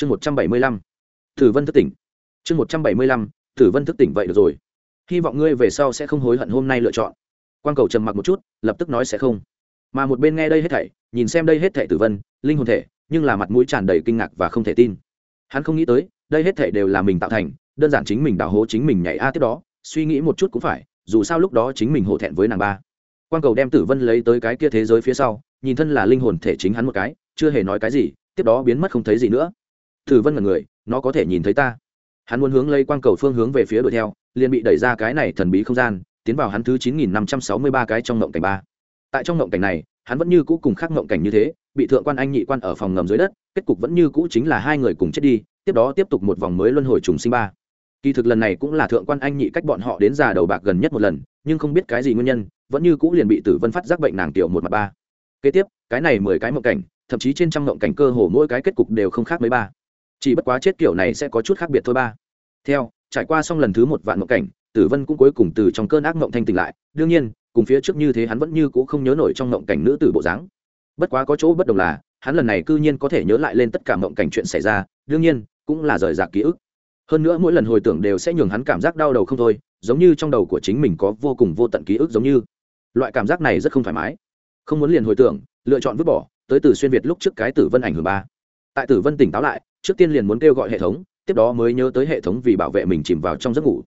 chương một trăm bảy mươi lăm. Tử vân thức tỉnh. Chương một trăm bảy mươi lăm tử vân thức tỉnh vậy được rồi. Hy vọng ngươi về sau sẽ không hối hận hôm nay lựa chọn. Quan cầu trầm mặc một chút, lập tức nói sẽ không. Mà một bên nghe đây hết thảy, nhìn xem đây hết thảy tử vân, linh hồn thể, nhưng là mặt mũi tràn đầy kinh ngạc và không thể tin. Hắn không nghĩ tới, đây hết thảy đều là mình tạo thành, đơn giản chính mình đào hố chính mình nhảy a tiếp đó, suy nghĩ một chút cũng phải, dù sao lúc đó chính mình hổ thẹn với nàng ba. Quan cầu đem tử vân lấy tới cái kia thế giới phía sau, nhìn thân là linh hồn thể chính hắn một cái, chưa hề nói cái gì, tiếp đó biến mất không thấy gì nữa tử vân là người, nó có thể nhìn thấy ta. Hắn muốn hướng lấy quang cầu phương hướng về phía đuổi theo, liền bị đẩy ra cái này thần bí không gian, tiến vào hắn thứ chín nghìn năm trăm sáu mươi ba cái trong ngộng cảnh ba. Tại trong ngộng cảnh này, hắn vẫn như cũ cùng khác ngộng cảnh như thế, bị thượng quan anh nhị quan ở phòng ngầm dưới đất, kết cục vẫn như cũ chính là hai người cùng chết đi, tiếp đó tiếp tục một vòng mới luân hồi trùng sinh ba. Kỳ thực lần này cũng là thượng quan anh nhị cách bọn họ đến già đầu bạc gần nhất một lần, nhưng không biết cái gì nguyên nhân, vẫn như cũ liền bị tử vân phát giác bệnh nàng tiểu một mặt ba. Kế tiếp, cái này mười cái mộng cảnh, thậm chí trên trăm mộng cảnh cơ hồ mỗi cái kết cục đều không khác mấy ba chỉ bất quá chết kiểu này sẽ có chút khác biệt thôi ba. Theo, trải qua xong lần thứ một vạn mộng cảnh, tử vân cũng cuối cùng từ trong cơn ác mộng thanh tỉnh lại. Đương nhiên, cùng phía trước như thế hắn vẫn như cũ không nhớ nổi trong mộng cảnh nữ tử bộ dáng. Bất quá có chỗ bất đồng là, hắn lần này cư nhiên có thể nhớ lại lên tất cả mộng cảnh chuyện xảy ra, đương nhiên, cũng là rời rạc ký ức. Hơn nữa mỗi lần hồi tưởng đều sẽ nhường hắn cảm giác đau đầu không thôi, giống như trong đầu của chính mình có vô cùng vô tận ký ức giống như. Loại cảm giác này rất không thoải mái. Không muốn liền hồi tưởng, lựa chọn vứt bỏ, tới từ xuyên việt lúc trước cái tử vân ảnh hưởng ba tại tử vân tỉnh táo lại, trước tiên liền muốn kêu gọi hệ thống, tiếp đó mới nhớ tới hệ thống vì bảo vệ mình chìm vào trong giấc ngủ.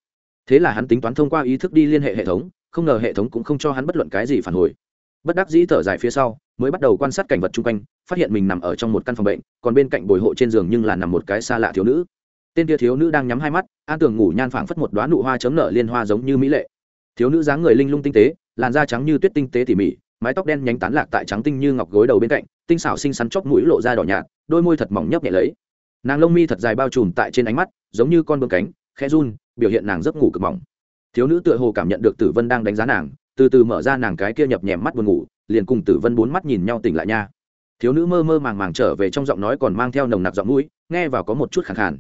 Thế là hắn tính toán thông qua ý thức đi liên hệ hệ thống, không ngờ hệ thống cũng không cho hắn bất luận cái gì phản hồi. Bất đắc dĩ thở dài phía sau, mới bắt đầu quan sát cảnh vật chung quanh, phát hiện mình nằm ở trong một căn phòng bệnh, còn bên cạnh bồi hộ trên giường nhưng là nằm một cái xa lạ thiếu nữ. Tên kia thiếu nữ đang nhắm hai mắt, an tường ngủ nhan phảng phất một đoá nụ hoa chấm nở liên hoa giống như mỹ lệ. Thiếu nữ dáng người linh lung tinh tế, làn da trắng như tuyết tinh tế tỉ mỉ, mái tóc đen nhánh tán lạc tại trắng tinh như ngọc gối đầu bên cạnh tinh xảo xinh xắn chóp mũi lộ ra đỏ nhạt, đôi môi thật mỏng nhấp nhẹ lấy. Nàng lông mi thật dài bao trùm tại trên ánh mắt, giống như con bướm cánh, khẽ run, biểu hiện nàng giấc ngủ cực mỏng. Thiếu nữ tựa hồ cảm nhận được tử vân đang đánh giá nàng, từ từ mở ra nàng cái kia nhập nhèm mắt buồn ngủ, liền cùng tử vân bốn mắt nhìn nhau tỉnh lại nha. Thiếu nữ mơ mơ màng màng trở về trong giọng nói còn mang theo nồng nặc giọng mũi, nghe vào có một chút khẳng khàn.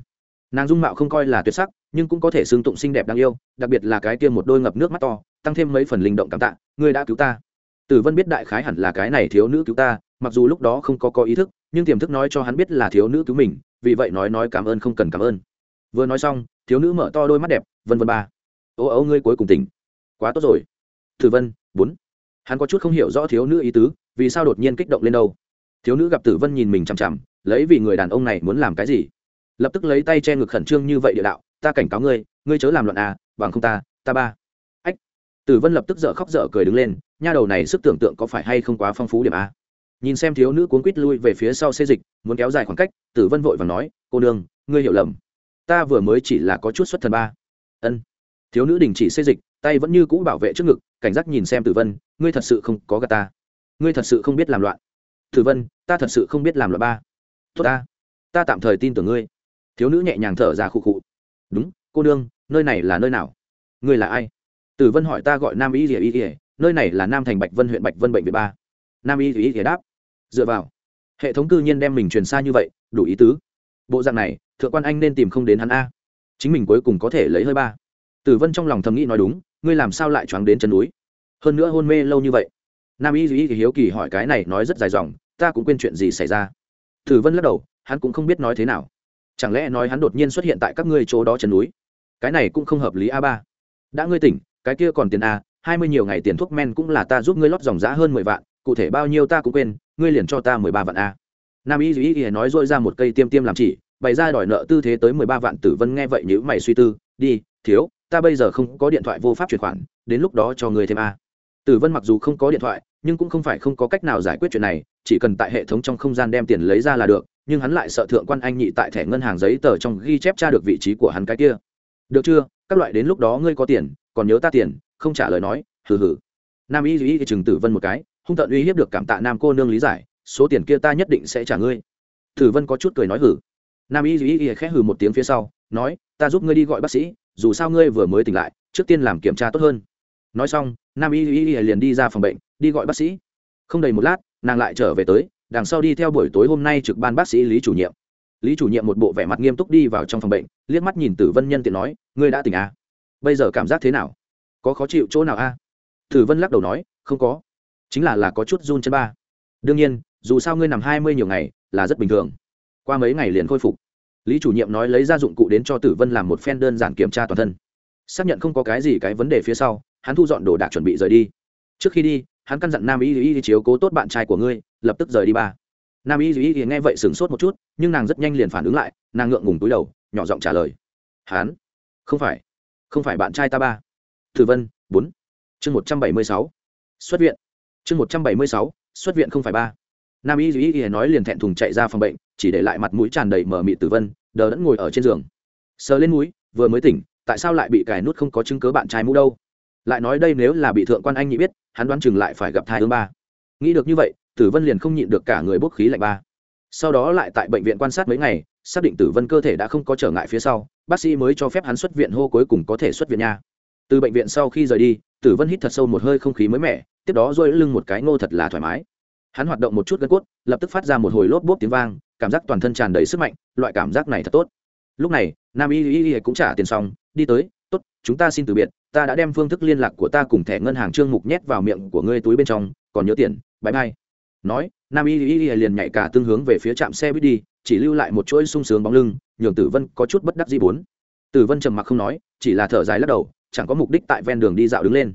Nàng dung mạo không coi là tuyệt sắc, nhưng cũng có thể xương tụng xinh đẹp đáng yêu, đặc biệt là cái kia một đôi ngập nước mắt to, tăng thêm mấy phần linh động cảm tạ, ngươi đã cứu ta. Tử vân biết đại khái hẳn là cái này thiếu nữ cứu ta mặc dù lúc đó không có có ý thức, nhưng tiềm thức nói cho hắn biết là thiếu nữ cứu mình, vì vậy nói nói cảm ơn không cần cảm ơn. Vừa nói xong, thiếu nữ mở to đôi mắt đẹp, vân vân ba, ô ô ngươi cuối cùng tỉnh. Quá tốt rồi. Tử vân, bốn. Hắn có chút không hiểu rõ thiếu nữ ý tứ, vì sao đột nhiên kích động lên đâu. Thiếu nữ gặp tử vân nhìn mình chằm chằm, lấy vì người đàn ông này muốn làm cái gì? Lập tức lấy tay che ngực khẩn trương như vậy địa đạo, ta cảnh cáo ngươi ngươi chớ làm loạn à bằng không ta ta ba. Ách. Tử vân lập tức dở khóc dở cười đứng lên, nha đầu này sức tưởng tượng có phải hay không quá phong phú điểm a nhìn xem thiếu nữ cuốn quít lui về phía sau xê dịch, muốn kéo dài khoảng cách, tử vân vội và nói, cô nương, ngươi hiểu lầm. Ta vừa mới chỉ là có chút xuất thần ba. Ân. Thiếu nữ đình chỉ xê dịch, tay vẫn như cũ bảo vệ trước ngực, cảnh giác nhìn xem tử vân, ngươi thật sự không có gà ta. Ngươi thật sự không biết làm loạn. Tử vân, ta thật sự không biết làm loạn ba. Tốt ta. Ta tạm thời tin tưởng ngươi. Thiếu nữ nhẹ nhàng thở ra khụ khụ. Đúng, cô nương, nơi này là nơi nào? Ngươi là ai? Tử vân hỏi ta gọi nam y ỉa y ỉa nơi này là nam thành bạch vân huyện bạch vân bệnh viện ba. Nam y ỉa ỉa đáp dựa vào. Hệ thống cư nhiên đem mình truyền xa như vậy, đủ ý tứ. Bộ dạng này, thượng quan anh nên tìm không đến hắn a. Chính mình cuối cùng có thể lấy hơi ba. Tử vân trong lòng thầm nghĩ nói đúng, ngươi làm sao lại choáng đến chân núi? Hơn nữa hôn mê lâu như vậy. Nam y duy hiếu kỳ hỏi cái này nói rất dài dòng, ta cũng quên chuyện gì xảy ra. Tử vân lắc đầu, hắn cũng không biết nói thế nào. Chẳng lẽ nói hắn đột nhiên xuất hiện tại các ngươi chỗ đó chân núi? Cái này cũng không hợp lý a ba. Đã ngươi tỉnh, cái kia còn tiền a, hai mươi nhiều ngày tiền thuốc men cũng là ta giúp ngươi lót dòng giá hơn mười vạn, cụ thể bao nhiêu ta cũng quên ngươi liền cho ta mười ba vạn a. Nam y duy y nói dội ra một cây tiêm tiêm làm chỉ, bày ra đòi nợ tư thế tới mười ba vạn tử vân nghe vậy nhữ mày suy tư, đi, thiếu, ta bây giờ không có điện thoại vô pháp chuyển khoản, đến lúc đó cho người thêm a. Tử vân mặc dù không có điện thoại, nhưng cũng không phải không có cách nào giải quyết chuyện này, chỉ cần tại hệ thống trong không gian đem tiền lấy ra là được, nhưng hắn lại sợ thượng quan anh nhị tại thẻ ngân hàng giấy tờ trong ghi chép tra được vị trí của hắn cái kia. Được chưa? Các loại đến lúc đó ngươi có tiền, còn nhớ ta tiền, không trả lời nói, hừ hừ. Nam y duy chừng tử vân một cái hung tận uy hiếp được cảm tạ nam cô nương lý giải, số tiền kia ta nhất định sẽ trả ngươi. Thử vân có chút cười nói hử. Nam y duy khẽ hừ một tiếng phía sau, nói, ta giúp ngươi đi gọi bác sĩ, dù sao ngươi vừa mới tỉnh lại, trước tiên làm kiểm tra tốt hơn. Nói xong, nam y y liền đi ra phòng bệnh, đi gọi bác sĩ. Không đầy một lát, nàng lại trở về tới, đằng sau đi theo buổi tối hôm nay trực ban bác sĩ lý chủ nhiệm. Lý chủ nhiệm một bộ vẻ mặt nghiêm túc đi vào trong phòng bệnh, liếc mắt nhìn tử vân nhân tiện nói, ngươi đã tỉnh à? bây giờ cảm giác thế nào? Có khó chịu chỗ nào a à? tử vân lắc đầu nói, không có chính là là có chút run chân ba. Đương nhiên, dù sao ngươi nằm hai mươi nhiều ngày, là rất bình thường. Qua mấy ngày liền khôi phục. Lý chủ nhiệm nói lấy ra dụng cụ đến cho tử vân làm một phen đơn giản kiểm tra toàn thân. Xác nhận không có cái gì cái vấn đề phía sau, hắn thu dọn đồ đạc chuẩn bị rời đi. Trước khi đi, hắn căn dặn nam y y chiếu cố tốt bạn trai của ngươi, lập tức rời đi ba. Nam y y nghe vậy sửng sốt một chút, nhưng nàng rất nhanh liền phản ứng lại, nàng ngượng ngùng túi đầu, nhỏ giọng trả lời. Hắn? Không phải. Không phải bạn trai ta ba. Tử vân, bốn. Chương một trăm bảy mươi sáu. Xuất viện chương một trăm bảy mươi sáu, xuất viện không phải ba. Nam y y y nói liền thẹn thùng chạy ra phòng bệnh, chỉ để lại mặt mũi tràn đầy mờ mị tử vân, đờ đẫn ngồi ở trên giường. Sờ lên mũi, vừa mới tỉnh, tại sao lại bị cài nút không có chứng cớ bạn trai mũ đâu? Lại nói đây nếu là bị thượng quan anh nhị biết, hắn đoán chừng lại phải gặp thai ương ba. Nghĩ được như vậy, tử vân liền không nhịn được cả người bốc khí lạnh ba. Sau đó lại tại bệnh viện quan sát mấy ngày, xác định tử vân cơ thể đã không có trở ngại phía sau, bác sĩ mới cho phép hắn xuất viện hô cuối cùng có thể xuất viện nha. Từ bệnh viện sau khi rời đi, tử vân hít thật sâu một hơi không khí mới mẻ tiếp đó dôi lưng một cái ngô thật là thoải mái. Hắn hoạt động một chút gân cốt, lập tức phát ra một hồi lốp bốp tiếng vang, cảm giác toàn thân tràn đầy sức mạnh, loại cảm giác này thật tốt. Lúc này, nam y y y cũng trả tiền xong, đi tới, tốt, chúng ta xin từ biệt, ta đã đem phương thức liên lạc của ta cùng thẻ ngân hàng trương mục nhét vào miệng của ngươi túi bên trong, còn nhớ tiền bãi bay nói, nam y y y liền nhảy cả tương hướng về phía trạm xe buýt đi, chỉ lưu lại một chuỗi sung sướng bóng lưng, nhường tử vân có chút bất đắc dĩ bốn. Tử vân trầm mặc không nói, chỉ là thở dài lắc đầu, chẳng có mục đích tại ven đường đi dạo đứng lên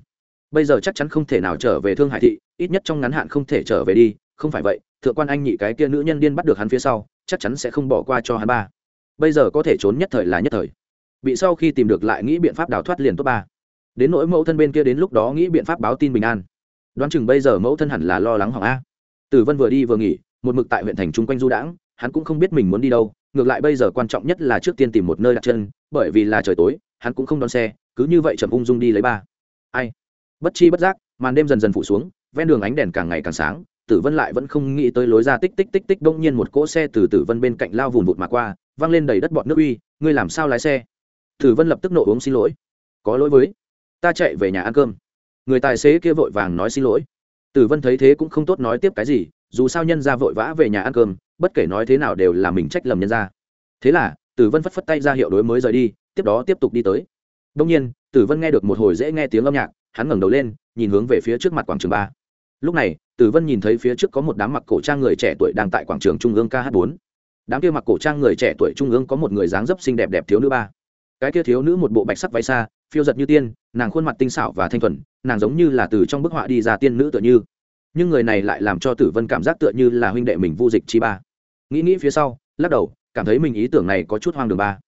bây giờ chắc chắn không thể nào trở về thương hải thị, ít nhất trong ngắn hạn không thể trở về đi. Không phải vậy, thượng quan anh nhị cái kia nữ nhân điên bắt được hắn phía sau, chắc chắn sẽ không bỏ qua cho hắn ba. Bây giờ có thể trốn nhất thời là nhất thời. Bị sau khi tìm được lại nghĩ biện pháp đào thoát liền tốt ba. Đến nỗi mẫu thân bên kia đến lúc đó nghĩ biện pháp báo tin bình an. Đoán chừng bây giờ mẫu thân hẳn là lo lắng hỏng a. Tử vân vừa đi vừa nghỉ, một mực tại huyện thành chung quanh du đãng, hắn cũng không biết mình muốn đi đâu. Ngược lại bây giờ quan trọng nhất là trước tiên tìm một nơi đặt chân, bởi vì là trời tối, hắn cũng không đón xe, cứ như vậy chậm ung dung đi lấy ba. Ai? Bất chi bất giác, màn đêm dần dần phủ xuống, ven đường ánh đèn càng ngày càng sáng, tử vân lại vẫn không nghĩ tới lối ra tích tích tích tích đông nhiên một cỗ xe từ tử vân bên cạnh lao vùn vụt mà qua, văng lên đầy đất bọn nước uy, ngươi làm sao lái xe? Tử vân lập tức nộ uống xin lỗi. Có lỗi với, ta chạy về nhà ăn cơm. Người tài xế kia vội vàng nói xin lỗi. Tử vân thấy thế cũng không tốt nói tiếp cái gì, dù sao nhân ra vội vã về nhà ăn cơm, bất kể nói thế nào đều là mình trách lầm nhân ra thế là, tử vân phất phất tay ra hiệu đối mới rời đi, tiếp đó tiếp tục đi tới. Đông nhiên, tử vân nghe được một hồi dễ nghe tiếng âm nhạc hắn ngẩng đầu lên, nhìn hướng về phía trước mặt quảng trường ba. Lúc này tử vân nhìn thấy phía trước có một đám mặc cổ trang người trẻ tuổi đang tại quảng trường trung ương kh bốn. Đám kia mặc cổ trang người trẻ tuổi trung ương có một người dáng dấp xinh đẹp đẹp thiếu nữ ba. Cái kia thiếu nữ một bộ bạch sắc váy xa phiêu giật như tiên, nàng khuôn mặt tinh xảo và thanh thuần, nàng giống như là từ trong bức họa đi ra tiên nữ tựa như. Nhưng người này lại làm cho tử vân cảm giác tựa như là huynh đệ mình vu dịch chi ba. Nghĩ nghĩ phía sau, lắc đầu, cảm thấy mình ý tưởng này có chút hoang đường ba.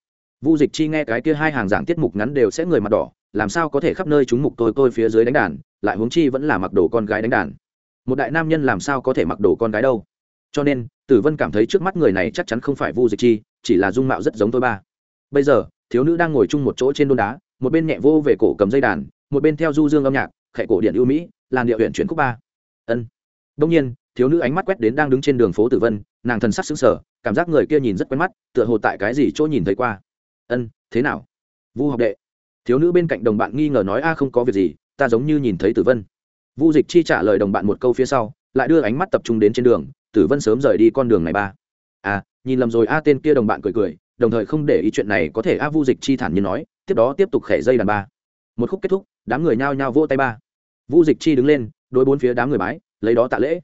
Vu dịch chi nghe cái kia hai hàng giảng tiết mục ngắn đều sẽ người mặt đỏ làm sao có thể khắp nơi chúng mục tôi tôi phía dưới đánh đàn, lại huống chi vẫn là mặc đồ con gái đánh đàn. Một đại nam nhân làm sao có thể mặc đồ con gái đâu. Cho nên, tử vân cảm thấy trước mắt người này chắc chắn không phải vu dịch chi, chỉ là dung mạo rất giống tôi ba. Bây giờ, thiếu nữ đang ngồi chung một chỗ trên đôn đá, một bên nhẹ vô về cổ cầm dây đàn, một bên theo du dương âm nhạc khệ cổ điện ưu mỹ, làn điệu huyện chuyển khúc ba. Ân. Đông nhiên, thiếu nữ ánh mắt quét đến đang đứng trên đường phố tử vân, nàng thần sắc xứng sở cảm giác người kia nhìn rất quen mắt, tựa hồ tại cái gì chỗ nhìn thấy qua. Ân, thế nào? Vu học đệ thiếu nữ bên cạnh đồng bạn nghi ngờ nói, a, không có việc gì, ta giống như nhìn thấy tử vân. Vu dịch chi trả lời đồng bạn một câu phía sau, lại đưa ánh mắt tập trung đến trên đường, tử vân sớm rời đi con đường này ba. À nhìn lầm rồi. A, tên kia đồng bạn cười cười, đồng thời không để ý chuyện này, có thể a, vu dịch chi thản như nói, tiếp đó tiếp tục khẻ dây đàn ba. Một khúc kết thúc, đám người nhao nhao vỗ tay ba. Vu dịch chi đứng lên, đối bốn phía đám người bái, lấy đó tạ lễ.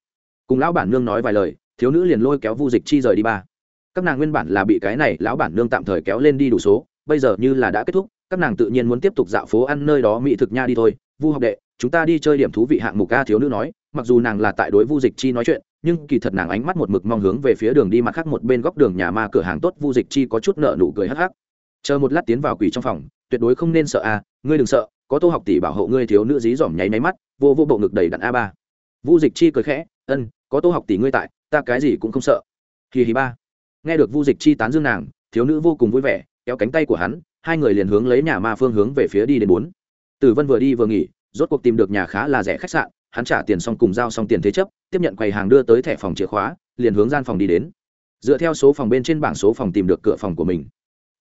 Cùng lão bản nương nói vài lời, thiếu nữ liền lôi kéo vu dịch chi rời đi ba. Các nàng nguyên bản là bị cái này lão bản nương tạm thời kéo lên đi đủ số, bây giờ như là đã kết thúc các nàng tự nhiên muốn tiếp tục dạo phố ăn nơi đó mỹ thực nha đi thôi. Vu học đệ, chúng ta đi chơi điểm thú vị hạng mục ca thiếu nữ nói, mặc dù nàng là tại đối vu dịch chi nói chuyện, nhưng kỳ thật nàng ánh mắt một mực mong hướng về phía đường đi mặt khác một bên góc đường nhà ma cửa hàng tốt. Vu dịch chi có chút nợ nụ cười hắc hắc. Chờ một lát tiến vào quỷ trong phòng, tuyệt đối không nên sợ a, ngươi đừng sợ, có tô học tỷ bảo hộ ngươi thiếu nữ dí dỏm nháy máy mắt, vô vô bộ ngực đầy đặn a ba. Vu dịch chi cười khẽ, ân, có tô học tỷ ngươi tại, ta cái gì cũng không sợ. Kỳ hì ba. Nghe được vu dịch chi tán dương nàng, thiếu nữ vô cùng vui vẻ, kéo cánh tay của hắn hai người liền hướng lấy nhà ma phương hướng về phía đi đến bốn. Tử vân vừa đi vừa nghỉ, rốt cuộc tìm được nhà khá là rẻ khách sạn, hắn trả tiền xong cùng giao xong tiền thế chấp, tiếp nhận quầy hàng đưa tới thẻ phòng chìa khóa, liền hướng gian phòng đi đến. Dựa theo số phòng bên trên bảng số phòng tìm được cửa phòng của mình.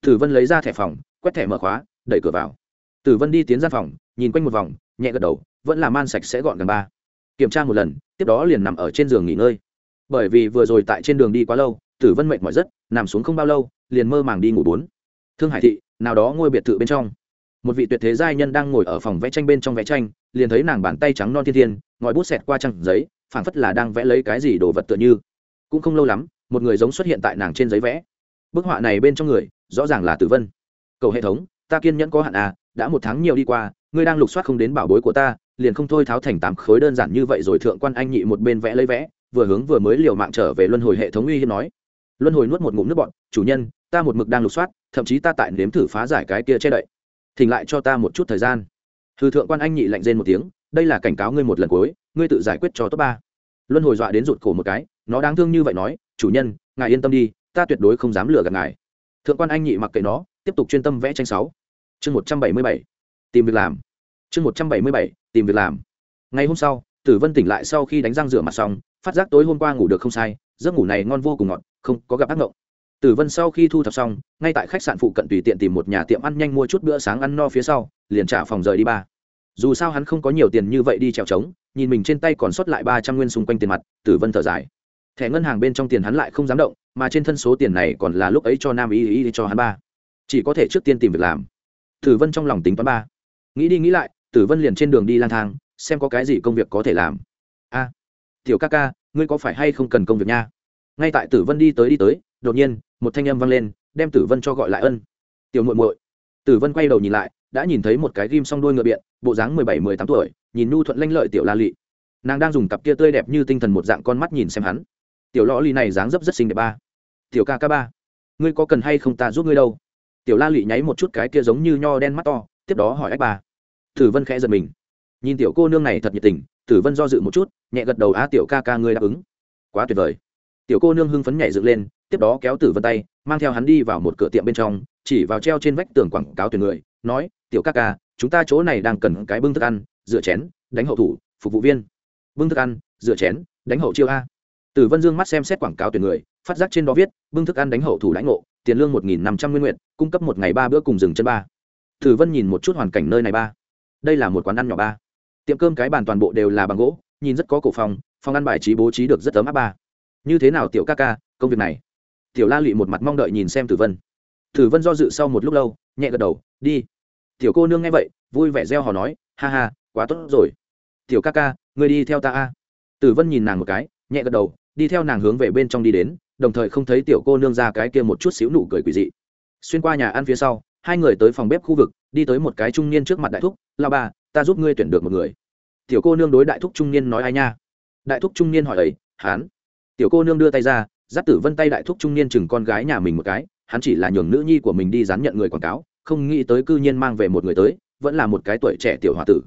Tử vân lấy ra thẻ phòng, quét thẻ mở khóa, đẩy cửa vào. Tử vân đi tiến gian phòng, nhìn quanh một vòng, nhẹ gật đầu, vẫn là man sạch sẽ gọn gần ba. Kiểm tra một lần, tiếp đó liền nằm ở trên giường nghỉ ngơi. Bởi vì vừa rồi tại trên đường đi quá lâu tử vân mệt mỏi rất, nằm xuống không bao lâu, liền mơ màng đi ngủ bốn. Thương hải thị nào đó ngôi biệt thự bên trong. Một vị tuyệt thế giai nhân đang ngồi ở phòng vẽ tranh bên trong vẽ tranh, liền thấy nàng bàn tay trắng non thiên thiên, ngòi bút xẹt qua trang giấy, phảng phất là đang vẽ lấy cái gì đồ vật tựa như. Cũng không lâu lắm, một người giống xuất hiện tại nàng trên giấy vẽ. Bức họa này bên trong người, rõ ràng là tử vân. Cầu hệ thống, ta kiên nhẫn có hạn à đã một tháng nhiều đi qua, ngươi đang lục soát không đến bảo bối của ta, liền không thôi tháo thành tám khối đơn giản như vậy rồi thượng quan anh nhị một bên vẽ lấy vẽ, vừa hướng vừa mới liều mạng trở về luân hồi hệ thống uy hiếp nói. Luân hồi nuốt một ngụm nước bọn chủ nhân, ta một mực đang lục soát thậm chí ta tại nếm thử phá giải cái kia che đậy. Thỉnh lại cho ta một chút thời gian. Hư thượng quan anh nhị lạnh rên một tiếng, đây là cảnh cáo ngươi một lần cuối, ngươi tự giải quyết cho top ba. Luân hồi dọa đến rụt cổ một cái, nó đáng thương như vậy nói, chủ nhân, ngài yên tâm đi, ta tuyệt đối không dám lừa gạt ngài. Thượng quan anh nhị mặc kệ nó, tiếp tục chuyên tâm vẽ tranh sáu. Chương một trăm bảy mươi bảy, tìm việc làm. Chương một trăm bảy mươi bảy, tìm việc làm. Ngày hôm sau, tử vân tỉnh lại sau khi đánh răng rửa mặt xong, phát giác tối hôm qua ngủ được không sai, giấc ngủ này ngon vô cùng ngọt, không có gặp ác ngộng tử vân sau khi thu thập xong, ngay tại khách sạn phụ cận tùy tiện tìm một nhà tiệm ăn nhanh mua chút bữa sáng ăn no phía sau, liền trả phòng rời đi ba. Dù sao hắn không có nhiều tiền như vậy đi trèo trống nhìn mình trên tay còn sót lại ba trăm nguyên xung quanh tiền mặt tử vân thở dài. Thẻ ngân hàng bên trong tiền hắn lại không dám động, mà trên thân số tiền này còn là lúc ấy cho nam ý ý cho hắn ba. Chỉ có thể trước tiên tìm việc làm. Tử vân trong lòng tính toán ba. Nghĩ đi nghĩ lại tử vân liền trên đường đi lang thang, xem có cái gì công việc có thể làm. A, tiểu ca ca, ngươi có phải hay không cần công việc nha? Ngay tại tử vân đi tới đi tới, đột nhiên một thanh âm vang lên, đem tử vân cho gọi lại ân. Tiểu muội muội. Tử vân quay đầu nhìn lại, đã nhìn thấy một cái ghim song đuôi ngựa biện, bộ dáng mười bảy, mười tám tuổi, nhìn nu thuận lanh lợi tiểu la lị. Nàng đang dùng cặp kia tươi đẹp như tinh thần một dạng con mắt nhìn xem hắn. Tiểu lõ lì này dáng dấp rất xinh đẹp ba. Tiểu ca ca ba, ngươi có cần hay không ta giúp ngươi đâu? Tiểu la lị nháy một chút cái kia giống như nho đen mắt to, tiếp đó hỏi ách ba. Tử vân khẽ giật mình. Nhìn tiểu cô nương này thật nhiệt tình, tử vân do dự một chút, nhẹ gật đầu, á, tiểu ca ca ngươi đáp ứng. Quá tuyệt vời. Tiểu cô nương hưng phấn nhảy dựng lên tiếp đó kéo tử vân tay, mang theo hắn đi vào một cửa tiệm bên trong, chỉ vào treo trên vách tường quảng cáo tuyển người, nói, tiểu ca ca, chúng ta chỗ này đang cần cái bưng thức ăn, rửa chén, đánh hậu thủ, phục vụ viên. Bưng thức ăn, rửa chén, đánh hậu chiêu a. Tử vân dương mắt xem xét quảng cáo tuyển người, phát giác trên đó viết, bưng thức ăn đánh hậu thủ lãnh ngộ, tiền lương một nghìn năm trăm nguyên nguyện, cung cấp một ngày ba bữa cùng rừng chân ba. Tử vân nhìn một chút hoàn cảnh nơi này ba. Đây là một quán ăn nhỏ ba. Tiệm cơm cái bàn toàn bộ đều là bằng gỗ, nhìn rất có cổ phòng phòng ăn bài trí bố trí được rất ấm áp ba. Như thế nào, tiểu ca ca, công việc này? Tiểu la lụy một mặt mong đợi nhìn xem tử vân. Tử vân do dự sau một lúc lâu, nhẹ gật đầu, đi. Tiểu cô nương nghe vậy, vui vẻ reo hò nói, ha ha, quá tốt rồi. Tiểu ca ca người đi theo ta a. Tử vân nhìn nàng một cái, nhẹ gật đầu, đi theo nàng hướng về bên trong đi đến, đồng thời không thấy tiểu cô nương ra cái kia một chút xíu nụ cười quỳ dị. Xuyên qua nhà ăn phía sau, hai người tới phòng bếp khu vực, đi tới một cái trung niên trước mặt đại thúc la ba ta giúp ngươi tuyển được một người. Tiểu cô nương đối đại thúc trung niên nói ai nha. Đại thúc trung niên hỏi ấy, hán? Tiểu cô nương đưa tay ra giáp tử vân tay đại thúc trung niên chừng con gái nhà mình một cái, hắn chỉ là nhường nữ nhi của mình đi dán nhận người quảng cáo, không nghĩ tới cư nhiên mang về một người tới, vẫn là một cái tuổi trẻ tiểu h o a tử.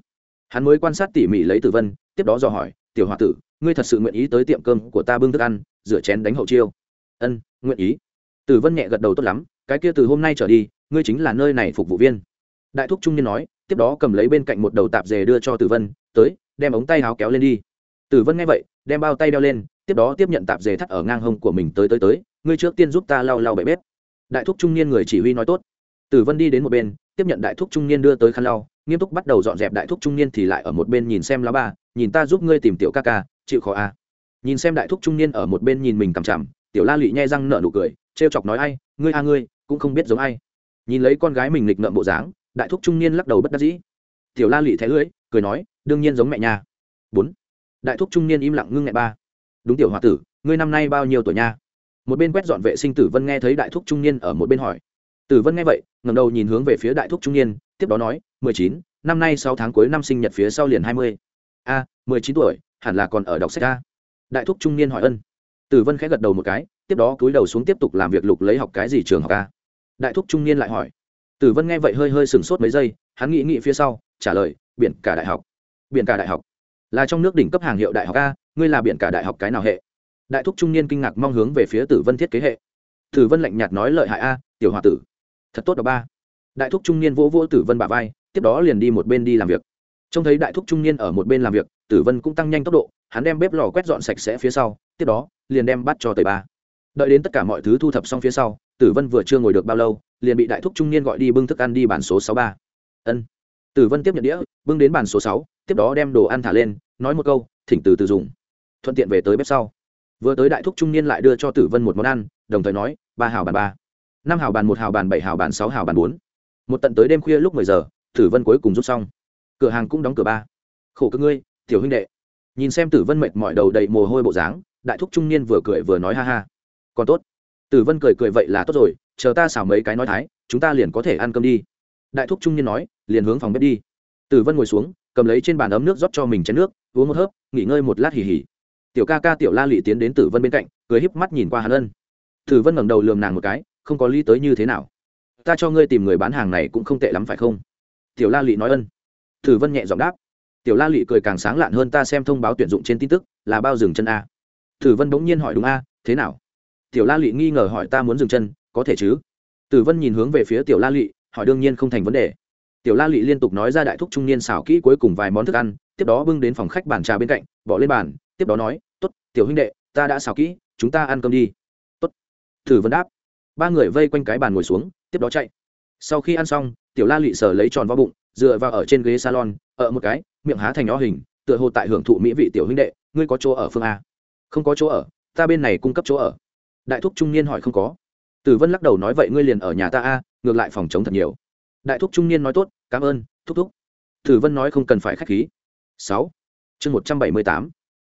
Hắn mới quan sát tỉ mỉ lấy tử vân, tiếp đó dò hỏi, tiểu h o a tử, ngươi thật sự nguyện ý tới tiệm cơm của ta bưng thức ăn, rửa chén đánh hậu chiêu? Ân, nguyện ý. Tử vân nhẹ gật đầu tốt lắm, cái kia từ hôm nay trở đi, ngươi chính là nơi này phục vụ viên. Đại thúc trung niên nói, tiếp đó cầm lấy bên cạnh một đầu tạp dề đưa cho tử vân, tới, đem ống tay áo kéo lên đi. Tử vân nghe vậy, đem bao tay đeo lên tiếp đó tiếp nhận tạp dề thắt ở ngang hông của mình tới tới tới, ngươi trước tiên giúp ta lau lau bậy bếp. Đại thúc trung niên người chỉ huy nói tốt. Tử vân đi đến một bên, tiếp nhận đại thúc trung niên đưa tới khăn lau, nghiêm túc bắt đầu dọn dẹp đại thúc trung niên thì lại ở một bên nhìn xem lá ba, nhìn ta giúp ngươi tìm tiểu ca ca, chịu khó a à. nhìn xem đại thúc trung niên ở một bên nhìn mình cằm chằm, tiểu la lụy nhai răng nở nụ cười, trêu chọc nói ai, ngươi a ngươi, cũng không biết giống ai. Nhìn lấy con gái mình lịch ngợm bộ dáng, đại thúc trung niên lắc đầu bất đắc dĩ. Tiểu la lụy thẻ lưỡi, cười nói, đương nhiên giống mẹ nhà bốn. Đại thúc trung niên im lặng ngưng ngại ba đúng tiểu h o a tử, ngươi năm nay bao nhiêu tuổi nha? Một bên quét dọn vệ sinh tử vân nghe thấy đại thúc trung niên ở một bên hỏi. Tử vân nghe vậy ngầm đầu nhìn hướng về phía đại thúc trung niên, tiếp đó nói, mười chín, năm nay sáu tháng cuối năm sinh nhật phía sau liền hai mươi. A, mười chín tuổi, hẳn là còn ở đọc sách a. Đại thúc trung niên hỏi ân. Tử vân khẽ gật đầu một cái, tiếp đó cúi đầu xuống tiếp tục làm việc lục lấy học cái gì trường học a. Đại thúc trung niên lại hỏi. Tử vân nghe vậy hơi hơi sừng sốt mấy giây, hắn nghĩ nghĩ phía sau, trả lời, biển cả đại học. Biển cả đại học là trong nước đỉnh cấp hàng hiệu đại học a ngươi là biển cả đại học cái nào hệ? Đại thúc trung niên kinh ngạc mong hướng về phía tử vân thiết kế hệ. Tử vân lạnh nhạt nói lợi hại a, tiểu h o a tử. Thật tốt đó ba. Đại thúc trung niên vỗ vỗ tử vân bà vai, tiếp đó liền đi một bên đi làm việc. Trông thấy đại thúc trung niên ở một bên làm việc, tử vân cũng tăng nhanh tốc độ, hắn đem bếp lò quét dọn sạch sẽ phía sau, tiếp đó, liền đem bắt cho tầy ba. Đợi đến tất cả mọi thứ thu thập xong phía sau, tử vân vừa chưa ngồi được bao lâu, liền bị đại thúc trung niên gọi đi bưng thức ăn đi bản số sáu ba. Ân. Tử vân tiếp nhận đĩa, bưng đến bàn số sáu, tiếp đó đem đồ ăn thả lên, nói một câu, thỉnh từ từ dùng thuận tiện về tới bếp sau. Vừa tới đại thúc trung niên lại đưa cho tử vân một món ăn, đồng thời nói, ba hào bàn ba, năm hào bàn một hào bàn, bảy hào bàn, sáu hào bàn bốn. Một tận tới đêm khuya lúc mười giờ, tử vân cuối cùng rút xong. Cửa hàng cũng đóng cửa ba. Khổ cơ ngươi, tiểu huynh đệ. Nhìn xem tử vân mệt mỏi đầu đầy mồ hôi bộ dáng, đại thúc trung niên vừa cười vừa nói ha ha. Còn tốt. Tử vân cười cười vậy là tốt rồi, chờ ta xào mấy cái nói thái, chúng ta liền có thể ăn cơm đi. Đại thúc trung niên nói, liền hướng phòng bếp đi. Tử vân ngồi xuống, cầm lấy trên bàn ấm nước rót cho mình chén nước, uống một hớp, nghỉ ngơi một lát hì hì tiểu ca ca tiểu la lị tiến đến tử vân bên cạnh, cười híp mắt nhìn qua hàn ân. Tử vân ngẩng đầu lườm nàng một cái, không có lý tới như thế nào. Ta cho ngươi tìm người bán hàng này cũng không tệ lắm phải không? Tiểu la lị nói ân. Tử vân nhẹ giọng đáp. Tiểu la lị cười càng sáng lạn hơn ta xem thông báo tuyển dụng trên tin tức, là bao dừng chân a. Tử vân bỗng nhiên hỏi đúng a, thế nào? Tiểu la lị nghi ngờ hỏi ta muốn dừng chân, có thể chứ? Tử vân nhìn hướng về phía tiểu la lị, hỏi đương nhiên không thành vấn đề. Tiểu la lị liên tục nói ra đại thúc trung niên xào kỹ cuối cùng vài món thức ăn, tiếp đó bưng đến phòng khách bàn trà bên cạnh, bỏ lên bàn tiếp đó nói t ố t tiểu huynh đệ, ta đã xào kỹ, chúng ta ăn cơm đi. T ố t thử vấn đáp. Ba người vây quanh cái bàn ngồi xuống, tiếp đó chạy. Sau khi ăn xong, tiểu la lị sờ lấy tròn vào bụng, dựa vào ở trên ghế salon, ở một cái, miệng há thành nhó hình, tựa hồ tại hưởng thụ mỹ vị tiểu huynh đệ, ngươi có chỗ ở phương a? Không có chỗ ở, ta bên này cung cấp chỗ ở. Đại thúc trung niên hỏi, không có. Tử vân lắc đầu nói, vậy ngươi liền ở nhà ta a, ngược lại phòng chống thật nhiều. Đại thúc trung niên nói, tốt, cảm ơn, thúc thúc. Thử vân nói, không cần phải k h á c h khí. Sáu. Chương một trăm bảy mươi tám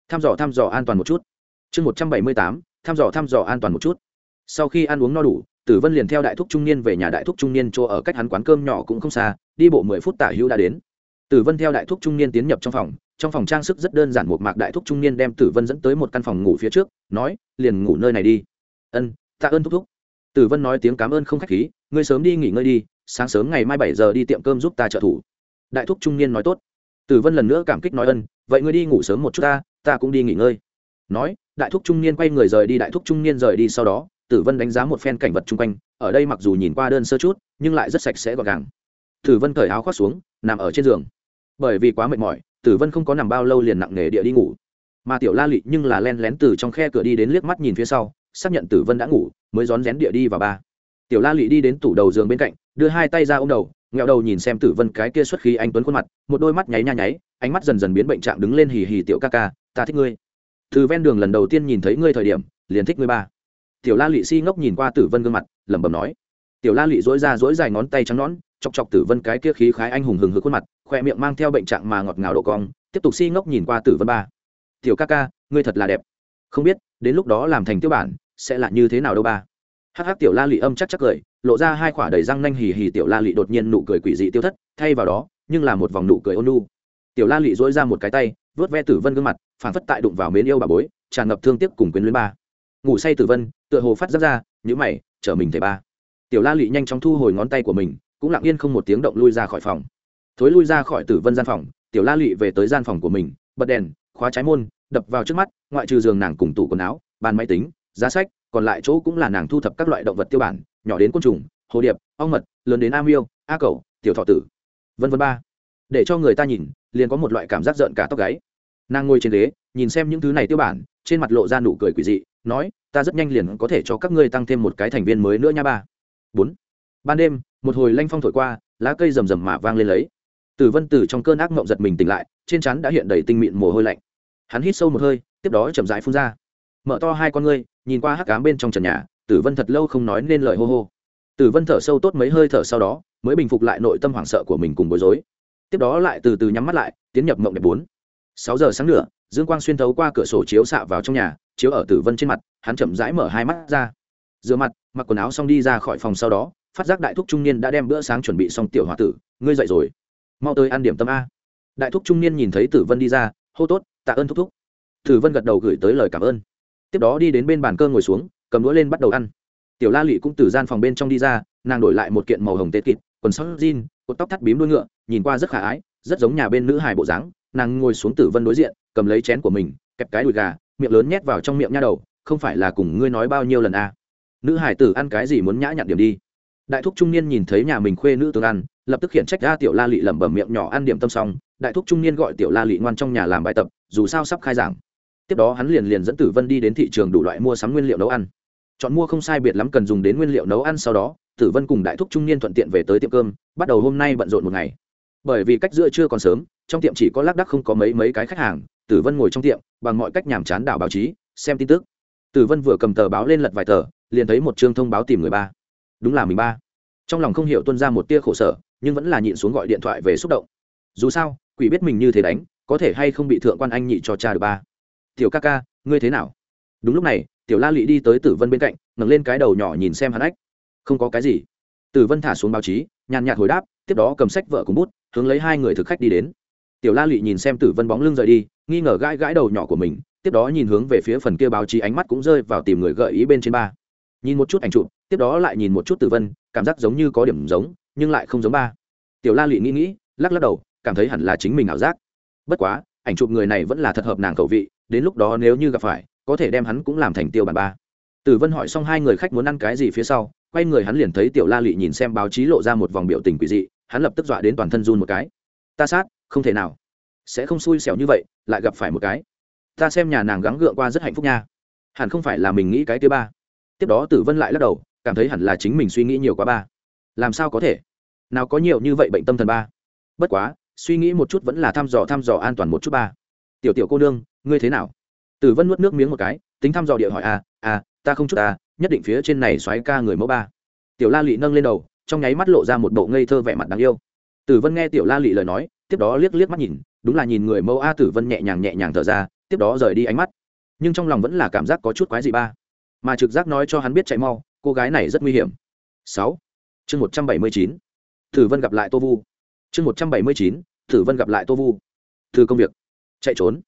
thăm dò thăm dò an toàn một chút. Chương một trăm bảy mươi tám, thăm dò thăm dò an toàn một chút. Sau khi ăn uống no đủ, tử vân liền theo đại thúc trung niên về nhà đại thúc trung niên chỗ ở cách hắn quán cơm nhỏ cũng không xa, đi bộ mười phút tả hữu đã đến. Tử vân theo đại thúc trung niên tiến nhập trong phòng trong phòng trang sức rất đơn giản một mạc đại thúc trung niên đem tử vân dẫn tới một căn phòng ngủ phía trước, nói, liền ngủ nơi này đi. Ân, tạ ơn thúc thúc. Tử vân nói tiếng cảm ơn không k h á c h khí, ngươi sớm đi nghỉ ngơi đi, sáng sớm ngày mai bảy giờ đi tiệm cơm giúp ta trợ thủ. Đại thúc trung niên nói tốt. Tử vân lần nữa cảm kích nói ân, vậy ngươi đi ngủ sớm một chút ta ta cũng đi nghỉ ngơi. Nói, đại thúc trung niên quay người rời đi, đại thúc trung niên rời đi sau đó, tử vân đánh giá một phen cảnh vật chung quanh, ở đây mặc dù nhìn qua đơn sơ chút, nhưng lại rất sạch sẽ gọn gàng. Tử vân cởi áo khoác xuống, nằm ở trên giường. Bởi vì quá mệt mỏi, tử vân không có nằm bao lâu liền nặng nề địa đi ngủ. Mà tiểu la lị nhưng là len lén từ trong khe cửa đi đến liếc mắt nhìn phía sau, xác nhận tử vân đã ngủ, mới rón rén địa đi vào ba. Tiểu la lị đi đến tủ đầu giường bên cạnh, đưa hai tay ra ô m đầu, nghẹo đầu nhìn xem tử vân cái kia xuất khí anh tuấn khuôn mặt, một đôi mắt nháy nha nháy, ánh mắt dần dần biến bệnh trạng đứng lên hì hì tiểu ca ca ta thích ngươi. Từ ven đường lần đầu tiên nhìn thấy ngươi thời điểm, liền thích ngươi ba. Tiểu la lụy si ngốc nhìn qua tử vân gương mặt, lẩm bẩm nói. Tiểu la lụy dối ra dối dài ngón tay trắng nón chọc chọc tử vân cái kia khí khái anh hùng hừng hực khuôn mặt, khoe miệng mang theo bệnh trạng mà ngọt ngào độ cong, tiếp tục si ngốc nhìn qua tử vân ba. Tiểu ca ca, ngươi thật là đẹp. Không biết, đến lúc đó làm thành tiêu bản, sẽ là như thế nào đâu ba. Hắc hắc tiểu la lụy âm chắc chắc cười, lộ ra hai khỏa đầy răng nanh hì hì tiểu la lụy đột nhiên nụ cười quỷ dị tiêu thất, thay vào đó, nhưng là một vòng nụ cười ôn nu tiểu la lụy dối ra một cái tay vớt ve tử vân gương mặt phản phất tại đụng vào mến yêu bà bối, tràn ngập thương tiếc cùng quyến luyến ba. Ngủ say tử vân, tựa hồ phát giác ra nhữ mày chở mình thể ba. Tiểu la lị nhanh chóng thu hồi ngón tay của mình, cũng lặng yên không một tiếng động lui ra khỏi phòng. Thối lui ra khỏi tử vân gian phòng, tiểu la lị về tới gian phòng của mình, bật đèn, khóa trái môn, đập vào trước mắt, ngoại trừ giường nàng cùng tủ quần áo, bàn máy tính, giá sách, còn lại chỗ cũng là nàng thu thập các loại động vật tiêu bản, nhỏ đến côn trùng, hồ điệp, ong mật, lớn đến a miêu, a cầu tiểu thọ tử. Vân vân ba để cho người ta nhìn, liền có một loại cảm giác rợn cả tóc gáy. Nàng ngồi trên ghế, nhìn xem những thứ này tiêu bản, trên mặt lộ ra nụ cười quỷ dị, nói, ta rất nhanh liền có thể cho các ngươi tăng thêm một cái thành viên mới nữa nha ba. Bốn. Ban đêm, một hồi lanh phong thổi qua, lá cây rầm rầm mà vang lên lấy. Tử vân từ trong cơn ác mộng giật mình tỉnh lại, trên chắn đã hiện đầy tinh mịn mồ hôi lạnh. Hắn hít sâu một hơi, tiếp đó chậm rãi phun ra. Mở to hai con ngươi, nhìn qua hắc cám bên trong trần nhà, tử vân thật lâu không nói nên lời hô hô. Tử vân thở sâu tốt mấy hơi thở sau đó, mới bình phục lại nội tâm hoảng sợ của mình cùng bối rối tiếp đó lại từ từ nhắm mắt lại, tiến nhập mộng đẹp bốn. Sáu giờ sáng nửa, dương quang xuyên thấu qua cửa sổ chiếu xạ vào trong nhà, chiếu ở tử vân trên mặt, hắn chậm rãi mở hai mắt ra. Rửa mặt, mặc quần áo xong đi ra khỏi phòng sau đó, phát giác đại thúc trung niên đã đem bữa sáng chuẩn bị xong tiểu h o a tử, ngươi dậy rồi. Mau tới ăn điểm tâm a. Đại thúc trung niên nhìn thấy tử vân đi ra, hô tốt, tạ ơn thúc thúc. Tử vân gật đầu gửi tới lời cảm ơn. Tiếp đó đi đến bên bàn cơ ngồi xuống, cầm đũa lên bắt đầu ăn. Tiểu la lị cũng từ gian phòng bên trong đi ra, nàng đổi lại một kiện màu hồng tết kịt quần sót jean, cột tóc thắt bím đuôi ngựa, nhìn qua rất khả ái, rất giống nhà bên nữ hài bộ dáng. Nàng ngồi xuống tử vân đối diện, cầm lấy chén của mình, kẹp cái đùi gà, miệng lớn nhét vào trong miệng nha đầu, không phải là cùng ngươi nói bao nhiêu lần à. nữ hải tử ăn cái gì muốn nhã nhặn điểm đi. Đại thúc trung niên nhìn thấy nhà mình khuê nữ tương ăn, lập tức khiển trách ra tiểu la lị lẩm bẩm miệng nhỏ ăn điểm tâm xong. Đại thúc trung niên gọi tiểu la lị ngoan trong nhà làm bài tập, dù sao sắp khai giảng. Tiếp đó hắn liền liền dẫn tử vân đi đến thị trường đủ loại mua sắm nguyên liệu nấu ăn. Chọn mua không sai biệt lắm cần dùng đến nguyên liệu nấu ăn sau đó tử vân cùng đại thúc trung niên thuận tiện về tới tiệm cơm, bắt đầu hôm nay bận rộn một ngày. Bởi vì cách giữa trưa còn sớm, trong tiệm chỉ có lác đắc không có mấy mấy cái khách hàng, tử vân ngồi trong tiệm, bằng mọi cách nhàm chán đảo báo chí, xem tin tức. Tử vân vừa cầm tờ báo lên lật vài tờ, liền thấy một chương thông báo tìm người ba. Đúng là mình ba. Trong lòng không hiểu tuân ra một tia khổ sở, nhưng vẫn là nhịn xuống gọi điện thoại về xúc động. Dù sao, quỷ biết mình như thế đánh, có thể hay không bị thượng quan anh nhị cho cha được ba. Tiểu ca ca, ngươi thế nào? Đúng lúc này, tiểu la lị đi tới tử vân bên cạnh, ngẩng lên cái đầu nhỏ nhìn xem hắn ách không có cái gì. Tử vân thả xuống báo chí, nhàn nhạt hồi đáp, tiếp đó cầm sách vợ cùng bút, hướng lấy hai người thực khách đi đến. Tiểu la lụy nhìn xem tử vân bóng lưng rời đi, nghi ngờ gãi gãi đầu nhỏ của mình, tiếp đó nhìn hướng về phía phần kia báo chí ánh mắt cũng rơi vào tìm người gợi ý bên trên ba. Nhìn một chút ảnh chụp, tiếp đó lại nhìn một chút tử vân, cảm giác giống như có điểm giống, nhưng lại không giống ba. Tiểu la lụy nghĩ nghĩ, lắc lắc đầu, cảm thấy hẳn là chính mình ảo giác. Bất quá, ảnh chụp người này vẫn là thật hợp nàng khẩu vị, đến lúc đó nếu như gặp phải, có thể đem hắn cũng làm thành tiêu bản ba. Tử vân hỏi xong hai người khách muốn ăn cái gì phía sau quay người hắn liền thấy tiểu la lị nhìn xem báo chí lộ ra một vòng biểu tình quỷ dị, hắn lập tức dọa đến toàn thân run một cái. Ta sát, không thể nào. Sẽ không xui xẻo như vậy, lại gặp phải một cái. Ta xem nhà nàng gắng gượng qua rất hạnh phúc nha. Hẳn không phải là mình nghĩ cái thứ ba. Tiếp đó tử vân lại lắc đầu, cảm thấy hẳn là chính mình suy nghĩ nhiều quá ba. Làm sao có thể? Nào có nhiều như vậy bệnh tâm thần ba. Bất quá, suy nghĩ một chút vẫn là thăm dò thăm dò an toàn một chút ba. Tiểu tiểu cô nương, ngươi thế nào? Tử vân nuốt nước miếng một cái, tính thăm dò địa hỏi à à ta không chút à nhất định phía trên này xoáy ca người mẫu ba. Tiểu la lị nâng lên đầu, trong nháy mắt lộ ra một bộ ngây thơ vẻ mặt đáng yêu. Tử vân nghe tiểu la lị lời nói, tiếp đó liếc liếc mắt nhìn, đúng là nhìn người mẫu a tử vân nhẹ nhàng nhẹ nhàng thở ra, tiếp đó rời đi ánh mắt. Nhưng trong lòng vẫn là cảm giác có chút quái dị ba. Mà trực giác nói cho hắn biết chạy mau, cô gái này rất nguy hiểm. Sáu. Chương một trăm bảy mươi chín. Tử vân gặp lại tô vu. Chương một trăm bảy mươi chín, tử vân gặp lại tô vu. Từ công việc. Chạy trốn.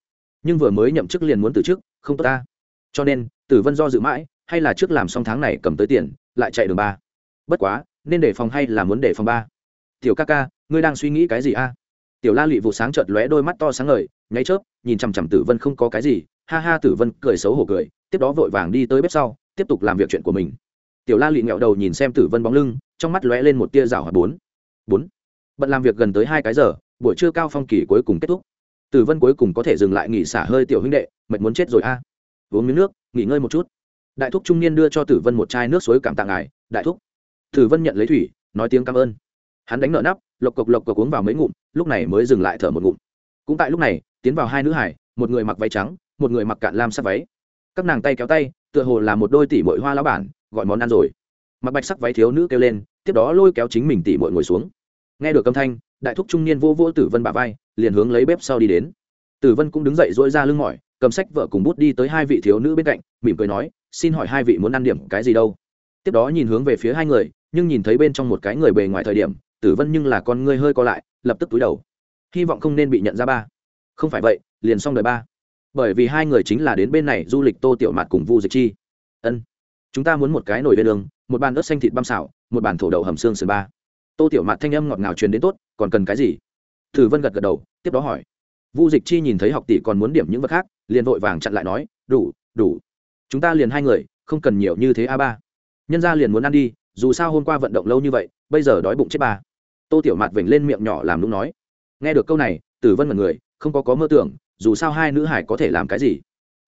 Nhưng vừa mới nhậm chức liền muốn từ chức, không tốt ta. Cho nên, tử vân do dự mãi hay là trước làm xong tháng này cầm tới tiền, lại chạy đường ba? Bất quá, nên để phòng hay là muốn để phòng ba? Tiểu ca ca, ngươi đang suy nghĩ cái gì a? Tiểu la lụy vụ sáng chợt lóe đôi mắt to sáng ngời, nháy chớp, nhìn chằm chằm tử vân không có cái gì, ha ha tử vân cười xấu hổ cười, tiếp đó vội vàng đi tới bếp sau, tiếp tục làm việc chuyện của mình. Tiểu la lụy nghẹo đầu nhìn xem tử vân bóng lưng, trong mắt lóe lên một tia rào hoạt bốn. Bốn. Bận làm việc gần tới hai cái giờ, buổi trưa cao phong kỳ cuối cùng kết thúc. Tử vân cuối cùng có thể dừng lại nghỉ xả hơi tiểu huynh đệ, mệt muốn chết rồi a. Uống miếng nước, nghỉ ngơi một chút đại thúc trung niên đưa cho tử vân một chai nước suối cảm tạ ngài, đại thúc. Tử vân nhận lấy thủy, nói tiếng cảm ơn. Hắn đánh nợ nắp, lộc cộc lộc cộc uống vào mấy ngụm, lúc này mới dừng lại thở một ngụm. Cũng tại lúc này, tiến vào hai nữ hải, một người mặc váy trắng, một người mặc cạn lam sắc váy. Các nàng tay kéo tay, tựa hồ là một đôi tỷ mội hoa lao bản, gọi món ăn rồi. Mặc bạch sắc váy thiếu nữ kêu lên, tiếp đó lôi kéo chính mình tỷ mội ngồi xuống. Nghe được âm thanh, đại thúc trung niên vô vô tử vân bà vai, liền hướng lấy bếp sau đi đến. Tử vân cũng đứng dậy dỗi ra lưng mỏi, cầm sách vợ cùng bút đi tới hai vị thiếu nữ bên cạnh, mỉm cười nói xin hỏi hai vị muốn ăn điểm cái gì đâu? Tiếp đó nhìn hướng về phía hai người, nhưng nhìn thấy bên trong một cái người bề ngoài thời điểm, tử vân nhưng là con ngươi hơi co lại, lập tức túi đầu. Hy vọng không nên bị nhận ra ba. Không phải vậy, liền xong đời ba. Bởi vì hai người chính là đến bên này du lịch tô tiểu mạt cùng vu dịch chi. Ân, chúng ta muốn một cái nồi bên đường, một bàn ớt xanh thịt băm xảo một bàn thổ đậu hầm xương sườn ba. Tô tiểu mạt thanh âm ngọt ngào truyền đến tốt, còn cần cái gì? Tử vân gật gật đầu, tiếp đó hỏi. Vu dịch chi nhìn thấy học tỷ còn muốn điểm những vật khác, liền vội vàng chặn lại nói, đủ đủ chúng ta liền hai người, không cần nhiều như thế a ba. Nhân ra liền muốn ăn đi, dù sao hôm qua vận động lâu như vậy, bây giờ đói bụng chết ba. Tô tiểu mạt vểnh lên miệng nhỏ làm đúng nói. Nghe được câu này, tử vân mật người, không có có mơ tưởng, dù sao hai nữ hải có thể làm cái gì.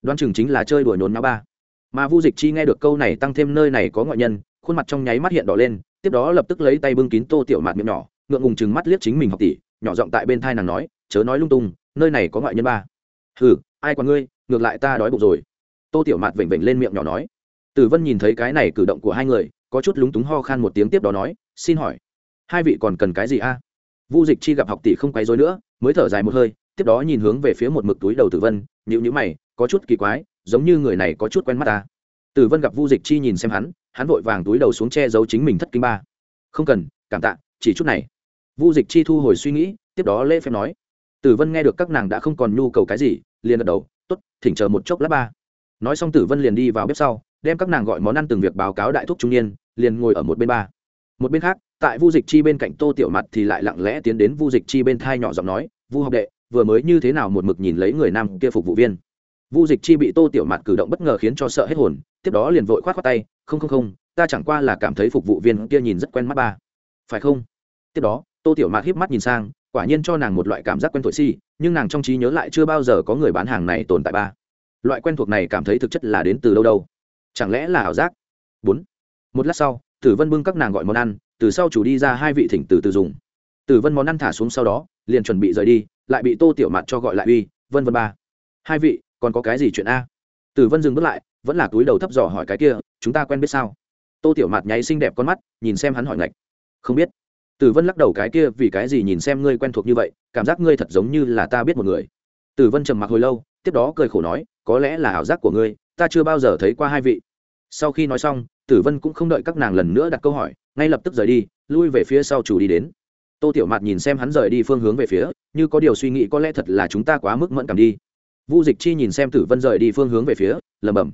Đoán chừng chính là chơi đùa nhốn nháo ba. Mà vu dịch chi nghe được câu này tăng thêm nơi này có ngoại nhân, khuôn mặt trong nháy mắt hiện đỏ lên, tiếp đó lập tức lấy tay bưng kín tô tiểu mạt miệng nhỏ, ngượng ngùng chừng mắt liếc chính mình học tỷ, nhỏ giọng tại bên thai nàng nói, chớ nói lung tung, nơi này có ngoại nhân ba. Hừ, ai còn ngươi, ngược lại ta đói bụng rồi tô tiểu mạt vểnh vểnh lên miệng nhỏ nói. Tử vân nhìn thấy cái này cử động của hai người, có chút lúng túng ho khan một tiếng tiếp đó nói, xin hỏi, hai vị còn cần cái gì a? Vu dịch chi gặp học tỷ không quấy rối nữa, mới thở dài một hơi, tiếp đó nhìn hướng về phía một mực túi đầu tử vân nhịu nhữ mày, có chút kỳ quái, giống như người này có chút quen mắt ta. Tử vân gặp vu dịch chi nhìn xem hắn hắn vội vàng túi đầu xuống che giấu chính mình thất kinh ba. Không cần, cảm tạ, chỉ chút này. Vu dịch chi thu hồi suy nghĩ, tiếp đó lễ phép nói tử vân nghe được các nàng đã không còn nhu cầu cái gì, liền gật đầu t ố t thỉnh chờ một chốc lát ba nói xong tử vân liền đi vào bếp sau, đem các nàng gọi món ăn từng việc báo cáo đại thúc trung niên, liền ngồi ở một bên ba. Một bên khác, tại vu dịch chi bên cạnh tô tiểu mặt thì lại lặng lẽ tiến đến vu dịch chi bên thai nhỏ giọng nói, vu học đệ, vừa mới như thế nào một mực nhìn lấy người nam kia phục vụ viên? Vu dịch chi bị tô tiểu mặt cử động bất ngờ khiến cho sợ hết hồn, tiếp đó liền vội k h o á t khoác tay, không không không, ta chẳng qua là cảm thấy phục vụ viên kia nhìn rất quen mắt ba. Phải không? Tiếp đó, tô tiểu mặt híp mắt nhìn sang, quả nhiên cho nàng một loại cảm giác quen thổi si, nhưng nàng trong trí nhớ lại chưa bao giờ có người bán hàng này tồn tại ba loại quen thuộc này cảm thấy thực chất là đến từ đâu đâu? Chẳng lẽ là ảo giác? Bốn. Một lát sau, tử vân bưng các nàng gọi món ăn, từ sau chủ đi ra hai vị thỉnh từ từ dùng. Tử vân món ăn thả xuống sau đó, liền chuẩn bị rời đi, lại bị tô tiểu mặt cho gọi lại uy, vân vân ba. Hai vị, còn có cái gì chuyện a? Tử vân dừng bước lại, vẫn là túi đầu thấp dò hỏi cái kia, chúng ta quen biết sao? Tô tiểu mặt nháy xinh đẹp con mắt, nhìn xem hắn hỏi ngạch. Không biết. Tử vân lắc đầu cái kia, vì cái gì nhìn xem ngươi quen thuộc như vậy, cảm giác ngươi thật giống như là ta biết một người tử vân trầm mặc hồi lâu, tiếp đó cười khổ nói, có lẽ là ảo giác của ngươi, ta chưa bao giờ thấy qua hai vị. Sau khi nói xong, tử vân cũng không đợi các nàng lần nữa đặt câu hỏi, ngay lập tức rời đi, lui về phía sau chủ đi đến. Tô tiểu mạt nhìn xem hắn rời đi phương hướng về phía, như có điều suy nghĩ có lẽ thật là chúng ta quá mức mẫn cảm đi. Vu dịch chi nhìn xem tử vân rời đi phương hướng về phía lầm bầm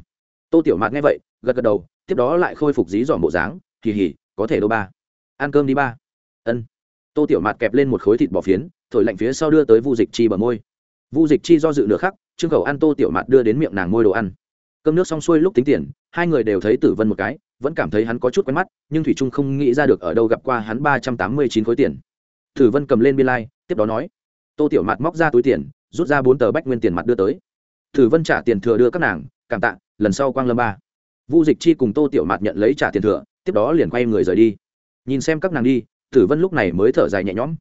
tô tiểu mạt nghe vậy, gật gật đầu, tiếp đó lại khôi phục dí dỏm bộ dáng kỳ hỉ có thể đâu ba. Ăn cơm đi ba. Ân. Tô tiểu mạt kẹp lên một khối thịt bò phiến, thổi lạnh phía sau đưa tới vu dịch chi bờ môi vu dịch chi do dự nửa khắc trương khẩu ăn tô tiểu mạt đưa đến miệng nàng môi đồ ăn. Cơm nước xong xuôi lúc tính tiền hai người đều thấy tử vân một cái vẫn cảm thấy hắn có chút quen mắt nhưng thủy trung không nghĩ ra được ở đâu gặp qua hắn ba trăm tám mươi chín khối tiền. Tử vân cầm lên biên lai、like, tiếp đó nói tô tiểu mạt móc ra túi tiền rút ra bốn tờ bách nguyên tiền mặt đưa tới. Tử vân trả tiền thừa đưa các nàng cảm tạ lần sau quang lâm ba. Vu dịch chi cùng tô tiểu mạt nhận lấy trả tiền thừa tiếp đó liền quay người rời đi. Nhìn xem các nàng đi tử vân lúc này mới thở dài nhẹ nhõm.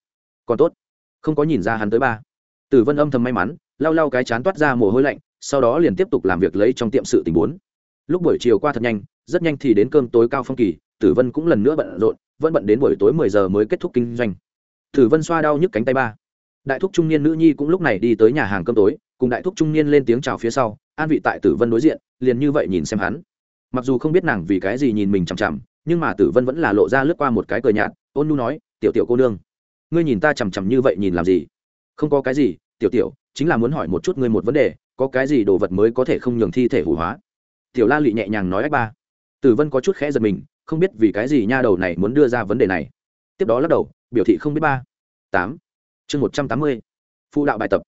Còn tốt không có nhìn ra hắn tới ba tử vân âm thầm may mắn, lau lau cái chán toát ra mồ hôi lạnh, sau đó liền tiếp tục làm việc lấy trong tiệm sự tình bốn. Lúc buổi chiều qua thật nhanh, rất nhanh thì đến cơm tối cao phong kỳ tử vân cũng lần nữa bận rộn, vẫn bận đến buổi tối mười giờ mới kết thúc kinh doanh. Tử vân xoa đau nhức cánh tay ba. Đại thúc trung niên nữ nhi cũng lúc này đi tới nhà hàng cơm tối, cùng đại thúc trung niên lên tiếng chào phía sau, an vị tại tử vân đối diện, liền như vậy nhìn xem hắn. Mặc dù không biết nàng vì cái gì nhìn mình chằm chằm, nhưng mà tử vân vẫn là lộ ra lướt qua một cái cờ nhạt, ôn nu nói, tiểu tiểu cô nương, ngươi nhìn ta chằm chằm như vậy nhìn làm gì? Không có cái gì, tiểu tiểu, chính là muốn hỏi một chút ngươi một vấn đề, có cái gì đồ vật mới có thể không nhường thi thể hủ hóa? Tiểu la lị nhẹ nhàng nói ách ba. Tử vân có chút khẽ giật mình, không biết vì cái gì nha đầu này muốn đưa ra vấn đề này. Tiếp đó lắc đầu, biểu thị không biết ba. Tám. Chương một trăm tám mươi. Phụ đạo bài tập.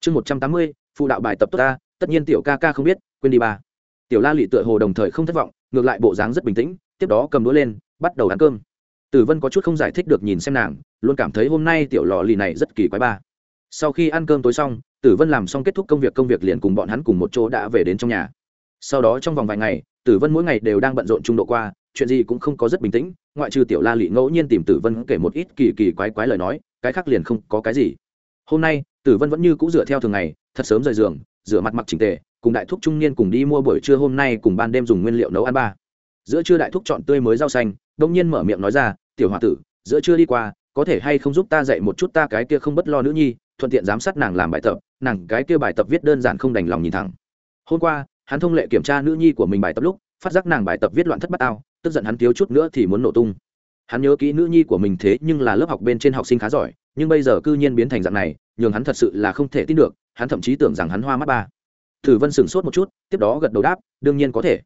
Chương một trăm tám mươi, phụ đạo bài tập tốt ta, tất nhiên tiểu ca ca không biết, quên đi ba. Tiểu la lị tựa hồ đồng thời không thất vọng, ngược lại bộ dáng rất bình tĩnh, tiếp đó cầm đũa lên, bắt đầu ăn cơm. Tử vân có chút không giải thích được nhìn xem nàng, luôn cảm thấy hôm nay tiểu lò lì này rất kỳ quái ba sau khi ăn cơm tối xong, tử vân làm xong kết thúc công việc công việc liền cùng bọn hắn cùng một chỗ đã về đến trong nhà. Sau đó trong vòng vài ngày, tử vân mỗi ngày đều đang bận rộn trung độ qua, chuyện gì cũng không có rất bình tĩnh, ngoại trừ tiểu la lị ngẫu nhiên tìm tử vân kể một ít kỳ kỳ quái quái lời nói, cái khác liền không có cái gì. Hôm nay, tử vân vẫn như c ũ dựa theo thường ngày, thật sớm rời giường, rửa mặt mặc trình tề, cùng đại thúc trung niên cùng đi mua buổi trưa hôm nay cùng ban đêm dùng nguyên liệu nấu ăn ba. Giữa trưa đại thúc chọn tươi mới rau xanh, đông nhiên mở miệng nói ra, tiểu h o a tử, giữa trưa đi qua, có thể hay không giúp ta dạy một chút ta cái kia không bất lo nữ nhi thuận tiện giám sát nàng làm bài tập, nàng cái kia bài tập viết đơn giản không đành lòng nhìn thẳng. Hôm qua, hắn thông lệ kiểm tra nữ nhi của mình bài tập lúc, phát giác nàng bài tập viết loạn thất bát ao, tức giận hắn thiếu chút nữa thì muốn nổ tung. Hắn nhớ kỹ nữ nhi của mình thế nhưng là lớp học bên trên học sinh khá giỏi, nhưng bây giờ cư nhiên biến thành dạng này, nhường hắn thật sự là không thể tin được, hắn thậm chí tưởng rằng hắn hoa mắt ba. Thử vân sửng sốt một chút, tiếp đó gật đầu đáp, đương nhiên có thể.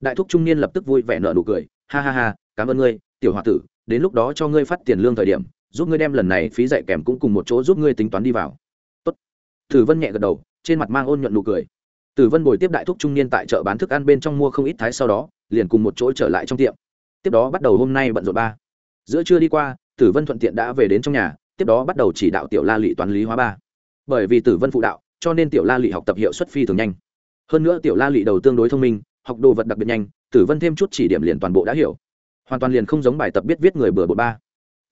Đại thúc trung niên lập tức vui vẻ nợ nụ cười, ha ha ha, cảm ơn ngươi, tiểu h o a tử, đến lúc đó cho ngươi phát tiền lương thời điểm giúp ngươi đem lần này phí dạy kèm cũng cùng một chỗ giúp ngươi tính toán đi vào. Tốt. Tử vân nhẹ gật đầu, trên mặt mang ôn nhuận nụ cười. Tử vân bồi tiếp đại thúc trung niên tại chợ bán thức ăn bên trong mua không ít thái sau đó, liền cùng một chỗ trở lại trong tiệm. Tiếp đó bắt đầu hôm nay bận rộn ba. Giữa trưa đi qua tử vân thuận tiện đã về đến trong nhà, tiếp đó bắt đầu chỉ đạo tiểu la lị toán lý hóa ba. Bởi vì tử vân phụ đạo, cho nên tiểu la lị học tập hiệu suất phi thường nhanh. Hơn nữa tiểu la lị đầu tương đối thông minh, học đồ vật đặc biệt nhanh tử vân thêm chút chỉ điểm liền toàn bộ đã hiểu. Hoàn toàn liền không giống bài tập biết viết người bừa bộn ba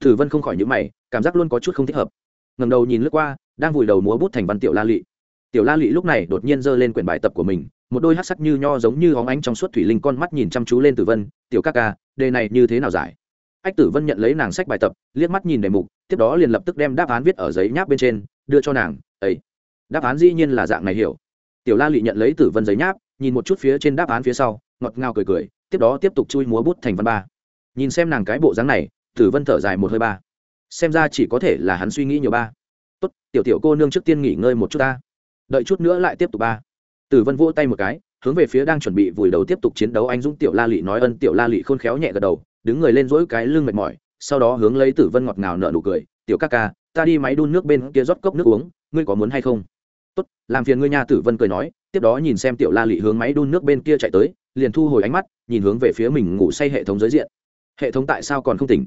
tử vân không khỏi những mày, cảm giác luôn có chút không thích hợp. Ngầm đầu nhìn lướt qua, đang vùi đầu múa bút thành văn tiểu la lị. Tiểu la lị lúc này đột nhiên giơ lên quyển bài tập của mình, một đôi hát sắc như nho giống như hóng ánh trong suốt thủy linh con mắt nhìn chăm chú lên tử vân, tiểu ca ca, đề này như thế nào giải? Ách tử vân nhận lấy nàng sách bài tập, liếc mắt nhìn đề mục, tiếp đó liền lập tức đem đáp án viết ở giấy nháp bên trên, đưa cho nàng ấy đáp án dĩ nhiên là dạng này hiểu. Tiểu la lị nhận lấy tử vân giấy nháp, nhìn một chút phía trên đáp án phía sau, ngọt ngào cười cười, tiếp đó tiếp tục chui múa bút thành văn ba. Nhìn xem nàng cái bộ dáng này tử vân thở dài một hơi ba. Xem ra chỉ có thể là hắn suy nghĩ nhiều ba. Tốt, tiểu tiểu cô nương trước tiên nghỉ ngơi một chút ta. Đợi chút nữa lại tiếp tục ba. Tử vân vỗ tay một cái, hướng về phía đang chuẩn bị vùi đầu tiếp tục chiến đấu anh dũng tiểu la lị nói ân tiểu la lị khôn khéo nhẹ gật đầu, đứng người lên dỗi cái lưng mệt mỏi, sau đó hướng lấy tử vân ngọt ngào nở nụ cười, tiểu ca ca, ta đi máy đun nước bên kia rót cốc nước uống, ngươi có muốn hay không? Tốt, làm phiền ngươi nha, tử vân cười nói, tiếp đó nhìn xem tiểu la lị hướng máy đun nước bên kia chạy tới, liền thu hồi ánh mắt, nhìn hướng về phía mình ngủ say hệ thống giới diện. Hệ thống tại sao còn không tỉnh?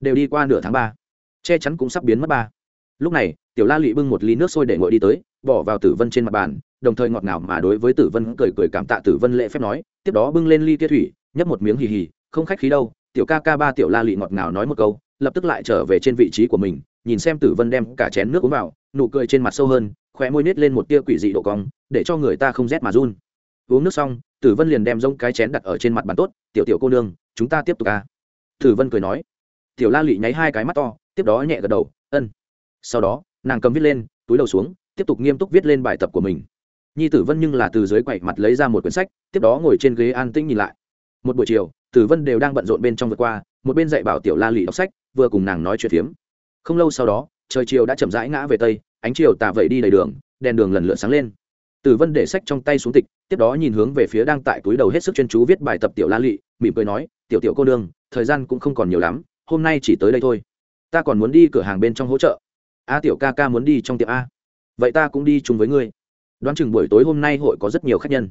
Đều đi qua nửa tháng ba. Che chắn cũng sắp biến mất ba. Lúc này, tiểu la lụy bưng một ly nước sôi để ngồi đi tới, bỏ vào tử vân trên mặt bàn, đồng thời ngọt ngào mà đối với tử vân cười cười cảm tạ tử vân lễ phép nói, tiếp đó bưng lên ly kia thủy, nhấp một miếng hì hì, không khách khí đâu, tiểu ca ca ba tiểu la lụy ngọt ngào nói một câu, lập tức lại trở về trên vị trí của mình, nhìn xem tử vân đem cả chén nước uống vào, nụ cười trên mặt sâu hơn, khóe môi nết lên một tia quỷ dị độ cong, để cho người ta không rét mà run. Uống nước xong, tử vân liền đem rông cái chén đặt ở trên mặt bàn tốt, tiểu tiểu cô nương, chúng ta tiếp tục ca tử vân cười nói tiểu la lị nháy hai cái mắt to, tiếp đó nhẹ gật đầu, ân. Sau đó, nàng cầm viết lên, túi đầu xuống, tiếp tục nghiêm túc viết lên bài tập của mình. Nhi tử vân nhưng là từ dưới quậy mặt lấy ra một quyển sách, tiếp đó ngồi trên ghế an tĩnh nhìn lại. Một buổi chiều, tử vân đều đang bận rộn bên trong vượt qua, một bên dạy bảo tiểu la lị đọc sách, vừa cùng nàng nói chuyện phiếm. Không lâu sau đó, trời chiều đã chậm rãi ngã về tây, ánh chiều tà vẩy đi đầy đường, đèn đường lần lượt sáng lên. Tử vân để sách trong tay xuống tịch, tiếp đó nhìn hướng về phía đang tại túi đầu hết sức chuyên chú viết bài tập tiểu la lị, mỉm cười nói, tiểu tiểu cô đương thời gian cũng không còn nhiều lắm hôm nay chỉ tới đây thôi. Ta còn muốn đi cửa hàng bên trong hỗ trợ. A tiểu ca ca muốn đi trong tiệm a. Vậy ta cũng đi chung với ngươi. Đoán chừng buổi tối hôm nay hội có rất nhiều khách nhân.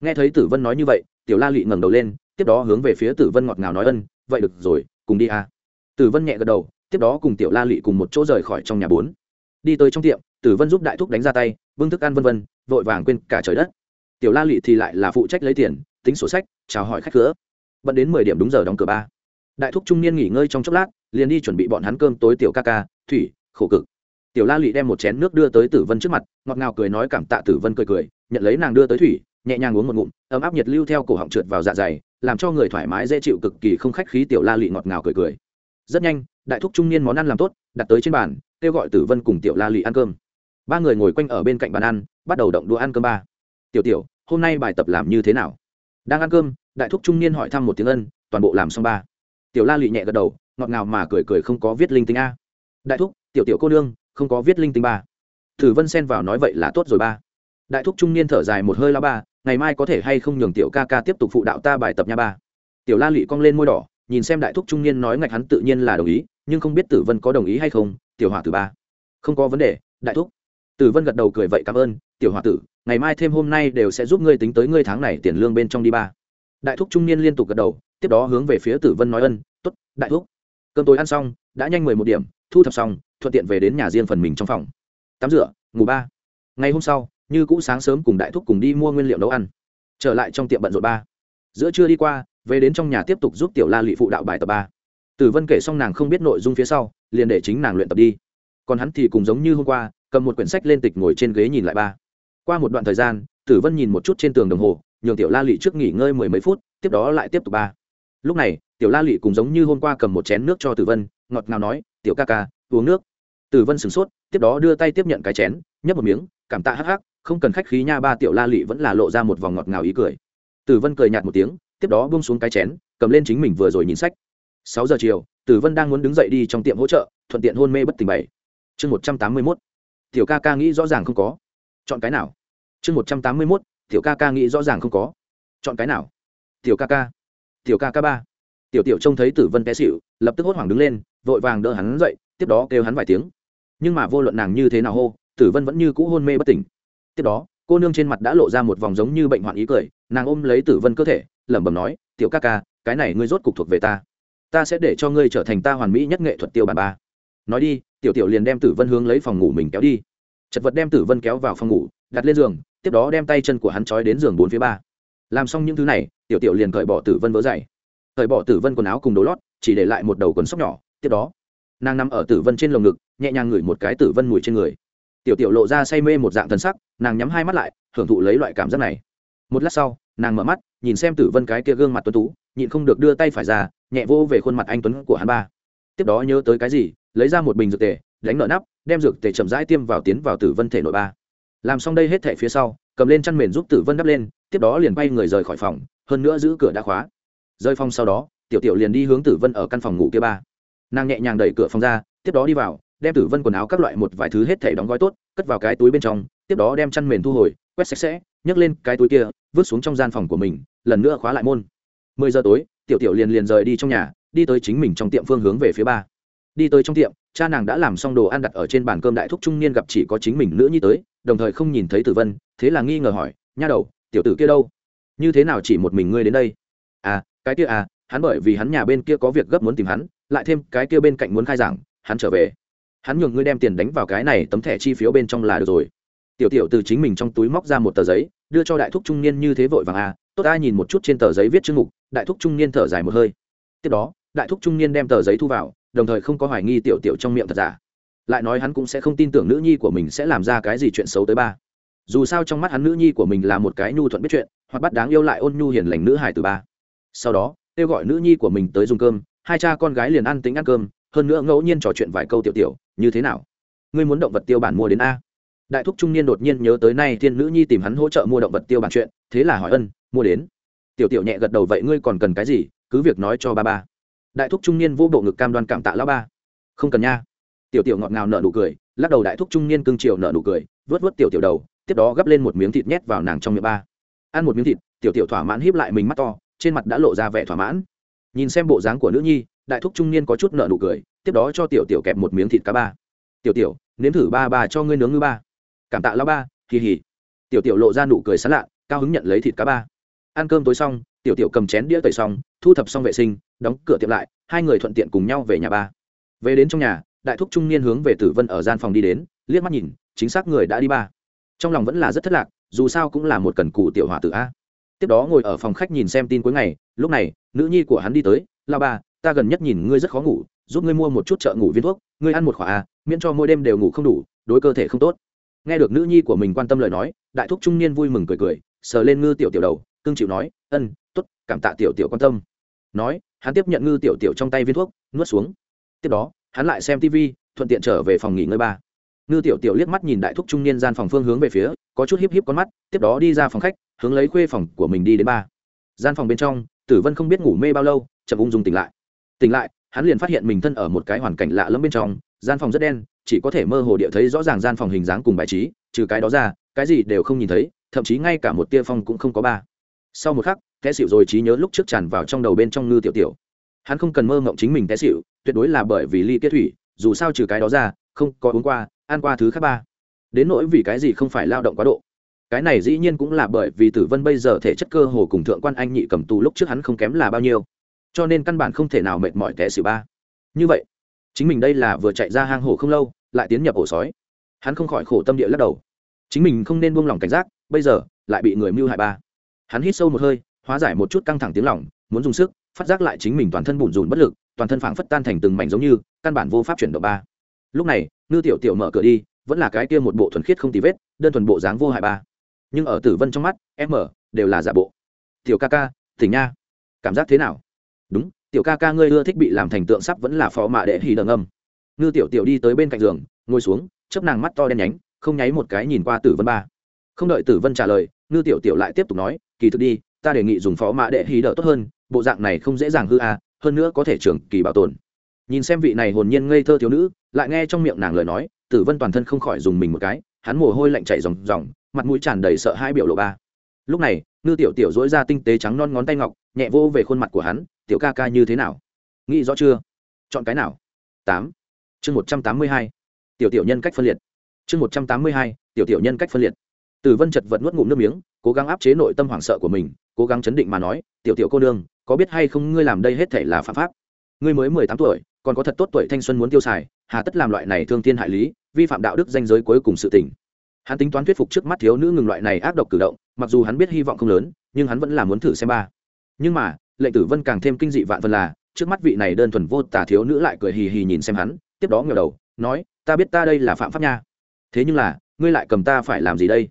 Nghe thấy tử vân nói như vậy, tiểu la lụy ngẩng đầu lên, tiếp đó hướng về phía tử vân ngọt ngào nói ân, vậy được rồi, cùng đi a. Tử vân nhẹ gật đầu, tiếp đó cùng tiểu la lụy cùng một chỗ rời khỏi trong nhà bốn. Đi tới trong tiệm, tử vân giúp đại thúc đánh ra tay, vương thức ăn vân vân, vội vàng quên cả trời đất. Tiểu la lụy thì lại là phụ trách lấy tiền, tính sổ sách, chào hỏi khách cửa. Bận đến mười điểm đúng giờ đóng cửa ba đại thúc trung niên nghỉ ngơi trong chốc lát, liền đi chuẩn bị bọn hắn cơm tối tiểu ca ca, thủy, khổ cực. Tiểu la lụy đem một chén nước đưa tới tử vân trước mặt, ngọt ngào cười nói cảm tạ tử vân cười cười, nhận lấy nàng đưa tới thủy, nhẹ nhàng uống một ngụm, ấm áp nhiệt lưu theo cổ họng trượt vào dạ dày, làm cho người thoải mái dễ chịu cực kỳ không khách khí tiểu la lụy ngọt ngào cười cười. Rất nhanh, đại thúc trung niên món ăn làm tốt, đặt tới trên bàn, kêu gọi tử vân cùng tiểu la lụy ăn cơm. Ba người ngồi quanh ở bên cạnh bàn ăn, bắt đầu động đũa ăn cơm ba. Tiểu tiểu, hôm nay bài tập làm như thế nào? Đang ăn cơm, đại thúc trung niên hỏi thăm một tiếng ân, toàn bộ làm xong ba tiểu la Lụy nhẹ gật đầu, ngọt ngào mà cười cười không có viết linh tinh a. Đại thúc, tiểu tiểu cô nương, không có viết linh tinh ba. Thử vân xen vào nói vậy là tốt rồi ba. Đại thúc trung niên thở dài một hơi la ba, ngày mai có thể hay không nhường tiểu ca ca tiếp tục phụ đạo ta bài tập nha ba. Tiểu la Lụy cong lên môi đỏ, nhìn xem đại thúc trung niên nói ngạch hắn tự nhiên là đồng ý, nhưng không biết tử vân có đồng ý hay không, tiểu hòa tử ba. Không có vấn đề, đại thúc. Tử vân gật đầu cười vậy cảm ơn, tiểu hòa tử, ngày mai thêm hôm nay đều sẽ giúp ngươi tính tới ngươi tháng này tiền lương bên trong đi ba. Đại thúc trung niên liên tục gật đầu tiếp đó hướng về phía tử vân nói ân, t ố t, đại thúc. Cơm tối ăn xong, đã nhanh mười một điểm, thu thập xong, thuận tiện về đến nhà riêng phần mình trong phòng. Tắm rửa, ngủ ba. Ngày hôm sau, như cũ sáng sớm cùng đại thúc cùng đi mua nguyên liệu nấu ăn. Trở lại trong tiệm bận rộn ba. Giữa trưa đi qua, về đến trong nhà tiếp tục giúp tiểu la lụy phụ đạo bài tập ba. Tử vân kể xong nàng không biết nội dung phía sau, liền để chính nàng luyện tập đi. Còn hắn thì cùng giống như hôm qua, cầm một quyển sách lên tịch ngồi trên ghế nhìn lại ba. Qua một đoạn thời gian, tử vân nhìn một chút trên tường đồng hồ, nhường tiểu la lụy trước nghỉ ngơi mười mấy phút, tiếp đó lại tiếp tục ba lúc này, tiểu la lị cùng giống như hôm qua cầm một chén nước cho tử vân, ngọt ngào nói, tiểu ca ca, uống nước. Tử vân sửng sốt, tiếp đó đưa tay tiếp nhận cái chén, nhấp một miếng, cảm tạ hắc hắc, không cần khách khí nha, ba tiểu la lị vẫn là lộ ra một vòng ngọt ngào ý cười. Tử vân cười nhạt một tiếng, tiếp đó bung xuống cái chén, cầm lên chính mình vừa rồi nhìn sách. Sáu giờ chiều, tử vân đang muốn đứng dậy đi trong tiệm hỗ trợ, thuận tiện hôn mê bất tỉnh bảy. Chương một trăm tám mươi mốt. Tiểu ca ca nghĩ rõ ràng không có. Chọn cái nào? Chương một trăm tám mươi mốt, tiểu ca ca nghĩ rõ ràng không có. Chọn cái nào? Tiểu ca ca tiểu ca ca ba. Tiểu tiểu trông thấy tử vân té xịu lập tức hốt hoảng đứng lên, vội vàng đỡ hắn dậy, tiếp đó kêu hắn vài tiếng. Nhưng mà vô luận nàng như thế nào hô, tử vân vẫn như cũ hôn mê bất tỉnh. Tiếp đó, cô nương trên mặt đã lộ ra một vòng giống như bệnh hoạn ý cười, nàng ôm lấy tử vân cơ thể, lẩm bẩm nói, tiểu ca ca, cái này ngươi rốt cục thuộc về ta. Ta sẽ để cho ngươi trở thành ta hoàn mỹ nhất nghệ thuật tiêu bản ba. Nói đi, tiểu tiểu liền đem tử vân hướng lấy phòng ngủ mình kéo đi. Chật vật đem tử vân kéo vào phòng ngủ, đặt lên giường, tiếp đó đem tay chân của hắn trói đến giường bốn phía ba. Làm xong những thứ này tiểu tiểu liền cởi bỏ tử vân vỡ dày, cởi bỏ tử vân quần áo cùng đồ lót, chỉ để lại một đầu quần sóc nhỏ, tiếp đó, nàng nằm ở tử vân trên lồng ngực, nhẹ nhàng ngửi một cái tử vân mùi trên người. Tiểu tiểu lộ ra say mê một dạng thân sắc, nàng nhắm hai mắt lại, hưởng thụ lấy loại cảm giác này. Một lát sau, nàng mở mắt, nhìn xem tử vân cái kia gương mặt tuấn tú, nhịn không được đưa tay phải ra, nhẹ vô về khuôn mặt anh tuấn của hắn ba. Tiếp đó nhớ tới cái gì, lấy ra một bình dược tề, đánh nợ nắp, đem dược tề chậm rãi tiêm vào tiến vào tử vân thể nội ba. Làm xong đây hết thể phía sau, cầm lên chăn mền giúp tử vân đắp lên, tiếp đó liền bay người rời khỏi phòng hơn nữa giữ cửa đã khóa. Rơi phong sau đó, tiểu tiểu liền đi hướng tử vân ở căn phòng ngủ kia ba. Nàng nhẹ nhàng đẩy cửa phòng ra, tiếp đó đi vào, đem tử vân quần áo các loại một vài thứ hết thể đóng gói tốt, cất vào cái túi bên trong, tiếp đó đem chăn mền thu hồi, quét sạch sẽ, nhấc lên cái túi kia, vứt xuống trong gian phòng của mình, lần nữa khóa lại môn. Mười giờ tối, tiểu tiểu liền liền rời đi trong nhà, đi tới chính mình trong tiệm phương hướng về phía ba. Đi tới trong tiệm, cha nàng đã làm xong đồ ăn đặt ở trên bàn cơm đại thúc trung niên gặp chỉ có chính mình nữa như tới, đồng thời không nhìn thấy tử vân, thế là nghi ngờ hỏi, nha đầu, tiểu tử kia đâu? Như thế nào chỉ một mình ngươi đến đây? À cái kia à hắn bởi vì hắn nhà bên kia có việc gấp muốn tìm hắn, lại thêm cái kia bên cạnh muốn khai giảng, hắn trở về. Hắn nhường ngươi đem tiền đánh vào cái này tấm thẻ chi phiếu bên trong là được rồi. Tiểu tiểu từ chính mình trong túi móc ra một tờ giấy, đưa cho đại thúc trung niên như thế vội vàng à tốt ta nhìn một chút trên tờ giấy viết chương mục, đại thúc trung niên thở dài một hơi. Tiếp đó, đại thúc trung niên đem tờ giấy thu vào, đồng thời không có hoài nghi tiểu tiểu trong miệng thật giả. Lại nói hắn cũng sẽ không tin tưởng nữ nhi của mình sẽ làm ra cái gì chuyện xấu tới ba. Dù sao trong mắt hắn nữ nhi của mình là một cái nhu thuận biết chuyện hoặc bắt đáng yêu lại ôn nhu hiền lành nữ hài từ ba. Sau đó, kêu gọi nữ nhi của mình tới dùng cơm, hai cha con gái liền ăn tính ăn cơm, hơn nữa ngẫu nhiên trò chuyện vài câu tiểu tiểu, như thế nào? Ngươi muốn động vật tiêu bản mua đến a. Đại thúc trung niên đột nhiên nhớ tới nay thiên nữ nhi tìm hắn hỗ trợ mua động vật tiêu bản chuyện, thế là hỏi ân, mua đến? Tiểu tiểu nhẹ gật đầu, vậy ngươi còn cần cái gì? Cứ việc nói cho ba ba. Đại thúc trung niên vô bộ ngực cam đoan cảm tạ lão ba. Không cần nha. Tiểu tiểu ngọt ngào nở nụ cười, lắc đầu đại thúc trung niên cưng chiều nở nụ cười vớt vớt tiểu tiểu đầu, tiếp đó gắp lên một miếng thịt nhét vào nàng trong miệng ba ăn một miếng thịt, tiểu tiểu thỏa mãn hiếp lại mình mắt to, trên mặt đã lộ ra vẻ thỏa mãn. Nhìn xem bộ dáng của nữ nhi, đại thúc trung niên có chút nở nụ cười, tiếp đó cho tiểu tiểu kẹp một miếng thịt cá ba. Tiểu tiểu, nếm thử ba ba cho ngươi nướng ngư ba. Cảm tạ lao ba kỳ hỉ tiểu tiểu lộ ra nụ cười sán lạ, cao hứng nhận lấy thịt cá ba. Ăn cơm tối xong, tiểu tiểu cầm chén đĩa tẩy xong, thu thập xong vệ sinh, đóng cửa tiệm lại, hai người thuận tiện cùng nhau về nhà ba. Về đến trong nhà, đại thúc trung niên hướng về tử vân ở gian phòng đi đến, liếc mắt nhìn, chính xác người đã đi ba. Trong lòng vẫn là rất thất lạc dù sao cũng là một cần cụ tiểu hòa tử a. Tiếp đó ngồi ở phòng khách nhìn xem tin cuối ngày, lúc này, nữ nhi của hắn đi tới, la ba, ta gần nhất nhìn ngươi rất khó ngủ, giúp ngươi mua một chút chợ ngủ viên thuốc, ngươi ăn một khỏa a, miễn cho mỗi đêm đều ngủ không đủ, đối cơ thể không tốt. Nghe được nữ nhi của mình quan tâm lời nói, đại thúc trung niên vui mừng cười cười, sờ lên ngư tiểu tiểu đầu, cưng chịu nói, ân t ố t cảm tạ tiểu tiểu quan tâm. Nói, hắn tiếp nhận ngư tiểu tiểu trong tay viên thuốc, nuốt xuống. Tiếp đó, hắn lại xem tv thuận tiện trở về phòng nghỉ ngơi ba. Ngư tiểu tiểu liếc mắt nhìn đại thúc trung niên gian phòng phương hướng về phía có chút hiếp hiếp con mắt, tiếp đó đi ra phòng khách, hướng lấy khuê phòng của mình đi đến ba. Gian phòng bên trong, tử vân không biết ngủ mê bao lâu, chậm ung dung tỉnh lại. Tỉnh lại, hắn liền phát hiện mình thân ở một cái hoàn cảnh lạ lẫm bên trong, gian phòng rất đen, chỉ có thể mơ hồ địa thấy rõ ràng gian phòng hình dáng cùng bài trí, trừ cái đó ra, cái gì đều không nhìn thấy, thậm chí ngay cả một tia phong cũng không có ba. Sau một khắc, té xịu rồi trí nhớ lúc trước tràn vào trong đầu bên trong ngư tiểu tiểu. Hắn không cần mơ mộng chính mình té xịu tuyệt đối là bởi vì ly tiết thủy, dù sao trừ cái đó ra, không có uống qua, ăn qua thứ khác ba đến nỗi vì cái gì không phải lao động quá độ. Cái này dĩ nhiên cũng là bởi vì tử vân bây giờ thể chất cơ hồ cùng thượng quan anh nhị cầm tù lúc trước hắn không kém là bao nhiêu. Cho nên căn bản không thể nào mệt mỏi té xỉu ba. Như vậy, chính mình đây là vừa chạy ra hang hồ không lâu, lại tiến nhập ổ sói. Hắn không khỏi khổ tâm địa lắc đầu. Chính mình không nên buông lỏng cảnh giác, bây giờ lại bị người mưu hại ba. Hắn hít sâu một hơi, hóa giải một chút căng thẳng tiếng lỏng, muốn dùng sức, phát giác lại chính mình toàn thân bùn rùn bất lực, toàn thân phảng phất tan thành từng mảnh giống như, căn bản vô pháp chuyển động ba. Lúc này, ngư tiểu tiểu mở cửa đi vẫn là cái kia một bộ thuần khiết không tì vết, đơn thuần bộ dáng vô hại ba. Nhưng ở tử vân trong mắt, em mở đều là giả bộ. Tiểu ca ca, tỉnh nha. Cảm giác thế nào? Đúng, tiểu ca ca ngươi ưa thích bị làm thành tượng sắp vẫn là phó mạ đệ hì đờ ngâm. Ngư tiểu tiểu đi tới bên cạnh giường, ngồi xuống chấp nàng mắt to đen nhánh, không nháy một cái nhìn qua tử vân ba. Không đợi tử vân trả lời, ngư tiểu tiểu lại tiếp tục nói, kỳ thực đi, ta đề nghị dùng phó mạ đệ hì đỡ tốt hơn, bộ dạng này không dễ dàng hư à hơn nữa có thể trường kỳ bảo tồn nhìn xem vị này hồn nhiên ngây thơ thiếu nữ, lại nghe trong miệng nàng lời nói, tử vân toàn thân không khỏi dùng mình một cái, hắn mồ hôi lạnh chảy ròng ròng, mặt mũi tràn đầy sợ hai biểu lộ ba. Lúc này, ngư tiểu tiểu dỗi ra tinh tế trắng non ngón tay ngọc, nhẹ vô về khuôn mặt của hắn, tiểu ca ca như thế nào? Nghĩ rõ chưa? Chọn cái nào? Tám. Chương một trăm tám mươi hai. Tiểu tiểu nhân cách phân liệt. Chương một trăm tám mươi hai. Tiểu tiểu nhân cách phân liệt. Tử vân chật vật nuốt ngụm nước miếng, cố gắng áp chế nội tâm hoảng sợ của mình, cố gắng chấn định mà nói, tiểu tiểu cô nương, có biết hay không ngươi làm đây hết thể là phạm pháp? Ngươi mới mười tám tuổi còn có thật tốt tuổi thanh xuân muốn tiêu xài, hà tất làm loại này thương thiên hại lý, vi phạm đạo đức danh giới cuối cùng sự tình. Hắn tính toán thuyết phục trước mắt thiếu nữ ngừng loại này ác độc cử động, mặc dù hắn biết hy vọng không lớn, nhưng hắn vẫn là muốn thử xem ba. Nhưng mà, lệnh tử vân càng thêm kinh dị vạn vân là, trước mắt vị này đơn thuần vô tả thiếu nữ lại cười hì hì nhìn xem hắn, tiếp đó ngẩng đầu, nói, ta biết ta đây là phạm pháp nha. Thế nhưng là, ngươi lại cầm ta phải làm gì đây?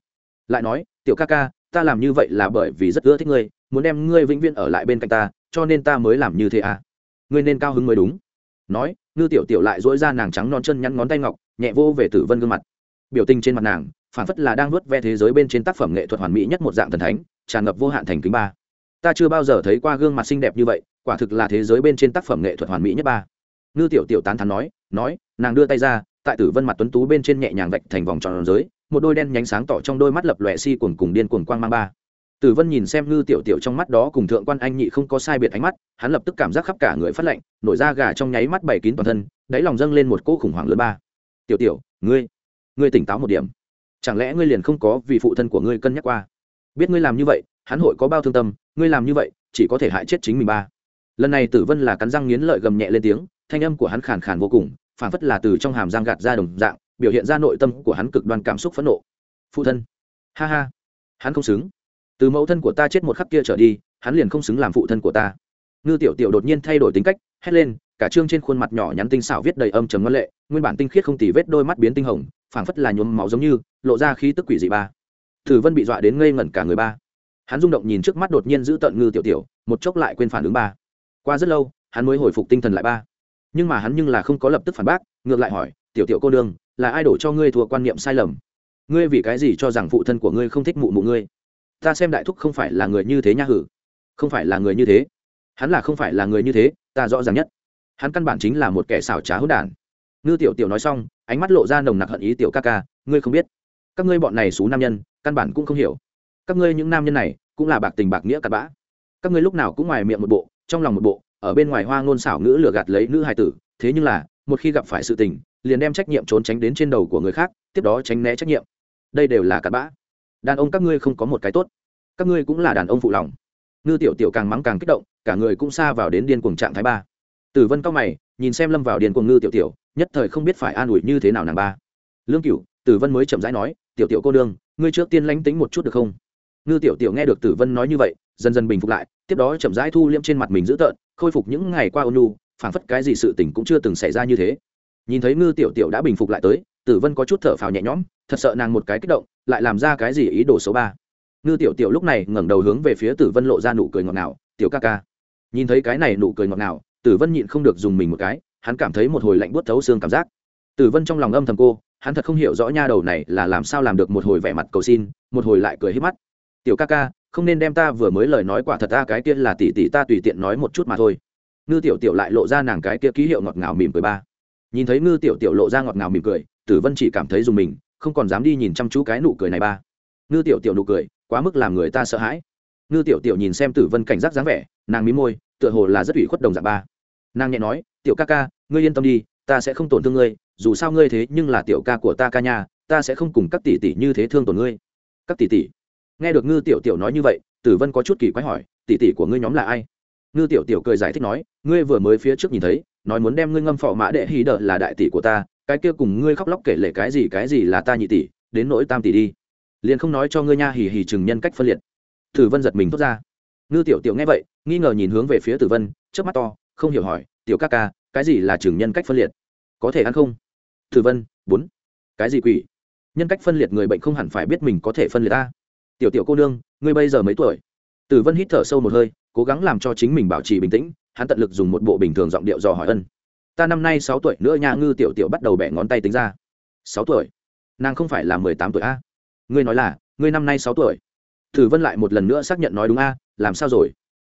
Lại nói, tiểu ca ca, ta làm như vậy là bởi vì rất ưa thích ngươi, muốn đem ngươi vĩnh viễn ở lại bên cạnh ta, cho nên ta mới làm như thế à? Ngươi nên cao hứng mới đúng nói, ngư tiểu tiểu lại dỗi ra nàng trắng non chân nhắn ngón tay ngọc, nhẹ vô về tử vân gương mặt. Biểu tình trên mặt nàng phản phất là đang nuốt ve thế giới bên trên tác phẩm nghệ thuật hoàn mỹ nhất một dạng thần thánh, tràn ngập vô hạn thành kính ba. Ta chưa bao giờ thấy qua gương mặt xinh đẹp như vậy, quả thực là thế giới bên trên tác phẩm nghệ thuật hoàn mỹ nhất ba. Ngư tiểu tiểu tán thắn nói nói, nàng đưa tay ra, tại tử vân mặt tuấn tú bên trên nhẹ nhàng vạch thành vòng tròn giới, một đôi đen nhánh sáng tỏ trong đôi mắt lập lòe si cuồng cùng điên cuồng quang mang ba tử vân nhìn xem ngư tiểu tiểu trong mắt đó cùng thượng quan anh nhị không có sai biệt ánh mắt, hắn lập tức cảm giác khắp cả người phát lạnh, nổi da gà trong nháy mắt bảy kín toàn thân, đáy lòng dâng lên một cỗ khủng hoảng lớn ba. Tiểu tiểu, ngươi ngươi tỉnh táo một điểm. Chẳng lẽ ngươi liền không có vì phụ thân của ngươi cân nhắc qua? Biết ngươi làm như vậy, hắn hội có bao thương tâm, ngươi làm như vậy, chỉ có thể hại chết chính mình ba. Lần này tử vân là cắn răng nghiến lợi gầm nhẹ lên tiếng, thanh âm của hắn khàn khàn vô cùng phản phất là từ trong hàm răng gạt ra đồng dạng, biểu hiện ra nội tâm của hắn cực đoan cảm xúc phẫn nộ. Phụ thân, ha ha, hắn không xứng từ mẫu thân của ta chết một khắc kia trở đi, hắn liền không xứng làm phụ thân của ta. Ngư tiểu tiểu đột nhiên thay đổi tính cách, hét lên, cả trương trên khuôn mặt nhỏ nhắn tinh xảo viết đầy âm trầm ngân lệ, nguyên bản tinh khiết không tì vết đôi mắt biến tinh hồng, phảng phất là nhuốm máu giống như, lộ ra khí tức quỷ dị ba. Thử vân bị dọa đến ngây ngẩn cả người ba. Hắn rung động nhìn trước mắt đột nhiên giữ tận ngư tiểu tiểu, một chốc lại quên phản ứng ba. Qua rất lâu, hắn mới hồi phục tinh thần lại ba. Nhưng mà hắn nhưng là không có lập tức phản bác, ngược lại hỏi, tiểu tiểu cô đương là ai đổ cho ngươi thua quan niệm sai lầm? Ngươi vì cái gì cho rằng phụ thân của ngươi không thích mụ mụ ngươi? Ta xem đại thúc không phải là người như thế nha hử. Không phải là người như thế. Hắn là không phải là người như thế, ta rõ ràng nhất. Hắn căn bản chính là một kẻ xảo trá hỗn đản. Ngư tiểu tiểu nói xong, ánh mắt lộ ra nồng nặc hận ý tiểu ca ca, ngươi không biết. Các ngươi bọn này xú nam nhân, căn bản cũng không hiểu. Các ngươi những nam nhân này, cũng là bạc tình bạc nghĩa cặp bã. Các ngươi lúc nào cũng ngoài miệng một bộ, trong lòng một bộ, ở bên ngoài hoa ngôn xảo ngữ lừa gạt lấy nữ hài tử. Thế nhưng là, một khi gặp phải sự tình, liền đem trách nhiệm trốn tránh đến trên đầu của người khác, tiếp đó tránh né trách nhiệm. Đây đều là cặp bã đàn ông các ngươi không có một cái tốt. Các ngươi cũng là đàn ông phụ lòng. Ngư tiểu tiểu càng mắng càng kích động, cả người cũng xa vào đến điên cuồng trạng thái ba. Tử vân cao mày, nhìn xem lâm vào điên cuồng ngư tiểu tiểu, nhất thời không biết phải an ủi như thế nào nàng ba. Lương cửu, tử vân mới chậm rãi nói, tiểu tiểu cô đương ngươi trước tiên lánh tính một chút được không? Ngư tiểu tiểu nghe được tử vân nói như vậy, dần dần bình phục lại, tiếp đó chậm rãi thu liêm trên mặt mình dữ tợn, khôi phục những ngày qua ônu phảng phất cái gì sự tình cũng chưa từng xảy ra như thế. Nhìn thấy ngư tiểu tiểu đã bình phục lại tới tử vân có chút thở phào nhẹ nhõm, thật sợ nàng một cái kích động, lại làm ra cái gì ý đồ số ba. Ngư tiểu tiểu lúc này ngẩng đầu hướng về phía tử vân lộ ra nụ cười ngọt ngào, tiểu ca ca. Nhìn thấy cái này nụ cười ngọt ngào, tử vân nhịn không được dùng mình một cái, hắn cảm thấy một hồi lạnh buốt thấu xương cảm giác. Tử vân trong lòng âm thầm cô, hắn thật không hiểu rõ nha đầu này là làm sao làm được một hồi vẻ mặt cầu xin, một hồi lại cười hết mắt. Tiểu ca ca, không nên đem ta vừa mới lời nói quả thật ta cái kia là tỷ tỷ ta tùy tiện nói một chút mà thôi. Ngư tiểu tiểu lại lộ ra nàng cái kia ký hiệu ngọt ngào mỉm cười ba. Nhìn thấy ngư tiểu tiểu lộ ra ngọt ngào mỉm cười tử vân chỉ cảm thấy dùng mình không còn dám đi nhìn chăm chú cái nụ cười này ba. Ngư tiểu tiểu nụ cười quá mức làm người ta sợ hãi. Ngư tiểu tiểu nhìn xem tử vân cảnh giác dáng vẻ nàng mí môi tựa hồ là rất ủy khuất đồng dạng ba. Nàng nhẹ nói tiểu ca ca ngươi yên tâm đi ta sẽ không tổn thương ngươi dù sao ngươi thế nhưng là tiểu ca của ta ca nhà, ta sẽ không cùng các tỷ tỷ như thế thương tổn ngươi. Các tỷ tỷ? Nghe được ngư tiểu tiểu nói như vậy tử vân có chút kỳ quái hỏi tỷ tỷ của ngươi nhóm là ai? Ngư tiểu tiểu cười giải thích nói ngươi vừa mới phía trước nhìn thấy nói muốn đem ngươi ngâm phò mã đệ hí đợt là đại tỷ của ta cái kia cùng ngươi khóc lóc kể lể cái gì cái gì là ta nhị tỷ, đến nỗi tam tỷ đi. Liền không nói cho ngươi nha hì hì chừng nhân cách phân liệt. Tử vân giật mình thốt ra. Ngư tiểu tiểu nghe vậy, nghi ngờ nhìn hướng về phía tử vân trước mắt to, không hiểu hỏi, tiểu ca ca, cái gì là chừng nhân cách phân liệt? Có thể ăn không? Tử vân, bốn. Cái gì quỷ? Nhân cách phân liệt người bệnh không hẳn phải biết mình có thể phân liệt ta. Tiểu tiểu cô nương, ngươi bây giờ mấy tuổi? Tử vân hít thở sâu một hơi, cố gắng làm cho chính mình bảo trì bình tĩnh, hắn tận lực dùng một bộ bình thường giọng điệu dò hỏi ân ta năm nay sáu tuổi, nữa nha ngư tiểu tiểu bắt đầu bẻ ngón tay tính ra. Sáu tuổi? Nàng không phải là mười tám tuổi a. Ngươi nói là, ngươi năm nay sáu tuổi. Tử vân lại một lần nữa xác nhận nói đúng a, làm sao rồi?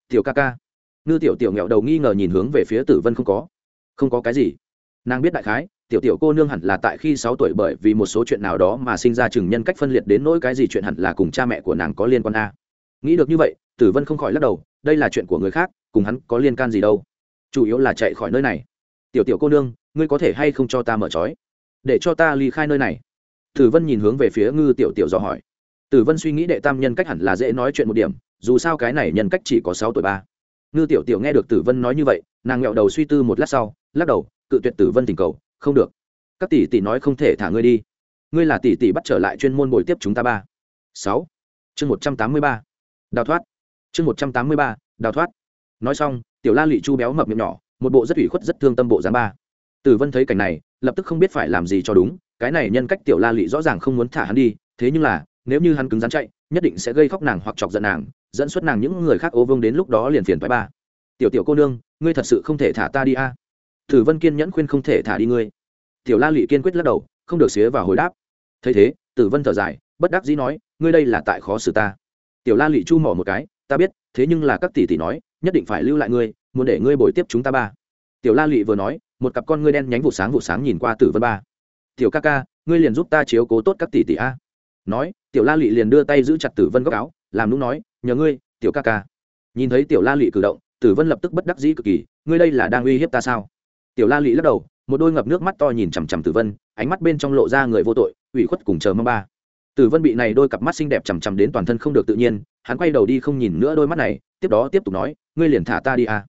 Tiểu ca ca. Ngư tiểu tiểu nghẹo đầu nghi ngờ nhìn hướng về phía tử vân không có. Không có cái gì. Nàng biết đại khái, tiểu tiểu cô nương hẳn là tại khi sáu tuổi bởi vì một số chuyện nào đó mà sinh ra chừng nhân cách phân liệt đến nỗi cái gì chuyện hẳn là cùng cha mẹ của nàng có liên quan a. Nghĩ được như vậy, tử vân không khỏi lắc đầu, đây là chuyện của người khác, cùng hắn có liên can gì đâu. Chủ yếu là chạy khỏi nơi này tiểu tiểu cô nương, ngươi có thể hay không cho ta mở trói? Để cho ta ly khai nơi này. Tử vân nhìn hướng về phía ngư tiểu tiểu dò hỏi. Tử vân suy nghĩ đệ tam nhân cách hẳn là dễ nói chuyện một điểm, dù sao cái này nhân cách chỉ có sáu tuổi ba. Ngư tiểu tiểu nghe được tử vân nói như vậy, nàng nghẹo đầu suy tư một lát sau, lắc đầu, cự tuyệt tử vân tình cầu, không được. Các tỷ tỷ nói không thể thả ngươi đi. Ngươi là tỷ tỷ bắt trở lại chuyên môn bồi tiếp chúng ta ba. Sáu. Chương một trăm tám mươi ba. Đào thoát. Chương một trăm tám mươi ba, đào thoát. Nói xong, tiểu la lị chu béo mập miệng nhỏ một bộ rất ủy khuất, rất thương tâm bộ dáng ba. Tử vân thấy cảnh này, lập tức không biết phải làm gì cho đúng, cái này nhân cách tiểu la lị rõ ràng không muốn thả hắn đi, thế nhưng là, nếu như hắn cứng rắn chạy, nhất định sẽ gây khóc nàng hoặc chọc giận nàng, dẫn xuất nàng những người khác ô vương đến lúc đó liền phiền thoái ba. Tiểu tiểu cô nương, ngươi thật sự không thể thả ta đi a. Tử vân kiên nhẫn khuyên không thể thả đi ngươi. Tiểu la lị kiên quyết lắc đầu, không được xía vào hồi đáp. Thấy thế, tử vân thở dài, bất đắc dĩ nói, ngươi đây là tại khó xử ta. Tiểu la lị chu mỏ một cái, ta biết, thế nhưng là các tỷ tỷ nói, nhất định phải lưu lại ngươi muốn để ngươi bồi tiếp chúng ta ba. Tiểu la Lụy vừa nói, một cặp con ngươi đen nhánh vụ sáng vụ sáng nhìn qua tử vân ba. Tiểu ca ca, ngươi liền giúp ta chiếu cố tốt các tỷ tỷ a. Nói, tiểu la Lụy liền đưa tay giữ chặt tử vân góc áo, làm lúc nói, nhờ ngươi, tiểu ca ca. Nhìn thấy tiểu la Lụy cử động, tử vân lập tức bất đắc dĩ cực kỳ, ngươi đây là đang uy hiếp ta sao? Tiểu la Lụy lắc đầu, một đôi ngập nước mắt to nhìn chằm chằm tử vân, ánh mắt bên trong lộ ra người vô tội, ủy khuất cùng chờ mơ ba. Tử vân bị này đôi cặp mắt xinh đẹp chằm chằm đến toàn thân không được tự nhiên, hắn quay đầu đi không nhìn nữa đôi mắt này, tiếp đó tiếp tục nói, ngươi liền thả ta đi à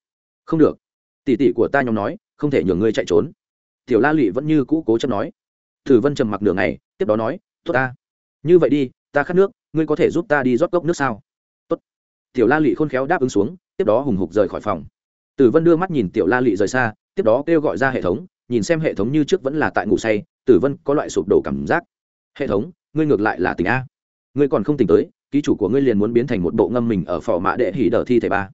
không được. Tỷ tỷ của ta nhóm nói, không thể nhường ngươi chạy trốn. Tiểu la lụy vẫn như cũ cố chấp nói. Tử vân trầm mặc nửa ngày, tiếp đó nói, tốt ta. Như vậy đi, ta khát nước, ngươi có thể giúp ta đi rót cốc nước sao? Tốt. Tiểu la lụy khôn khéo đáp ứng xuống, tiếp đó hùng hục rời khỏi phòng. Tử vân đưa mắt nhìn tiểu la lụy rời xa, tiếp đó kêu gọi ra hệ thống, nhìn xem hệ thống như trước vẫn là tại ngủ say, tử vân có loại sụp đổ cảm giác. Hệ thống, ngươi ngược lại là tỉnh a. Ngươi còn không tỉnh tới, ký chủ của ngươi liền muốn biến thành một bộ ngâm mình ở phò mã đệ hỉ đờ thi thể ba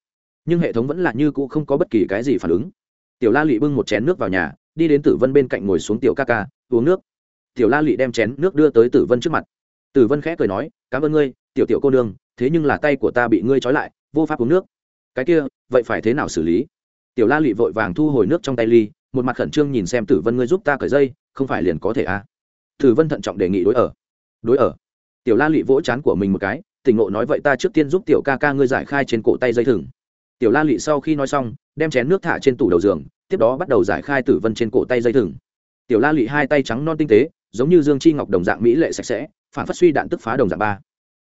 nhưng hệ thống vẫn là như cũ không có bất kỳ cái gì phản ứng. Tiểu la lị bưng một chén nước vào nhà, đi đến tử vân bên cạnh ngồi xuống tiểu ca ca, uống nước. Tiểu la lị đem chén nước đưa tới tử vân trước mặt. Tử vân khẽ cười nói, cảm ơn ngươi, tiểu tiểu cô nương, thế nhưng là tay của ta bị ngươi trói lại, vô pháp uống nước. Cái kia, vậy phải thế nào xử lý? Tiểu la lị vội vàng thu hồi nước trong tay ly, một mặt khẩn trương nhìn xem tử vân ngươi giúp ta cởi dây, không phải liền có thể à? Tử vân thận trọng đề nghị đối ở. Đối ở. Tiểu la lị vỗ chán của mình một cái, tỉnh ngộ nói, vậy ta trước tiên giúp tiểu ca ca ngươi giải khai trên cổ tay dây thừng tiểu la lị sau khi nói xong, đem chén nước thả trên tủ đầu giường, tiếp đó bắt đầu giải khai tử vân trên cổ tay dây thừng. Tiểu la lị hai tay trắng non tinh tế, giống như dương chi ngọc đồng dạng mỹ lệ sạch sẽ, phản phát suy đạn tức phá đồng dạng ba.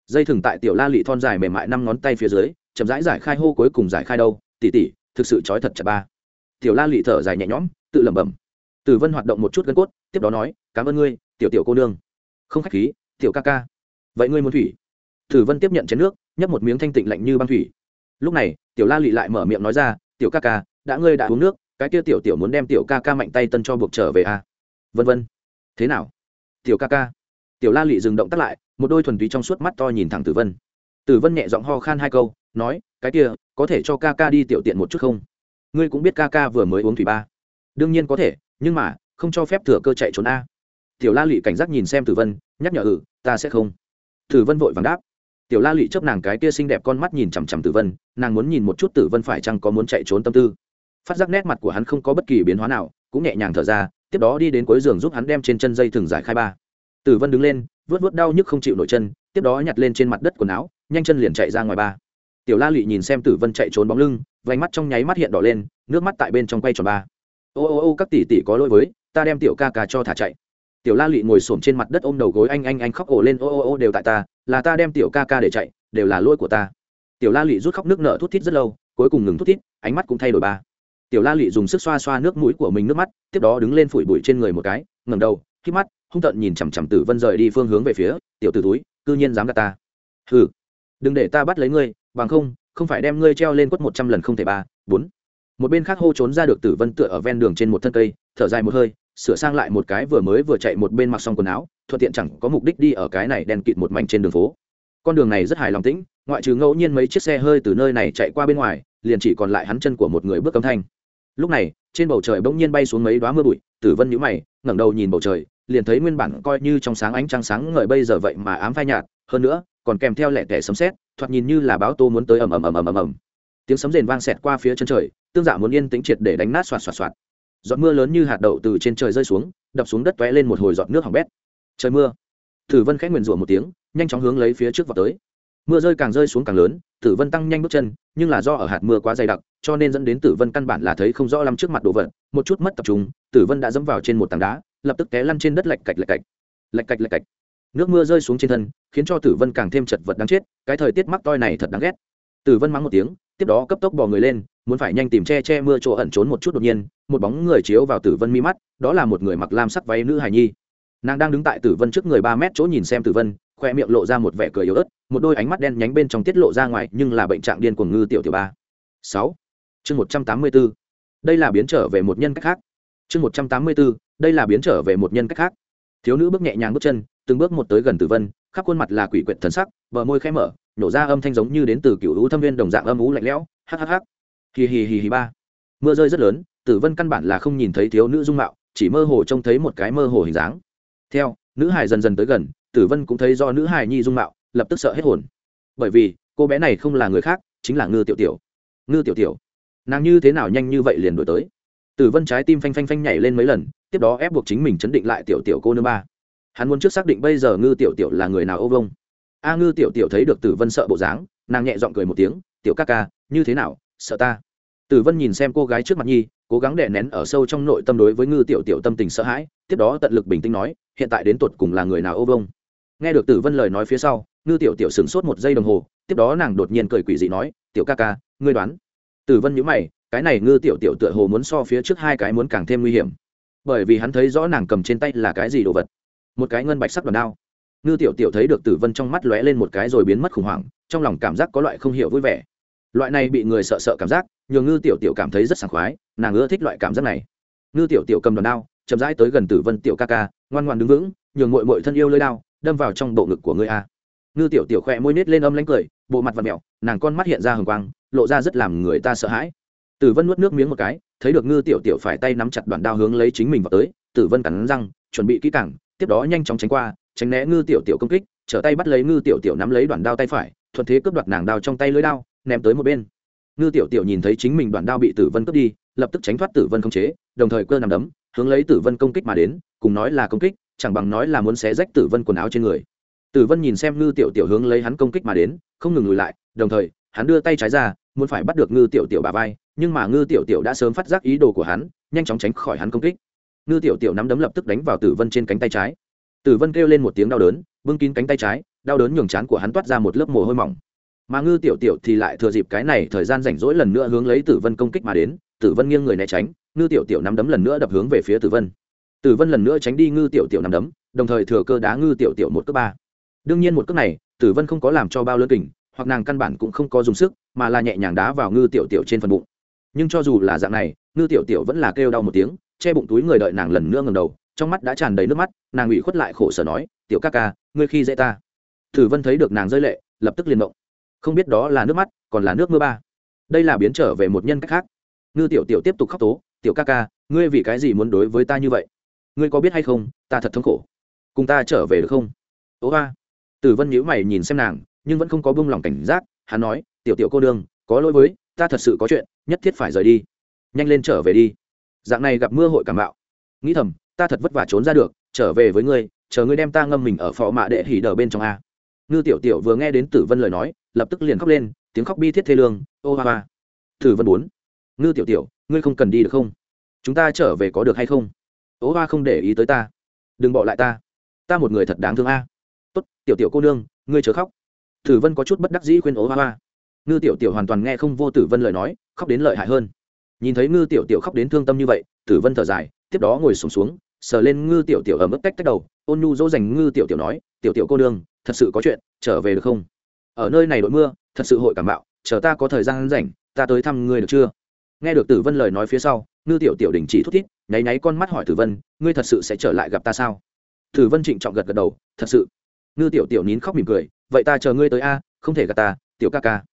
Dây thừng tại tiểu la lị thon dài mềm mại năm ngón tay phía dưới, chậm rãi giải khai hô cuối cùng giải khai đâu. Tỉ tỉ, thực sự trói thật chặt ba. Tiểu la lị thở dài nhẹ nhõm, tự lẩm bẩm. Tử vân hoạt động một chút gân cốt, tiếp đó nói, cảm ơn ngươi, tiểu tiểu cô nương. Không khách khí, tiểu ca ca. Vậy ngươi muốn thủy? Tử vân tiếp nhận chén nước, nhấp một miếng thanh tịnh lạnh như băng thủy lúc này, tiểu la lị lại mở miệng nói ra, tiểu ca ca, đã ngươi đã uống nước, cái kia tiểu tiểu muốn đem tiểu ca ca mạnh tay tân cho buộc trở về à? vân vân. Thế nào? Tiểu ca ca. Tiểu la lị dừng động tắt lại, một đôi thuần túy trong suốt mắt to nhìn thẳng tử vân. Tử vân nhẹ giọng ho khan hai câu, nói, cái kia, có thể cho ca ca đi tiểu tiện một chút không? Ngươi cũng biết ca ca vừa mới uống thủy ba. Đương nhiên có thể, nhưng mà, không cho phép thừa cơ chạy trốn a. Tiểu la lị cảnh giác nhìn xem tử vân, nhắc nhở ừ ta sẽ không. Tử vân vội vàng đáp tiểu la lị chấp nàng cái kia xinh đẹp con mắt nhìn chằm chằm tử vân, nàng muốn nhìn một chút tử vân phải chăng có muốn chạy trốn tâm tư. Phát giác nét mặt của hắn không có bất kỳ biến hóa nào, cũng nhẹ nhàng thở ra, tiếp đó đi đến cuối giường giúp hắn đem trên chân dây thừng giải khai ba. Tử vân đứng lên vớt vớt đau nhức không chịu nổi chân, tiếp đó nhặt lên trên mặt đất quần áo, nhanh chân liền chạy ra ngoài ba. Tiểu la lụy nhìn xem tử vân chạy trốn bóng lưng, vành mắt trong nháy mắt hiện đỏ lên, nước mắt tại bên trong quay tròn ba. Ô ô ô các tỷ tỷ có lỗi với, ta đem tiểu ca ca cho thả chạy tiểu la lị ngồi xổm trên mặt đất ôm đầu gối anh anh anh khóc ổ lên ô ô ô đều tại ta, là ta đem tiểu ca ca để chạy, đều là lỗi của ta. Tiểu la lị rút khóc nước nợ thút thít rất lâu, cuối cùng ngừng thút thít, ánh mắt cũng thay đổi ba. Tiểu la lị dùng sức xoa xoa nước mũi của mình nước mắt, tiếp đó đứng lên phủi bụi trên người một cái ngầm đầu khi mắt, hung tợn nhìn chằm chằm tử vân rời đi phương hướng về phía tiểu t ử túi, cư nhiên dám gạt ta. Hừ, đừng để ta bắt lấy ngươi, bằng không không phải đem ngươi treo lên quất một trăm lần không thể ba, bốn. Một bên khác hô trốn ra được tử vân tựa ở ven đường trên một thân cây, thở dài một hơi sửa sang lại một cái vừa mới vừa chạy một bên mặc xong quần áo, thuận tiện chẳng có mục đích đi ở cái này đèn kịt một mảnh trên đường phố. Con đường này rất hài lòng tĩnh, ngoại trừ ngẫu nhiên mấy chiếc xe hơi từ nơi này chạy qua bên ngoài, liền chỉ còn lại hắn chân của một người bước âm thanh. Lúc này, trên bầu trời bỗng nhiên bay xuống mấy đoá mưa bụi, tử vân nhũ mày, ngẩng đầu nhìn bầu trời, liền thấy nguyên bản coi như trong sáng ánh trăng sáng ngời bây giờ vậy mà ám phai nhạt, hơn nữa, còn kèm theo lẻ tẻ sấm sét, thoạt nhìn như là báo tô muốn tới ầm ầm ầm ầm ầm ầm. Tiếng sấm rền vang xẹt qua phía chân trời, tương dạ muốn yên tĩnh triệt để đánh nát xoạt xoạt xoạt giọt mưa lớn như hạt đậu từ trên trời rơi xuống, đập xuống đất tóe lên một hồi giọt nước hỏng bét. Trời mưa. Tử vân khẽ nguyền rủa một tiếng, nhanh chóng hướng lấy phía trước vào tới. Mưa rơi càng rơi xuống càng lớn, tử vân tăng nhanh bước chân, nhưng là do ở hạt mưa quá dày đặc, cho nên dẫn đến tử vân căn bản là thấy không rõ lắm trước mặt đồ vật, một chút mất tập trung, tử vân đã dẫm vào trên một tảng đá, lập tức té lăn trên đất lạch cạch lạch cạch. Lạch cạch lạch cạch. Nước mưa rơi xuống trên thân, khiến cho tử vân càng thêm chật vật đáng chết, cái thời tiết mắc toi này thật đáng ghét tử vân mắng một tiếng, tiếp đó cấp tốc bỏ người lên, muốn phải nhanh tìm che che mưa chỗ ẩn trốn một chút đột nhiên, một bóng người chiếu vào tử vân mi mắt, đó là một người mặc lam sắc váy nữ hài nhi. Nàng đang đứng tại tử vân trước người ba mét chỗ nhìn xem tử vân, khoe miệng lộ ra một vẻ cười yếu ớt, một đôi ánh mắt đen nhánh bên trong tiết lộ ra ngoài, nhưng là bệnh trạng điên của ngư tiểu tiểu ba. Sáu. Chương một trăm tám mươi b ố đây là biến trở về một nhân cách khác. Chương một trăm tám mươi b ố đây là biến trở về một nhân cách khác. Thiếu nữ bước nhẹ nhàng bước chân, từng bước một tới gần tử vân, khắp khuôn mặt là quỷ quyệt thần sắc, bờ môi khẽ mở nổ ra âm thanh giống như đến từ cựu lũ thâm viên đồng dạng âm ú lạnh lẽo. Hhh hì hì hì hì, ba. Mưa rơi rất lớn, tử vân căn bản là không nhìn thấy thiếu nữ dung mạo, chỉ mơ hồ trông thấy một cái mơ hồ hình dáng. Theo, nữ hải dần dần tới gần, tử vân cũng thấy do nữ hải nhi dung mạo, lập tức sợ hết hồn. Bởi vì, cô bé này không là người khác, chính là ngư tiểu tiểu. Ngư tiểu tiểu. Nàng như thế nào nhanh như vậy liền đổi tới? Tử vân trái tim phanh phanh phanh nhảy lên mấy lần, tiếp đó ép buộc chính mình chấn định lại tiểu tiểu cô nương ba. Hắn muốn trước xác định bây giờ ngư tiểu tiểu là người nào ô vông a ngư tiểu tiểu thấy được tử vân sợ bộ dáng, nàng nhẹ g i ọ n g cười một tiếng, tiểu ca ca, như thế nào, sợ ta? Tử vân nhìn xem cô gái trước mặt nhi, cố gắng đè nén ở sâu trong nội tâm đối với ngư tiểu tiểu tâm tình sợ hãi, tiếp đó tận lực bình tĩnh nói, hiện tại đến tột cùng là người nào ô vông? Nghe được tử vân lời nói phía sau, ngư tiểu tiểu sửng sốt một giây đồng hồ, tiếp đó nàng đột nhiên cười quỷ dị nói, tiểu ca ca, ngươi đoán? Tử vân nhữ mày, cái này ngư tiểu tiểu tựa hồ muốn so phía trước hai cái muốn càng thêm nguy hiểm, bởi vì hắn thấy rõ nàng cầm trên tay là cái gì đồ vật. Một cái ngân bạch sắc đòn đao ngư tiểu tiểu thấy được tử vân trong mắt lóe lên một cái rồi biến mất khủng hoảng, trong lòng cảm giác có loại không hiểu vui vẻ. Loại này bị người sợ sợ cảm giác, nhường ngư tiểu tiểu cảm thấy rất sảng khoái, nàng ưa thích loại cảm giác này. Ngư tiểu tiểu cầm đòn đao, chậm rãi tới gần tử vân tiểu ca ca, ngoan ngoan đứng vững, nhường mội mội thân yêu lơi đao, đâm vào trong bộ ngực của ngươi a. Ngư tiểu tiểu khỏe môi nết lên âm lánh cười, bộ mặt và mẹo nàng con mắt hiện ra hừng quang, lộ ra rất làm người ta sợ hãi. Tử vân nuốt nước miếng một cái, thấy được ngư tiểu tiểu phải tay nắm chặt đoạn đao hướng lấy chính mình vào tới, tử vân cắn răng, chuẩn bị kỹ càng, tiếp đó nhanh chóng tránh qua tránh né ngư tiểu tiểu công kích, trở tay bắt lấy ngư tiểu tiểu nắm lấy đoạn đao tay phải, thuận thế cướp đoạt nàng đao trong tay lưới đao, ném tới một bên. Ngư tiểu tiểu nhìn thấy chính mình đoạn đao bị tử vân cướp đi, lập tức tránh thoát tử vân không chế, đồng thời cơ nằm đấm, hướng lấy tử vân công kích mà đến, cùng nói là công kích, chẳng bằng nói là muốn xé rách tử vân quần áo trên người. Tử vân nhìn xem ngư tiểu tiểu hướng lấy hắn công kích mà đến, không ngừng lùi lại, đồng thời, hắn đưa tay trái ra, muốn phải bắt được ngư tiểu tiểu bà vai, nhưng mà ngư tiểu tiểu đã sớm phát giác ý đồ của hắn, nhanh chóng tránh khỏi hắn công kích. Ngư tiểu tiểu nắm đấm lập tức đánh vào tử vân trên cánh tay trái tử vân kêu lên một tiếng đau đớn, bưng kín cánh tay trái, đau đớn nhường chán của hắn toát ra một lớp mồ hôi mỏng. Mà ngư tiểu tiểu thì lại thừa dịp cái này thời gian rảnh rỗi lần nữa hướng lấy tử vân công kích mà đến, tử vân nghiêng người né tránh, ngư tiểu tiểu nắm đấm lần nữa đập hướng về phía tử vân. Tử vân lần nữa tránh đi ngư tiểu tiểu nắm đấm, đồng thời thừa cơ đá ngư tiểu tiểu một cước ba. Đương nhiên một cước này, tử vân không có làm cho bao lớn kình, hoặc nàng căn bản cũng không có dùng sức, mà là nhẹ nhàng đá vào ngư tiểu tiểu trên phần bụng. Nhưng cho dù là dạng này, ngư tiểu tiểu vẫn là kêu đau một tiếng, che bụng túi người đợi nàng lần nữa ngầm đầu trong mắt đã tràn đầy nước mắt, nàng ủy khuất lại khổ sở nói, tiểu ca ca, ngươi khi dễ ta. Tử vân thấy được nàng rơi lệ, lập tức liền động. Không biết đó là nước mắt, còn là nước mưa ba. Đây là biến trở về một nhân cách khác. Ngư tiểu tiểu tiếp tục khóc tố, tiểu ca ca, ngươi vì cái gì muốn đối với ta như vậy? Ngươi có biết hay không, ta thật thống khổ. Cùng ta trở về được không? Ố ba tử vân nhíu mày nhìn xem nàng, nhưng vẫn không có buông lòng cảnh giác, hắn nói, tiểu tiểu cô đương có lỗi với, ta thật sự có chuyện, nhất thiết phải rời đi. Nhanh lên trở về đi. Dạng này gặp mưa hội cảm bạo. Nghĩ thầm ta thật vất vả trốn ra được trở về với ngươi chờ ngươi đem ta ngâm mình ở phò mạ đệ hỉ đờ bên trong a. Ngư tiểu tiểu vừa nghe đến tử vân lời nói lập tức liền khóc lên tiếng khóc bi thiết thê lương ô hoa hoa tử vân bốn ngư tiểu tiểu ngươi không cần đi được không? Chúng ta trở về có được hay không? Ô hoa không để ý tới ta. Đừng bỏ lại ta. Ta một người thật đáng thương a. Tốt tiểu tiểu cô nương ngươi chớ khóc. Tử vân có chút bất đắc dĩ khuyên ố hoa hoa ngư tiểu tiểu hoàn toàn nghe không vô tử vân lời nói khóc đến lợi hại hơn. Nhìn thấy ngư tiểu tiểu khóc đến thương tâm như vậy tử vân thở dài tiếp đó ngồi sùng xuống, xuống sờ lên ngư tiểu tiểu ở mức cách tách đầu, ôn nhu dỗ dành ngư tiểu tiểu nói, tiểu tiểu cô đương thật sự có chuyện, trở về được không? Ở nơi này đội mưa, thật sự hội cảm bạo chờ ta có thời gian rảnh, ta tới thăm ngươi được chưa? Nghe được tử vân lời nói phía sau, ngư tiểu tiểu đình chỉ thút thít, nháy nháy con mắt hỏi tử vân, ngươi thật sự sẽ trở lại gặp ta sao? Tử vân trịnh trọng gật gật đầu, thật sự. Ngư tiểu tiểu nín khóc mỉm cười, vậy ta chờ ngươi tới a, không thể gặp ta, tiểu ca ca.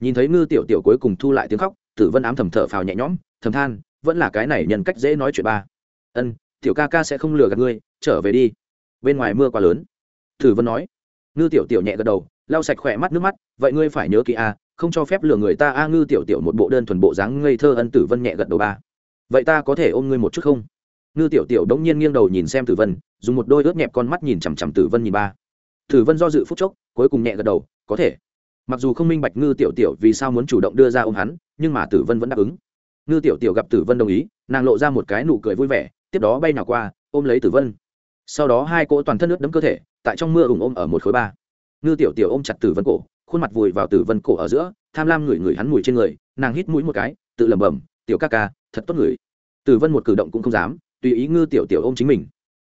Nhìn thấy ngư tiểu tiểu cuối cùng thu lại tiếng khóc, tử vân ám thầm thở phào nhẹ nhõm, thầm than, vẫn là cái này nhân cách dễ nói chuyện ba. Ân tiểu ca ca sẽ không lừa gạt ngươi, trở về đi. Bên ngoài mưa quá lớn. Tử vân nói. Ngư tiểu tiểu nhẹ gật đầu, lau sạch khỏe mắt nước mắt, vậy ngươi phải nhớ kỹ a không cho phép lừa người ta a ngư tiểu tiểu một bộ đơn thuần bộ dáng ngây thơ ân tử vân nhẹ gật đầu ba. Vậy ta có thể ôm ngươi một chút không? Ngư tiểu tiểu đống nhiên nghiêng đầu nhìn xem tử vân, dùng một đôi ướt nhẹp con mắt nhìn chằm chằm tử vân nhìn ba. Tử vân do dự phút chốc, cuối cùng nhẹ gật đầu, có thể. Mặc dù không minh bạch ngư tiểu tiểu vì sao muốn chủ động đưa ra ôm hắn, nhưng mà tử vân vẫn đáp ứng. Ngư tiểu tiểu gặp tử vân đồng ý, nàng lộ ra một cái nụ cười vui vẻ tiếp đó bay nào qua, ôm lấy tử vân. Sau đó hai cỗ toàn thân nước đấm cơ thể, tại trong mưa ủng ôm ở một khối ba. Ngư tiểu tiểu ôm chặt tử vân cổ, khuôn mặt vùi vào tử vân cổ ở giữa, tham lam ngửi ngửi hắn mùi trên người, nàng hít mũi một cái, tự lẩm bẩm, tiểu ca ca, thật tốt ngửi tử vân một cử động cũng không dám, tùy ý ngư tiểu tiểu ôm chính mình.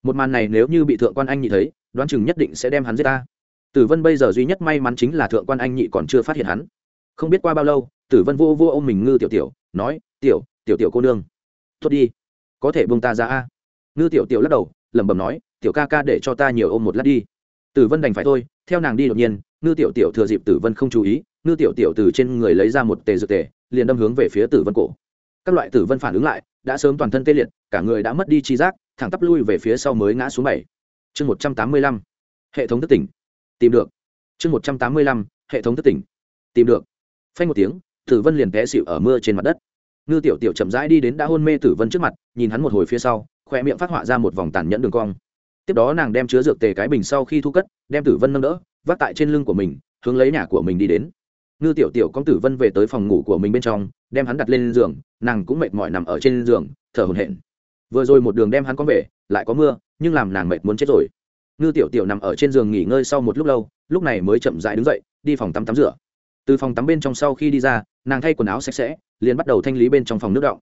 Một màn này nếu như bị thượng quan anh nhị thấy, đoán chừng nhất định sẽ đem hắn giết ta. Tử vân bây giờ duy nhất may mắn chính là thượng quan anh nhị còn chưa phát hiện hắn. Không biết qua bao lâu, tử vân vô vô ôm mình ngư tiểu tiểu, nói, tiểu tiểu tiểu cô nương, tốt đi có thể buông ta ra a? Ngư tiểu tiểu lắc đầu, lẩm bẩm nói, tiểu ca ca để cho ta nhiều ôm một lát đi. Tử vân đành phải thôi, theo nàng đi đột nhiên, ngư tiểu tiểu thừa dịp tử vân không chú ý, ngư tiểu tiểu từ trên người lấy ra một tề dược tề, liền đâm hướng về phía tử vân cổ. Các loại tử vân phản ứng lại, đã sớm toàn thân tê liệt, cả người đã mất đi chi giác, thẳng tắp lui về phía sau mới ngã xuống bảy. Chương một trăm tám mươi lăm, hệ thống thức tỉnh. Tìm được. Chương một trăm tám mươi lăm, hệ thống thức tỉnh. Tìm được. Phanh một tiếng, tử vân liền té xịu ở mưa trên mặt đất ngư tiểu tiểu chậm rãi đi đến đã hôn mê tử vân trước mặt, nhìn hắn một hồi phía sau khoe miệng phát họa ra một vòng tàn nhẫn đường cong. Tiếp đó nàng đem chứa dược tề cái bình sau khi thu cất, đem tử vân nâng đỡ, vác tại trên lưng của mình, hướng lấy nhà của mình đi đến. Ngư tiểu tiểu con tử vân về tới phòng ngủ của mình bên trong, đem hắn đặt lên giường, nàng cũng mệt mỏi nằm ở trên giường, thở hổn hển. Vừa rồi một đường đem hắn con về, lại có mưa, nhưng làm nàng mệt muốn chết rồi. Ngư tiểu tiểu nằm ở trên giường nghỉ ngơi sau một lúc lâu, lúc này mới chậm rãi đứng dậy, đi phòng tắm tắm rửa từ phòng tắm bên trong sau khi đi ra, nàng thay quần áo sạch sẽ, liền bắt đầu thanh lý bên trong phòng nước động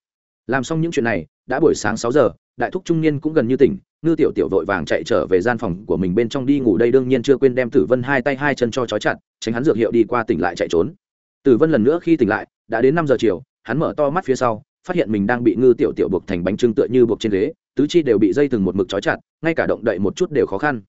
làm xong những chuyện này, đã buổi sáng sáu giờ, đại thúc trung niên cũng gần như tỉnh, ngư tiểu tiểu vội vàng chạy trở về gian phòng của mình bên trong đi ngủ đây đương nhiên chưa quên đem tử vân hai tay hai chân cho trói chặt, tránh hắn dược hiệu đi qua tỉnh lại chạy trốn. Tử vân lần nữa khi tỉnh lại, đã đến năm giờ chiều, hắn mở to mắt phía sau, phát hiện mình đang bị ngư tiểu tiểu buộc thành bánh trưng tựa như buộc trên ghế, tứ chi đều bị dây từng một mực trói chặt, ngay cả động đậy một chút đều khó khăn.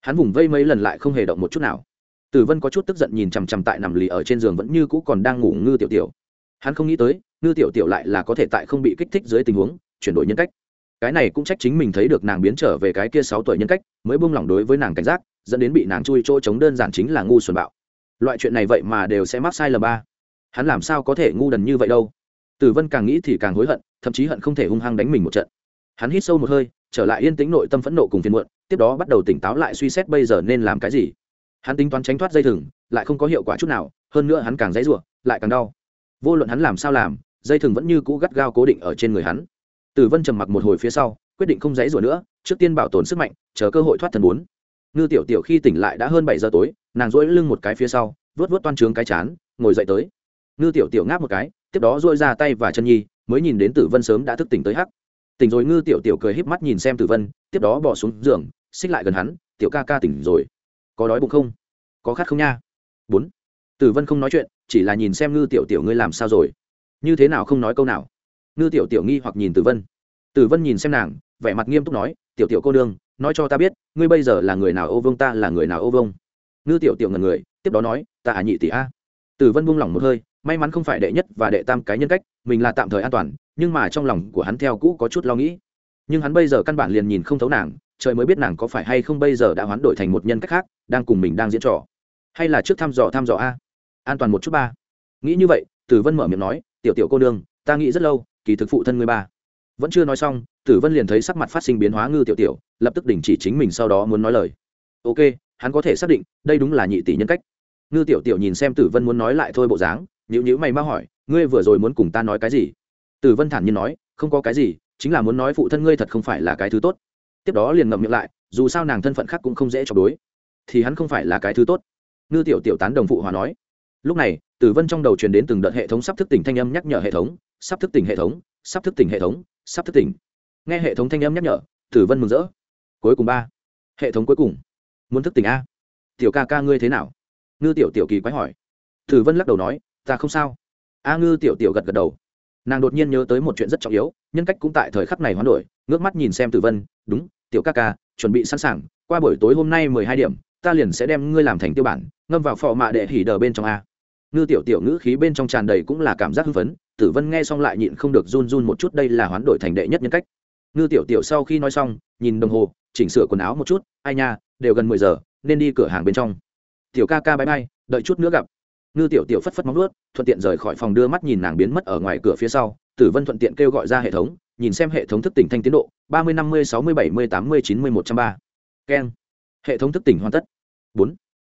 Hắn vùng vây mấy lần lại không hề động một chút nào tử vân có chút tức giận nhìn chằm chằm tại nằm lì ở trên giường vẫn như cũ còn đang ngủ ngư tiểu tiểu. Hắn không nghĩ tới, ngư tiểu tiểu lại là có thể tại không bị kích thích dưới tình huống, chuyển đổi nhân cách. Cái này cũng trách chính mình thấy được nàng biến trở về cái kia sáu tuổi nhân cách, mới buông lỏng đối với nàng cảnh giác, dẫn đến bị nàng chui chỗ chống đơn giản chính là ngu xuẩn bạo. Loại chuyện này vậy mà đều sẽ mắc sai lầm ba. Hắn làm sao có thể ngu đần như vậy đâu? Tử vân càng nghĩ thì càng hối hận, thậm chí hận không thể hung hăng đánh mình một trận. Hắn hít sâu một hơi, trở lại yên tĩnh nội tâm phẫn nộ cùng phiền muộn, tiếp đó bắt đầu tỉnh táo lại suy xét bây giờ nên làm cái gì hắn tính toán tránh thoát dây thừng, lại không có hiệu quả chút nào, hơn nữa hắn càng dãy ruộng lại càng đau. Vô luận hắn làm sao làm, dây thừng vẫn như cũ gắt gao cố định ở trên người hắn. Tử vân trầm mặc một hồi phía sau, quyết định không dãy rủa nữa, trước tiên bảo tồn sức mạnh, chờ cơ hội thoát thần bốn. Ngư tiểu tiểu khi tỉnh lại đã hơn bảy giờ tối, nàng dỗi lưng một cái phía sau vớt vớt toan trướng cái chán, ngồi dậy tới. Ngư tiểu tiểu ngáp một cái, tiếp đó dỗi ra tay và chân nhi, mới nhìn đến tử vân sớm đã thức tỉnh tới hắc. Tỉnh rồi, ngư tiểu tiểu cười híp mắt nhìn xem tử vân, tiếp đó bỏ xuống giường, xích lại gần hắn, tiểu ca ca tỉnh rồi có đói bụng không? Có khát không nha? Bốn. Tử vân không nói chuyện, chỉ là nhìn xem ngư tiểu tiểu ngươi làm sao rồi. Như thế nào không nói câu nào? Ngư tiểu tiểu nghi hoặc nhìn tử vân. Tử vân nhìn xem nàng, vẻ mặt nghiêm túc nói, tiểu tiểu cô đương nói cho ta biết, ngươi bây giờ là người nào ô vông ta là người nào ô vông ngư tiểu tiểu ngần người, tiếp đó nói, ta à nhị tỷ a. Tử vân buông lỏng một hơi, may mắn không phải đệ nhất và đệ tam cái nhân cách, mình là tạm thời an toàn, nhưng mà trong lòng của hắn theo cũ có chút lo nghĩ. Nhưng hắn bây giờ căn bản liền nhìn không thấu nàng trời mới biết nàng có phải hay không bây giờ đã hoán đổi thành một nhân cách khác, đang cùng mình đang diễn trò. Hay là trước thăm dò thăm dò a. An toàn một chút ba. Nghĩ như vậy, tử vân mở miệng nói, tiểu tiểu cô nương, ta nghĩ rất lâu, kỳ thực phụ thân ngươi ba. Vẫn chưa nói xong, tử vân liền thấy sắc mặt phát sinh biến hóa ngư tiểu tiểu, lập tức đình chỉ chính mình sau đó muốn nói lời. Ok, hắn có thể xác định, đây đúng là nhị tỷ nhân cách. Ngư tiểu tiểu nhìn xem tử vân muốn nói lại thôi bộ dáng nhữ nhữ mày ma hỏi, ngươi vừa rồi muốn cùng ta nói cái gì? Tử vân thản nhiên nói, không có cái gì, chính là muốn nói phụ thân ngươi thật không phải là cái thứ tốt tiếp đó liền ngậm miệng lại, dù sao nàng thân phận khác cũng không dễ chọc đối. Thì hắn không phải là cái thứ tốt. Ngư tiểu tiểu tán đồng phụ hòa nói. Lúc này, tử vân trong đầu truyền đến từng đợt hệ thống sắp thức tỉnh thanh âm nhắc nhở hệ thống, sắp thức tỉnh hệ thống, sắp thức tỉnh hệ thống, sắp thức tỉnh. Nghe hệ thống thanh âm nhắc nhở, tử vân mừng rỡ. Cuối cùng ba. Hệ thống cuối cùng. Muốn thức tỉnh a. Tiểu ca ca ngươi thế nào? Ngư tiểu tiểu kỳ quái hỏi. Tử vân lắc đầu nói, ta không sao. A ngư tiểu tiểu gật gật đầu. Nàng đột nhiên nhớ tới một chuyện rất trọng yếu, nhân cách cũng tại thời khắc này hoán đổi, ngước mắt nhìn xem tử vân đúng, tiểu ca ca, chuẩn bị sẵn sàng, qua buổi tối hôm nay mười hai điểm, ta liền sẽ đem ngươi làm thành tiêu bản, ngâm vào phò mạ để hỉ đờ bên trong a. Ngư tiểu tiểu ngữ khí bên trong tràn đầy cũng là cảm giác hưng phấn, tử vân nghe xong lại nhịn không được run run một chút, đây là hoán đổi thành đệ nhất nhân cách. Ngư tiểu tiểu sau khi nói xong, nhìn đồng hồ, chỉnh sửa quần áo một chút, ai nha, đều gần mười giờ, nên đi cửa hàng bên trong. Tiểu ca ca bãi bay đợi chút nữa gặp. Ngư tiểu tiểu phất phất móng nuốt thuận tiện rời khỏi phòng đưa mắt nhìn nàng biến mất ở ngoài cửa phía sau, tử vân thuận tiện kêu gọi ra hệ thống nhìn xem hệ thống thức tỉnh thanh tiến độ, ba mươi năm mươi, sáu mươi bảy mươi, tám mươi, chín mươi, một trăm ba. Keng. Hệ thống thức tỉnh hoàn tất. Bốn.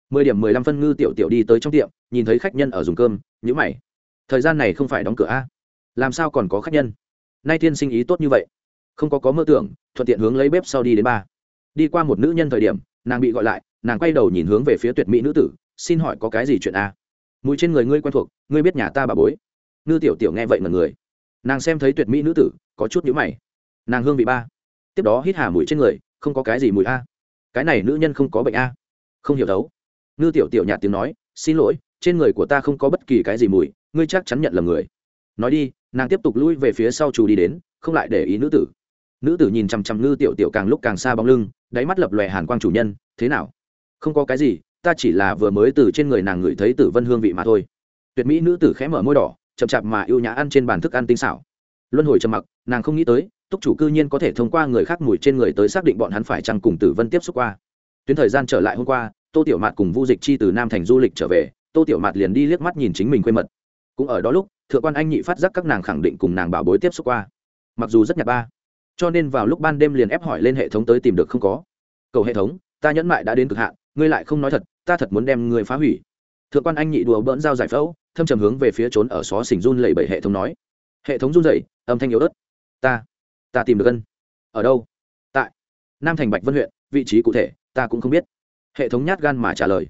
mười điểm mười lăm phân ngư tiểu tiểu đi tới trong tiệm, nhìn thấy khách nhân ở dùng cơm nhữ mày. Thời gian này không phải đóng cửa a? Làm sao còn có khách nhân? Nay thiên sinh ý tốt như vậy. Không có có mơ tưởng, thuận tiện hướng lấy bếp sau đi đến ba. Đi qua một nữ nhân thời điểm, nàng bị gọi lại, nàng quay đầu nhìn hướng về phía tuyệt mỹ nữ tử, xin hỏi có cái gì chuyện a? Mùi trên người ngươi quen thuộc, ngươi biết nhà ta bà bối. Ngư tiểu tiểu nghe vậy mà người. Nàng xem thấy tuyệt mỹ nữ tử có chút nhũ mày. Nàng hương vị ba. Tiếp đó hít hà mùi trên người, không có cái gì mùi a. Cái này nữ nhân không có bệnh a. Không hiểu đấu ngư tiểu tiểu nhạt tiếng nói, xin lỗi, trên người của ta không có bất kỳ cái gì mùi, ngươi chắc chắn nhận là người. Nói đi, nàng tiếp tục lui về phía sau chủ đi đến, không lại để ý nữ tử. Nữ tử nhìn chằm chằm ngư tiểu tiểu càng lúc càng xa bóng lưng, đáy mắt lập lòe hàn quang chủ nhân, thế nào? Không có cái gì, ta chỉ là vừa mới từ trên người nàng ngửi thấy tử vân hương vị mà thôi. Tuyệt mỹ nữ tử khẽ mở môi đỏ, chậm chạp mà yêu nhã ăn trên bàn thức ăn tinh xảo luân hồi trầm mặc, nàng không nghĩ tới, túc chủ cư nhiên có thể thông qua người khác mùi trên người tới xác định bọn hắn phải chăng cùng tử vân tiếp xúc qua. Tuyến thời gian trở lại hôm qua, tô tiểu mạt cùng vu dịch chi từ nam thành du lịch trở về, tô tiểu mạt liền đi liếc mắt nhìn chính mình quê mật. Cũng ở đó lúc, thượng quan anh nhị phát giác các nàng khẳng định cùng nàng bảo bối tiếp xúc qua. Mặc dù rất nhạt ba, cho nên vào lúc ban đêm liền ép hỏi lên hệ thống tới tìm được không có. Cầu hệ thống, ta nhẫn mại đã đến cực hạn, ngươi lại không nói thật, ta thật muốn đem ngươi phá hủy. Thượng quan anh nhị đùa bỡn dao giải phẫu, thâm trầm hướng về phía trốn ở xó xỉnh run lẩy bẩy hệ thống nói hệ thống run rẩy, âm thanh yếu ớt. Ta ta tìm được ân. Ở đâu? Tại nam thành bạch vân huyện, vị trí cụ thể, ta cũng không biết. Hệ thống nhát gan mà trả lời.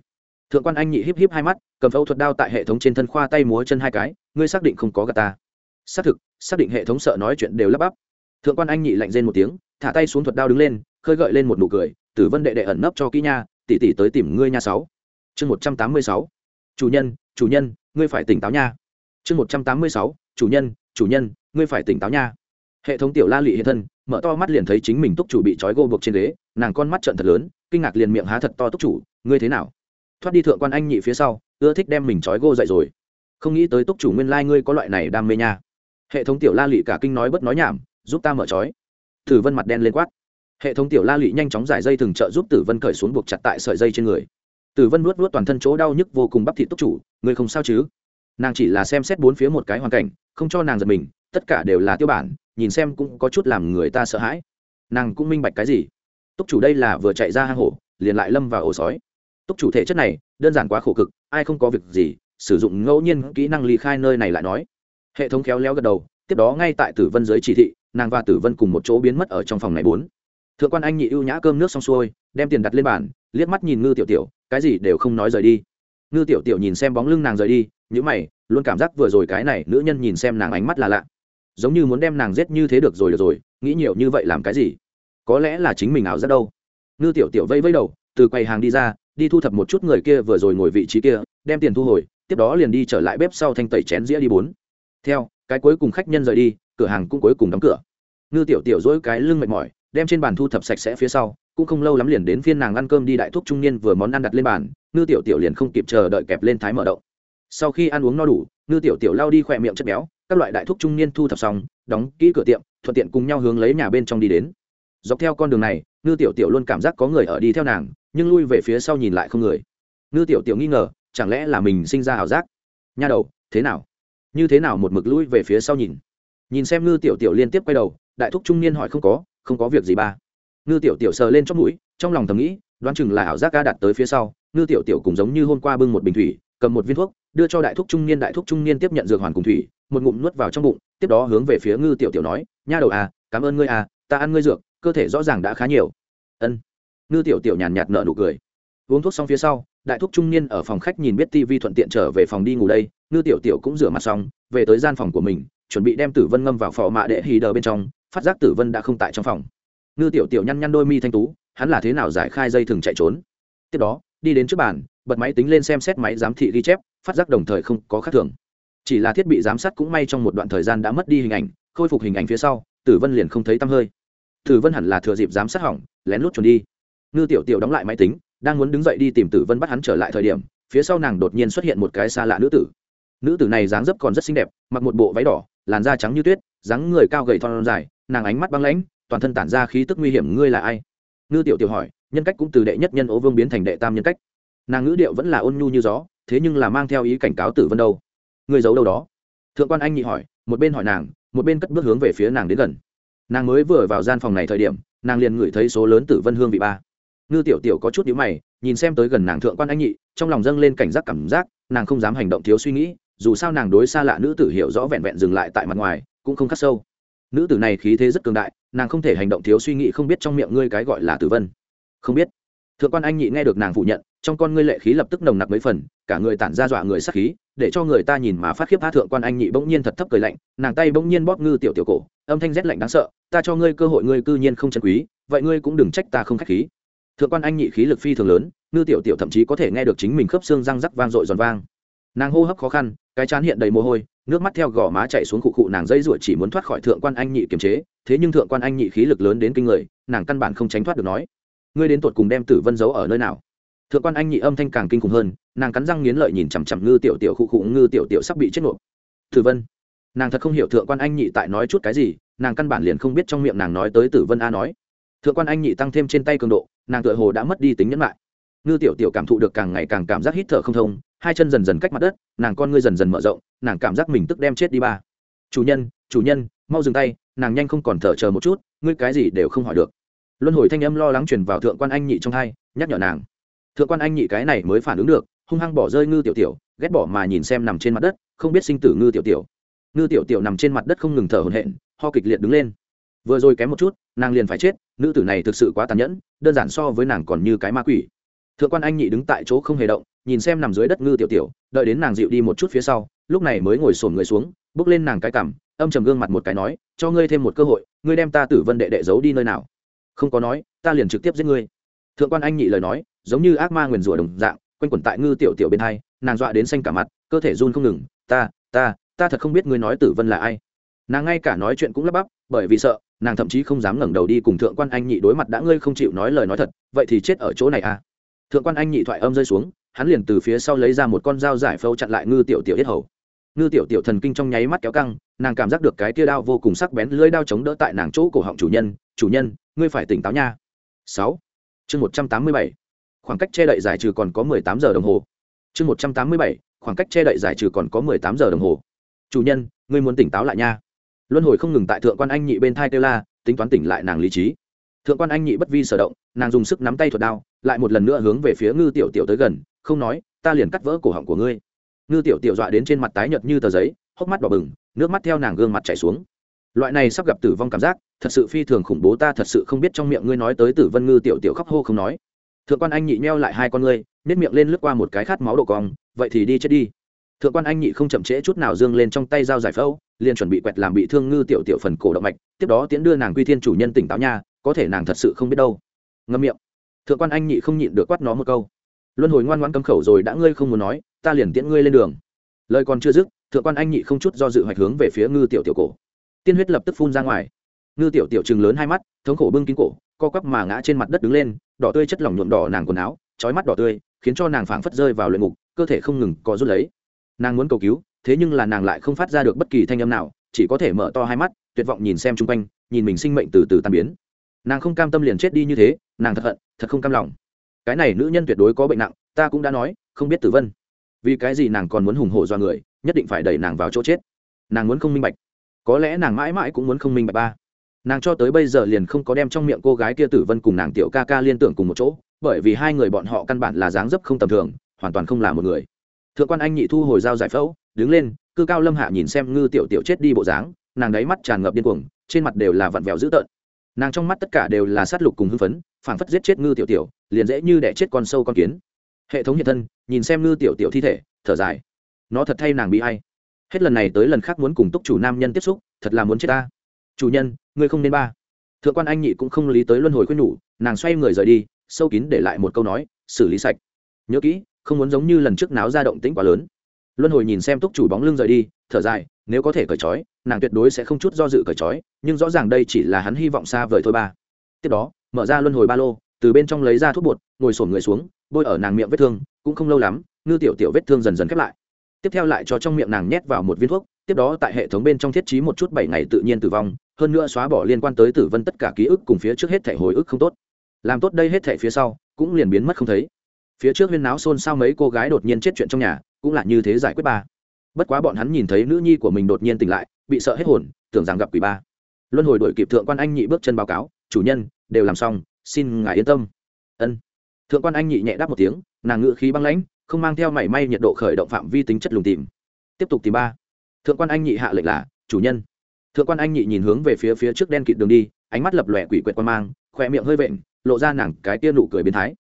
Thượng quan anh nhị híp híp hai mắt, cầm phẫu thuật đao tại hệ thống trên thân khoa tay múa chân hai cái, ngươi xác định không có gà ta. Xác thực, xác định hệ thống sợ nói chuyện đều lắp bắp. Thượng quan anh nhị lạnh rên một tiếng, thả tay xuống thuật đao đứng lên, khơi gợi lên một nụ cười, tử vân đệ đệ ẩn nấp cho kỹ nha tỉ tỉ tới tìm ngươi nha sáu. Chương một trăm tám mươi sáu. Chủ nhân chủ nhân, ngươi phải tỉnh táo nha. Chương một trăm tám mươi sáu chủ nhân chủ nhân, ngươi phải tỉnh táo nha. Hệ thống tiểu la lị hiện thân, mở to mắt liền thấy chính mình túc chủ bị trói gô buộc trên ghế, nàng con mắt trận thật lớn, kinh ngạc liền miệng há thật to, túc chủ, ngươi thế nào? Thoát đi thượng quan anh nhị phía sau, ưa thích đem mình trói gô dậy rồi. Không nghĩ tới túc chủ nguyên lai、like、ngươi có loại này đam mê nha. Hệ thống tiểu la lị cả kinh nói bất nói nhảm, giúp ta mở trói. Thử vân mặt đen lên quát. Hệ thống tiểu la lị nhanh chóng giải dây thừng trợ giúp tử vân cởi xuống buộc chặt tại sợi dây trên người. Tử vân nuốt nuốt toàn thân chỗ đau nhức vô cùng bắp thị túc chủ, ngươi không sao chứ? Nàng chỉ là xem xét bốn phía một cái hoàn cảnh, không cho nàng giật mình, tất cả đều là tiêu bản, nhìn xem cũng có chút làm người ta sợ hãi. Nàng cũng minh bạch cái gì? Túc chủ đây là vừa chạy ra hang hổ, liền lại lâm vào ổ sói. Túc chủ thể chất này, đơn giản quá khổ cực, ai không có việc gì, sử dụng ngẫu nhiên kỹ năng ly khai nơi này lại nói. Hệ thống khéo léo gật đầu, tiếp đó ngay tại tử vân giới chỉ thị, nàng và tử vân cùng một chỗ biến mất ở trong phòng này bốn. Thượng quan anh nhị ưu nhã cơm nước xong xuôi, đem tiền đặt lên bàn, liếc mắt nhìn ngư tiểu tiểu, cái gì đều không nói rời đi. Ngư tiểu tiểu nhìn xem bóng lưng nàng rời đi nhữ mày, luôn cảm giác vừa rồi cái này nữ nhân nhìn xem nàng ánh mắt là lạ. Giống như muốn đem nàng giết như thế được rồi được rồi, nghĩ nhiều như vậy làm cái gì? Có lẽ là chính mình ảo giác đâu. Ngư tiểu tiểu vây vây đầu, từ quầy hàng đi ra, đi thu thập một chút người kia vừa rồi ngồi vị trí kia, đem tiền thu hồi, tiếp đó liền đi trở lại bếp sau thanh tẩy chén dĩa đi bốn. Theo, cái cuối cùng khách nhân rời đi, cửa hàng cũng cuối cùng đóng cửa. Ngư tiểu tiểu dỗi cái lưng mệt mỏi, đem trên bàn thu thập sạch sẽ phía sau, cũng không lâu lắm liền đến phiên nàng ăn cơm đi đại thúc trung niên vừa món ăn đặt lên bàn, ngư tiểu tiểu liền không kịp chờ đợi kẹp lên thái mở động sau khi ăn uống no đủ, ngư tiểu tiểu lao đi khỏe miệng chất béo, các loại đại thúc trung niên thu thập xong, đóng kỹ cửa tiệm, thuận tiện cùng nhau hướng lấy nhà bên trong đi đến. Dọc theo con đường này, ngư tiểu tiểu luôn cảm giác có người ở đi theo nàng, nhưng lui về phía sau nhìn lại không người. Ngư tiểu tiểu nghi ngờ, chẳng lẽ là mình sinh ra ảo giác? Nha đầu, thế nào? Như thế nào một mực lui về phía sau nhìn? Nhìn xem ngư tiểu tiểu liên tiếp quay đầu, đại thúc trung niên hỏi không có không có việc gì ba. Ngư tiểu tiểu sờ lên trong mũi, trong lòng thầm nghĩ, đoán chừng là ảo giác ca đặt tới phía sau, ngư tiểu tiểu cũng giống như hôm qua bưng một bình thủy cầm một viên thuốc, đưa cho đại thúc trung niên, đại thúc trung niên tiếp nhận dược hoàn cùng thủy, một ngụm nuốt vào trong bụng, tiếp đó hướng về phía ngư tiểu tiểu nói, nha đầu à cảm ơn ngươi à ta ăn ngươi dược, cơ thể rõ ràng đã khá nhiều. Ân. Ngư tiểu tiểu nhàn nhạt nợ nụ cười. Uống thuốc xong phía sau, đại thúc trung niên ở phòng khách nhìn biết tivi thuận tiện trở về phòng đi ngủ đây, ngư tiểu tiểu cũng rửa mặt xong, về tới gian phòng của mình, chuẩn bị đem tử vân ngâm vào phò mạ đệ hì đờ bên trong, phát giác tử vân đã không tại trong phòng. Ngư tiểu tiểu nhăn nhăn đôi mi thanh tú, hắn là thế nào giải khai dây thừng chạy trốn? Tiếp đó, đi đến trước bàn bật máy tính lên xem xét máy giám thị ghi chép, phát giác đồng thời không có khác thường. Chỉ là thiết bị giám sát cũng may trong một đoạn thời gian đã mất đi hình ảnh, khôi phục hình ảnh phía sau, tử vân liền không thấy tăm hơi. Tử vân hẳn là thừa dịp giám sát hỏng, lén lút trốn đi. Ngư tiểu tiểu đóng lại máy tính, đang muốn đứng dậy đi tìm tử vân bắt hắn trở lại thời điểm, phía sau nàng đột nhiên xuất hiện một cái xa lạ nữ tử. Nữ tử này dáng dấp còn rất xinh đẹp, mặc một bộ váy đỏ, làn da trắng như tuyết, dáng người cao gầy thon dài, nàng ánh mắt băng lãnh, toàn thân tản ra khí tức nguy hiểm, ngươi là ai? Ngư tiểu tiểu hỏi, nhân cách cũng từ đệ nhất nhân ố vương biến thành đệ tam nhân cách nàng ngữ điệu vẫn là ôn nhu như gió, thế nhưng là mang theo ý cảnh cáo tử vân đâu. Người giấu đâu đó? Thượng quan anh nhị hỏi, một bên hỏi nàng, một bên cất bước hướng về phía nàng đến gần. Nàng mới vừa vào gian phòng này thời điểm, nàng liền ngửi thấy số lớn tử vân hương vị ba. Ngư tiểu tiểu có chút nhíu mày, nhìn xem tới gần nàng thượng quan anh nhị, trong lòng dâng lên cảnh giác cảm giác, nàng không dám hành động thiếu suy nghĩ, dù sao nàng đối xa lạ nữ tử hiểu rõ vẹn vẹn dừng lại tại mặt ngoài, cũng không khắc sâu. Nữ tử này khí thế rất cường đại, nàng không thể hành động thiếu suy nghĩ không biết trong miệng ngươi cái gọi là tử vân. Không biết. Thượng quan anh nhị nghe được nàng phủ nhận trong con ngươi lệ khí lập tức nồng nặc mấy phần, cả người tản ra dọa người sắc khí, để cho người ta nhìn mà phát khiếp tha thượng quan anh nhị bỗng nhiên thật thấp cười lạnh, nàng tay bỗng nhiên bóp ngư tiểu tiểu cổ, âm thanh rét lạnh đáng sợ, ta cho ngươi cơ hội ngươi cư nhiên không chân quý, vậy ngươi cũng đừng trách ta không khách khí. Thượng quan anh nhị khí lực phi thường lớn, ngư tiểu tiểu thậm chí có thể nghe được chính mình khớp xương răng rắc vang dội giòn vang. Nàng hô hấp khó khăn, cái chán hiện đầy mồ hôi, nước mắt theo gò má chạy xuống cụ cụ nàng dây ruột chỉ muốn thoát khỏi thượng quan anh nhị kiềm chế, thế nhưng thượng quan anh nhị khí lực lớn đến kinh người, nàng căn bản không tránh thoát được nói, ngươi đến tột cùng đem tử vân giấu ở nơi nào? Thượng quan anh nhị âm thanh càng kinh khủng hơn, nàng cắn răng nghiến lợi nhìn chằm chằm ngư tiểu tiểu khụ khụ, ngư tiểu tiểu sắp bị chết nộp. Tử vân. Nàng thật không hiểu thượng quan anh nhị tại nói chút cái gì, nàng căn bản liền không biết trong miệng nàng nói tới tử vân a nói. Thượng quan anh nhị tăng thêm trên tay cường độ, nàng tựa hồ đã mất đi tính nhẫn lại ngư tiểu tiểu cảm thụ được càng ngày càng cảm giác hít thở không thông, hai chân dần dần cách mặt đất, nàng con ngươi dần dần mở rộng, nàng cảm giác mình tức đem chết đi ba. Chủ nhân chủ nhân, mau dừng tay, nàng nhanh không còn thở chờ một chút, ngươi cái gì đều không hỏi được. Luân hồi thanh âm lo lắng truyền vào thượng quan anh nhị trong hai, nhắc nhở nàng thượng quan anh nhị cái này mới phản ứng được, hung hăng bỏ rơi ngư tiểu tiểu, ghét bỏ mà nhìn xem nằm trên mặt đất, không biết sinh tử ngư tiểu tiểu. Ngư tiểu tiểu nằm trên mặt đất không ngừng thở hổn hển, ho kịch liệt đứng lên. Vừa rồi kém một chút, nàng liền phải chết, nữ tử này thực sự quá tàn nhẫn, đơn giản so với nàng còn như cái ma quỷ. Thượng quan anh nhị đứng tại chỗ không hề động, nhìn xem nằm dưới đất ngư tiểu tiểu, đợi đến nàng dịu đi một chút phía sau, lúc này mới ngồi sổm người xuống, bước lên nàng cái cằm, âm trầm gương mặt một cái nói, cho ngươi thêm một cơ hội, ngươi đem ta tử vân đệ đệ giấu đi nơi nào? Không có nói, ta liền trực tiếp giết ngươi. Thượng quan anh nhị lời nói giống như ác ma nguyền rủa đồng dạng, quanh quẩn tại ngư tiểu tiểu bên hai, nàng dọa đến xanh cả mặt, cơ thể run không ngừng, ta ta ta thật không biết ngươi nói tử vân là ai. Nàng ngay cả nói chuyện cũng lắp bắp, bởi vì sợ, nàng thậm chí không dám ngẩng đầu đi cùng thượng quan anh nhị đối mặt đã ngươi không chịu nói lời nói thật, vậy thì chết ở chỗ này à? Thượng quan anh nhị thoại âm rơi xuống, hắn liền từ phía sau lấy ra một con dao giải phâu chặn lại ngư tiểu tiểu yết hầu. Ngư tiểu tiểu thần kinh trong nháy mắt kéo căng, nàng cảm giác được cái tia đao vô cùng sắc bén lưỡi đao chống đỡ tại nàng chỗ cổ họng chủ nhân chủ nhân, ngươi phải tỉnh táo nha. Sáu. Chương một trăm tám mươi bảy khoảng cách che đậy giải trừ còn có mười tám giờ đồng hồ. Chương một trăm tám mươi bảy, khoảng cách che đậy giải trừ còn có mười tám giờ đồng hồ. Chủ nhân, ngươi muốn tỉnh táo lại nha. Luân hồi không ngừng tại thượng quan anh nhị bên thai kêu la, tính toán tỉnh lại nàng lý trí. Thượng quan anh nhị bất vi sở động, nàng dùng sức nắm tay thuật đao, lại một lần nữa hướng về phía ngư tiểu tiểu tới gần, không nói, ta liền cắt vỡ cổ họng của ngươi. Ngư tiểu tiểu dọa đến trên mặt tái nhợt như tờ giấy, hốc mắt đỏ bừng, nước mắt theo nàng gương mặt chảy xuống. Loại này sắp gặp tử vong cảm giác, thật sự phi thường khủng bố, ta thật sự không biết trong miệng ngươi nói tới tử vân ngư tiểu tiểu khóc hô không nói thượng quan anh nhị nheo lại hai con ngươi nếp miệng lên lướt qua một cái khát máu độ cong, vậy thì đi chết đi. Thượng quan anh nhị không chậm trễ chút nào dương lên trong tay dao giải phẫu, liền chuẩn bị quẹt làm bị thương ngư tiểu tiểu phần cổ động mạch, tiếp đó tiến đưa nàng quy thiên chủ nhân tỉnh táo nha, có thể nàng thật sự không biết đâu. Ngâm miệng. Thượng quan anh nhị không nhịn được quát nó một câu. Luân hồi ngoan ngoãn cấm khẩu rồi đã ngươi không muốn nói, ta liền tiễn ngươi lên đường. Lời còn chưa dứt, thượng quan anh nhị không chút do dự hoạch hướng về phía ngư tiểu tiểu cổ. Tiên huyết lập tức phun ra ngoài. Ngư tiểu tiểu chừng lớn hai mắt, thống khổ bưng kín cổ, co quắp mà ngã trên mặt đất đứng lên đỏ tươi chất lỏng nhuộm đỏ nàng quần áo trói mắt đỏ tươi, khiến cho nàng phảng phất rơi vào luyện ngục, cơ thể không ngừng co rút lấy. Nàng muốn cầu cứu, thế nhưng là nàng lại không phát ra được bất kỳ thanh âm nào, chỉ có thể mở to hai mắt, tuyệt vọng nhìn xem chung quanh, nhìn mình sinh mệnh từ từ tan biến. Nàng không cam tâm liền chết đi như thế, nàng thật hận, thật không cam lòng. Cái này nữ nhân tuyệt đối có bệnh nặng, ta cũng đã nói, không biết tử vân. Vì cái gì nàng còn muốn hùng hổ do người, nhất định phải đẩy nàng vào chỗ chết. Nàng muốn không minh bạch. Có lẽ nàng mãi mãi cũng muốn không minh bạch ba nàng cho tới bây giờ liền không có đem trong miệng cô gái kia tử vân cùng nàng tiểu ca ca liên tưởng cùng một chỗ, bởi vì hai người bọn họ căn bản là dáng dấp không tầm thường, hoàn toàn không là một người. Thượng quan anh nhị thu hồi dao giải phẫu, đứng lên, cư cao lâm hạ nhìn xem ngư tiểu tiểu chết đi bộ dáng, nàng đáy mắt tràn ngập điên cuồng, trên mặt đều là vặn vẹo dữ tợn. Nàng trong mắt tất cả đều là sát lục cùng hưng phấn, phảng phất giết chết ngư tiểu tiểu, liền dễ như đẻ chết con sâu con kiến. Hệ thống hiện thân, nhìn xem ngư tiểu tiểu thi thể, thở dài. Nó thật thay nàng bị hay hết lần này tới lần khác muốn cùng túc chủ nam nhân tiếp xúc, thật là muốn chết ta. Chủ nhân ngươi không nên ba. Thượng quan anh nhị cũng không lý tới luân hồi khuyên nhủ, nàng xoay người rời đi, sâu kín để lại một câu nói, xử lý sạch. Nhớ kỹ, không muốn giống như lần trước náo ra động tĩnh quá lớn. Luân hồi nhìn xem túc chủ bóng lưng rời đi, thở dài, nếu có thể cởi trói, nàng tuyệt đối sẽ không chút do dự cởi trói, nhưng rõ ràng đây chỉ là hắn hy vọng xa vời thôi ba. Tiếp đó, mở ra luân hồi ba lô, từ bên trong lấy ra thuốc bột, ngồi sổm người xuống, bôi ở nàng miệng vết thương, cũng không lâu lắm, ngư tiểu tiểu vết thương dần dần khép lại. Tiếp theo lại cho trong miệng nàng nhét vào một viên thuốc, tiếp đó tại hệ thống bên trong thiết trí một chút bảy ngày tự nhiên tử vong hơn nữa xóa bỏ liên quan tới tử vân tất cả ký ức cùng phía trước hết thể hồi ức không tốt. Làm tốt đây hết thể phía sau, cũng liền biến mất không thấy. Phía trước huyên náo xôn xao mấy cô gái đột nhiên chết chuyện trong nhà, cũng là như thế giải quyết ba. Bất quá bọn hắn nhìn thấy nữ nhi của mình đột nhiên tỉnh lại, bị sợ hết hồn, tưởng rằng gặp quỷ ba. Luân hồi đội kịp thượng quan anh nhị bước chân báo cáo, chủ nhân, đều làm xong, xin ngài yên tâm. Ân. Thượng quan anh nhị nhẹ đáp một tiếng, nàng ngự khí băng lãnh, không mang theo mảy may nhiệt độ khởi động phạm vi tính chất lùng tìm. Tiếp tục tìm ba. Thượng quan anh nhị hạ lệnh là, chủ nhân thượng quan anh nhị nhìn hướng về phía phía trước đen kịt đường đi, ánh mắt lập lòe quỷ quyệt quan mang khoe miệng hơi vện, lộ ra nàng cái tia nụ cười biến thái.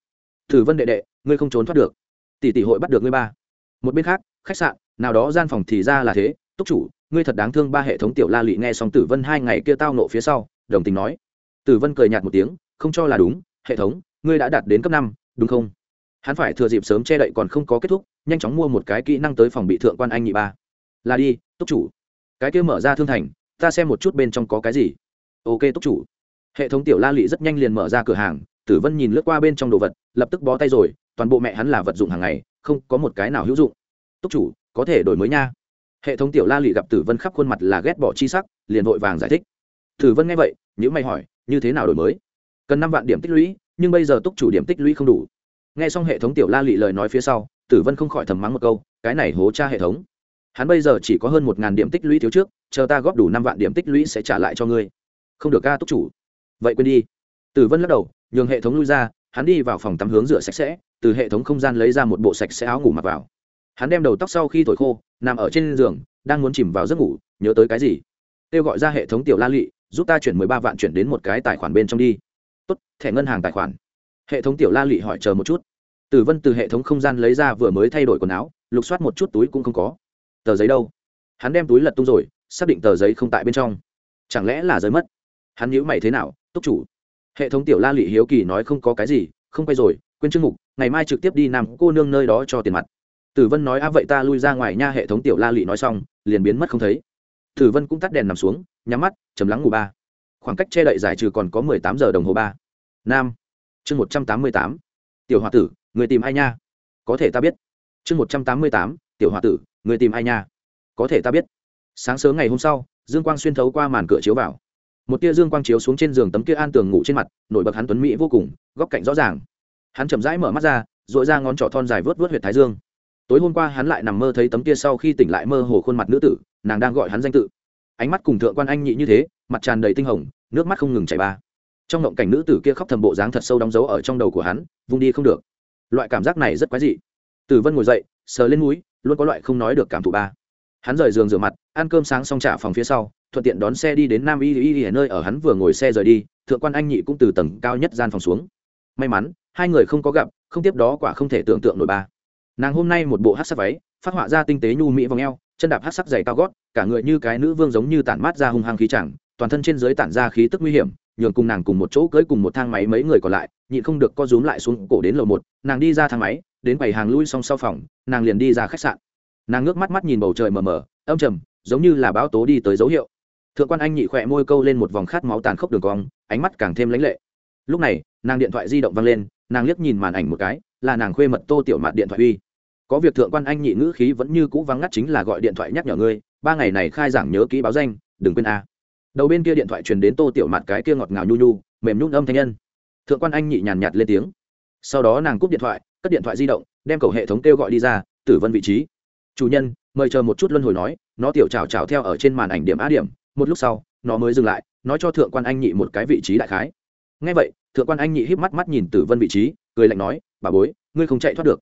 Thử vân đệ đệ, ngươi không trốn thoát được. Tỷ tỷ hội bắt được ngươi ba. Một bên khác, khách sạn, nào đó gian phòng thì ra là thế. Túc chủ, ngươi thật đáng thương ba hệ thống tiểu la lị nghe xong tử vân hai ngày kia tao nộ phía sau, đồng tình nói. Tử vân cười nhạt một tiếng, không cho là đúng, hệ thống, ngươi đã đạt đến cấp năm, đúng không? Hắn phải thừa dịp sớm che đậy còn không có kết thúc, nhanh chóng mua một cái kỹ năng tới phòng bị thượng quan anh nhị ba. Là đi, túc chủ. Cái kia mở ra thương thành ta xem một chút bên trong có cái gì. Ok, túc chủ. Hệ thống tiểu la lị rất nhanh liền mở ra cửa hàng, tử vân nhìn lướt qua bên trong đồ vật, lập tức bó tay rồi, toàn bộ mẹ hắn là vật dụng hàng ngày, không có một cái nào hữu dụng. Túc chủ, có thể đổi mới nha. Hệ thống tiểu la lị gặp tử vân khắp khuôn mặt là ghét bỏ chi sắc, liền vội vàng giải thích. Tử vân nghe vậy những mày hỏi, như thế nào đổi mới? Cần năm vạn điểm tích lũy, nhưng bây giờ túc chủ điểm tích lũy không đủ. Nghe xong hệ thống tiểu la lị lời nói phía sau, tử vân không khỏi thầm mắng một câu, cái này hố cha hệ thống. Hắn bây giờ chỉ có hơn một ngàn điểm tích lũy thiếu trước chờ ta góp đủ năm vạn điểm tích lũy sẽ trả lại cho ngươi. Không được, ca túc chủ. Vậy quên đi. Tử vân lắc đầu, nhường hệ thống lui ra, hắn đi vào phòng tắm hướng rửa sạch sẽ, từ hệ thống không gian lấy ra một bộ sạch sẽ áo ngủ mặc vào. Hắn đem đầu tóc sau khi thổi khô, nằm ở trên giường, đang muốn chìm vào giấc ngủ, nhớ tới cái gì? Kêu gọi ra hệ thống tiểu la lị, giúp ta chuyển mười ba vạn chuyển đến một cái tài khoản bên trong đi. Tốt, thẻ ngân hàng tài khoản. Hệ thống tiểu la lị hỏi chờ một chút. Tử vân từ hệ thống không gian lấy ra vừa mới thay đổi quần áo, lục soát một chút túi cũng không có. Tờ giấy đâu? Hắn đem túi lật tung rồi xác định tờ giấy không tại bên trong. Chẳng lẽ là giấy mất? Hắn nhữ mày thế nào, túc chủ? Hệ thống tiểu la lị hiếu kỳ nói không có cái gì, không quay rồi, quên chương mục, ngày mai trực tiếp đi nằm cô nương nơi đó cho tiền mặt. Tử vân nói, a, vậy ta lui ra ngoài nha, hệ thống tiểu la lị nói xong, liền biến mất không thấy. Tử vân cũng tắt đèn nằm xuống, nhắm mắt chấm lắng ngủ ba. Khoảng cách che đậy giải trừ còn có mười tám giờ đồng hồ ba. Nam, chương một trăm tám mươi tám. Tiểu h o a tử, người tìm ai nha? Có thể ta biết. Chương một trăm tám mươi tám, tiểu h o a tử, người tìm ai nha? Có thể ta biết sáng sớm ngày hôm sau, dương quang xuyên thấu qua màn cửa chiếu vào. Một tia dương quang chiếu xuống trên giường tấm kia an tường ngủ trên mặt, nổi bật hắn tuấn mỹ vô cùng, góc cạnh rõ ràng. Hắn chậm rãi mở mắt ra dội ra ngón trỏ thon dài vớt vớt huyệt thái dương. Tối hôm qua hắn lại nằm mơ thấy tấm kia sau khi tỉnh lại mơ hồ khuôn mặt nữ tử, nàng đang gọi hắn danh tự. Ánh mắt cùng thượng quan anh nhị như thế, mặt tràn đầy tinh hồng, nước mắt không ngừng chảy ba. Trong ngộng cảnh nữ tử kia khóc thầm bộ dáng thật sâu đóng dấu ở trong đầu của hắn, vung đi không được. Loại cảm giác này rất quái dị. Tử vân ngồi dậy, sờ lên núi luôn có loại không nói được cảm thụ ba hắn rời giường rửa mặt, ăn cơm sáng xong trả phòng phía sau, thuận tiện đón xe đi đến nam y y y nơi ở hắn vừa ngồi xe rời đi, thượng quan anh nhị cũng từ tầng cao nhất gian phòng xuống. May mắn, hai người không có gặp, không tiếp đó quả không thể tưởng tượng nổi ba. Nàng hôm nay một bộ hát sắc váy, phát họa ra tinh tế nhu mỹ vòng eo, chân đạp hát sắc dày cao gót, cả người như cái nữ vương giống như tản mát ra hung hăng khí chẳng, toàn thân trên dưới tản ra khí tức nguy hiểm, nhường cùng nàng cùng một chỗ cưới cùng một thang máy mấy người còn lại, nhịn không được co rúm lại xuống cổ đến lầu một, nàng đi ra thang máy, đến quầy hàng lui xong sau phòng, nàng liền đi ra khách sạn nàng ngước mắt mắt nhìn bầu trời mờ mờ, âm trầm, giống như là báo tố đi tới dấu hiệu. Thượng quan anh nhị khỏe môi câu lên một vòng khát máu tàn khốc đường cong, ánh mắt càng thêm lãnh lệ. Lúc này, nàng điện thoại di động văng lên, nàng liếc nhìn màn ảnh một cái, là nàng khuê mật tô tiểu mạt điện thoại uy. Có việc thượng quan anh nhị ngữ khí vẫn như cũ vắng ngắt chính là gọi điện thoại nhắc nhở ngươi, ba ngày này khai giảng nhớ kỹ báo danh, đừng quên a. Đầu bên kia điện thoại truyền đến tô tiểu mạt cái kia ngọt ngào nhu nhu, mềm nhún âm thanh nhân. Thượng quan anh nhị nhàn nhạt lên tiếng. Sau đó nàng cúp điện thoại, cất điện thoại di động, đem cầu hệ thống kêu gọi đi ra, tử vân vị trí chủ nhân, mời chờ một chút luân hồi nói, nó tiểu trào trào theo ở trên màn ảnh điểm á điểm, một lúc sau, nó mới dừng lại, nói cho thượng quan anh nhị một cái vị trí đại khái. Ngay vậy, thượng quan anh nhị híp mắt mắt nhìn tử vân vị trí, cười lạnh nói, bà bối, ngươi không chạy thoát được.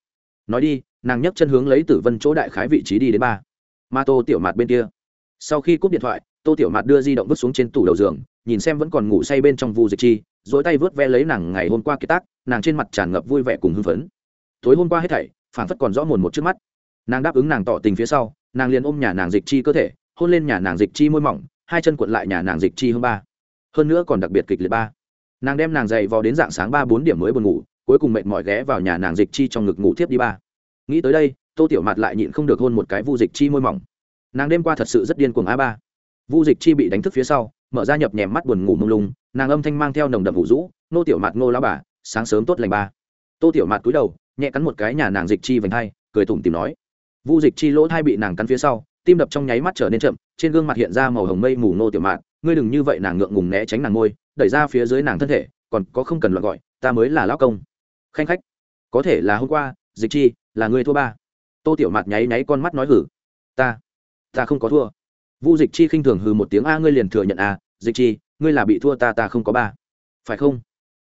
Nói đi, nàng nhấc chân hướng lấy tử vân chỗ đại khái vị trí đi đến ba. Ma tô tiểu mạt bên kia. Sau khi cúp điện thoại, tô tiểu mạt đưa di động vứt xuống trên tủ đầu giường, nhìn xem vẫn còn ngủ say bên trong vu dịch chi dối tay vớt ve lấy nàng ngày hôm qua kiệt tác, nàng trên mặt tràn ngập vui vẻ cùng hưng phấn. Tối hôm qua hết thảy phản phất còn rõ mồn một trước mắt nàng đáp ứng nàng tỏ tình phía sau, nàng liền ôm nhà nàng dịch chi cơ thể, hôn lên nhà nàng dịch chi môi mỏng, hai chân cuộn lại nhà nàng dịch chi hơn ba. Hơn nữa còn đặc biệt kịch liệt ba. Nàng đem nàng dậy vào đến dạng sáng ba bốn điểm mới buồn ngủ, cuối cùng mệt mỏi ghé vào nhà nàng dịch chi trong ngực ngủ tiếp đi ba. Nghĩ tới đây, tô tiểu mặt lại nhịn không được hôn một cái vu dịch chi môi mỏng. Nàng đêm qua thật sự rất điên cuồng a ba. Vu dịch chi bị đánh thức phía sau, mở ra nhập nhèm mắt buồn ngủ mông lung, nàng âm thanh mang theo nồng đậm vụ rũ, nô tiểu mặt ngô lao bà, sáng sớm tốt lành ba. Tô tiểu mặt cúi đầu, nhẹ cắn một cái nhà nàng dịch chi vành hai, cười tủm tìm nói vu dịch chi lỗ thai bị nàng cắn phía sau, tim đập trong nháy mắt trở nên chậm, trên gương mặt hiện ra màu hồng mây mù nô tiểu mạn, ngươi đừng như vậy, nàng ngượng ngùng né tránh nàng ngôi, đẩy ra phía dưới nàng thân thể, còn có không cần loại gọi, ta mới là lão công. Khanh khách, có thể là hôm qua, dịch chi, là ngươi thua ba. Tô tiểu mạt nháy nháy con mắt nói hử, ta ta không có thua. Vu dịch chi khinh thường hừ một tiếng, a, ngươi liền thừa nhận a dịch chi, ngươi là bị thua ta ta không có ba. Phải không?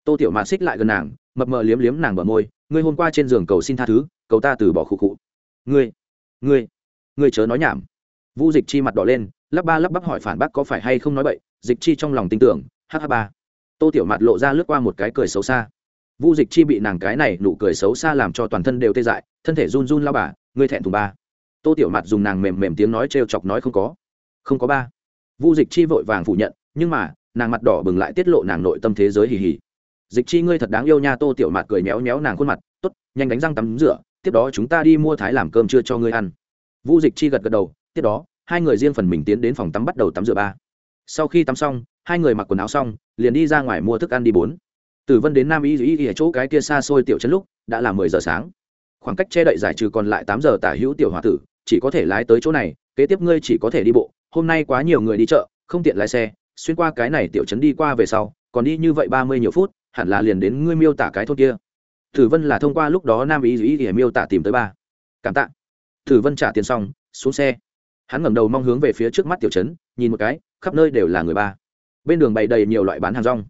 Tô tiểu mạt xích lại gần nàng, mập mờ liếm liếm nàng bờ môi, ngươi hôm qua trên giường cầu xin tha thứ, cầu ta từ bỏ khụ khụ. Ngươi ngươi ngươi chớ nói nhảm. Vu dịch chi mặt đỏ lên, lắp ba lắp bắp hỏi phản bác có phải hay không nói bậy. dịch chi trong lòng tin tưởng hh ba. Tô tiểu mặt lộ ra lướt qua một cái cười xấu xa. Vu dịch chi bị nàng cái này nụ cười xấu xa làm cho toàn thân đều tê dại, thân thể run run lao bà, ngươi thẹn thùng ba. Tô tiểu mặt dùng nàng mềm mềm tiếng nói t chọc nói không có. Không có ba. Vu dịch chi vội vàng phủ nhận, nhưng mà, nàng mặt đỏ bừng lại tiết lộ nàng nội tâm thế giới hì hì. Dịch chi ngươi thật đáng yêu nha, tô tiểu mặt cười méo méo nàng khuôn mặt t ố t nhanh đánh răng tắm rửa tiếp đó chúng ta đi mua thái làm cơm trưa cho ngươi ăn. Vu dịch chi gật gật đầu, tiếp đó, hai người riêng phần mình tiến đến phòng tắm bắt đầu tắm rửa ba. Sau khi tắm xong, hai người mặc quần áo xong, liền đi ra ngoài mua thức ăn đi bốn. Từ vân đến nam y y ở chỗ cái kia xa xôi tiểu chân lúc, đã là mười giờ sáng. Khoảng cách che đậy giải trừ còn lại tám giờ tả hữu tiểu hòa tử, chỉ có thể lái tới chỗ này, kế tiếp ngươi chỉ có thể đi bộ, hôm nay quá nhiều người đi chợ, không tiện lái xe, xuyên qua cái này tiểu trấn đi qua về sau, còn đi như vậy ba mươi nhiều phút, hẳn là liền đến ngươi miêu tả cái thôn kia tử vân là thông qua lúc đó nam y Dĩ y miêu tả tìm tới ba. Cảm tạ. Tử vân trả tiền xong, xuống xe. Hắn ngẩng đầu mong hướng về phía trước mắt tiểu trấn, nhìn một cái, khắp nơi đều là người ba. Bên đường bày đầy nhiều loại bán hàng rong.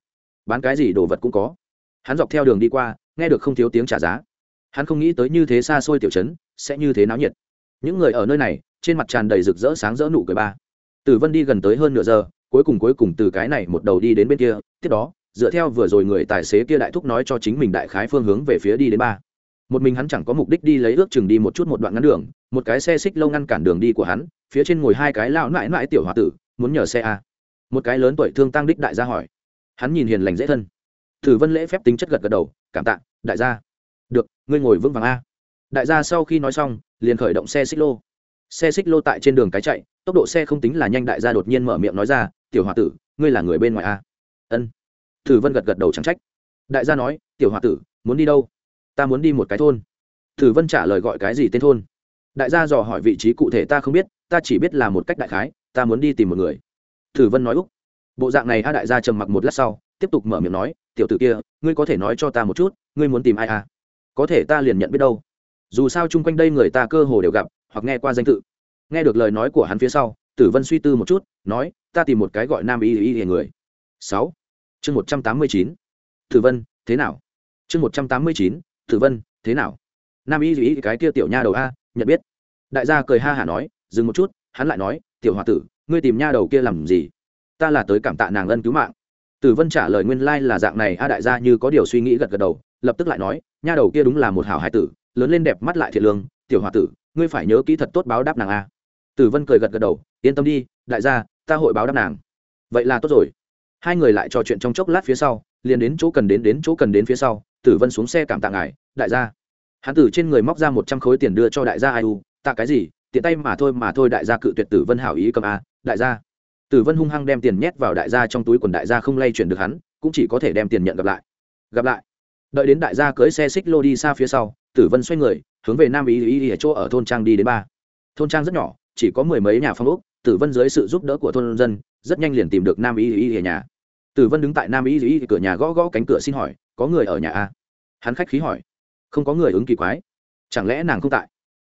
Bán cái gì đồ vật cũng có. Hắn dọc theo đường đi qua, nghe được không thiếu tiếng trả giá. Hắn không nghĩ tới như thế xa xôi tiểu trấn, sẽ như thế náo nhiệt. Những người ở nơi này, trên mặt tràn đầy rực rỡ sáng rỡ nụ cười ba. Tử vân đi gần tới hơn nửa giờ, cuối cùng cuối cùng từ cái này một đầu đi đến bên kia, tiếp đó dựa theo vừa rồi người tài xế kia đại thúc nói cho chính mình đại khái phương hướng về phía đi đến ba. Một mình hắn chẳng có mục đích đi lấy ước chừng đi một chút một đoạn ngắn đường, một cái xe xích lâu ngăn cản đường đi của hắn, phía trên ngồi hai cái lão mãi mãi tiểu h tử, muốn nhờ xe a. Một cái lớn tuổi thương tăng đích đại gia hỏi. Hắn nhìn hiền lành dễ thân. Thử vân lễ phép tính chất gật gật đầu, cảm tạ, đại gia. Được, ngươi ngồi vững vàng a. Đại gia sau khi nói xong, liền khởi động xe xích lô. Xe xích lô tại trên đường cái chạy, tốc độ xe không tính là nhanh, đại gia đột nhiên mở miệng nói ra, tiểu h tử, ngươi là người bên ngoài a. Ân thử vân gật gật đầu chẳng trách. Đại gia nói, tiểu hòa tử, muốn đi đâu? Ta muốn đi một cái thôn. Thử vân trả lời gọi cái gì tên thôn? Đại gia dò hỏi vị trí cụ thể ta không biết, ta chỉ biết là một cách đại khái, ta muốn đi tìm một người. Thử vân nói úc. Bộ dạng này a, đại gia trầm mặc một lát sau, tiếp tục mở miệng nói, tiểu tử kia, ngươi có thể nói cho ta một chút, ngươi muốn tìm ai à? Có thể ta liền nhận biết đâu. Dù sao chung quanh đây người ta cơ hồ đều gặp, hoặc nghe qua danh tự. Nghe được lời nói của hắn phía sau tử vân suy tư một chút, nói, ta tìm một cái gọi nam y y y người. Sáu chương một trăm tám mươi chín. Tử vân, thế nào? Chương một trăm tám mươi chín, tử vân, thế nào? Nam y y cái kia tiểu nha đầu a, nhận biết. Đại gia cười ha hả nói, dừng một chút, hắn lại nói, tiểu h o a tử, ngươi tìm nha đầu kia làm gì? Ta là tới cảm tạ nàng ân cứu mạng. Tử vân trả lời nguyên lai、like、là dạng này, a đại gia như có điều suy nghĩ gật gật đầu, lập tức lại nói, nha đầu kia đúng là một hảo hải tử, lớn lên đẹp mắt lại thiệt lương, tiểu h o a tử, ngươi phải nhớ kỹ thật tốt báo đáp nàng a. Tử vân cười gật gật đầu, yên tâm đi, đại gia, ta hội báo đáp nàng. Vậy là tốt rồi hai người lại trò chuyện trong chốc lát phía sau, liền đến chỗ cần đến đến chỗ cần đến phía sau, tử vân xuống xe cảm tạ ngài, đại gia. Hắn tử trên người móc ra một trăm khối tiền đưa cho đại gia ai u, tạ cái gì? Tiện tay mà thôi mà thôi đại gia cự tuyệt tử vân hảo ý cầm a, đại gia. Tử vân hung hăng đem tiền nhét vào đại gia trong túi quần đại gia không lay chuyển được hắn, cũng chỉ có thể đem tiền nhận gặp lại. Gặp lại. Đợi đến đại gia cưới xe xích lô đi xa phía sau, tử vân xoay người, hướng về nam ý ý ý ở chỗ ở thôn trang đi đến ba. Thôn trang rất nhỏ, chỉ có mười mấy nhà phong ốc, tử vân dưới sự giúp đỡ của thôn dân rất nhanh liền tìm được nam y y ở nhà. Tử vân đứng tại nam y y cửa nhà gõ gõ cánh cửa xin hỏi, có người ở nhà a hắn khách khí hỏi, không có người ứng kỳ quái. Chẳng lẽ nàng không tại?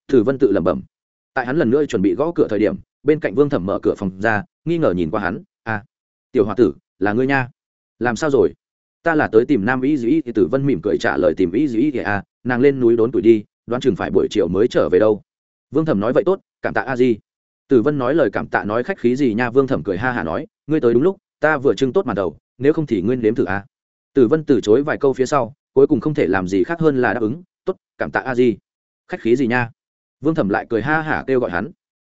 Tử vân tự lẩm bẩm, tại hắn lần nữa chuẩn bị gõ cửa thời điểm, bên cạnh vương thẩm mở cửa phòng ra, nghi ngờ nhìn qua hắn a tiểu h o a tử, là ngươi nha. Làm sao rồi? Ta là tới tìm nam y dĩ thì tử vân mỉm cười trả lời, tìm y dĩ thì a nàng lên núi đốn tuổi đi, đoán chừng phải buổi chiều mới trở về đâu. Vương thẩm nói, vậy tốt, cảm tạ a di tử vân nói lời cảm tạ nói khách khí gì nha, vương thẩm cười ha hả nói, ngươi tới đúng lúc, ta vừa trưng tốt màn đầu, nếu không thì nguyên nếm thử a tử vân từ chối vài câu phía sau, cuối cùng không thể làm gì khác hơn là đáp ứng, tốt, cảm tạ a di. Khách khí gì nha? Vương thẩm lại cười ha hả kêu gọi hắn.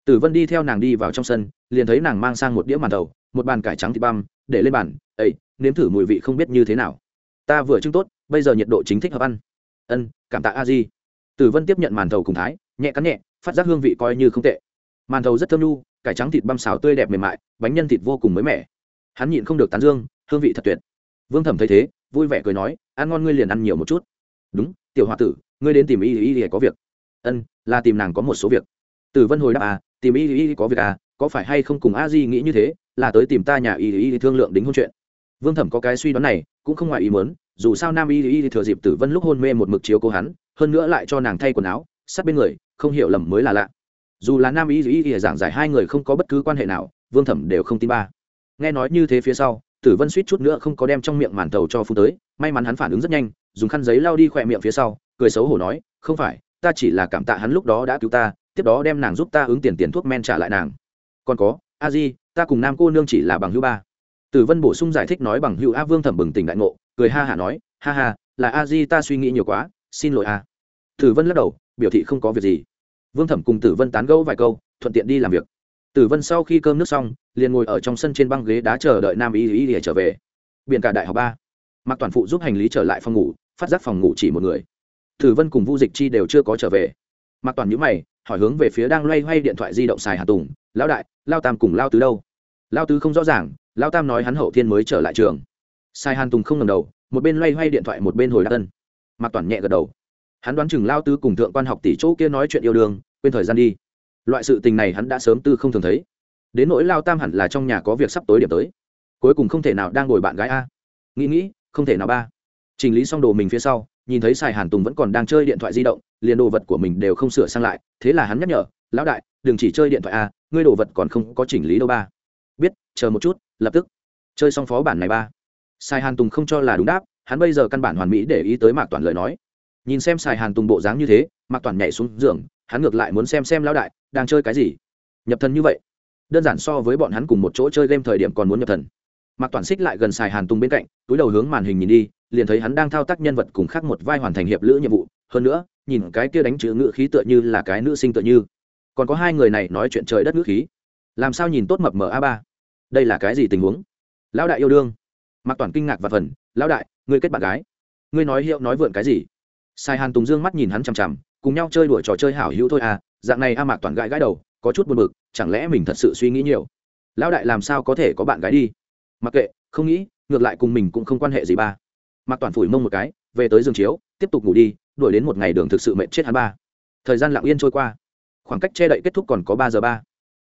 Tử vân đi theo nàng đi vào trong sân, liền thấy nàng mang sang một đĩa màn đầu, một bàn cải trắng thịt băm, để lên bàn ây nếm thử mùi vị không biết như thế nào. Ta vừa trưng tốt, bây giờ nhiệt độ chính thích hợp ăn. Ân, cảm tạ a di. Tử vân tiếp nhận màn thầu cùng thái, nhẹ cắn nhẹ, phát giác hương vị coi như không tệ màn thầu rất thơm nhu, cải trắng thịt băm xào tươi đẹp mềm mại, bánh nhân thịt vô cùng mới mẻ. Hắn nhịn không được tán dương, hương vị thật tuyệt. Vương thẩm thấy thế, vui vẻ cười nói, ăn ngon ngươi liền ăn nhiều một chút. Đúng, tiểu h o a tử, ngươi đến tìm y y y có việc. Ân, là tìm nàng có một số việc. Tử vân hồi đáp à tìm y y có việc à có phải hay không cùng a di nghĩ như thế, là tới tìm ta nhà y y thương lượng đính hôn chuyện. Vương thẩm có cái suy đoán này, cũng không ngoài ý mớn dù sao nam y y thừa dịp tử vân lúc hôn mê một mực chiếu cố hắn, hơn nữa lại cho nàng thay quần áo sát bên người, không hiểu lầm mới là lạ dù là nam ý dù ý y giảng giải hai người không có bất cứ quan hệ nào, vương thẩm đều không tin ba. Nghe nói như thế phía sau, tử vân suýt chút nữa không có đem trong miệng màn tàu cho phu tới, may mắn hắn phản ứng rất nhanh, dùng khăn giấy lao đi khỏe miệng phía sau, cười xấu hổ nói, không phải, ta chỉ là cảm tạ hắn lúc đó đã cứu ta, tiếp đó đem nàng giúp ta ứng tiền tiền thuốc men trả lại nàng. Còn có, a di, ta cùng nam cô nương chỉ là bằng hữu ba. Tử vân bổ sung giải thích nói bằng hữu a vương thẩm bừng tỉnh đại ngộ, cười ha hả nói, ha ha, là a di ta suy nghĩ nhiều quá, xin lỗi a. Tử vân lắc đầu, biểu thị không có việc gì vương thẩm cùng tử vân tán gẫu vài câu, thuận tiện đi làm việc. Tử vân sau khi cơm nước xong, liền ngồi ở trong sân trên băng ghế đá chờ đợi nam y y để trở về. Biển cả đại học ba. Mặc toàn phụ giúp hành lý trở lại phòng ngủ, phát giác phòng ngủ chỉ một người. Tử vân cùng vu dịch chi đều chưa có trở về. Mặc toàn nhữ mày, hỏi hướng về phía đang loay hoay điện thoại di động xài hà tùng, lão đại, lao tam cùng lao tứ đâu? Lao tứ không rõ ràng, lao tam nói hắn hậu thiên mới trở lại trường. Sai hàn tùng không ngầm đầu, một bên loay hoay điện thoại một bên hồi đáp tân mặc toàn nhẹ gật đầu hắn đoán chừng lao Tư cùng thượng quan học tỷ chỗ kia nói chuyện yêu đương, quên thời gian đi. Loại sự tình này hắn đã sớm tư không thường thấy. Đến nỗi lao tam hẳn là trong nhà có việc sắp tối điểm tới. Cuối cùng không thể nào đang ngồi bạn gái a. Nghĩ nghĩ, không thể nào ba. Chỉnh lý xong đồ mình phía sau, nhìn thấy sài hàn tùng vẫn còn đang chơi điện thoại di động, liền đồ vật của mình đều không sửa sang lại, thế là hắn nhắc nhở, lão đại, đừng chỉ chơi điện thoại a, ngươi đồ vật còn không có chỉnh lý đâu ba. Biết, chờ một chút, lập tức. Chơi xong phó bản này ba. Sài hàn tùng không cho là đúng đáp, hắn bây giờ căn bản hoàn mỹ để ý tới mạc toàn lời nói nhìn xem xài hàn tùng bộ dáng như thế, mạc toàn nhảy xuống giường, hắn ngược lại muốn xem xem lão đại, đang chơi cái gì. Nhập thần như vậy, đơn giản so với bọn hắn cùng một chỗ chơi game thời điểm còn muốn nhập thần. Mạc toàn xích lại gần xài hàn tùng bên cạnh, túi đầu hướng màn hình nhìn đi, liền thấy hắn đang thao tác nhân vật cùng khác một vai hoàn thành hiệp lữ nhiệm vụ. Hơn nữa, nhìn cái kia đánh chữ ngữ khí tựa như là cái nữ sinh tựa như. Còn có hai người này nói chuyện trời đất ngữ khí. Làm sao nhìn tốt mập mờ a ba? Đây là cái gì tình huống? Lão đại yêu đương. Mạc toàn kinh ngạc và phần, lão đại, ngươi kết bạn gái. Ngươi nói hiệu nói vượn cái gì? Sai hàn tùng dương mắt nhìn hắn chằm chằm, cùng nhau chơi đuổi trò chơi hảo hữu thôi à dạng này a mạc toàn gãi gãi đầu, có chút buồn bực, chẳng lẽ mình thật sự suy nghĩ nhiều? Lão đại làm sao có thể có bạn gái đi? Mặc kệ, không nghĩ, ngược lại cùng mình cũng không quan hệ gì ba. Mạc toàn phủi mông một cái, về tới giường chiếu, tiếp tục ngủ đi, đuổi đến một ngày đường thực sự mệt chết hắn ba. Thời gian lặng yên trôi qua. Khoảng cách che đậy kết thúc còn có ba giờ ba.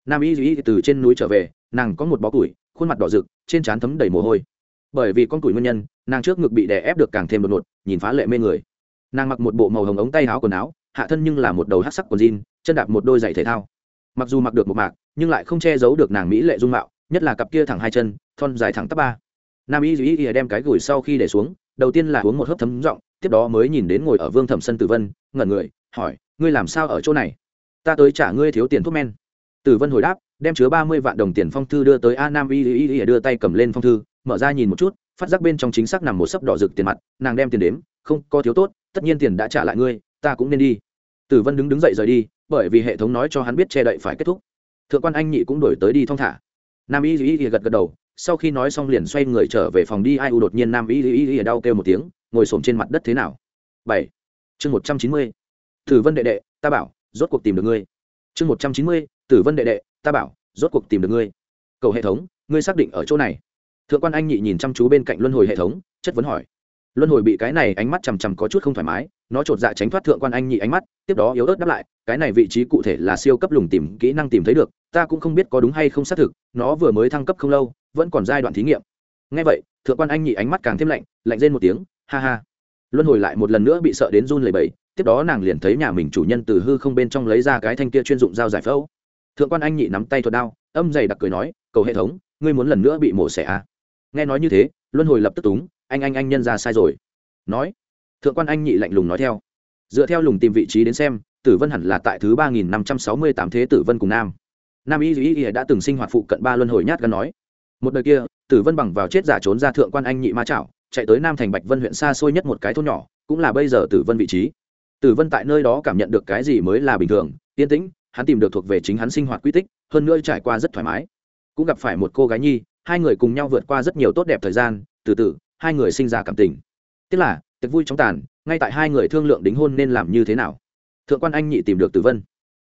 Nam y duy từ trên núi trở về, nàng có một bó củi, khuôn mặt đỏ rực, trên trán thấm đầy mồ hôi. Bởi vì con củi nguyên nhân, nàng trước ngực bị đè ép được càng thêm đột ngột, nhìn phá lệ mê người nàng mặc một bộ màu hồng ống tay áo quần áo, hạ thân nhưng là một đầu hát sắc quần jean, chân đạp một đôi giày thể thao. Mặc dù mặc được một mạc, nhưng lại không che giấu được nàng mỹ lệ dung mạo, nhất là cặp kia thẳng hai chân, thon dài thẳng tắp ba. Nam y duy y đem cái gửi sau khi để xuống, đầu tiên là uống một hớp thấm giọng, tiếp đó mới nhìn đến ngồi ở vương thẩm sân tử vân, ngẩn người, hỏi, ngươi làm sao ở chỗ này? Ta tới trả ngươi thiếu tiền thuốc men. Tử vân hồi đáp, đem chứa ba mươi vạn đồng tiền phong thư đưa tới a nam y y y đưa tay cầm lên phong thư, mở ra nhìn một chút, phát giác bên trong chính xác nằm một sấp đỏ rực tiền mặt, nàng đem tiền đếm, không, có thiếu tốt tất nhiên tiền đã trả lại ngươi, ta cũng nên đi. Tử vân đứng đứng dậy rời đi, bởi vì hệ thống nói cho hắn biết che đậy phải kết thúc. Thượng quan anh nhị cũng đổi tới đi thong thả. Nam y y gật gật đầu, sau khi nói xong liền xoay người trở về phòng đi, ai u đột nhiên nam y y y đau kêu một tiếng, ngồi xổm trên mặt đất thế nào? Bảy. Chương một trăm chín mươi. Tử vân đệ đệ, ta bảo, rốt cuộc tìm được ngươi. Chương một trăm chín mươi, tử vân đệ đệ, ta bảo, rốt cuộc tìm được ngươi. Cầu hệ thống, ngươi xác định ở chỗ này. Thượng quan anh nhị nhìn chăm chú bên cạnh luân hồi hệ thống, chất vấn hỏi luân hồi bị cái này ánh mắt chằm chằm có chút không thoải mái, nó chột dạ tránh thoát thượng quan anh nhị ánh mắt, tiếp đó yếu ớt đáp lại, cái này vị trí cụ thể là siêu cấp lùng tìm, kỹ năng tìm thấy được, ta cũng không biết có đúng hay không xác thực, nó vừa mới thăng cấp không lâu, vẫn còn giai đoạn thí nghiệm. Ngay vậy, thượng quan anh nhị ánh mắt càng thêm lạnh lạnh lên một tiếng, ha ha. Luân hồi lại một lần nữa bị sợ đến run lầy bầy tiếp đó nàng liền thấy nhà mình chủ nhân từ hư không bên trong lấy ra cái thanh kia chuyên dụng dao giải phẫu. Thượng quan anh nhị nắm tay thuật đao, âm dày đặc cười nói, cầu hệ thống, ngươi muốn lần nữa bị mổ xẻ à. nghe nói như thế, luân hồi lập tức túng anh anh anh nhân ra sai rồi. Nói, thượng quan anh nhị lạnh lùng nói theo. Dựa theo lùng tìm vị trí đến xem, tử vân hẳn là tại thứ ba nghìn năm trăm sáu mươi tám thế tử vân cùng nam. Nam y duy y đã từng sinh hoạt phụ cận ba luân hồi nhát gắn nói. Một đời kia, tử vân bằng vào chết giả trốn ra thượng quan anh nhị ma chảo, chạy tới nam thành bạch vân huyện xa xôi nhất một cái thôn nhỏ, cũng là bây giờ tử vân vị trí. Tử vân tại nơi đó cảm nhận được cái gì mới là bình thường, yên tĩnh, hắn tìm được thuộc về chính hắn sinh hoạt quy tích, hơn nữa trải qua rất thoải mái. Cũng gặp phải một cô gái nhi, hai người cùng nhau vượt qua rất nhiều tốt đẹp thời gian, từ từ hai người sinh ra cảm tình. Tức là, tiệc vui chóng tàn, ngay tại hai người thương lượng đính hôn nên làm như thế nào? Thượng quan anh nhị tìm được tử vân.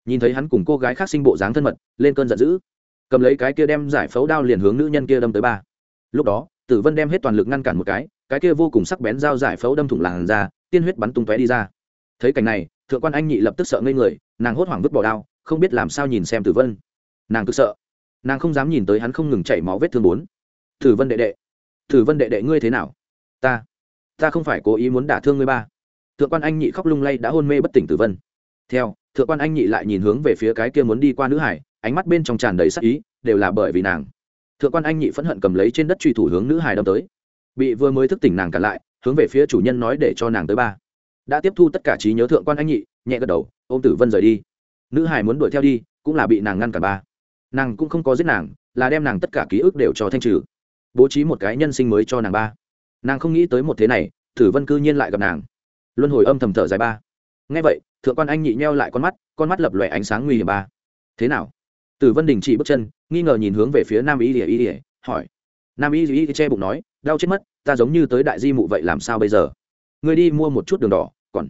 Nhìn thấy hắn cùng cô gái khác sinh bộ dáng thân mật, lên cơn giận dữ. Cầm lấy cái kia đem giải phẫu đao liền hướng nữ nhân kia đâm tới ba. Lúc đó, tử vân đem hết toàn lực ngăn cản một cái cái kia vô cùng sắc bén dao giải phẫu đâm thủng làn ra tiên huyết bắn tung tóe đi ra. Thấy cảnh này, thượng quan anh nhị lập tức sợ ngây người, nàng hốt hoảng vứt bỏ đao, không biết làm sao nhìn xem tử vân. Nàng cực sợ. Nàng không dám nhìn tới hắn không ngừng chảy máu vết thương bốn. Tử vân đệ đệ Thử vân đệ đệ ngươi thế nào? Ta ta không phải cố ý muốn đả thương ngươi ba. Thượng quan anh nhị khóc lung lay đã hôn mê bất tỉnh tử vân. Theo, thượng quan anh nhị lại nhìn hướng về phía cái kia muốn đi qua nữ hải, ánh mắt bên trong tràn đầy sắc ý, đều là bởi vì nàng. Thượng quan anh nhị phẫn hận cầm lấy trên đất truy thủ hướng nữ hải đâm tới. Bị vừa mới thức tỉnh nàng cả lại, hướng về phía chủ nhân nói để cho nàng tới ba. Đã tiếp thu tất cả trí nhớ thượng quan anh nhị, nhẹ gật đầu ô m tử vân rời đi. Nữ hải muốn đuổi theo đi, cũng là bị nàng ngăn cả ba. Nàng cũng không có giết nàng, là đem nàng tất cả ký ức đều cho thanh trừ bố trí một cái nhân sinh mới cho nàng ba. Nàng không nghĩ tới một thế này tử vân cư nhiên lại gặp nàng. Luân hồi âm thầm thở dài ba. Ngay vậy, thượng quan anh nhị nheo lại con mắt con mắt lập lòe ánh sáng nguy hiểm ba. Thế nào? Tử vân đình chỉ bước chân, nghi ngờ nhìn hướng về phía nam y ỉa y ỉa hỏi. Nam y ỉa che bụng nói, đau chết mất, ta giống như tới đại di mụ vậy làm sao bây giờ? Người đi mua một chút đường đỏ, còn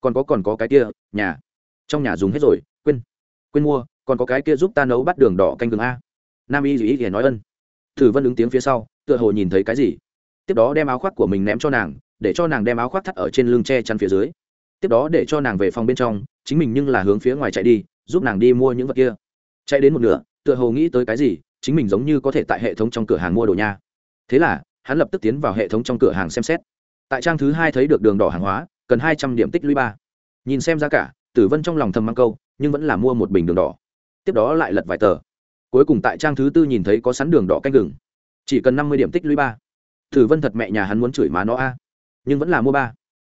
còn có còn có cái kia, nhà, trong nhà dùng hết rồi, quên quên mua, còn có cái kia giúp ta nấu bắt đường đỏ canh gừng a. Nam y ỉa nói ân tử vân ứng tiếng phía sau, tựa hồ nhìn thấy cái gì. Tiếp đó đem áo khoác của mình ném cho nàng, để cho nàng đem áo khoác thắt ở trên lưng che chắn phía dưới. Tiếp đó để cho nàng về phòng bên trong, chính mình nhưng là hướng phía ngoài chạy đi, giúp nàng đi mua những vật kia. Chạy đến một nửa, tựa hồ nghĩ tới cái gì, chính mình giống như có thể tại hệ thống trong cửa hàng mua đồ nha. Thế là, hắn lập tức tiến vào hệ thống trong cửa hàng xem xét. Tại trang thứ hai thấy được đường đỏ hàng hóa, cần hai trăm điểm tích lũy ba. Nhìn xem giá cả, tử vân trong lòng thầm mang câu, nhưng vẫn là mua một bình đường đỏ. Tiếp đó lại lật vài tờ cuối cùng tại trang thứ tư nhìn thấy có sắn đường đỏ canh gừng. Chỉ cần năm mươi điểm tích lũy ba. Tử vân thật mẹ nhà hắn muốn chửi má nó a. Nhưng vẫn là mua ba.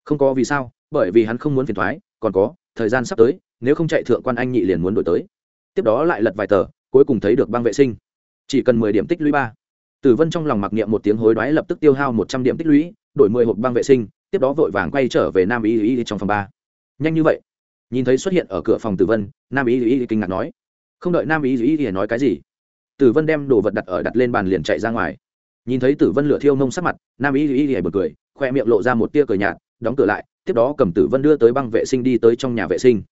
Không có vì sao, bởi vì hắn không muốn phiền thoái, còn có, thời gian sắp tới, nếu không chạy thượng quan anh nhị liền muốn đổi tới. Tiếp đó lại lật vài tờ, cuối cùng thấy được băng vệ sinh. Chỉ cần mười điểm tích lũy ba. Tử vân trong lòng mặc niệm một tiếng hối đoái lập tức tiêu hao một trăm điểm tích lũy, đổi mười hộp băng vệ sinh, tiếp đó vội vàng quay trở về nam y y trong phòng ba. Nhanh như vậy. Nhìn thấy xuất hiện ở cửa phòng tử vân, nam y y kinh ngạc nói không đợi nam y y nói cái gì, tử vân đem đồ vật đặt ở đặt lên bàn liền chạy ra ngoài. Nhìn thấy tử vân lửa thiêu nông sắc mặt, nam y y y bật cười, khoe miệng lộ ra một tia cười nhạt, đóng cửa lại, tiếp đó cầm tử vân đưa tới băng vệ sinh đi tới trong nhà vệ sinh.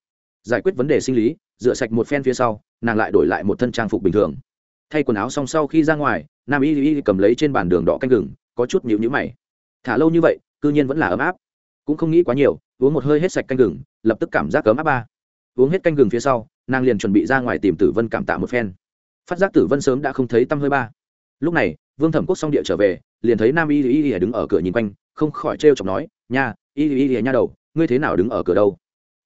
Giải quyết vấn đề sinh lý, rửa sạch một phen phía sau, nàng lại đổi lại một thân trang phục bình thường. Thay quần áo xong sau khi ra ngoài, nam y y cầm lấy trên bàn đường đỏ canh gừng, có chút nhịu nhữ mày. Thả lâu như vậy, cư nhiên vẫn là ấm áp. Cũng không nghĩ quá nhiều, uống một hơi hết sạch canh gừng, lập tức cảm giác ấm áp ba uống hết canh gừng phía sau, nàng liền chuẩn bị ra ngoài tìm tử vân cảm tạ một phen. Phát giác tử vân sớm đã không thấy tăm hơi ba. Lúc này, vương thẩm quốc xong địa trở về, liền thấy nam y y y đứng ở cửa nhìn quanh, không khỏi trêu chọc nói, nha, y y y nha đầu, ngươi thế nào đứng ở cửa đâu?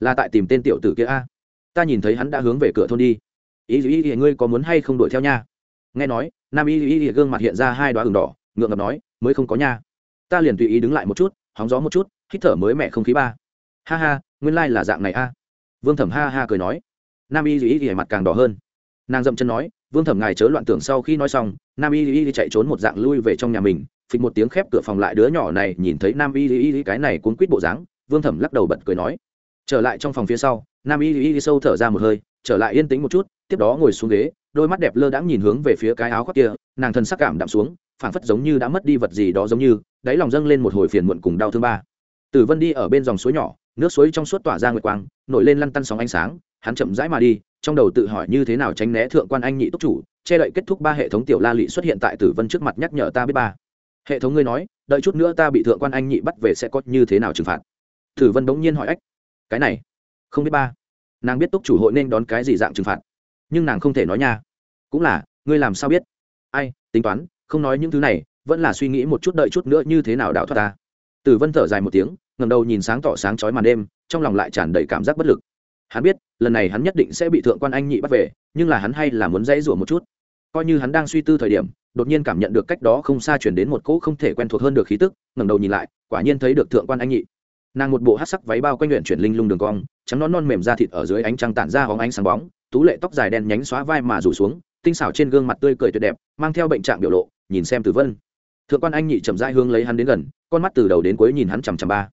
Là tại tìm tên tiểu tử kia a? Ta nhìn thấy hắn đã hướng về cửa thôn đi. Y Y Y, ngươi có muốn hay không đuổi theo nha? Nghe nói, nam y y y gương mặt hiện ra hai đoá ửng đỏ, ngượng ngập nói, mới không có nha. Ta liền tùy ý đứng lại một chút, hóng gió một chút, hít thở mới mẹ không khí ba. Ha ha, nguyên lai là dạng này a vương thẩm ha ha cười nói. Nam y duy y mặt càng đỏ hơn. Nàng dậm chân nói, vương thẩm ngài chớ loạn tưởng sau khi nói xong, nam y y chạy trốn một dạng lui về trong nhà mình, phịch một tiếng khép cửa phòng lại đứa nhỏ này nhìn thấy nam y y cái này cuốn quýt bộ dáng, vương thẩm lắc đầu bật cười nói. Trở lại trong phòng phía sau, nam y y sâu thở ra một hơi, trở lại yên tĩnh một chút, tiếp đó ngồi xuống ghế, đôi mắt đẹp lơ đãng nhìn hướng về phía cái áo khoác kia, nàng thân sắc cảm đạm xuống, phảng phất giống như đã mất đi vật gì đó giống như, đáy lòng dâng lên một hồi phiền muộn cùng đau thương ba. Tử vân đi ở bên dòng suối nhỏ nước suối trong suốt tỏa ra nguyệt quang, nổi lên lăn tăn sóng ánh sáng, hắn chậm rãi mà đi, trong đầu tự hỏi như thế nào tránh né thượng quan anh nhị túc chủ, che đậy kết thúc ba hệ thống tiểu la lị xuất hiện tại tử vân trước mặt nhắc nhở ta biết ba. Hệ thống ngươi nói, đợi chút nữa ta bị thượng quan anh nhị bắt về sẽ có như thế nào trừng phạt? Tử vân bỗng nhiên hỏi ách. Cái này, không biết ba. Nàng biết túc chủ hội nên đón cái gì dạng trừng phạt. Nhưng nàng không thể nói nha. Cũng là, ngươi làm sao biết? Ai, tính toán, không nói những thứ này, vẫn là suy nghĩ một chút đợi chút nữa như thế nào đạo thoát ta tử vân thở dài một tiếng ngầm đầu nhìn sáng tỏ sáng chói màn đêm, trong lòng lại tràn đầy cảm giác bất lực. Hắn biết, lần này hắn nhất định sẽ bị thượng quan anh nhị bắt về, nhưng là hắn hay là muốn dãy rủa một chút. Coi như hắn đang suy tư thời điểm, đột nhiên cảm nhận được cách đó không xa chuyển đến một cỗ không thể quen thuộc hơn được khí tức, ngẩng đầu nhìn lại, quả nhiên thấy được thượng quan anh nhị. Nàng một bộ hát sắc váy bao quanh luyện chuyển linh lung đường cong, trắng non non mềm da thịt ở dưới ánh trăng tản ra hóng ánh sáng bóng, tú lệ tóc dài đen nhánh xóa vai mà rủ xuống, tinh xảo trên gương mặt tươi cười tuyệt đẹp, mang theo bệnh trạng biểu lộ, nhìn xem tử vân thượng quan anh nhị chậm rãi hướng lấy hắn đến gần, con mắt từ đầu đến cuối nhìn hắn chằm chằm ba.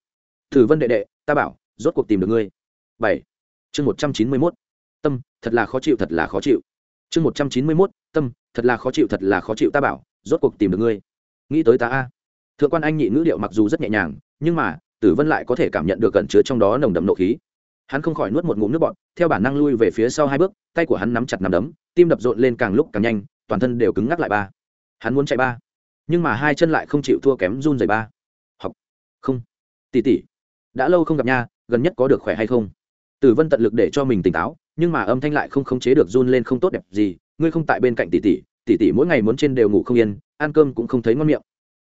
Tử vân đệ đệ, ta bảo, rốt cuộc tìm được ngươi. Bảy. Chương một trăm chín mươi mốt. Tâm, thật là khó chịu, thật là khó chịu. Chương một trăm chín mươi mốt, tâm, thật là khó chịu, thật là khó chịu, ta bảo, rốt cuộc tìm được ngươi. Nghĩ tới ta a. Thượng quan anh nhị ngữ điệu mặc dù rất nhẹ nhàng, nhưng mà, tử vân lại có thể cảm nhận được cẩn chứa trong đó nồng đậm nộ khí. Hắn không khỏi nuốt một ngụm nước bọt, theo bản năng lui về phía sau hai bước, tay của hắn nắm chặt nắm đấm, tim đập rộn lên càng lúc càng nhanh, toàn thân đều cứng ngắc lại ba. Hắn muốn chạy ba nhưng mà hai chân lại không chịu thua kém run dày ba. Học. Không. Tỉ tỉ. Đã lâu không gặp nha, gần nhất có được khỏe hay không? Tử vân tận lực để cho mình tỉnh táo, nhưng mà âm thanh lại không khống chế được run lên không tốt đẹp gì. Ngươi không tại bên cạnh tỷ tỷ tỷ tỷ mỗi ngày muốn trên đều ngủ không yên, ăn cơm cũng không thấy ngon miệng.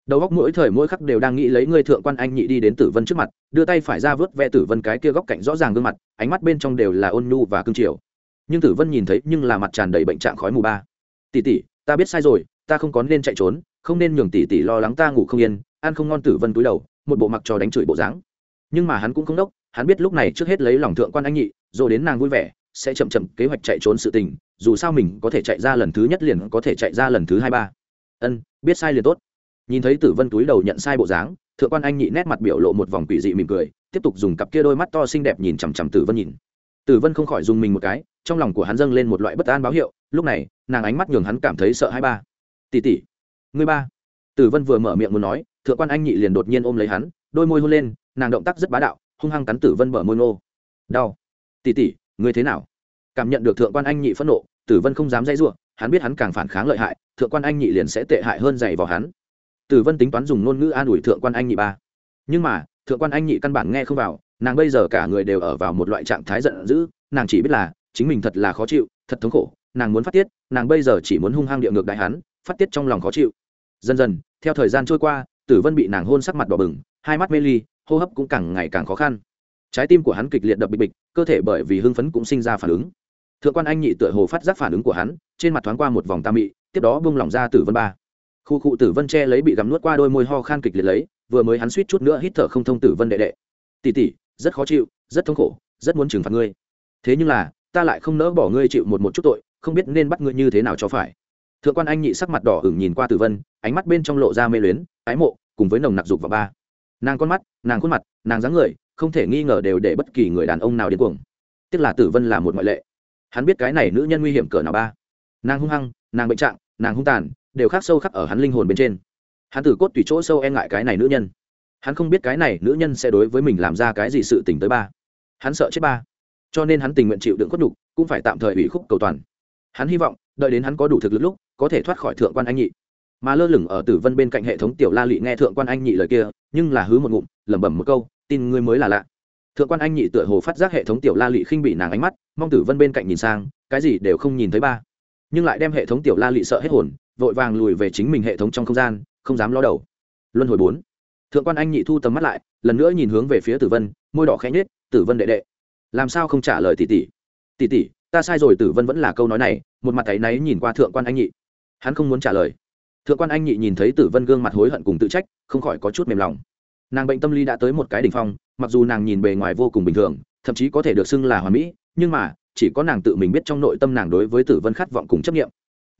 Đầu góc mỗi thời mỗi khắc đều đang nghĩ lấy ngươi thượng quan anh nhị đi đến tử vân trước mặt, đưa tay phải ra vớt ve tử vân cái kia góc cạnh rõ ràng gương mặt, ánh mắt bên trong đều là ôn nhu và cương triều. Nhưng tử vân nhìn thấy nhưng là mặt tràn đầy bệnh trạng khói mù ba. Tỷ tỷ ta biết sai rồi, ta không có nên chạy trốn không nên nhường tỷ tỷ lo lắng ta ngủ không yên, ăn không ngon tử vân túi đầu, một bộ mặc cho đánh chửi bộ dáng. Nhưng mà hắn cũng không đốc, hắn biết lúc này trước hết lấy lòng thượng quan anh nhị, rồi đến nàng vui vẻ, sẽ chậm chậm kế hoạch chạy trốn sự tình, dù sao mình có thể chạy ra lần thứ nhất liền có thể chạy ra lần thứ hai ba. Ân, biết sai liền tốt. Nhìn thấy tử vân túi đầu nhận sai bộ dáng, thượng quan anh nhị nét mặt biểu lộ một vòng quỷ dị mỉm cười, tiếp tục dùng cặp kia đôi mắt to xinh đẹp nhìn chằm chằm tử vân nhìn. Tử vân không khỏi dùng mình một cái, trong lòng của hắn dâng lên một loại bất an báo hiệu, lúc này, nàng ánh mắt nhường hắn cảm thấy sợ hai ba. Tỷ tỷ ngươi ba. Tử vân vừa mở miệng muốn nói, thượng quan anh nhị liền đột nhiên ôm lấy hắn, đôi môi hôn lên, nàng động tác rất bá đạo, hung hăng cắn tử vân bờ môi nô đau. Tỷ tỷ, ngươi thế nào? Cảm nhận được thượng quan anh nhị phẫn nộ, tử vân không dám dây giụa hắn biết hắn càng phản kháng lợi hại, thượng quan anh nhị liền sẽ tệ hại hơn dày vào hắn. Tử vân tính toán dùng ngôn ngữ an ủi thượng quan anh nhị ba. Nhưng mà, thượng quan anh nhị căn bản nghe không vào, nàng bây giờ cả người đều ở vào một loại trạng thái giận dữ, nàng chỉ biết là, chính mình thật là khó chịu, thật thống khổ, nàng muốn phát tiết, nàng bây giờ chỉ muốn hung hăng địa ngược đại hắn, phát tiết trong lòng khó chịu dần dần, theo thời gian trôi qua, tử vân bị nàng hôn sắc mặt đỏ bừng, hai mắt mê ly, hô hấp cũng càng ngày càng khó khăn. Trái tim của hắn kịch liệt đập bịch bịch, cơ thể bởi vì hưng phấn cũng sinh ra phản ứng. Thượng quan anh nhị tựa hồ phát giác phản ứng của hắn, trên mặt thoáng qua một vòng tam mị, tiếp đó bung lỏng ra tử vân ba. Khu cụ tử vân che lấy bị gắm nuốt qua đôi môi ho khan kịch liệt lấy, vừa mới hắn suýt chút nữa hít thở không thông tử vân đệ đệ. Tỉ tỉ rất khó chịu, rất thống khổ, rất muốn trừng phạt ngươi. Thế nhưng là, ta lại không nỡ bỏ ngươi chịu một một chút tội, không biết nên bắt ngươi như thế nào cho phải thượng quan anh nhị sắc mặt đỏ ửng nhìn qua tử vân, ánh mắt bên trong lộ ra mê luyến, ái mộ, cùng với nồng nặc dục và ba. Nàng con mắt, nàng khuôn mặt, nàng dáng người, không thể nghi ngờ đều để bất kỳ người đàn ông nào điên cuồng. Tức là tử vân là một ngoại lệ. Hắn biết cái này nữ nhân nguy hiểm cỡ nào ba. Nàng hung hăng, nàng bệnh trạng, nàng hung tàn, đều khắc sâu khắc ở hắn linh hồn bên trên. Hắn từ cốt tùy chỗ sâu e ngại cái này nữ nhân. Hắn không biết cái này nữ nhân sẽ đối với mình làm ra cái gì sự tình tới ba. Hắn sợ chết ba. Cho nên hắn tình nguyện chịu đựng khuất đục cũng phải tạm thời ủy khúc cầu toàn. Hắn hy vọng đợi đến hắn có đủ thực lực lúc, có thể thoát khỏi thượng quan anh nhị. Mà lơ lửng ở tử vân bên cạnh hệ thống tiểu la lụy nghe thượng quan anh nhị lời kia, nhưng là hứ một ngụm, lẩm bẩm một câu, tin ngươi mới là lạ. Thượng quan anh nhị tựa hồ phát giác hệ thống tiểu la lụy khinh bị nàng ánh mắt, mong tử vân bên cạnh nhìn sang, cái gì đều không nhìn thấy ba. Nhưng lại đem hệ thống tiểu la lụy sợ hết hồn, vội vàng lùi về chính mình hệ thống trong không gian, không dám lo đầu. Luân hồi bốn. Thượng quan anh nhị thu tầm mắt lại, lần nữa nhìn hướng về phía tử vân, môi đỏ khẽ nhết tử vân đệ đệ, làm sao không trả lời tỷ tỷ? Tỷ tỷ ta sai rồi tử vân vẫn là câu nói này, một mặt thấy náy nhìn qua thượng quan anh nhị. Hắn không muốn trả lời. Thượng quan anh nhị nhìn thấy tử vân gương mặt hối hận cùng tự trách, không khỏi có chút mềm lòng. Nàng bệnh tâm lý đã tới một cái đ ỉ n h phong, mặc dù nàng nhìn bề ngoài vô cùng bình thường, thậm chí có thể được xưng là hoàn mỹ, nhưng mà, chỉ có nàng tự mình biết trong nội tâm nàng đối với tử vân khát vọng cùng chấp nghiệm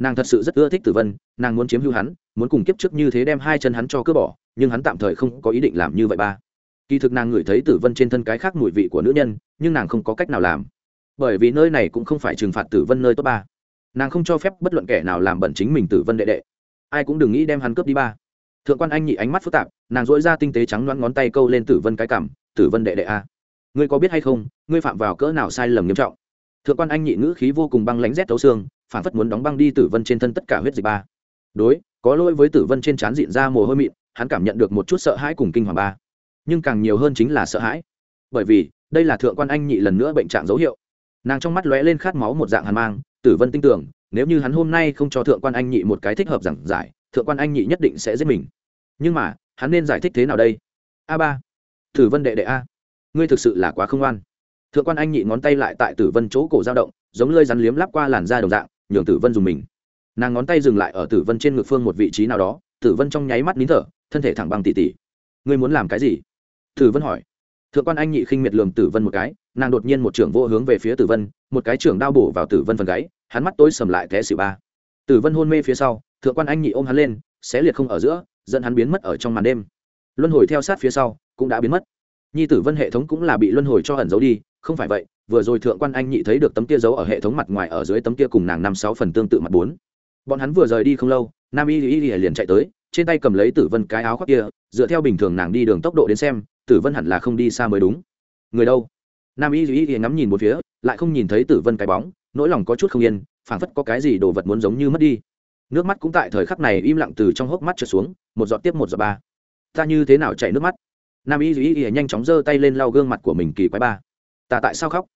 nàng thật sự rất ưa thích tử vân, nàng muốn chiếm hữu hắn, muốn cùng kiếp trước như thế đem hai chân hắn cho cướp bỏ, nhưng hắn tạm thời không có ý định làm như vậy ba. Kỳ thực nàng ngửi thấy tử vân trên thân cái khác mùi vị của nữ nhân, nhưng nàng không có cách nào làm bởi vì nơi này cũng không phải trừng phạt tử vân nơi tốt ba. Nàng không cho phép bất luận kẻ nào làm bẩn chính mình tử vân đệ đệ. Ai cũng đừng nghĩ đem hắn cướp đi ba. Thượng quan anh nhị ánh mắt phức tạp, nàng dỗi ra tinh tế trắng loãng ngón tay câu lên tử vân cái cảm, tử vân đệ đệ a, ngươi có biết hay không, ngươi phạm vào cỡ nào sai lầm nghiêm trọng? Thượng quan anh nhị ngữ khí vô cùng băng lãnh rét tấu xương, phản phất muốn đóng băng đi tử vân trên thân tất cả huyết dịch ba. Đối, có lỗi với tử vân trên trán diện ra mồ hôi mịn, hắn cảm nhận được một chút sợ hãi cùng kinh hoàng ba. Nhưng càng nhiều hơn chính là sợ hãi. Bởi vì, đây là thượng quan anh nhị lần nữa bệnh trạng dấu hiệu nàng trong mắt lóe lên khát máu một dạng hàn mang, tử vân tin tưởng, nếu như hắn hôm nay không cho thượng quan anh nhị một cái thích hợp giảng giải, thượng quan anh nhị nhất định sẽ giết mình. Nhưng mà, hắn nên giải thích thế nào đây? A ba. Tử vân đệ đệ a, ngươi thực sự là quá không ngoan thượng quan anh nhị ngón tay lại tại tử vân chỗ cổ dao động, giống lơi rắn liếm lắp qua làn da đồng dạng, nhường tử vân dùng mình. Nàng ngón tay dừng lại ở tử vân trên ngực phương một vị trí nào đó, tử vân trong nháy mắt nín thở, thân thể thẳng bằng tỉ tỉ. Ngươi muốn làm cái gì? Tử vân hỏi thượng quan anh nhị khinh miệt lường tử vân một cái, nàng đột nhiên một trưởng vô hướng về phía tử vân, một cái trưởng đao bổ vào tử vân phần gáy, hắn mắt tối sầm lại té xỉu ba. Tử vân hôn mê phía sau, thượng quan anh nhị ôm hắn lên, xé liệt không ở giữa, dẫn hắn biến mất ở trong màn đêm. Luân hồi theo sát phía sau, cũng đã biến mất. Nhi tử vân hệ thống cũng là bị luân hồi cho ẩn giấu đi, không phải vậy, vừa rồi thượng quan anh nhị thấy được tấm kia giấu ở hệ thống mặt ngoài ở dưới tấm kia cùng nàng năm sáu phần tương tự mặt bốn. Bọn hắn vừa rời đi không lâu, nam y y liền chạy tới, trên tay cầm lấy tử vân cái áo khoác kia, dựa theo bình thường nàng đi đường tốc độ đến xem tử vân hẳn là không đi xa mới đúng. Người đâu? Nam y Duy ngắm nhìn một phía, lại không nhìn thấy tử vân cái bóng, nỗi lòng có chút không yên, phảng phất có cái gì đồ vật muốn giống như mất đi. Nước mắt cũng tại thời khắc này im lặng từ trong hốc mắt trở xuống, một giọt tiếp một giọt ba. Ta như thế nào chảy nước mắt? Nam y duy nhanh chóng giơ tay lên lau gương mặt của mình kỳ quái ba. Ta tại sao khóc?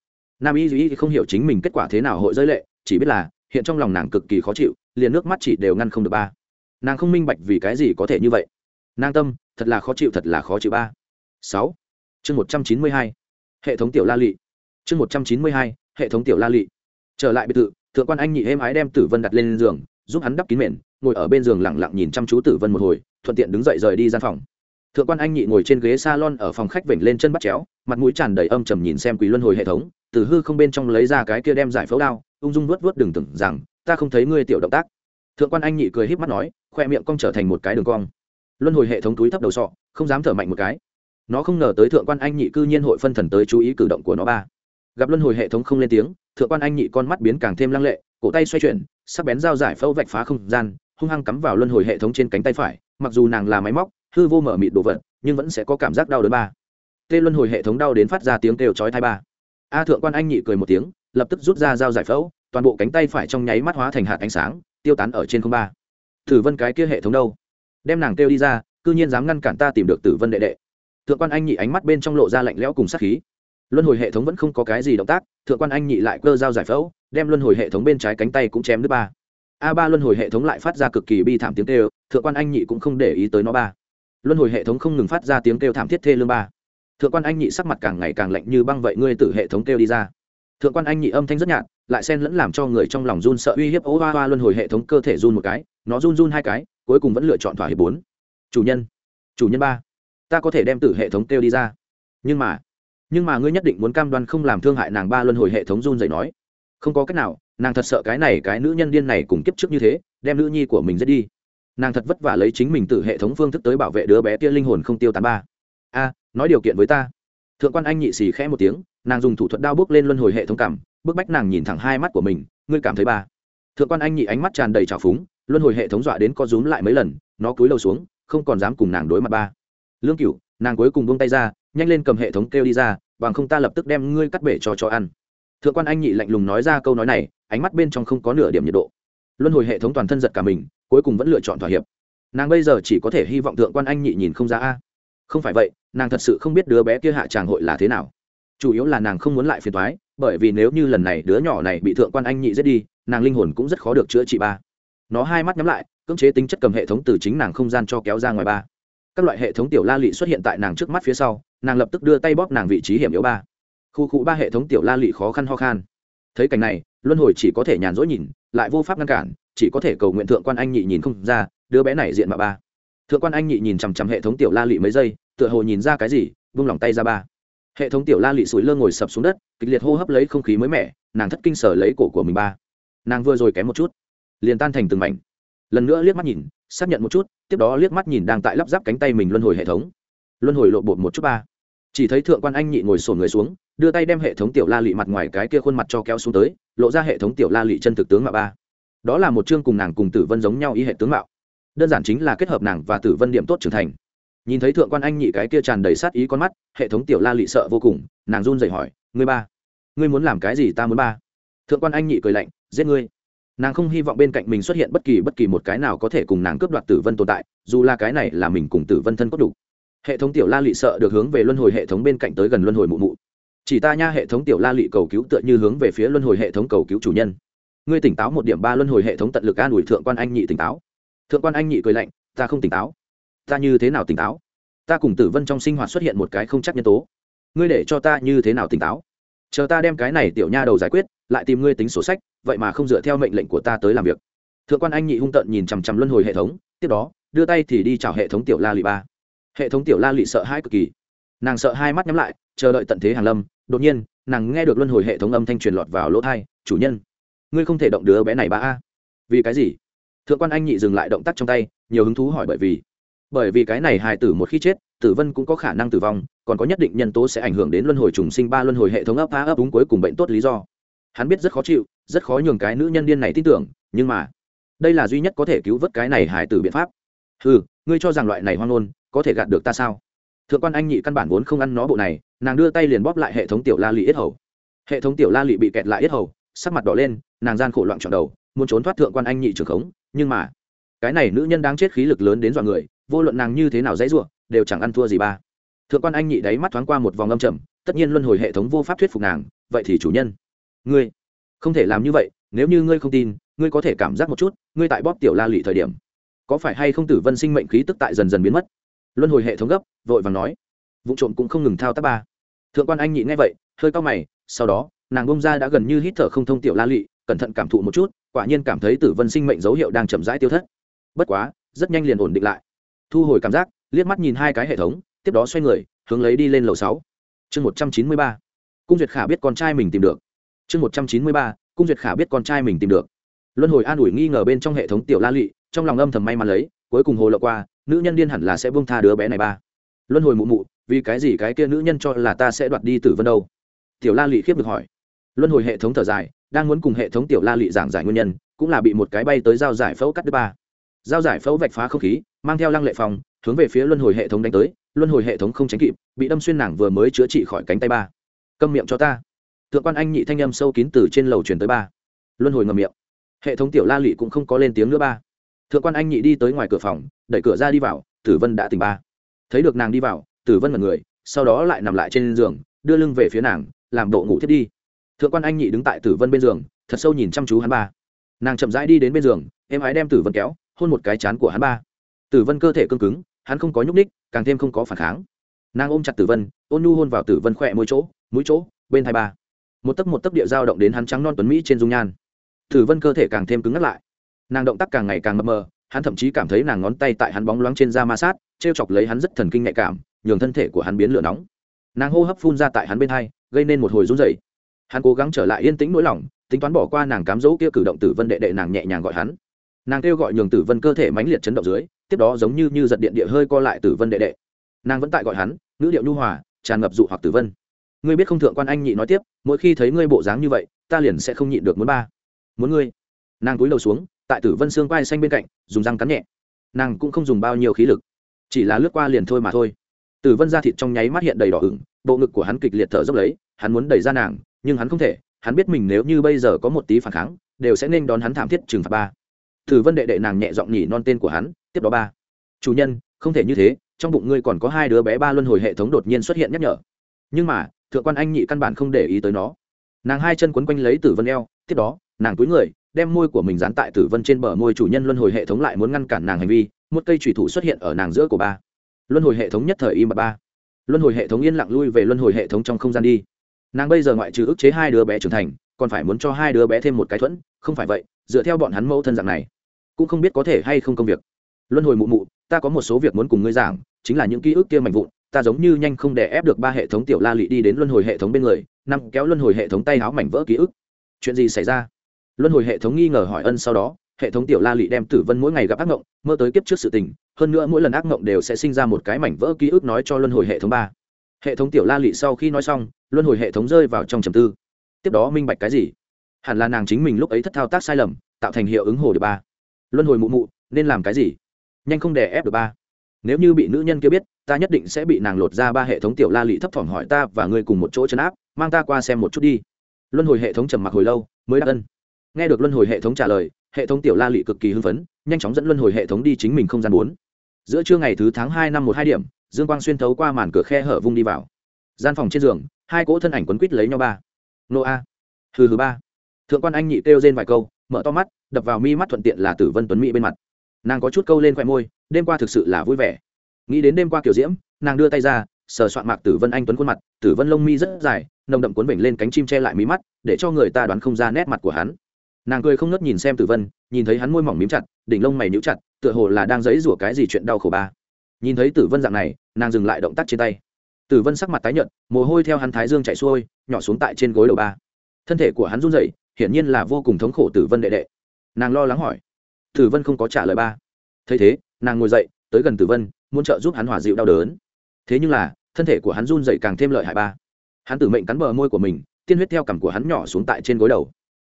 Nam y duy không hiểu chính mình kết quả thế nào hội giới lệ, chỉ biết là, hiện trong lòng nàng cực kỳ khó chịu, liền nước mắt chỉ đều ngăn không được ba. Nàng không minh bạch vì cái gì có thể như vậy. Nàng tâm, thật là khó chịu thật là khó chịu ba sáu. Chương một trăm chín mươi hai. Hệ thống tiểu la lị. Chương một trăm chín mươi hai, hệ thống tiểu la lị. Trở lại biệt thự, thượng quan anh nhị êm ái đem tử vân đặt lên giường, giúp hắn đắp kín mền, ngồi ở bên giường lẳng lặng nhìn chăm chú tử vân một hồi, thuận tiện đứng dậy rời đi gian phòng. Thượng quan anh nhị ngồi trên ghế salon ở phòng khách vểnh lên chân bắt chéo, mặt mũi tràn đầy âm trầm nhìn xem quý luân hồi hệ thống, từ hư không bên trong lấy ra cái kia đem giải phẫu đao, ung dung vuốt vuốt đừng tưởng rằng, ta không thấy ngươi tiểu động tác. Thượng quan anh nhị cười híp mắt nói, khoe miệng cong trở thành một cái đường cong. Luân hồi hệ thống túi thấp đầu sọ, không dám thở mạnh một cái nó không ngờ tới thượng quan anh nhị cư nhiên hội phân thần tới chú ý cử động của nó ba. Gặp luân hồi hệ thống không lên tiếng, thượng quan anh nhị con mắt biến càng thêm lăng lệ, cổ tay xoay chuyển, sắc bén dao giải phẫu vạch phá không gian, hung hăng cắm vào luân hồi hệ thống trên cánh tay phải, mặc dù nàng là máy móc, hư vô mở mịt đồ vật, nhưng vẫn sẽ có cảm giác đau đớn ba. Tê luân hồi hệ thống đau đến phát ra tiếng kêu chói thai ba. A thượng quan anh nhị cười một tiếng, lập tức rút ra dao giải phẫu, toàn bộ cánh tay phải trong nháy mắt hóa thành hạt ánh sáng, tiêu tán ở trên không ba. Thử vân cái kia hệ thống đâu? Đem nàng kêu đi ra, cư nhiên dám ngăn cản ta tìm được tử vân đệ đệ thượng quan anh nhị ánh mắt bên trong lộ ra lạnh lẽo cùng sát khí. Luân hồi hệ thống vẫn không có cái gì động tác, thượng quan anh nhị lại cơ dao giải phẫu, đem luân hồi hệ thống bên trái cánh tay cũng chém đứt ba. A ba luân hồi hệ thống lại phát ra cực kỳ bi thảm tiếng kêu, thượng quan anh nhị cũng không để ý tới nó ba. Luân hồi hệ thống không ngừng phát ra tiếng kêu thảm thiết thê lương ba. Thượng quan anh nhị sắc mặt càng ngày càng lạnh như băng vậy ngươi từ hệ thống kêu đi ra. Thượng quan anh nhị âm thanh rất nhạt, lại xen lẫn làm cho người trong lòng run sợ uy hiếp ố hoa hoa luân hồi hệ thống cơ thể run một cái, nó run run hai cái, cuối cùng vẫn lựa chọn thỏa hiệp bốn. Chủ nhân chủ nhân ba ta có thể đem tử hệ thống kêu đi ra. Nhưng mà nhưng mà ngươi nhất định muốn cam đoan không làm thương hại nàng ba luân hồi hệ thống run dậy nói. Không có cách nào, nàng thật sợ cái này, cái nữ nhân điên này cùng kiếp trước như thế, đem nữ nhi của mình giết đi. Nàng thật vất vả lấy chính mình từ hệ thống phương thức tới bảo vệ đứa bé kia linh hồn không tiêu tán ba. A, nói điều kiện với ta. Thượng quan anh nhị xì khẽ một tiếng, nàng dùng thủ thuật đao bước lên luân hồi hệ thống cảm bức bách nàng nhìn thẳng hai mắt của mình, ngươi cảm thấy ba. Thượng quan anh nhị ánh mắt tràn đầy trào phúng, luân hồi hệ thống dọa đến co rúm lại mấy lần, nó cúi đầu xuống, không còn dám cùng nàng đối mặt ba lương cửu, nàng cuối cùng buông tay ra, nhanh lên cầm hệ thống kêu đi ra, bằng không ta lập tức đem ngươi cắt bể cho cho ăn. Thượng quan anh nhị lạnh lùng nói ra câu nói này, ánh mắt bên trong không có nửa điểm nhiệt độ. Luân hồi hệ thống toàn thân giật cả mình, cuối cùng vẫn lựa chọn thỏa hiệp. Nàng bây giờ chỉ có thể hy vọng thượng quan anh nhị nhìn không ra a. Không phải vậy, nàng thật sự không biết đứa bé kia hạ tràng hội là thế nào. Chủ yếu là nàng không muốn lại phiền thoái bởi vì nếu như lần này đứa nhỏ này bị thượng quan anh nhị giết đi, nàng linh hồn cũng rất khó được chữa trị ba. Nó hai mắt nhắm lại, cưỡng chế tính chất cầm hệ thống từ chính nàng không gian cho kéo ra ngoài ba các loại hệ thống tiểu la lị xuất hiện tại nàng trước mắt phía sau, nàng lập tức đưa tay bóp nàng vị trí hiểm yếu ba. Khu cụ ba hệ thống tiểu la lị khó khăn ho khan. Thấy cảnh này, luân hồi chỉ có thể nhàn rỗi nhìn, lại vô pháp ngăn cản, chỉ có thể cầu nguyện thượng quan anh nhị nhìn không ra, đứa bé này diện mà ba. Thượng quan anh nhị nhìn chằm chằm hệ thống tiểu la lị mấy giây, tựa hồ nhìn ra cái gì, vung lòng tay ra ba. Hệ thống tiểu la lị sủi lơ ngồi sập xuống đất, kịch liệt hô hấp lấy không khí mới mẻ, nàng thất kinh sở lấy cổ của mình ba. Nàng vừa rồi kém một chút, liền tan thành từng mảnh lần nữa liếc mắt nhìn, xác nhận một chút, tiếp đó liếc mắt nhìn đang tại lắp ráp cánh tay mình luân hồi hệ thống. Luân hồi lộ bột một chút ba. Chỉ thấy thượng quan anh nhị ngồi sổn người xuống, đưa tay đem hệ thống tiểu la lị mặt ngoài cái kia khuôn mặt cho kéo xuống tới, lộ ra hệ thống tiểu la lị chân thực tướng mạo ba. Đó là một chương cùng nàng cùng tử vân giống nhau ý hệ tướng mạo. Đơn giản chính là kết hợp nàng và tử vân điểm tốt trưởng thành. Nhìn thấy thượng quan anh nhị cái kia tràn đầy sát ý con mắt, hệ thống tiểu la lị sợ vô cùng, nàng run dậy hỏi, ngươi ba, ngươi muốn làm cái gì ta muốn ba? Thượng quan anh nhị cười lạnh, giết ngươi nàng không hy vọng bên cạnh mình xuất hiện bất kỳ bất kỳ một cái nào có thể cùng nàng cướp đoạt tử vân tồn tại, dù là cái này là mình cùng tử vân thân cốt đủ. Hệ thống tiểu la lị sợ được hướng về luân hồi hệ thống bên cạnh tới gần luân hồi mụ mụ. Chỉ ta nha, hệ thống tiểu la lị cầu cứu tựa như hướng về phía luân hồi hệ thống cầu cứu chủ nhân. Ngươi tỉnh táo một điểm ba luân hồi hệ thống tận lực an ủi thượng quan anh nhị tỉnh táo. Thượng quan anh nhị cười lạnh, ta không tỉnh táo. Ta như thế nào tỉnh táo? Ta cùng tử vân trong sinh hoạt xuất hiện một cái không chắc nhân tố. Ngươi để cho ta như thế nào tỉnh táo? Chờ ta đem cái này tiểu nha đầu giải quyết, lại tìm ngươi tính sổ sách vậy mà không dựa theo mệnh lệnh của ta tới làm việc. Thượng quan anh nhị hung tợn nhìn chằm chằm luân hồi hệ thống, tiếp đó, đưa tay thì đi chào hệ thống tiểu la lị ba. Hệ thống tiểu la lị sợ hãi cực kỳ. Nàng sợ hai mắt nhắm lại, chờ đợi tận thế hàng lâm, đột nhiên, nàng nghe được luân hồi hệ thống âm thanh truyền lọt vào lỗ thai chủ nhân, ngươi không thể động đứa bé này ba a. Vì cái gì? Thượng quan anh nhị dừng lại động tác trong tay, nhiều hứng thú hỏi bởi vì bởi vì cái này hài tử một khi chết, tử vân cũng có khả năng tử vong, còn có nhất định nhân tố sẽ ảnh hưởng đến luân hồi trùng sinh ba luân hồi hệ thống ấp a ấp đúng cuối cùng bệnh tốt lý do hắn biết rất khó chịu, rất khó nhường cái nữ nhân điên này tin tưởng, nhưng mà, đây là duy nhất có thể cứu vớt cái này hải tử biện pháp. Ừ ngươi cho rằng loại này hoang ngôn có thể gạt được ta sao? Thượng quan anh nhị căn bản vốn không ăn nó bộ này, nàng đưa tay liền bóp lại hệ thống tiểu la lị ít hầu. Hệ thống tiểu la lị bị kẹt lại ít hầu, sắc mặt đỏ lên, nàng gian khổ loạn trọn đầu, muốn trốn thoát thượng quan anh nhị trường khống, nhưng mà, cái này nữ nhân đang chết khí lực lớn đến dọa người, vô luận nàng như thế nào dãy ruộng, đều chẳng ăn thua gì ba. Thượng quan anh nhị đáy mắt thoáng qua một vòng âm trầm, tất nhiên luân hồi hệ thống vô pháp thuyết phục nàng, vậy thì chủ nhân ngươi không thể làm như vậy, nếu như ngươi không tin, ngươi có thể cảm giác một chút, ngươi tại bóp tiểu la lị thời điểm, có phải hay không tử vân sinh mệnh khí tức tại dần dần biến mất? Luân hồi hệ thống gấp, vội vàng nói. Vụ trộm cũng không ngừng thao tác ba. Thượng quan anh nhị nghe vậy, hơi cao mày, sau đó, nàng bông ra đã gần như hít thở không thông tiểu la lị, cẩn thận cảm thụ một chút, quả nhiên cảm thấy tử vân sinh mệnh dấu hiệu đang chậm rãi tiêu thất. Bất quá, rất nhanh liền ổn định lại. Thu hồi cảm giác, liếc mắt nhìn hai cái hệ thống, tiếp đó xoay người, hướng lấy đi lên lầu sáu. Chương một trăm chín mươi ba. Cung duyệt khả biết con trai mình tìm được chương một trăm chín mươi ba, cung duyệt khả biết con trai mình tìm được. Luân hồi an ủi nghi ngờ bên trong hệ thống tiểu la lị trong lòng âm thầm may mắn lấy, cuối cùng hồ lộ qua, nữ nhân điên hẳn là sẽ buông tha đứa bé này ba. Luân hồi mụ mụ, vì cái gì cái kia nữ nhân cho là ta sẽ đoạt đi tử vân đâu? Tiểu la lị khiếp được hỏi. Luân hồi hệ thống thở dài, đang muốn cùng hệ thống tiểu la lị giảng giải nguyên nhân, cũng là bị một cái bay tới giao giải phẫu cắt đứt ba. Giao giải phẫu vạch phá không khí, mang theo lăng lệ phòng, hướng về phía luân hồi hệ thống đánh tới, luân hồi hệ thống không tránh kịp, bị đâm xuyên nàng vừa mới chữa trị khỏi cánh tay ba. Câm miệng cho ta thượng quan anh nhị thanh âm sâu kín từ trên lầu chuyển tới ba. Luân hồi ngầm miệng. Hệ thống tiểu la lị cũng không có lên tiếng nữa ba. Thượng quan anh nhị đi tới ngoài cửa phòng, đẩy cửa ra đi vào, tử vân đã tỉnh ba. Thấy được nàng đi vào, tử vân mật người, sau đó lại nằm lại trên giường, đưa lưng về phía nàng, làm độ ngủ thiết đi. Thượng quan anh nhị đứng tại tử vân bên giường, thật sâu nhìn chăm chú hắn ba. Nàng chậm rãi đi đến bên giường em ái đem tử vân kéo, hôn một cái chán của hắn ba. Tử vân cơ thể cương cứng, hắn không có nhúc ních càng thêm không có phản kháng. Nàng ôm chặt tử vân, ôn nhu hôn vào tử vân khỏe môi chỗ, mũi chỗ, bên thai ba một tấc một tấc địa dao động đến hắn trắng non tuấn mỹ trên dung nhan. Tử vân cơ thể càng thêm cứng ngắt lại. Nàng động tác càng ngày càng mập mờ, hắn thậm chí cảm thấy nàng ngón tay tại hắn bóng loáng trên da ma sát t r e o chọc lấy hắn rất thần kinh nhạy cảm, nhường thân thể của hắn biến lửa nóng. Nàng hô hấp phun ra tại hắn bên hai, gây nên một hồi run dày hắn cố gắng trở lại yên tĩnh nỗi lòng, tính toán bỏ qua nàng cám dỗ kia cử động tử vân đệ đệ nàng nhẹ nhàng gọi hắn. Nàng kêu gọi nhường tử vân cơ thể mãnh liệt chấn động dưới, tiếp đó giống như như giật điện địa hơi co lại tử vân đệ đệ. Nàng vẫn tại gọi hắn, ngữ điệu nhu hòa, tràn ngập dụ hoặc tử vân ngươi biết không thượng quan anh nhị nói tiếp, mỗi khi thấy ngươi bộ dáng như vậy, ta liền sẽ không nhịn được muốn ba. Muốn ngươi. Nàng cúi đầu xuống, tại tử vân xương quai xanh bên cạnh, dùng răng cắn nhẹ. Nàng cũng không dùng bao nhiêu khí lực, chỉ là lướt qua liền thôi mà thôi. Tử vân da thịt trong nháy mắt hiện đầy đỏ ửng, bộ ngực của hắn kịch liệt thở dốc lấy, hắn muốn đẩy ra nàng, nhưng hắn không thể, hắn biết mình nếu như bây giờ có một tí phản kháng, đều sẽ nên đón hắn thảm thiết trừng phạt ba. Tử vân đệ đệ nàng nhẹ giọng nhỉ non tên của hắn, tiếp đó ba. Chủ nhân, không thể như thế, trong bụng ngươi còn có hai đứa bé ba luân hồi hệ thống đột nhiên xuất hiện nhắc nhở. Nhưng mà thượng quan anh nhị căn bản không để ý tới nó. Nàng hai chân quấn quanh lấy tử vân eo, tiếp đó, nàng túi người, đem môi của mình dán tại tử vân trên bờ môi chủ nhân luân hồi hệ thống lại muốn ngăn cản nàng hành vi, một cây thủy thủ xuất hiện ở nàng giữa của ba. Luân hồi hệ thống nhất thời im mà ba. Luân hồi hệ thống yên lặng lui về luân hồi hệ thống trong không gian đi. Nàng bây giờ ngoại trừ ức chế hai đứa bé trưởng thành, còn phải muốn cho hai đứa bé thêm một cái thuẫn, không phải vậy, dựa theo bọn hắn mẫu thân dạng này, cũng không biết có thể hay không công việc. Luân hồi mụ mụ, ta có một số việc muốn cùng ngươi giảng, chính là những ký ức kia mạnh vụn ta giống như nhanh không để ép được ba hệ thống tiểu la lị đi đến luân hồi hệ thống bên người năm kéo luân hồi hệ thống tay áo mảnh vỡ ký ức. Chuyện gì xảy ra? Luân hồi hệ thống nghi ngờ hỏi ân sau đó, hệ thống tiểu la lị đem tử vân mỗi ngày gặp ác mộng, mơ tới kiếp trước sự tình, hơn nữa mỗi lần ác mộng đều sẽ sinh ra một cái mảnh vỡ ký ức nói cho luân hồi hệ thống ba. Hệ thống tiểu la lị sau khi nói xong, luân hồi hệ thống rơi vào trong trầm tư. Tiếp đó minh bạch cái gì? Hẳn là nàng chính mình lúc ấy thất thao tác sai lầm, tạo thành hiệu ứng hồ được ba. Luân hồi mụ mụ, nên làm cái gì? Nhanh không đè ép được ba nếu như bị nữ nhân kia biết, ta nhất định sẽ bị nàng lột ra ba hệ thống tiểu la lị thấp thỏm hỏi ta và ngươi cùng một chỗ chấn áp, mang ta qua xem một chút đi. Luân hồi hệ thống trầm mặc hồi lâu, mới đáp ân. Nghe được luân hồi hệ thống trả lời, hệ thống tiểu la lị cực kỳ hưng phấn, nhanh chóng dẫn luân hồi hệ thống đi chính mình không gian bốn. Giữa trưa ngày thứ tháng hai năm một hai điểm, dương quang xuyên thấu qua màn cửa khe hở vung đi vào. Gian phòng trên giường, hai cỗ thân ảnh quấn quýt lấy nhau ba. Nô a. Hừ hừ ba. Thượng quan anh nhị kêu trên vài câu, mở to mắt, đập vào mi mắt thuận tiện là tử vân tuấn mỹ bên mặt. Nàng có chút câu lên khoe môi đêm qua thực sự là vui vẻ. Nghĩ đến đêm qua kiểu diễm, nàng đưa tay ra, sờ soạn mạc tử vân anh tuấn khuôn mặt, tử vân lông mi rất dài, nồng đậm cuốn vểnh lên cánh chim che lại mí mắt, để cho người ta đoán không ra nét mặt của hắn. Nàng cười không ngớt nhìn xem tử vân, nhìn thấy hắn môi mỏng mím chặt, đỉnh lông mày nhũ chặt, tựa hồ là đang dấy rủa cái gì chuyện đau khổ ba. Nhìn thấy tử vân dạng này, nàng dừng lại động tác trên tay. Tử vân sắc mặt tái nhợt, mồ hôi theo hắn thái dương chạy xuôi, nhỏ xuống tại trên gối đầu ba. Thân thể của hắn run rẩy, hiển nhiên là vô cùng thống khổ tử vân đệ đệ. Nàng lo lắng hỏi, tử vân không có trả lời ba. Thấy thế nàng ngồi dậy, tới gần tử vân, muốn trợ giúp hắn hòa dịu đau đớn. Thế nhưng là, thân thể của hắn run dậy càng thêm lợi hại ba. Hắn tử mệnh cắn bờ môi của mình, tiên huyết theo cằm của hắn nhỏ xuống tại trên gối đầu.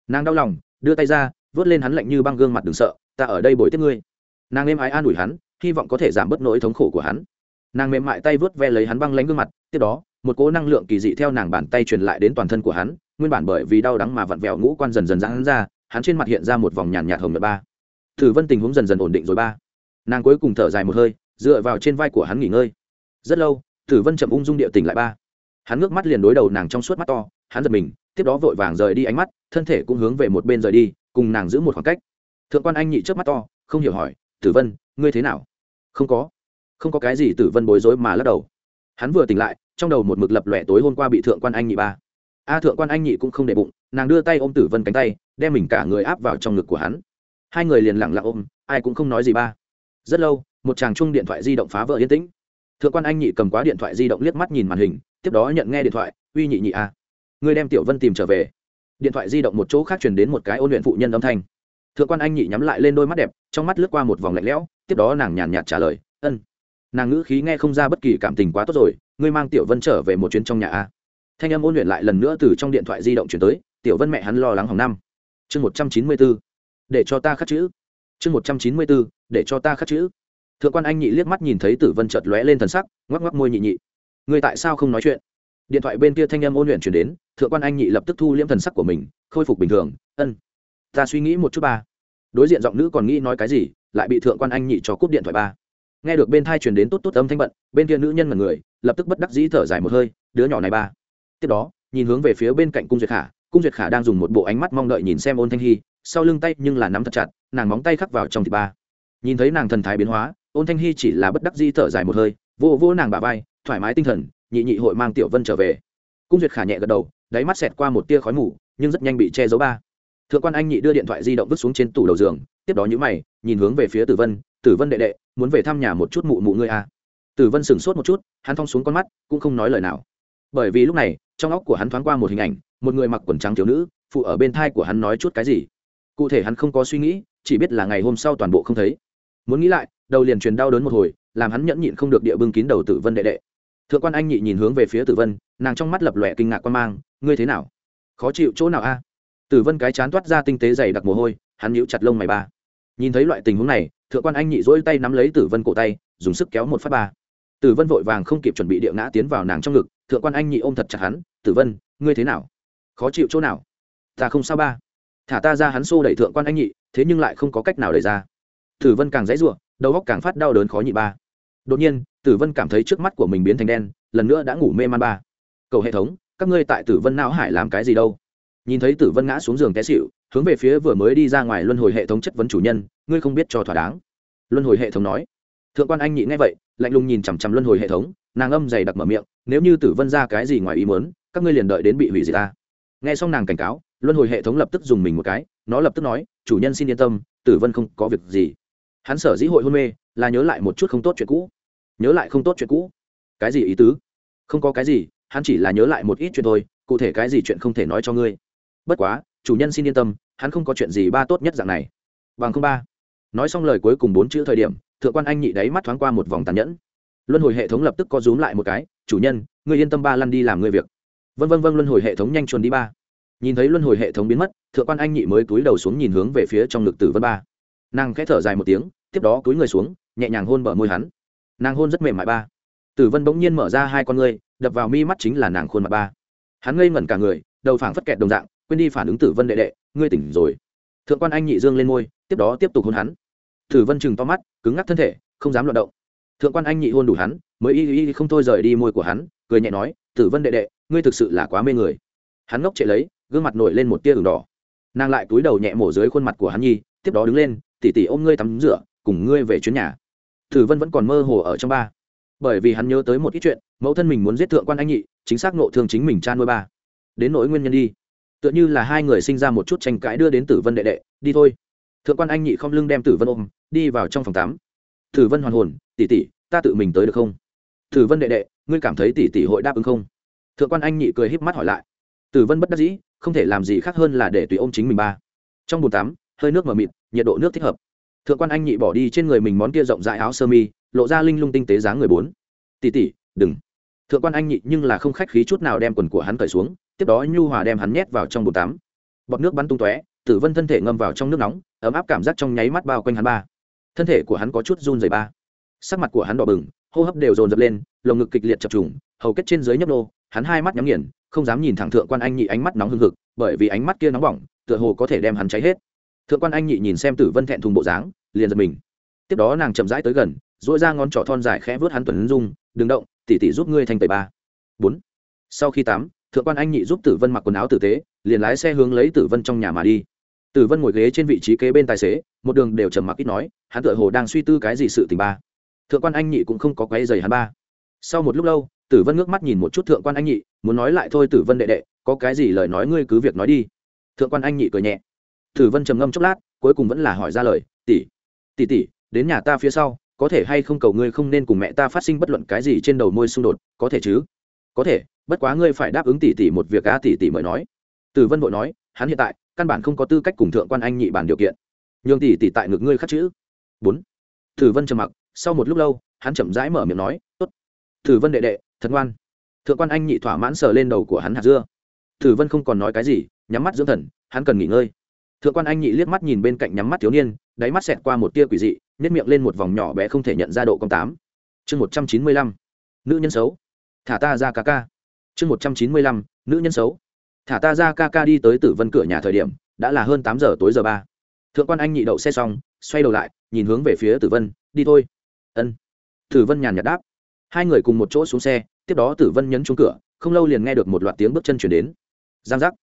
Nàng đau lòng, đưa tay ra, vớt lên hắn lạnh như băng gương mặt đừng sợ, ta ở đây bồi tiếp ngươi. Nàng êm ái an ủi hắn, hy vọng có thể giảm bớt nỗi thống khổ của hắn. Nàng mềm mại tay vớt ve lấy hắn băng lánh gương mặt, tiếp đó, một cỗ năng lượng kỳ dị theo nàng bàn tay truyền lại đến toàn thân của hắn, nguyên bản bởi vì đau đắng mà vặn vẹo ngũ quan dần dần giãn ra, hắn trên mặt hiện ra một vòng nhàn nhạt hồng nhật ba. Thử vân tình huống dần dần ổn định rồi ba nàng cuối cùng thở dài một hơi, dựa vào trên vai của hắn nghỉ ngơi. Rất lâu, tử vân chậm ung dung địa tỉnh lại ba. Hắn ngước mắt liền đối đầu nàng trong suốt mắt to, hắn giật mình, tiếp đó vội vàng rời đi ánh mắt, thân thể cũng hướng về một bên rời đi, cùng nàng giữ một khoảng cách. Thượng quan anh nhị trước mắt to, không hiểu hỏi, tử vân, ngươi thế nào? Không có không có cái gì, tử vân bối rối mà lắc đầu. Hắn vừa tỉnh lại, trong đầu một mực lập lòe tối hôm qua bị thượng quan anh nhị ba. A, thượng quan anh nhị cũng không để bụng, nàng đưa tay ôm tử vân cánh tay, đem mình cả người áp vào trong ngực của hắn. Hai người liền lặng lặng ôm, ai cũng không nói gì ba rất lâu, một chàng chung điện thoại di động phá vỡ yên tĩnh. Thượng quan anh nhị cầm quá điện thoại di động liếc mắt nhìn màn hình, tiếp đó nhận nghe điện thoại, uy nhị nhị a à. người đem tiểu vân tìm trở về. Điện thoại di động một chỗ khác chuyển đến một cái ôn luyện phụ nhân âm thanh. Thượng quan anh nhị nhắm lại lên đôi mắt đẹp, trong mắt lướt qua một vòng lạnh lẽo, tiếp đó nàng nhàn nhạt trả lời, ân, nàng ngữ khí nghe không ra bất kỳ cảm tình quá tốt rồi, ngươi mang tiểu vân trở về một chuyến trong nhà a thanh âm ôn luyện lại lần nữa từ trong điện thoại di động chuyển tới, tiểu vân mẹ hắn lo lắng hỏng năm. Chương một trăm chín mươi bốn để cho ta khắc chữ. Chương một trăm chín mươi bốn để cho ta khắc chữ. Thượng quan anh nhị liếc mắt nhìn thấy tử vân chợt lóe lên thần sắc, ngoắc ngoắc môi nhị nhị. Ngươi tại sao không nói chuyện? Điện thoại bên kia thanh âm ôn luyện chuyển đến, thượng quan anh nhị lập tức thu liễm thần sắc của mình, khôi phục bình thường, ân, ta suy nghĩ một chút ba. Đối diện giọng nữ còn nghĩ nói cái gì, lại bị thượng quan anh nhị cho cúp điện thoại ba. Nghe được bên thai truyền đến tốt tốt âm thanh bận, bên kia nữ nhân là người, lập tức bất đắc dĩ thở dài một hơi, đứa nhỏ này ba. Tiếp đó, nhìn hướng về phía bên cạnh cung duyệt khả, cung duyệt khả đang dùng một bộ ánh mắt mong đợi nhìn xem ôn thanh hy, sau lưng tay nhưng là nắm thật chặt, nàng móng tay khắc vào trong thịt ba nhìn thấy nàng thần thái biến hóa, ôn thanh hy chỉ là bất đắc di thở dài một hơi, vô vô nàng bà vai, thoải mái tinh thần, nhị nhị hội mang tiểu vân trở về. Cung duyệt khả nhẹ gật đầu, đáy mắt xẹt qua một tia khói mù, nhưng rất nhanh bị che giấu ba. Thượng quan anh nhị đưa điện thoại di động vứt xuống trên tủ đầu giường, tiếp đó nhữ mày, nhìn hướng về phía tử vân tử vân đệ đệ, muốn về thăm nhà một chút mụ mụ ngươi à. tử vân sửng sốt một chút, hắn thong xuống con mắt, cũng không nói lời nào. Bởi vì lúc này, trong óc của hắn thoáng qua một hình ảnh, một người mặc quần trắng thiếu nữ, phụ ở bên thai của hắn nói chút cái gì. Cụ thể hắn không có suy nghĩ, chỉ biết là ngày hôm sau toàn bộ không thấy muốn nghĩ lại, đầu liền truyền đau đớn một hồi, làm hắn nhẫn nhịn không được địa bưng kín đầu tử vân đệ đệ. Thượng quan anh nhị nhìn hướng về phía tử vân, nàng trong mắt lập lòe kinh ngạc quan mang, ngươi thế nào? Khó chịu chỗ nào a? Tử vân cái chán toát ra tinh tế dày đặc mồ hôi, hắn nhíu chặt lông mày ba. Nhìn thấy loại tình huống này, thượng quan anh nhị dỗi tay nắm lấy tử vân cổ tay, dùng sức kéo một phát ba. Tử vân vội vàng không kịp chuẩn bị địa ngã tiến vào nàng trong ngực, thượng quan anh nhị ôm thật chặt hắn, tử vân, ngươi thế nào? Khó chịu chỗ nào? Ta không sao ba. Thả ta ra hắn xô đẩy thượng quan anh nhị, thế nhưng lại không có cách nào đẩy ra tử vân càng dãy ruộng đầu góc càng phát đau đớn khó nhị ba. Đột nhiên, tử vân cảm thấy trước mắt của mình biến thành đen, lần nữa đã ngủ mê man ba. Cầu hệ thống, các ngươi tại tử vân não hải làm cái gì đâu? Nhìn thấy tử vân ngã xuống giường té xịu hướng về phía vừa mới đi ra ngoài luân hồi hệ thống chất vấn chủ nhân, ngươi không biết cho thỏa đáng. Luân hồi hệ thống nói. Thượng quan anh nhị nghe vậy, lạnh lùng nhìn chằm chằm luân hồi hệ thống, nàng âm dày đặc mở miệng, nếu như tử vân ra cái gì ngoài ý muốn, các ngươi liền đợi đến bị hủy diệt ta. Nghe xong nàng cảnh cáo, luân hồi hệ thống lập tức dùng mình một cái, nó lập tức nói, chủ nhân xin yên tâm, tử vân không có việc gì hắn sở dĩ hội hôn mê là nhớ lại một chút không tốt chuyện cũ. Nhớ lại không tốt chuyện cũ. Cái gì ý tứ? Không có cái gì, hắn chỉ là nhớ lại một ít chuyện thôi, cụ thể cái gì chuyện không thể nói cho ngươi. Bất quá, chủ nhân xin yên tâm, hắn không có chuyện gì ba tốt nhất dạng này. Bằng không ba. Nói xong lời cuối cùng bốn chữ thời điểm, thượng quan anh nhị đáy mắt thoáng qua một vòng tàn nhẫn. Luân hồi hệ thống lập tức có rúm lại một cái, chủ nhân, ngươi yên tâm ba lăn đi làm người việc. Vân vân vân luân hồi hệ thống nhanh chuồn đi ba. Nhìn thấy luân hồi hệ thống biến mất, thượng quan anh nhị mới cúi đầu xuống nhìn hướng về phía trong ngực tử vân ba nàng khẽ thở dài một tiếng, tiếp đó túi người xuống, nhẹ nhàng hôn bờ môi hắn. Nàng hôn rất mềm mại ba. Tử vân bỗng nhiên mở ra hai con ngươi, đập vào mi mắt chính là nàng khuôn mặt ba. Hắn ngây ngẩn cả người, đầu phảng phất kẹt đồng dạng, quên đi phản ứng tử vân đệ đệ, ngươi tỉnh rồi. Thượng quan anh nhị dương lên môi, tiếp đó tiếp tục hôn hắn. Tử vân chừng to mắt, cứng ngắc thân thể, không dám loạt động. Thượng quan anh nhị hôn đủ hắn, mới y y không thôi rời đi môi của hắn, cười nhẹ nói, tử vân đệ đệ, ngươi thực sự là quá mê người. Hắn ngốc chạy lấy, gương mặt nổi lên một tia ửng đỏ. Nàng lại cúi đầu nhẹ mổ dưới khuôn mặt của hắn nhi, tiếp đó đứng lên tỉ tỉ ôm ngươi tắm rửa, cùng ngươi về chuyến nhà. Tử vân vẫn còn mơ hồ ở trong ba. Bởi vì hắn nhớ tới một ít chuyện, mẫu thân mình muốn giết thượng quan anh nhị, chính xác nộ thương chính mình cha nuôi ba. Đến nỗi nguyên nhân đi. Tựa như là hai người sinh ra một chút tranh cãi đưa đến tử vân đệ đệ, đi thôi. Thượng quan anh nhị không lưng đem tử vân ôm, đi vào trong phòng tắm. Tử vân hoàn hồn tỉ tỉ ta tự mình tới được không? Tử vân đệ đệ, ngươi cảm thấy tỉ tỉ hội đáp ứng không? Thượng quan anh nhị cười híp mắt hỏi lại. Tử vân bất đắc dĩ, không thể làm gì khác hơn là để tùy ôm chính mình ba. Trong bồn tắm hơi nước mờ mịt, nhiệt độ nước thích hợp. Thượng quan anh nhị bỏ đi trên người mình món kia rộng rãi áo sơ mi, lộ ra linh lung tinh tế dáng người bốn. Tỉ tỉ đừng. Thượng quan anh nhị nhưng là không khách khí chút nào đem quần của hắn cởi xuống, tiếp đó nhu hòa đem hắn nhét vào trong bồn tắm. Bọt nước bắn tung tóe, tử vân thân thể ngâm vào trong nước nóng, ấm áp cảm giác trong nháy mắt bao quanh hắn ba. Thân thể của hắn có chút run dày ba. Sắc mặt của hắn đỏ bừng, hô hấp đều dồn dập lên, lồng ngực kịch liệt chập trùng, hầu kết trên dưới nhấp nô, hắn hai mắt nhắm nghiền, không dám nhìn thẳng thượng quan anh nhị ánh mắt nóng hưng hực, bởi vì ánh mắt kia nóng bỏng, tựa hồ có thể đem hắn cháy hết thượng quan anh nhị nhìn xem tử vân thẹn thùng bộ dáng, liền giật mình. Tiếp đó nàng chậm rãi tới gần dỗi ra ngón trỏ thon dài khẽ vớt hắn tuần dung, đừng động tỉ tỉ giúp ngươi thành tẩy ba. Bốn. Sau khi tắm thượng quan anh nhị giúp tử vân mặc quần áo tử tế, liền lái xe hướng lấy tử vân trong nhà mà đi. Tử vân ngồi ghế trên vị trí kế bên tài xế, một đường đều trầm mặc ít nói, hắn tựa hồ đang suy tư cái gì sự tình ba. Thượng quan anh nhị cũng không có quấy giày hắn ba. Sau một lúc lâu, tử vân ngước mắt nhìn một chút thượng quan anh nhị, muốn nói lại thôi tử vân đệ đệ, có cái gì lời nói ngươi cứ việc nói đi. Thượng quan anh nhị cười nhẹ tử vân trầm ngâm chốc lát, cuối cùng vẫn là hỏi ra lời, tỷ tỷ tỷ, đến nhà ta phía sau, có thể hay không cầu ngươi không nên cùng mẹ ta phát sinh bất luận cái gì trên đầu môi xung đột, có thể chứ? Có thể, bất quá ngươi phải đáp ứng tỷ tỷ một việc a tỷ tỷ mới nói. Tử vân vội nói, hắn hiện tại, căn bản không có tư cách cùng thượng quan anh nhị bản điều kiện. Nhường tỷ tỷ tại ngực ngươi khắc chữ. Bốn. Tử vân trầm mặc, sau một lúc lâu, hắn chậm rãi mở miệng nói, tốt. Tử vân đệ đệ, thật ngoan. Thượng quan anh nhị thỏa mãn sờ lên đầu của hắn hạt dưa. Tử vân không còn nói cái gì, nhắm mắt dưỡng thần, hắn cần nghỉ ngơi thượng quan anh nhị liếc mắt nhìn bên cạnh nhắm mắt thiếu niên, đáy mắt xẹt qua một tia quỷ dị nếp miệng lên một vòng nhỏ bé không thể nhận ra độ công tám. Chương một trăm chín mươi lăm. Nữ nhân xấu. Thả ta ra ca ca. Chương một trăm chín mươi lăm. Nữ nhân xấu. Thả ta ra ca ca đi tới tử vân cửa nhà thời điểm, đã là hơn tám giờ tối giờ ba. Thượng quan anh nhị đậu xe xong, xoay đầu lại, nhìn hướng về phía tử vân, đi thôi. Ân. Tử vân nhàn nhạt đáp. Hai người cùng một chỗ xuống xe, tiếp đó tử vân nhấn chung cửa, không lâu liền nghe được một loạt tiếng bước chân chuyển đến. Giang giác.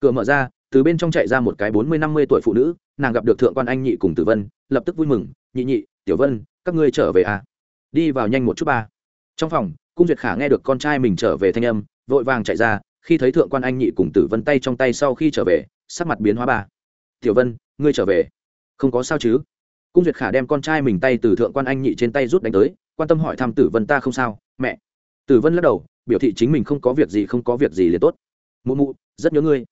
Cửa mở ra từ bên trong chạy ra một cái bốn mươi năm mươi tuổi phụ nữ, nàng gặp được thượng quan anh nhị cùng tử vân, lập tức vui mừng, nhị nhị, tiểu vân, các ngươi trở về à? Đi vào nhanh một chút ba. Trong phòng, cung duyệt khả nghe được con trai mình trở về thanh âm, vội vàng chạy ra, khi thấy thượng quan anh nhị cùng tử vân tay trong tay sau khi trở về, sắc mặt biến hóa ba. Tiểu vân, ngươi trở về. Không có sao chứ. Cung duyệt khả đem con trai mình tay từ thượng quan anh nhị trên tay rút đánh tới, quan tâm hỏi thăm tử vân, ta không sao, mẹ. Tử vân lắc đầu, biểu thị chính mình không có việc gì, không có việc gì liền tốt. Mụ mụ, rất nhớ ngươi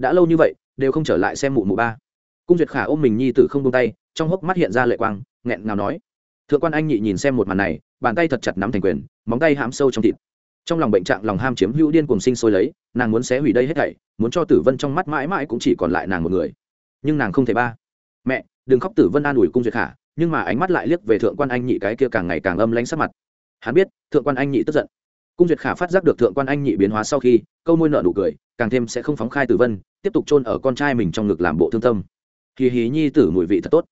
đã lâu như vậy, đều không trở lại xem mụ mụ ba. Cung duyệt khả ôm mình nhi tử không buông tay, trong hốc mắt hiện ra lệ quang, nghẹn ngào nói, thượng quan anh nhị nhìn xem một màn này, bàn tay thật chặt nắm thành quyền, móng tay hãm sâu trong thịt. Trong lòng bệnh trạng lòng ham chiếm hữu điên cùng sinh sôi lấy, nàng muốn xé hủy đây hết thảy, muốn cho tử vân trong mắt mãi mãi cũng chỉ còn lại nàng một người. Nhưng nàng không thể ba. Mẹ, đừng khóc tử vân an ủi cung duyệt khả, nhưng mà ánh mắt lại liếc về thượng quan anh nhị cái kia càng ngày càng âm lánh sắc mặt. Hắn biết, thượng quan anh nhị tức giận. Cung duyệt khả phát giác được thượng quan anh nhị biến hóa sau khi, câu môi nợ nụ cười, càng thêm sẽ không phóng khai tử vân tiếp tục chôn ở con trai mình trong ngực làm bộ thương tâm. Kỳ hí nhi tử mùi vị thật tốt.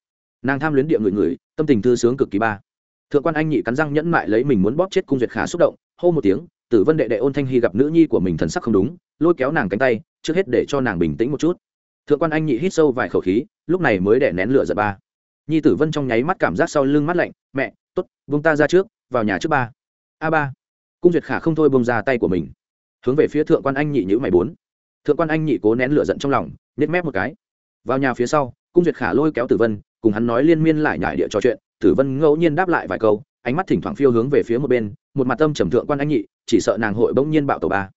Nàng tham luyến địa người người tâm tình thư sướng cực kỳ ba. Thượng quan anh nhị cắn răng nhẫn mại lấy mình muốn bóp chết cung duyệt khả xúc động, hô một tiếng, tử vân đệ đệ ôn thanh hy gặp nữ nhi của mình thần sắc không đúng, lôi kéo nàng cánh tay, trước hết để cho nàng bình tĩnh một chút. Thượng quan anh nhị hít sâu vài khẩu khí, lúc này mới đẻ nén lửa giật ba. Nhi tử vân trong nháy mắt cảm giác sau lưng mắt lạnh, mẹ t ố t vung ta ra trước, vào nhà trước ba. A ba. Cung duyệt khả không thôi bông ra tay của mình. Hướng về phía thượng quan anh nhị nhữ mày bốn thượng quan anh nhị cố nén lửa giận trong lòng nếp mép một cái. Vào nhà phía sau, cung duyệt khả lôi kéo tử vân, cùng hắn nói liên miên lại nhải địa trò chuyện. Tử vân ngẫu nhiên đáp lại vài câu, ánh mắt thỉnh thoảng phiêu hướng về phía một bên, một mặt tâm trầm thượng quan anh nhị, chỉ sợ nàng hội bỗng nhiên bạo tổ ba.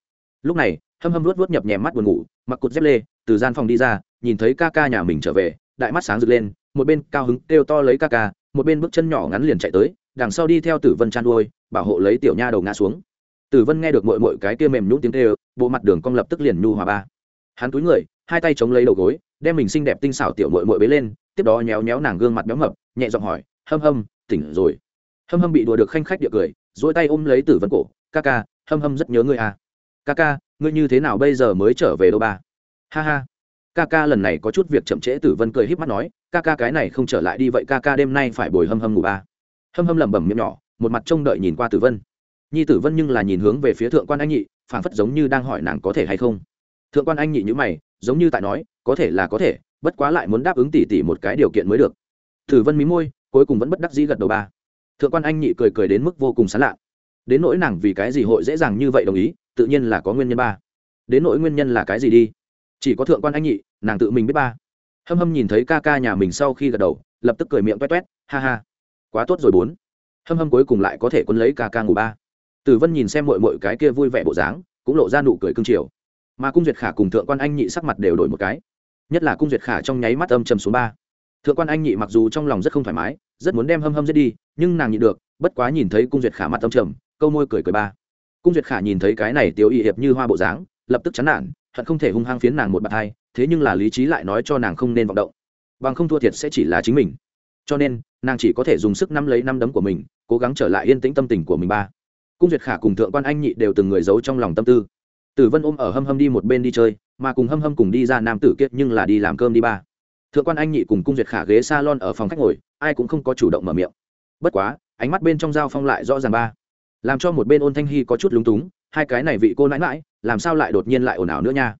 Lúc này, hâm hâm luốt vớt nhập nhèm mắt buồn ngủ, mặc cụt dép lê, từ gian phòng đi ra, nhìn thấy ca ca nhà mình trở về, đại mắt sáng rực lên, một bên cao hứng kêu to lấy ca ca, một bên bước chân nhỏ ngắn liền chạy tới, đằng sau đi theo tử vân chăn đuôi bảo hộ lấy tiểu nha đầu ngã xuống. Tử vân nghe được mội mội cái kia mềm nhũng tiếng kêu bộ mặt đường cong lập tức liền nhu hòa ba. Hắn túi người, hai tay chống lấy đầu gối, đem mình xinh đẹp tinh xảo tiểu mội mội bế lên, tiếp đó nhéo nhéo nàng gương mặt béo mập, nhẹ giọng hỏi, hâm hâm, tỉnh rồi. Hâm hâm bị đùa được khanh khách địa cười dỗi tay ôm lấy tử vân cổ, ca ca, hâm hâm rất nhớ ngươi à. Ca ca, ngươi như thế nào bây giờ mới trở về đâu ba? Ha ha. Ca ca lần này có chút việc chậm trễ, tử vân cười híp mắt nói, ca ca cái này không trở lại đi vậy ca ca đêm nay phải bồi hâm hâm ngủ ba. Hâm hâm lẩm bẩm miệng nhỏ, một mặt trông đợi nhìn qua tử vân. Nhi tử vân nhưng là nhìn hướng về phía thượng quan anh nhị phảng phất giống như đang hỏi nàng có thể hay không. Thượng quan anh nhị như mày, giống như tại nói, có thể là có thể, bất quá lại muốn đáp ứng tỷ tỷ một cái điều kiện mới được. Thử vân mí môi, cuối cùng vẫn bất đắc dĩ gật đầu ba. Thượng quan anh nhị cười cười đến mức vô cùng sán lạ. Đến nỗi nàng vì cái gì hội dễ dàng như vậy đồng ý, tự nhiên là có nguyên nhân ba. Đến nỗi nguyên nhân là cái gì đi? Chỉ có thượng quan anh nhị, nàng tự mình biết ba. Hâm hâm nhìn thấy ca ca nhà mình sau khi gật đầu, lập tức cười miệng toét toét, ha ha. Quá tốt rồi bốn. Hâm hâm cuối cùng lại có thể quân lấy ca ca ngủ ba tử vân nhìn xem mội mội cái kia vui vẻ bộ dáng, cũng lộ ra nụ cười cưng chiều. Mà cung duyệt khả cùng thượng quan anh nhị sắc mặt đều đổi một cái. Nhất là cung duyệt khả trong nháy mắt âm trầm xuống ba. Thượng quan anh nhị mặc dù trong lòng rất không thoải mái, rất muốn đem hâm hâm giết đi, nhưng nàng nhịn được, bất quá nhìn thấy cung duyệt khả mặt âm trầm, câu môi cười cười ba. Cung duyệt khả nhìn thấy cái này tiêu y hiệp như hoa bộ dáng, lập tức chán nản, hận không thể hung hăng phiến nàng một bàn hai, thế nhưng là lý trí lại nói cho nàng không nên vọng động. Bằng không thua thiệt sẽ chỉ là chính mình. Cho nên, nàng chỉ có thể dùng sức nắm lấy năm đấm của mình, cố gắng trở lại yên tĩnh tâm tình của mình ba cung duyệt khả cùng thượng quan anh nhị đều từng người giấu trong lòng tâm tư. Tử vân ôm ở hâm hâm đi một bên đi chơi, mà cùng hâm hâm cùng đi ra nam tử kiệt nhưng là đi làm cơm đi ba. Thượng quan anh nhị cùng cung duyệt khả ghế s a lon ở phòng khách ngồi, ai cũng không có chủ động mở miệng. Bất quá, ánh mắt bên trong dao phong lại rõ ràng ba. Làm cho một bên ôn thanh hy có chút lúng túng, hai cái này vị cô nãi mãi làm sao lại đột nhiên lại ồn ào nữa nha?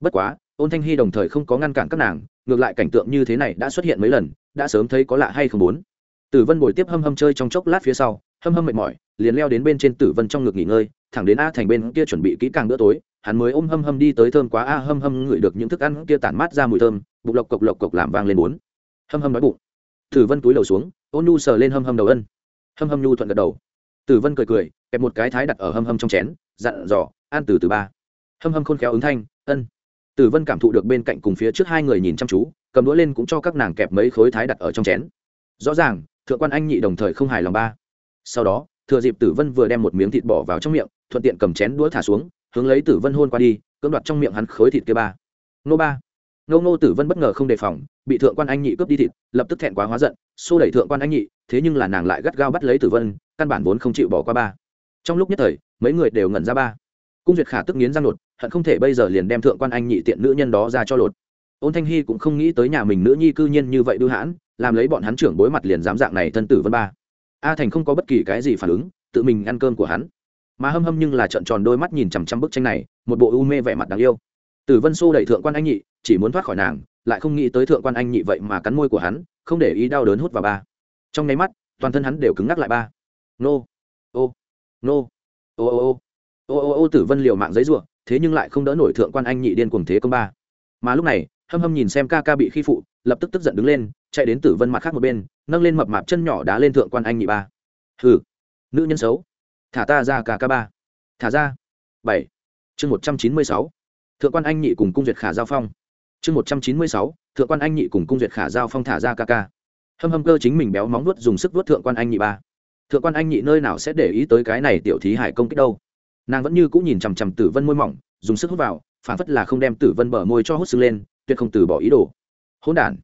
Bất quá, ôn thanh hy đồng thời không có ngăn cản các nàng, ngược lại cảnh tượng như thế này đã xuất hiện mấy lần, đã sớm thấy có lạ hay không muốn tử vân bồi tiếp hâm hâm chơi trong chốc lát phía sau hâm hâm mệt mỏi, liền leo đến bên trên tử vân trong ngực nghỉ ngơi, thẳng đến a thành bên kia chuẩn bị kỹ càng bữa tối, hắn mới ôm hâm hâm đi tới thơm quá a hâm hâm ngửi được những thức ăn kia tản mát ra mùi thơm, bụng lộc cộc lộc cộc làm vang lên bốn. Hâm hâm nói bụng. Tử vân túi đầu xuống, ôn nhu sờ lên hâm hâm đầu ân. Hâm hâm nhu thuận gật đầu. Tử vân cười cười, kẹp một cái thái đặt ở hâm hâm trong chén, dặn dò, an từ từ ba. Hâm hâm khôn khéo ứng thanh, ân. Tử vân cảm thụ được bên cạnh cùng phía trước hai người nhìn chăm chú, cầm đũa lên cũng cho các nàng kẹp mấy khối thái đặt ở trong chén. Rõ ràng, thượng quan anh nhị đồng thời không hài lòng ba sau đó, thừa dịp tử vân vừa đem một miếng thịt bỏ vào trong miệng, thuận tiện cầm chén đũa thả xuống, hướng lấy tử vân hôn qua đi, cưỡng đoạt trong miệng hắn khối thịt kia ba. Nô ba. Ngô ngô tử vân bất ngờ không đề phòng, bị thượng quan anh nhị cướp đi thịt, lập tức thẹn quá hóa giận, xô đẩy thượng quan anh nhị, thế nhưng là nàng lại gắt gao bắt lấy tử vân, căn bản vốn không chịu bỏ qua ba. Trong lúc nhất thời, mấy người đều ngẩn ra ba. Cung duyệt khả tức nghiến răng lột hận không thể bây giờ liền đem thượng quan anh nhị tiện nữ nhân đó ra cho lột ôn thanh hy cũng không nghĩ tới nhà mình nữ nhi cư nhiên như vậy đưu hãn, làm lấy bọn hắn trưởng bối mặt liền dám dạng này thân tử vân ba a thành không có bất kỳ cái gì phản ứng, tự mình ăn cơm của hắn. Mà hâm hâm nhưng là trận tròn đôi mắt nhìn chằm chằm bức tranh này, một bộ u mê vẻ mặt đáng yêu. Tử vân xô đẩy thượng quan anh nhị, chỉ muốn thoát khỏi nàng, lại không nghĩ tới thượng quan anh nhị vậy mà cắn môi của hắn, không để ý đau đớn hút vào ba. Trong nháy mắt, toàn thân hắn đều cứng ngắc lại ba. Nô, ô nô, ô ô ô. Ô ô ô, tử vân liều mạng giấy ruộng thế nhưng lại không đỡ nổi thượng quan anh nhị điên cuồng thế công ba. Mà lúc này, hâm hâm nhìn xem ca ca bị khi phụ, lập tức tức giận đứng lên chạy đến tử vân mặt khác một bên, nâng lên mập mạp chân nhỏ đá lên thượng quan anh nhị ba. Hừ, nữ nhân xấu. Thả ta ra ca ca ba. Thả ra. Bảy. Chương một trăm chín mươi sáu. Thượng quan anh nhị cùng cung duyệt khả giao phong. Chương một trăm chín mươi sáu. Thượng quan anh nhị cùng cung duyệt khả giao phong thả ra ca ca. Hâm hâm cơ chính mình béo móng nuốt dùng sức vuốt thượng quan anh nhị ba. Thượng quan anh nhị nơi nào sẽ để ý tới cái này tiểu thí hải công kích đâu. Nàng vẫn như cũng nhìn chằm chằm tử vân môi mỏng, dùng sức hút vào, phản phất là không đem tử vân bờ môi cho hút sưng lên, tuyệt không từ bỏ ý đồ. Hỗn đản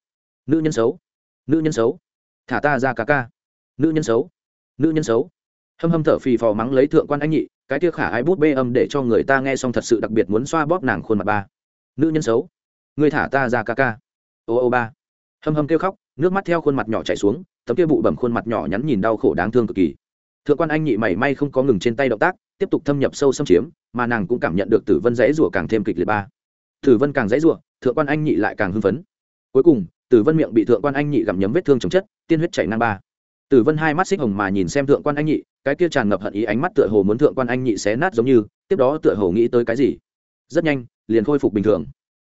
nữ nhân xấu. Nữ nhân xấu. Thả ta ra ca ca. Nữ nhân xấu. Nữ nhân xấu. Hâm hâm thở phì phò mắng lấy thượng quan anh nhị, cái kia khả ai bút bê âm để cho người ta nghe xong thật sự đặc biệt muốn xoa bóp nàng khuôn mặt ba. Nữ nhân xấu. Người thả ta ra ca ca. Ô ô ba. Hâm hâm kêu khóc, nước mắt theo khuôn mặt nhỏ chảy xuống, tấm kia bụ bẩm khuôn mặt nhỏ nhắn nhìn đau khổ đáng thương cực kỳ. Thượng quan anh nhị mảy may không có ngừng trên tay động tác, tiếp tục thâm nhập sâu xâm chiếm, mà nàng cũng cảm nhận được tử vân dãy rủa càng thêm kịch liệt ba. Tử vân càng dãy rủa, thượng quan anh nhị lại càng hưng phấn. Cuối cùng tử vân miệng bị thượng quan anh nhị gặm nhấm vết thương chồng chất, tiên huyết chảy ngang ba. Tử vân hai mắt xích hồng mà nhìn xem thượng quan anh nhị, cái kia tràn ngập hận ý ánh mắt tựa hồ muốn thượng quan anh nhị xé nát giống như, tiếp đó tựa hồ nghĩ tới cái gì. Rất nhanh, liền khôi phục bình thường.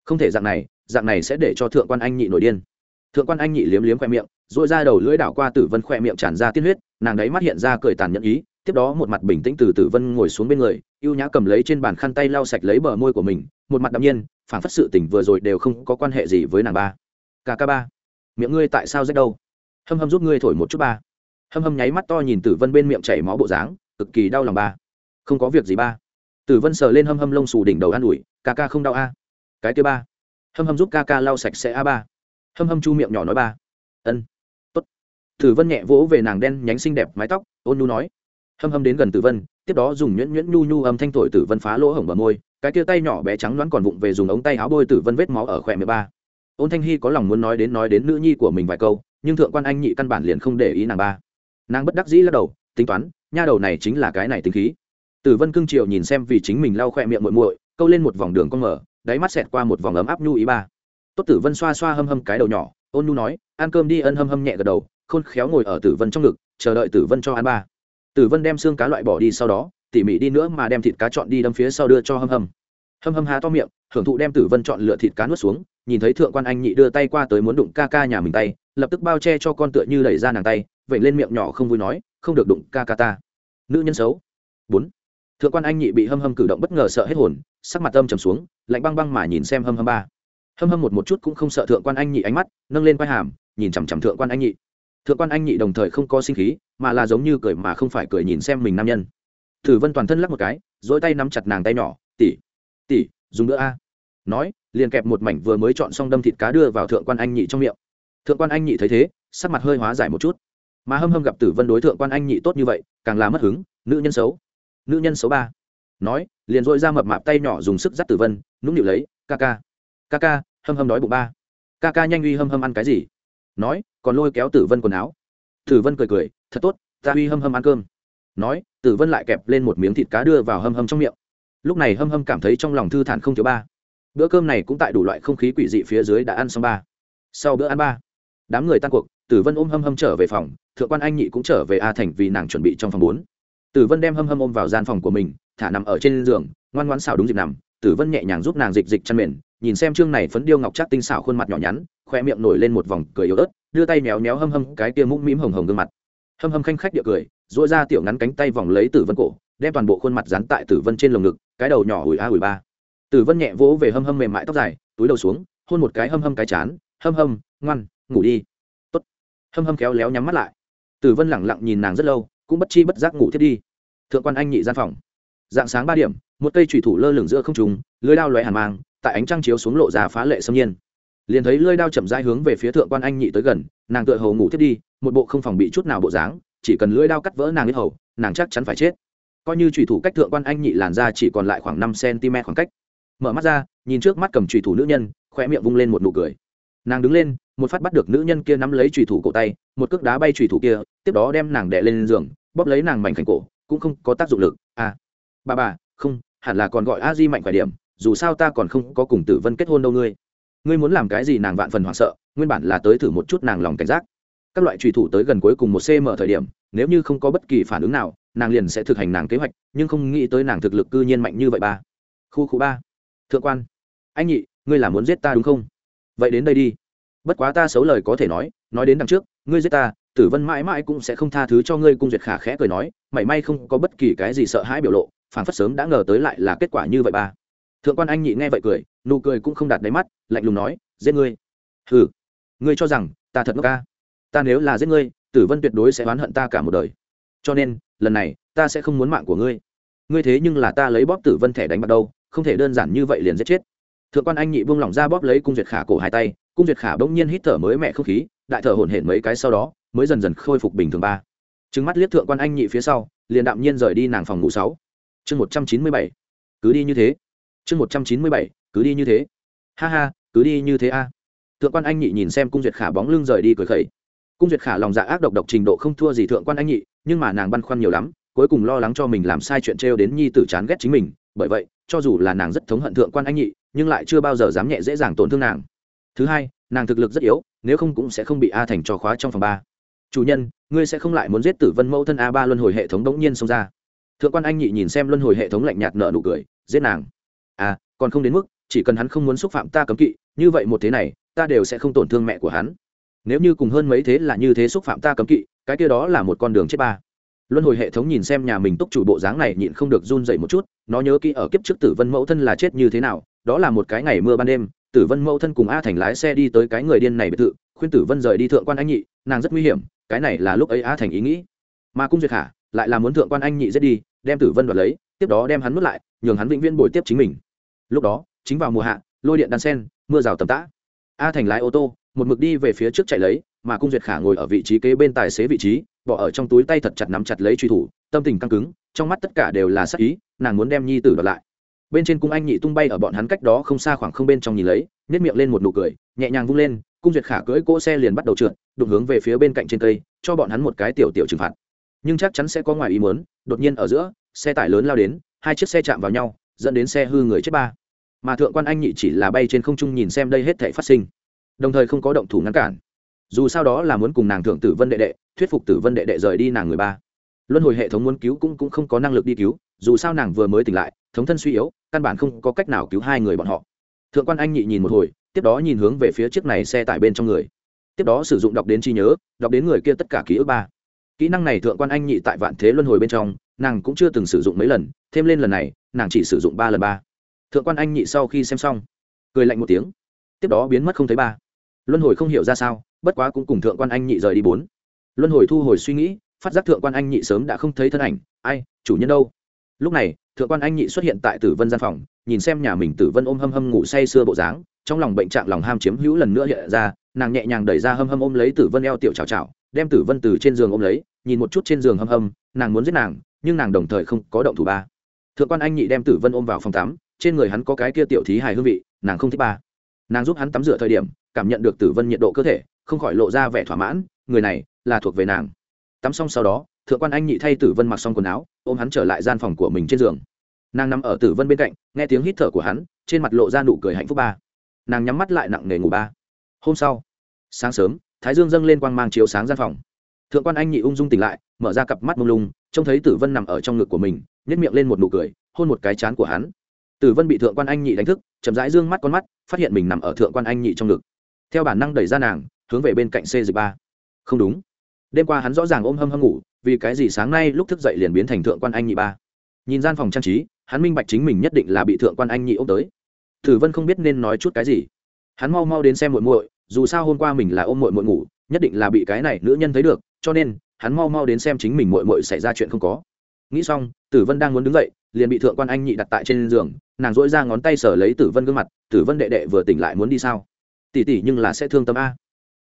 Không thể dạng này dạng này sẽ để cho thượng quan anh nhị nổi điên. Thượng quan anh nhị liếm liếm khoe miệng dội ra đầu lưỡi đảo qua tử vân khoe miệng tràn ra tiên huyết, nàng đấy mắt hiện ra cười tàn nhẫn ý, tiếp đó một mặt bình tĩnh từ tử vân ngồi xuống bên người y ê u nhã cầm lấy trên bàn khăn tay lau sạch lấy bờ môi của mình, một mặt đ ạ m nhiên phản phất sự tỉnh vừa rồi đều không có quan hệ gì với nàng ba kk ba. Miệng ngươi tại sao rách đâu? Hâm hâm giúp ngươi thổi một chút ba. Hâm hâm nháy mắt to nhìn tử vân bên miệng chảy máu bộ dáng, cực kỳ đau lòng ba. Không có việc gì ba. Tử vân sờ lên hâm hâm lông xù đỉnh đầu an ủi ca ca không đau a? Cái kia ba. Hâm hâm giúp ca ca lau sạch sẽ a ba. Hâm hâm chu miệng nhỏ nói ba. Ân, tốt. Tử vân nhẹ vỗ về nàng đen nhánh xinh đẹp mái tóc, ôn nhu nói. Hâm hâm đến gần tử vân, tiếp đó dùng nhuyễn nhuyễn nhu nhu âm thanh thổi tử vân phá lỗ hổng bờ môi, cái kia tay nhỏ bé trắng loãng còn vụng về dùng ống tay áo bôi tử vân vết máu ở khỏe mười ba ôn thanh hy có lòng muốn nói đến nói đến nữ nhi của mình vài câu, nhưng thượng quan anh nhị căn bản liền không để ý nàng ba. Nàng bất đắc dĩ lắc đầu, tính toán, nha đầu này chính là cái này tính khí. Tử vân cưng triều nhìn xem vì chính mình lau khoe miệng muội muội, câu lên một vòng đường con mở, đáy mắt xẹt qua một vòng ấm áp nhu ý ba. Tốt tử vân xoa xoa hâm hâm cái đầu nhỏ, ôn nhu nói, ăn cơm đi ân hâm hâm nhẹ gật đầu, khôn khéo ngồi ở tử vân trong ngực, chờ đợi tử vân cho ăn ba. Tử vân đem xương cá loại bỏ đi sau đó, tỉ mỉ đi nữa mà đem thịt cá chọn đi đâm phía sau đưa cho hâm hâm hâm hâm há to miệng, hưởng thụ đem tử vân chọn lựa thịt cá nuốt xuống, nhìn thấy thượng quan anh nhị đưa tay qua tới muốn đụng ca ca nhà mình tay, lập tức bao che cho con tựa như đẩy ra nàng tay vậy lên miệng nhỏ không vui nói, không được đụng ca ca ta. Nữ nhân xấu. Bốn. Thượng quan anh nhị bị hâm hâm cử động bất ngờ sợ hết hồn, sắc mặt âm trầm xuống, lạnh băng băng mà nhìn xem hâm hâm ba. Hâm hâm một một chút cũng không sợ thượng quan anh nhị ánh mắt, nâng lên quai hàm, nhìn chằm chằm thượng quan anh nhị. Thượng quan anh nhị đồng thời không có sinh khí, mà là giống như cười mà không phải cười nhìn xem mình nam nhân. Thử vân toàn thân lắc một cái dỗi tay nắm chặt nàng tay nhỏ tỉ tỉ dùng nữa a. Nói, liền kẹp một mảnh vừa mới chọn xong đâm thịt cá đưa vào thượng quan anh nhị trong miệng. Thượng quan anh nhị thấy thế, sắc mặt hơi hóa giải một chút. Mà hâm hâm gặp tử vân đối thượng quan anh nhị tốt như vậy, càng là mất hứng, nữ nhân xấu, nữ nhân xấu ba. Nói, liền dội ra mập mạp tay nhỏ dùng sức dắt tử vân, nũng nịu lấy, ca ca ca ca, hâm hâm đói bụng ba. Ca ca nhanh uy hâm hâm ăn cái gì? Nói, còn lôi kéo tử vân quần áo. Tử vân cười cười, thật tốt, ta uy hâm hâm ăn cơm. Nói, tử vân lại kẹp lên một miếng thịt cá đưa vào hâm hâm trong miệng lúc này hâm hâm cảm thấy trong lòng thư thản không thiếu ba. Bữa cơm này cũng tại đủ loại không khí quỷ dị phía dưới đã ăn xong ba. Sau bữa ăn ba, đám người tan cuộc, tử vân ôm hâm hâm trở về phòng, thượng quan anh nhị cũng trở về a thành vì nàng chuẩn bị trong phòng bốn. Tử vân đem hâm hâm ôm vào gian phòng của mình, thả nằm ở trên giường, ngoan ngoãn xảo đúng dịp nằm. Tử vân nhẹ nhàng giúp nàng dịch dịch chăn mền, nhìn xem chương này phấn điêu ngọc chắc tinh xảo khuôn mặt nhỏ nhắn, khoe miệng nổi lên một vòng cười yếu ớt, đưa tay méo méo hâm hâm cái tia mũm mĩm hồng hồng gương mặt. Hâm hâm khanh khách địa cười dỗi ra tiểu ngắn cánh tay vòng lấy tử vân cổ đem toàn bộ khuôn mặt dán tại tử vân trên lồng ngực, cái đầu nhỏ ủi a ủi ba. Tử vân nhẹ vỗ về hâm hâm mềm mại tóc dài, túi đầu xuống, hôn một cái hâm hâm cái chán, hâm hâm, ngoan, ngủ đi. Tốt. Hâm hâm khéo léo nhắm mắt lại. Tử vân lẳng lặng nhìn nàng rất lâu, cũng bất chi bất giác ngủ thiết đi. Thượng quan anh nhị gian phòng. Dạng sáng ba điểm, một cây thủy thủ lơ lửng giữa không trùng lưới đao lóe hàn mang, tại ánh trăng chiếu xuống lộ ra phá lệ xâm nhiên. Liền thấy lưới đao chậm rãi hướng về phía thượng quan anh nhị tới gần, nàng tựa hầu ngủ thiết đi, một bộ không phòng bị chút nào bộ dáng, chỉ cần lưỡi đao cắt vỡ nàng yết hầu, nàng chắc chắn phải chết coi như trùy thủ cách thượng quan anh nhị làn ra chỉ còn lại khoảng năm cm khoảng cách. Mở mắt ra, nhìn trước mắt cầm trùy thủ nữ nhân khoe miệng vung lên một nụ cười. Nàng đứng lên, một phát bắt được nữ nhân kia nắm lấy trùy thủ cổ tay, một cước đá bay trùy thủ kia, tiếp đó đem nàng đè lên giường, bóp lấy nàng mảnh khảnh cổ, cũng không có tác dụng lực. À bà bà, không, hẳn là còn gọi a di mạnh khỏe điểm, dù sao ta còn không có cùng tử vân kết hôn đâu ngươi. Ngươi muốn làm cái gì nàng vạn phần hoảng sợ, nguyên bản là tới thử một chút nàng lòng cảnh giác. Các loại trùy thủ tới gần cuối cùng một cm thời điểm, nếu như không có bất kỳ phản ứng nào nàng liền sẽ thực hành nàng kế hoạch, nhưng không nghĩ tới nàng thực lực cư nhiên mạnh như vậy ba. Khu khu ba. Thượng quan. Anh nhị, ngươi là muốn giết ta đúng không? Vậy đến đây đi. Bất quá ta xấu lời có thể nói nói đến đằng trước, ngươi giết ta, tử vân mãi mãi cũng sẽ không tha thứ cho ngươi, cung duyệt khả khẽ cười nói, mảy may không có bất kỳ cái gì sợ hãi biểu lộ phản phất sớm đã ngờ tới lại là kết quả như vậy ba. Thượng quan anh nhị nghe vậy cười, nụ cười cũng không đạt đáy mắt, lạnh lùng nói, giết ngươi. Hừ, ngươi cho rằng ta thật ngốc ca? Ta nếu là giết ngươi, tử vân tuyệt đối sẽ oán hận ta cả một đời. Cho nên lần này, ta sẽ không muốn mạng của ngươi. Ngươi thế nhưng là ta lấy bóp tử vân thẻ đánh bắt đâu, không thể đơn giản như vậy liền giết chết. Thượng quan anh nhị buông lỏng ra bóp lấy cung duyệt khả cổ hai tay, cung duyệt khả bỗng nhiên hít thở mới mẹ không khí, đại thở hổn hển mấy cái sau đó, mới dần dần khôi phục bình thường ba. Trứng mắt liếc thượng quan anh nhị phía sau, liền đạm nhiên rời đi nàng phòng ngủ sáu. Chương một trăm chín mươi bảy. Cứ đi như thế. Chương một trăm chín mươi bảy. Cứ đi như thế. Ha ha, cứ đi như thế a. Thượng quan anh nhị nhìn xem cung duyệt khả bóng lưng rời đi cười khẩy cung duyệt khả lòng dạ ác độc độc trình độ không thua gì thượng quan anh nhị, nhưng mà nàng băn khoăn nhiều lắm, cuối cùng lo lắng cho mình làm sai chuyện trêu đến nhi tử chán ghét chính mình. Bởi vậy, cho dù là nàng rất thống hận thượng quan anh nhị, nhưng lại chưa bao giờ dám nhẹ dễ dàng tổn thương nàng. Thứ hai, nàng thực lực rất yếu, nếu không cũng sẽ không bị a thành trò khóa trong phòng ba. Chủ nhân, ngươi sẽ không lại muốn giết tử vân mẫu thân a ba luân hồi hệ thống đống nhiên xông ra. Thượng quan anh nhị nhìn xem luân hồi hệ thống lạnh nhạt nợ nụ cười, giết nàng. À còn không đến mức, chỉ cần hắn không muốn xúc phạm ta cấm kỵ, như vậy một thế này, ta đều sẽ không tổn thương mẹ của hắn nếu như cùng hơn mấy thế là như thế xúc phạm ta cấm kỵ, cái kia đó là một con đường chết ba. Luân hồi hệ thống nhìn xem nhà mình túc chủ bộ dáng này nhịn không được run dậy một chút, nó nhớ kỹ ở kiếp trước tử vân mẫu thân là chết như thế nào, đó là một cái ngày mưa ban đêm, tử vân mẫu thân cùng a thành lái xe đi tới cái người điên này biệt thự, khuyên tử vân rời đi thượng quan anh nhị, nàng rất nguy hiểm, cái này là lúc ấy a thành ý nghĩ. Mà cung duyệt khả lại là muốn thượng quan anh nhị giết đi, đem tử vân đoạt lấy, tiếp đó đem hắn nuốt lại, nhường hắn vĩnh viễn bồi tiếp chính mình. Lúc đó, chính vào mùa hạ, lôi điện đan sen, mưa rào tầm tã. A thành lái ô tô một mực đi về phía trước chạy lấy, mà cung duyệt khả ngồi ở vị trí kế bên tài xế vị trí, bỏ ở trong túi tay thật chặt nắm chặt lấy truy thủ, tâm tình căng cứng, trong mắt tất cả đều là sắc ý, nàng muốn đem nhi tử đoạt lại. Bên trên cung anh nhị tung bay ở bọn hắn cách đó không xa khoảng không bên trong nhìn lấy nếp miệng lên một nụ cười, nhẹ nhàng vung lên, cung duyệt khả cưỡi cỗ xe liền bắt đầu trượt, đụng hướng về phía bên cạnh trên cây, cho bọn hắn một cái tiểu tiểu trừng phạt. Nhưng chắc chắn sẽ có ngoài ý muốn, đột nhiên ở giữa, xe tải lớn lao đến, hai chiếc xe chạm vào nhau, dẫn đến xe hư người chết ba. Mà thượng quan anh nhị chỉ là bay trên không trung nhìn xem đây hết thể phát sinh đồng thời không có động thủ ngăn cản. Dù sao đó là muốn cùng nàng thượng tử vân đệ đệ, thuyết phục tử vân đệ đệ rời đi nàng người ba. Luân hồi hệ thống muốn cứu cũng cũng không có năng lực đi cứu, dù sao nàng vừa mới tỉnh lại, thống thân suy yếu, căn bản không có cách nào cứu hai người bọn họ. Thượng quan anh nhị nhìn một hồi, tiếp đó nhìn hướng về phía chiếc này xe tải bên trong người. Tiếp đó sử dụng đọc đến trí nhớ, đọc đến người kia tất cả ký ức ba. Kỹ năng này thượng quan anh nhị tại vạn thế luân hồi bên trong, nàng cũng chưa từng sử dụng mấy lần, thêm lên lần này, nàng chỉ sử dụng ba lần ba. Thượng quan anh nhị sau khi xem xong, cười lạnh một tiếng. Tiếp đó biến mất không thấy ba luân hồi không hiểu ra sao, bất quá cũng cùng thượng quan anh nhị rời đi bốn. Luân hồi thu hồi suy nghĩ, phát giác thượng quan anh nhị sớm đã không thấy thân ảnh, ai, chủ nhân đâu? Lúc này, thượng quan anh nhị xuất hiện tại tử vân gian phòng, nhìn xem nhà mình tử vân ôm hâm hâm ngủ say sưa bộ dáng, trong lòng bệnh trạng lòng ham chiếm hữu lần nữa hiện ra, nàng nhẹ nhàng đẩy ra hâm hâm ôm lấy tử vân eo tiểu chào chào đem tử vân từ trên giường ôm lấy, nhìn một chút trên giường hâm hâm, nàng muốn giết nàng, nhưng nàng đồng thời không có động thủ ba. Thượng quan anh nhị đem tử vân ôm vào phòng tắm, trên người hắn có cái kia tiểu thí hài hương vị, nàng không thích ba. Nàng giúp hắn tắm rửa thời điểm cảm nhận được tử vân nhiệt độ cơ thể, không khỏi lộ ra vẻ thỏa mãn, người này là thuộc về nàng. Tắm xong sau đó, thượng quan anh nhị thay tử vân mặc xong quần áo, ôm hắn trở lại gian phòng của mình trên giường. Nàng nằm ở tử vân bên cạnh, nghe tiếng hít thở của hắn, trên mặt lộ ra nụ cười hạnh phúc ba. Nàng nhắm mắt lại nặng nề ngủ ba. Hôm sau, sáng sớm, thái dương dâng lên quang mang chiếu sáng gian phòng. Thượng quan anh nhị ung dung tỉnh lại, mở ra cặp mắt mông lung, trông thấy tử vân nằm ở trong ngực của mình nhét miệng lên một nụ cười, hôn một cái chán của hắn. Tử vân bị thượng quan anh nhị đánh thức, chậm rãi dương mắt con mắt, phát hiện mình nằm ở thượng quan anh nhị trong ngực theo bản năng đẩy ra nàng, hướng về bên cạnh c dịch ba. Không đúng. Đêm qua hắn rõ ràng ôm hâm hâm ngủ, vì cái gì sáng nay lúc thức dậy liền biến thành thượng quan anh nhị ba. Nhìn gian phòng trang trí, hắn minh bạch chính mình nhất định là bị thượng quan anh nhị ôm tới. Tử vân không biết nên nói chút cái gì. Hắn mau mau đến xem muội muội, dù sao hôm qua mình là ôm muội muội ngủ, nhất định là bị cái này nữ nhân thấy được, cho nên, hắn mau mau đến xem chính mình muội muội xảy ra chuyện không có. Nghĩ xong, tử vân đang muốn đứng dậy, liền bị thượng quan anh nhị đặt tại trên giường, nàng dỗi ra ngón tay sở lấy tử vân gương mặt, tử vân đệ đệ vừa tỉnh lại muốn đi sao? Tỷ tỷ nhưng là sẽ thương tâm a.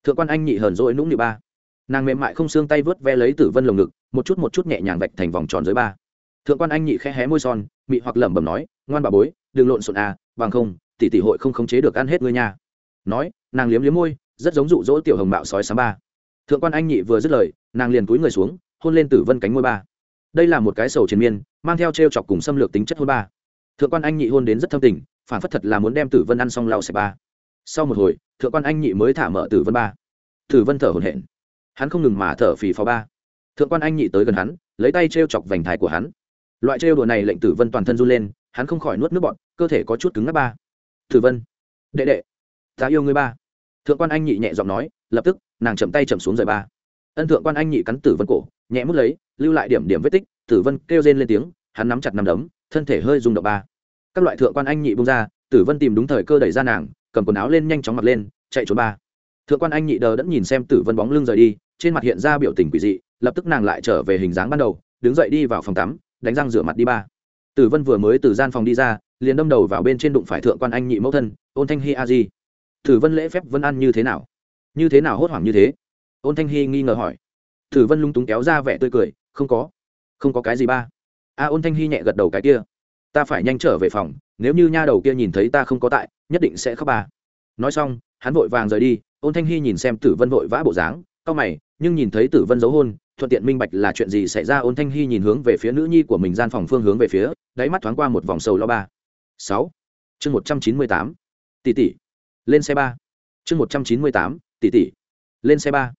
Thượng quan anh nhị hờn dỗi nũng nịu ba. Nàng mềm mại không xương tay vớt ve lấy tử vân lồng ngực, một chút một chút nhẹ nhàng vạch thành vòng tròn dưới ba. Thượng quan anh nhị khẽ hé môi son, mị hoặc lẩm bẩm nói, ngoan bà bối, đừng lộn xộn à bằng không, tỷ tỷ hội không khống chế được ăn hết ngươi nha. Nói, nàng liếm liếm môi, rất giống dụ dỗ tiểu hồng bạo sói sáng ba. Thượng quan anh nhị vừa dứt lời, nàng liền túi người xuống, hôn lên tử vân cánh môi ba. Đây là một cái sầu triền miên, mang theo t r e o chọc cùng xâm lược tính chất hôn ba. Thượng quan anh nhị hôn đến rất thâm tình, phản phất thật là muốn đem tử vân ăn xong lau sạch ba sau một hồi, thượng quan anh nhị mới thả mở tử vân ba. Tử vân thở hổn hển. Hắn không ngừng mà thở phì phò ba. Thượng quan anh nhị tới gần hắn, lấy tay t r e o chọc vành thái của hắn. Loại trêu đùa này lệnh tử vân toàn thân run lên, hắn không khỏi nuốt nước bọn cơ thể có chút cứng ngắc ba. Tử vân, đệ đệ, ta yêu ngươi ba. Thượng quan anh nhị nhẹ giọng nói, lập tức, nàng chậm tay chậm xuống rời ba. Ân thượng quan anh nhị cắn tử vân cổ, nhẹ mút lấy, lưu lại điểm điểm vết tích, tử vân kêu rên lên tiếng, hắn nắm chặt nắm đấm, thân thể hơi rung động ba. Các loại thượng quan anh nhị bung ra, tử vân tìm đúng thời cơ đẩy ra nàng cầm quần áo lên nhanh chóng mặc lên, chạy trốn ba. Thượng quan anh nhị đờ đẫn nhìn xem tử vân bóng lưng rời đi, trên mặt hiện ra biểu tình quỷ dị, lập tức nàng lại trở về hình dáng ban đầu, đứng dậy đi vào phòng tắm, đánh răng rửa mặt đi ba. Tử vân vừa mới từ gian phòng đi ra, liền đâm đầu vào bên trên đụng phải thượng quan anh nhị mẫu thân, ôn thanh hy a di. Tử vân lễ phép vân ăn như thế nào? Như thế nào hốt hoảng như thế? Ôn thanh hy nghi ngờ hỏi. Tử vân lung túng kéo ra vẻ tươi cười, không có. Không có cái gì ba. A, ôn thanh hy nhẹ gật đầu cái kia ta phải nhanh trở về phòng, nếu như nha đầu kia nhìn thấy ta không có tại, nhất định sẽ khóc ba. Nói xong, hắn vội vàng rời đi, ôn thanh hy nhìn xem tử vân vội vã bộ dáng, cau mày, nhưng nhìn thấy tử vân giấu hôn, thuận tiện minh bạch là chuyện gì xảy ra, ôn thanh hy nhìn hướng về phía nữ nhi của mình gian phòng phương hướng về phía, đáy mắt thoáng qua một vòng sầu lo ba. Sáu. Chương một trăm chín mươi tám. Tỷ tỷ. Lên xe ba. Chương một trăm chín mươi tám, tỷ tỷ. Lên xe ba.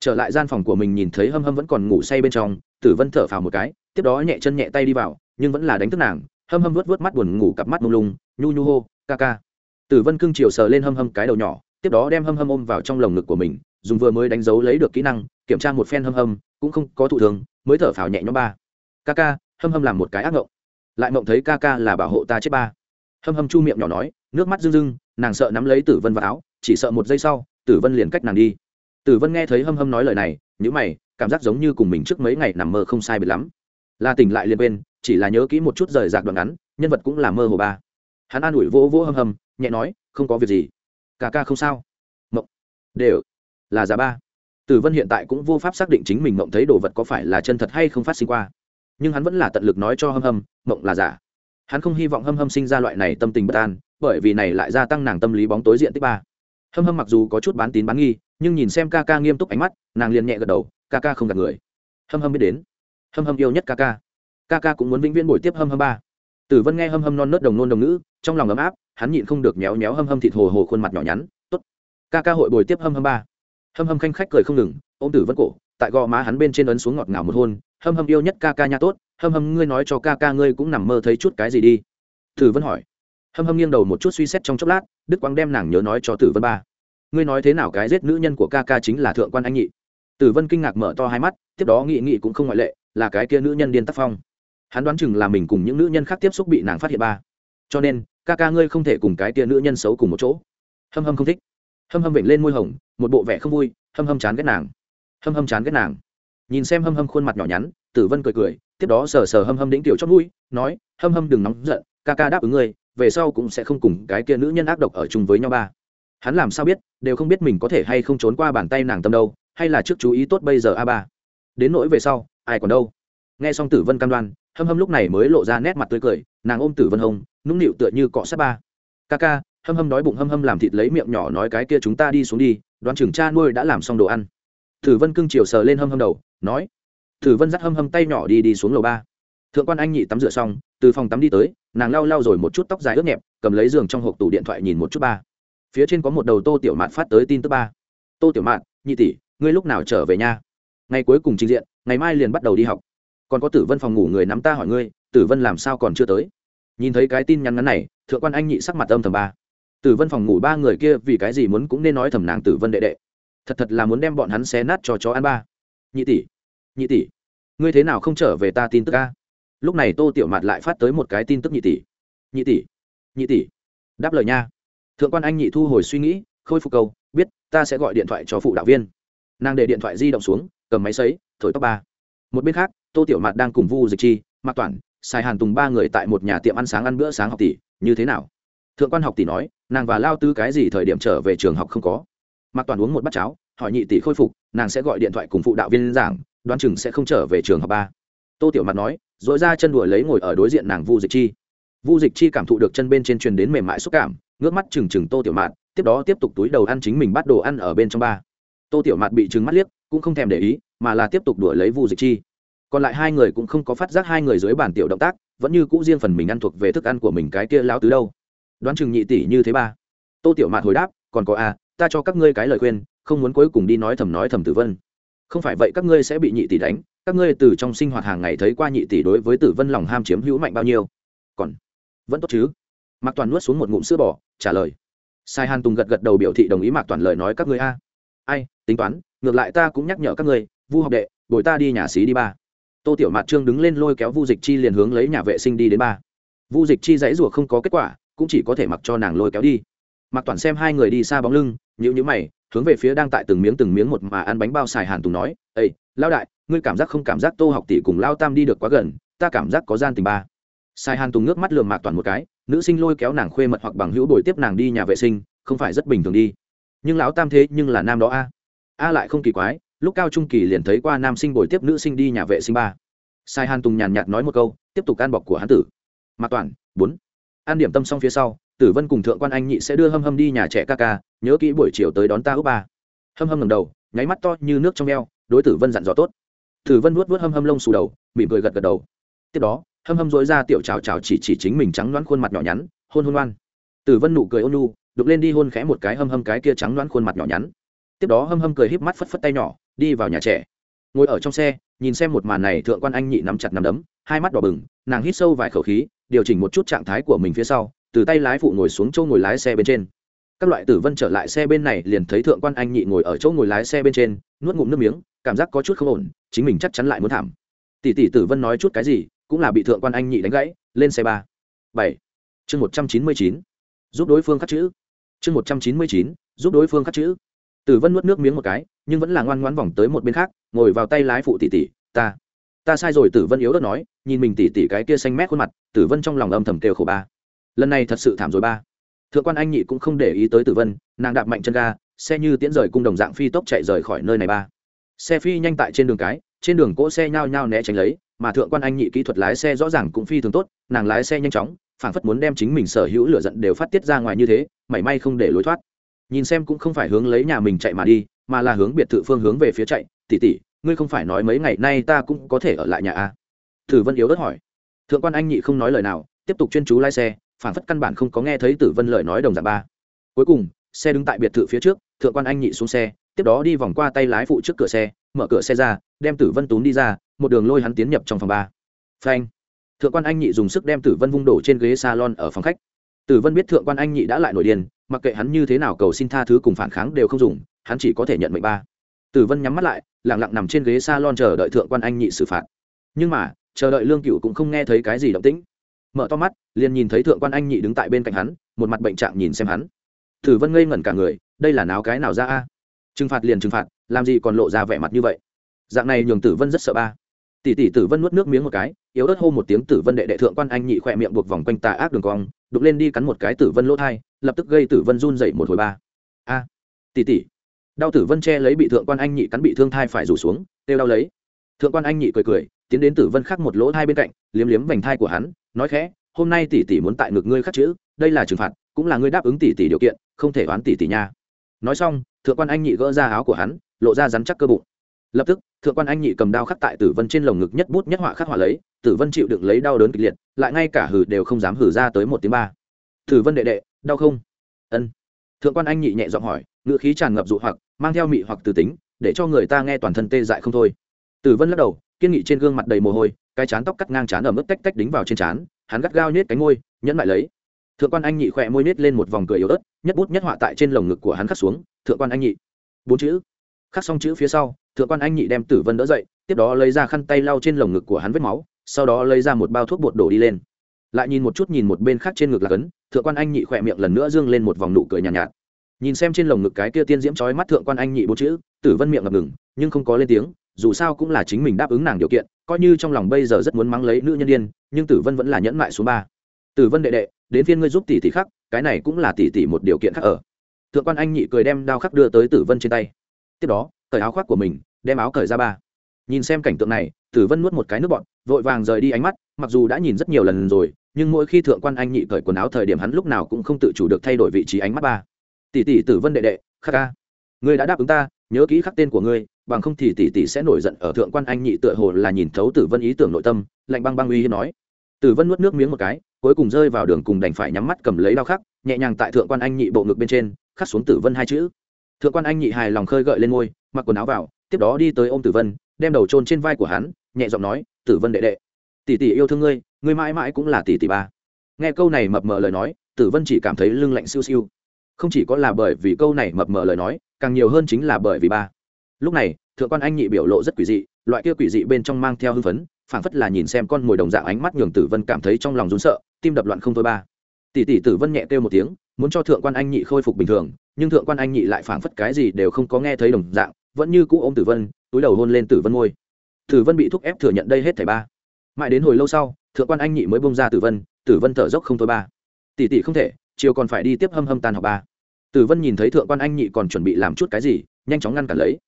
Trở lại gian phòng của mình nhìn thấy hâm hâm vẫn còn ngủ say bên trong, tử vân thở phào một cái, tiếp đó nhẹ chân nhẹ tay đi vào, nhưng vẫn là đánh thức nàng hâm hâm vớt vớt mắt buồn ngủ cặp mắt mông lung, nhu nhu hô, ca ca. Tử vân cưng chiều sờ lên hâm hâm cái đầu nhỏ, tiếp đó đem hâm hâm ôm vào trong lồng ngực của mình, dùng vừa mới đánh dấu lấy được kỹ năng, kiểm tra một phen hâm hâm, cũng không có thụ thường mới thở phào nhẹ nhõm ba. Ca ca, hâm hâm làm một cái ác ngộng. Lại mộng thấy ca ca là bảo hộ ta chết ba. Hâm hâm chu miệng nhỏ nói, nước mắt rưng rưng, nàng sợ nắm lấy tử vân vào áo, chỉ sợ một giây sau, tử vân liền cách nàng đi. Tử vân nghe thấy hâm hâm nói lời này nhữ mày, cảm giác giống như cùng mình trước mấy ngày nằm mơ không sai biệt lắm. Là tỉnh lại liền bên chỉ là nhớ kỹ một chút rời rạc đoạn ngắn, nhân vật cũng là mơ hồ ba. Hắn an ủi vỗ vỗ hâm hâm, nhẹ nói, không có việc gì. Ca ca không sao. Mộng. Đều. Là giá ba. Tử vân hiện tại cũng vô pháp xác định chính mình mộng thấy đồ vật có phải là chân thật hay không phát sinh qua. Nhưng hắn vẫn là tận lực nói cho hâm hâm, mộng là giả. Hắn không hy vọng hâm hâm sinh ra loại này tâm tình bất an, bởi vì này lại gia tăng nàng tâm lý bóng tối diện tích ba. Hâm hâm mặc dù có chút bán tín bán nghi, nhưng nhìn xem ca ca nghiêm túc ánh mắt, nàng liền nhẹ gật đầu, ca ca không gạt người. Hâm hâm biết đến. Hâm hâm yêu nhất ca ca ca ca cũng muốn vĩnh viễn buổi tiếp hâm hâm ba. Tử vân nghe hâm hâm non nớt đồng nôn đồng ngữ, trong lòng ấm áp, hắn nhịn không được méo méo hâm hâm thịt hồ hồ khuôn mặt nhỏ nhắn t ố t ca ca hội bồi tiếp hâm hâm ba. Hâm hâm khanh khách cười không ngừng ô m tử vân cổ, tại gò má hắn bên trên ấn xuống ngọt ngào một hôn, hâm hâm yêu nhất ca ca nha tốt, hâm hâm ngươi nói cho ca ca ngươi cũng nằm mơ thấy chút cái gì đi. Tử vân hỏi. Hâm hâm nghiêng đầu một chút suy xét trong chốc lát, đức quang đem nàng nhớ nói cho tử vân ba. Ngươi nói thế nào cái giết nữ nhân của ca ca chính là thượng quan anh nhị? Tử vân kinh ngạc mở to hai mắt, tiếp đó nghị nghị cũng không ngoại lệ, là cái kia nữ nhân điên tác phong hắn đoán chừng là mình cùng những nữ nhân khác tiếp xúc bị nàng phát hiện ba. Cho nên, ca ca ngươi không thể cùng cái tia nữ nhân xấu cùng một chỗ. Hâm hâm không thích. Hâm hâm vểnh lên môi hồng, một bộ vẻ không vui, hâm hâm chán ghét nàng. Hâm hâm chán ghét nàng. Nhìn xem hâm hâm khuôn mặt nhỏ nhắn, tử vân cười cười, tiếp đó sờ sờ hâm hâm đĩnh tiểu chót mũi, nói, hâm hâm đừng nóng giận, ca ca đáp ứng ngươi, về sau cũng sẽ không cùng cái kia nữ nhân ác độc ở chung với nhau ba. Hắn làm sao biết, đều không biết mình có thể hay không trốn qua bàn tay nàng tâm đâu, hay là trước chú ý tốt bây giờ a ba. Đến nỗi về sau, ai còn đâu. Nghe xong tử vân cam đoan hâm hâm lúc này mới lộ ra nét mặt tươi cười nàng ôm tử vân hồng, nũng nịu tựa như cọ sát ba. Ca ca hâm hâm đói bụng hâm hâm làm thịt lấy miệng nhỏ nói cái kia chúng ta đi xuống đi đoán trưởng cha nuôi đã làm xong đồ ăn. Tử vân cưng chiều sờ lên hâm hâm đầu nói. Tử vân dắt hâm hâm tay nhỏ đi đi xuống lầu ba. Thượng quan anh nhị tắm rửa xong từ phòng tắm đi tới nàng lau lau rồi một chút tóc dài ướt nhẹp cầm lấy giường trong hộp tủ điện thoại nhìn một chút ba. Phía trên có một đầu tô tiểu mạn phát tới tin tức ba. Tô tiểu mạn, nhị tỷ ngươi lúc nào trở về nhà? Ngày cuối cùng trình diện ngày mai liền bắt đầu đi học còn có tử vân phòng ngủ người nắm ta hỏi ngươi, tử vân làm sao còn chưa tới? Nhìn thấy cái tin nhắn ngắn này, thượng quan anh nhị sắc mặt âm thầm ba. Tử vân phòng ngủ ba người kia vì cái gì muốn cũng nên nói thầm nàng tử vân đệ đệ. Thật thật là muốn đem bọn hắn xé nát cho chó ăn ba. Nhị tỷ nhị tỷ, ngươi thế nào không trở về ta tin tức ca lúc này tô tiểu mạt lại phát tới một cái tin tức nhị tỷ. Nhị tỷ nhị tỷ, đáp lời nha. Thượng quan anh nhị thu hồi suy nghĩ, khôi phục câu, biết, ta sẽ gọi điện thoại cho phụ đạo viên. Nàng để điện thoại di động xuống, cầm máy xấy thổi tóc ba. Một bên khác tô tiểu mạt đang cùng vu dịch chi, mạc toản, Sai hàn tùng ba người tại một nhà tiệm ăn sáng ăn bữa sáng học tỷ, như thế nào? Thượng quan học tỷ nói, nàng và lao tư cái gì thời điểm trở về trường học không có. Mạc toàn uống một bát cháo, hỏi nhị tỷ khôi phục, nàng sẽ gọi điện thoại cùng phụ đạo viên giảng, đoán chừng sẽ không trở về trường học ba. Tô tiểu mặt nói dội ra chân đùa lấy ngồi ở đối diện nàng vu dịch chi. Vu dịch chi cảm thụ được chân bên trên truyền đến mềm mại xúc cảm, ngước mắt chừng chừng tô tiểu mạt, tiếp đó tiếp tục túi đầu ăn chính mình bắt đồ ăn ở bên trong ba. Tô tiểu mạt bị trừng mắt liếc, cũng không thèm để ý, mà là tiếp tục đuổi lấy vu dịch chi còn lại hai người cũng không có phát giác hai người dưới bàn tiểu động tác vẫn như cũ riêng phần mình ăn thuộc về thức ăn của mình cái kia lão tứ đâu. Đoán chừng nhị tỷ như thế ba. Tô tiểu mạt hồi đáp còn có a à, ta cho các ngươi cái lời khuyên không muốn cuối cùng đi nói thầm nói thầm tử vân. Không phải vậy các ngươi sẽ bị nhị tỷ đánh các ngươi từ trong sinh hoạt hàng ngày thấy qua nhị tỷ đối với tử vân lòng ham chiếm hữu mạnh bao nhiêu. Còn vẫn tốt chứ? Mạc toàn nuốt xuống một ngụm sữa bò trả lời sai hàn tùng gật gật đầu biểu thị đồng ý mạc toàn lời nói các ngươi a. Ai tính toán ngược lại ta cũng nhắc nhở các ngươi vu học đệ bồi ta đi nhà xí đi ba tô tiểu mạt trương đứng lên lôi kéo vu dịch chi liền hướng lấy nhà vệ sinh đi đến ba. Vu dịch chi dãy rủa không có kết quả, cũng chỉ có thể mặc cho nàng lôi kéo đi. Mặc toàn xem hai người đi xa bóng lưng nhữ nhữ mày, hướng về phía đang tại từng miếng từng miếng một mà ăn bánh bao xài hàn tùng nói ây lao đại, ngươi cảm giác không cảm giác tô học tỷ cùng lao tam đi được quá gần, ta cảm giác có gian tình ba. Sai hàn tùng nước mắt lườm mạc toàn một cái, nữ sinh lôi kéo nàng khuê mật hoặc bằng hữu đổi tiếp nàng đi nhà vệ sinh, không phải rất bình thường đi. Nhưng lão tam thế nhưng là nam đó a. A lại không kỳ quái lúc cao trung kỳ liền thấy qua nam sinh bồi tiếp nữ sinh đi nhà vệ sinh ba. Sai hàn tùng nhàn nhạt nói một câu, tiếp tục can bọc của hán tử. Mạc toàn, bốn. An điểm tâm xong phía sau, tử vân cùng thượng quan anh nhị sẽ đưa hâm hâm đi nhà trẻ ca ca, nhớ kỹ buổi chiều tới đón ta ước ba. Hâm hâm ngầm đầu, nháy mắt to như nước trong eo, đối tử vân dặn dò tốt. Tử vân vuốt vuốt hâm hâm lông xù đầu, mỉm cười gật gật đầu. Tiếp đó, hâm hâm dối ra tiểu trào trào chỉ chỉ chính mình trắng đoán khuôn mặt nhỏ nhắn, hôn hôn ngoan. tử vân nụ cười ôn nu đục lên đi hôn khẽ một cái hâm hâm cái kia trắng đoán khuôn mặt nhỏ nhắn. Tiếp đó hâm hâm cười híp mắt phất phất tay nhỏ đi vào nhà trẻ. Ngồi ở trong xe, nhìn xem một màn này, thượng quan anh nhị nắm chặt nắm đấm, hai mắt đỏ bừng, nàng hít sâu vài khẩu khí, điều chỉnh một chút trạng thái của mình phía sau, từ tay lái phụ ngồi xuống chỗ ngồi lái xe bên trên. Các loại tử vân trở lại xe bên này, liền thấy thượng quan anh nhị ngồi ở chỗ ngồi lái xe bên trên, nuốt ngụm nước miếng, cảm giác có chút không ổn, chính mình chắc chắn lại muốn thảm. Tỷ tỷ tử vân nói chút cái gì, cũng là bị thượng quan anh nhị đánh gãy, lên xe ba. Bảy. Chương một trăm chín mươi chín. Giúp đối phương khắc chữ. Chương một trăm chín mươi chín. Giúp đối phương khắc chữ tử vân nuốt nước miếng một cái, nhưng vẫn là ngoan ngoan vòng tới một bên khác, ngồi vào tay lái phụ tỷ tỷ, ta ta sai rồi. Tử vân yếu đất nói, nhìn mình tỷ tỷ cái kia xanh mét khuôn mặt, tử vân trong lòng âm thầm kêu khổ ba. Lần này thật sự thảm rồi ba. Thượng quan anh nhị cũng không để ý tới tử vân, nàng đạp mạnh chân ga, xe như tiễn rời cung đồng dạng phi tốc chạy rời khỏi nơi này ba. Xe phi nhanh tại trên đường cái, trên đường cỗ xe nhao nhao né tránh lấy, mà thượng quan anh nhị kỹ thuật lái xe rõ ràng cũng phi thường tốt, nàng lái xe nhanh chóng, phảng phất muốn đem chính mình sở hữu lửa giận đều phát tiết ra ngoài như thế, mảy may không để lối thoát nhìn xem cũng không phải hướng lấy nhà mình chạy mà đi, mà là hướng biệt thự phương hướng về phía chạy. Tỉ tỉ ngươi không phải nói mấy ngày nay ta cũng có thể ở lại nhà a à? Tử vân yếu đất hỏi. Thượng quan anh nhị không nói lời nào, tiếp tục chuyên chú lái xe, phản phất căn bản không có nghe thấy tử vân lời nói đồng dạng ba. Cuối cùng, xe đứng tại biệt thự phía trước, thượng quan anh nhị xuống xe, tiếp đó đi vòng qua tay lái phụ trước cửa xe, mở cửa xe ra, đem tử vân tún đi ra, một đường lôi hắn tiến nhập trong phòng ba. Phanh. Thượng quan anh nhị dùng sức đem tử vân vung đổ trên ghế salon ở phòng khách. Tử vân biết thượng quan anh nhị đã lại nổi điên mặc kệ hắn như thế nào cầu xin tha thứ cùng phản kháng đều không dùng, hắn chỉ có thể nhận mệnh ba. Tử vân nhắm mắt lại lẳng lặng nằm trên ghế salon chờ đợi thượng quan anh nhị xử phạt. Nhưng mà, chờ đợi lương cựu cũng không nghe thấy cái gì động tĩnh. Mở to mắt, liền nhìn thấy thượng quan anh nhị đứng tại bên cạnh hắn, một mặt bệnh trạng nhìn xem hắn. Tử vân ngây ngẩn cả người, đây là náo cái nào ra a? Trừng phạt liền trừng phạt, làm gì còn lộ ra vẻ mặt như vậy? Dạng này nhường tử vân rất sợ ba tỷ tỷ tử vân nuốt nước miếng một cái, yếu ớt hô một tiếng tử vân đệ đệ thượng quan anh nhị khỏe miệng buộc vòng quanh tà ác đường cong, đục lên đi cắn một cái tử vân lỗ thai, lập tức gây tử vân run dậy một hồi ba. A, tỷ tỷ. Đau tử vân che lấy bị thượng quan anh nhị cắn bị thương thai phải rủ xuống têu đau lấy. Thượng quan anh nhị cười cười, tiến đến tử vân khắc một lỗ thai bên cạnh, liếm liếm vành thai của hắn, nói khẽ, hôm nay tỷ tỷ muốn tại ngực ngươi khắc chữ, đây là trừng phạt, cũng là ngươi đáp ứng tỷ tỷ điều kiện, không thể oán tỷ tỷ nha. Nói xong, thượng quan anh nhị gỡ ra áo của hắn, lộ ra rắn chắc cơ bụng lập tức, thượng quan anh nhị cầm đao khắc tại tử vân trên lồng ngực nhất bút nhất họa khắc họa lấy, tử vân chịu đựng lấy đau đớn kịch liệt, lại ngay cả hử đều không dám hử ra tới một tiếng ba. Tử vân đệ đệ, đau không? Ân. Thượng quan anh nhị nhẹ giọng hỏi ngựa khí tràn ngập dụ hoặc, mang theo mị hoặc từ tính, để cho người ta nghe toàn thân tê dại không thôi. Tử vân lắc đầu, kiên nghị trên gương mặt đầy mồ hôi, cái chán tóc cắt ngang chán ở mức tách tách đính vào trên chán, hắn gắt gao nhét cánh môi, nhẫn lại lấy. Thượng quan anh nhị khỏe môi nết lên một vòng cười yếu ớt, nhất bút nhất họa tại trên lồng ngực của hắn khắc xuống, thượng quan anh nhị. Bốn chữ. Khắc xong chữ phía sau thượng quan anh nhị đem tử vân đỡ dậy tiếp đó lấy ra khăn tay lau trên lồng ngực của hắn vết máu sau đó lấy ra một bao thuốc bột đổ đi lên. Lại nhìn một chút nhìn một bên khác trên ngực là cấn thượng quan anh nhị khỏe miệng lần nữa dương lên một vòng nụ cười nhàn nhạt, nhạt. Nhìn xem trên lồng ngực cái kia tiên diễm trói mắt thượng quan anh nhị bốn chữ tử vân miệng ngập ngừng nhưng không có lên tiếng dù sao cũng là chính mình đáp ứng nàng điều kiện coi như trong lòng bây giờ rất muốn mắng lấy nữ nhân đ i ê n nhưng tử vân vẫn là nhẫn mại số ba. Tử vân đệ đệ đến phiên ngươi giúp tỷ tỷ khắc cái này cũng là tỷ tỷ một điều kiện khác ở. Thượng quan anh nhị cười đem đao khắc đưa tới tử vân trên tay. Tiếp đó cởi áo khoác của mình, đem áo cởi ra ba. Nhìn xem cảnh tượng này, tử vân nuốt một cái nước bọn vội vàng rời đi ánh mắt, mặc dù đã nhìn rất nhiều lần rồi, nhưng mỗi khi thượng quan anh nhị cởi quần áo thời điểm hắn lúc nào cũng không tự chủ được thay đổi vị trí ánh mắt ba. Tỷ tỷ, tử vân đệ đệ, khắc ca, ngươi đã đáp ứng ta, nhớ kỹ khắc tên của ngươi, bằng không thì tỷ tỷ sẽ nổi giận ở thượng quan anh nhị tựa hồ là nhìn thấu tử vân ý tưởng nội tâm, lạnh băng băng uy hiếp nói. Tử vân nuốt nước miếng một cái, cuối cùng rơi vào đường cùng đành phải nhắm mắt cầm lấy đao khắc, nhẹ nhàng tại thượng quan anh nhị bộ ngực bên trên, khắc xuống tử vân hai chữ thượng quan anh nhị hài lòng khơi gợi lên ngôi, mặc quần áo vào, tiếp đó đi tới ô m tử vân, đem đầu trôn trên vai của hắn, nhẹ giọng nói, tử vân đệ đệ, tỷ tỷ yêu thương ngươi ngươi mãi mãi cũng là tỷ tỷ ba. Nghe câu này mập mờ lời nói, tử vân chỉ cảm thấy lưng lạnh siêu siêu. Không chỉ có là bởi vì câu này mập mờ lời nói, càng nhiều hơn chính là bởi vì ba. Lúc này, thượng quan anh nhị biểu lộ rất quỷ dị, loại kia quỷ dị bên trong mang theo hưng phấn, phảng phất là nhìn xem con mồi đồng dạng ánh mắt nhường tử vân cảm thấy trong lòng rún sợ, tim đập loạn không thôi ba tỷ tỷ tử vân nhẹ kêu một tiếng, muốn cho thượng quan anh nhị khôi phục bình thường, nhưng thượng quan anh nhị lại phảng phất cái gì đều không có nghe thấy đồng dạng, vẫn như cũ ô m tử vân, túi đầu hôn lên tử vân ngôi tử vân bị thúc ép thừa nhận đây hết thảy ba. Mãi đến hồi lâu sau, thượng quan anh nhị mới bông ra tử vân tử vân thở dốc không thôi ba. Tỷ tỷ không thể, chiều còn phải đi tiếp hâm hâm tan học ba. Tử vân nhìn thấy thượng quan anh nhị còn chuẩn bị làm chút cái gì, nhanh chóng ngăn cản lấy.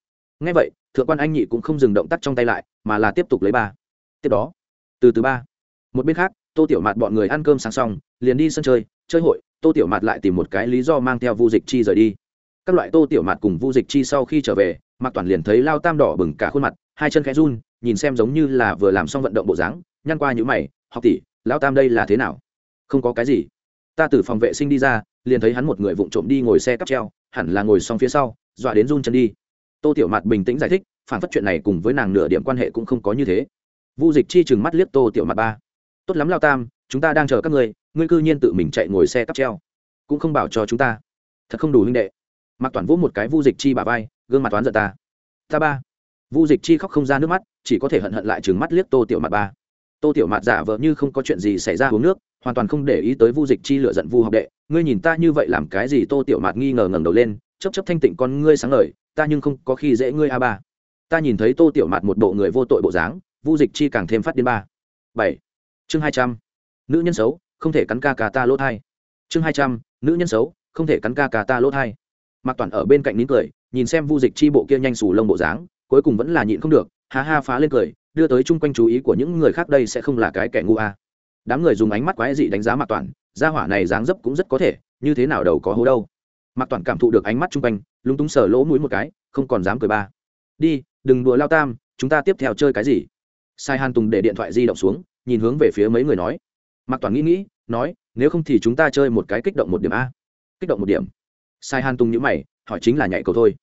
Ngay vậy, thượng quan anh nhị cũng không dừng động tác trong tay lại, mà là tiếp tục lấy ba. Tiếp đó, từ từ ba. Một bên khác tô tiểu mạt bọn người ăn cơm sáng xong, liền đi sân chơi chơi hội, tô tiểu mạt lại tìm một cái lý do mang theo vu dịch chi rời đi. Các loại tô tiểu mạt cùng vu dịch chi sau khi trở về, mạc toàn liền thấy lao tam đỏ bừng cả khuôn mặt, hai chân khẽ run, nhìn xem giống như là vừa làm xong vận động bộ dáng, nhăn qua những mày, học tỷ, lao tam đây là thế nào? Không có cái gì. Ta từ phòng vệ sinh đi ra, liền thấy hắn một người vụng trộm đi ngồi xe cắp treo, hẳn là ngồi xong phía sau, dọa đến run chân đi. Tô tiểu mạt bình tĩnh giải thích, phản phất chuyện này cùng với nàng nửa điểm quan hệ cũng không có như thế. Vu dịch chi chừng mắt liếc tô tiểu mặt ba tốt lắm lao tam chúng ta đang chờ các người, ngươi cư nhiên tự mình chạy ngồi xe cắp treo. Cũng không bảo cho chúng ta. Thật không đủ huynh đệ. Mặc toàn vỗ một cái vu dịch chi bà vai gương mặt toán giận ta. Ta ba. Vu dịch chi khóc không ra nước mắt chỉ có thể hận hận lại chừng mắt liếc tô tiểu mặt ba. Tô tiểu mặt giả vờ như không có chuyện gì xảy ra uống nước hoàn toàn không để ý tới vu dịch chi lựa giận vu học đệ. Ngươi nhìn ta như vậy làm cái gì? Tô tiểu mặt nghi ngờ ngẩng đầu lên chấp chấp thanh tịnh con ngươi sáng ngời ta nhưng không có khi dễ ngươi a ba. Ta nhìn thấy tô tiểu mặt một bộ người vô tội bộ dáng vu dịch chi càng thêm phát điên ba. Bảy chương hai trăm, nữ nhân xấu, không thể cắn ca ca ta lỗ thai. Chương hai trăm, nữ nhân xấu, không thể cắn ca ca ta lỗ thai. Mặc toàn ở bên cạnh nín cười, nhìn xem vu dịch chi bộ kia nhanh xù lông bộ dáng, cuối cùng vẫn là nhịn không được, ha ha phá lên cười, đưa tới chung quanh chú ý của những người khác đây sẽ không là cái kẻ ngu a. Đám người dùng ánh mắt quái dị đánh giá mạc toàn, gia hỏa này dáng dấp cũng rất có thể, như thế nào đầu có hố đâu. Mạc toàn cảm thụ được ánh mắt chung quanh, lúng túng sờ lỗ mũi một cái, không còn dám cười ba. Đi, đừng đùa lao tam, chúng ta tiếp theo chơi cái gì? Sai hàn tùng để điện thoại di động xuống nhìn hướng về phía mấy người nói. Mạc toàn nghĩ nghĩ, nói, nếu không thì chúng ta chơi một cái kích động một điểm a. Kích động một điểm? Sai hàn tung nhữ mày, hỏi chính là nhảy cầu thôi.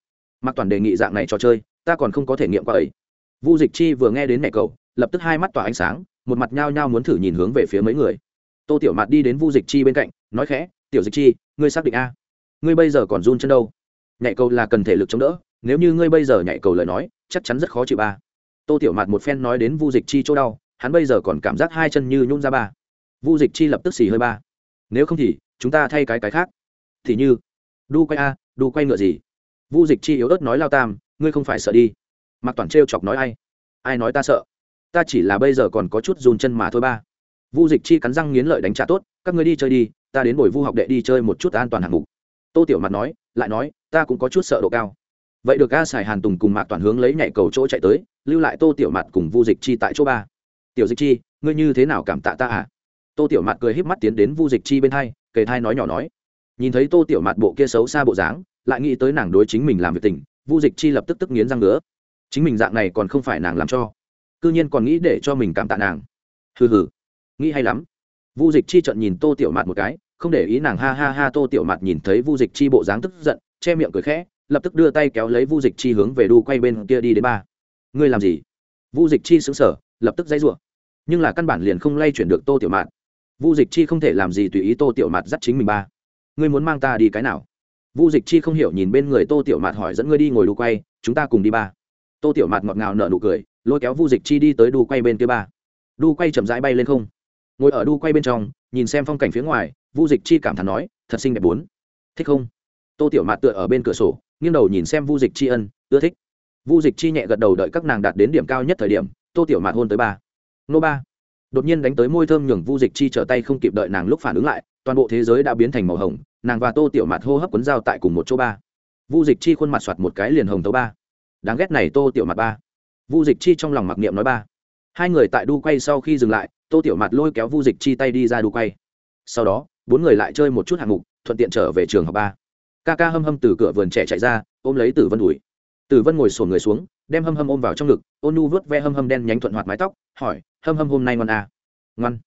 Mạc toàn đề nghị dạng này trò chơi, ta còn không có thể nghiệm qua ấy. Vu dịch chi vừa nghe đến nhảy cầu, lập tức hai mắt tỏa ánh sáng, một mặt nhao nhao muốn thử nhìn hướng về phía mấy người. Tô tiểu mạt đi đến vu dịch chi bên cạnh, nói khẽ, tiểu dịch chi, ngươi xác định a? Ngươi bây giờ còn run chân đâu? Nhảy cầu là cần thể lực chống đỡ, nếu như ngươi bây giờ nhảy cầu lời nói, chắc chắn rất khó chịu ba. Tô tiểu mạt một phen nói đến vu dịch chi chỗ đau hắn bây giờ còn cảm giác hai chân như nhún ra ba. Vu dịch chi lập tức xì hơi ba. Nếu không thì, chúng ta thay cái cái khác. Thì như, đu quay a, đu quay ngựa gì? Vu dịch chi yếu ớt nói lao tam, ngươi không phải sợ đi. Mặc toàn trêu chọc nói ai? Ai nói ta sợ? Ta chỉ là bây giờ còn có chút dùn chân mà thôi ba. Vu dịch chi cắn răng nghiến lợi đánh trả tốt, các ngươi đi chơi đi, ta đến buổi vu học đệ đi chơi một chút an toàn hạng mục. Tô tiểu mặt nói, lại nói, ta cũng có chút sợ độ cao. Vậy được a xài hàn tùng cùng mạc toàn hướng lấy nhảy cầu chỗ chạy tới, lưu lại tô tiểu mặt cùng vu dịch chi tại chỗ ba tiểu dịch chi, ngươi như thế nào cảm tạ ta à? Tô tiểu mạt cười híp mắt tiến đến vu dịch chi bên hai, kề thai nói nhỏ nói. Nhìn thấy tô tiểu mạt bộ kia xấu xa bộ dáng, lại nghĩ tới nàng đối chính mình làm việc tình, vu dịch chi lập tức tức nghiến răng nữa chính mình dạng này còn không phải nàng làm cho. Cư nhiên còn nghĩ để cho mình cảm tạ nàng. Hừ hừ. Nghĩ hay lắm. Vu dịch chi trận nhìn tô tiểu mạt một cái, không để ý nàng ha ha ha tô tiểu mạt nhìn thấy vu dịch chi bộ dáng tức giận, che miệng cười khẽ, lập tức đưa tay kéo lấy vu dịch chi hướng về đu quay bên kia đi đến ba. Ngươi làm gì? Vu dịch chi xứng sở lập tức dãy rủa. Nhưng là căn bản liền không lay chuyển được tô tiểu mạt. Vu dịch chi không thể làm gì tùy ý tô tiểu mạt dắt chính mình ba. Ngươi muốn mang ta đi cái nào? Vu dịch chi không hiểu nhìn bên người tô tiểu mạt hỏi dẫn ngươi đi ngồi đu quay, chúng ta cùng đi ba. Tô tiểu mạt ngọt ngào nở nụ cười, lôi kéo vu dịch chi đi tới đu quay bên kia ba. Đu quay chậm rãi bay lên không. Ngồi ở đu quay bên trong, nhìn xem phong cảnh phía ngoài, vu dịch chi cảm thán nói, thật xinh đẹp bốn. Thích không? Tô tiểu mạt tựa ở bên cửa sổ, nghiêng đầu nhìn xem vu dịch chi ân, ưa thích. Vu dịch chi nhẹ gật đầu đợi các nàng đạt đến điểm cao nhất thời điểm tô tiểu mạt hôn tới ba. Nô ba. Đột nhiên đánh tới môi thơm nhường vu dịch chi trở tay không kịp đợi nàng lúc phản ứng lại, toàn bộ thế giới đã biến thành màu hồng, nàng và tô tiểu mạt hô hấp quấn dao tại cùng một chỗ ba. Vu dịch chi khuôn mặt soạt một cái liền hồng tấu ba. Đáng ghét này tô tiểu mặt ba. Vu dịch chi trong lòng mặc niệm nói ba. Hai người tại đu quay sau khi dừng lại, tô tiểu mặt lôi kéo vu dịch chi tay đi ra đu quay. Sau đó, bốn người lại chơi một chút hạng mục, thuận tiện trở về trường học ba. Ca ca hâm hâm từ cửa vườn trẻ chạy ra, ôm lấy tử vân đùi tử vân ngồi sổn người xuống đem hâm hâm ôm vào trong ngực, ôn nu vớt ve hâm hâm đen nhánh thuận hoạt mái tóc, hỏi, hâm hâm hôm nay ngoan à? ngoan.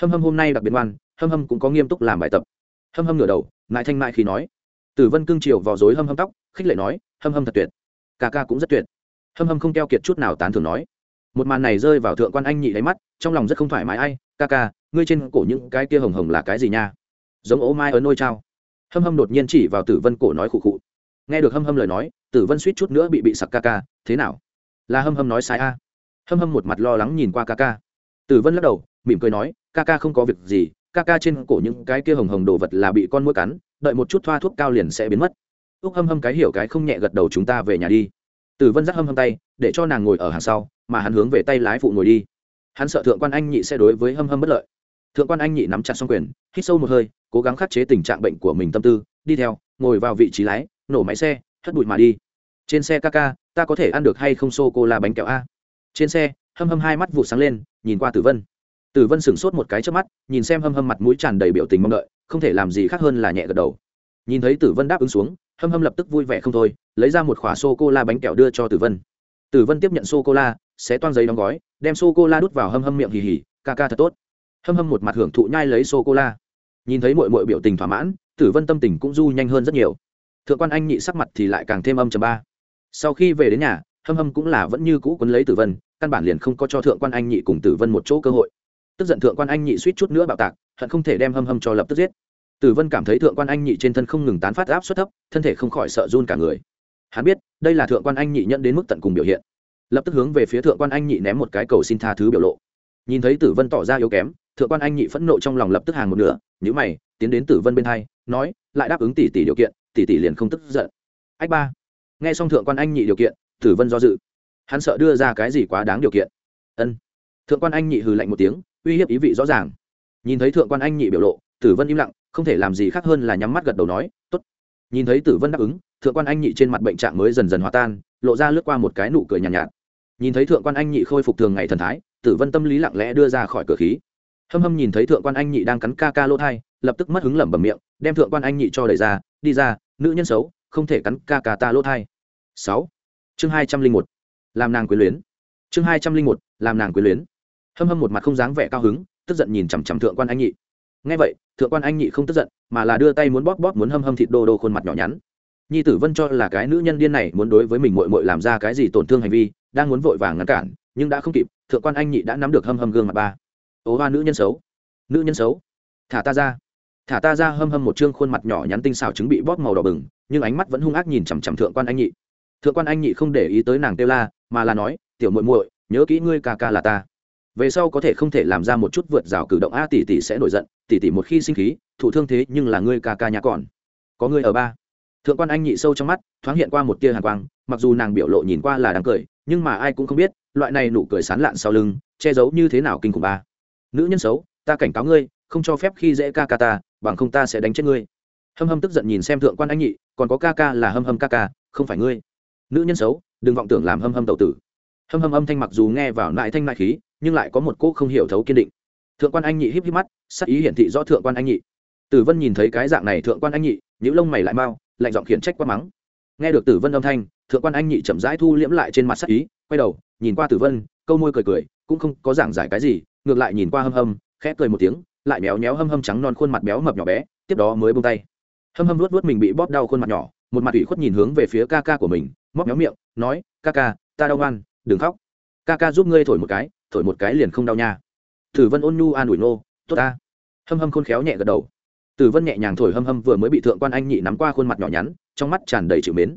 Hâm hâm hôm nay đặc biệt ngoan, hâm hâm cũng có nghiêm túc làm bài tập. Hâm hâm ngửa đầu ngại thanh mại khi nói. Tử vân cương triều vào dối hâm hâm tóc, khích lệ nói, hâm hâm thật tuyệt. Ca ca cũng rất tuyệt. Hâm hâm không keo kiệt chút nào tán thường nói. Một màn này rơi vào thượng quan anh nhị lấy mắt, trong lòng rất không thoải mái, ai, ca ca, ngươi trên cổ những cái kia hồng hồng là cái gì nha? Giống ố mai ở nôi trao hâm hâm đột nhiên chỉ vào tử vân cổ nói khụ khụ nghe được hâm hâm lời nói, tử vân suýt chút nữa bị bị sặc ca ca, thế nào? Là hâm hâm nói sai a? Hâm hâm một mặt lo lắng nhìn qua ca ca. Tử vân lắc đầu, mỉm cười nói, ca ca không có việc gì, ca ca trên cổ những cái kia hồng hồng đồ vật là bị con mũi cắn, đợi một chút thoa thuốc cao liền sẽ biến mất. Úc hâm hâm cái hiểu cái không nhẹ gật đầu, chúng ta về nhà đi. Tử vân dắt hâm hâm tay, để cho nàng ngồi ở hàng sau, mà hắn hướng về tay lái phụ ngồi đi. Hắn sợ thượng quan anh nhị sẽ đối với hâm hâm bất lợi. Thượng quan anh nhị nắm chặt xong quyền, hít sâu một hơi, cố gắng khắc chế tình trạng bệnh của mình tâm tư, đi theo, ngồi vào vị trí lái nổ máy xe, hất bụi mà đi. Trên xe ca ca, ta có thể ăn được hay không sô cô la bánh kẹo a? Trên xe, hâm hâm hai mắt vụ sáng lên, nhìn qua tử vân. Tử vân sửng sốt một cái trước mắt, nhìn xem hâm hâm mặt mũi tràn đầy biểu tình mong đợi, không thể làm gì khác hơn là nhẹ gật đầu. Nhìn thấy tử vân đáp ứng xuống, hâm hâm lập tức vui vẻ không thôi, lấy ra một khỏa sô cô la bánh kẹo đưa cho tử vân. Tử vân tiếp nhận sô cô la xé toan giấy đóng gói, đem sô cô la đút vào hâm hâm miệng hì hì, ca ca thật tốt. Hâm hâm một mặt hưởng thụ nhai lấy sô cô la nhìn thấy mội mội biểu tình thỏa mãn, tử vân tâm tình cũng du nhanh hơn rất nhiều thượng quan anh nhị sắc mặt thì lại càng thêm âm chầm ba. Sau khi về đến nhà, hâm hâm cũng là vẫn như cũ quấn lấy tử vân, căn bản liền không có cho thượng quan anh nhị cùng tử vân một chỗ cơ hội. Tức giận thượng quan anh nhị suýt chút nữa bạo tạc, hận không thể đem hâm hâm cho lập tức giết. Tử vân cảm thấy thượng quan anh nhị trên thân không ngừng tán phát áp suất thấp, thân thể không khỏi sợ run cả người. Hắn biết, đây là thượng quan anh nhị nhận đến mức tận cùng biểu hiện. Lập tức hướng về phía thượng quan anh nhị ném một cái cầu xin tha thứ biểu lộ. Nhìn thấy tử vân tỏ ra yếu kém, thượng quan anh nhị phẫn nộ trong lòng lập tức hàng một nửa nhữ mày, tiến đến tử vân bên hai, nói, lại đáp ứng tỷ tỷ điều kiện tỷ tỷ liền không tức giận. Ách ba. Nghe xong thượng quan anh nhị điều kiện tử vân do dự. Hắn sợ đưa ra cái gì quá đáng điều kiện. Ân. Thượng quan anh nhị hừ lạnh một tiếng uy hiếp ý vị rõ ràng. Nhìn thấy thượng quan anh nhị biểu lộ tử vân im lặng không thể làm gì khác hơn là nhắm mắt gật đầu nói t ố t nhìn thấy tử vân đáp ứng thượng quan anh nhị trên mặt bệnh trạng mới dần dần hòa tan lộ ra lướt qua một cái nụ cười nhàn nhạt, nhạt. Nhìn thấy thượng quan anh nhị khôi phục thường ngày thần thái tử vân tâm lý lặng lẽ đưa ra khỏi cửa khí. Hâm hâm nhìn thấy thượng quan anh nhị đang cắn ca ca lỗ thai lập tức mất hứng lẩm bẩm miệng đem thượng quan anh nhị cho đẩy ra đi ra, nữ nhân xấu, không thể cắn ca ca ta lỗ thai. Sáu. Chương hai trăm linh một. Làm nàng quyến luyến. Chương hai trăm linh một, làm nàng quyến luyến. Hâm hâm một mặt không dáng vẻ cao hứng, tức giận nhìn chằm chằm thượng quan anh nhị. Ngay vậy, thượng quan anh nhị không tức giận, mà là đưa tay muốn bóp bóp muốn hâm hâm thịt đô đô khuôn mặt nhỏ nhắn. Nhi tử vân cho là cái nữ nhân điên này muốn đối với mình mội mội làm ra cái gì tổn thương hành vi, đang muốn vội vàng ngăn cản, nhưng đã không kịp, thượng quan anh nhị đã nắm được hâm hâm gương mặt ba. Ố hoa nữ nhân xấu. Nữ nhân xấu. Thả ta ra thả ta ra hâm hâm một chương khuôn mặt nhỏ nhắn tinh xảo trứng bị bóp màu đỏ bừng, nhưng ánh mắt vẫn hung ác nhìn chằm chằm thượng quan anh nhị. Thượng quan anh nhị không để ý tới nàng kêu la, mà là nói, tiểu muội muội, nhớ kỹ ngươi ca ca là ta. Về sau có thể không thể làm ra một chút vượt rào cử động, a, tỷ tỷ sẽ nổi giận, tỷ tỷ một khi sinh khí, thụ thương thế nhưng là ngươi ca ca nhà còn. Có ngươi ở ba. Thượng quan anh nhị sâu trong mắt, thoáng hiện qua một tia hàn quang, mặc dù nàng biểu lộ nhìn qua là đáng cười, nhưng mà ai cũng không biết, loại này nụ cười sán lạn sau lưng, che giấu như thế nào kinh khủng ba. Nữ nhân xấu, ta cảnh cáo ngươi, không cho phép khi dễ ca ca ta bằng không ta sẽ đánh chết ngươi. Hâm hâm tức giận nhìn xem thượng quan anh nhị, còn có ca ca là hâm hâm ca ca, không phải ngươi. Nữ nhân xấu, đừng vọng tưởng làm hâm hâm tậu tử. Hâm hâm âm thanh mặc dù nghe vào nại thanh nại khí, nhưng lại có một cô không hiểu thấu kiên định. Thượng quan anh nhị híp híp mắt, sắc ý hiển thị rõ thượng quan anh nhị. Tử vân nhìn thấy cái dạng này thượng quan anh nhị những lông mày lại mau, lạnh giọng khiển trách quá mắng. Nghe được tử vân âm thanh, thượng quan anh nhị chậm rãi thu liễm lại trên mặt sắc ý, quay đầu, nhìn qua tử vân, câu môi cười cười, cũng không có giảng giải cái gì, ngược lại nhìn qua hâm hâm, khẽ cười một tiếng lại méo méo hâm hâm trắng non khuôn mặt béo mập nhỏ bé, tiếp đó mới buông tay. Hâm hâm luốt luốt mình bị bóp đau khuôn mặt nhỏ, một mặt ủy khuất nhìn hướng về phía ca ca của mình, móc méo miệng, nói, ca ca, ta đau ngoan đừng khóc. Ca ca giúp ngươi thổi một cái, thổi một cái liền không đau nha. Tử vân ôn nhu an ủi nô, tốt ta. Hâm hâm khôn khéo nhẹ gật đầu. Tử vân nhẹ nhàng thổi hâm hâm vừa mới bị thượng quan anh nhị nắm qua khuôn mặt nhỏ nhắn, trong mắt tràn đầy chữ mến.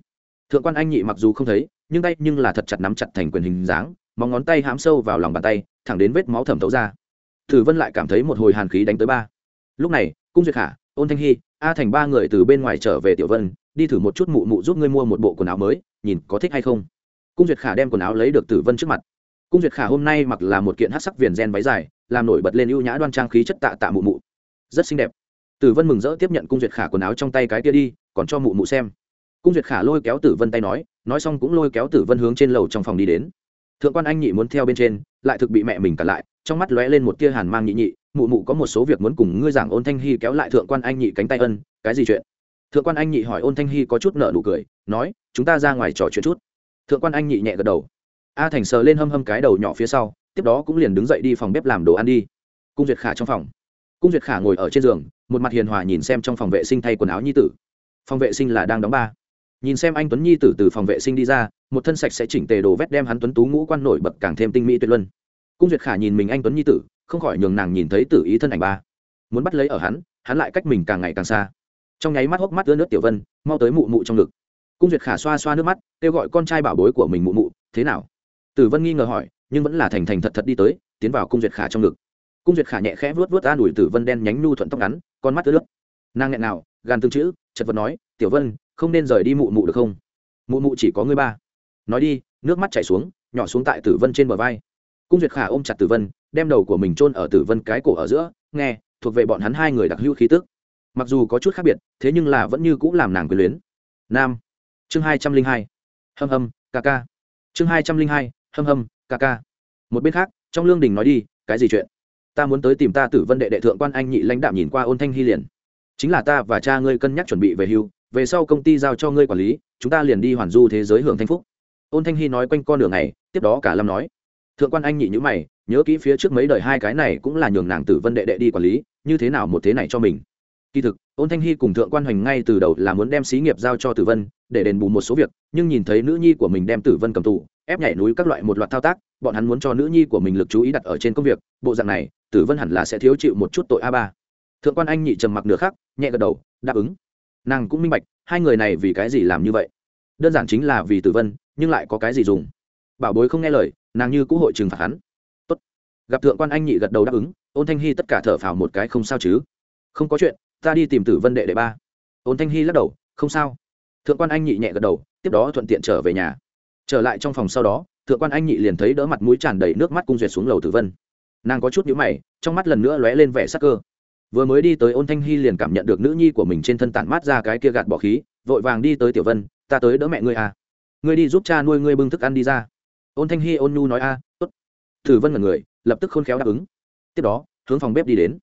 Thượng quan anh nhị mặc dù không thấy, nhưng tay nhưng là thật chặt nắm chặt thành quyền hình dáng, móng ngón tay hãm sâu vào lòng bàn tay, thẳng đến vết máu thẩm thấu ra tử vân lại cảm thấy một hồi hàn khí đánh tới ba. Lúc này, cung duyệt khả, ôn thanh hy, a thành ba người từ bên ngoài trở về tiểu vân, đi thử một chút mụ mụ giúp ngươi mua một bộ quần áo mới, nhìn có thích hay không. Cung duyệt khả đem quần áo lấy được tử vân trước mặt. Cung duyệt khả hôm nay mặc là một kiện hát sắc viền gen váy dài, làm nổi bật lên ưu nhã đoan trang khí chất tạ tạ mụ mụ. Rất xinh đẹp. Tử vân mừng rỡ tiếp nhận cung duyệt khả quần áo trong tay cái kia đi, còn cho mụ mụ xem. Cung duyệt khả lôi kéo tử vân tay nói nói xong cũng lôi kéo tử vân hướng trên lầu trong phòng đi đến. Thượng quan anh nhị muốn theo bên trên, lại thực bị mẹ mình cản lại trong mắt lóe lên một tia hàn mang nhị nhị, mụ mụ có một số việc muốn cùng ngươi giảng ôn thanh hy kéo lại thượng quan anh nhị cánh tay ân, cái gì chuyện? Thượng quan anh nhị hỏi ôn thanh hy có chút nợ nụ cười, nói, chúng ta ra ngoài trò chuyện chút. Thượng quan anh nhị nhẹ gật đầu. A thành sờ lên hâm hâm cái đầu nhỏ phía sau, tiếp đó cũng liền đứng dậy đi phòng bếp làm đồ ăn đi. Cung duyệt khả trong phòng. Cung duyệt khả ngồi ở trên giường, một mặt hiền hòa nhìn xem trong phòng vệ sinh thay quần áo nhi tử. Phòng vệ sinh là đang đóng ba. Nhìn xem anh tuấn nhi tử từ phòng vệ sinh đi ra, một thân sạch sẽ chỉnh tề đồ vét đem hắn tuấn tú ngũ quan nổi bật càng thêm tinh mỹ tuyệt luân cung duyệt khả nhìn mình anh tuấn nhi tử, không khỏi nhường nàng nhìn thấy tử ý thân ảnh ba. Muốn bắt lấy ở hắn hắn lại cách mình càng ngày càng xa. Trong nháy mắt hốc mắt ướt nước tiểu vân, mau tới mụ mụ trong ngực. Cung duyệt khả xoa xoa nước mắt, kêu gọi con trai bảo bối của mình mụ mụ, thế nào? Tử vân nghi ngờ hỏi, nhưng vẫn là thành thành thật thật đi tới, tiến vào cung duyệt khả trong ngực. Cung duyệt khả nhẹ khẽ vuốt vuốt an ủi tử vân đen nhánh nhu thuận tóc ngắn, con mắt ướt nước. Nàng nghẹn nào gan tương chữ, chật vật nói, tiểu vân, không nên rời đi mụ mụ được không? Mụ mụ chỉ có ngươi ba. Nói đi. Nước mắt chảy xuống, nhỏ xuống tại tử vân trên bờ vai cung duyệt khả ôm chặt tử vân, đem đầu của mình chôn ở tử vân cái cổ ở giữa, nghe, thuộc về bọn hắn hai người đặc hữu khí tức. Mặc dù có chút khác biệt, thế nhưng là vẫn như cũng làm nàng quyền luyến. Nam. Chương hai trăm linh hai. Hâm hâm, ca ca. Chương hai trăm linh hai, hâm hâm, ca ca. Một bên khác, trong lương đình nói đi, cái gì chuyện? Ta muốn tới tìm ta tử vân đệ đệ thượng quan anh nhị lãnh đạm nhìn qua ôn thanh hy liền. Chính là ta và cha ngươi cân nhắc chuẩn bị về hưu, về sau công ty giao cho ngươi quản lý, chúng ta liền đi hoàn du thế giới hưởng thanh phúc. Ôn thanh hy nói quanh con đường này tiếp đó cả lâm nói thượng quan anh nhị nhữ mày, nhớ kỹ phía trước mấy đời hai cái này cũng là nhường nàng tử vân đệ đệ đi quản lý, như thế nào một thế này cho mình. Kỳ thực, ôn thanh hy cùng thượng quan hoành ngay từ đầu là muốn đem xí nghiệp giao cho tử vân, để đền bù một số việc, nhưng nhìn thấy nữ nhi của mình đem tử vân cầm tù, ép nhảy núi các loại một loạt thao tác, bọn hắn muốn cho nữ nhi của mình lực chú ý đặt ở trên công việc, bộ dạng này, tử vân hẳn là sẽ thiếu chịu một chút tội a ba. Thượng quan anh nhị trầm mặc nửa khắc, nhẹ gật đầu, đáp ứng. Nàng cũng minh bạch, hai người này vì cái gì làm như vậy? Đơn giản chính là vì tử vân, nhưng lại có cái gì dùng? Bảo bối không nghe lời, nàng như cũ hội trừng phạt hắn. Tốt. gặp thượng quan anh nhị gật đầu đáp ứng, ôn thanh hy tất cả thở phào một cái, không sao chứ. Không có chuyện, ta đi tìm tử vân đệ đệ ba. Ôn thanh hy lắc đầu, không sao. Thượng quan anh nhị nhẹ gật đầu, tiếp đó thuận tiện trở về nhà. Trở lại trong phòng sau đó, thượng quan anh nhị liền thấy đỡ mặt mũi tràn đầy nước mắt cung duyệt xuống lầu tử vân. Nàng có chút nhũ mày, trong mắt lần nữa lóe lên vẻ sắc cơ. Vừa mới đi tới ôn thanh hy liền cảm nhận được nữ nhi của mình trên thân tản mát ra cái kia gạt bỏ khí, vội vàng đi tới tiểu vân, ta tới đỡ mẹ ngươi à. Ngươi đi giúp cha nuôi ngươi bưng thức ăn đi ra ôn thanh hy ôn nhu nói, a, tốt. Tử vân là người, lập tức khôn khéo đáp ứng. Tiếp đó, hướng phòng bếp đi đến.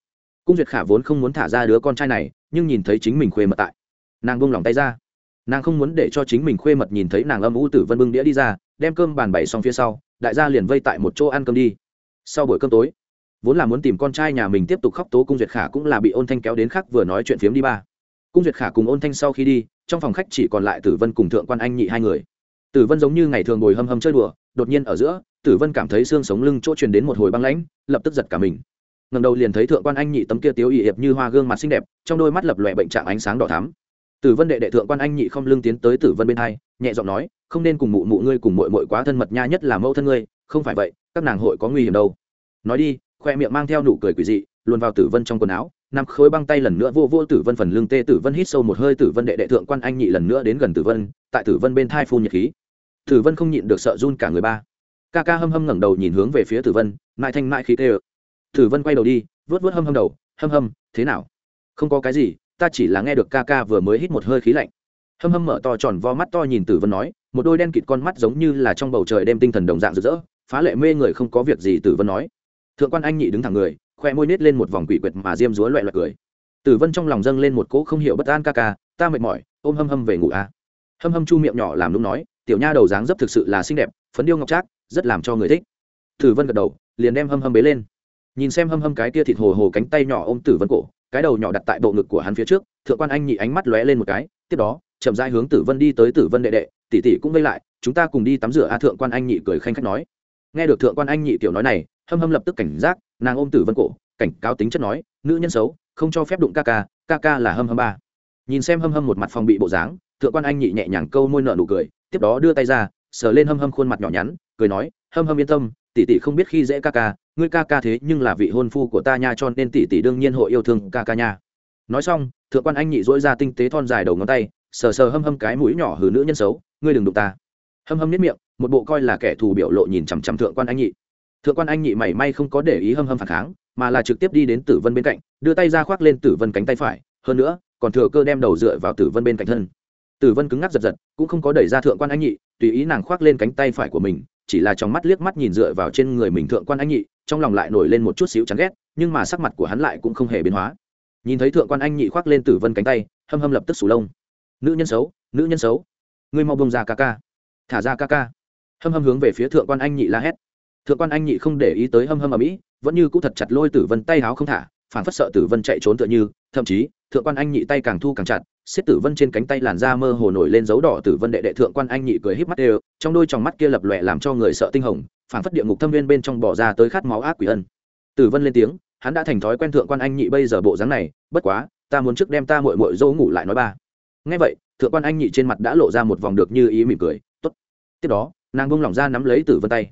Cung duyệt khả vốn không muốn thả ra đứa con trai này, nhưng nhìn thấy chính mình khuê mật tại, nàng buông lỏng tay ra. Nàng không muốn để cho chính mình khuê mật nhìn thấy nàng âm u tử vân bưng đĩa đi ra, đem cơm bàn bày xong phía sau, đại gia liền vây tại một chỗ ăn cơm đi. Sau buổi cơm tối, vốn là muốn tìm con trai nhà mình tiếp tục khóc tố, cung duyệt khả cũng là bị ôn thanh kéo đến khác vừa nói chuyện phiếm đi ba. Cung duyệt khả cùng ôn thanh sau khi đi, trong phòng khách chỉ còn lại tử vân cùng thượng quan anh nhị hai người. Tử vân giống như ngày thường ngồi hâm hâm chơi đùa đột nhiên ở giữa, tử vân cảm thấy xương sống lưng chỗ truyền đến một hồi băng lãnh, lập tức giật cả mình. Ngầm đầu liền thấy thượng quan anh nhị tấm kia tiếu ỵ hiệp như hoa gương mặt xinh đẹp, trong đôi mắt lập lòe bệnh trạng ánh sáng đỏ thắm. Tử vân đệ đệ thượng quan anh nhị không lưng tiến tới tử vân bên hai, nhẹ giọng nói, không nên cùng mụ mụ ngươi cùng mội mội quá thân mật nha, nhất là mẫu thân ngươi, không phải vậy, các nàng hội có nguy hiểm đâu. Nói đi, khoe miệng mang theo nụ cười quỷ dị luôn vào tử vân trong quần áo nằm khối băng tay lần nữa vô vô tử vân phần lưng tê tử vân hít sâu một hơi, tử vân đệ đệ thượng quan anh nhị lần nữa đến gần tử vân, tại tử vân bên thai phun nhiệt khí tử vân không nhịn được sợ run cả người ba. Ca ca hâm hâm ngẩng đầu nhìn hướng về phía tử vân, mại thanh mại khí tê ơ. Tử vân quay đầu đi vớt vớt hâm hâm đầu, hâm hâm, thế nào? Không có cái gì, ta chỉ là nghe được ca ca vừa mới hít một hơi khí lạnh. Hâm hâm mở to tròn vo mắt to nhìn tử vân nói, một đôi đen kịt con mắt giống như là trong bầu trời đem tinh thần đồng dạng rực rỡ, phá lệ mê người không có việc gì, tử vân nói. Thượng quan anh nhị đứng thẳng người, khoe môi nết lên một vòng quỷ quyệt mà diêm dúa loẹ loẹt cười. Tử vân trong lòng dâng lên một cỗ không hiểu bất an ca ca, ta mệt mỏi, ôm hâm hâm về ngủ a à. hâm hâm chu miệng nhỏ làm lúc nói tiểu nha đầu dáng dấp thực sự là xinh đẹp, phấn điêu ngọc trác, rất làm cho người thích. Tử vân gật đầu, liền đem hâm hâm bế lên. Nhìn xem hâm hâm cái kia thịt hồ hồ cánh tay nhỏ ôm tử vân cổ, cái đầu nhỏ đặt tại bộ ngực của hắn phía trước, thượng quan anh nhị ánh mắt lóe lên một cái, tiếp đó, chậm rãi hướng tử vân đi tới tử vân đệ đệ, tỷ tỷ cũng vây lại, chúng ta cùng đi tắm rửa. A thượng quan anh nhị cười khanh khách nói. Nghe được thượng quan anh nhị tiểu nói này, hâm hâm lập tức cảnh giác, nàng ôm tử vân cổ, cảnh cáo tính chất nói, nữ nhân xấu, không cho phép đụng ca ca ca ca là hâm hâm ba. Nhìn xem hâm hâm một mặt phòng bị bộ dáng, thượng quan anh nhị nhẹ nhàng câu môi nợ nụ cười tiếp đó đưa tay ra, sờ lên hâm hâm khuôn mặt nhỏ nhắn, cười nói, hâm hâm yên tâm, tỷ tỷ không biết khi dễ ca ca, ngươi ca ca thế nhưng là vị hôn phu của ta nha, cho nên tỷ tỷ đương nhiên hội yêu thương ca ca nha. Nói xong, thượng quan anh nhị dỗi ra tinh tế thon dài đầu ngón tay, sờ sờ hâm hâm cái mũi nhỏ hừ nữ nhân xấu, ngươi đừng đụng ta. Hâm hâm nhất miệng, một bộ coi là kẻ thù biểu lộ nhìn chằm chằm thượng quan anh nhị. Thượng quan anh nhị mảy may không có để ý hâm hâm phản kháng, mà là trực tiếp đi đến tử vân bên cạnh, đưa tay ra khoác lên tử vân cánh tay phải, hơn nữa, còn thừa cơ đem đầu dựa vào tử vân bên cạnh thân tử vân cứng ngắc giật giật, cũng không có đẩy ra thượng quan anh nhị, tùy ý nàng khoác lên cánh tay phải của mình, chỉ là trong mắt liếc mắt nhìn dựa vào trên người mình thượng quan anh nhị, trong lòng lại nổi lên một chút xíu chán ghét, nhưng mà sắc mặt của hắn lại cũng không hề biến hóa. Nhìn thấy thượng quan anh nhị khoác lên tử vân cánh tay, hâm hâm lập tức sủ lông. Nữ nhân xấu, nữ nhân xấu, ngươi mau bông ra ca ca, thả ra ca ca. Hâm hâm hướng về phía thượng quan anh nhị la hét. Thượng quan anh nhị không để ý tới hâm hâm ở mỹ, vẫn như cũ thật chặt lôi tử vân tay háo không thả phản phất sợ tử vân chạy trốn tựa như, thậm chí, thượng quan anh nhị tay càng thu càng chặt, xiết tử vân trên cánh tay làn da mơ hồ nổi lên dấu đỏ tử vân đệ đệ thượng quan anh nhị cười híp mắt đều, trong đôi tròng mắt kia lập lòe làm cho người sợ tinh hồng phản phất địa ngục thâm viên bên trong bỏ ra tới khát máu ác quỷ ân. Tử vân lên tiếng, hắn đã thành thói quen thượng quan anh nhị bây giờ bộ dáng này, bất quá, ta muốn trước đem ta muội muội dỗ ngủ lại nói ba. Nghe vậy, thượng quan anh nhị trên mặt đã lộ ra một vòng được như ý mỉm cười, tốt. Tiếp đó, nàng buông lỏng ra nắm lấy tử vân tay.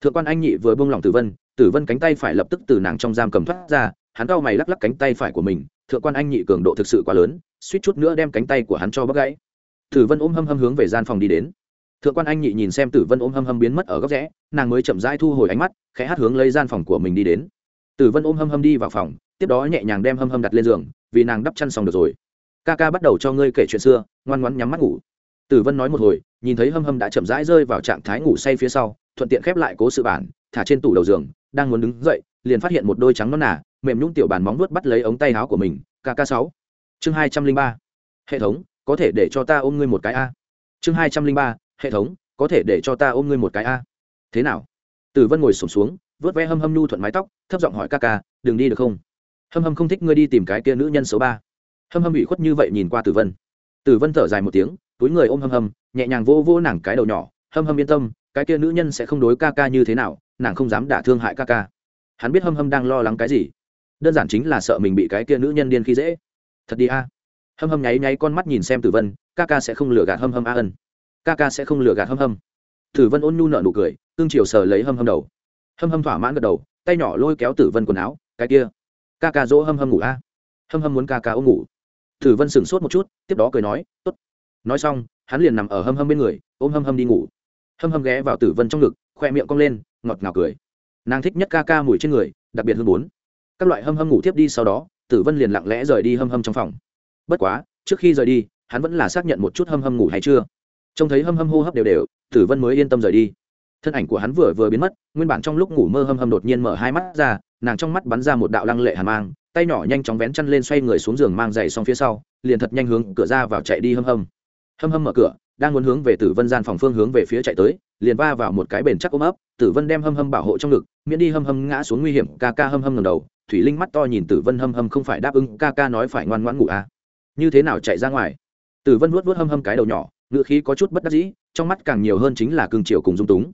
Thượng quan anh nhị vừa buông lỏng tử vân tử vân cánh tay phải lập tức từ nàng trong giam cầm thoát ra hắn cau mày lắc lắc cánh tay phải của mình, thượng quan anh nhị cường độ thực sự quá lớn, suýt chút nữa đem cánh tay của hắn cho bóc gãy. Tử vân ôm hâm hâm hướng về gian phòng đi đến. Thượng quan anh nhị nhìn xem tử vân ôm hâm hâm biến mất ở góc rẽ, nàng mới chậm rãi thu hồi ánh mắt, khẽ hát hướng lấy gian phòng của mình đi đến. Tử vân ôm hâm hâm đi vào phòng, tiếp đó nhẹ nhàng đem hâm hâm đặt lên giường, vì nàng đắp chăn xong được rồi. Ca ca bắt đầu cho ngươi kể chuyện xưa, ngoan ngoãn nhắm mắt ngủ. Tử vân nói một hồi, nhìn thấy hâm hâm đã chậm rãi rơi vào trạng thái ngủ say phía sau, thuận tiện khép lại cố sự bản, thả trên tủ đầu giường đang muốn đứng dậy, liền phát hiện một đôi trắng non nà, mềm nhũng tiểu bàn móng nuốt bắt lấy ống tay áo của mình kk sáu, chương hai trăm linh ba, hệ thống, có thể để cho ta ôm ngươi một cái a. Chương hai trăm linh ba, hệ thống, có thể để cho ta ôm ngươi một cái a. Thế nào? Tử vân ngồi sổm xuống vớt ve hâm hâm nhu thuận mái tóc, thấp giọng hỏi ca ca đừng đi được không? Hâm hâm không thích ngươi đi tìm cái kia nữ nhân số ba. Hâm hâm bị khuất như vậy nhìn qua tử vân. Tử vân thở dài một tiếng, túi người ôm hâm hâm, nhẹ nhàng vô vô nàng cái đầu nhỏ, hâm hâm yên tâm cái kia nữ nhân sẽ không đối ca ca như thế nào, nàng không dám đả thương hại ca ca. Hắn biết hâm hâm đang lo lắng cái gì. Đơn giản chính là sợ mình bị cái kia nữ nhân điên khi dễ. Thật đi a. Hâm hâm nháy nháy con mắt nhìn xem tử vân, ca ca sẽ không lừa gạt hâm hâm a ân. Ca ca sẽ không lừa gạt hâm hâm. Tử vân ôn nhu nợ nụ cười tương chiều sờ lấy hâm hâm đầu. Hâm hâm thỏa mãn gật đầu, tay nhỏ lôi kéo tử vân quần áo, cái kia, ca ca dỗ hâm hâm ngủ a. Hâm hâm muốn ca ca ôm ngủ. Tử vân sửng sốt một chút, tiếp đó cười nói, tốt. Nói xong, hắn liền nằm ở hâm hâm bên người, ôm hâm hâm đi ngủ hâm hâm ghé vào tử vân trong ngực, khoe miệng cong lên, ngọt ngào cười. Nàng thích nhất ca ca mùi trên người, đặc biệt hơn bốn. Các loại hâm hâm ngủ tiếp đi sau đó, tử vân liền lặng lẽ rời đi hâm hâm trong phòng. Bất quá, trước khi rời đi, hắn vẫn là xác nhận một chút hâm hâm ngủ hay chưa. Trông thấy hâm hâm hô hấp đều đều, tử vân mới yên tâm rời đi. Thân ảnh của hắn vừa vừa biến mất, nguyên bản trong lúc ngủ mơ hâm hâm đột nhiên mở hai mắt ra, nàng trong mắt bắn ra một đạo lăng lệ hàn mang, tay nhỏ nhanh chóng vén chăn lên xoay người xuống giường mang giày xong phía sau, liền thật nhanh hướng cửa ra vào chạy đi hâm hâm hâm hâm mở cửa, đang muốn hướng về tử vân gian phòng phương hướng về phía chạy tới, liền va vào một cái bền chắc ôm ấp, tử vân đem hâm hâm bảo hộ trong ngực, miễn đi hâm hâm ngã xuống nguy hiểm, ca ca hâm hâm ngầm đầu, thủy linh mắt to nhìn tử vân hâm hâm không phải đáp ứng, ca ca nói phải ngoan ngoãn ngủ à. như thế nào chạy ra ngoài? Tử vân vuốt vuốt hâm hâm cái đầu nhỏ ngựa khí có chút bất đắc dĩ, trong mắt càng nhiều hơn chính là cương triều cùng dung túng.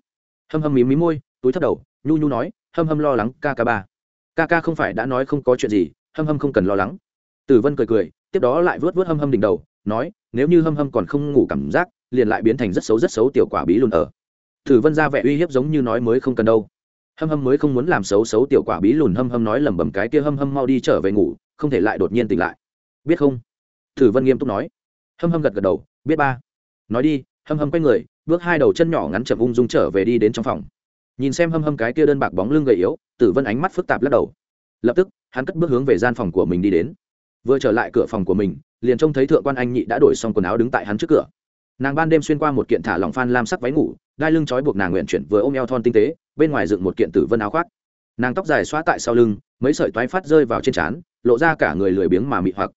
Hâm hâm mí mí môi, túi thấp đầu, nhu nhu nói, hâm hâm lo lắng, ca ca ba. Ca ca không phải đã nói không có chuyện gì, hâm hâm không cần lo lắng. Tử vân cười cười, tiếp đó lại vớt vớt hâm hâm đỉnh đầu nói, nếu như hâm hâm còn không ngủ cảm giác, liền lại biến thành rất xấu rất xấu tiểu quả bí lùn ở. Thử vân ra vẻ uy hiếp giống như nói mới không cần đâu. Hâm hâm mới không muốn làm xấu xấu tiểu quả bí lùn hâm hâm nói lẩm bẩm cái kia hâm hâm mau đi trở về ngủ, không thể lại đột nhiên tỉnh lại. Biết không? Thử vân nghiêm túc nói. Hâm hâm gật gật đầu, biết ba. Nói đi, hâm hâm quay người, bước hai đầu chân nhỏ ngắn chậm ung dung trở về đi đến trong phòng. Nhìn xem hâm hâm cái kia đơn bạc bóng lưng gầy yếu, tử vân ánh mắt phức tạp lắc đầu. Lập tức, hắn cất bước hướng về gian phòng của mình đi đến vừa trở lại cửa phòng của mình, liền trông thấy thượng quan anh nhị đã đổi xong quần áo đứng tại hắn trước cửa. Nàng ban đêm xuyên qua một kiện thả lỏng phan lam sắc váy ngủ, đai lưng trói buộc nàng nguyện chuyển vừa ôm eo thon tinh tế, bên ngoài dựng một kiện tử vân áo khoác. Nàng tóc dài xóa tại sau lưng, mấy sợi toái phát rơi vào trên trán, lộ ra cả người lười biếng mà mị hoặc.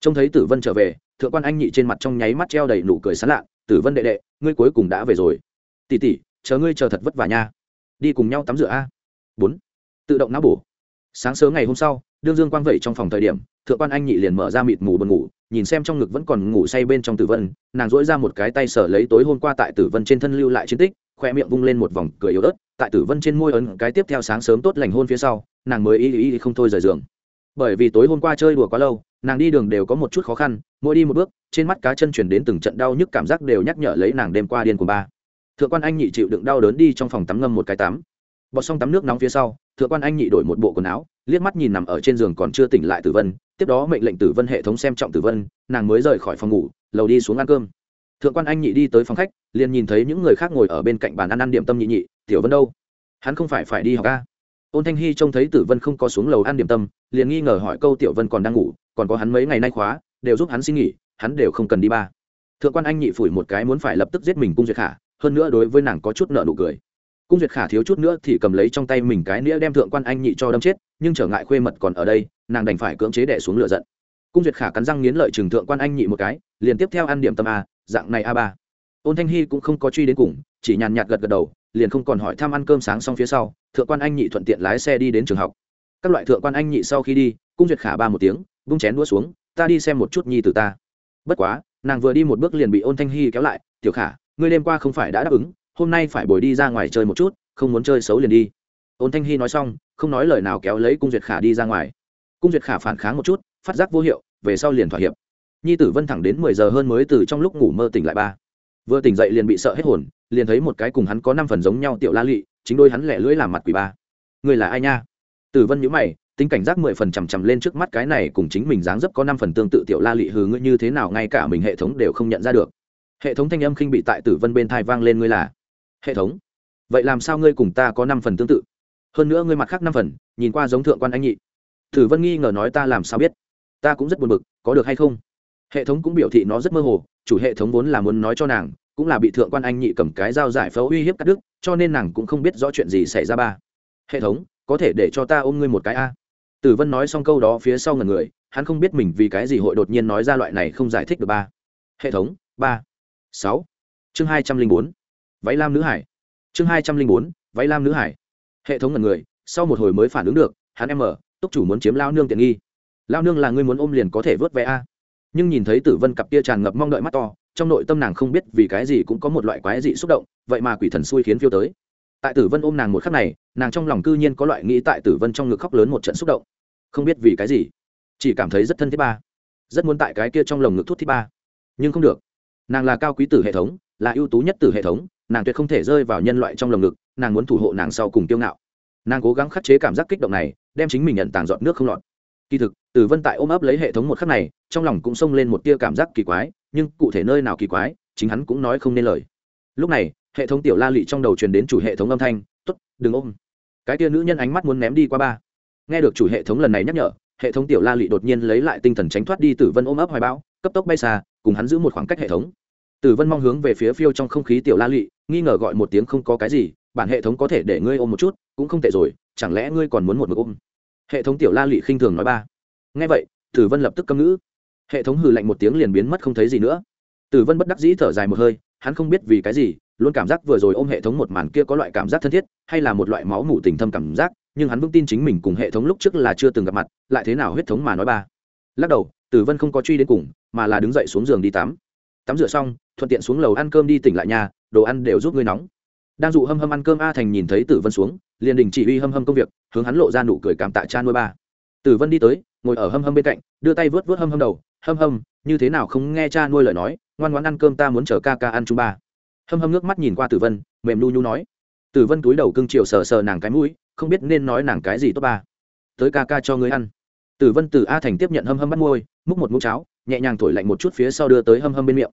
Trông thấy tử vân trở về, thượng quan anh nhị trên mặt trong nháy mắt treo đầy nụ cười sán lạ, tử vân đệ đệ, ngươi cuối cùng đã về rồi. Tỉ tỉ chờ ngươi chờ thật vất vả nha. Đi cùng nhau tắm rửa a. Bốn. Tự động não bổ. Sáng sớm ngày hôm sau, đương dương quang vẩy trong phòng thời điểm thượng quan anh nhị liền mở ra mịt mù buồn ngủ, nhìn xem trong ngực vẫn còn ngủ say bên trong tử vân, nàng dỗi ra một cái tay sở lấy tối hôm qua tại tử vân trên thân lưu lại chiến tích, khoe miệng vung lên một vòng cười yếu ớt, tại tử vân trên môi ấn cái tiếp theo sáng sớm tốt lành hôn phía sau, nàng mới ý ý không thôi rời giường. Bởi vì tối hôm qua chơi đùa quá lâu, nàng đi đường đều có một chút khó khăn, mỗi đi một bước, trên mắt cá chân chuyển đến từng trận đau nhức cảm giác đều nhắc nhở lấy nàng đêm qua điên của ba. Thượng quan anh nhị chịu đựng đau đớn đi trong phòng tắm ngâm một cái tắm. Bọt xong tắm nước nóng phía sau thượng quan anh nhị đổi một bộ quần áo, liếc mắt nhìn nằm ở trên giường còn chưa tỉnh lại tử vân, tiếp đó mệnh lệnh tử vân hệ thống xem trọng tử vân, nàng mới rời khỏi phòng ngủ, lầu đi xuống ăn cơm. Thượng quan anh nhị đi tới phòng khách, liền nhìn thấy những người khác ngồi ở bên cạnh bàn ăn ăn điểm tâm nhị nhị, tiểu vân đâu? Hắn không phải phải đi học ca ôn thanh hy trông thấy tử vân không có xuống lầu ăn điểm tâm, liền nghi ngờ hỏi câu tiểu vân còn đang ngủ, còn có hắn mấy ngày nay khóa, đều giúp hắn xin nghỉ, hắn đều không cần đi ba. Thượng quan anh nhị phủi một cái muốn phải lập tức giết mình cung duyệt khả hơn nữa đối với nàng có chút nợ nụ cười cung duyệt khả thiếu chút nữa thì cầm lấy trong tay mình cái nĩa đem thượng quan anh nhị cho đâm chết, nhưng trở ngại khuê mật còn ở đây, nàng đành phải cưỡng chế đẻ xuống lửa giận. Cung duyệt khả cắn răng nghiến lợi trừng thượng quan anh nhị một cái, liền tiếp theo ăn điểm tâm a, dạng này a ba. Ôn thanh hy cũng không có truy đến cùng, chỉ nhàn nhạt gật gật đầu, liền không còn hỏi thăm ăn cơm sáng xong phía sau, thượng quan anh nhị thuận tiện lái xe đi đến trường học. Các loại thượng quan anh nhị sau khi đi, cung duyệt khả ba một tiếng, vung chén đũa xuống, ta đi xem một chút nhi từ ta. Bất quá, nàng vừa đi một bước liền bị ôn thanh hy kéo lại, tiểu khả, ngươi đêm qua không phải đã đáp ứng hôm nay phải bồi đi ra ngoài chơi một chút, không muốn chơi xấu liền đi. Ôn thanh hy nói xong, không nói lời nào kéo lấy cung duyệt khả đi ra ngoài. Cung duyệt khả phản kháng một chút, phát giác vô hiệu, về sau liền thỏa hiệp. Nhi tử vân thẳng đến mười giờ hơn mới từ trong lúc ngủ mơ tỉnh lại ba. Vừa tỉnh dậy liền bị sợ hết hồn, liền thấy một cái cùng hắn có năm phần giống nhau tiểu la lụy chính đôi hắn lẻ lưỡi làm mặt quỷ ba. Người là ai nha? Tử vân nhữ mày, tính cảnh giác mười phần chằm chằm lên trước mắt cái này cùng chính mình dáng dấp có năm phần tương tự tiểu la lị hừ ngươi như thế nào, ngay cả mình hệ thống đều không nhận ra được. Hệ thống thanh âm khinh bị tại tử vân bên thai vang lên ngươi là hệ thống. Vậy làm sao ngươi cùng ta có năm phần tương tự? Hơn nữa ngươi mặt khác năm phần, nhìn qua giống thượng quan anh nhị. Tử vân nghi ngờ nói ta làm sao biết? Ta cũng rất buồn bực, có được hay không? Hệ thống cũng biểu thị nó rất mơ hồ, chủ hệ thống vốn là muốn nói cho nàng, cũng là bị thượng quan anh nhị cầm cái dao giải phẫu uy hiếp cắt đứt, cho nên nàng cũng không biết rõ chuyện gì xảy ra ba. Hệ thống, có thể để cho ta ôm ngươi một cái a? Tử vân nói xong câu đó phía sau ngần người, hắn không biết mình vì cái gì hội đột nhiên nói ra loại này không giải thích được ba. Hệ thống, ba, sáu. Chương hai trăm linh bốn váy lam nữ hải. Chương hai trăm linh bốn, váy lam nữ hải. Hệ thống ngần người, sau một hồi mới phản ứng được, hắn em mở túc chủ muốn chiếm lao nương tiện nghi. Lao nương là ngươi muốn ôm liền có thể vớt vé a. Nhưng nhìn thấy tử vân cặp kia tràn ngập mong đợi mắt to, trong nội tâm nàng không biết vì cái gì cũng có một loại quái dị xúc động, vậy mà quỷ thần xui khiến phiêu tới. Tại tử vân ôm nàng một khắc này, nàng trong lòng cư nhiên có loại nghĩ tại tử vân trong ngực khóc lớn một trận xúc động. Không biết vì cái gì, chỉ cảm thấy rất thân thiết ba. Rất muốn tại cái kia trong lồng ngực thuốc thiết ba. Nhưng không được. Nàng là cao quý tử hệ thống, là ưu tú nhất tử hệ thống nàng tuyệt không thể rơi vào nhân loại trong lồng ngực, nàng muốn thủ hộ nàng sau cùng kiêu ngạo. Nàng cố gắng khắc chế cảm giác kích động này, đem chính mình nhận tàng dọn nước không lọt. Kỳ thực tử vân tại ôm ấp lấy hệ thống một khắc này, trong lòng cũng xông lên một tia cảm giác kỳ quái, nhưng cụ thể nơi nào kỳ quái, chính hắn cũng nói không nên lời. Lúc này, hệ thống tiểu la lị trong đầu truyền đến chủ hệ thống âm thanh t ố t đừng ôm. Cái tia nữ nhân ánh mắt muốn ném đi qua ba. Nghe được chủ hệ thống lần này nhắc nhở, hệ thống tiểu la lị đột nhiên lấy lại tinh thần tránh thoát đi tử vân ôm ấp hoài bão, cấp tốc bay xa, cùng hắn giữ một khoảng cách hệ thống tử vân mong hướng về phía phiêu trong không khí tiểu la lị, nghi ngờ gọi một tiếng không có cái gì, bản hệ thống có thể để ngươi ôm một chút, cũng không tệ rồi, chẳng lẽ ngươi còn muốn một mực ôm? Hệ thống tiểu la lị khinh thường nói ba. Nghe vậy, tử vân lập tức câm ngữ. Hệ thống hừ lạnh một tiếng liền biến mất không thấy gì nữa. Tử vân bất đắc dĩ thở dài một hơi, hắn không biết vì cái gì, luôn cảm giác vừa rồi ôm hệ thống một màn kia có loại cảm giác thân thiết, hay là một loại máu mủ tình thâm cảm giác, nhưng hắn vững tin chính mình cùng hệ thống lúc trước là chưa từng gặp mặt, lại thế nào huyết thống mà nói ba. Lắc đầu, tử vân không có truy đến cùng, mà là đứng dậy xuống giường đi tắm. Tắm rửa xong thuận tiện xuống lầu ăn cơm đi tỉnh lại nhà, đồ ăn đều giúp ngươi nóng. Đang dụ hâm hâm ăn cơm a thành nhìn thấy tử vân xuống, liền đình chỉ huy hâm hâm công việc, hướng hắn lộ ra nụ cười cảm tạ cha nuôi ba. Tử vân đi tới, ngồi ở hâm hâm bên cạnh, đưa tay vớt vớt hâm hâm đầu, hâm hâm, như thế nào không nghe cha nuôi lời nói, ngoan ngoãn ăn cơm ta muốn chờ ca ca ăn chung ba. Hâm hâm nước mắt nhìn qua tử vân, mềm nu nhu nói, tử vân túi đầu cưng chiều sờ sờ nàng cái mũi, không biết nên nói nàng cái gì tốt ba. Tới ca ca cho ngươi ăn. Tử vân từ a thành tiếp nhận hâm hâm bắt môi, múc một mũ cháo, nhẹ nhàng thổi lạnh một chút phía sau đưa tới hâm hâm bên miệng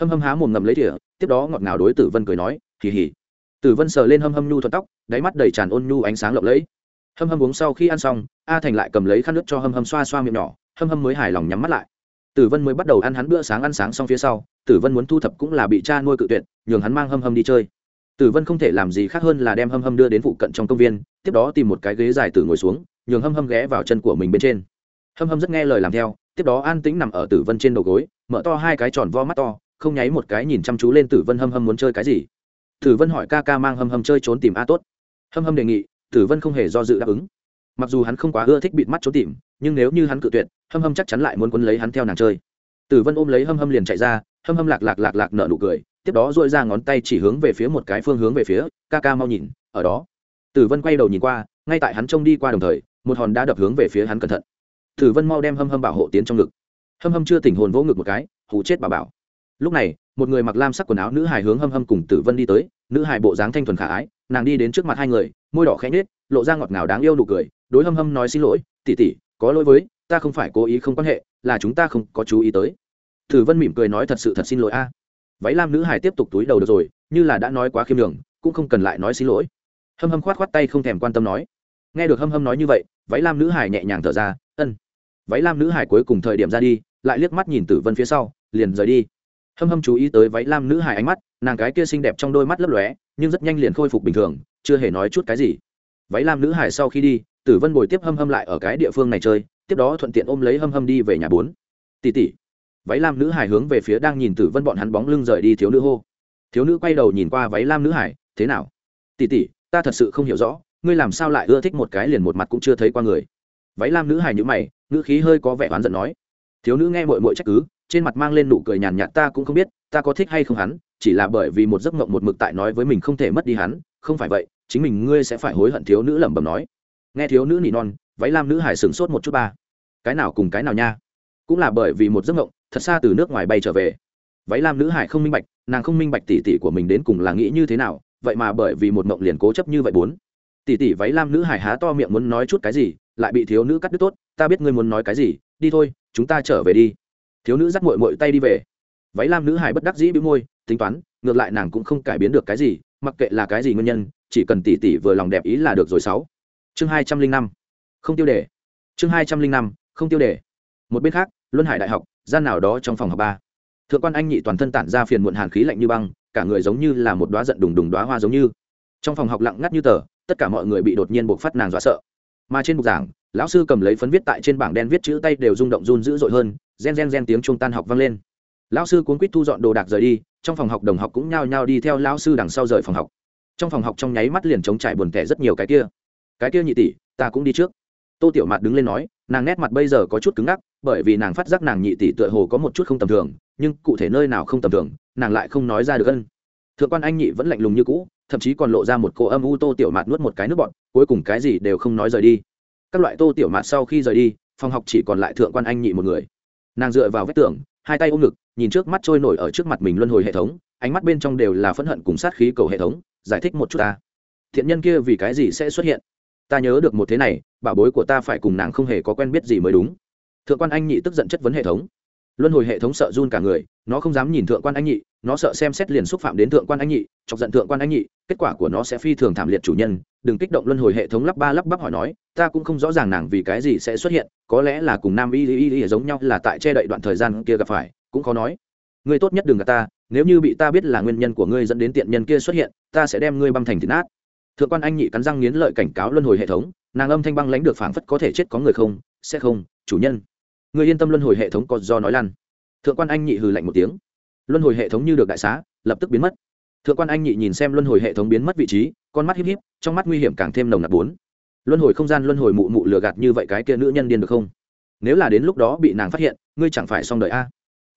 hâm hâm há mồm ngầm lấy thìa, tiếp đó ngọt ngào đối tử vân cười nói kỳ hì. Tử vân sờ lên hâm hâm nhu thuận tóc, đáy mắt đầy tràn ôn nhu ánh sáng lộng lẫy. Hâm hâm uống sau khi ăn xong, a thành lại cầm lấy khăn nước cho hâm hâm xoa xoa miệng nhỏ, hâm hâm mới hài lòng nhắm mắt lại. Tử vân mới bắt đầu ăn hắn bữa sáng ăn sáng xong phía sau, tử vân muốn thu thập cũng là bị cha nuôi cự tuyệt, nhường hắn mang hâm hâm đi chơi. Tử vân không thể làm gì khác hơn là đem hâm hâm đưa đến phụ cận trong công viên, tiếp đó tìm một cái ghế dài tử ngồi xuống, nhường hâm hâm ghé vào chân của mình bên trên. Hâm hâm rất nghe lời làm theo, tiếp đó an tĩnh nằm ở tử vân trên đầu gối, mở to hai cái tròn vo mắt to không nháy một cái nhìn chăm chú lên tử vân hâm hâm muốn chơi cái gì. Tử vân hỏi ca ca mang hâm hâm chơi trốn tìm a tốt. Hâm hâm đề nghị, tử vân không hề do dự đáp ứng. Mặc dù hắn không quá ưa thích bịt mắt trốn tìm, nhưng nếu như hắn cự tuyệt, hâm hâm chắc chắn lại muốn quấn lấy hắn theo nàng chơi. Tử vân ôm lấy hâm hâm liền chạy ra, hâm hâm lạc lạc lạc lạc nở nụ cười, tiếp đó dội ra ngón tay chỉ hướng về phía một cái phương hướng về phía, ca ca mau nhìn, ở đó. Tử vân quay đầu nhìn qua, ngay tại hắn trông đi qua đồng thời, một hòn đá đập hướng về phía hắn cẩn thận. Tử vân mau đem hâm hâm bảo hộ tiến trong ngực. Hâm hâm chưa tỉnh hồn vỗ ngực một cái, hù chết bà bảo lúc này, một người mặc lam sắc quần áo nữ hài hướng hâm hâm cùng tử vân đi tới, nữ hài bộ dáng thanh thuần khả ái, nàng đi đến trước mặt hai người, môi đỏ khẽ nhết lộ ra ngọt ngào đáng yêu nụ cười, đối hâm hâm nói xin lỗi tỉ tỉ có lỗi với, ta không phải cố ý không quan hệ, là chúng ta không có chú ý tới. Tử vân mỉm cười nói thật sự thật xin lỗi a. Váy lam nữ hài tiếp tục túi đầu được rồi, như là đã nói quá khiêm đường cũng không cần lại nói xin lỗi. Hâm hâm khoát khoát tay không thèm quan tâm nói. Nghe được hâm hâm nói như vậy, váy lam nữ hài nhẹ nhàng thở ra, ân. Váy lam nữ hài cuối cùng thời điểm ra đi, lại liếc mắt nhìn tử vân phía sau, liền rời đi hâm hâm chú ý tới váy lam nữ hải ánh mắt, nàng cái kia xinh đẹp trong đôi mắt lấp lóe, nhưng rất nhanh liền khôi phục bình thường, chưa hề nói chút cái gì. Váy lam nữ hải sau khi đi, tử vân bồi tiếp hâm hâm lại ở cái địa phương này chơi, tiếp đó thuận tiện ôm lấy hâm hâm đi về nhà bốn. Tỷ tỷ. Váy lam nữ hải hướng về phía đang nhìn tử vân bọn hắn bóng lưng rời đi thiếu nữ hô. Thiếu nữ quay đầu nhìn qua váy lam nữ hải thế nào? Tỷ tỷ, ta thật sự không hiểu rõ, ngươi làm sao lại ưa thích một cái liền một mặt cũng chưa thấy qua người? Váy lam nữ hải nhữ mày, ngữ khí hơi có vẻ oán giận nói. Thiếu nữ nghe mội mội trách cứ trên mặt mang lên nụ cười nhàn nhạt, ta cũng không biết, ta có thích hay không hắn, chỉ là bởi vì một giấc mộng một mực tại nói với mình không thể mất đi hắn, không phải vậy, chính mình ngươi sẽ phải hối hận thiếu nữ lẩm bẩm nói. Nghe thiếu nữ nỉ non, váy lam nữ hải sửng sốt một chút ba. Cái nào cùng cái nào nha? Cũng là bởi vì một giấc mộng, thật xa từ nước ngoài bay trở về. Váy lam nữ hải không minh bạch, nàng không minh bạch tỉ tỉ của mình đến cùng là nghĩ như thế nào, vậy mà bởi vì một mộng liền cố chấp như vậy bốn. Tỉ tỉ váy lam nữ hải há to miệng muốn nói chút cái gì, lại bị thiếu nữ cắt đứt tốt, ta biết ngươi muốn nói cái gì, đi thôi, chúng ta trở về đi thiếu nữ dắt mội mội tay đi về. Váy lam nữ hải bất đắc dĩ bĩu môi, tính toán, ngược lại nàng cũng không cải biến được cái gì, mặc kệ là cái gì nguyên nhân, chỉ cần tỉ tỉ vừa lòng đẹp ý là được rồi sáu. Chương hai trăm linh năm. Không tiêu đề. Chương hai trăm linh năm, không tiêu đề. Một bên khác, luân hải đại học, gian nào đó trong phòng học ba. Thượng quan anh nhị toàn thân tản ra phiền muộn hàn khí lạnh như băng, cả người giống như là một đoá giận đùng đùng đoá hoa giống như. Trong phòng học lặng ngắt như tờ, tất cả mọi người bị đột nhiên buộc phát nàng dọa sợ. Mà trên bục giảng, lão sư cầm lấy phấn viết tại trên bảng đen viết chữ tay đều rung động run dữ dội hơn gen gen gen tiếng trung tan học vang lên. Lão sư cuốn quýt thu dọn đồ đạc rời đi, trong phòng học đồng học cũng nhao nhao đi theo lão sư đằng sau rời phòng học. Trong phòng học trong nháy mắt liền chống trải buồn tẻ rất nhiều cái kia. Cái kia nhị tỷ, ta cũng đi trước. Tô tiểu mạt đứng lên nói, nàng nét mặt bây giờ có chút cứng ngắc, bởi vì nàng phát giác nàng nhị tỷ tựa hồ có một chút không tầm thường, nhưng cụ thể nơi nào không tầm thường, nàng lại không nói ra được ân. Thượng quan anh nhị vẫn lạnh lùng như cũ, thậm chí còn lộ ra một cô âm u tô tiểu mạt nuốt một cái nước bọn cuối cùng cái gì đều không nói rời đi. Các loại tô tiểu mạt sau khi rời đi, phòng học chỉ còn lại thượng quan anh nhị một người nàng dựa vào vách tường, hai tay ôm ngực, nhìn trước mắt trôi nổi ở trước mặt mình luân hồi hệ thống, ánh mắt bên trong đều là phẫn hận cùng sát khí cầu hệ thống, giải thích một chút ta. Thiện nhân kia vì cái gì sẽ xuất hiện? Ta nhớ được một thế này bảo bối của ta phải cùng nàng không hề có quen biết gì mới đúng. Thượng quan anh nhị tức giận chất vấn hệ thống. Luân hồi hệ thống sợ run cả người, nó không dám nhìn thượng quan anh nhị, nó sợ xem xét liền xúc phạm đến thượng quan anh nhị, chọc giận thượng quan anh nhị, kết quả của nó sẽ phi thường thảm liệt chủ nhân đừng kích động luân hồi hệ thống lắp ba lắp bắp hỏi nói, ta cũng không rõ ràng nàng vì cái gì sẽ xuất hiện, có lẽ là cùng nam y y y giống nhau là tại che đậy đoạn thời gian kia gặp phải, cũng khó nói. Ngươi tốt nhất đừng gặp ta, nếu như bị ta biết là nguyên nhân của ngươi dẫn đến tiện nhân kia xuất hiện, ta sẽ đem ngươi băm thành thịt nát. Thượng quan anh nhị cắn răng nghiến lợi cảnh cáo luân hồi hệ thống, nàng âm thanh băng lãnh được phảng phất có thể chết có người không, sẽ không, chủ nhân. Người yên tâm luân hồi hệ thống có do nói lăn. Thượng quan anh nhị hừ lạnh một tiếng. Luân hồi hệ thống như được đại xá, lập tức biến mất thượng quan anh nhị nhìn xem luân hồi hệ thống biến mất vị trí, con mắt híp híp, trong mắt nguy hiểm càng thêm nồng nặc bốn. Luân hồi không gian, luân hồi mụ mụ lừa gạt như vậy cái kia nữ nhân điên được không? Nếu là đến lúc đó bị nàng phát hiện, ngươi chẳng phải xong đời a?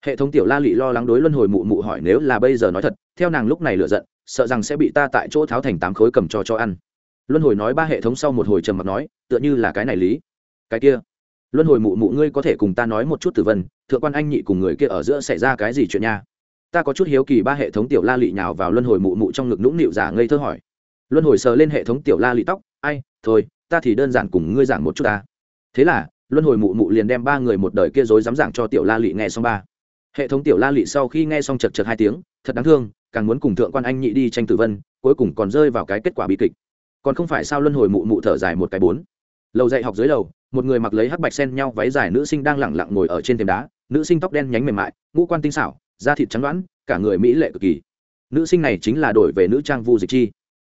Hệ thống tiểu la lị lo lắng đối luân hồi mụ mụ hỏi nếu là bây giờ nói thật, theo nàng lúc này lựa giận, sợ rằng sẽ bị ta tại chỗ tháo thành tám khối cầm cho cho ăn. Luân hồi nói ba hệ thống sau một hồi trầm mặc nói, tựa như là cái này lý. Cái kia, luân hồi mụ mụ ngươi có thể cùng ta nói một chút tử vân, thượng quan anh nhị cùng người kia ở giữa xảy ra cái gì chuyện nha? Ta có chút hiếu kỳ ba hệ thống tiểu la lị nhào vào luân hồi mụ mụ trong ngực nũng nịu giả ngây thơ hỏi. Luân hồi sờ lên hệ thống tiểu la lị tóc, ai, thôi, ta thì đơn giản cùng ngươi giảng một chút ta. Thế là, luân hồi mụ mụ liền đem ba người một đời kia dối dám giảng cho tiểu la lị nghe xong ba. Hệ thống tiểu la lị sau khi nghe xong chật chật hai tiếng, thật đáng thương, càng muốn cùng thượng quan anh nhị đi tranh tử vân, cuối cùng còn rơi vào cái kết quả bi kịch. Còn không phải sao luân hồi mụ mụ thở dài một cái bốn. Lầu dạy học dưới lầu, một người mặc lấy hắc bạch sen nhau váy dài nữ sinh đang lẳng lặng ngồi ở trên thềm đá, nữ sinh tóc đen nhánh mềm mại, ngũ quan tinh xảo da thịt trắng đoán cả người mỹ lệ cực kỳ. Nữ sinh này chính là đổi về nữ trang vu dịch chi.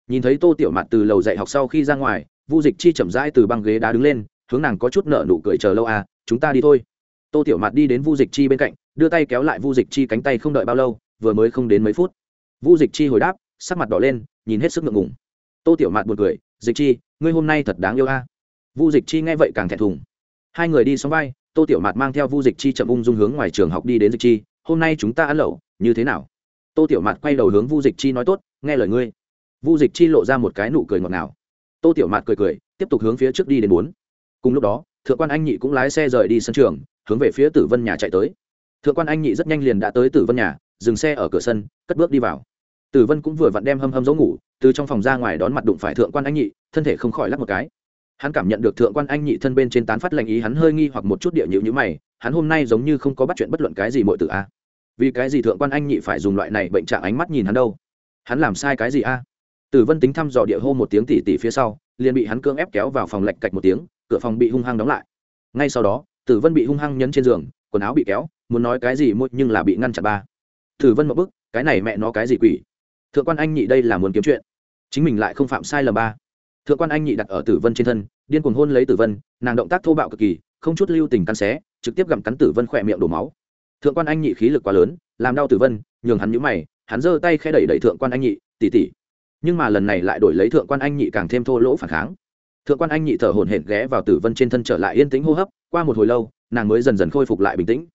Nhìn thấy tô tiểu mặt từ lầu dạy học sau khi ra ngoài, vu dịch chi chậm rãi từ băng ghế đá đứng lên, hướng nàng có chút nợ nụ cười chờ lâu à chúng ta đi thôi. Tô tiểu mặt đi đến vu dịch chi bên cạnh, đưa tay kéo lại vu dịch chi cánh tay không đợi bao lâu, vừa mới không đến mấy phút. Vu dịch chi hồi đáp, sắc mặt đỏ lên, nhìn hết sức ngượng ngùng. Tô tiểu mạt buồn cười, dịch chi, ngươi hôm nay thật đáng yêu a. Vu dịch chi nghe vậy càng thẹn thùng. Hai người đi xong vai, tô tiểu mạt mang theo vu dịch chi chậm ung dung hướng ngoài trường học đi đến dịch chi hôm nay chúng ta ăn lẩu, như thế nào? Tô tiểu mạt quay đầu hướng vu dịch chi nói tốt, nghe lời ngươi. Vu dịch chi lộ ra một cái nụ cười ngọt ngào. Tô tiểu mạt cười cười, tiếp tục hướng phía trước đi đến bốn. Cùng lúc đó, thượng quan anh nhị cũng lái xe rời đi sân trường, hướng về phía tử vân nhà chạy tới. Thượng quan anh nhị rất nhanh liền đã tới tử vân nhà, dừng xe ở cửa sân, cất bước đi vào. Tử vân cũng vừa vặn đem hâm hâm giấu ngủ, từ trong phòng ra ngoài đón mặt đụng phải thượng quan anh nhị, thân thể không khỏi lắc một cái hắn cảm nhận được thượng quan anh nhị thân bên trên tán phát lệnh ý, hắn hơi nghi hoặc một chút địa nhữ nhữ mày, hắn hôm nay giống như không có bắt chuyện bất luận cái gì mọi tử a. Vì cái gì thượng quan anh nhị phải dùng loại này bệnh trạng ánh mắt nhìn hắn đâu? Hắn làm sai cái gì a? Tử vân tính thăm dò địa hô một tiếng tỉ tỉ phía sau, liền bị hắn cưỡng ép kéo vào phòng lạch cạch một tiếng, cửa phòng bị hung hăng đóng lại. Ngay sau đó, tử vân bị hung hăng nhấn trên giường, quần áo bị kéo, muốn nói cái gì môi nhưng là bị ngăn chặn ba. Tử vân một bức cái này mẹ nó cái gì quỷ? Thượng quan anh nhị đây là muốn kiếm chuyện. Chính mình lại không phạm sai lầm ba thượng quan anh nhị đặt ở tử vân trên thân, điên cuồng hôn lấy tử vân, nàng động tác thô bạo cực kỳ, không chút lưu tình cắn xé, trực tiếp gặm cắn tử vân khỏe miệng đổ máu. Thượng quan anh nhị khí lực quá lớn, làm đau tử vân, nhường hắn nhũ mày, hắn giơ tay khe đẩy đẩy thượng quan anh nhị tỉ tỉ nhưng mà lần này lại đổi lấy thượng quan anh nhị càng thêm thô lỗ phản kháng. Thượng quan anh nhị thở hổn hển ghé vào tử vân trên thân trở lại yên tĩnh hô hấp, qua một hồi lâu, nàng mới dần dần khôi phục lại bình tĩnh.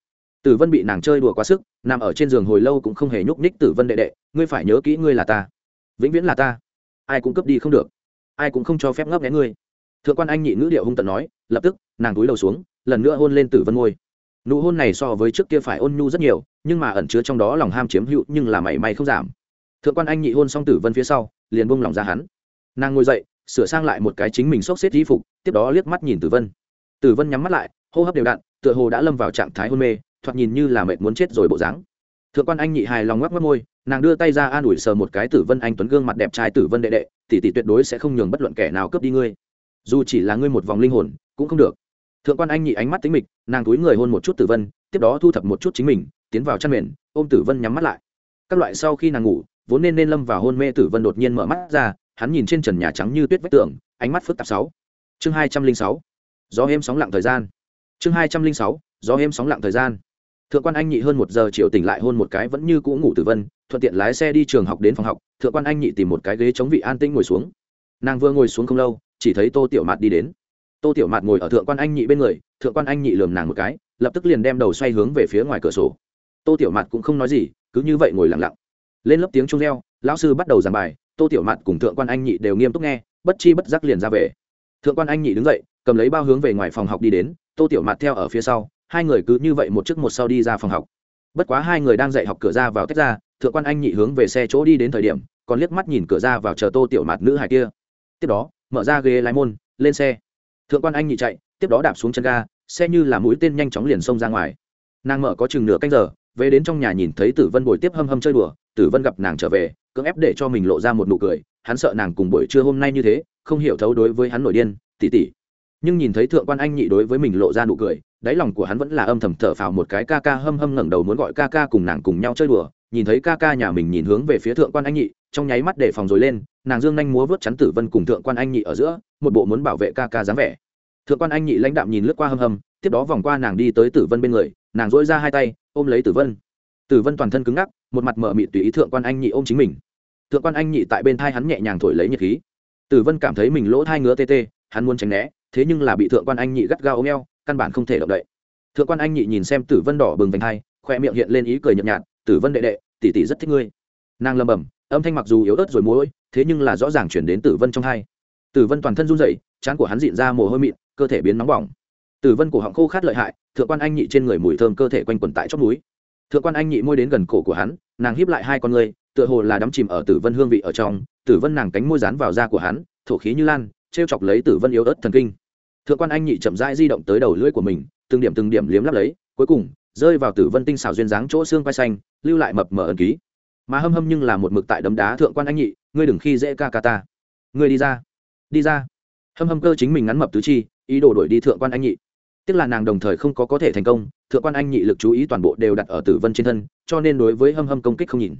Tử vân bị nàng chơi đùa quá sức, nằm ở trên giường hồi lâu cũng không hề nhúc ních tử vân đệ đệ, ngươi phải nhớ kỹ ngươi là ta, vĩnh viễn là ta, ai cũng cướp đi không được ai cũng không cho phép ngấp nghé ngươi. Thượng quan anh nhị ngữ điệu hung tận nói, lập tức, nàng túi đầu xuống, lần nữa hôn lên tử vân ngôi nụ hôn này so với trước kia phải ôn nhu rất nhiều, nhưng mà ẩn chứa trong đó lòng ham chiếm hữu nhưng là mảy may không giảm. Thượng quan anh nhị hôn xong tử vân phía sau, liền bông lòng ra hắn. Nàng ngồi dậy, sửa sang lại một cái chính mình xốc xếp y phục, tiếp đó liếc mắt nhìn tử vân. Tử vân nhắm mắt lại, hô hấp đều đặn, tựa hồ đã lâm vào trạng thái hôn mê, thoạt nhìn như là mệt muốn chết rồi bộ dáng thượng quan anh nhị hài lòng ngoắc mất môi, nàng đưa tay ra an ủi sờ một cái tử vân anh tuấn gương mặt đẹp trai tử vân đệ đệ, tỷ tỷ tuyệt đối sẽ không nhường bất luận kẻ nào cướp đi ngươi. Dù chỉ là ngươi một vòng linh hồn, cũng không được. Thượng quan anh nhị ánh mắt tính mịch, nàng túi người hôn một chút tử vân, tiếp đó thu thập một chút chính mình, tiến vào chăn mền, ôm tử vân nhắm mắt lại. Các loại sau khi nàng ngủ, vốn nên nên lâm vào hôn mê tử vân đột nhiên mở mắt ra, hắn nhìn trên trần nhà trắng như tuyết vách tường, ánh mắt phức tạp sáu. Chương hai trăm linh sáu. Gió êm sóng lặng thời gian. Chương hai trăm linh sáu. Gió êm sóng lặng thời gian thượng quan anh nhị hơn một giờ chiều tỉnh lại hôn một cái vẫn như cũ ngủ tử vân, thuận tiện lái xe đi trường học đến phòng học, thượng quan anh nhị tìm một cái ghế chống vị an tĩnh ngồi xuống. Nàng vừa ngồi xuống không lâu, chỉ thấy tô tiểu mạt đi đến. Tô tiểu mạt ngồi ở thượng quan anh nhị bên người, thượng quan anh nhị lườm nàng một cái, lập tức liền đem đầu xoay hướng về phía ngoài cửa sổ. Tô tiểu mạt cũng không nói gì, cứ như vậy ngồi lặng lặng. Lên lớp tiếng chung reo, lão sư bắt đầu giảng bài, tô tiểu mạt cùng thượng quan anh nhị đều nghiêm túc nghe, bất chi bất giác liền ra về. Thượng quan anh nhị đứng dậy, cầm lấy bao hướng về ngoài phòng học đi đến, tô tiểu mạt theo ở phía sau hai người cứ như vậy một chiếc một sau đi ra phòng học. Bất quá hai người đang dạy học cửa ra vào tách ra, thượng quan anh nhị hướng về xe chỗ đi đến thời điểm, còn liếc mắt nhìn cửa ra vào chờ tô tiểu mạt nữ hải kia. Tiếp đó, mở ra ghế lái môn, lên xe. Thượng quan anh nhị chạy, tiếp đó đạp xuống chân ga, xe như là mũi tên nhanh chóng liền xông ra ngoài. Nàng mở có chừng nửa canh giờ, về đến trong nhà nhìn thấy tử vân bồi tiếp hâm hâm chơi đùa, tử vân gặp nàng trở về, cưỡng ép để cho mình lộ ra một nụ cười, hắn sợ nàng cùng buổi trưa hôm nay như thế, không hiểu thấu đối với hắn nổi điên, tỉ tỉ. Nhưng nhìn thấy thượng quan anh nhị đối với mình lộ ra nụ cười đáy lòng của hắn vẫn là âm thầm thở phào một cái, ca ca hâm hâm ngẩng đầu muốn gọi ca ca cùng nàng cùng nhau chơi đùa, nhìn thấy ca ca nhà mình nhìn hướng về phía thượng quan anh nhị, trong nháy mắt để phòng rồi lên, nàng dương nhanh múa vớt chắn tử vân cùng thượng quan anh nhị ở giữa, một bộ muốn bảo vệ ca ca dáng vẻ. Thượng quan anh nhị lãnh đạm nhìn lướt qua hâm hâm, tiếp đó vòng qua nàng đi tới tử vân bên người, nàng dỗi ra hai tay, ôm lấy tử vân. Tử vân toàn thân cứng ngắc, một mặt mở mịt tùy ý thượng quan anh nhị ôm chính mình. Thượng quan anh nhị tại bên thai hắn nhẹ nhàng thổi lấy nhiệt khí. Tử vân cảm thấy mình lỗ thai ngứa tê tê, hắn muốn tránh né, thế nhưng là bị thượng quan anh nhị gắt gao ôm eo căn bản không thể động đậy. Thượng quan anh nhị nhìn xem tử vân đỏ bừng vành hai khoe miệng hiện lên ý cười nhợt nhạt, tử vân đệ đệ, tỷ tỷ rất thích ngươi. Nàng lầm bầm âm thanh mặc dù yếu ớt rồi mối thế nhưng là rõ ràng chuyển đến tử vân trong hai. Tử vân toàn thân run rẩy, trán của hắn dịn ra mồ hôi mịn, cơ thể biến nóng bỏng. Tử vân cổ họng khô khát lợi hại, thượng quan anh nhị trên người mùi thơm cơ thể quanh quẩn tại chót núi thượng quan anh nhị môi đến gần cổ của hắn, nàng híp lại hai con người tựa hồ là đắm chìm ở tử vân hương vị ở trong. Tử vân nàng cánh môi dán vào da của hắn, thổ khí như lan t chọc lấy tử vân yếu ớt thần kinh thượng quan anh nhị chậm rãi di động tới đầu lưỡi của mình, từng điểm từng điểm liếm lắp lấy, cuối cùng, rơi vào tử vân tinh xảo duyên dáng chỗ xương vai xanh, lưu lại mập mờ ẩn ký. Mà hâm hâm nhưng là một mực tại đấm đá thượng quan anh nhị, ngươi đừng khi dễ ca ca ta. Ngươi đi ra. Đi ra. Hâm hâm cơ chính mình ngắn mập tứ chi, ý đồ đổi đi thượng quan anh nhị. Tức là nàng đồng thời không có có thể thành công, thượng quan anh nhị lực chú ý toàn bộ đều đặt ở tử vân trên thân, cho nên đối với hâm hâm công kích không nhìn.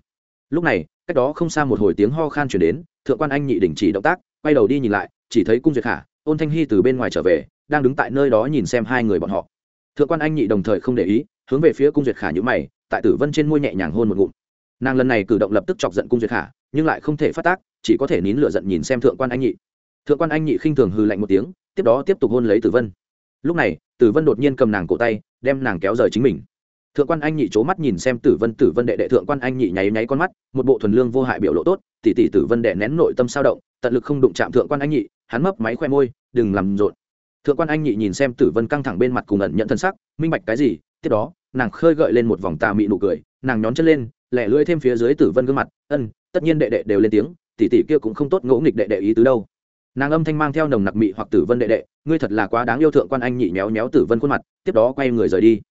Lúc này, cách đó không xa một hồi tiếng ho khan chuyển đến, thượng quan anh nhị đình chỉ động tác, quay đầu đi nhìn lại, chỉ thấy cung duyệt khả ôn thanh hy từ bên ngoài trở về, đang đứng tại nơi đó nhìn xem hai người bọn họ. Thượng quan anh nhị đồng thời không để ý, hướng về phía cung duyệt khả nhữ mày, tại tử vân trên môi nhẹ nhàng hôn một ngụm. Nàng lần này cử động lập tức chọc giận cung duyệt khả, nhưng lại không thể phát tác, chỉ có thể nín lửa giận nhìn xem thượng quan anh nhị. Thượng quan anh nhị khinh thường hư lạnh một tiếng, tiếp đó tiếp tục hôn lấy tử vân. Lúc này, tử vân đột nhiên cầm nàng cổ tay, đem nàng kéo rời chính mình. Thượng quan anh nhị c h ố mắt nhìn xem tử vân tử vân đệ đệ thượng quan anh nhị nháy nháy con mắt, một bộ thuần lương vô hại biểu lộ tốt, tỉ tỉ tử vân đệ nén nội tâm sao động, tận lực không đụng chạm thượng quan anh nhị hắn mấp máy khoe môi, đừng làm rộn. Thượng quan anh nhị nhìn xem tử vân căng thẳng bên mặt cùng ẩn nhận thân sắc, minh bạch cái gì? Tiếp đó, nàng khơi gợi lên một vòng tà mị nụ cười, nàng nhón chân lên, lẻ lưỡi thêm phía dưới tử vân gương mặt, ân, tất nhiên đệ đệ đều lên tiếng tỉ tỉ kia cũng không tốt ngỗ nghịch đệ đệ ý tứ đâu. Nàng âm thanh mang theo nồng nặc mị hoặc tử vân đệ đệ, ngươi thật là quá đáng yêu thượng quan anh nhị méo méo tử vân khuôn mặt, tiếp đó quay người rời đi.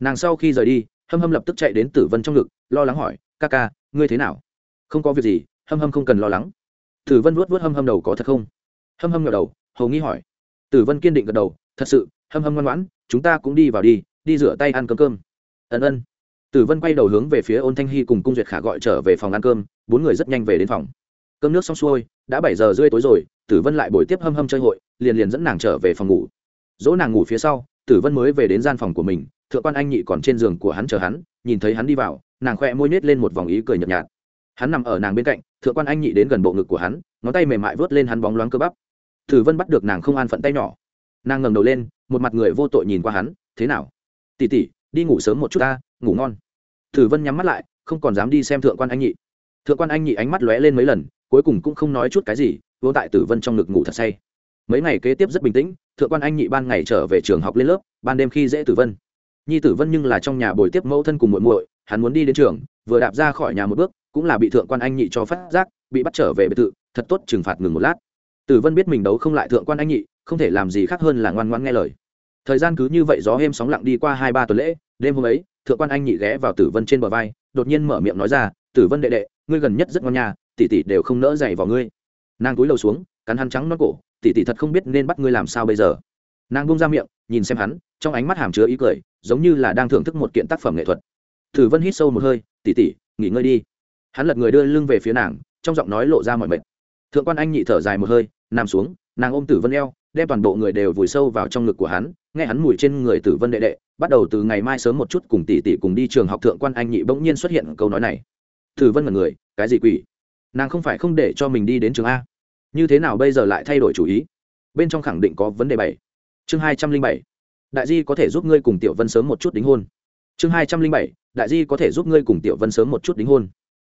Nàng sau khi rời đi, hâm hâm lập tức chạy đến tử vân trong ngực, lo lắng hỏi, ca ca, ngươi thế nào? Không có việc gì, hâm hâm không cần lo lắng. Tử vân vuốt vuốt hâm hâm đầu có thật không? Hâm hâm ngờ đầu hầu nghi hỏi. Tử vân kiên định gật đầu, thật sự, hâm hâm ngoan ngoãn, chúng ta cũng đi vào đi đi rửa tay ăn cơm cơm. Ân ân. Tử vân quay đầu hướng về phía ôn thanh hy cùng cung duyệt khả gọi trở về phòng ăn cơm, bốn người rất nhanh về đến phòng. Cơm nước xong xuôi, đã bảy giờ rưỡi tối rồi, tử vân lại buổi tiếp hâm hâm chơi hội, liền liền dẫn nàng trở về phòng ngủ. Dỗ nàng ngủ phía sau, tử vân mới về đến gian phòng của mình, thượng quan anh nhị còn trên giường của hắn chờ hắn, nhìn thấy hắn đi vào, nàng khoe môi nết lên một vòng ý cười nhợt nhạt. Hắn nằm ở nàng bên cạnh, thượng quan anh nhị đến gần bộ ngực của hắn, ngón tay mềm mại vớt lên hắn bóng loáng cơ bắp. Thử vân bắt được nàng không an phận tay nhỏ. Nàng ngẩng đầu lên, một mặt người vô tội nhìn qua hắn, thế nào? Tỉ tỉ đi ngủ sớm một chút ta, ngủ ngon. Thử vân nhắm mắt lại, không còn dám đi xem thượng quan anh nhị. Thượng quan anh nhị ánh mắt lóe lên mấy lần, cuối cùng cũng không nói chút cái gì, vô tại tử vân trong ngực ngủ thật say. Mấy ngày kế tiếp rất bình tĩnh, thượng quan anh nhị ban ngày trở về trường học lên lớp, ban đêm khi dễ tử vân. Nhi tử vân nhưng là trong nhà bồi tiếp mẫu thân cùng muội muội, hắn muốn đi đến trường, vừa đạp ra khỏi nhà một bước, cũng là bị thượng quan anh nhị cho phát giác, bị bắt trở về biệt thự, thật tốt trừng phạt ngừng một lát tử vân biết mình đấu không lại thượng quan anh nhị, không thể làm gì khác hơn là ngoan ngoan nghe lời. Thời gian cứ như vậy gió êm sóng lặng đi qua hai ba tuần lễ, đêm hôm ấy, thượng quan anh nhị ghé vào tử vân trên bờ vai, đột nhiên mở miệng nói ra, tử vân đệ đệ, ngươi gần nhất rất ngon nhà tỷ tỷ đều không nỡ dày vào ngươi. Nàng cúi lầu xuống, cắn hắn trắng nó cổ, tỷ tỷ thật không biết nên bắt ngươi làm sao bây giờ. Nàng bung ra miệng, nhìn xem hắn, trong ánh mắt hàm chứa ý cười, giống như là đang thưởng thức một kiện tác phẩm nghệ thuật. Tử vân hít sâu một hơi, tỷ tỷ, nghỉ ngơi đi. Hắn lật người đưa lưng về phía nàng, trong giọng nói lộ ra mọi mệt. Thượng quan anh nhị thở dài một hơi nằm xuống, nàng ôm tử vân eo, đem toàn bộ người đều vùi sâu vào trong ngực của hắn, nghe hắn mùi trên người tử vân đệ đệ, bắt đầu từ ngày mai sớm một chút cùng tỷ tỷ cùng đi trường học thượng quan anh nhị bỗng nhiên xuất hiện câu nói này. Tử vân là người, cái gì quỷ? Nàng không phải không để cho mình đi đến trường a. Như thế nào bây giờ lại thay đổi chủ ý? Bên trong khẳng định có vấn đề bảy. Chương hai trăm linh bảy. Đại di có thể giúp ngươi cùng tiểu vân sớm một chút đính hôn. Chương hai trăm linh bảy. Đại di có thể giúp ngươi cùng tiểu vân sớm một chút đính hôn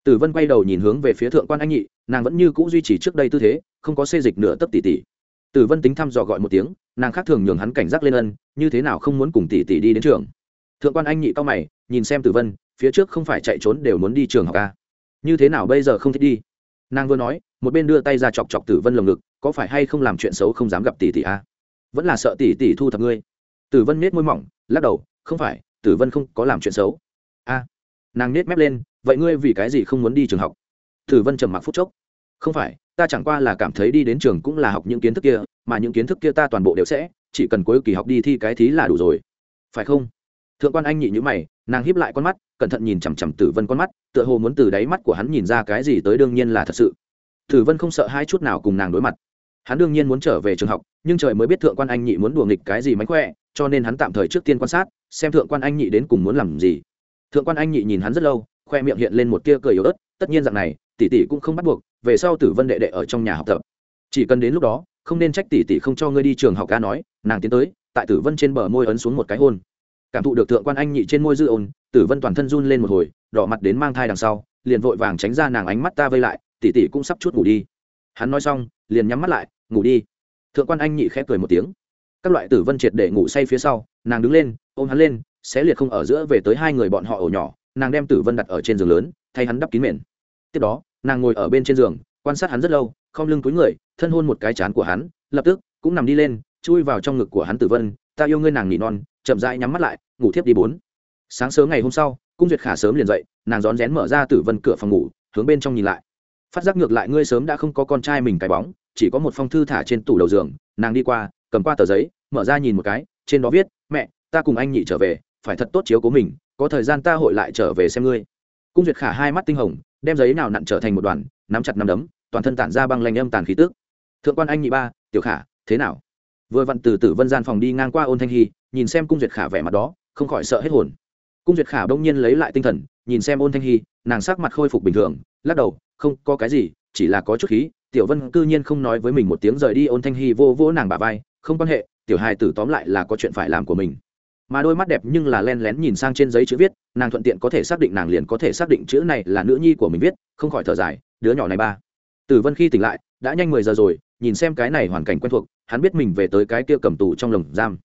tử vân quay đầu nhìn hướng về phía thượng quan anh nhị, nàng vẫn như c ũ duy trì trước đây tư thế, không có xê dịch nửa tấc tỷ tỷ tử vân tính thăm dò gọi một tiếng, nàng khác thường nhường hắn cảnh giác lên ân, như thế nào không muốn cùng tỷ tỷ đi đến trường. Thượng quan anh nhị cao mày, nhìn xem tử vân, phía trước không phải chạy trốn đều muốn đi trường học ca như thế nào bây giờ không thích đi? Nàng vừa nói, một bên đưa tay ra chọc chọc tử vân lồng ngực, có phải hay không làm chuyện xấu không dám gặp tỷ tỷ a à? vẫn là sợ tỷ tỷ thu thập ngươi. Tử vân nết môi mỏng, lắc đầu, không phải, tử vân không có làm chuyện xấu. A nàng nết mép lên vậy ngươi vì cái gì không muốn đi trường học? Thử vân trầm mặc phút chốc. Không phải, ta chẳng qua là cảm thấy đi đến trường cũng là học những kiến thức kia, mà những kiến thức kia ta toàn bộ đều sẽ, chỉ cần cuối kỳ học đi thi cái thí là đủ rồi. Phải không? Thượng quan anh nhị nhữ mày, nàng hiếp lại con mắt, cẩn thận nhìn chằm chằm tử vân con mắt, tựa hồ muốn từ đáy mắt của hắn nhìn ra cái gì tới đương nhiên là thật sự. Tử vân không sợ hai chút nào cùng nàng đối mặt. Hắn đương nhiên muốn trở về trường học, nhưng trời mới biết thượng quan anh nhị muốn đùa nghịch cái gì mánh khỏe, cho nên hắn tạm thời trước tiên quan sát, xem thượng quan anh nhị đến cùng muốn làm gì. Thượng quan anh nhị nhìn hắn rất lâu khoe miệng hiện lên một tia cười yếu ớt, tất nhiên dạng này, tỷ tỷ cũng không bắt buộc, về sau tử vân đệ đệ ở trong nhà học tập. Chỉ cần đến lúc đó, không nên trách tỷ tỷ không cho ngươi đi trường học ca nói, nàng tiến tới, tại tử vân trên bờ môi ấn xuống một cái hôn. Cảm thụ được thượng quan anh nhị trên môi dư ôn, tử vân toàn thân run lên một hồi, đỏ mặt đến mang thai đằng sau, liền vội vàng tránh ra nàng ánh mắt ta vây lại, tỷ tỷ cũng sắp chút ngủ đi. Hắn nói xong, liền nhắm mắt lại, ngủ đi. Thượng quan anh nhị khẽ cười một tiếng. Các loại tử vân triệt để ngủ say phía sau, nàng đứng lên, ôm hắn lên, xé liệt không ở giữa về tới hai người bọn họ ổ nhỏ nàng đem tử vân đặt ở trên giường lớn, thay hắn đắp kín mền. Tiếp đó, nàng ngồi ở bên trên giường, quan sát hắn rất lâu, không lưng túi người, thân hôn một cái chán của hắn, lập tức cũng nằm đi lên, chui vào trong ngực của hắn tử vân, ta yêu ngươi, nàng nỉ non, chậm rãi nhắm mắt lại, ngủ thiếp đi bốn. Sáng sớm ngày hôm sau, cung duyệt khả sớm liền dậy, nàng rón rén mở ra tử vân cửa phòng ngủ, hướng bên trong nhìn lại. Phát giác ngược lại ngươi sớm đã không có con trai mình cái bóng, chỉ có một phong thư thả trên tủ đầu giường, nàng đi qua, cầm qua tờ giấy, mở ra nhìn một cái, trên đó viết, mẹ, ta cùng anh nhị trở về, phải thật tốt chiếu cố mình có thời gian ta hội lại trở về xem ngươi. Cung duyệt khả hai mắt tinh hồng, đem giấy nào nặn trở thành một đoàn, nắm chặt nắm đấm, toàn thân tản ra băng lanh âm tàn khí tước thượng quan anh nhị ba, tiểu khả, thế nào? Vừa vặn từ tử vân gian phòng đi ngang qua ôn thanh hy, nhìn xem cung duyệt khả vẻ mặt đó, không khỏi sợ hết hồn. Cung duyệt khả đông nhiên lấy lại tinh thần, nhìn xem ôn thanh hy, nàng sắc mặt khôi phục bình thường, lắc đầu, không có cái gì, chỉ là có chút khí. Tiểu vân cư nhiên không nói với mình một tiếng rời đi ôn thanh hy vô vô nàng bà vai, không quan hệ, tiểu hài tử tóm lại là có chuyện phải làm của mình mà đôi mắt đẹp nhưng là len lén nhìn sang trên giấy chữ viết, nàng thuận tiện có thể xác định nàng liền có thể xác định chữ này là nữ nhi của mình viết, không khỏi thở dài, đứa nhỏ này ba. Tử vân khi tỉnh lại, đã nhanh mười giờ rồi, nhìn xem cái này hoàn cảnh quen thuộc, hắn biết mình về tới cái kia cầm tù trong lồng giam.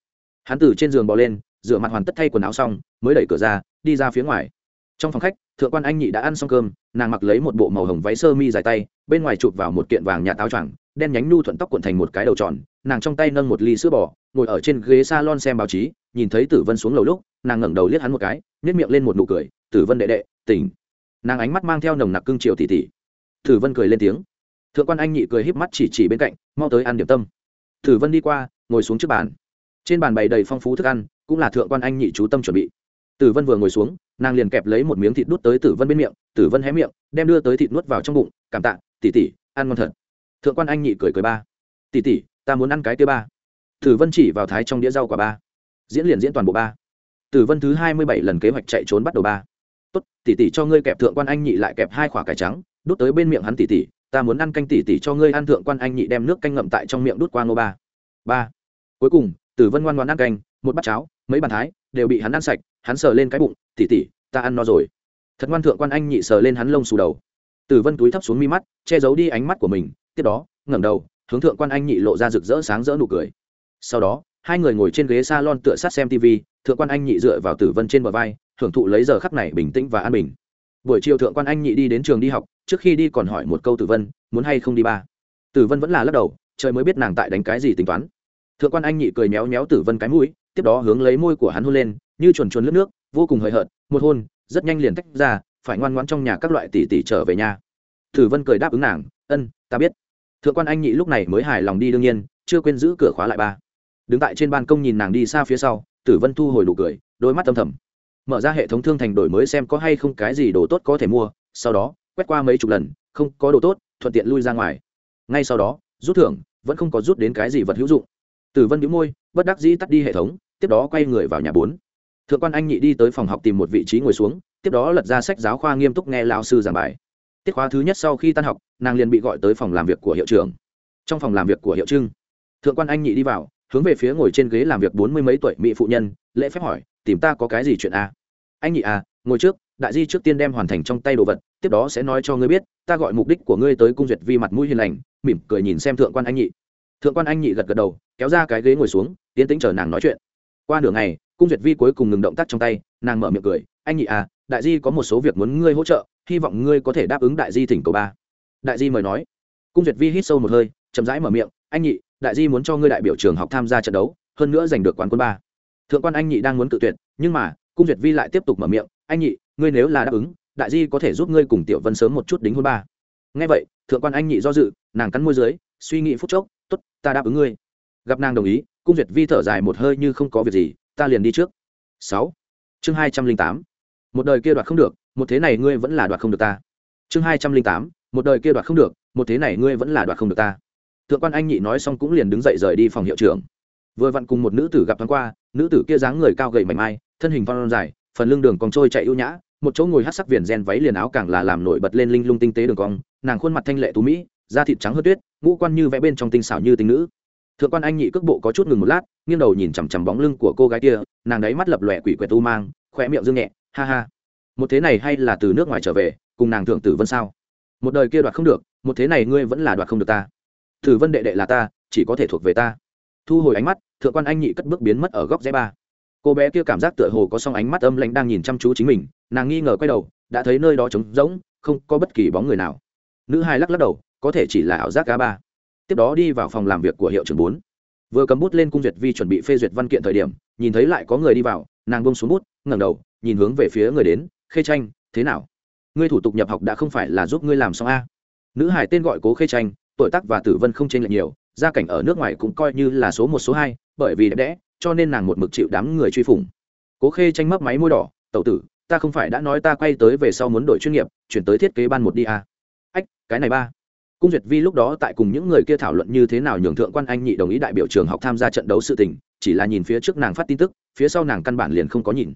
Hắn từ trên giường bò lên, rửa mặt hoàn tất thay quần áo xong, mới đẩy cửa ra, đi ra phía ngoài. Trong phòng khách, thượng quan anh nhị đã ăn xong cơm, nàng mặc lấy một bộ màu hồng váy sơ mi dài tay, bên ngoài chụp vào một kiện vàng nhạt áo choàng, đen nhánh nu thuận tóc cuộn thành một cái đầu tròn, nàng trong tay nâng một ly sữa bò, ngồi ở trên ghế salon xem báo chí nhìn thấy tử vân xuống lầu lúc, nàng ngẩng đầu liếc hắn một cái nhét miệng lên một nụ cười, tử vân đệ đệ, tỉnh. Nàng ánh mắt mang theo nồng nặc cưng chiều tỉ tỉ. Tử vân cười lên tiếng. Thượng quan anh nhị cười híp mắt chỉ chỉ bên cạnh, mau tới ăn điểm tâm. Tử vân đi qua, ngồi xuống trước bàn. Trên bàn bày đầy phong phú thức ăn, cũng là thượng quan anh nhị chú tâm chuẩn bị. Tử vân vừa ngồi xuống, nàng liền kẹp lấy một miếng thịt đút tới tử vân bên miệng, tử vân hé miệng, đem đưa tới thịt nuốt vào trong bụng, cảm tạ, tỉ tỉ, ăn ngon thật. Thượng quan anh nhị cười cười ba, tỉ tỉ, ta muốn ăn cái tia ba. Tử vân chỉ vào thái trong đĩa rau quả ba diễn liền diễn toàn bộ ba. Tử vân thứ hai mươi bảy lần kế hoạch chạy trốn bắt đầu ba. Tốt tỉ tỉ cho ngươi kẹp thượng quan anh nhị lại kẹp hai quả cải trắng, đút tới bên miệng hắn tỉ tỉ ta muốn ăn canh tỉ tỉ cho ngươi ăn thượng quan anh nhị đem nước canh ngậm tại trong miệng đút qua ngô ba. Ba. Cuối cùng, tử vân ngoan ngoan ăn canh, một bát cháo, mấy bàn thái, đều bị hắn ăn sạch, hắn sờ lên cái bụng tỉ tỉ ta ăn no rồi. Thật ngoan thượng quan anh nhị sờ lên hắn lông xù đầu. Tử vân túi thấp xuống mi mắt, che giấu đi ánh mắt của mình, tiếp đó, ngẩng đầu, hướng thượng quan anh nhị lộ ra rực rỡ sáng rỡ nụ cười. Sau đó hai người ngồi trên ghế s a lon tựa sát xem tv, thượng quan anh nhị dựa vào tử vân trên bờ vai, hưởng thụ lấy giờ khắc này bình tĩnh và an bình. Buổi chiều thượng quan anh nhị đi đến trường đi học, trước khi đi còn hỏi một câu tử vân, muốn hay không đi ba? Tử vân vẫn là lắc đầu, trời mới biết nàng tại đánh cái gì tính toán. Thượng quan anh nhị cười méo méo tử vân cái mũi, tiếp đó hướng lấy môi của hắn hôn lên, như chuồn chuồn lướt nước, vô cùng hời hợt, một hôn, rất nhanh liền tách ra, phải ngoan ngoãn trong nhà các loại tỷ tỷ trở về nhà. Tử vân cười đáp ứng nàng, ân, ta biết. Thượng quan anh nhị lúc này mới hài lòng đi đương nhiên, chưa quên giữ cửa khóa lại ba đứng tại trên ban công nhìn nàng đi xa phía sau, tử vân thu hồi nụ cười, đôi mắt âm thầm. Mở ra hệ thống thương thành đổi mới xem có hay không cái gì đồ tốt có thể mua, sau đó, quét qua mấy chục lần, không có đồ tốt, thuận tiện lui ra ngoài. Ngay sau đó, rút thưởng, vẫn không có rút đến cái gì vật hữu dụng. Tử vân đĩu môi, bất đắc dĩ tắt đi hệ thống, tiếp đó quay người vào nhà bốn. Thượng quan anh nhị đi tới phòng học tìm một vị trí ngồi xuống, tiếp đó lật ra sách giáo khoa nghiêm túc nghe lao sư giảng bài. Tiết khóa thứ nhất sau khi tan học, nàng liền bị gọi tới phòng làm việc của hiệu trưởng. Trong phòng làm việc của hiệu trưng thượng quan anh nhị đi vào hướng về phía ngồi trên ghế làm việc bốn mươi mấy tuổi mỹ phụ nhân, lễ phép hỏi, tìm ta có cái gì chuyện à? anh nhị à ngồi trước, đại di trước tiên đem hoàn thành trong tay đồ vật, tiếp đó sẽ nói cho ngươi biết, ta gọi mục đích của ngươi tới cung duyệt vi mặt mũi hiền lành. Mỉm cười nhìn xem thượng quan anh nhị. Thượng quan anh nhị gật gật đầu, kéo ra cái ghế ngồi xuống, tiến tĩnh chờ nàng nói chuyện. Qua nửa ngày, cung duyệt vi cuối cùng ngừng động tác trong tay, nàng mở miệng cười, anh nhị à đại di có một số việc muốn ngươi hỗ trợ, hy vọng ngươi có thể đáp ứng đại di thỉnh cầu ba. Đại di mời nói. Cung duyệt vi hít sâu một hơi, chậm rãi mở miệng, anh nhị đại di muốn cho ngươi đại biểu trường học tham gia trận đấu, hơn nữa giành được quán quân ba. Thượng quan anh nhị đang muốn cự tuyệt, nhưng mà, cung duyệt vi lại tiếp tục mở miệng, anh nhị, ngươi nếu là đáp ứng, đại di có thể giúp ngươi cùng tiểu vân sớm một chút đính hôn ba. Ngay vậy, thượng quan anh nhị do dự, nàng cắn môi dưới, suy nghĩ phút chốc t ố t ta đáp ứng ngươi. Gặp nàng đồng ý, cung duyệt vi thở dài một hơi như không có việc gì, ta liền đi trước. Sáu. Chương hai trăm linh tám. Một đời kia đoạt không được, một thế này ngươi vẫn là đoạt không được ta. Chương hai trăm linh tám. Một đời kia đoạt không được, một thế này ngươi vẫn là đoạt không được ta thượng quan anh nhị nói xong cũng liền đứng dậy rời đi phòng hiệu trưởng. Vừa vặn cùng một nữ tử gặp thoáng qua, nữ tử kia dáng người cao gầy mảnh mai, thân hình phong dài, phần lưng đường còn trôi chạy ưu nhã, một chỗ ngồi hát sắc viền gen váy liền áo càng là làm nổi bật lên linh lung tinh tế đường cong, nàng khuôn mặt thanh lệ tú mỹ, da thịt trắng hơn tuyết, ngũ quan như vẽ bên trong tinh xảo như tinh nữ. Thượng quan anh nhị cước bộ có chút ngừng một lát, nghiêng đầu nhìn chằm chằm bóng lưng của cô gái kia, nàng đáy mắt lập lòe quỷ quyệt tu mang khoe miệng dương nhẹ, ha ha. Một thế này hay là từ nước ngoài trở về, cùng nàng thượng tử vân sao? Một đời kia đoạt không được, một thế này ngươi vẫn là đoạt không được ta tử vân đệ đệ là ta, chỉ có thể thuộc về ta. Thu hồi ánh mắt, thượng quan anh nhị cất bước biến mất ở góc rẽ ba. Cô bé kia cảm giác tựa hồ có song ánh mắt âm lãnh đang nhìn chăm chú chính mình, nàng nghi ngờ quay đầu, đã thấy nơi đó trống rỗng, không có bất kỳ bóng người nào. Nữ hai lắc lắc đầu, có thể chỉ là ảo giác cá ba. Tiếp đó đi vào phòng làm việc của hiệu trưởng bốn. Vừa cầm bút lên cung duyệt vi chuẩn bị phê duyệt văn kiện thời điểm, nhìn thấy lại có người đi vào, nàng bông xuống bút, ngẩng đầu, nhìn hướng về phía người đến, khê tranh thế nào? Ngươi thủ tục nhập học đã không phải là giúp ngươi làm xong a? Nữ hải tên gọi cố khê tranh tuổi tác và tử vân không chênh lệch nhiều, gia cảnh ở nước ngoài cũng coi như là số một, số hai, bởi vì đẹp đẽ, cho nên nàng một mực chịu đám người truy phủng. Cố khê tranh mấp máy môi đỏ, tẩu tử, ta không phải đã nói ta quay tới về sau muốn đổi chuyên nghiệp, chuyển tới thiết kế ban một đi à. ách, cái này ba. Cung duyệt vi lúc đó tại cùng những người kia thảo luận như thế nào nhường thượng quan anh nhị đồng ý đại biểu trường học tham gia trận đấu sự tình, chỉ là nhìn phía trước nàng phát tin tức, phía sau nàng căn bản liền không có nhìn.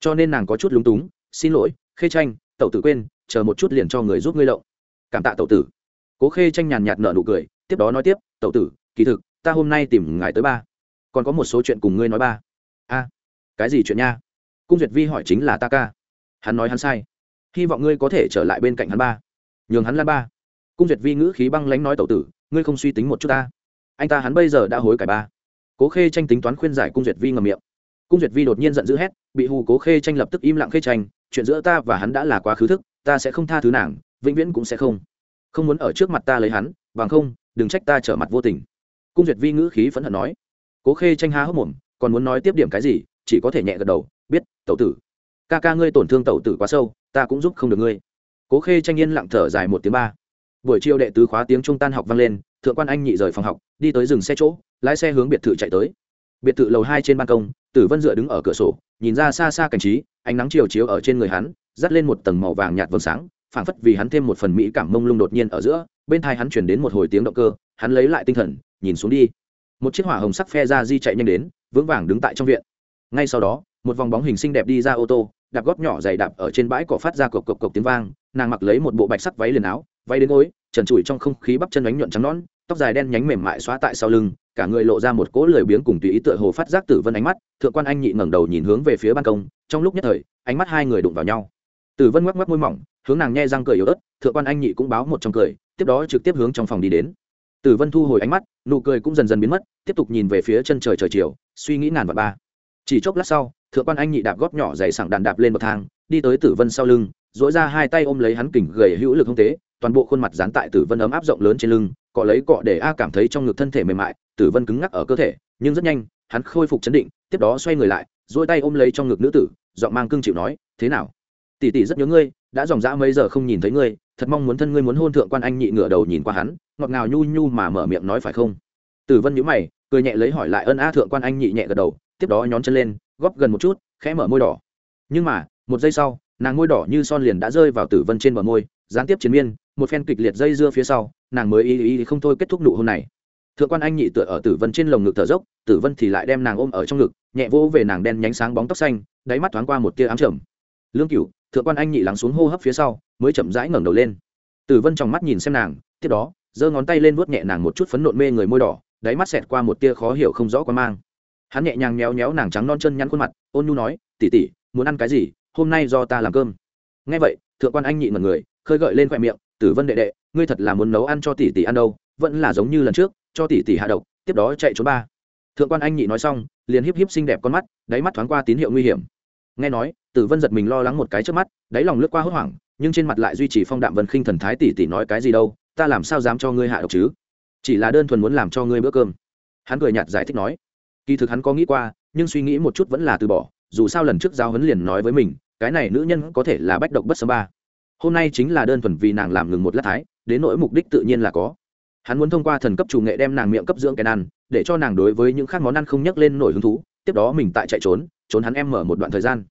Cho nên nàng có chút lúng túng, xin lỗi, khê tranh, tẩu tử quên, chờ một chút liền cho người giúp ngươi lộng cảm tạ tẩu tử cố khê tranh nhàn nhạt nở nụ cười, tiếp đó nói tiếp, tẩu tử, kỳ thực, ta hôm nay tìm ngài tới ba. Còn có một số chuyện cùng ngươi nói ba. A, cái gì chuyện nha? Cung duyệt vi hỏi chính là ta ca. Hắn nói hắn sai. Hy vọng ngươi có thể trở lại bên cạnh hắn ba. Nhường hắn lan ba. Cung duyệt vi ngữ khí băng lãnh nói, tẩu tử, ngươi không suy tính một chút ta. Anh ta hắn bây giờ đã hối cải ba. Cố khê tranh tính toán khuyên giải cung duyệt vi ngậm miệng. Cung duyệt vi đột nhiên giận dữ hét, bị hù cố khê tranh lập tức im lặng khê tranh, chuyện giữa ta và hắn đã là quá khứ thức, ta sẽ không tha thứ nàng, vĩnh viễn cũng sẽ không không muốn ở trước mặt ta lấy hắn, bằng không, đừng trách ta trở mặt vô tình. Cung duyệt vi ngữ khí phẫn hận nói. Cố khê tranh há hốc mồm, còn muốn nói tiếp điểm cái gì, chỉ có thể nhẹ gật đầu, biết, tẩu tử. Ca ca ngươi tổn thương tẩu tử quá sâu, ta cũng giúp không được ngươi. Cố khê tranh yên lặng thở dài một tiếng ba. Buổi chiều đệ tứ khóa tiếng trung tan học vang lên, thượng quan anh nhị rời phòng học, đi tới dừng xe chỗ, lái xe hướng biệt thự chạy tới. Biệt thự lầu hai trên ban công, tử vân dựa đứng ở cửa sổ, nhìn ra xa xa cảnh trí, ánh nắng chiều chiếu ở trên người hắn, dắt lên một tầng màu vàng nhạt vầng sáng phảng phất vì hắn thêm một phần mỹ cảm mông lung đột nhiên ở giữa, bên thai hắn chuyển đến một hồi tiếng động cơ, hắn lấy lại tinh thần, nhìn xuống đi. Một chiếc hỏa hồng sắc phe ra di chạy nhanh đến, vững vàng đứng tại trong viện. Ngay sau đó, một vòng bóng hình xinh đẹp đi ra ô tô, đạp gót nhỏ dày đạp ở trên bãi cỏ phát ra cộc cộc cộc tiếng vang, nàng mặc lấy một bộ bạch sắc váy liền áo, váy đến gối, trần trụi trong không khí bắp chân đánh nhuận trắng nón tóc dài đen nhánh mềm mại xóa tại sau lưng, cả người lộ ra một cỗ lười biếng cùng tùy ý tựa hồ phát giác tử vân ánh mắt, thượng quan anh nhị ngẩng đầu nhìn hướng về phía ban công, trong lúc nhất thời, ánh mắt hai người đụng vào nhau tử vân ngoắc ngoắc môi mỏng, hướng nàng nhe răng cười yếu ớt, thượng quan anh nhị cũng báo một trong cười, tiếp đó trực tiếp hướng trong phòng đi đến. Tử vân thu hồi ánh mắt, nụ cười cũng dần dần biến mất, tiếp tục nhìn về phía chân trời trời chiều, suy nghĩ ngàn và ba. Chỉ chốc lát sau, thượng quan anh nhị đạp góp nhỏ dày sảng đàn đạp lên bậc thang, đi tới tử vân sau lưng dỗi ra hai tay ôm lấy hắn kỉnh gầy hữu lực không tế, toàn bộ khuôn mặt dán tại tử vân ấm áp rộng lớn trên lưng, cọ lấy cọ để a cảm thấy trong ngực thân thể mềm mại tử vân cứng ngắc ở cơ thể, nhưng rất nhanh, hắn khôi phục chấn định, tiếp đó xoay người lại dỗi tay ôm lấy trong ngực nữ tử, giọng mang cưng chịu nói, thế nào? Tỷ tỷ rất nhớ ngươi, đã dòng dã mấy giờ không nhìn thấy ngươi, thật mong muốn thân ngươi muốn hôn thượng quan anh nhị ngửa đầu nhìn qua hắn, ngọt ngào nhu nhu mà mở miệng nói phải không? Tử vân nhữ mày, cười nhẹ lấy hỏi lại ân a thượng quan anh nhị nhẹ gật đầu, tiếp đó nhón chân lên, góp gần một chút, khẽ mở môi đỏ. Nhưng mà, một giây sau, nàng môi đỏ như son liền đã rơi vào tử vân trên bờ môi, gián tiếp chiến miên, một phen kịch liệt dây dưa phía sau, nàng mới ý ý không thôi kết thúc nụ hôn này. Thượng quan anh nhị tựa ở tử vân trên lồng ngực thở dốc, tử vân thì lại đem nàng ôm ở trong ngực, nhẹ vỗ về nàng đen nhánh sáng bóng tóc xanh, đáy mắt thoáng qua một tia ám trầm. Lương cửu thượng quan anh nhị lắng xuống hô hấp phía sau, mới chậm rãi ngẩng đầu lên. Tử vân trong mắt nhìn xem nàng, tiếp đó, giơ ngón tay lên vuốt nhẹ nàng một chút phấn nộn mê người môi đỏ, đáy mắt xẹt qua một tia khó hiểu không rõ quan mang. Hắn nhẹ nhàng méo méo nàng trắng non chân nhắn khuôn mặt, ôn nhu nói tỉ tỉ muốn ăn cái gì? Hôm nay do ta làm cơm. Ngay vậy, thượng quan anh nhịn mật người, khơi gợi lên khoe miệng, tử vân đệ đệ, ngươi thật là muốn nấu ăn cho tỷ tỷ ăn đâu, vẫn là giống như lần trước, cho tỷ tỷ hạ độc, tiếp đó chạy trốn ba. Thượng quan anh nhị nói xong, liền híp híp xinh đẹp con mắt, đáy mắt thoáng qua tín hiệu nguy hiểm. Nghe nói tử vân giật mình lo lắng một cái trước mắt, đáy lòng lướt qua hốt hoảng, nhưng trên mặt lại duy trì phong đạm vân khinh thần thái tỷ tỷ nói cái gì đâu, ta làm sao dám cho ngươi hạ độc chứ? Chỉ là đơn thuần muốn làm cho ngươi bữa cơm. Hắn cười nhạt giải thích nói. Kỳ thực hắn có nghĩ qua, nhưng suy nghĩ một chút vẫn là từ bỏ, dù sao lần trước giao huấn liền nói với mình, cái này nữ nhân có thể là bách độc bất sớm ba. Hôm nay chính là đơn thuần vì nàng làm ngừng một lát thái, đến nỗi mục đích tự nhiên là có. Hắn muốn thông qua thần cấp chủ nghệ đem nàng miệng cấp dưỡng cái ăn, để cho nàng đối với những khác món ăn không nhắc lên nổi hứng thú, tiếp đó mình tại chạy trốn trốn hắn em mở một đoạn thời gian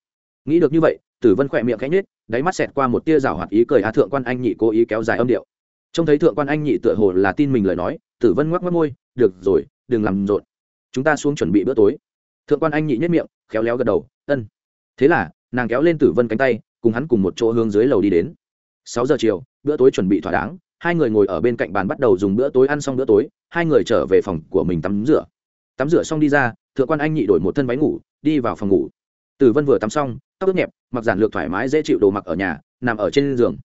nghĩ được như vậy, tử vân khỏe miệng khẽ nhết đáy mắt xẹt qua một tia rào hoạt ý cười, a, thượng quan anh nhị cố ý kéo dài âm điệu. Trông thấy thượng quan anh nhị tựa hồ là tin mình lời nói, tử vân ngoắc mất môi, được rồi, đừng làm rộn. Chúng ta xuống chuẩn bị bữa tối. Thượng quan anh nhị nhất miệng, khéo léo gật đầu, ân. Thế là, nàng kéo lên tử vân cánh tay, cùng hắn cùng một chỗ hướng dưới lầu đi đến. Sáu giờ chiều, bữa tối chuẩn bị thỏa đáng, hai người ngồi ở bên cạnh bàn bắt đầu dùng bữa tối ăn xong bữa tối, hai người trở về phòng của mình tắm rửa. Tắm rửa xong đi ra, thượng quan anh nhị đổi một thân váy ngủ, đi vào phòng ngủ. Tử vân vừa tắm xong tóc ướt nhẹp, mặc giản lược thoải mái dễ chịu đồ mặc ở nhà, nằm ở trên giường.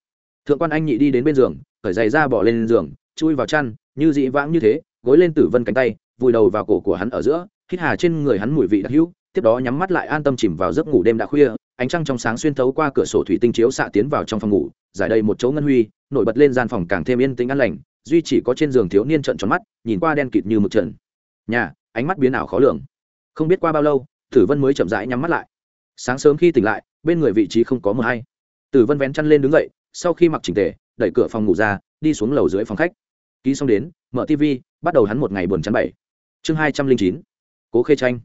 Thượng quan anh nhị đi đến bên giường khởi giày ra bỏ lên giường, chui vào chăn, như dị vãng như thế, gối lên tử vân cánh tay, vùi đầu vào cổ của hắn ở giữa, hít hà trên người hắn mùi vị đặc hữu, tiếp đó nhắm mắt lại an tâm chìm vào giấc ngủ đêm đã khuya, ánh trăng trong sáng xuyên thấu qua cửa sổ thủy tinh chiếu xạ tiến vào trong phòng ngủ, giải đầy một chỗ ngân huy, nổi bật lên gian phòng càng thêm yên tĩnh an lành, duy chỉ có trên giường thiếu niên trợn tròn mắt, nhìn qua đen kịt như mực trần. Nhà, ánh mắt biến ảo khó lường. Không biết qua bao lâu, tử vân mới chậm rãi nhắm mắt lại sáng sớm khi tỉnh lại, bên người vị trí không có mờ hay. Tử vân vén chăn lên đứng dậy, sau khi mặc chỉnh tề, đẩy cửa phòng ngủ ra, đi xuống lầu dưới phòng khách. Ký xong đến, mở tv bắt đầu hắn một ngày buồn chán bảy. Chương hai trăm linh chín, cố khê tranh.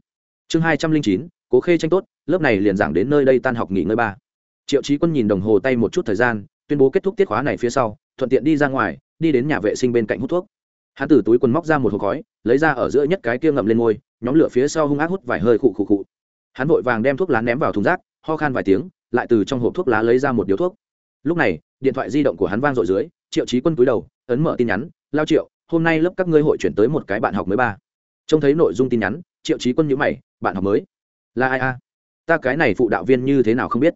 Chương hai trăm linh chín, cố khê tranh tốt, lớp này liền giảng đến nơi đây tan học nghỉ ngơi ba. Triệu trí quân nhìn đồng hồ tay một chút thời gian, tuyên bố kết thúc tiết khóa này phía sau, thuận tiện đi ra ngoài, đi đến nhà vệ sinh bên cạnh hút thuốc. Hắn từ túi quần móc ra một hộp khói, lấy ra ở giữa nhất cái kia ngậm lên môi nhóm lửa phía sau hung ác hút vài hơi khụ khụ khụ hắn vội vàng đem thuốc lá ném vào thùng rác, ho khan vài tiếng, lại từ trong hộp thuốc lá lấy ra một điếu thuốc. Lúc này, điện thoại di động của hắn vang dội dưới, triệu trí quân túi đầu, ấn mở tin nhắn, lao triệu, hôm nay lớp các ngươi hội chuyển tới một cái bạn học mới ba. Trông thấy nội dung tin nhắn, triệu trí quân nhữ mày, bạn học mới? Là ai a? Ta cái này phụ đạo viên như thế nào không biết?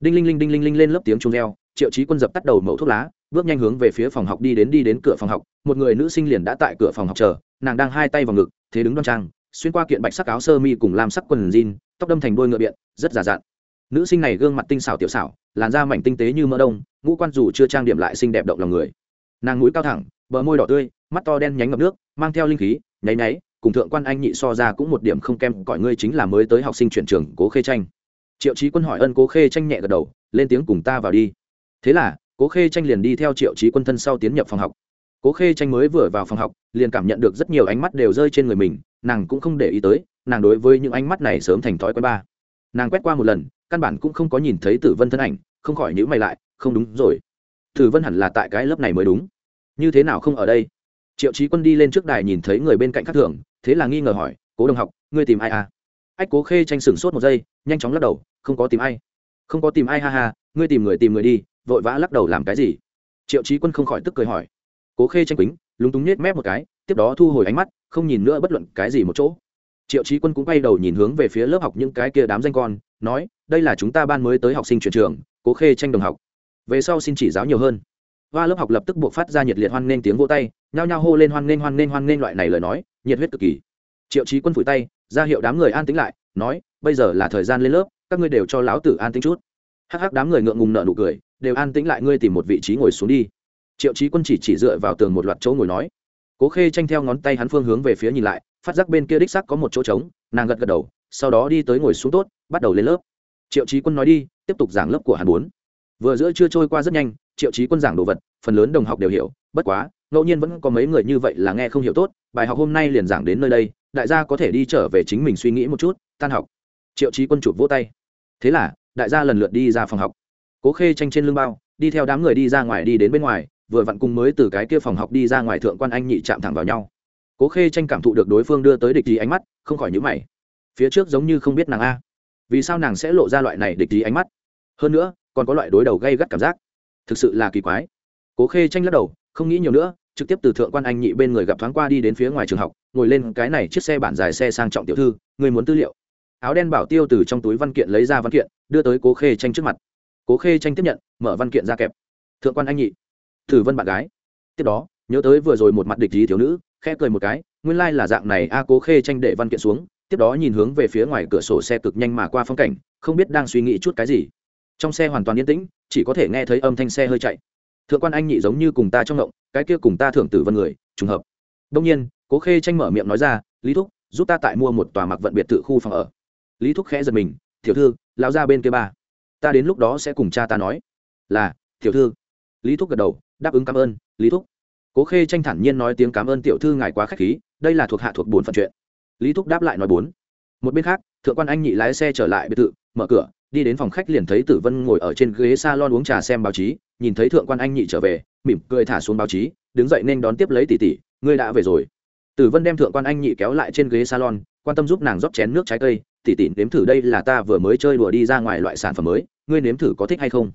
Đinh linh linh, đinh linh linh lên lớp tiếng chuông reo, triệu trí quân dập tắt đầu mẫu thuốc lá, bước nhanh hướng về phía phòng học đi đến đi đến cửa phòng học. Một người nữ sinh liền đã tại cửa phòng học chờ, nàng đang hai tay vào ngực, thế đứng đoan trang xuyên qua kiện bạch sắc áo sơ mi cùng lam sắc quần jean, tóc đâm thành đôi ngựa biện, rất giả dặn. Nữ sinh này gương mặt tinh xảo tiểu xảo, làn da mảnh tinh tế như mỡ đông, ngũ quan dù chưa trang điểm lại xinh đẹp động lòng người. Nàng mũi cao thẳng, bờ môi đỏ tươi, mắt to đen nhánh ngập nước, mang theo linh khí, nháy nháy, cùng thượng quan anh nhị so ra cũng một điểm không kem cõi ngươi chính là mới tới học sinh chuyển trường cố khê tranh. Triệu trí quân hỏi ân cố khê tranh nhẹ gật đầu, lên tiếng cùng ta vào đi. Thế là, cố khê tranh liền đi theo triệu trí quân thân sau tiến nhập phòng học. Cố khê tranh mới vừa vào phòng học, liền cảm nhận được rất nhiều ánh mắt đều rơi trên người mình nàng cũng không để ý tới, nàng đối với những ánh mắt này sớm thành thói quen ba. Nàng quét qua một lần, căn bản cũng không có nhìn thấy tử vân thân ảnh, không khỏi nhữ mày lại, không đúng rồi. Tử vân hẳn là tại cái lớp này mới đúng. Như thế nào không ở đây? Triệu trí quân đi lên trước đài nhìn thấy người bên cạnh khác thường, thế là nghi ngờ hỏi, cố đồng học, ngươi tìm ai à? Ách cố khê tranh sửng sốt một giây, nhanh chóng lắc đầu, không có tìm ai. Không có tìm ai, ha ha, ngươi tìm người tìm người đi, vội vã lắc đầu làm cái gì? Triệu trí quân không khỏi tức cười hỏi. Cố khê tranh quýnh, lúng túng nhét mép một cái, tiếp đó thu hồi ánh mắt không nhìn nữa bất luận cái gì một chỗ. Triệu trí quân cũng quay đầu nhìn hướng về phía lớp học những cái kia đám danh con, nói, đây là chúng ta ban mới tới học sinh chuyển trường, cố khê tranh đồng học. Về sau xin chỉ giáo nhiều hơn. Hoa lớp học lập tức buộc phát ra nhiệt liệt hoan nghênh tiếng vỗ tay, nhao nhao hô lên hoan nghênh hoan nghênh hoan nghênh loại này lời nói, nhiệt huyết cực kỳ. Triệu trí quân phủi tay, ra hiệu đám người an tĩnh lại, nói, bây giờ là thời gian lên lớp, các ngươi đều cho lão tử an tĩnh chút. Hắc hắc đám người ngượng ngùng nợ nụ cười, đều an tĩnh lại, ngươi tìm một vị trí ngồi xuống đi. Triệu trí quân chỉ chỉ dựa vào tường một loạt chỗ ngồi nói cố khê tranh theo ngón tay hắn phương hướng về phía nhìn lại, phát giác bên kia đích xác có một chỗ trống, nàng gật gật đầu, sau đó đi tới ngồi xuống tốt, bắt đầu lên lớp. Triệu trí quân nói đi, tiếp tục giảng lớp của hắn bốn. Vừa giữa chưa trôi qua rất nhanh, triệu trí quân giảng đồ vật, phần lớn đồng học đều hiểu, bất quá, ngẫu nhiên vẫn có mấy người như vậy là nghe không hiểu tốt, bài học hôm nay liền giảng đến nơi đây, đại gia có thể đi trở về chính mình suy nghĩ một chút, tan học. Triệu trí quân chụp vỗ tay. Thế là, đại gia lần lượt đi ra phòng học. Cố khê tranh trên lưng bao, đi theo đám người đi ra ngoài đi đến bên ngoài vừa vặn cùng mới từ cái kia phòng học đi ra ngoài thượng quan anh nhị chạm thẳng vào nhau. Cố khê tranh cảm thụ được đối phương đưa tới địch ý ánh mắt, không khỏi nhíu mày. Phía trước giống như không biết nàng a. Vì sao nàng sẽ lộ ra loại này địch ý ánh mắt? Hơn nữa, còn có loại đối đầu gây gắt cảm giác. Thực sự là kỳ quái. Cố khê tranh lắc đầu, không nghĩ nhiều nữa, trực tiếp từ thượng quan anh nhị bên người gặp thoáng qua đi đến phía ngoài trường học, ngồi lên cái này chiếc xe bản dài xe sang trọng tiểu thư, người muốn tư liệu. Áo đen bảo tiêu từ trong túi văn kiện lấy ra văn kiện, đưa tới cố khê tranh trước mặt. Cố khê tranh tiếp nhận, mở văn kiện ra kẹp. Thượng quan anh nhị thử vân bạn gái. Tiếp đó, nhớ tới vừa rồi một mặt địch ý thiếu nữ, khẽ cười một cái, nguyên lai、like、là dạng này a cố khê tranh để văn kiện xuống, tiếp đó nhìn hướng về phía ngoài cửa sổ xe cực nhanh mà qua phong cảnh, không biết đang suy nghĩ chút cái gì. Trong xe hoàn toàn yên tĩnh, chỉ có thể nghe thấy âm thanh xe hơi chạy. Thượng quan anh nhị giống như cùng ta trong ngộng, cái kia cùng ta thưởng tử vân người, trùng hợp. Đông nhiên, cố khê tranh mở miệng nói ra, lý thúc, giúp ta tại mua một tòa mặc vận biệt thự khu phòng ở. Lý thúc khẽ giật mình, tiểu thư lao ra bên kia ba. Ta đến lúc đó sẽ cùng cha ta nói. Là, tiểu thư. Lý thúc gật đầu đáp ứng cảm ơn, lý thúc. Cố khê tranh thản nhiên nói tiếng cảm ơn tiểu thư ngài quá khách khí, đây là thuộc hạ thuộc bốn phận chuyện. Lý thúc đáp lại nói bốn. Một bên khác, thượng quan anh nhị lái xe trở lại biệt thự, mở cửa, đi đến phòng khách liền thấy tử vân ngồi ở trên ghế salon uống trà xem báo chí, nhìn thấy thượng quan anh nhị trở về, mỉm cười thả xuống báo chí, đứng dậy nên đón tiếp lấy tỷ tỷ, ngươi đã về rồi. Tử vân đem thượng quan anh nhị kéo lại trên ghế salon, quan tâm giúp nàng rót chén nước trái cây, tỷ tỷ, nếm thử đây là ta vừa mới chơi đùa đi ra ngoài loại sản phẩm mới, ngươi nếm thử có thích hay không?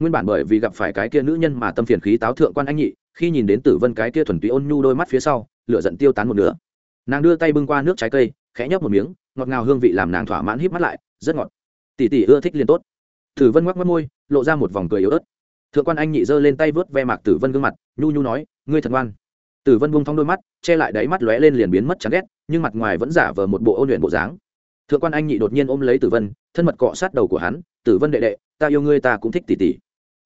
Nguyên bản bởi vì gặp phải cái kia nữ nhân mà tâm phiền khí táo thượng quan anh nhị, khi nhìn đến tử vân cái kia thuần túy ôn nhu đôi mắt phía sau, lửa giận tiêu tán một nửa. Nàng đưa tay bưng qua nước trái cây, khẽ nhấp một miếng, ngọt ngào hương vị làm nàng thỏa mãn híp mắt lại, rất ngọt. Tỷ tỷ ưa thích liền tốt. Tử vân ngoắc mất môi, lộ ra một vòng cười yếu ớt. Thượng quan anh nhị giơ lên tay vớt ve mạc tử vân gương mặt, nhu nhu nói, ngươi thật ngoan. Tử vân bung thong đôi mắt, che lại đáy mắt lóe lên liền biến mất chán ghét, nhưng mặt ngoài vẫn giả vờ một bộ ôn luyện bộ dáng. Thượng quan anh nhị đột nhiên ôm lấy tử vân, thân mật cọ sát đầu của hắn, tử vân đệ đệ, ta yêu ngươi, ta cũng thích tỷ tỷ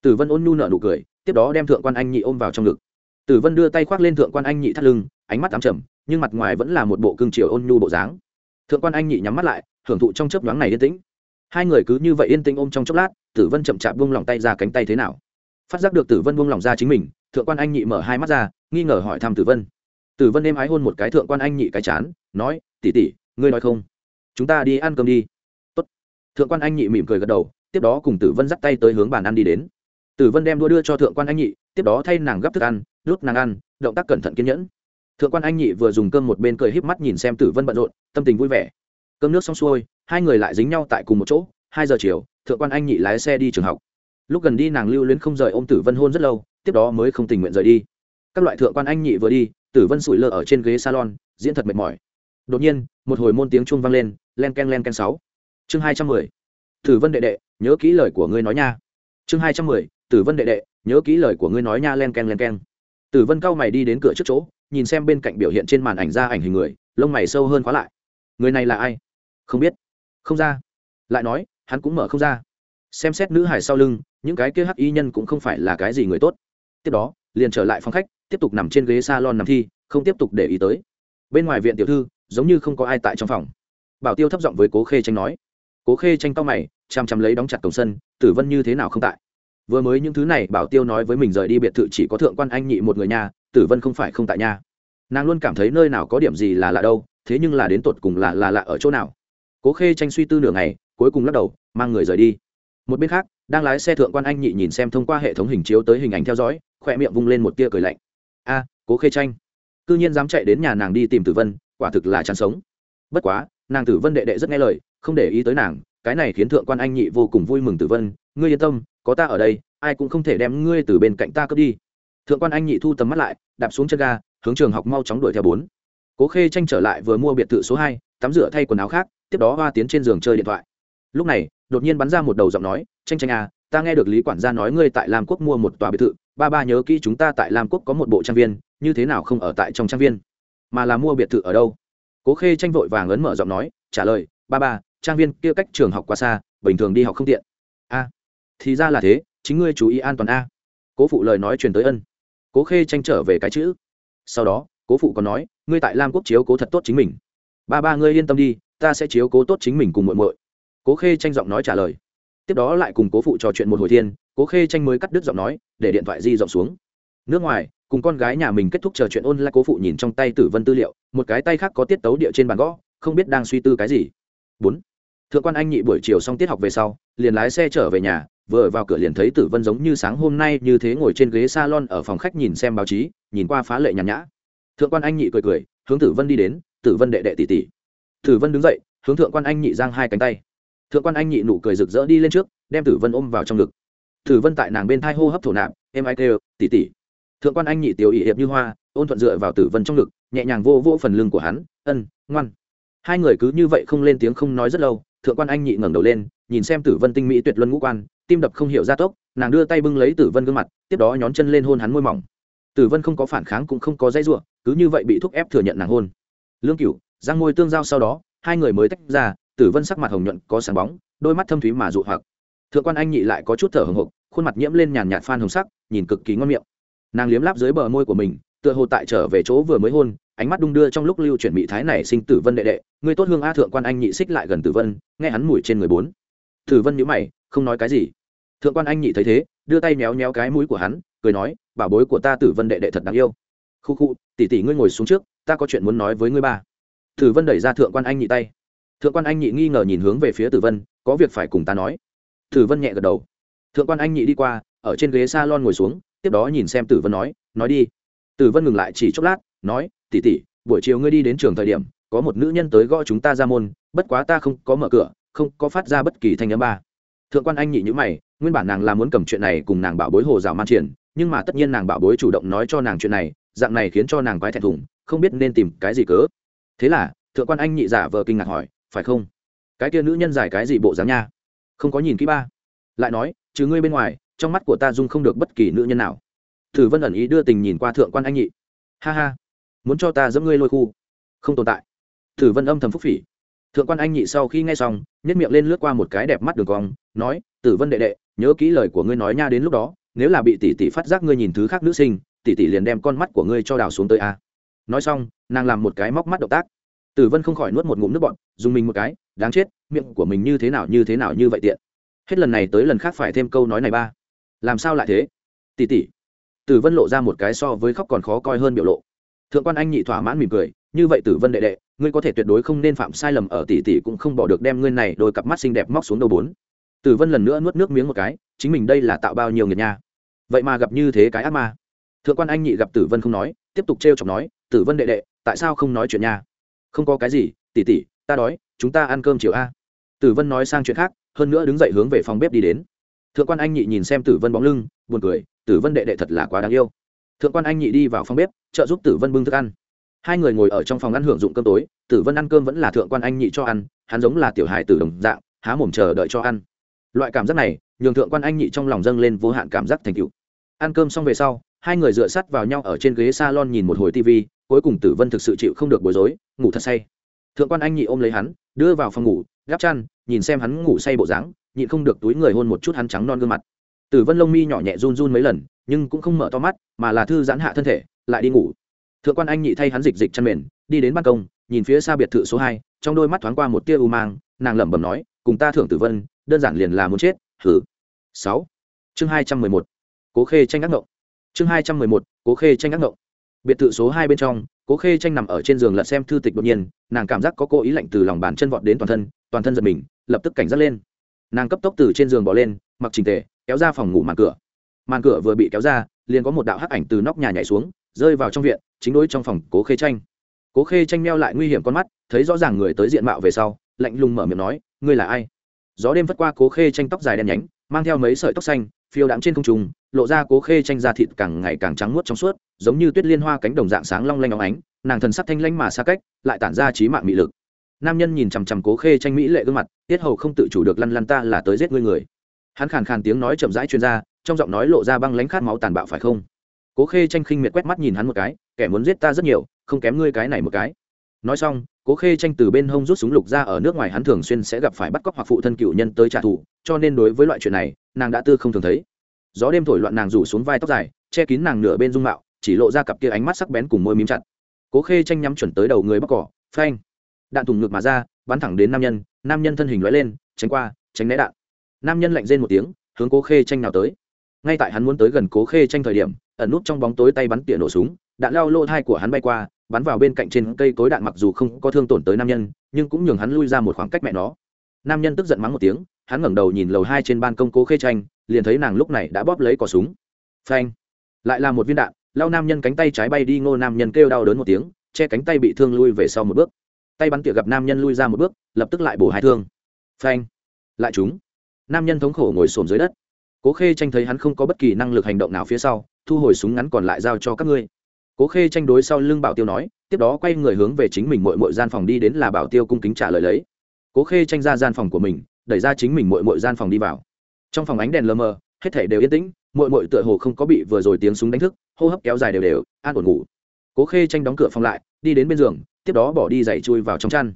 tử vân ôn nhu nở nụ cười, tiếp đó đem thượng quan anh nhị ôm vào trong ngực. Tử vân đưa tay khoác lên thượng quan anh nhị thắt lưng, ánh mắt ám trầm, nhưng mặt ngoài vẫn là một bộ cương triều ôn nhu bộ dáng. Thượng quan anh nhị nhắm mắt lại, hưởng thụ trong chớp nhoáng này yên tĩnh. Hai người cứ như vậy yên tĩnh ôm trong chốc lát, tử vân chậm chạp buông lòng tay ra cánh tay thế nào. Phát giác được tử vân buông lòng ra chính mình, thượng quan anh nhị mở hai mắt ra, nghi ngờ hỏi thăm tử vân. Tử vân êm ái hôn một cái thượng quan anh nhị cái chán, nói tỉ tỉ ngươi nói không? Chúng ta đi ăn cơm đi. Tốt. thượng quan anh nhị mỉm cười gật đầu, tiếp đó cùng tử vân dắt tay tới hướng bàn ăn đi đến tử vân đem đua đưa cho thượng quan anh nhị, tiếp đó thay nàng gấp thức ăn rút nàng ăn, động tác cẩn thận kiên nhẫn. Thượng quan anh nhị vừa dùng cơm một bên cười híp mắt nhìn xem tử vân bận rộn, tâm tình vui vẻ. Cơm nước xong xuôi, hai người lại dính nhau tại cùng một chỗ, hai giờ chiều, thượng quan anh nhị lái xe đi trường học. Lúc gần đi nàng lưu luyến không rời ôm tử vân hôn rất lâu, tiếp đó mới không tình nguyện rời đi. Các loại thượng quan anh nhị vừa đi, tử vân sủi lơ ở trên ghế salon, diễn thật mệt mỏi. Đột nhiên, một hồi môn tiếng chuông vang lên, len k e n len k e n sáu. Chương hai trăm mười. Tử vân đệ đệ, nhớ kỹ lời của ngươi nói nha. Chương hai trăm mười tử vân đệ đệ, nhớ kỹ lời của ngươi nói nha, len k e n len k e n tử vân cao mày đi đến cửa trước chỗ, nhìn xem bên cạnh biểu hiện trên màn ảnh ra ảnh hình người, lông mày sâu hơn khóa lại. Người này là ai? Không biết. Không ra. Lại nói, hắn cũng mở không ra. Xem xét nữ hải sau lưng, những cái kia hắc y nhân cũng không phải là cái gì người tốt. Tiếp đó, liền trở lại phòng khách, tiếp tục nằm trên ghế s a lon nằm thi, không tiếp tục để ý tới. Bên ngoài viện tiểu thư, giống như không có ai tại trong phòng. Bảo tiêu thấp giọng với cố khê tranh nói. Cố khê tranh cao mày chằm chằm lấy đóng chặt cổng sân, tử vân như thế nào không tại? Vừa mới những thứ này bảo tiêu nói với mình rời đi biệt thự chỉ có thượng quan anh nhị một người nhà tử vân không phải không tại nhà nàng luôn cảm thấy nơi nào có điểm gì là lạ đâu, thế nhưng là đến tột cùng là là lạ ở chỗ nào. Cố khê tranh suy tư nửa ngày, cuối cùng lắc đầu, mang người rời đi. Một bên khác, đang lái xe thượng quan anh nhị nhìn xem thông qua hệ thống hình chiếu tới hình ảnh theo dõi khoe miệng vung lên một tia cười lạnh. A, cố khê tranh. Cư nhiên dám chạy đến nhà nàng đi tìm tử vân, quả thực là chán sống. Bất quá, nàng tử vân đệ đệ rất nghe lời, không để ý tới nàng, cái này khiến thượng quan anh nhị vô cùng vui mừng tử vân, ngươi yên tâm có ta ở đây, ai cũng không thể đem ngươi từ bên cạnh ta cướp đi. Thượng quan anh nhị thu tầm mắt lại, đạp xuống chân ga, hướng trường học mau chóng đuổi theo bốn. Cố khê tranh trở lại vừa mua biệt thự số hai, tắm rửa thay quần áo khác, tiếp đó hoa tiến trên giường chơi điện thoại. Lúc này, đột nhiên bắn ra một đầu giọng nói, tranh tranh à ta nghe được lý quản gia nói ngươi tại lam quốc mua một tòa biệt thự, ba ba nhớ kỹ chúng ta tại lam quốc có một bộ trang viên, như thế nào không ở tại trong trang viên? Mà là mua biệt thự ở đâu? Cố khê tranh vội vàng ấn mở giọng nói, trả lời, ba ba, trang viên kia cách trường học quá xa, bình thường đi học không tiện. A thì ra là thế, chính ngươi chú ý an toàn a. Cố phụ lời nói truyền tới ân. Cố khê tranh trở về cái chữ. Sau đó, cố phụ còn nói, ngươi tại lam quốc chiếu cố thật tốt chính mình. Ba ba ngươi yên tâm đi, ta sẽ chiếu cố tốt chính mình cùng muội muội. Cố khê tranh giọng nói trả lời. Tiếp đó lại cùng cố phụ trò chuyện một hồi thiên, cố khê tranh mới cắt đứt giọng nói, để điện thoại di rộng xuống. Nước ngoài, cùng con gái nhà mình kết thúc trò chuyện ôn lại cố phụ nhìn trong tay tử vân tư liệu, một cái tay khác có tiết tấu địa trên bàn gõ, không biết đang suy tư cái gì. Bốn. Thượng quan anh nhị buổi chiều xong tiết học về sau, liền lái xe trở về nhà vừa vào cửa liền thấy tử vân giống như sáng hôm nay như thế ngồi trên ghế salon ở phòng khách nhìn xem báo chí, nhìn qua phá lệ nhàn nhã. Thượng quan anh nhị cười cười, hướng tử vân đi đến, tử vân đệ đệ tỷ tỷ. Tử vân đứng dậy, hướng thượng quan anh nhị giang hai cánh tay. Thượng quan anh nhị nụ cười rực rỡ đi lên trước, đem tử vân ôm vào trong ngực. Tử vân tại nàng bên thai hô hấp thổ nạp, em ai kêu, tỷ tỷ? Thượng quan anh nhị tiểu ỵ hiệp như hoa, ôn thuận dựa vào tử vân trong ngực, nhẹ nhàng vô vỗ phần lưng của hắn, ân, ngoan. Hai người cứ như vậy không lên tiếng không nói rất lâu, thượng quan anh nhị ngẩng đầu lên, nhìn xem tử vân tinh mỹ tuyệt luân ngũ quan tim đập không hiểu ra tốc, nàng đưa tay bưng lấy tử vân gương mặt, tiếp đó nhón chân lên hôn hắn môi mỏng. Tử vân không có phản kháng cũng không có dây ruộng cứ như vậy bị thúc ép thừa nhận nàng hôn. Lương cựu giang môi tương giao sau đó, hai người mới tách ra, tử vân sắc mặt hồng nhuận, có sáng bóng, đôi mắt thâm thúy mà dụ hoặc. Thượng quan anh nhị lại có chút thở hồng hộc, khuôn mặt nhiễm lên nhàn nhạt phan hồng sắc, nhìn cực kỳ ngon miệng. Nàng liếm láp dưới bờ môi của mình, tựa hồ tại trở về chỗ vừa mới hôn, ánh mắt đung đưa trong lúc lưu chuyển bị thái này sinh tử vân đệ đệ, người tốt hương a thượng quan anh nhị xích lại gần tử vân, nghe hắn mùi trên người bốn. Tử vân nhíu mày không nói cái gì. Thượng quan anh nhị thấy thế, đưa tay méo méo cái mũi của hắn, cười nói, bảo bối của ta tử vân đệ đệ thật đáng yêu. Khu khu, tỷ tỷ ngươi ngồi xuống trước, ta có chuyện muốn nói với ngươi ba. Tử vân đẩy ra thượng quan anh nhị tay. Thượng quan anh nhị nghi ngờ nhìn hướng về phía tử vân, có việc phải cùng ta nói. Tử vân nhẹ gật đầu. Thượng quan anh nhị đi qua, ở trên ghế s a lon ngồi xuống, tiếp đó nhìn xem tử vân nói nói đi. Tử vân ngừng lại chỉ chốc lát, nói tỉ tỉ buổi chiều ngươi đi đến trường thời điểm, có một nữ nhân tới gõ chúng ta ra môn, bất quá ta không có mở cửa, không có phát ra bất kỳ thanh âm ba thượng quan anh nhị nhữ mày, nguyên bản nàng là muốn cầm chuyện này cùng nàng bảo bối hồ rào man triển, nhưng mà tất nhiên nàng bảo bối chủ động nói cho nàng chuyện này, dạng này khiến cho nàng quái thẹn thùng, không biết nên tìm cái gì cớ. Thế là, thượng quan anh nhị giả vờ kinh ngạc hỏi, phải không? Cái kia nữ nhân giải cái gì bộ dáng nha? Không có nhìn kỹ ba. Lại nói chứ ngươi bên ngoài, trong mắt của ta dung không được bất kỳ nữ nhân nào. Thử vân ẩn ý đưa tình nhìn qua thượng quan anh nhị. Ha ha, muốn cho ta dẫm ngươi lôi khu? Không tồn tại. Thử vân âm thầm phúc phỉ thượng quan anh nhị sau khi nghe xong nhét miệng lên lướt qua một cái đẹp mắt đường cong, nói, tử vân đệ đệ, nhớ kỹ lời của ngươi nói nha, đến lúc đó, nếu là bị tỷ tỷ phát giác ngươi nhìn thứ khác nữ sinh, tỷ tỷ liền đem con mắt của ngươi cho đào xuống tới a. Nói xong, nàng làm một cái móc mắt động tác. Tử vân không khỏi nuốt một ngụm nước bọn dùng mình một cái, đáng chết, miệng của mình như thế nào, như thế nào, như vậy tiện. Hết lần này tới lần khác phải thêm câu nói này ba. Làm sao lại thế? Tỷ tỷ. Tử vân lộ ra một cái so với khóc còn khó coi hơn biểu lộ thượng quan anh nhị thỏa mãn mỉm cười, như vậy tử vân đệ đệ, ngươi có thể tuyệt đối không nên phạm sai lầm ở tỷ tỷ cũng không bỏ được đem ngươi này đôi cặp mắt xinh đẹp móc xuống đầu bốn. Tử vân lần nữa nuốt nước miếng một cái, chính mình đây là tạo bao nhiêu nghiệt nha? Vậy mà gặp như thế cái ác ma. Thượng quan anh nhị gặp tử vân không nói, tiếp tục trêu chọc nói, tử vân đệ đệ, tại sao không nói chuyện nha? Không có cái gì, tỷ tỷ, ta đói, chúng ta ăn cơm chiều a. Tử vân nói sang chuyện khác, hơn nữa đứng dậy hướng về phòng bếp đi đến. Thượng quan anh nhị nhìn xem tử vân bóng lưng, buồn cười, tử vân đệ đệ thật là quá đáng yêu thượng quan anh nhị đi vào phòng bếp, trợ giúp tử vân bưng thức ăn. Hai người ngồi ở trong phòng ăn hưởng dụng cơm tối, tử vân ăn cơm vẫn là thượng quan anh nhị cho ăn, hắn giống là tiểu hài tử đồng dạng, há mồm chờ đợi cho ăn. Loại cảm giác này, nhường thượng quan anh nhị trong lòng dâng lên vô hạn cảm giác thành cựu ăn cơm xong về sau, hai người dựa sắt vào nhau ở trên ghế s a lon nhìn một hồi tv cuối cùng tử vân thực sự chịu không được bối rối, ngủ thật say. Thượng quan anh nhị ôm lấy hắn, đưa vào phòng ngủ, gắp chăn, nhìn xem hắn ngủ say bộ dáng, nhịn không được túi người hôn một chút hắn trắng non gương mặt. Tử vân lông mi nhỏ nhẹ run run mấy lần nhưng cũng không mở to mắt, mà là thư giãn hạ thân thể, lại đi ngủ. Thượng quan anh nhị thay hắn dịch dịch chăn mền, đi đến ban công, nhìn phía xa biệt thự số hai, trong đôi mắt thoáng qua một tia u mang, nàng lẩm bẩm nói, cùng ta thưởng tử vân, đơn giản liền là muốn chết thử sáu. Chương hai trăm mười một. Cố khê tranh ác ngộng. Chương hai trăm mười một. Cố khê tranh ác ngộng. Biệt thự số hai bên trong, cố khê tranh nằm ở trên giường lật xem thư tịch đột nhiên, nàng cảm giác có cô ý lạnh từ lòng bàn chân vọt đến toàn thân toàn thân giật mình, lập tức cảnh giác lên. Nàng cấp tốc từ trên giường bỏ lên, mặc trình tề, kéo ra phòng ngủ màn cửa màn cửa vừa bị kéo ra liền có một đạo hắc ảnh từ nóc nhà nhảy xuống rơi vào trong viện chính đối trong phòng cố khê tranh. Cố khê tranh meo lại nguy hiểm con mắt thấy rõ ràng người tới diện mạo về sau lạnh lùng mở miệng nói ngươi là ai? Gió đêm vất qua cố khê tranh tóc dài đen nhánh mang theo mấy sợi tóc xanh phiêu đạm trên không trung, lộ ra cố khê tranh da thịt càng ngày càng trắng muốt trong suốt giống như tuyết liên hoa cánh đồng dạng sáng long lanh óng ánh nàng thần sắc thanh lanh mà xa cách lại tản ra trí mạng mị lực. Nam nhân nhìn chằm chằm cố khê tranh mỹ lệ gương mặt tiết hầu không tự chủ được lăn lăn ta là tới giết ngươi người. Hắn khàn khàn tiếng nói chậm rãi truyền ra trong giọng nói lộ ra băng lánh khát máu tàn bạo phải không? Cố khê tranh khinh miệt quét mắt nhìn hắn một cái, kẻ muốn giết ta rất nhiều, không kém ngươi cái này một cái. Nói xong, cố khê tranh từ bên hông rút súng lục ra ở nước ngoài hắn thường xuyên sẽ gặp phải bắt cóc hoặc phụ thân cựu nhân tới trả thù, cho nên đối với loại chuyện này, nàng đã tư không thường thấy. Gió đêm thổi loạn nàng rủ xuống vai tóc dài, che kín nàng nửa bên dung mạo, chỉ lộ ra cặp kia ánh mắt sắc bén cùng môi mím chặt. Cố khê tranh nhắm chuẩn tới đầu người bắc cỏ, phanh. Đạn thùng ngực mà ra, bắn thẳng đến nam nhân nam nhân thân hình lóe lên, tránh qua, tránh né đạn. Nam nhân lạnh rên một tiếng, hướng cố khê tranh nào tới ngay tại hắn muốn tới gần cố khê tranh thời điểm, ẩn nút trong bóng tối tay bắn tỉa nổ súng, đạn lao lô thai của hắn bay qua, bắn vào bên cạnh trên cây cối đạn mặc dù không có thương tổn tới nam nhân, nhưng cũng nhường hắn lui ra một khoảng cách mẹ nó. Nam nhân tức giận mắng một tiếng, hắn ngẩng đầu nhìn lầu hai trên ban công cố khê tranh liền thấy nàng lúc này đã bóp lấy cò súng. Phanh! Lại là một viên đạn, lao nam nhân cánh tay trái bay đi, ngô nam nhân kêu đau đớn một tiếng, che cánh tay bị thương lui về sau một bước. Tay bắn tỉa gặp nam nhân lui ra một bước, lập tức lại bổ hai thương. Phanh! Lại chúng nam nhân thống khổ ngồi xổm dưới đất cố khê tranh thấy hắn không có bất kỳ năng lực hành động nào phía sau, thu hồi súng ngắn còn lại giao cho các ngươi. Cố khê tranh đối sau lưng bảo tiêu nói, tiếp đó quay người hướng về chính mình muội muội gian phòng đi đến là bảo tiêu cung kính trả lời lấy. Cố khê tranh ra gian phòng của mình, đẩy ra chính mình muội muội gian phòng đi vào. Trong phòng ánh đèn lờ mờ, hết thảy đều yên tĩnh, muội muội tựa hồ không có bị vừa rồi tiếng súng đánh thức, hô hấp kéo dài đều đều, an ổn ngủ. Cố khê tranh đóng cửa phòng lại, đi đến bên giường, tiếp đó bỏ đi giày chui vào trong chăn.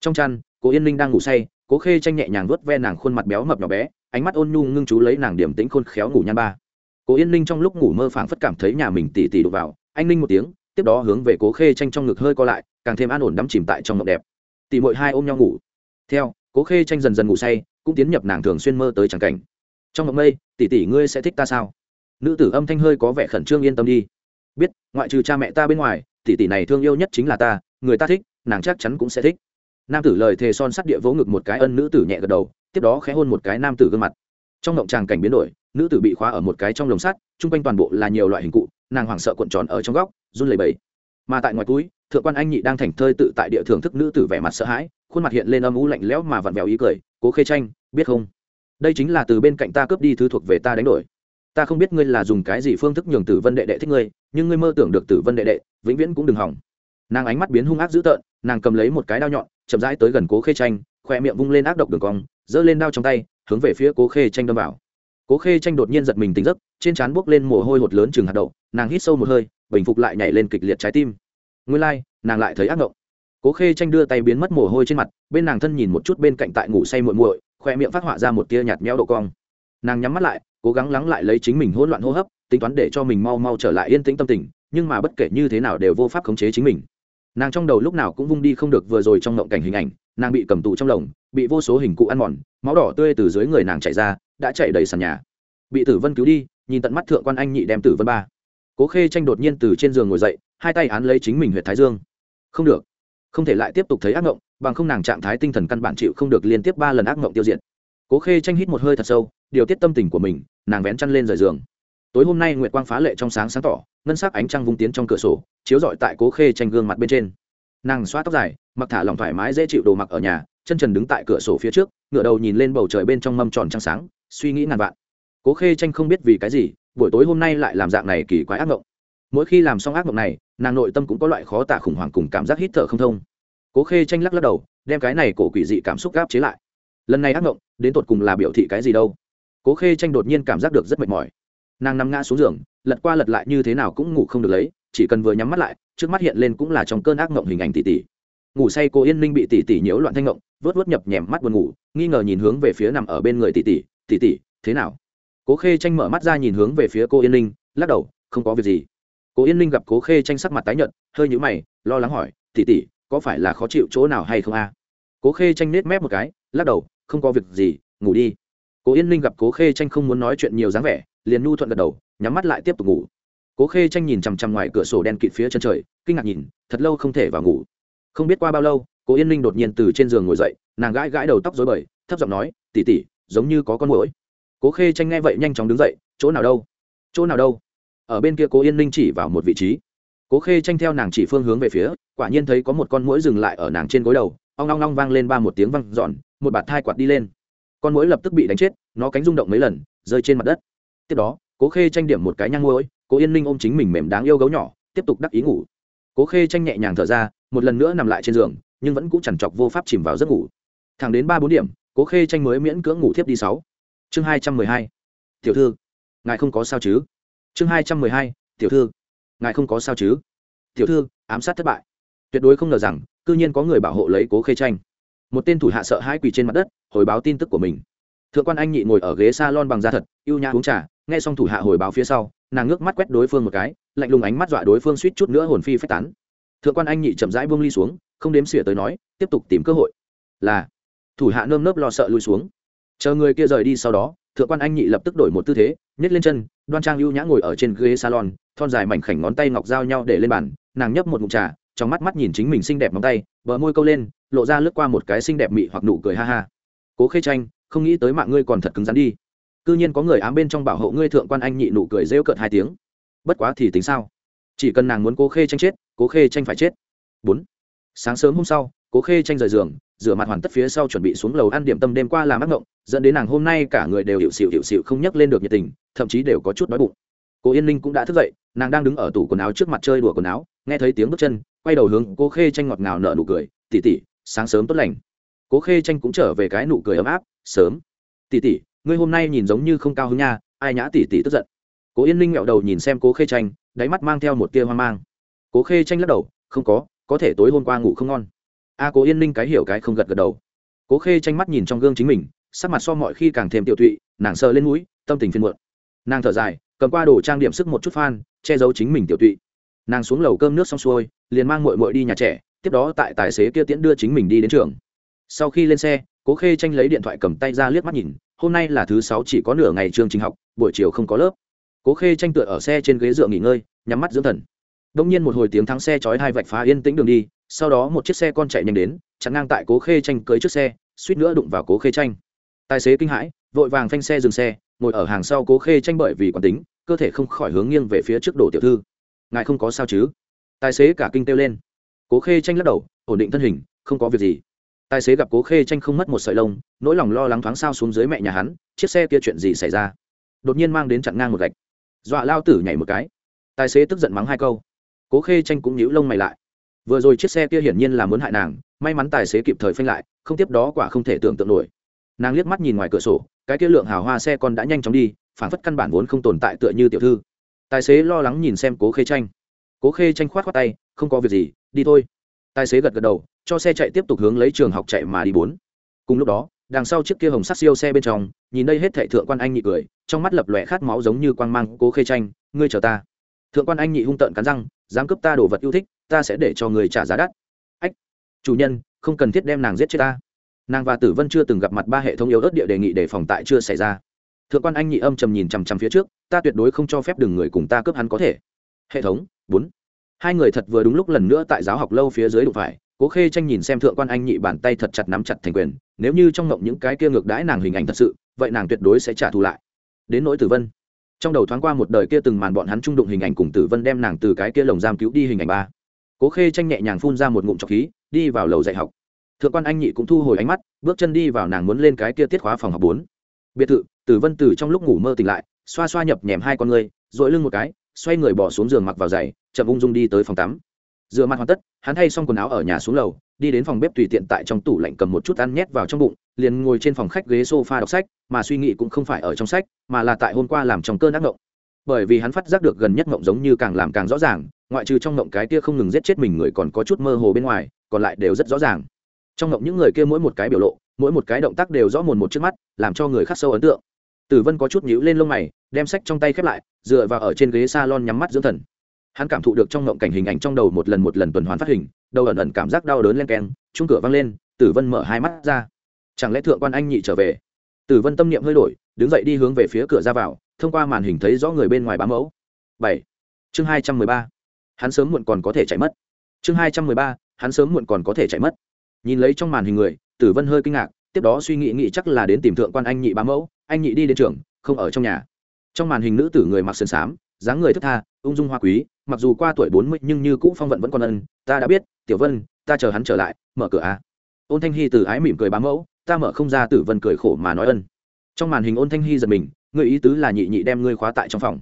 Trong chăn cố yên linh đang ngủ say, cố khê tranh nhẹ nhàng vớt ve nàng khuôn mặt béo mập nhỏ bé ánh mắt ôn nhu ngưng chú lấy nàng điểm tĩnh khôn khéo ngủ nhan ba. Cố yên linh trong lúc ngủ mơ phảng phất cảm thấy nhà mình tỉ tỉ đụt vào, anh linh một tiếng, tiếp đó hướng về cố khê tranh trong ngực hơi co lại, càng thêm an ổn đắm chìm tại trong ngọc đẹp. Tỉ mội hai ôm nhau ngủ. Theo, cố khê tranh dần dần ngủ say, cũng tiến nhập nàng thường xuyên mơ tới chẳng cảnh. Trong ngọc mây, tỉ tỉ ngươi sẽ thích ta sao? Nữ tử âm thanh hơi có vẻ khẩn trương yên tâm đi. Biết, ngoại trừ cha mẹ ta bên ngoài, tỉ tỉ này thương yêu nhất chính là ta, người ta thích, nàng chắc chắn cũng sẽ thích. Nam tử lời thề son sắt địa vỗ ngực một cái ân nữ tử nhẹ gật đầu tiếp đó khẽ hôn một cái nam tử gương mặt. Trong động tràng cảnh biến đổi, nữ tử bị khóa ở một cái trong lồng sắt, chung quanh toàn bộ là nhiều loại hình cụ, nàng hoảng sợ cuộn tròn ở trong góc, run lẩy bẩy. Mà tại ngoài túi, thượng quan anh nhị đang thảnh thơi tự tại địa thưởng thức nữ tử vẻ mặt sợ hãi, khuôn mặt hiện lên âm u lạnh lẽo mà vặn vẹo ý cười, cố khê tranh biết không? Đây chính là từ bên cạnh ta cướp đi thứ thuộc về ta đánh đổi. Ta không biết ngươi là dùng cái gì phương thức nhường tử vân đệ đệ thích ngươi, nhưng ngươi mơ tưởng được tử vân đệ đệ, vĩnh viễn cũng đừng hỏng. Nàng ánh mắt biến hung ác dữ tợn, nàng cầm lấy một cái đao nhọn, chậm rãi tới gần cố khê tranh khoe miệng vung lên ác độc đường cong giơ lên đao trong tay hướng về phía cố khê tranh đâm vào. Cố khê tranh đột nhiên giật mình tỉnh giấc trên trán buốc lên mồ hôi hột lớn chừng hạt đậu nàng hít sâu một hơi bình phục lại nhảy lên kịch liệt trái tim. Nguyên lai、like, nàng lại thấy ác ngộng. Cố khê tranh đưa tay biến mất mồ hôi trên mặt bên nàng thân nhìn một chút bên cạnh tại ngủ say muội muội khoe miệng phát họa ra một tia nhạt méo độ cong. Nàng nhắm mắt lại cố gắng lắng lại lấy chính mình hỗn loạn hô hấp tính toán để cho mình mau mau trở lại yên tĩnh tâm tình nhưng mà bất kể như thế nào đều vô pháp khống chế chính mình nàng trong đầu lúc nào cũng vung đi không được vừa rồi trong ngộng cảnh hình ảnh, nàng bị cầm tù trong lồng, bị vô số hình cụ ăn mòn, máu đỏ tươi từ dưới người nàng chạy ra, đã chạy đầy sàn nhà. Bị tử vân cứu đi, nhìn tận mắt thượng quan anh nhị đem tử vân ba. Cố khê tranh đột nhiên từ trên giường ngồi dậy, hai tay án lấy chính mình huyệt thái dương. Không được, không thể lại tiếp tục thấy ác mộng bằng không nàng trạng thái tinh thần căn bản chịu không được liên tiếp ba lần ác mộng tiêu diệt. Cố khê tranh hít một hơi thật sâu, điều tiết tâm tình của mình, nàng vén chăn lên rời giường. Tối hôm nay nguyệt quang phá lệ trong sáng sáng tỏ ngân sắc ánh trăng vung tiến trong cửa sổ, chiếu rọi tại cố khê tranh gương mặt bên trên. Nàng xoa tóc dài, mặc thả lỏng thoải mái dễ chịu đồ mặc ở nhà, chân trần đứng tại cửa sổ phía trước, ngửa đầu nhìn lên bầu trời bên trong mâm tròn trăng sáng, suy nghĩ ngàn vạn. Cố khê tranh không biết vì cái gì, buổi tối hôm nay lại làm dạng này kỳ quái ác mộng. Mỗi khi làm xong ác mộng này, nàng nội tâm cũng có loại khó tả khủng hoảng cùng cảm giác hít thở không thông. Cố khê tranh lắc lắc đầu, đem cái này cổ quỷ dị cảm xúc gáp chế lại. Lần này ác mộng, đến tột cùng là biểu thị cái gì đâu? Cố khê tranh đột nhiên cảm giác được rất mệt mỏi. Nàng nằm ngã xuống giường lật qua lật lại như thế nào cũng ngủ không được lấy, chỉ cần vừa nhắm mắt lại, trước mắt hiện lên cũng là trong cơn ác mộng hình ảnh tỷ tỷ ngủ say cô yên ninh bị tỷ tỷ nhiễu loạn thanh ngộng vớt vớt nhập nhèm mắt buồn ngủ, nghi ngờ nhìn hướng về phía nằm ở bên người tỷ tỷ tỷ tỷ thế nào? Cố khê tranh mở mắt ra nhìn hướng về phía cô yên ninh, lắc đầu, không có việc gì. Cô yên ninh gặp cố khê tranh sắc mặt tái nhợt, hơi nhũ mày, lo lắng hỏi tỷ tỷ có phải là khó chịu chỗ nào hay không a? Cố khê tranh nết mép một cái, lắc đầu, không có việc gì, ngủ đi. Cố yên ninh gặp cố khê tranh không muốn nói chuyện nhiều dáng vẻ, liền nu thuận gật đầu nhắm mắt lại tiếp tục ngủ. Cố khê tranh nhìn chằm chằm ngoài cửa sổ đen kịt phía chân trời, kinh ngạc nhìn, thật lâu không thể vào ngủ. Không biết qua bao lâu cố yên ninh đột nhiên từ trên giường ngồi dậy, nàng gãi gãi đầu tóc rối bời, thấp giọng nói tỉ tỉ giống như có con mũi cố khê tranh nghe vậy nhanh chóng đứng dậy, chỗ nào đâu? Chỗ nào đâu? Ở bên kia cố yên ninh chỉ vào một vị trí. Cố khê tranh theo nàng chỉ phương hướng về phía, quả nhiên thấy có một con mũi dừng lại ở nàng trên gối đầu, ong ong ong vang lên ba một tiếng văng giòn một bạt thai quạt đi lên. Con mũi lập tức bị đánh chết, nó cánh rung động mấy lần, rơi trên mặt đất. Tiếp đó cố khê tranh điểm một cái nhang môi cố yên ninh ôm chính mình mềm đáng yêu gấu nhỏ, tiếp tục đắc ý ngủ. Cố khê tranh nhẹ nhàng thở ra, một lần nữa nằm lại trên giường, nhưng vẫn cũng chằn chọc vô pháp chìm vào giấc ngủ. Thẳng đến ba bốn điểm, cố khê tranh mới miễn cưỡng ngủ thiếp đi sáu. Chương hai trăm mười hai. Tiểu thư, ngài không có sao chứ? Chương hai trăm mười hai, tiểu thư, ngài không có sao chứ? Tiểu thư, ám sát thất bại. Tuyệt đối không ngờ rằng, cư nhiên có người bảo hộ lấy cố khê tranh. Một tên thủ hạ sợ hãi quỳ trên mặt đất, hồi báo tin tức của mình. Thượng quan anh nhị ngồi ở ghế s a lon bằng da thật y ê u nhã uống trà nghe xong thủ hạ hồi báo phía sau, nàng ngước mắt quét đối phương một cái, lạnh lùng ánh mắt dọa đối phương suýt chút nữa hồn phi phách tán. Thượng quan anh nhị chậm rãi buông ly xuống, không đếm xỉa tới nói, tiếp tục tìm cơ hội. Là. Thủ hạ nơm nớp lo sợ lui xuống. Chờ người kia rời đi sau đó, thượng quan anh nhị lập tức đổi một tư thế, nhét lên chân, đoan trang lưu nhã ngồi ở trên ghế salon, thon dài mảnh khảnh ngón tay ngọc giao nhau để lên bàn, nàng nhấp một ngụm trà, trong mắt mắt nhìn chính mình xinh đẹp móng tay, bờ môi câu lên, lộ ra lướt qua một cái xinh đẹp mị hoặc nụ cười ha ha. Cố khê tranh, không nghĩ tới mạng ngươi còn thật cứng rắn đi cư nhiên có người ám bên trong bảo hộ ngươi thượng quan anh nhị nụ cười rêu cợt hai tiếng. Bất quá thì tính sao? Chỉ cần nàng muốn cố khê tranh chết, cố khê tranh phải chết. Bốn. Sáng sớm hôm sau, cố khê tranh rời giường, rửa mặt hoàn tất phía sau chuẩn bị xuống lầu ăn điểm tâm đêm qua làm ác ngộng, dẫn đến nàng hôm nay cả người đều hiệu xịu hiệu xịu không nhắc lên được nhiệt tình, thậm chí đều có chút đói bụng. Cô yên ninh cũng đã thức dậy, nàng đang đứng ở tủ quần áo trước mặt chơi đùa quần áo, nghe thấy tiếng bước chân, quay đầu hướng cố khê tranh ngọt ngào nở nụ cười tỉ tỉ sáng sớm tốt lành. Cố khê tranh cũng trở về cái nụ cười ấm áp, sớm. Tỉ tỉ ngươi hôm nay nhìn giống như không cao hứng nha, ai nhã tỉ tỉ tức giận. Cố yên ninh nghẹo đầu nhìn xem cố khê tranh đáy mắt mang theo một tia hoang mang. Cố khê tranh lắc đầu, không có có thể tối hôm qua ngủ không ngon. A cố yên ninh cái hiểu cái không gật gật đầu. Cố khê tranh mắt nhìn trong gương chính mình, sắc mặt so mọi khi càng thêm tiểu tụy, nàng sờ lên mũi, tâm tình phiền muộn. Nàng thở dài, cầm qua đồ trang điểm sức một chút phan, che giấu chính mình tiểu tụy. Nàng xuống lầu cơm nước xong xuôi, liền mang muội muội đi nhà trẻ, tiếp đó tại tài xế kia tiễn đưa chính mình đi đến trường. Sau khi lên xe, cố khê tranh lấy điện thoại cầm tay ra liếc mắt nhìn hôm nay là thứ sáu chỉ có nửa ngày chương trình học, buổi chiều không có lớp. Cố khê tranh tựa ở xe trên ghế dựa nghỉ ngơi, nhắm mắt dưỡng thần. Đông nhiên một hồi tiếng thắng xe chói hai vạch phá yên tĩnh đường đi, sau đó một chiếc xe con chạy nhanh đến, chặn ngang tại cố khê tranh cưới trước xe, suýt nữa đụng vào cố khê tranh. Tài xế kinh hãi, vội vàng phanh xe dừng xe, ngồi ở hàng sau cố khê tranh bởi vì quán tính, cơ thể không khỏi hướng nghiêng về phía trước đổ tiểu thư. Ngài không có sao chứ? Tài xế cả kinh tiêu lên. Cố khê tranh lắc đầu, ổn định thân hình, không có việc gì tài xế gặp cố khê tranh không mất một sợi lông, nỗi lòng lo lắng thoáng sao xuống dưới mẹ nhà hắn, chiếc xe kia chuyện gì xảy ra? Đột nhiên mang đến chặn ngang một gạch. Dọa lao tử nhảy một cái. Tài xế tức giận mắng hai câu. Cố khê tranh cũng nhíu lông mày lại. Vừa rồi chiếc xe kia hiển nhiên là muốn hại nàng, may mắn tài xế kịp thời phanh lại, không tiếp đó quả không thể tưởng tượng nổi. Nàng liếc mắt nhìn ngoài cửa sổ, cái kia lượng hào hoa xe con đã nhanh chóng đi phản phất căn bản vốn không tồn tại tựa như tiểu thư. Tài xế lo lắng nhìn xem cố khê tranh cố khê tranh khoát khoát tay, không có việc gì, đi thôi. Tài xế gật gật đầu cho xe chạy tiếp tục hướng lấy trường học chạy mà đi bốn. Cùng lúc đó, đằng sau chiếc kia hồng sắt siêu xe bên trong, nhìn đây hết thệ thượng quan anh nhị cười, trong mắt lập lòe khát máu giống như quang mang cố khê tranh, ngươi chờ ta. Thượng quan anh nhị hung tợn cắn răng, dám cướp ta đồ vật yêu thích, ta sẽ để cho người trả giá đắt. Ách, chủ nhân, không cần thiết đem nàng giết chết ta. Nàng và tử vân chưa từng gặp mặt ba hệ thống yếu ớt địa đề nghị để phòng tại chưa xảy ra. Thượng quan anh nhị âm trầm nhìn chằm chằm phía trước, ta tuyệt đối không cho phép đừng người cùng ta cướp hắn có thể. Hệ thống, bốn. Hai người thật vừa đúng lúc lần nữa tại giáo học lâu phía dưới đụng phải cố khê tranh nhìn xem thượng quan anh nhị bàn tay thật chặt nắm chặt thành quyền, nếu như trong ngộng những cái kia ngược đãi nàng hình ảnh thật sự, vậy nàng tuyệt đối sẽ trả thù lại. Đến nỗi tử vân. Trong đầu thoáng qua một đời kia từng màn bọn hắn trung đụng hình ảnh cùng tử vân đem nàng từ cái kia lồng giam cứu đi hình ảnh ba. Cố khê tranh nhẹ nhàng phun ra một ngụm trọc khí, đi vào lầu dạy học. Thượng quan anh nhị cũng thu hồi ánh mắt, bước chân đi vào nàng muốn lên cái kia tiết khóa phòng học bốn. Biệt thự, tử vân từ trong lúc ngủ mơ tỉnh lại, xoa xoa nhập nhèm hai con người dội lưng một cái, xoay người bỏ xuống giường mặc vào giày, chậm ung dung đi tới phòng tắm rửa mặt hoàn tất, hắn thay xong quần áo ở nhà xuống lầu, đi đến phòng bếp tùy tiện tại trong tủ lạnh cầm một chút ăn nhét vào trong bụng, liền ngồi trên phòng khách ghế sofa đọc sách, mà suy nghĩ cũng không phải ở trong sách, mà là tại hôm qua làm trong cơn ác mộng. Bởi vì hắn phát giác được gần nhất mộng giống như càng làm càng rõ ràng, ngoại trừ trong mộng cái kia không ngừng giết chết mình người còn có chút mơ hồ bên ngoài, còn lại đều rất rõ ràng. Trong mộng những người kia mỗi một cái biểu lộ, mỗi một cái động tác đều rõ mồn một trước mắt, làm cho người khác sâu ấn tượng. Tử vân có chút nhíu lên lông mày, đem sách trong tay khép lại, dựa vào ở trên ghế salon nhắm mắt dưỡng thần hắn cảm thụ được trong ngộng cảnh hình ảnh trong đầu một lần một lần tuần hoàn phát hình, đầu ẩn ẩn cảm giác đau đớn len keng, chung cửa văng lên, tử vân mở hai mắt ra. Chẳng lẽ thượng quan anh nhị trở về? Tử vân tâm niệm hơi đổi, đứng dậy đi hướng về phía cửa ra vào, thông qua màn hình thấy rõ người bên ngoài bám mẫu. Bảy. Chương hai trăm mười ba. Hắn sớm muộn còn có thể chạy mất. Chương hai trăm mười ba. Hắn sớm muộn còn có thể chạy mất. Nhìn lấy trong màn hình người, tử vân hơi kinh ngạc, tiếp đó suy nghĩ nghĩ chắc là đến tìm thượng quan anh nhị bám mẫu. Anh nhị đi đến trường, không ở trong nhà. Trong màn hình nữ tử người mặc sườn xám dáng người thức tha, ung dung hoa quý, mặc dù qua tuổi bốn mươi nhưng như cũ phong vận vẫn còn ân, ta đã biết, tiểu vân, ta chờ hắn trở lại, mở cửa a. Ôn thanh hy từ ái mỉm cười bám mẫu, ta mở không ra tử vân cười khổ mà nói ân. Trong màn hình ôn thanh hy giật mình, người ý tứ là nhị nhị đem ngươi khóa tại trong phòng.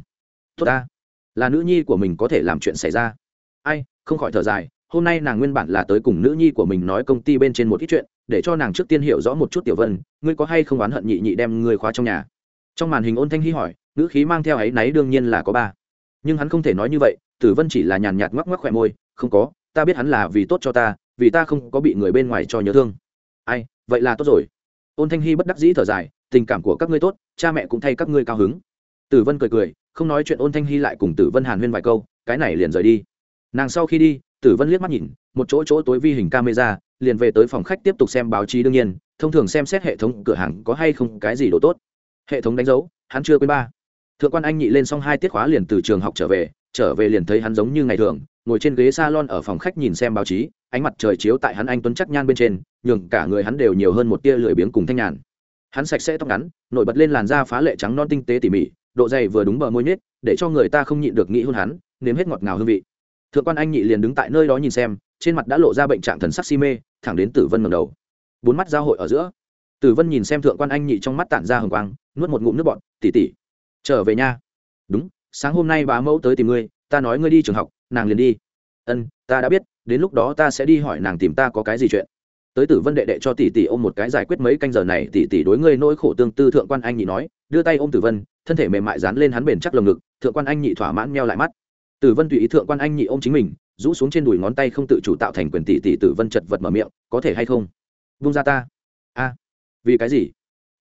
Tốt ta. Là nữ nhi của mình có thể làm chuyện xảy ra. Ai, không khỏi thở dài, hôm nay nàng nguyên bản là tới cùng nữ nhi của mình nói công ty bên trên một ít chuyện, để cho nàng trước tiên hiểu rõ một chút tiểu vân, ngươi có hay không oán hận nhị nhị đem ngươi khóa trong nhà? Trong màn hình ôn thanh hy hỏi nữ khí mang theo ấy náy đương nhiên là có ba. Nhưng hắn không thể nói như vậy, tử vân chỉ là nhàn nhạt ngoắc ngoắc khỏe môi, không có, ta biết hắn là vì tốt cho ta, vì ta không có bị người bên ngoài cho nhớ thương. Ai, vậy là tốt rồi. Ôn thanh hy bất đắc dĩ thở dài, tình cảm của các ngươi tốt, cha mẹ cũng thay các ngươi cao hứng. Tử vân cười cười, không nói chuyện ôn thanh hy lại cùng tử vân hàn huyên vài câu, cái này liền rời đi. Nàng sau khi đi, tử vân liếc mắt nhìn, một chỗ chỗ tối vi hình camera, liền về tới phòng khách tiếp tục xem báo chí đương nhiên, thông thường xem xét hệ thống cửa hàng có hay không cái gì đồ tốt. Hệ thống đánh dấu, hắn chưa quên ba thượng quan anh nhị lên xong hai tiết khóa liền từ trường học trở về trở về liền thấy hắn giống như ngày thường ngồi trên ghế salon ở phòng khách nhìn xem báo chí ánh mặt trời chiếu tại hắn anh tuấn chắc nhan bên trên nhường cả người hắn đều nhiều hơn một tia lười biếng cùng thanh nhàn. Hắn sạch sẽ tóc ngắn nổi bật lên làn da phá lệ trắng non tinh tế tỉ mỉ độ dày vừa đúng bờ môi nhết để cho người ta không nhịn được nghĩ hôn hắn nếm hết ngọt ngào hương vị. Thượng quan anh nhị liền đứng tại nơi đó nhìn xem trên mặt đã lộ ra bệnh trạng thần sắc si mê thẳng đến tử vân ngầm đầu. Bốn mắt giao hội ở giữa. Tử vân nhìn xem thượng quan anh nhị trong mắt tản ra hồng quang nuốt một ngụm nước bọt, tỉ tỉ trở về nha. Đúng, sáng hôm nay bá mẫu tới tìm ngươi, ta nói ngươi đi trường học, nàng liền đi. Ân, ta đã biết, đến lúc đó ta sẽ đi hỏi nàng tìm ta có cái gì chuyện. Tới tử vân đệ đệ cho tỷ tỷ ôm một cái giải quyết mấy canh giờ này, tỷ tỷ đối ngươi nỗi khổ tương tư thượng quan anh nhị nói, đưa tay ôm tử vân, thân thể mềm mại dán lên hắn bền chắc lồng ngực, thượng quan anh nhị thỏa mãn meo lại mắt. Tử vân tùy ý thượng quan anh nhị ôm chính mình, rũ xuống trên đùi ngón tay không tự chủ tạo thành quyền tỷ tỷ tử vân chật vật mở miệng, có thể hay không? Vung ra ta. A, vì cái gì?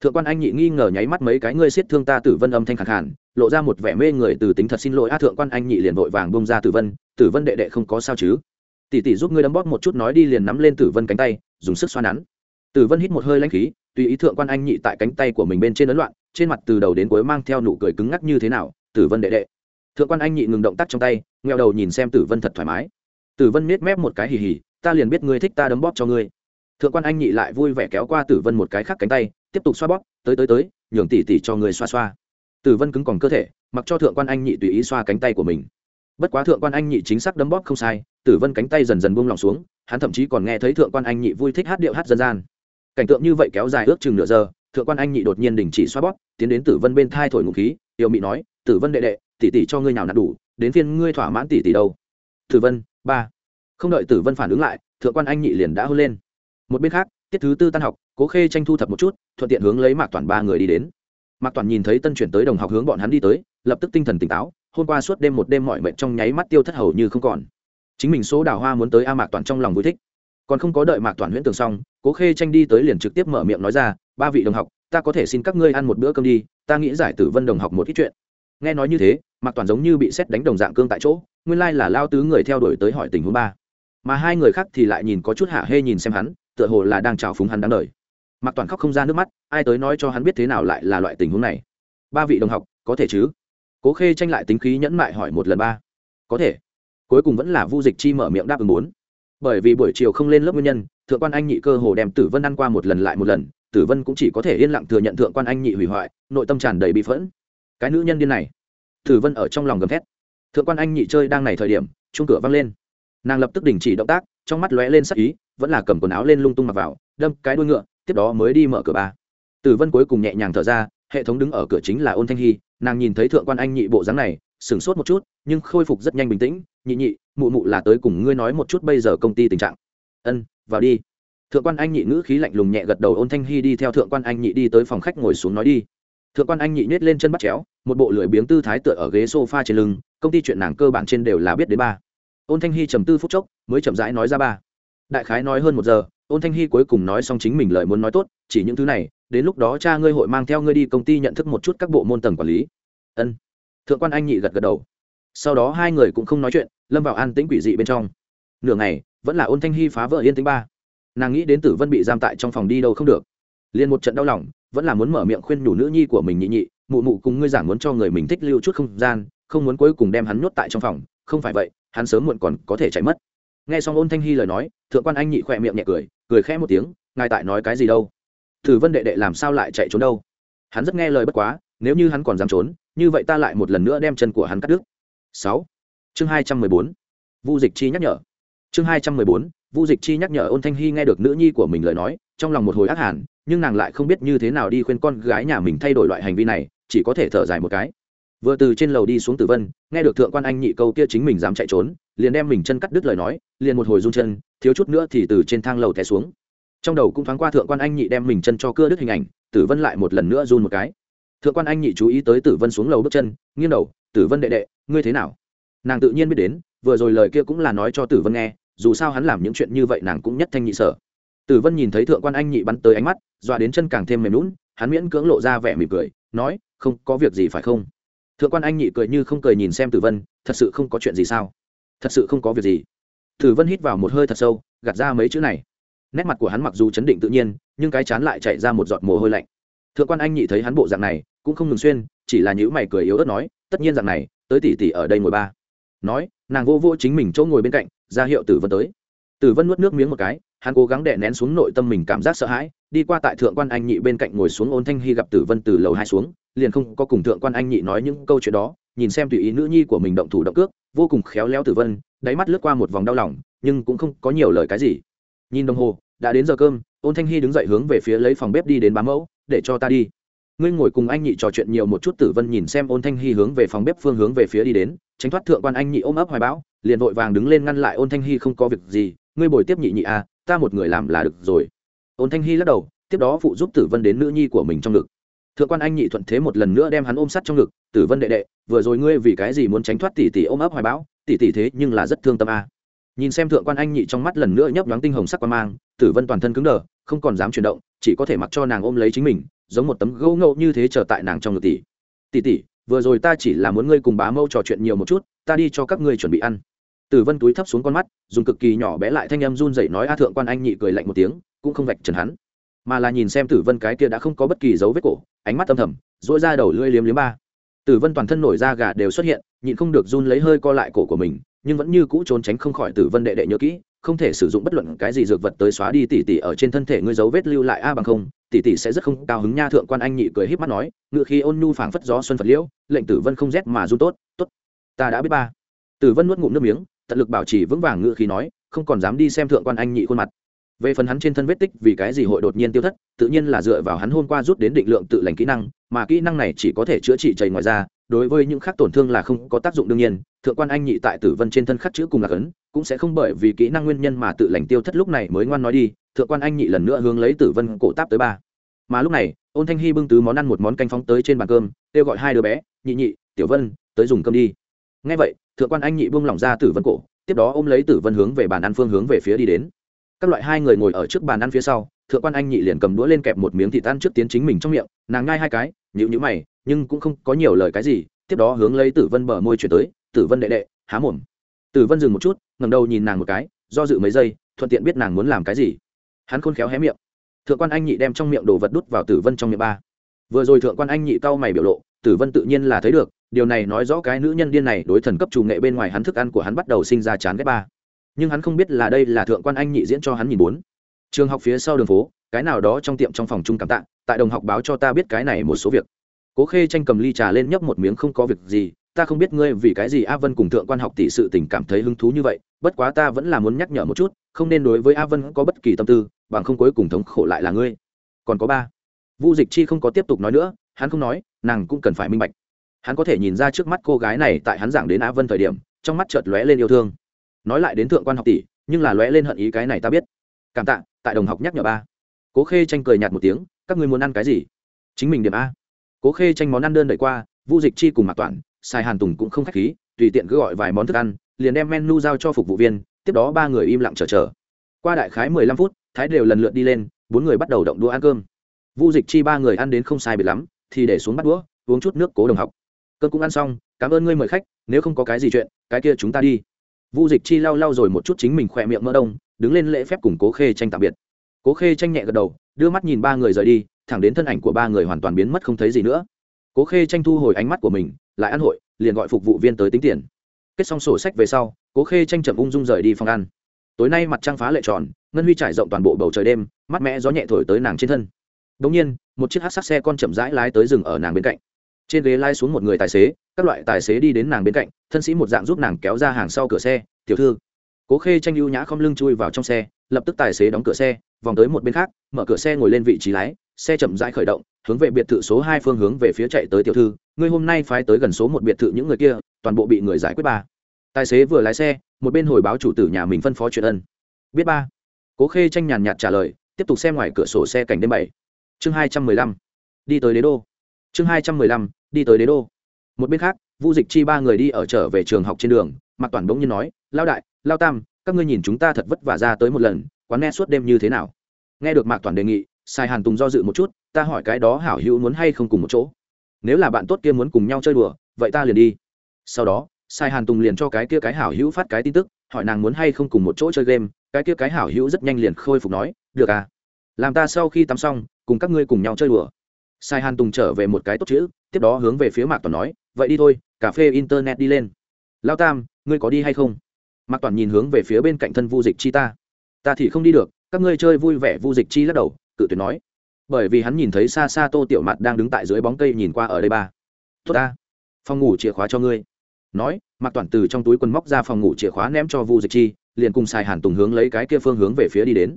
Thượng quan anh nhị nghi ngờ nháy mắt mấy cái ngươi siết thương ta tử vân âm thanh khẳng hẳn lộ ra một vẻ mê người từ tính thật xin lỗi. A, thượng quan anh nhị liền vội vàng bông ra tử vân tử vân đệ đệ không có sao chứ? Tỷ tỷ giúp ngươi đấm bóp một chút nói đi liền nắm lên tử vân cánh tay, dùng sức xoa nắn. Tử vân hít một hơi lãnh khí, tùy ý thượng quan anh nhị tại cánh tay của mình bên trên ấn loạn, trên mặt từ đầu đến cuối mang theo nụ cười cứng ngắc như thế nào, tử vân đệ đệ. Thượng quan anh nhị ngừng động tác trong tay ngheo đầu nhìn xem tử vân thật thoải mái. Tử vân miết mép một cái hì hì, ta liền biết ngươi thích ta đấm bóp cho ngươi thượng quan anh nhị lại vui vẻ kéo qua tử vân một cái khác cánh tay, tiếp tục xoa bóp, tới tới tới, nhường tỉ tỉ cho người xoa xoa. Tử vân cứng còn cơ thể, mặc cho thượng quan anh nhị tùy ý xoa cánh tay của mình. Bất quá thượng quan anh nhị chính xác đấm bóp không sai, tử vân cánh tay dần dần buông lỏng xuống, hắn thậm chí còn nghe thấy thượng quan anh nhị vui thích hát điệu hát dân gian. Cảnh tượng như vậy kéo dài ước chừng nửa giờ, thượng quan anh nhị đột nhiên đình chỉ xoa bóp, tiến đến tử vân bên thai thổi ngụ khí, yêu mị nói, tử vân đệ đệ, tỷ tỷ cho ngươi nào nạt đủ, đến phiên ngươi thỏa mãn tỷ tỷ đâu. Tử vân, ba. Không đợi tử vân phản ứng lại, thượng quan anh nhị liền đã hôn lên một bên khác, tiết thứ tư tan học, cố khê tranh thu thập một chút, thuận tiện hướng lấy mạc toàn ba người đi đến. Mạc toàn nhìn thấy tân chuyển tới đồng học hướng bọn hắn đi tới, lập tức tinh thần tỉnh táo, hôm qua suốt đêm một đêm mọi mệnh trong nháy mắt tiêu thất hầu như không còn. Chính mình số đào hoa muốn tới a mạc toàn trong lòng vui thích. Còn không có đợi mạc toàn huyễn tường xong, cố khê tranh đi tới liền trực tiếp mở miệng nói ra, ba vị đồng học, ta có thể xin các ngươi ăn một bữa cơm đi, ta nghĩ giải tử vân đồng học một ít chuyện. Nghe nói như thế, mạc toàn giống như bị xét đánh đồng dạng cương tại chỗ, nguyên lai là lao tứ người theo đuổi tới hỏi tình huống ba. Mà hai người khác thì lại nhìn có chút hạ hê nhìn xem hắn tựa hồ là đang trào phúng hắn đáng đời. Mạc toàn khóc không ra nước mắt, ai tới nói cho hắn biết thế nào lại là loại tình huống này? Ba vị đồng học, có thể chứ? Cố khê tranh lại tính khí nhẫn mại hỏi một lần ba. Có thể. Cuối cùng vẫn là vu dịch chi mở miệng đáp ứng muốn. bởi vì buổi chiều không lên lớp nguyên nhân, thượng quan anh nhị cơ hồ đem tử vân ăn qua một lần lại một lần, tử vân cũng chỉ có thể yên lặng thừa nhận thượng quan anh nhị hủy hoại, nội tâm tràn đầy bị phẫn. Cái nữ nhân điên này. Tử vân ở trong lòng gầm thét. Thượng quan anh nhị chơi đang này thời điểm chung cửa văng lên. Nàng lập tức đình chỉ động tác, trong mắt lóe lên sắc ý vẫn là cầm quần áo lên lung tung mặc vào, đâm cái đuôi ngựa, tiếp đó mới đi mở cửa ba. Tử vân cuối cùng nhẹ nhàng thở ra, hệ thống đứng ở cửa chính là ôn thanh hy, nàng nhìn thấy thượng quan anh nhị bộ dáng này, sửng sốt một chút, nhưng khôi phục rất nhanh bình tĩnh, nhị nhị, mụ mụ là tới cùng ngươi nói một chút bây giờ công ty tình trạng. Ân, vào đi. Thượng quan anh nhị ngữ khí lạnh lùng nhẹ gật đầu, ôn thanh hy đi theo thượng quan anh nhị đi tới phòng khách ngồi xuống nói đi. Thượng quan anh nhị nhét lên chân bắt chéo, một bộ lưỡi biếng tư thái tựa ở ghế sofa trên lưng, công ty chuyện nàng cơ bản trên đều là biết đến ba. Ôn thanh hy trầm tư phút chốc, mới chậm rãi nói ra ba đại khái nói hơn một giờ, ôn thanh hy cuối cùng nói xong chính mình lời muốn nói tốt, chỉ những thứ này, đến lúc đó cha ngươi hội mang theo ngươi đi công ty nhận thức một chút các bộ môn tầng quản lý. Ân. Thượng quan anh nhị gật gật đầu. Sau đó hai người cũng không nói chuyện, lâm vào an tĩnh quỷ dị bên trong. Nửa ngày, vẫn là ôn thanh hy phá vỡ yên tĩnh ba. Nàng nghĩ đến tử vân bị giam tại trong phòng đi đâu không được. Liền một trận đau lòng, vẫn là muốn mở miệng khuyên nhủ nữ nhi của mình nhị nhị, mụ mụ cùng ngươi giảng muốn cho người mình thích lưu chút không gian, không muốn cuối cùng đem hắn nhốt tại trong phòng, không phải vậy, hắn sớm muộn còn có thể chạy mất nghe xong ôn thanh hy lời nói, thượng quan anh nhị khỏe miệng nhẹ cười cười khẽ một tiếng, ngài tại nói cái gì đâu? Thử vân đệ đệ làm sao lại chạy trốn đâu? Hắn rất nghe lời bất quá, nếu như hắn còn dám trốn, như vậy ta lại một lần nữa đem chân của hắn cắt đứt. Sáu. Chương hai trăm mười bốn. Vu dịch chi nhắc nhở. Chương hai trăm mười bốn, vu dịch chi nhắc nhở ôn thanh hy nghe được nữ nhi của mình lời nói, trong lòng một hồi ác hẳn nhưng nàng lại không biết như thế nào đi khuyên con gái nhà mình thay đổi loại hành vi này, chỉ có thể thở dài một cái. Vừa từ trên lầu đi xuống tử vân, nghe được thượng quan anh nhị câu kia chính mình dám chạy trốn liền đem mình chân cắt đứt lời nói, liền một hồi run chân, thiếu chút nữa thì từ trên thang lầu té xuống. Trong đầu cũng thoáng qua thượng quan anh nhị đem mình chân cho cưa đứt hình ảnh, tử vân lại một lần nữa run một cái. Thượng quan anh nhị chú ý tới tử vân xuống lầu bước chân, nghiêng đầu, tử vân đệ đệ, ngươi thế nào? Nàng tự nhiên biết đến, vừa rồi lời kia cũng là nói cho tử vân nghe, dù sao hắn làm những chuyện như vậy nàng cũng nhất thanh nhị sở. Tử vân nhìn thấy thượng quan anh nhị bắn tới ánh mắt, dọa đến chân càng thêm mềm lún hắn miễn cưỡng lộ ra vẻ mỉm cười, nói, không có việc gì phải không? Thượng quan anh nhị cười như không cười nhìn xem tử vân, thật sự không có chuyện gì sao? Thật sự không có việc gì. Tử vân hít vào một hơi thật sâu, gạt ra mấy chữ này. Nét mặt của hắn mặc dù chấn định tự nhiên, nhưng cái chán lại chạy ra một giọt mồ hôi lạnh. Thượng quan anh nhị thấy hắn bộ dạng này, cũng không ngừng xuyên, chỉ là những mày cười yếu ớt nói, tất nhiên dạng này, tới tỷ tỷ ở đây ngồi ba. Nói, nàng vô vô chính mình chỗ ngồi bên cạnh, ra hiệu tử vân tới. Tử vân nuốt nước miếng một cái, hắn cố gắng đè nén xuống nội tâm mình cảm giác sợ hãi, đi qua tại thượng quan anh nhị bên cạnh ngồi xuống ôn thanh hy gặp tử vân từ lầu hai xuống, liền không có cùng thượng quan anh nhị nói những câu chuyện đó, nhìn xem tùy ý nữ nhi của mình động thủ động cước vô cùng khéo léo tử vân, đáy mắt lướt qua một vòng đau lòng, nhưng cũng không có nhiều lời cái gì. Nhìn đồng hồ, đã đến giờ cơm, ôn thanh hy đứng dậy hướng về phía lấy phòng bếp đi đến bám mẫu, để cho ta đi. Ngươi ngồi cùng anh nhị trò chuyện nhiều một chút, tử vân nhìn xem ôn thanh hy hướng về phòng bếp phương hướng về phía đi đến, tránh thoát thượng quan anh nhị ôm ấp hoài bão, liền vội vàng đứng lên ngăn lại ôn thanh hy, không có việc gì, ngươi bồi tiếp nhị nhị à ta một người làm là được rồi. Ôn thanh hy lắc đầu, tiếp đó phụ giúp tử vân đến nữ nhi của mình trong ngực thượng quan anh nhị thuận thế một lần nữa đem hắn ôm sắt trong ngực, tử vân đệ đệ, vừa rồi ngươi vì cái gì muốn tránh thoát tỷ tỷ ôm ấp hoài bão? Tỷ tỷ thế nhưng là rất thương tâm à. nhìn xem thượng quan anh nhị trong mắt lần nữa nhấp nhoáng tinh hồng sắc quan mang, tử vân toàn thân cứng đờ, không còn dám chuyển động, chỉ có thể mặc cho nàng ôm lấy chính mình, giống một tấm gấu ngậu như thế chờ tại nàng trong ngực tỷ. Tỷ tỷ, vừa rồi ta chỉ là muốn ngươi cùng bá mâu trò chuyện nhiều một chút, ta đi cho các ngươi chuẩn bị ăn. Tử vân túi thấp xuống con mắt, dùng cực kỳ nhỏ bé lại thanh âm run dậy nói a thượng quan anh nhị cười lạnh một tiếng, cũng không vạch trần hắn mà là nhìn xem tử vân cái kia đã không có bất kỳ dấu vết cổ, ánh mắt âm thầm dỗi ra đầu lưỡi liếm liếm ba. Tử vân toàn thân nổi da gà đều xuất hiện, nhịn không được run lấy hơi co lại cổ của mình, nhưng vẫn như cũ trốn tránh không khỏi tử vân đệ đệ nhớ kỹ, không thể sử dụng bất luận cái gì dược vật tới xóa đi tỉ tỉ ở trên thân thể ngươi dấu vết lưu lại a bằng không, tỷ tỷ sẽ rất không cao hứng nha thượng quan anh nhị cười híp mắt nói, ngựa khi ôn nhu phảng phất gió xuân phật liễu, lệnh tử vân không rét mà run tốt tốt, ta đã biết ba. Tử vân nuốt ngụm nước miếng, tận lực bảo trì vững vàng ngựa khi nói, không còn dám đi xem thượng quan anh nhị khuôn mặt về phần hắn trên thân vết tích vì cái gì hội đột nhiên tiêu thất, tự nhiên là dựa vào hắn hôm qua rút đến định lượng tự lành kỹ năng, mà kỹ năng này chỉ có thể chữa trị chảy ngoài ra đối với những khác tổn thương là không có tác dụng đương nhiên, thượng quan anh nhị tại tử vân trên thân khắc chữ cùng là ấn, cũng sẽ không bởi vì kỹ năng nguyên nhân mà tự lành tiêu thất lúc này mới ngoan nói đi, thượng quan anh nhị lần nữa hướng lấy tử vân cổ táp tới ba. Mà lúc này, ôn thanh hy bưng tứ món ăn một món canh phóng tới trên bàn cơm, kêu gọi hai đứa bé, nhị nhị, tiểu vân, tới dùng cơm đi. Ngay vậy, thượng quan anh nhị buông lỏng ra tử vân cổ, tiếp đó ôm lấy tử vân hướng về bàn ăn phương hướng về phía đi đến các loại hai người ngồi ở trước bàn ăn phía sau, thượng quan anh nhị liền cầm đũa lên kẹp một miếng thịt ăn trước tiến chính mình trong miệng, nàng ngai hai cái nhịu nhữ mày, nhưng cũng không có nhiều lời cái gì, tiếp đó hướng lấy tử vân bờ môi chuyển tới, tử vân đệ đệ, há mồm. Tử vân dừng một chút ngầm đầu nhìn nàng một cái, do dự mấy giây, thuận tiện biết nàng muốn làm cái gì. Hắn khôn khéo hé miệng. Thượng quan anh nhị đem trong miệng đồ vật đút vào tử vân trong miệng ba. Vừa rồi thượng quan anh nhị cau mày biểu lộ, tử vân tự nhiên là thấy được, điều này nói rõ cái nữ nhân điên này đối thần cấp chủ nghệ bên ngoài hắn thức ăn của hắn bắt đầu sinh ra chán ghét ba nhưng hắn không biết là đây là thượng quan anh nhị diễn cho hắn nhìn bốn. Trường học phía sau đường phố, cái nào đó trong tiệm trong phòng chung cảm tạ, tại đồng học báo cho ta biết cái này một số việc. Cố khê tranh cầm ly trà lên nhấp một miếng không có việc gì, ta không biết ngươi vì cái gì a vân cùng thượng quan học tỷ sự tình cảm thấy hứng thú như vậy, bất quá ta vẫn là muốn nhắc nhở một chút, không nên đối với a vân có bất kỳ tâm tư, bằng không cuối cùng thống khổ lại là ngươi. Còn có ba. Vu dịch chi không có tiếp tục nói nữa, hắn không nói, nàng cũng cần phải minh bạch. Hắn có thể nhìn ra trước mắt cô gái này tại hắn giảng đến a vân thời điểm, trong mắt chợt lóe lên yêu thương nói lại đến thượng quan học tỷ, nhưng là lóe lên hận ý cái này ta biết. Cảm tạ, tại đồng học nhắc nhở ba. Cố khê tranh cười nhạt một tiếng, các ngươi muốn ăn cái gì? Chính mình điểm a. Cố khê tranh món ăn đơn đợi qua, vu dịch chi cùng mạc toàn sai hàn tùng cũng không khách khí, tùy tiện cứ gọi vài món thức ăn, liền đem menu giao cho phục vụ viên, tiếp đó ba người im lặng chờ chờ. Qua đại khái mười lăm phút, thái đều lần lượt đi lên, bốn người bắt đầu động đũa ăn cơm. Vu dịch chi ba người ăn đến không sai biệt lắm, thì để xuống bắt đũa, uống chút nước cố đồng học. Cơm cũng ăn xong, cảm ơn ngươi mời khách, nếu không có cái gì chuyện, cái kia chúng ta đi vu dịch chi lau lau rồi một chút chính mình khỏe miệng mỡ đông, đứng lên lễ phép cùng cố khê tranh tạm biệt. Cố khê tranh nhẹ gật đầu, đưa mắt nhìn ba người rời đi, thẳng đến thân ảnh của ba người hoàn toàn biến mất không thấy gì nữa. Cố khê tranh thu hồi ánh mắt của mình, lại ăn hội, liền gọi phục vụ viên tới tính tiền. Kết xong sổ sách về sau, cố khê tranh chậm ung dung rời đi phòng ăn. Tối nay mặt trăng phá lệ tròn, ngân huy trải rộng toàn bộ bầu trời đêm mắt mẹ gió nhẹ thổi tới nàng trên thân. Đống nhiên, một chiếc hắc sắc xe con chậm rãi lái tới rừng ở nàng bên cạnh. Trên ghế lai xuống một người tài xế các loại tài xế đi đến nàng bên cạnh, thân sĩ một dạng giúp nàng kéo ra hàng sau cửa xe, tiểu thư. Cố khê tranh ưu nhã không lưng chui vào trong xe, lập tức tài xế đóng cửa xe, vòng tới một bên khác, mở cửa xe ngồi lên vị trí lái, xe chậm rãi khởi động, hướng về biệt thự số hai phương hướng về phía chạy tới tiểu thư, ngươi hôm nay phái tới gần số một biệt thự những người kia, toàn bộ bị người giải quyết ba. Tài xế vừa lái xe, một bên hồi báo chủ tử nhà mình phân phó chuyện ân. Biết ba. Cố khê tranh nhàn nhạt trả lời, tiếp tục xem ngoài cửa sổ xe cảnh đêm bảy. Chương hai trăm mười lăm. Đi tới đế đô. Chương hai trăm mười lăm, đi tới đế đô một bên khác, vu dịch chi ba người đi ở trở về trường học trên đường mặc toàn bỗng nhiên nói, lao đại, lao tam, các ngươi nhìn chúng ta thật vất vả ra tới một lần, quán nghe suốt đêm như thế nào? Nghe được mạc toàn đề nghị, sai hàn tùng do dự một chút, ta hỏi cái đó hảo hữu muốn hay không cùng một chỗ? Nếu là bạn tốt kia muốn cùng nhau chơi đùa, vậy ta liền đi. Sau đó, sai hàn tùng liền cho cái kia cái hảo hữu phát cái tin tức, hỏi nàng muốn hay không cùng một chỗ chơi game, cái kia cái hảo hữu rất nhanh liền khôi phục nói, được à làm ta sau khi tắm xong, cùng các ngươi cùng nhau chơi đùa sai hàn tùng trở về một cái tốt chữ, tiếp đó hướng về phía mạc toàn nói, vậy đi thôi, cà phê internet đi lên. Lao tam, ngươi có đi hay không? Mạc toàn nhìn hướng về phía bên cạnh thân vu dịch chi ta. Ta thì không đi được, các ngươi chơi vui vẻ, vu dịch chi lắc đầu, cự tuyệt nói. Bởi vì hắn nhìn thấy xa xa tô tiểu mặt đang đứng tại dưới bóng cây nhìn qua ở đây ba. Tốt ta, phòng ngủ chìa khóa cho ngươi. Nói, mạc toàn từ trong túi quần móc ra phòng ngủ chìa khóa ném cho vu dịch chi, liền cùng xài hàn tùng hướng lấy cái kia phương hướng về phía đi đến.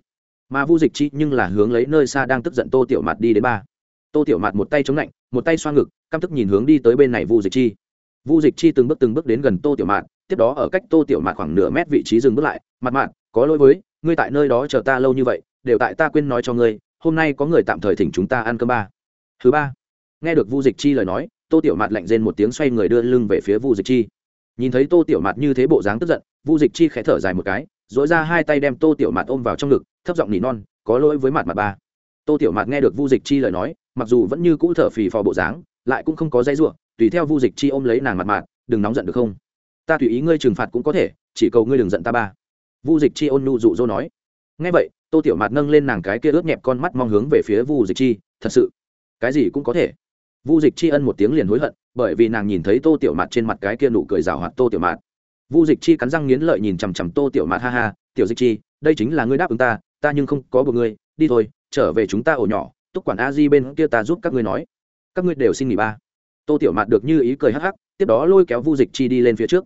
Mà vu dịch chi nhưng là hướng lấy nơi xa đang tức giận tô tiểu mặt đi đến ba tô tiểu mạt một tay chống lạnh, một tay xoa ngực, căm tức nhìn hướng đi tới bên này vu dịch chi. Vu dịch chi từng bước từng bước đến gần tô tiểu mạt, tiếp đó ở cách tô tiểu mạt khoảng nửa mét vị trí dừng bước lại mặt mạt, có lỗi với, ngươi tại nơi đó chờ ta lâu như vậy, đều tại ta quên nói cho ngươi, hôm nay có người tạm thời thỉnh chúng ta ăn cơm ba. Thứ ba, nghe được vu dịch chi lời nói, tô tiểu mạt lạnh rên một tiếng xoay người đưa lưng về phía vu dịch chi. Nhìn thấy tô tiểu mạt như thế bộ dáng tức giận, vu dịch chi khẽ thở dài một cái dỗi ra hai tay đem tô tiểu mạt ôm vào trong ngực, thấp giọng nỉ non, có lỗi với mặt mặt ba. Tô tiểu mạt nghe được vu dịch chi lời nói mặc dù vẫn như cũ thở phì phò bộ dáng, lại cũng không có dây ruộng, tùy theo vu dịch chi ôm lấy nàng mặt mặt đừng nóng giận được không? Ta tùy ý ngươi trừng phạt cũng có thể, chỉ cầu ngươi đừng giận ta ba. Vu dịch chi ôn nu dụ dỗ nói. Ngay vậy, tô tiểu mạt nâng lên nàng cái kia ướt nhẹp con mắt mong hướng về phía vu dịch chi, thật sự, cái gì cũng có thể. Vu dịch chi ân một tiếng liền hối hận, bởi vì nàng nhìn thấy tô tiểu mạt trên mặt cái kia nụ cười rào hoạt tô tiểu mạt. Vu dịch chi cắn răng nghiến lợi nhìn chằm chằm tô tiểu mạt, ha ha, tiểu dịch chi, đây chính là ngươi đáp ứng ta ta nhưng không có một ngươi, đi thôi, trở về chúng ta ổ nhỏ túc quản a di bên kia ta giúp các ngươi nói. Các ngươi đều xin nghỉ ba. Tô tiểu mạt được như ý cười hắc hắc, tiếp đó lôi kéo vu dịch chi đi lên phía trước.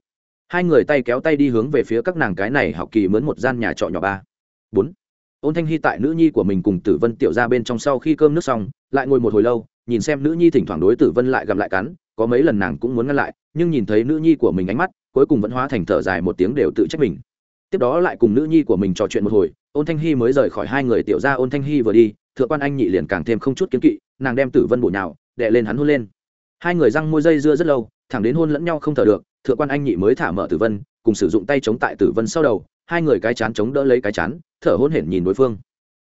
Hai người tay kéo tay đi hướng về phía các nàng cái này học kỳ mướn một gian nhà trọ nhỏ ba. Bốn. Ôn thanh hy tại nữ nhi của mình cùng tử vân tiểu ra bên trong sau khi cơm nước xong, lại ngồi một hồi lâu, nhìn xem nữ nhi thỉnh thoảng đối tử vân lại gặp lại cắn, có mấy lần nàng cũng muốn ngăn lại, nhưng nhìn thấy nữ nhi của mình ánh mắt, cuối cùng vẫn hóa thành thở dài một tiếng đều tự trách mình. Tiếp đó lại cùng nữ nhi của mình trò chuyện một hồi, ôn thanh hy mới rời khỏi hai người, tiểu ra ôn thanh hy vừa đi thượng quan anh nhị liền càng thêm không chút kiến kỵ, nàng đem tử vân bổ nhào đệ lên hắn hôn lên. Hai người răng môi dây dưa rất lâu, thẳng đến hôn lẫn nhau không thở được, thượng quan anh nhị mới thả mở tử vân, cùng sử dụng tay chống tại tử vân sau đầu, hai người cái chán chống đỡ lấy cái chán, thở hôn hển nhìn đối phương.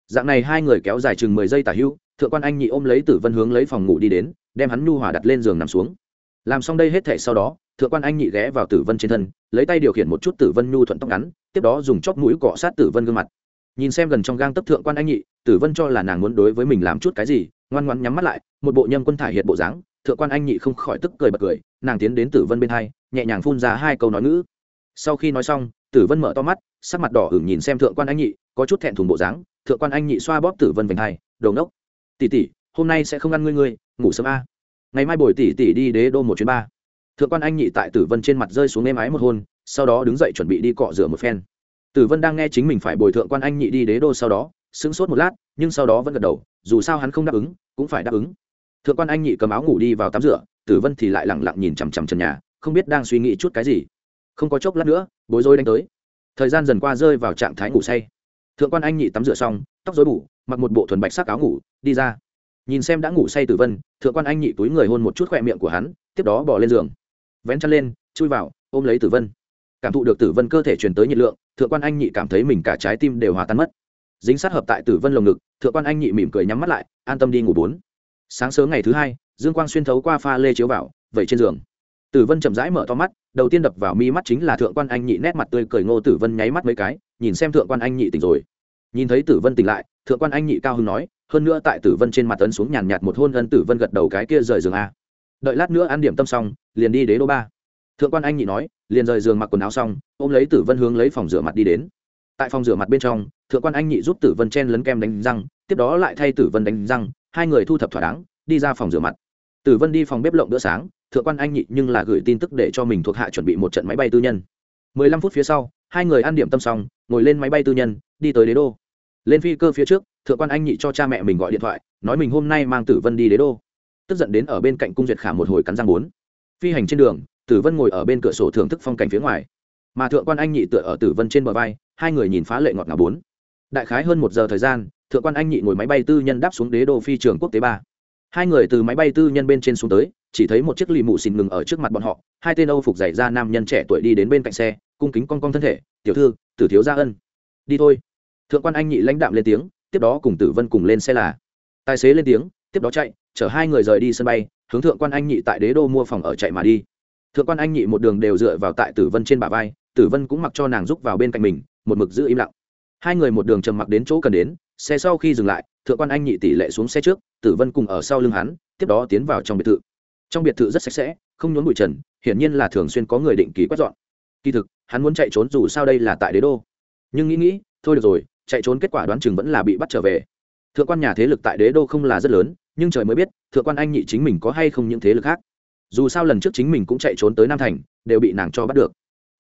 Dạng này hai người kéo dài chừng mười giây tả hưu, thượng quan anh nhị ôm lấy tử vân hướng lấy phòng ngủ đi đến, đem hắn nhu hòa đặt lên giường nằm xuống. Làm xong đây hết thể sau đó, thượng quan anh nhị ghé vào tử vân trên thân, lấy tay điều khiển một chút tử vân nhu thuận tóc ngắn, tiếp đó dùng chóp mũi cọ sát tử vân gương mặt nhìn xem gần trong gang tấp thượng quan anh nhị, tử vân cho là nàng muốn đối với mình làm chút cái gì, ngoan ngoan nhắm mắt lại, một bộ nhâm quân thải hiện bộ dáng, thượng quan anh nhị không khỏi tức cười bật cười, nàng tiến đến tử vân bên hai, nhẹ nhàng phun ra hai câu nói ngữ. Sau khi nói xong, tử vân mở to mắt, sắc mặt đỏ hửng nhìn xem thượng quan anh nhị, có chút thẹn thùng bộ dáng, thượng quan anh nhị xoa bóp tử vân vành hai đầu nốc tỷ tỷ, hôm nay sẽ không ăn ngươi ngươi, ngủ sớm a. Ngày mai buổi tỷ tỷ đi đế đô một chuyến ba. Thượng quan anh nhị tại tử vân trên mặt rơi xuống êm ái một hôn, sau đó đứng dậy chuẩn bị đi cọ rửa một phen tử vân đang nghe chính mình phải bồi thượng quan anh nhị đi đế đô sau đó, sững sốt một lát, nhưng sau đó vẫn gật đầu, dù sao hắn không đáp ứng, cũng phải đáp ứng. Thượng quan anh nhị cầm áo ngủ đi vào tắm rửa, tử vân thì lại lẳng lặng nhìn chằm chằm trần nhà, không biết đang suy nghĩ chút cái gì. Không có chốc lát nữa, bối rối đánh tới. Thời gian dần qua rơi vào trạng thái ngủ say. Thượng quan anh nhị tắm rửa xong, tóc dối bủ mặc một bộ thuần bạch sắc áo ngủ, đi ra. Nhìn xem đã ngủ say tử vân, thượng quan anh nhị túi người hôn một chút khỏe miệng của hắn, tiếp đó bỏ lên giường. Vén chăn lên, chui vào, ôm lấy tử vân cảm thụ được tử vân cơ thể truyền tới nhiệt lượng, thượng quan anh nhị cảm thấy mình cả trái tim đều hòa tan mất. Dính sát hợp tại tử vân lồng ngực, thượng quan anh nhị mỉm cười nhắm mắt lại, an tâm đi ngủ bốn. Sáng sớm ngày thứ hai, dương quang xuyên thấu qua pha lê chiếu vào vậy trên giường. Tử vân chậm rãi mở to mắt, đầu tiên đập vào mi mắt chính là thượng quan anh nhị nét mặt tươi cười ngô tử vân nháy mắt mấy cái, nhìn xem thượng quan anh nhị tỉnh rồi. Nhìn thấy tử vân tỉnh lại, thượng quan anh nhị cao hưng nói, hơn nữa tại tử vân trên mặt tấn xuống nhàn nhạt một hôn ân tử vân gật đầu cái kia rời giường a. Đợi lát nữa ăn điểm tâm xong, liền đi đế đô ba. Thượng quan anh nhị nói liền rời giường mặc quần áo xong, ôm lấy tử vân hướng lấy phòng rửa mặt đi đến. Tại phòng rửa mặt bên trong, thượng quan anh nhị giúp tử vân chen lấn kem đánh răng, tiếp đó lại thay tử vân đánh răng, hai người thu thập thỏa đáng, đi ra phòng rửa mặt. Tử vân đi phòng bếp lộng bữa sáng, thượng quan anh nhị nhưng là gửi tin tức để cho mình thuộc hạ chuẩn bị một trận máy bay tư nhân. Mười lăm phút phía sau, hai người ăn điểm tâm xong, ngồi lên máy bay tư nhân, đi tới đế đô. Lên phi cơ phía trước, thượng quan anh nhị cho cha mẹ mình gọi điện thoại, nói mình hôm nay mang tử vân đi đế đô. Tức giận đến ở bên cạnh cung duyệt khả một hồi cắn răng bốn. Phi hành trên đường tử vân ngồi ở bên cửa sổ thưởng thức phong cảnh phía ngoài. Mà thượng quan anh nhị tựa ở tử vân trên bờ vai, hai người nhìn phá lệ ngọt ngào bốn. Đại khái hơn một giờ thời gian, thượng quan anh nhị ngồi máy bay tư nhân đáp xuống đế đô phi trường quốc tế ba. Hai người từ máy bay tư nhân bên trên xuống tới, chỉ thấy một chiếc lì mù xìn ngừng ở trước mặt bọn họ, hai tên âu phục dày ra nam nhân trẻ tuổi đi đến bên cạnh xe, cung kính con con thân thể, tiểu thư, tử thiếu gia ân. Đi thôi. Thượng quan anh nhị lãnh đạm lên tiếng, tiếp đó cùng tử vân cùng lên xe là. Tài xế lên tiếng, tiếp đó chạy, chở hai người rời đi sân bay, hướng thượng quan anh nhị tại đế đô mua phòng ở chạy mà đi thượng quan anh nhị một đường đều dựa vào tại tử vân trên bả vai, tử vân cũng mặc cho nàng rúc vào bên cạnh mình, một mực giữ im lặng. Hai người một đường trầm mặc đến chỗ cần đến, xe sau khi dừng lại, thượng quan anh nhị tỷ lệ xuống xe trước, tử vân cùng ở sau lưng hắn, tiếp đó tiến vào trong biệt thự. Trong biệt thự rất sạch sẽ, không nhốn bụi trần, hiển nhiên là thường xuyên có người định kỳ quét dọn. Kỳ thực, hắn muốn chạy trốn dù sao đây là tại đế đô. Nhưng nghĩ nghĩ, thôi được rồi, chạy trốn kết quả đoán chừng vẫn là bị bắt trở về. Thượng quan nhà thế lực tại đế đô không là rất lớn, nhưng trời mới biết, thượng quan anh nhị chính mình có hay không những thế lực khác dù sao lần trước chính mình cũng chạy trốn tới nam thành, đều bị nàng cho bắt được.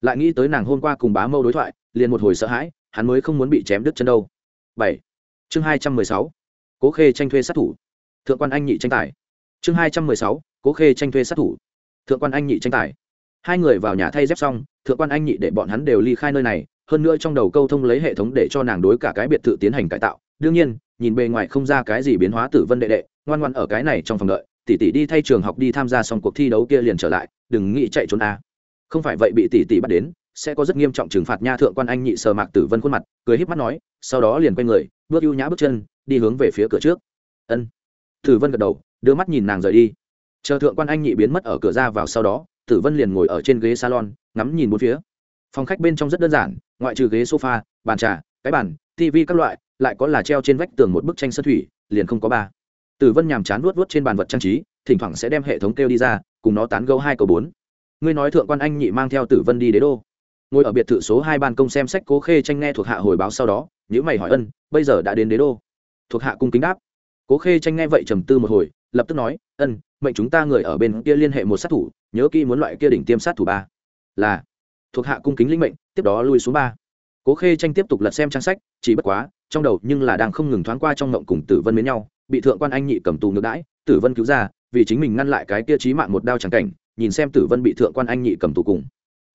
Lại nghĩ tới nàng hôm qua cùng bá mâu đối thoại, liền một hồi sợ hãi, hắn mới không muốn bị chém đứt chân đâu. Bảy. Chương hai trăm mười sáu. Cố khê tranh thuê sát thủ. Thượng quan anh nhị tranh tài. Chương hai trăm mười sáu. Cố khê tranh thuê sát thủ. Thượng quan anh nhị tranh tài. Hai người vào nhà thay dép xong, thượng quan anh nhị để bọn hắn đều ly khai nơi này, hơn nữa trong đầu câu thông lấy hệ thống để cho nàng đối cả cái biệt thự tiến hành cải tạo. Đương nhiên, nhìn bề ngoài không ra cái gì biến hóa tử vân đệ đệ, ngoan ngoan ở cái này trong phòng đợi tỷ tỷ đi thay trường học đi tham gia xong cuộc thi đấu kia liền trở lại, đừng nghĩ chạy trốn a. Không phải vậy bị tỷ tỷ bắt đến, sẽ có rất nghiêm trọng trừng phạt nha thượng quan anh nhị sờ mạc tử vân khuôn mặt, cười híp mắt nói, sau đó liền quay người, bước ưu nhã bước chân, đi hướng về phía cửa trước. Ân. Tử vân gật đầu, đưa mắt nhìn nàng rời đi. Chờ thượng quan anh nhị biến mất ở cửa ra vào sau đó, tử vân liền ngồi ở trên ghế salon, ngắm nhìn bốn phía. Phòng khách bên trong rất đơn giản, ngoại trừ ghế sofa, bàn trà, cái bàn tv các loại, lại có là treo trên vách tường một bức tranh sơn thủy, liền không có ba tử vân nhàm chán vuốt vuốt trên bàn vật trang trí, thỉnh thoảng sẽ đem hệ thống kêu đi ra, cùng nó tán gấu hai cầu bốn. Ngươi nói thượng quan anh nhị mang theo tử vân đi đế đô. Ngồi ở biệt thự số hai ban công xem sách cố khê tranh nghe thuộc hạ hồi báo sau đó nhữ mày hỏi ân, bây giờ đã đến đế đô. Thuộc hạ cung kính đáp. Cố khê tranh nghe vậy trầm tư một hồi, lập tức nói, ân, mệnh chúng ta người ở bên kia liên hệ một sát thủ, nhớ kỹ muốn loại kia đỉnh tiêm sát thủ ba. Là, thuộc hạ cung kính linh mệnh, tiếp đó lui xuống ba. Cố khê tranh tiếp tục lật xem trang sách, chỉ bất quá, trong đầu nhưng là đang không ngừng thoáng qua trong ngộng cùng tử vân mến nhau bị thượng quan anh nhị cầm tù ngược đãi, tử vân cứu ra, vì chính mình ngăn lại cái kia trí mạng một đao trắng cảnh, nhìn xem tử vân bị thượng quan anh nhị cầm tù cùng.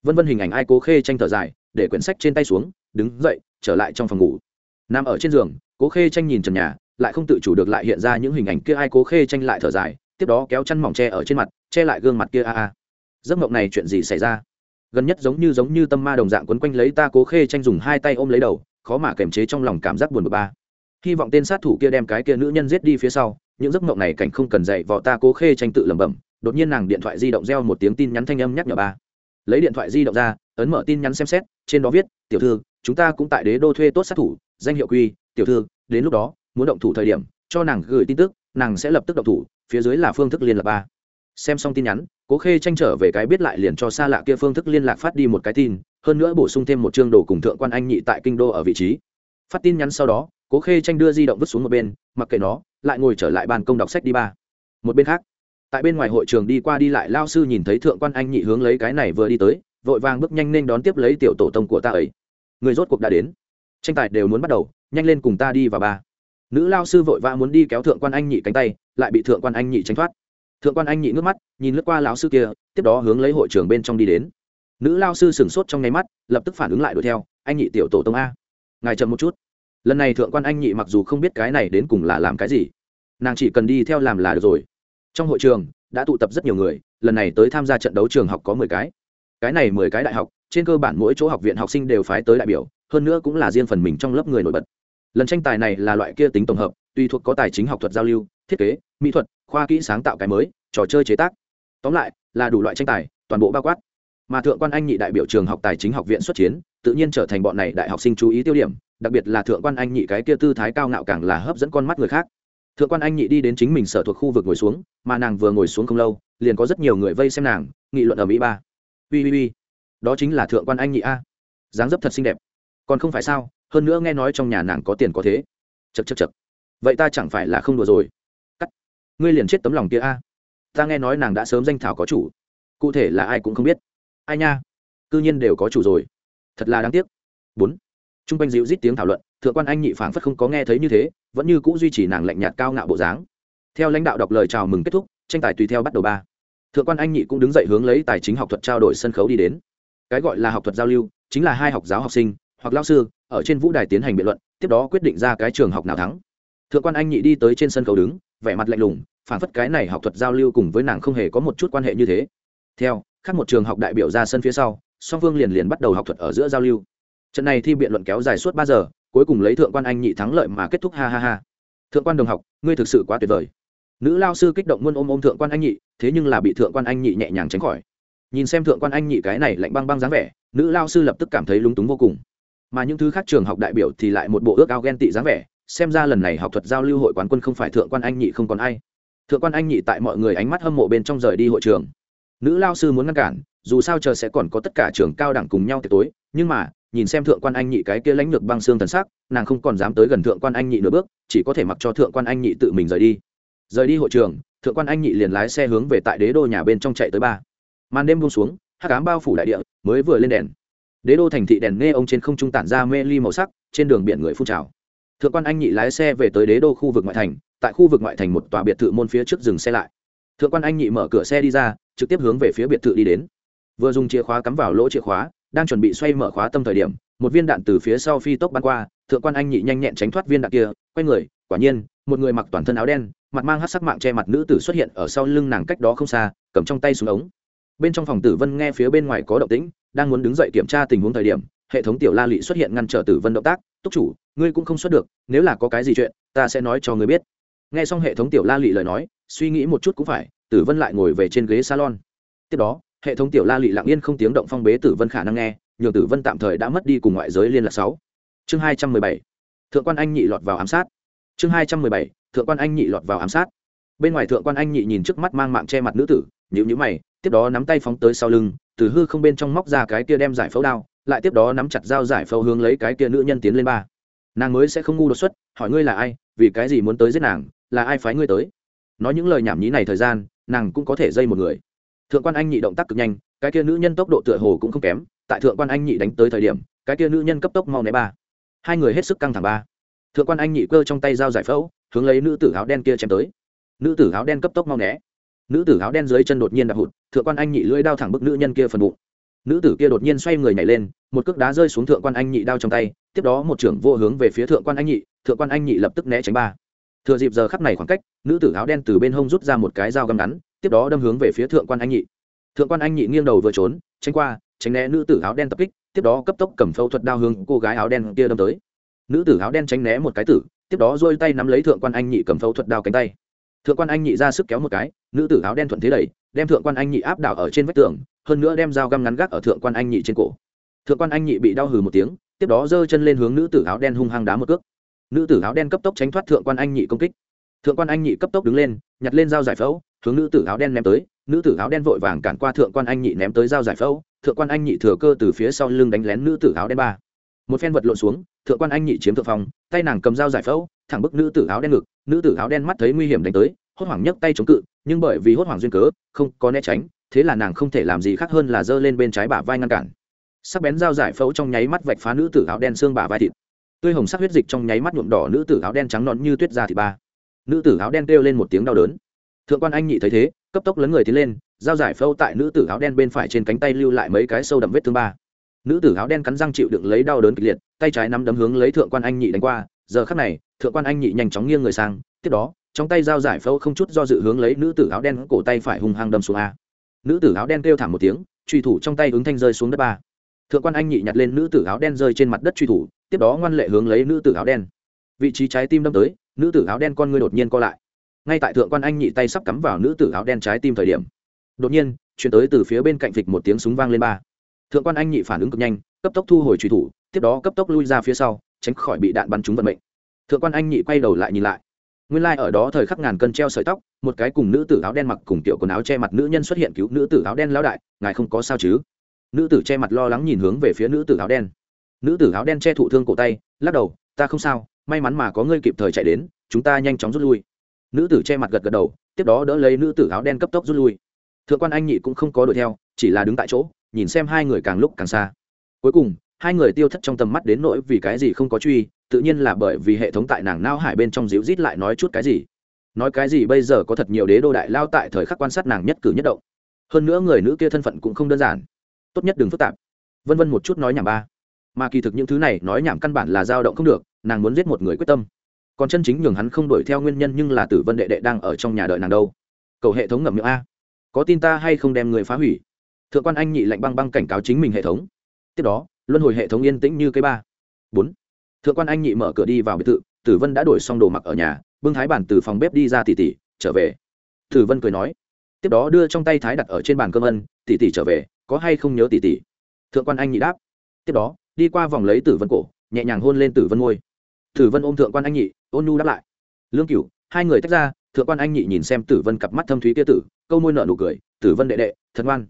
Vân vân hình ảnh ai cố khê tranh thở dài, để quyển sách trên tay xuống, đứng dậy, trở lại trong phòng ngủ. Nằm ở trên giường, cố khê tranh nhìn trần nhà, lại không tự chủ được lại hiện ra những hình ảnh kia ai cố khê tranh lại thở dài, tiếp đó kéo chăn mỏng che ở trên mặt, che lại gương mặt kia a a. Giấc mộng này chuyện gì xảy ra? Gần nhất giống như giống như tâm ma đồng dạng quấn quanh lấy ta cố khê tranh dùng hai tay ôm lấy đầu, khó mà kềm chế trong lòng cảm giác buồn bực ba hy vọng tên sát thủ kia đem cái kia nữ nhân giết đi phía sau, những giấc mộng này cảnh không cần dậy vò ta cố khê tranh tự lẩm bẩm. Đột nhiên nàng điện thoại di động reo một tiếng tin nhắn thanh âm nhắc nhở ba. Lấy điện thoại di động ra, ấn mở tin nhắn xem xét, trên đó viết, tiểu thư, chúng ta cũng tại đế đô thuê tốt sát thủ, danh hiệu quy, tiểu thư, đến lúc đó, muốn động thủ thời điểm, cho nàng gửi tin tức, nàng sẽ lập tức động thủ, phía dưới là phương thức liên lạc ba. Xem xong tin nhắn, cố khê tranh trở về cái biết lại liền cho xa lạ kia phương thức liên lạc phát đi một cái tin, hơn nữa bổ sung thêm một chương đồ cùng thượng quan anh nhị tại kinh đô ở vị trí. Phát tin nhắn sau đó cố khê tranh đưa di động vứt xuống một bên, mặc kệ nó, lại ngồi trở lại bàn công đọc sách đi ba. Một bên khác, tại bên ngoài hội trường đi qua đi lại lao sư nhìn thấy thượng quan anh nhị hướng lấy cái này vừa đi tới, vội vàng bước nhanh nên đón tiếp lấy tiểu tổ tông của ta ấy. Người rốt cuộc đã đến. Tranh tài đều muốn bắt đầu, nhanh lên cùng ta đi vào ba. Nữ lao sư vội vã muốn đi kéo thượng quan anh nhị cánh tay, lại bị thượng quan anh nhị tránh thoát. Thượng quan anh nhị nước mắt, nhìn lướt qua lão sư kia, tiếp đó hướng lấy hội trường bên trong đi đến. Nữ lao sư sửng sốt trong nháy mắt, lập tức phản ứng lại đuổi theo, anh nhị tiểu tổ tông a, ngài chậm một chút lần này thượng quan anh nhị mặc dù không biết cái này đến cùng là làm cái gì, nàng chỉ cần đi theo làm là được rồi. Trong hội trường, đã tụ tập rất nhiều người, lần này tới tham gia trận đấu trường học có mười cái. Cái này mười cái đại học, trên cơ bản mỗi chỗ học viện học sinh đều phái tới đại biểu, hơn nữa cũng là riêng phần mình trong lớp người nổi bật. Lần tranh tài này là loại kia tính tổng hợp, tùy thuộc có tài chính học thuật giao lưu, thiết kế, mỹ thuật, khoa kỹ sáng tạo cái mới, trò chơi chế tác. Tóm lại, là đủ loại tranh tài, toàn bộ bao quát. Mà thượng quan anh nhị đại biểu trường học tài chính học viện xuất chiến, tự nhiên trở thành bọn này đại học sinh chú ý tiêu điểm đặc biệt là thượng quan anh nhị cái kia tư thái cao ngạo càng là hấp dẫn con mắt người khác. Thượng quan anh nhị đi đến chính mình sở thuộc khu vực ngồi xuống, mà nàng vừa ngồi xuống không lâu, liền có rất nhiều người vây xem nàng, nghị luận ở mỹ ba. Ui ui ui. Đó chính là thượng quan anh nhị a. Dáng dấp thật xinh đẹp. Còn không phải sao, hơn nữa nghe nói trong nhà nàng có tiền có thế. Chật chật chật vậy ta chẳng phải là không đùa rồi? Cắt. Ngươi liền chết tấm lòng kia a. Ta nghe nói nàng đã sớm danh thảo có chủ. Cụ thể là ai cũng không biết. Ai nha? C ư nhiên đều có chủ rồi. Thật là đáng tiếc. Bốn t r u n g quanh dịu rít tiếng thảo luận, thượng quan anh nhị phảng phất không có nghe thấy như thế, vẫn như c ũ duy trì nàng lạnh nhạt cao ngạo bộ dáng. Theo lãnh đạo đọc lời chào mừng kết thúc, tranh tài tùy theo bắt đầu ba. Thượng quan anh nhị cũng đứng dậy hướng lấy tài chính học thuật trao đổi sân khấu đi đến. Cái gọi là học thuật giao lưu, chính là hai học giáo học sinh, hoặc lao sư, ở trên vũ đài tiến hành biện luận, tiếp đó quyết định ra cái trường học nào thắng. Thượng quan anh nhị đi tới trên sân khấu đứng, vẻ mặt lạnh lùng phản phất cái này học thuật giao lưu cùng với nàng không hề có một chút quan hệ như thế. Theo, khác một trường học đại biểu ra sân phía sau, song phương liền liền bắt đầu học thuật ở giữa giao lưu trận này thi biện luận kéo dài suốt ba giờ, cuối cùng lấy thượng quan anh nhị thắng lợi mà kết thúc, ha ha ha. Thượng quan đồng học, ngươi thực sự quá tuyệt vời. Nữ lao sư kích động muôn ôm ôm thượng quan anh nhị, thế nhưng là bị thượng quan anh nhị nhẹ nhàng tránh khỏi. Nhìn xem thượng quan anh nhị cái này lạnh băng băng dáng vẻ, nữ lao sư lập tức cảm thấy lúng túng vô cùng. Mà những thứ khác trường học đại biểu thì lại một bộ ước ao ghen tị dáng vẻ, xem ra lần này học thuật giao lưu hội quán quân không phải thượng quan anh nhị không còn ai. Thượng quan anh nhị tại mọi người ánh mắt hâm mộ bên trong rời đi hội trường. Nữ lao sư muốn ngăn cản, dù sao chờ sẽ còn có tất cả trường cao đẳng cùng nhau tiệc tối, nhưng mà nhìn xem thượng quan anh nhị cái kia lãnh lược băng xương thần sắc, nàng không còn dám tới gần thượng quan anh nhị nửa bước, chỉ có thể mặc cho thượng quan anh nhị tự mình rời đi. Rời đi hội trường, thượng quan anh nhị liền lái xe hướng về tại đế đô nhà bên trong chạy tới ba. Màn đêm buông xuống, hắc cám bao phủ đại địa, mới vừa lên đèn. Đế đô thành thị đèn nghe ông trên không trung tản ra mê ly màu sắc, trên đường biển người phun trào. Thượng quan anh nhị lái xe về tới đế đô khu vực ngoại thành, tại khu vực ngoại thành một tòa biệt thự môn phía trước dừng xe lại. Thượng quan anh nhị mở cửa xe đi ra, trực tiếp hướng về phía biệt thự đi đến. Vừa dùng chìa khóa cắm vào lỗ chìa khóa đang chuẩn bị xoay mở khóa tâm thời điểm, một viên đạn từ phía sau phi tốc bắn qua, thượng quan anh nhị nhanh nhẹn tránh thoát viên đạn kia, quay người, quả nhiên, một người mặc toàn thân áo đen, mặt mang hát sắc mạng che mặt nữ tử xuất hiện ở sau lưng nàng cách đó không xa, cầm trong tay xuống ống. Bên trong phòng tử vân nghe phía bên ngoài có động tĩnh, đang muốn đứng dậy kiểm tra tình huống thời điểm, hệ thống tiểu la lị xuất hiện ngăn trở tử vân động tác, túc chủ, ngươi cũng không xuất được, nếu là có cái gì chuyện, ta sẽ nói cho ngươi biết. Nghe xong hệ thống tiểu la lị lời nói, suy nghĩ một chút cũng phải, tử vân lại ngồi về trên ghế salon. Tiếp đó hệ thống tiểu la lị lặng yên không tiếng động phong bế tử vân khả năng nghe, nhường tử vân tạm thời đã mất đi cùng ngoại giới liên lạc sáu. Chương hai trăm mười bảy. Thượng quan anh nhị lọt vào ám sát. Chương hai trăm mười bảy. Thượng quan anh nhị lọt vào ám sát. Bên ngoài thượng quan anh nhị nhìn trước mắt mang mạng che mặt nữ tử nhữ nhữ mày, tiếp đó nắm tay phóng tới sau lưng, từ hư không bên trong móc ra cái kia đem giải phẫu đao, lại tiếp đó nắm chặt dao giải phẫu hướng lấy cái kia nữ nhân tiến lên ba. Nàng mới sẽ không ngu đột xuất, hỏi ngươi là ai, vì cái gì muốn tới giết nàng, là ai phái ngươi tới? Nói những lời nhảm nhí này thời gian, nàng cũng có thể dây một người thượng quan anh nhị động tác cực nhanh, cái kia nữ nhân tốc độ tựa hồ cũng không kém, tại thượng quan anh nhị đánh tới thời điểm, cái kia nữ nhân cấp tốc mau né ba. Hai người hết sức căng thẳng ba. Thượng quan anh nhị cơ trong tay dao giải phẫu, hướng lấy nữ tử áo đen kia chém tới. Nữ tử áo đen cấp tốc mau né. Nữ tử áo đen dưới chân đột nhiên đạp hụt, thượng quan anh nhị lưỡi đao thẳng bức nữ nhân kia phần bụng. Nữ tử kia đột nhiên xoay người nhảy lên, một cước đá rơi xuống thượng quan anh nhị đao trong tay, tiếp đó một trưởng vô hướng về phía thượng quan anh nhị, thượng quan anh nhị lập tức né tránh ba. Thừa dịp giờ khắp này khoảng cách, nữ tử áo đen từ bên hông rút ra một cái dao găm ngắn tiếp đó đâm hướng về phía thượng quan anh nhị. Thượng quan anh nhị nghiêng đầu vừa trốn, tránh qua, tránh né nữ tử áo đen tập kích, tiếp đó cấp tốc cầm phẫu thuật đao hướng cô gái áo đen kia đâm tới. Nữ tử áo đen tránh né một cái tử, tiếp đó dôi tay nắm lấy thượng quan anh nhị cầm phẫu thuật đao cánh tay. Thượng quan anh nhị ra sức kéo một cái, nữ tử áo đen thuận thế đẩy, đem thượng quan anh nhị áp đảo ở trên vách tường, hơn nữa đem dao găm ngắn gác ở thượng quan anh nhị trên cổ. Thượng quan anh nhị bị đau hừ một tiếng, tiếp đó giơ chân lên hướng nữ tử áo đen hung hăng đá một cước. Nữ tử áo đen cấp tốc tránh thoát thượng quan anh nhị công kích. Thượng quan anh nhị cấp tốc đứng lên, nhặt lên dao giải phẫu hướng nữ tử áo đen ném tới, nữ tử áo đen vội vàng cản qua thượng quan anh nhị ném tới dao giải phẫu, thượng quan anh nhị thừa cơ từ phía sau lưng đánh lén nữ tử áo đen ba. Một phen vật lộn xuống, thượng quan anh nhị chiếm thượng phòng, tay nàng cầm dao giải phẫu, thẳng bức nữ tử áo đen ngực, nữ tử áo đen mắt thấy nguy hiểm đánh tới, hốt hoảng nhấc tay chống cự, nhưng bởi vì hốt hoảng duyên cớ, không có né tránh, thế là nàng không thể làm gì khác hơn là giơ lên bên trái bả vai ngăn cản. Sắc bén dao giải phẫu trong nháy mắt vạch phá nữ tử áo đen xương bả vai thịt. Tươi hồng sắc huyết dịch trong nháy mắt nhuộm đỏ nữ tử áo đen trắng nọn như tuyết ra thịt ba. Nữ tử áo đen kêu lên một tiếng đau đớn thượng quan anh nhị thấy thế, cấp tốc lấn người tiến lên dao giải phâu tại nữ tử áo đen bên phải trên cánh tay lưu lại mấy cái sâu đậm vết thương ba. Nữ tử áo đen cắn răng chịu đựng lấy đau đớn kịch liệt, tay trái nắm đấm hướng lấy thượng quan anh nhị đánh qua, giờ khắc này, thượng quan anh nhị nhanh chóng nghiêng người sang, tiếp đó, trong tay dao giải phẫu không chút do dự hướng lấy nữ tử áo đen cổ tay phải hung hăng đâm xuống a. Nữ tử áo đen kêu thảm một tiếng, truy thủ trong tay ứng thanh rơi xuống đất ba. Thượng quan anh nhị nhặt lên nữ tử áo đen rơi trên mặt đất truy thủ, tiếp đó ngoan lệ hướng lấy nữ tử áo đen. Vị trí trái tim đâm tới, nữ tử áo đen con ngươi đột nhiên co lại ngay tại thượng quan anh nhị tay sắp cắm vào nữ tử áo đen trái tim thời điểm. Đột nhiên, chuyển tới từ phía bên cạnh vịch một tiếng súng vang lên ba. Thượng quan anh nhị phản ứng cực nhanh, cấp tốc thu hồi truy thủ, tiếp đó cấp tốc lui ra phía sau, tránh khỏi bị đạn bắn trúng vận mệnh. Thượng quan anh nhị quay đầu lại nhìn lại. Nguyên lai、like、ở đó thời khắc ngàn cân treo sợi tóc, một cái cùng nữ tử áo đen mặc cùng tiểu quần áo che mặt nữ nhân xuất hiện cứu nữ tử áo đen lão đại, ngài không có sao chứ? Nữ tử che mặt lo lắng nhìn hướng về phía nữ tử áo đen. Nữ tử áo đen che thụ thương cổ tay, lắc đầu, ta không sao, may mắn mà có ngươi kịp thời chạy đến, chúng ta nhanh chóng rút lui nữ tử che mặt gật gật đầu, tiếp đó đỡ lấy nữ tử áo đen cấp tốc rút lui. Thượng quan anh nhị cũng không có đuổi theo, chỉ là đứng tại chỗ, nhìn xem hai người càng lúc càng xa. Cuối cùng, hai người tiêu thất trong tầm mắt đến nỗi vì cái gì không có truy, tự nhiên là bởi vì hệ thống tại nàng nao hải bên trong dịu rít lại nói chút cái gì. Nói cái gì bây giờ có thật nhiều đế đô đại lao tại thời khắc quan sát nàng nhất cử nhất động. Hơn nữa người nữ kia thân phận cũng không đơn giản. Tốt nhất đừng phức tạp. Vân vân một chút nói nhảm ba. Mà kỳ thực những thứ này nói nhảm căn bản là dao động không được, nàng muốn giết một người quyết tâm còn chân chính nhường hắn không đuổi theo nguyên nhân nhưng là tử vân đệ đệ đang ở trong nhà đợi nàng đâu. Cầu hệ thống ngậm miệng a. Có tin ta hay không đem người phá hủy? Thượng quan anh nhị lạnh băng băng cảnh cáo chính mình hệ thống. Tiếp đó, luân hồi hệ thống yên tĩnh như cây ba. Bốn. Thượng quan anh nhị mở cửa đi vào biệt thự, tử vân đã đổi xong đồ mặc ở nhà, bưng thái bản từ phòng bếp đi ra tỉ tỉ, trở về. Tử vân cười nói. Tiếp đó đưa trong tay thái đặt ở trên bàn cơm ân tỉ tỉ trở về, có hay không nhớ tỉ tỉ? Thượng quan anh nhị đáp. Tiếp đó, đi qua vòng lấy tử vân cổ, nhẹ nhàng hôn lên tử vân ngôi tử vân ôm thượng quan anh nhị, ôn nhu đáp lại. Lương cửu, hai người tách ra, thượng quan anh nhị nhìn xem tử vân cặp mắt thâm thúy kia tử, câu môi nợ nụ cười, tử vân đệ đệ, thật ngoan.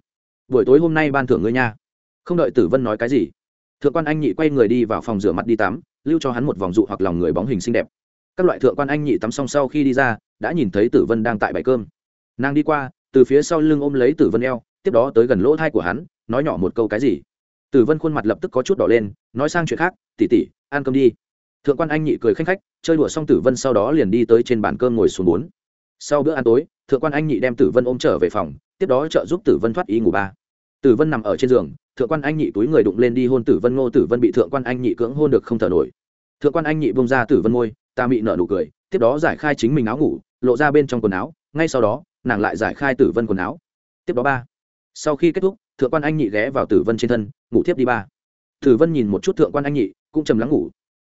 Buổi tối hôm nay ban thưởng ngươi nha. Không đợi tử vân nói cái gì, thượng quan anh nhị quay người đi vào phòng rửa mặt đi tắm, lưu cho hắn một vòng dụ hoặc lòng người bóng hình xinh đẹp. Các loại thượng quan anh nhị tắm xong sau khi đi ra, đã nhìn thấy tử vân đang tại bãi cơm. Nàng đi qua, từ phía sau lưng ôm lấy tử vân eo, tiếp đó tới gần lỗ thai của hắn, nói nhỏ một câu cái gì. Tử vân khuôn mặt lập tức có chút đỏ lên, nói sang chuyện khác tỉ tỉ ăn cơm đi thượng quan anh nhị cười khanh khách chơi đùa xong tử vân sau đó liền đi tới trên bàn cơm ngồi xuống bốn sau bữa ăn tối thượng quan anh nhị đem tử vân ôm trở về phòng tiếp đó trợ giúp tử vân thoát ý ngủ ba tử vân nằm ở trên giường thượng quan anh nhị túi người đụng lên đi hôn tử vân ngô tử vân bị thượng quan anh nhị cưỡng hôn được không thở nổi thượng quan anh nhị bông ra tử vân môi ta mị nở nụ cười tiếp đó giải khai chính mình áo ngủ lộ ra bên trong quần áo ngay sau đó nàng lại giải khai tử vân quần áo tiếp đó ba sau khi kết thúc thượng quan anh nhị ghé vào tử vân trên thân ngủ tiếp đi ba tử vân nhìn một chút thượng quan anh nhị cũng chầm lắng ngủ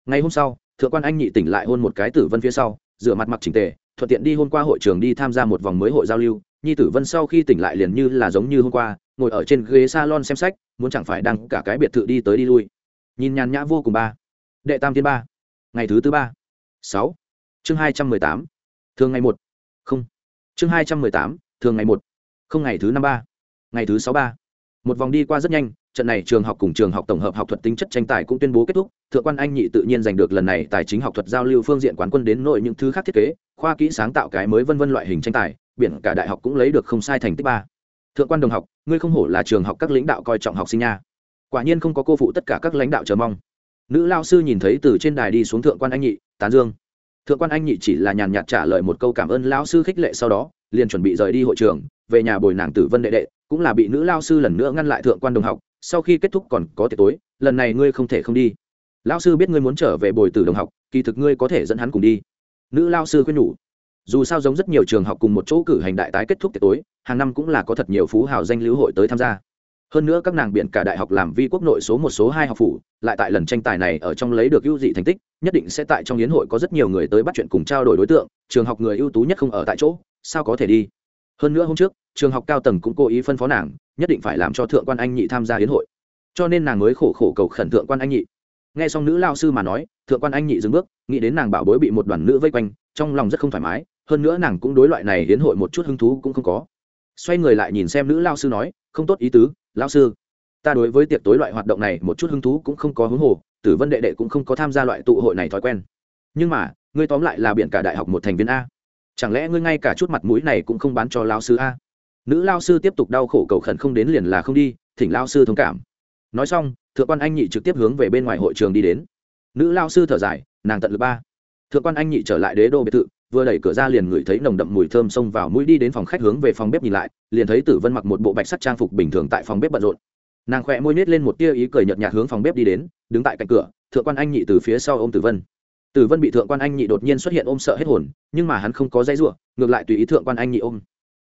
ngày hôm sau, thượng quan anh nhị tỉnh lại hôn một cái tử vân phía sau, rửa mặt mặc chỉnh tề, thuận tiện đi hôm qua hội trường đi tham gia một vòng mới hội giao lưu. Nhi tử vân sau khi tỉnh lại liền như là giống như hôm qua, ngồi ở trên ghế salon xem sách, muốn chẳng phải đăng cả cái biệt thự đi tới đi lui. Nhìn nhàn nhã vô cùng ba. Đệ tam thiên ba. Ngày thứ tư ba. Sáu. Chương hai trăm mười tám. Thường ngày một. Không. Chương hai trăm mười tám, thường ngày một. Không ngày thứ năm ba. Ngày thứ sáu ba. Một vòng đi qua rất nhanh trận này trường học cùng trường học tổng hợp học thuật tính chất tranh tài cũng tuyên bố kết thúc, thượng quan anh nhị tự nhiên giành được lần này tài chính học thuật giao lưu phương diện quán quân đến nội những thứ khác thiết kế, khoa kỹ sáng tạo cái mới vân vân loại hình tranh tài, biển cả đại học cũng lấy được không sai thành tích ba. Thượng quan đồng học, ngươi không hổ là trường học các lãnh đạo coi trọng học sinh nha. Quả nhiên không có cô phụ tất cả các lãnh đạo chờ mong. Nữ lao sư nhìn thấy từ trên đài đi xuống thượng quan anh nhị, tán dương. Thượng quan anh nhị chỉ là nhàn nhạt trả lời một câu cảm ơn lao sư khích lệ sau đó, liền chuẩn bị rời đi hội trường, về nhà bồi nàng tử vân đệ đệ, cũng là bị nữ lao sư lần nữa ngăn lại thượng quan đồng học sau khi kết thúc còn có tiệc tối, lần này ngươi không thể không đi. Lão sư biết ngươi muốn trở về bồi tử đồng học, kỳ thực ngươi có thể dẫn hắn cùng đi. Nữ lao sư khuyên nhủ. Dù sao giống rất nhiều trường học cùng một chỗ cử hành đại tái kết thúc tiệc tối, hàng năm cũng là có thật nhiều phú hào danh lưu hội tới tham gia. Hơn nữa các nàng biện cả đại học làm vi quốc nội số một số hai học phủ, lại tại lần tranh tài này ở trong lấy được ưu dị thành tích, nhất định sẽ tại trong yến hội có rất nhiều người tới bắt chuyện cùng trao đổi đối tượng, trường học người ưu tú nhất không ở tại chỗ, sao có thể đi? Hơn nữa hôm trước, trường học cao tầng cũng cố ý phân phó nàng, nhất định phải làm cho thượng quan anh nhị tham gia hiến hội. Cho nên nàng mới khổ khổ cầu khẩn thượng quan anh nhị. Nghe xong nữ lao sư mà nói, thượng quan anh nhị dừng bước, nghĩ đến nàng bảo bối bị một đoàn nữ vây quanh, trong lòng rất không thoải mái, hơn nữa nàng cũng đối loại này hiến hội một chút hứng thú cũng không có. Xoay người lại nhìn xem nữ lao sư nói, không tốt ý tứ, lao sư, ta đối với tiệc tối loại hoạt động này một chút hứng thú cũng không có hứng hồ, tử vân đệ đệ cũng không có tham gia loại tụ hội này thói quen. Nhưng mà, ngươi tóm lại là biện cả đại học một thành viên a chẳng lẽ ngươi ngay cả chút mặt mũi này cũng không bán cho lao sư a? Nữ lao sư tiếp tục đau khổ cầu khẩn không đến liền là không đi, thỉnh lao sư thông cảm. Nói xong, thượng quan anh nhị trực tiếp hướng về bên ngoài hội trường đi đến. Nữ lao sư thở dài, nàng tận lực ba. Thượng quan anh nhị trở lại đế đô biệt thự, vừa đẩy cửa ra liền ngửi thấy nồng đậm mùi thơm xông vào mũi đi đến phòng khách hướng về phòng bếp nhìn lại, liền thấy tử vân mặc một bộ bạch sắc trang phục bình thường tại phòng bếp bận rộn. Nàng khỏe môi nết lên một tia ý cười nhợt nhạt hướng phòng bếp đi đến, đứng tại cạnh cửa, thượng quan anh nhị từ phía sau ô m tử vân tử vân bị thượng quan anh nhị đột nhiên xuất hiện ôm sợ hết hồn, nhưng mà hắn không có dây r ngược lại tùy ý thượng quan anh nhị ôm.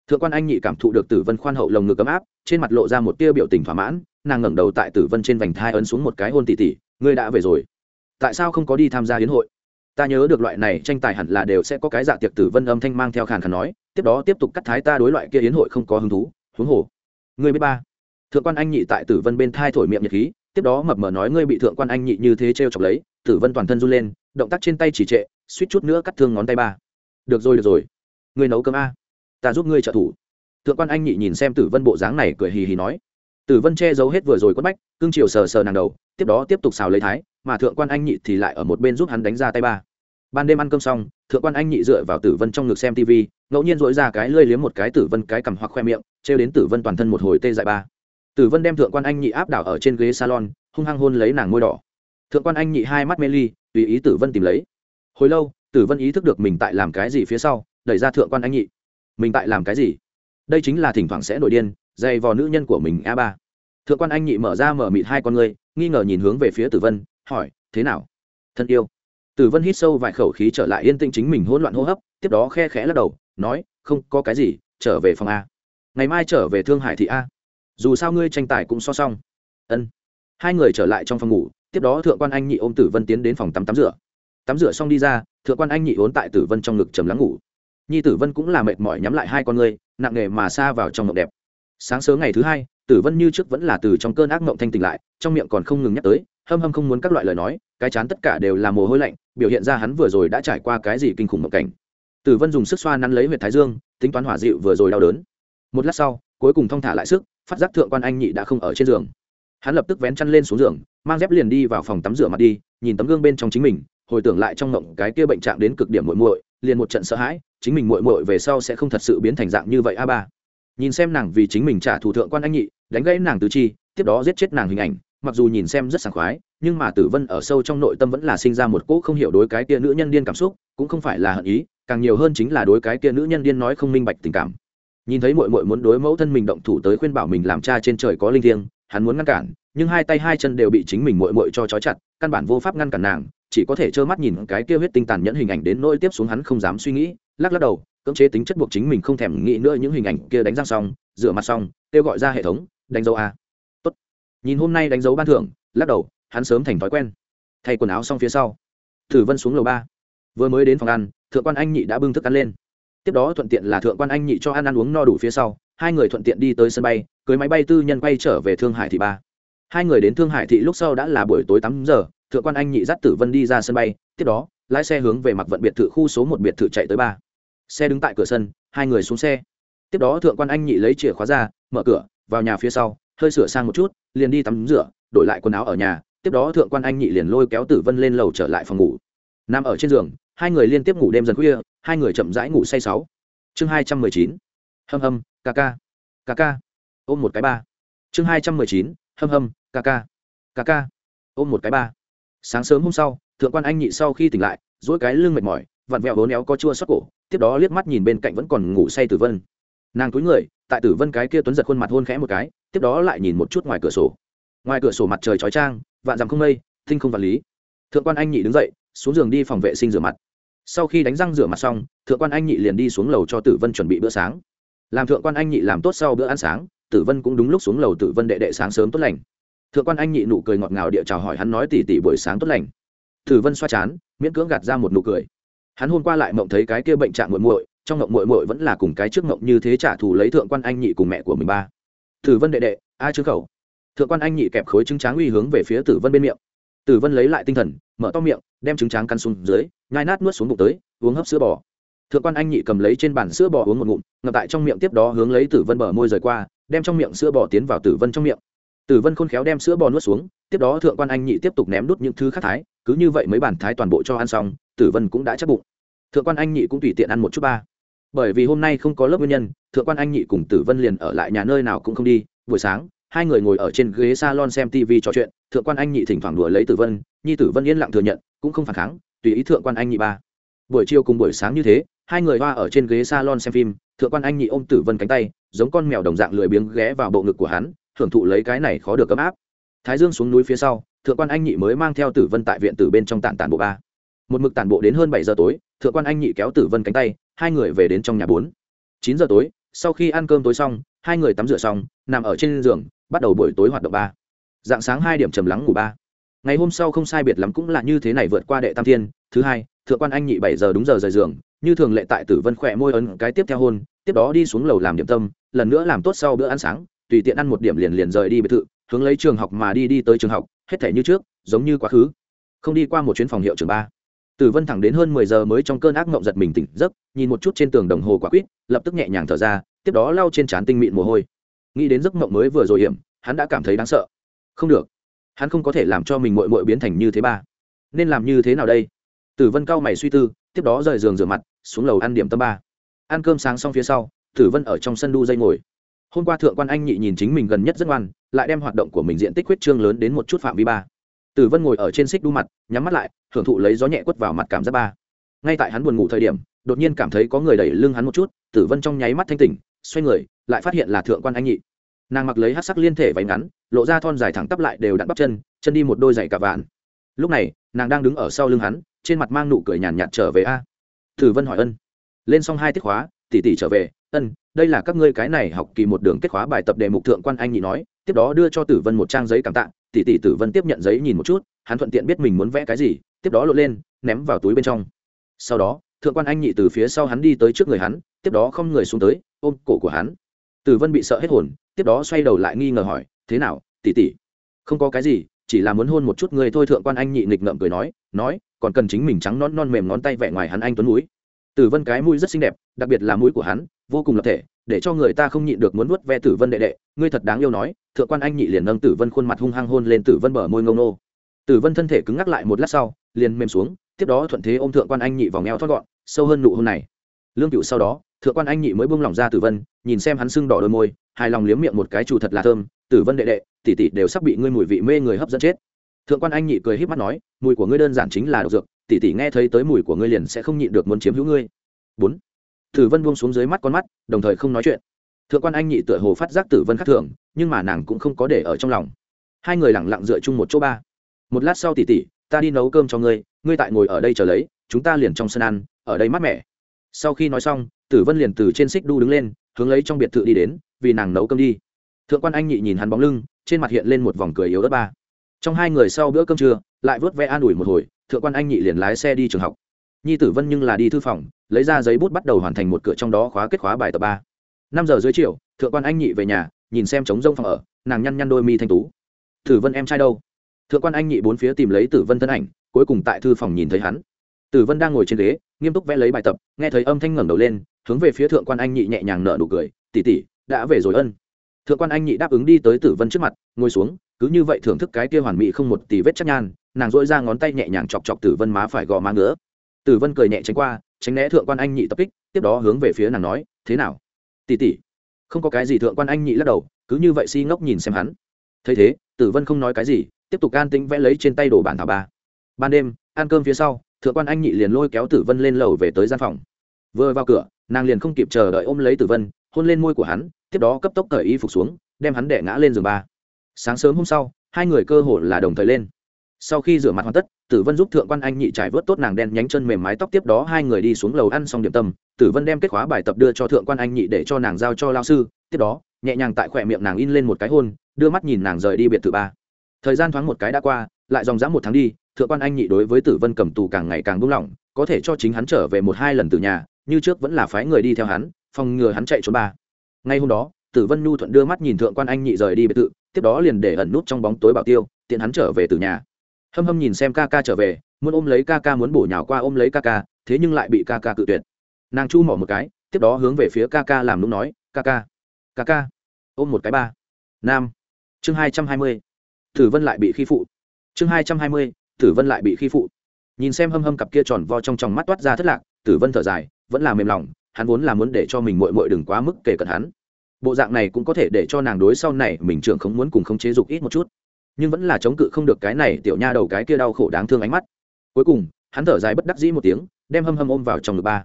Thượng quan anh nhị cảm thụ được tử vân khoan hậu lồng ngực ấm áp, trên mặt lộ ra một tia biểu tình thỏa mãn, nàng ngẩng đầu tại tử vân trên vành thai ấn xuống một cái hôn tỉ tỉ, ngươi đã về rồi. Tại sao không có đi tham gia hiến hội? Ta nhớ được loại này tranh tài hẳn là đều sẽ có cái dạ tiệc. Tử vân âm thanh mang theo khàn khàn nói, tiếp đó tiếp tục cắt thái ta đối loại kia hiến hội không có hứng thú, huống hồ, ngươi biết ba. Thượng quan anh nhị tại tử vân bên thai thổi miệng nhiệt khí, tiếp đó mập mờ nói, ngươi bị thượng quan anh nhị như thế t r e o chọc lấy tử vân toàn thân run lên, động tác trên tay chỉ trệ, suýt chút nữa cắt thương ngón tay ba. Được rồi được rồi. Ngươi nấu cơm a. Ta giúp ngươi trợ thủ. Thượng quan anh nhị nhìn xem tử vân bộ dáng này cười hì hì nói. Tử vân che giấu hết vừa rồi quất bách, cương chiều sờ sờ nàng đầu, tiếp đó tiếp tục xào lấy thái, mà thượng quan anh nhị thì lại ở một bên giúp hắn đánh ra tay ba. Ban đêm ăn cơm xong, thượng quan anh nhị dựa vào tử vân trong ngực xem tv ngẫu nhiên dội ra cái lơi liếm một cái tử vân cái cằm hoặc khoe miệng, trêu đến tử vân toàn thân một hồi tê dại ba. Tử vân đem thượng quan anh nhị áp đảo ở trên ghế salon, hung hăng hôn lấy nàng môi đỏ thượng quan anh nhị hai mắt mê ly, tùy ý tử vân tìm lấy. Hồi lâu, tử vân ý thức được mình tại làm cái gì phía sau, đẩy ra thượng quan anh nhị. Mình tại làm cái gì? Đây chính là thỉnh thoảng sẽ nổi điên, dày vò nữ nhân của mình, a ba. Thượng quan anh nhị mở ra mở mịt hai con người nghi ngờ nhìn hướng về phía tử vân, hỏi, thế nào? Thân yêu? Tử vân hít sâu vài khẩu khí trở lại yên tĩnh chính mình hỗn loạn hô hấp, tiếp đó khe khẽ lắc đầu, nói, không có cái gì, trở về phòng a. Ngày mai trở về thương hải thị a. Dù sao ngươi tranh tài cũng so xong. Ân hai người trở lại trong phòng ngủ tiếp đó thượng quan anh nhị ôm tử vân tiến đến phòng tắm tắm rửa. Tắm rửa xong đi ra thượng quan anh nhị ốn tại tử vân trong ngực trầm lắng ngủ. Nhi tử vân cũng là mệt mỏi nhắm lại hai con người, nặng nề mà xa vào trong mộng đẹp. Sáng sớm ngày thứ hai tử vân như trước vẫn là từ trong cơn ác mộng thanh tỉnh lại trong miệng còn không ngừng nhắc tới hâm hâm không muốn các loại lời nói cái chán tất cả đều là mồ hôi lạnh biểu hiện ra hắn vừa rồi đã trải qua cái gì kinh khủng mộng cảnh. Tử vân dùng sức xoa nắn lấy huyện thái dương tính toán hỏa dịu vừa rồi đau đớn. Một lát sau cuối cùng thong thả lại sức phát giác thượng quan anh nhị đã không ở trên giường hắn lập tức vén chăn lên xuống giường, mang dép liền đi vào phòng tắm rửa mặt đi, nhìn tấm gương bên trong chính mình, hồi tưởng lại trong ngộng cái kia bệnh trạng đến cực điểm muội muội, liền một trận sợ hãi, chính mình muội muội về sau sẽ không thật sự biến thành dạng như vậy a ba. Nhìn xem nàng vì chính mình trả thù thượng quan anh nhị, đánh gãy nàng tứ chi, tiếp đó giết chết nàng hình ảnh, mặc dù nhìn xem rất sảng khoái, nhưng mà tử vân ở sâu trong nội tâm vẫn là sinh ra một cỗ không hiểu đối cái kia nữ nhân điên cảm xúc, cũng không phải là hận ý, càng nhiều hơn chính là đối cái kia nữ nhân điên nói không minh bạch tình cảm. Nhìn thấy mội mội muốn đối mẫu thân mình động thủ tới khuyên bảo mình làm cha trên trời có linh thiêng hắn muốn ngăn cản, nhưng hai tay hai chân đều bị chính mình mội mội cho trói chặt, căn bản vô pháp ngăn cản nàng, chỉ có thể trơ mắt nhìn cái kia huyết tinh tàn nhẫn hình ảnh đến nỗi tiếp xuống hắn không dám suy nghĩ, lắc lắc đầu, cưỡng chế tính chất buộc chính mình không thèm nghĩ nữa những hình ảnh kia đánh răng xong, rửa mặt xong, kêu gọi ra hệ thống, đánh dấu a. Tốt. Nhìn hôm nay đánh dấu ban thưởng, lắc đầu, hắn sớm thành thói quen. Thay quần áo xong phía sau, thử vân xuống lầu ba. Vừa mới đến phòng ăn, thượng quan anh nhị đã bưng thức ăn lên. Tiếp đó thuận tiện là thượng quan anh nhị cho ăn ăn uống no đủ phía sau hai người thuận tiện đi tới sân bay, cưới máy bay tư nhân quay trở về thương hải thị ba. Hai người đến thương hải thị lúc sau đã là buổi tối tám giờ, thượng quan anh nhị dắt tử vân đi ra sân bay, tiếp đó, lái xe hướng về mặc vận biệt thự khu số một biệt thự chạy tới ba. Xe đứng tại cửa sân, hai người xuống xe. Tiếp đó thượng quan anh nhị lấy chìa khóa ra, mở cửa, vào nhà phía sau, hơi sửa sang một chút, liền đi tắm rửa, đổi lại quần áo ở nhà. Tiếp đó thượng quan anh nhị liền lôi kéo tử vân lên lầu trở lại phòng ngủ. Nằm ở trên giường, hai người liên tiếp ngủ đêm dần khuya, hai người chậm rãi ngủ say sáu. Chương hai trăm mười chín. Hâm hâm ca ca. Ca ca. Ôm một cái ba. Chương hai trăm mười chín, hâm hâm ca ca. Ca ca. Ôm một cái ba. Sáng sớm hôm sau, thượng quan anh nhị sau khi tỉnh lại dỗi cái lưng mệt mỏi, vặn vẹo hố néo có chua xót cổ, tiếp đó liếc mắt nhìn bên cạnh vẫn còn ngủ say tử vân. Nàng túi người, tại tử vân cái kia tuấn giật khuôn mặt hôn khẽ một cái, tiếp đó lại nhìn một chút ngoài cửa sổ. Ngoài cửa sổ mặt trời chói trang vạn dằm không mây, thinh không vật lý. Thượng quan anh nhị đứng dậy, xuống giường đi phòng vệ sinh rửa mặt. Sau khi đánh răng rửa mặt xong, thượng quan anh nhị liền đi xuống lầu cho tử vân chuẩn bị bữa sáng làm thượng quan anh nhị làm tốt sau bữa ăn sáng, tử vân cũng đúng lúc xuống lầu tử vân đệ đệ sáng sớm tốt lành. Thượng quan anh nhị nụ cười ngọt ngào địa chào hỏi hắn nói tỉ tỉ buổi sáng tốt lành. Tử vân xoa chán, miễn cưỡng gạt ra một nụ cười. Hắn hôm qua lại mộng thấy cái kia bệnh trạng muội muội, trong mộng muội muội vẫn là cùng cái trước mộng như thế trả thù lấy thượng quan anh nhị cùng mẹ của mình ba. Tử vân đệ đệ, a chứng khẩu. Thượng quan anh nhị kẹp khối trứng tráng uy hướng về phía tử vân bên miệng. Tử vân lấy lại tinh thần, mở to miệng, đem trứng tráng căn xuống dưới, nhai nát nuốt xuống bụng tới, uống hấp sữa bò thượng quan anh nhị cầm lấy trên bàn sữa bò uống một ngụm ngập tại trong miệng tiếp đó hướng lấy tử vân bờ môi rời qua, đem trong miệng sữa bò tiến vào tử vân trong miệng. Tử vân khôn khéo đem sữa bò nuốt xuống, tiếp đó thượng quan anh nhị tiếp tục ném đút những thứ khác thái, cứ như vậy mấy bản thái toàn bộ cho ăn xong, tử vân cũng đã chắc bụng. Thượng quan anh nhị cũng tùy tiện ăn một chút ba. Bởi vì hôm nay không có lớp nguyên nhân, thượng quan anh nhị cùng tử vân liền ở lại nhà nơi nào cũng không đi, buổi sáng, hai người ngồi ở trên ghế salon xem tv trò chuyện, thượng quan anh nhị thỉnh thoảng đùa lấy tử vân, nhi tử vân yên lặng thừa nhận, cũng không phản kháng, tùy ý thượng quan anh nhị ba. Buổi chiều cùng buổi sáng như thế hai người hoa ở trên ghế salon xem phim, thượng quan anh nhị ôm tử vân cánh tay, giống con mèo đồng dạng lười biếng ghé vào bộ ngực của hắn hưởng thụ lấy cái này khó được ấm áp. Thái dương xuống núi phía sau, thượng quan anh nhị mới mang theo tử vân tại viện tử bên trong tản tản bộ ba. Một mực tản bộ đến hơn bảy giờ tối, thượng quan anh nhị kéo tử vân cánh tay, hai người về đến trong nhà bốn. Chín giờ tối, sau khi ăn cơm tối xong, hai người tắm rửa xong, nằm ở trên giường, bắt đầu buổi tối hoạt động ba. Dạng sáng hai điểm trầm lắng ngủ ba. Ngày hôm sau không sai biệt lắm cũng là như thế này vượt qua đệ tam thiên, thứ hai, thượng quan anh nhị bảy giờ đúng giờ rời giường như thường lệ tại tử vân khỏe môi ấn cái tiếp theo hôn, tiếp đó đi xuống lầu làm điểm tâm, lần nữa làm tốt sau bữa ăn sáng, tùy tiện ăn một điểm liền liền rời đi biệt thự, hướng lấy trường học mà đi đi tới trường học, hết thể như trước, giống như quá khứ. Không đi qua một chuyến phòng hiệu trường ba. Tử vân thẳng đến hơn mười giờ mới trong cơn ác mộng giật mình tỉnh giấc, nhìn một chút trên tường đồng hồ quả quýt, lập tức nhẹ nhàng thở ra, tiếp đó lau trên trán tinh mịn mồ hôi. Nghĩ đến giấc mộng mới vừa rồi hiểm, hắn đã cảm thấy đáng sợ. Không được. Hắn không có thể làm cho mình mội mội biến thành như thế ba. Nên làm như thế nào đây? Tử vân cao mày suy tư, tiếp đó rời giường rửa mặt xuống lầu ăn điểm tâm ba. Ăn cơm sáng xong phía sau, tử vân ở trong sân đu dây ngồi. Hôm qua thượng quan anh nhị nhìn chính mình gần nhất rất ngoan, lại đem hoạt động của mình diện tích huyết trương lớn đến một chút phạm vi ba. Tử vân ngồi ở trên xích đu mặt, nhắm mắt lại, hưởng thụ lấy gió nhẹ quất vào mặt cảm giác ba. Ngay tại hắn buồn ngủ thời điểm, đột nhiên cảm thấy có người đẩy lưng hắn một chút, tử vân trong nháy mắt thanh tỉnh, xoay người, lại phát hiện là thượng quan anh nhị. Nàng mặc lấy hát sắc liên thể váy ngắn, lộ ra thon dài thẳng tắp lại đều đặn bắp chân chân đi một đôi giày cả vạn. Lúc này, nàng đang đứng ở sau lưng hắn, trên mặt mang nụ cười nhàn nhạt trở về a tử vân hỏi ân. Lên xong hai tiết khóa, tỷ tỷ trở về. Ân, đây là các ngươi cái này học kỳ một đường kết khóa bài tập đề mục thượng quan anh nhị nói. Tiếp đó đưa cho tử vân một trang giấy cảm tạ. Tỷ tỷ tử vân tiếp nhận giấy nhìn một chút, hắn thuận tiện biết mình muốn vẽ cái gì, tiếp đó lột lên, ném vào túi bên trong. Sau đó, thượng quan anh nhị từ phía sau hắn đi tới trước người hắn, tiếp đó không người xuống tới, ôm cổ của hắn. Tử vân bị sợ hết hồn, tiếp đó xoay đầu lại nghi ngờ hỏi, thế nào, tỷ tỷ? Không có cái gì, chỉ là muốn hôn một chút người thôi. Thượng quan anh nhị nghịch ngợm cười nói nói còn cần chính mình trắng non non mềm ngón tay vẽ ngoài hắn anh tuấn núi tử vân cái mũi rất xinh đẹp, đặc biệt là mũi của hắn, vô cùng lập thể, để cho người ta không nhịn được muốn nuốt ve tử vân đệ đệ. Ngươi thật đáng yêu nói, thượng quan anh nhị liền nâng tử vân khuôn mặt hung hăng hôn lên tử vân bờ môi ngông nô. Tử vân thân thể cứng ngắc lại một lát sau, liền mềm xuống, tiếp đó thuận thế ôm thượng quan anh nhị vào ngheo thoát gọn, sâu hơn nụ hôn này. Lương cựu sau đó, thượng quan anh nhị mới buông lỏng ra tử vân, nhìn xem hắn sưng đỏ đôi môi, hài lòng liếm miệng một cái, chủ thật là thơm, tử vân đệ đệ, tỷ tỷ đều sắp bị ngươi mùi vị mê người hấp dẫn chết thượng quan anh nhị cười híp mắt nói, mùi của ngươi đơn giản chính là độc dược, tỷ tỷ nghe thấy tới mùi của ngươi liền sẽ không nhịn được muốn chiếm hữu ngươi. Bốn. Tử vân buông xuống dưới mắt con mắt, đồng thời không nói chuyện. Thượng quan anh nhị tựa hồ phát giác tử vân khắc thường, nhưng mà nàng cũng không có để ở trong lòng. Hai người lẳng lặng dựa chung một chỗ ba. Một lát sau tỷ tỷ, ta đi nấu cơm cho ngươi ngươi tại ngồi ở đây chờ lấy, chúng ta liền trong sân ăn, ở đây mát mẻ. Sau khi nói xong, tử vân liền từ trên xích đu đứng lên, hướng lấy trong biệt thự đi đến, vì nàng nấu cơm đi. Thượng quan anh nhị nhìn hắn bóng lưng, trên mặt hiện lên một vòng cười yếu ớt ba trong hai người sau bữa cơm trưa, lại vớt vẽ an ủi một hồi, thượng quan anh nhị liền lái xe đi trường học. Nhi tử vân nhưng là đi thư phòng, lấy ra giấy bút bắt đầu hoàn thành một cửa trong đó khóa kết khóa bài tập ba. Năm giờ dưới chiều, thượng quan anh nhị về nhà, nhìn xem trống rông phòng ở, nàng nhăn nhăn đôi mi thanh tú. Tử vân em trai đâu? Thượng quan anh nhị bốn phía tìm lấy tử vân thân ảnh, cuối cùng tại thư phòng nhìn thấy hắn. Tử vân đang ngồi trên ghế, nghiêm túc vẽ lấy bài tập, nghe thấy âm thanh ngẩng đầu lên, hướng về phía thượng quan anh nhị nhẹ nhàng nở nụ cười tỉ tỉ đã về rồi ân. Thượng quan anh nhị đáp ứng đi tới tử vân trước mặt, ngồi xuống cứ như vậy thưởng thức cái kia hoàn mỹ không một tì vết chắc nhan, nàng dỗi ra ngón tay nhẹ nhàng chọc chọc tử vân má phải gò má ngứa. Tử vân cười nhẹ tránh qua, tránh né thượng quan anh nhị tập kích, tiếp đó hướng về phía nàng nói, thế nào? Tỉ tỉ không có cái gì thượng quan anh nhị lắc đầu, cứ như vậy si ngốc nhìn xem hắn. Thấy thế, tử vân không nói cái gì, tiếp tục can tĩnh vẽ lấy trên tay đồ bản thảo ba. Ban đêm, ăn cơm phía sau, thượng quan anh nhị liền lôi kéo tử vân lên lầu về tới gian phòng. Vừa vào cửa, nàng liền không kịp chờ đợi ôm lấy tử vân, hôn lên môi của hắn, tiếp đó cấp tốc cởi y phục xuống, đem hắn đẻ ngã lên giường ba sáng sớm hôm sau, hai người cơ hồ là đồng thời lên. Sau khi rửa mặt hoàn tất, tử vân giúp thượng quan anh nhị trải vớt tốt nàng đen nhánh chân mềm mái tóc tiếp đó hai người đi xuống lầu ăn xong điểm tâm. Tử vân đem kết khóa bài tập đưa cho thượng quan anh nhị để cho nàng giao cho lao sư. Tiếp đó, nhẹ nhàng tại khỏe miệng nàng in lên một cái hôn, đưa mắt nhìn nàng rời đi biệt thự ba. Thời gian thoáng một cái đã qua, lại dòng dã một tháng đi, thượng quan anh nhị đối với tử vân cầm tù càng ngày càng buông lỏng, có thể cho chính hắn trở về một hai lần từ nhà, như trước vẫn là phái người đi theo hắn, phòng ngừa hắn chạy trốn ba. Ngay hôm đó, tử vân nhu thuận đưa mắt nhìn thượng quan anh nhị rời đi biệt thự tiếp đó liền để ẩn nút trong bóng tối bảo tiêu, tiện hắn trở về từ nhà. Hâm hâm nhìn xem ca ca trở về, muốn ôm lấy ca ca muốn bổ nhào qua ôm lấy ca ca, thế nhưng lại bị ca ca cự tuyệt. Nàng chu mỏ một cái, tiếp đó hướng về phía ca ca làm lúc nói, ca ca ca ca, ôm một cái ba. Nam. Chương hai trăm hai mươi. Tử vân lại bị khi phụ. Chương hai trăm hai mươi tử vân lại bị khi phụ. Nhìn xem hâm hâm cặp kia tròn vo trong tròng mắt toát ra thất lạc tử vân thở dài, vẫn là mềm lòng, hắn vốn là muốn để cho mình mội mội đừng quá mức kể cận hắn bộ dạng này cũng có thể để cho nàng đối sau này mình trưởng không muốn cùng không chế dục ít một chút. Nhưng vẫn là chống cự không được cái này tiểu nha đầu cái kia đau khổ đáng thương ánh mắt. Cuối cùng, hắn thở dài bất đắc dĩ một tiếng, đem hâm hâm ôm vào trong ngực ba.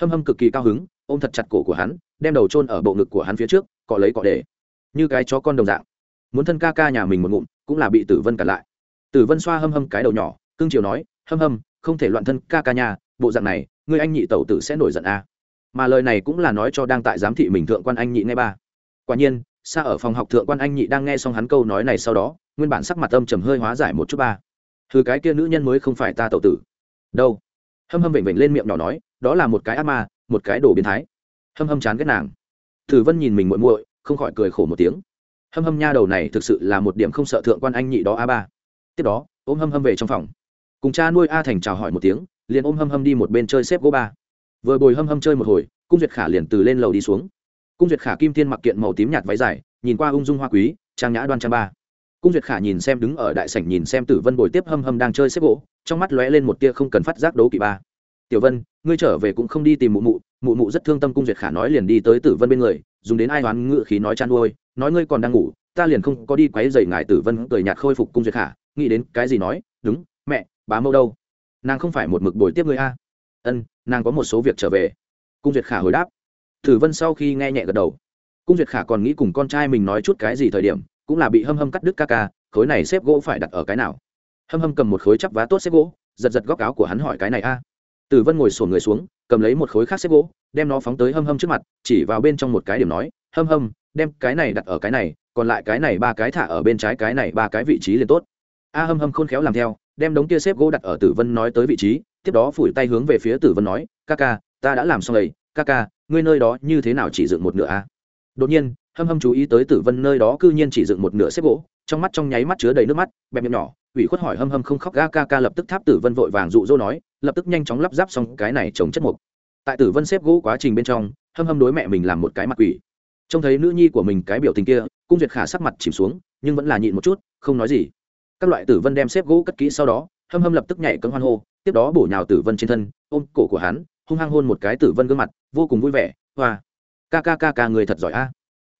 Hâm hâm cực kỳ cao hứng, ôm thật chặt cổ của hắn, đem đầu chôn ở bộ ngực của hắn phía trước, cọ lấy cọ để. Như cái chó con đồng dạng. Muốn thân ca ca nhà mình một ngụm, cũng là bị tử vân cản lại. Tử vân xoa hâm hâm cái đầu nhỏ, cương triều nói, hâm hâm, không thể loạn thân ca ca nhà, bộ dạng này người anh nhị tẩu tử sẽ nổi giận a à mà lời này cũng là nói cho đang tại giám thị mình thượng quan anh nhị nghe ba. Quả nhiên xa ở phòng học thượng quan anh nhị đang nghe xong hắn câu nói này sau đó, nguyên bản sắc mặt âm trầm hơi hóa giải một chút ba. Thứ cái kia nữ nhân mới không phải ta tẩu tử. Đâu? Hâm hâm vểnh vểnh lên miệng nhỏ nói, đó là một cái ác ma, một cái đồ biến thái. Hâm hâm chán ghét nàng. Thử vân nhìn mình muội muội, không khỏi cười khổ một tiếng. Hâm hâm nha đầu này thực sự là một điểm không sợ thượng quan anh nhị đó a ba. Tiếp đó, ôm hâm hâm về trong phòng. Cùng cha nuôi a thành chào hỏi một tiếng, liền ôm hâm hâm đi một bên chơi xếp gỗ ba vừa bồi hâm hâm chơi một hồi, cung duyệt khả liền từ lên lầu đi xuống. Cung duyệt khả kim tiên mặc kiện màu tím nhạt váy dài, nhìn qua ung dung hoa quý, trang nhã đoan trang ba. Cung duyệt khả nhìn xem đứng ở đại sảnh nhìn xem tử vân bồi tiếp hâm hâm đang chơi xếp gỗ, trong mắt lóe lên một tia không cần phát giác đấu kỵ ba. Tiểu vân, ngươi trở về cũng không đi tìm mụ mụ mụ mụ rất thương tâm. Cung duyệt khả nói liền đi tới tử vân bên người, dùng đến ai đoán ngự khí nói chăn nuôi nói ngươi còn đang ngủ, ta liền không có đi quấy dày ngài. Tử vân cười nhạt khôi phục cung duyệt khả, nghĩ đến cái gì nói, đúng, mẹ, bá mâu đâu? Nàng không phải một mực bồi tiếp ngươi a ân, nàng có một số việc trở về. Cung duyệt khả hồi đáp. Tử vân sau khi nghe nhẹ gật đầu. Cung duyệt khả còn nghĩ cùng con trai mình nói chút cái gì thời điểm, cũng là bị hâm hâm cắt đứt ca ca, khối này xếp gỗ phải đặt ở cái nào? Hâm hâm cầm một khối chắp vá tốt xếp gỗ, giật giật góc áo của hắn hỏi cái này a. Tử vân ngồi sổn người xuống, cầm lấy một khối khác xếp gỗ, đem nó phóng tới hâm hâm trước mặt, chỉ vào bên trong một cái điểm nói, hâm hâm, đem cái này đặt ở cái này, còn lại cái này ba cái thả ở bên trái cái này ba cái vị trí liền tốt. A hâm hâm khôn khéo làm theo, đem đống kia xếp gỗ đặt ở tử vân nói tới vị trí tiếp đó phủi tay hướng về phía tử vân nói, ca ca, ta đã làm xong đấy ca ca, ngươi nơi đó như thế nào chỉ dựng một nửa a đột nhiên, hâm hâm chú ý tới tử vân nơi đó cư nhiên chỉ dựng một nửa xếp gỗ, trong mắt trong nháy mắt chứa đầy nước mắt, bẹp miệng nhỏ, ủy khuất hỏi hâm hâm không khóc, ga, ca ca, lập tức tháp tử vân vội vàng dụ dỗ nói, lập tức nhanh chóng lắp ráp xong cái này chống chất mục. Tại tử vân xếp gỗ quá trình bên trong, hâm hâm đối mẹ mình làm một cái mặt quỷ. Trông thấy nữ nhi của mình cái biểu tình kia, cung duyệt khả sắc mặt chìm xuống, nhưng vẫn là nhịn một chút, không nói gì. Các loại tử vân đem xếp gỗ cất kỹ sau đó, hâm hâm lập tức nhảy cấm hoan hô tiếp đó bổ nhào tử vân trên thân, ôm cổ của hắn, hung hăng hôn một cái tử vân gương mặt, vô cùng vui vẻ, hoa. Ca ca ca ca người thật giỏi a.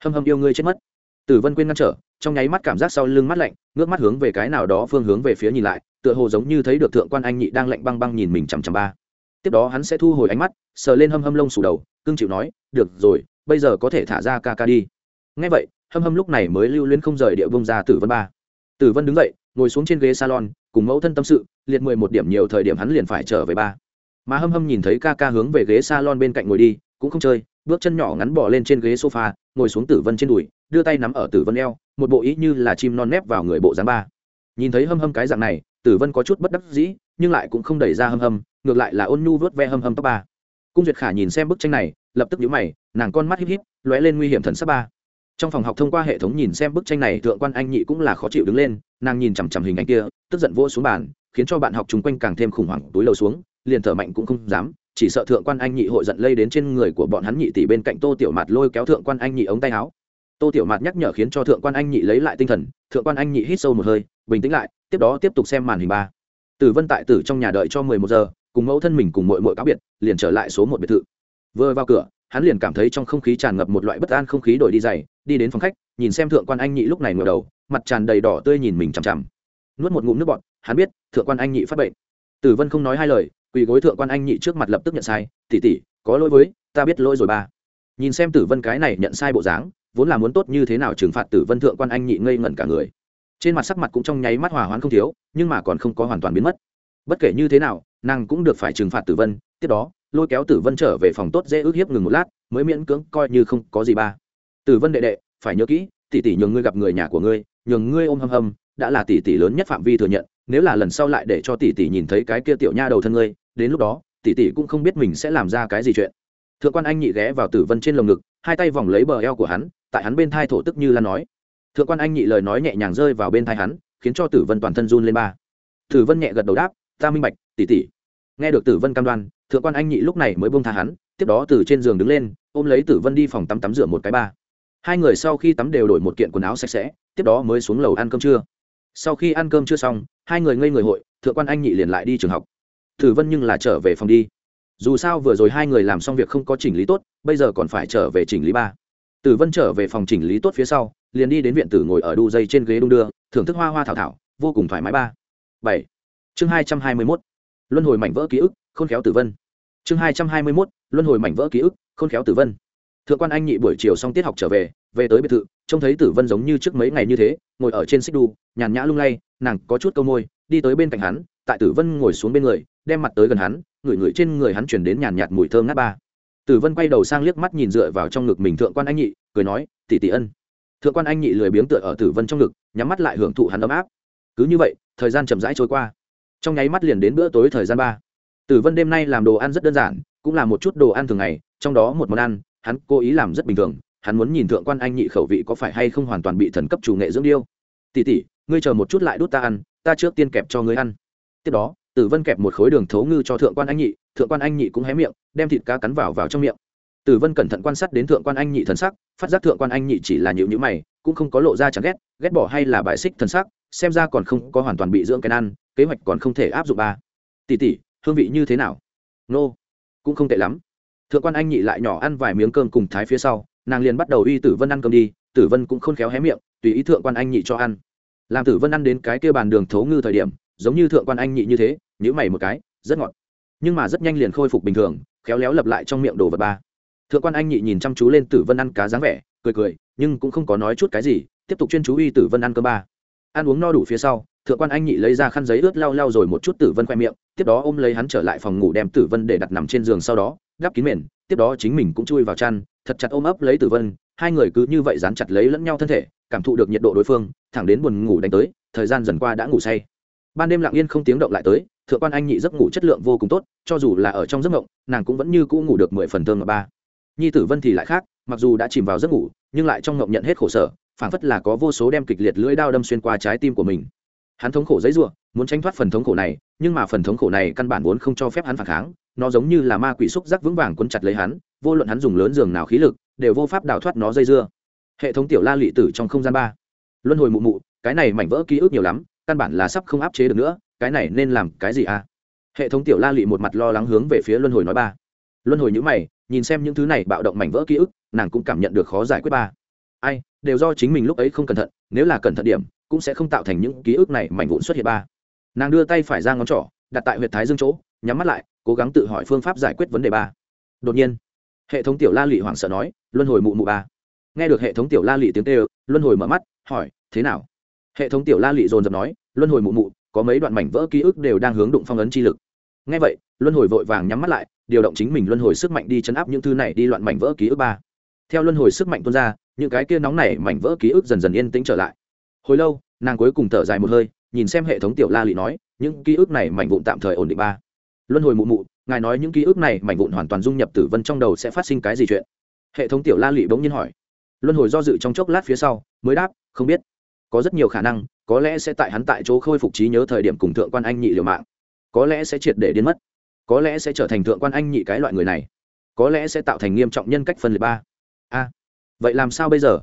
Hâm hâm yêu ngươi chết mất. Tử vân quên ngăn trở, trong nháy mắt cảm giác sau lưng mắt lạnh, ngước mắt hướng về cái nào đó phương hướng về phía nhìn lại, tựa hồ giống như thấy được thượng quan anh nhị đang lạnh băng băng nhìn mình chằm chằm ba. Tiếp đó hắn sẽ thu hồi ánh mắt, sờ lên hâm hâm lông sù đầu, cưng chịu nói, được rồi, bây giờ có thể thả ra ca ca đi. Ngay vậy, hâm hâm lúc này mới lưu luyến không rời địa bông ra tử vân ba. Tử vân đứng dậy, ngồi xuống trên ghế salon cùng mẫu thân tâm sự, liệt mười một điểm nhiều thời điểm hắn liền phải trở về ba. Mà hâm hâm nhìn thấy ca ca hướng về ghế salon bên cạnh ngồi đi, cũng không chơi, bước chân nhỏ ngắn bỏ lên trên ghế sofa, ngồi xuống tử vân trên đùi, đưa tay nắm ở tử vân eo, một bộ ý như là chim non nép vào người bộ dáng ba. Nhìn thấy hâm hâm cái dạng này, tử vân có chút bất đắc dĩ, nhưng lại cũng không đẩy ra hâm hâm, ngược lại là ôn nhu vớt ve hâm hâm tóc ba. Cung duyệt khả nhìn xem bức tranh này, lập tức nhíu mày, nàng con mắt híp híp, lóe lên nguy hiểm thần sắc ba trong phòng học thông qua hệ thống nhìn xem bức tranh này, thượng quan anh nhị cũng là khó chịu đứng lên, nàng nhìn chằm chằm hình ảnh kia, tức giận vỗ xuống bàn, khiến cho bạn học chung quanh càng thêm khủng hoảng, túi lầu xuống, liền thở mạnh cũng không dám, chỉ sợ thượng quan anh nhị hội giận lây đến trên người của bọn hắn nhị tỷ bên cạnh tô tiểu mạt lôi kéo thượng quan anh nhị ống tay áo. Tô tiểu mạt nhắc nhở khiến cho thượng quan anh nhị lấy lại tinh thần, thượng quan anh nhị hít sâu một hơi, bình tĩnh lại, tiếp đó tiếp tục xem màn hình ba. Tử vân tại tử trong nhà đợi cho mười một giờ, cùng mẫu thân mình cùng mội mội cáo biệt, liền trở lại số một biệt thự. Vừa vào cửa hắn liền cảm thấy trong không khí tràn ngập một loại bất an không khí đổi đi dày, đi đến phòng khách, nhìn xem thượng quan anh nhị lúc này ngửa đầu, mặt tràn đầy đỏ tươi nhìn mình chằm chằm. Nuốt một ngụm nước bọt, hắn biết, thượng quan anh nhị phát bệnh. Tử vân không nói hai lời, quỳ gối thượng quan anh nhị trước mặt lập tức nhận sai tỉ tỉ có lỗi với, ta biết lỗi rồi ba. Nhìn xem tử vân cái này nhận sai bộ dáng, vốn là muốn tốt như thế nào trừng phạt tử vân thượng quan anh nhị ngây ngẩn cả người. Trên mặt sắc mặt cũng trong nháy mắt hòa hoãn không thiếu, nhưng mà còn không có hoàn toàn biến mất. Bất kể như thế nào, nàng cũng được phải trừng phạt tử vân, tiếp đó lôi kéo tử vân trở về phòng tốt dễ ước hiếp ngừng một lát, mới miễn cưỡng coi như không có gì ba. Tử vân đệ đệ, phải nhớ kỹ, tỷ tỷ nhường ngươi gặp người nhà của ngươi, nhường ngươi ôm hâm hâm, đã là tỷ tỷ lớn nhất phạm vi thừa nhận, nếu là lần sau lại để cho tỷ tỷ nhìn thấy cái kia tiểu nha đầu thân ngươi, đến lúc đó, tỷ tỷ cũng không biết mình sẽ làm ra cái gì chuyện. Thượng quan anh nhị ghé vào tử vân trên lồng ngực, hai tay vòng lấy bờ eo của hắn, tại hắn bên thai thổ tức như là nói. Thượng quan anh nhị lời nói nhẹ nhàng rơi vào bên thai hắn, khiến cho tử vân toàn thân run lên ba. Tử vân nhẹ gật đầu đáp, ta minh bạch, tỷ tỷ nghe được tử vân cam đoan, thượng quan anh nhị lúc này mới bông tha hắn, tiếp đó từ trên giường đứng lên, ôm lấy tử vân đi phòng tắm tắm rửa một cái ba. Hai người sau khi tắm đều đổi một kiện quần áo sạch sẽ, tiếp đó mới xuống lầu ăn cơm trưa. Sau khi ăn cơm chưa xong, hai người ngây người hội, thượng quan anh nhị liền lại đi trường học. Tử vân nhưng là trở về phòng đi. Dù sao vừa rồi hai người làm xong việc không có chỉnh lý tốt, bây giờ còn phải trở về chỉnh lý ba. Tử vân trở về phòng chỉnh lý tốt phía sau, liền đi đến viện tử ngồi ở đu dây trên ghế đung đưa, thưởng thức hoa hoa thảo thảo, vô cùng thoải mái ba. Bảy. Chương hai trăm hai mươi mốt luân hồi mảnh vỡ ký ức, khôn khéo tử vân. Chương hai trăm hai mươi mốt, luân hồi mảnh vỡ ký ức, khôn khéo tử vân. Thượng quan anh nhị buổi chiều xong tiết học trở về về tới biệt thự, trông thấy tử vân giống như trước mấy ngày như thế, ngồi ở trên xích đu, nhàn nhã lung lay, nàng có chút câu môi, đi tới bên cạnh hắn, tại tử vân ngồi xuống bên người, đem mặt tới gần hắn, ngửi ngửi trên người hắn chuyển đến nhàn nhạt mùi thơm ngát ba. Tử vân quay đầu sang liếc mắt nhìn dựa vào trong ngực mình thượng quan anh nhị, cười nói, tỷ tỷ ân. Thượng quan anh nhị lười biếng tựa ở tử vân trong ngực, nhắm mắt lại hưởng thụ hắn ấm áp. Cứ như vậy, thời gian chậm rãi trôi qua trong nháy mắt liền đến bữa tối thời gian ba. Tử vân đêm nay làm đồ ăn rất đơn giản, cũng là một chút đồ ăn thường ngày, trong đó một món ăn, hắn cố ý làm rất bình thường, hắn muốn nhìn thượng quan anh nhị khẩu vị có phải hay không hoàn toàn bị thần cấp chủ nghệ dưỡng điêu. Tỉ tỉ ngươi chờ một chút lại đút ta ăn, ta trước tiên kẹp cho ngươi ăn. Tiếp đó, tử vân kẹp một khối đường thấu ngư cho thượng quan anh nhị, thượng quan anh nhị cũng hé miệng, đem thịt cá cắn vào vào trong miệng. Tử vân cẩn thận quan sát đến thượng quan anh nhị thần sắc, phát giác thượng quan anh nhị chỉ là nhịu nhữ mày cũng không có lộ ra chẳng ghét ghét bỏ hay là bại xích thần sắc xem ra còn không có hoàn toàn bị dưỡng cái ăn kế hoạch còn không thể áp dụng ba. Tỷ tỷ, hương vị như thế nào? Nô, cũng không tệ lắm. Thượng quan anh nhị lại nhỏ ăn vài miếng cơm cùng thái phía sau, nàng liền bắt đầu uy tử vân ăn cơm đi, tử vân cũng không khéo hé miệng, tùy ý thượng quan anh nhị cho ăn. Làm tử vân ăn đến cái kia bàn đường thấu ngư thời điểm, giống như thượng quan anh nhị như thế nhữ mày một cái, rất ngọt. Nhưng mà rất nhanh liền khôi phục bình thường, khéo léo lập lại trong miệng đồ vật ba. Thượng quan anh nhị nhìn chăm chú lên tử vân ăn cá dáng vẻ, cười cười nhưng cũng không có nói chút cái gì, tiếp tục chuyên chú y tử vân ăn cơm ba. Ăn uống no đủ phía sau, thượng quan anh nhị lấy ra khăn giấy ướt lau lau rồi một chút tử vân khoe miệng, tiếp đó ôm lấy hắn trở lại phòng ngủ đem tử vân để đặt nằm trên giường sau đó đắp kín mền, tiếp đó chính mình cũng chui vào chăn, thật chặt ôm ấp lấy tử vân, hai người cứ như vậy dán chặt lấy lẫn nhau thân thể, cảm thụ được nhiệt độ đối phương, thẳng đến buồn ngủ đánh tới, thời gian dần qua đã ngủ say. Ban đêm lặng yên không tiếng động lại tới, thượng quan anh nhị giấc ngủ chất lượng vô cùng tốt, cho dù là ở trong giấc ngộng nàng cũng vẫn như cũ ngủ được mười phần thơm ba. Nhi tử vân thì lại khác mặc dù đã chìm vào giấc ngủ, nhưng lại trong ngộng nhận hết khổ sở, phảng phất là có vô số đem kịch liệt lưỡi đao đâm xuyên qua trái tim của mình. Hắn thống khổ dãy ruộng muốn tránh thoát phần thống khổ này, nhưng mà phần thống khổ này căn bản vốn không cho phép hắn phản kháng, nó giống như là ma quỷ xúc giác vững vàng quấn chặt lấy hắn, vô luận hắn dùng lớn giường nào khí lực, đều vô pháp đào thoát nó dây dưa. Hệ thống tiểu la lị tử trong không gian ba. Luân hồi mụ mụ, cái này mảnh vỡ ký ức nhiều lắm, căn bản là sắp không áp chế được nữa, cái này nên làm cái gì à? Hệ thống tiểu la lị một mặt lo lắng hướng về phía luân hồi nói ba. Luân hồi nhữ mày nhìn xem những thứ này bạo động mảnh vỡ ký ức, nàng cũng cảm nhận được khó giải quyết ba. Ai, đều do chính mình lúc ấy không cẩn thận, nếu là cẩn thận điểm, cũng sẽ không tạo thành những ký ức này mảnh vụn xuất hiện ba. Nàng đưa tay phải ra ngón trỏ, đặt tại huyệt thái dương chỗ, nhắm mắt lại, cố gắng tự hỏi phương pháp giải quyết vấn đề ba. Đột nhiên, hệ thống tiểu la lị hoảng sợ nói, luân hồi mụ mụ ba. Nghe được hệ thống tiểu la lị tiếng tê luân hồi mở mắt, hỏi, thế nào? Hệ thống tiểu la lị dồn dập nói, luân hồi mụ mụ, có mấy đoạn mảnh vỡ ký ức đều đang hướng đụng phong ấn chi lực. Nghe vậy, luân hồi vội vàng nhắm mắt lại điều động chính mình luân hồi sức mạnh đi chấn áp những thứ này đi loạn mảnh vỡ ký ức ba. Theo luân hồi sức mạnh tuôn ra, những cái kia nóng này mảnh vỡ ký ức dần dần yên tĩnh trở lại. Hồi lâu, nàng cuối cùng thở dài một hơi, nhìn xem hệ thống tiểu la lị nói, những ký ức này mảnh vụn tạm thời ổn định ba. Luân hồi mụ mụ, ngài nói những ký ức này mảnh vụn hoàn toàn dung nhập tử vân trong đầu sẽ phát sinh cái gì chuyện? Hệ thống tiểu la lị bỗng nhiên hỏi. Luân hồi do dự trong chốc lát phía sau, mới đáp, không biết. Có rất nhiều khả năng, có lẽ sẽ tại hắn tại chỗ khôi phục trí nhớ thời điểm cùng thượng quan anh nhị liều mạng. Có lẽ sẽ triệt để đến mất có lẽ sẽ trở thành thượng quan anh nhị cái loại người này, có lẽ sẽ tạo thành nghiêm trọng nhân cách phân liệt ba. A, vậy làm sao bây giờ?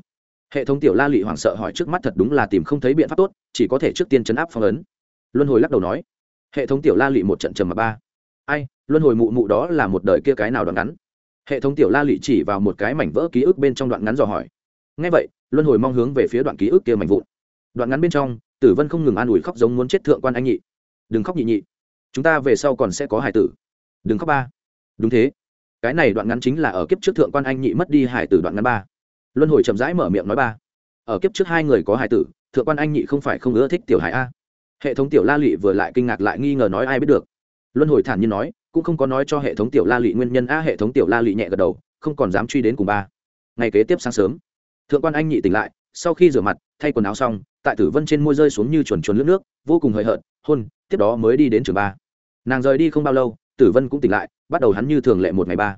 Hệ thống tiểu la lị hoảng sợ hỏi trước mắt thật đúng là tìm không thấy biện pháp tốt, chỉ có thể trước tiên chấn áp phong ấn. Luân hồi lắc đầu nói. Hệ thống tiểu la lị một trận trầm mà ba. Ai, luân hồi mụ mụ đó là một đời kia cái nào đoạn ngắn? Hệ thống tiểu la lị chỉ vào một cái mảnh vỡ ký ức bên trong đoạn ngắn dò hỏi. Ngay vậy, luân hồi mong hướng về phía đoạn ký ức kia mảnh vụn. Đoạn ngắn bên trong, tử vân không ngừng an ủi khóc giống muốn chết thượng quan anh nhị. Đừng khóc nhị nhị chúng ta về sau còn sẽ có hải tử. Đừng khóc ba. Đúng thế. Cái này đoạn ngắn chính là ở kiếp trước thượng quan anh nhị mất đi hải tử đoạn ngắn ba. Luân hồi chậm rãi mở miệng nói ba. Ở kiếp trước hai người có hải tử, thượng quan anh nhị không phải không ưa thích tiểu hải a. Hệ thống tiểu la lị vừa lại kinh ngạc lại nghi ngờ nói ai biết được. Luân hồi thản nhiên nói, cũng không có nói cho hệ thống tiểu la lị nguyên nhân a, hệ thống tiểu la lị nhẹ gật đầu, không còn dám truy đến cùng ba. Ngày kế tiếp sáng sớm, thượng quan anh nhị tỉnh lại, sau khi rửa mặt, thay quần áo xong, tại tử vân trên môi rơi xuống như chuồn chuồn lướt nước, vô cùng hời hợt, hôn, tiếp đó mới đi đến trường ba nàng rời đi không bao lâu, tử vân cũng tỉnh lại, bắt đầu hắn như thường lệ một ngày ba.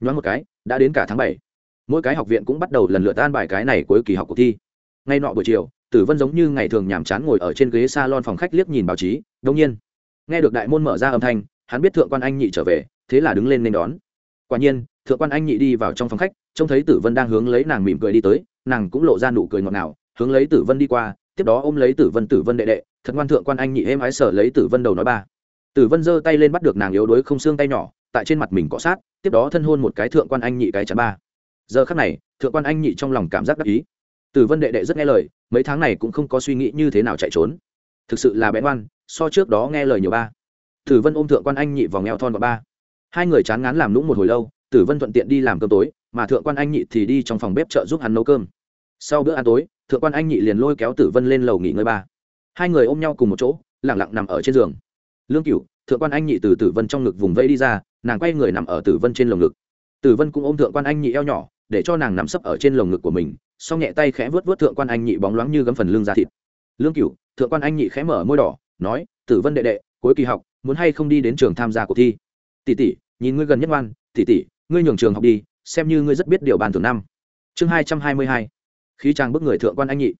Nhoáng một cái, đã đến cả tháng bảy. Mỗi cái học viện cũng bắt đầu lần lượt tan bài cái này cuối kỳ học cuộc thi. Ngay nọ buổi chiều, tử vân giống như ngày thường nhàm chán ngồi ở trên ghế s a lon phòng khách liếc nhìn báo chí, đông nhiên, nghe được đại môn mở ra âm thanh, hắn biết thượng quan anh nhị trở về, thế là đứng lên nên đón. Quả nhiên, thượng quan anh nhị đi vào trong phòng khách, trông thấy tử vân đang hướng lấy nàng mỉm cười đi tới, nàng cũng lộ ra nụ cười ngọt ngào, hướng lấy tử vân đi qua, tiếp đó ôm lấy tử vân tử vân đệ đệ, thật ngoan thượng quan anh nhị êm ái sở lấy tử vân đầu nói ba tử vân giơ tay lên bắt được nàng yếu đuối không xương tay nhỏ, tại trên mặt mình cọ sát, tiếp đó thân hôn một cái thượng quan anh nhị cái chắn ba. Giờ khắc này, thượng quan anh nhị trong lòng cảm giác đắc ý. Tử vân đệ đệ rất nghe lời, mấy tháng này cũng không có suy nghĩ như thế nào chạy trốn. Thực sự là bén oan so trước đó nghe lời nhiều ba. Tử vân ôm thượng quan anh nhị vòng eo thon và ba. Hai người chán ngán làm lũng một hồi lâu, tử vân thuận tiện đi làm cơm tối, mà thượng quan anh nhị thì đi trong phòng bếp trợ giúp hắn nấu cơm. Sau bữa ăn tối, thượng quan anh nhị liền lôi kéo tử vân lên lầu nghỉ ngơi ba. Hai người ôm nhau cùng một chỗ lẳng lặng nằm ở trên giường lương cựu thượng quan anh nhị từ tử vân trong ngực vùng vây đi ra, nàng quay người nằm ở tử vân trên lồng ngực. Tử vân cũng ôm thượng quan anh nhị eo nhỏ, để cho nàng nằm sấp ở trên lồng ngực của mình xong nhẹ tay khẽ vớt vớt thượng quan anh nhị bóng loáng như gấm phần lưng da thịt. Lương cựu thượng quan anh nhị khẽ mở môi đỏ, nói, tử vân đệ đệ, cuối kỳ học, muốn hay không đi đến trường tham gia cuộc thi? Tỷ tỷ, nhìn ngươi gần nhất ngoan, tỷ tỷ, ngươi nhường trường học đi, xem như ngươi rất biết điều bàn thường năm. Chương hai trăm hai mươi hai. Khí chàng bức người thượng quan anh nhị.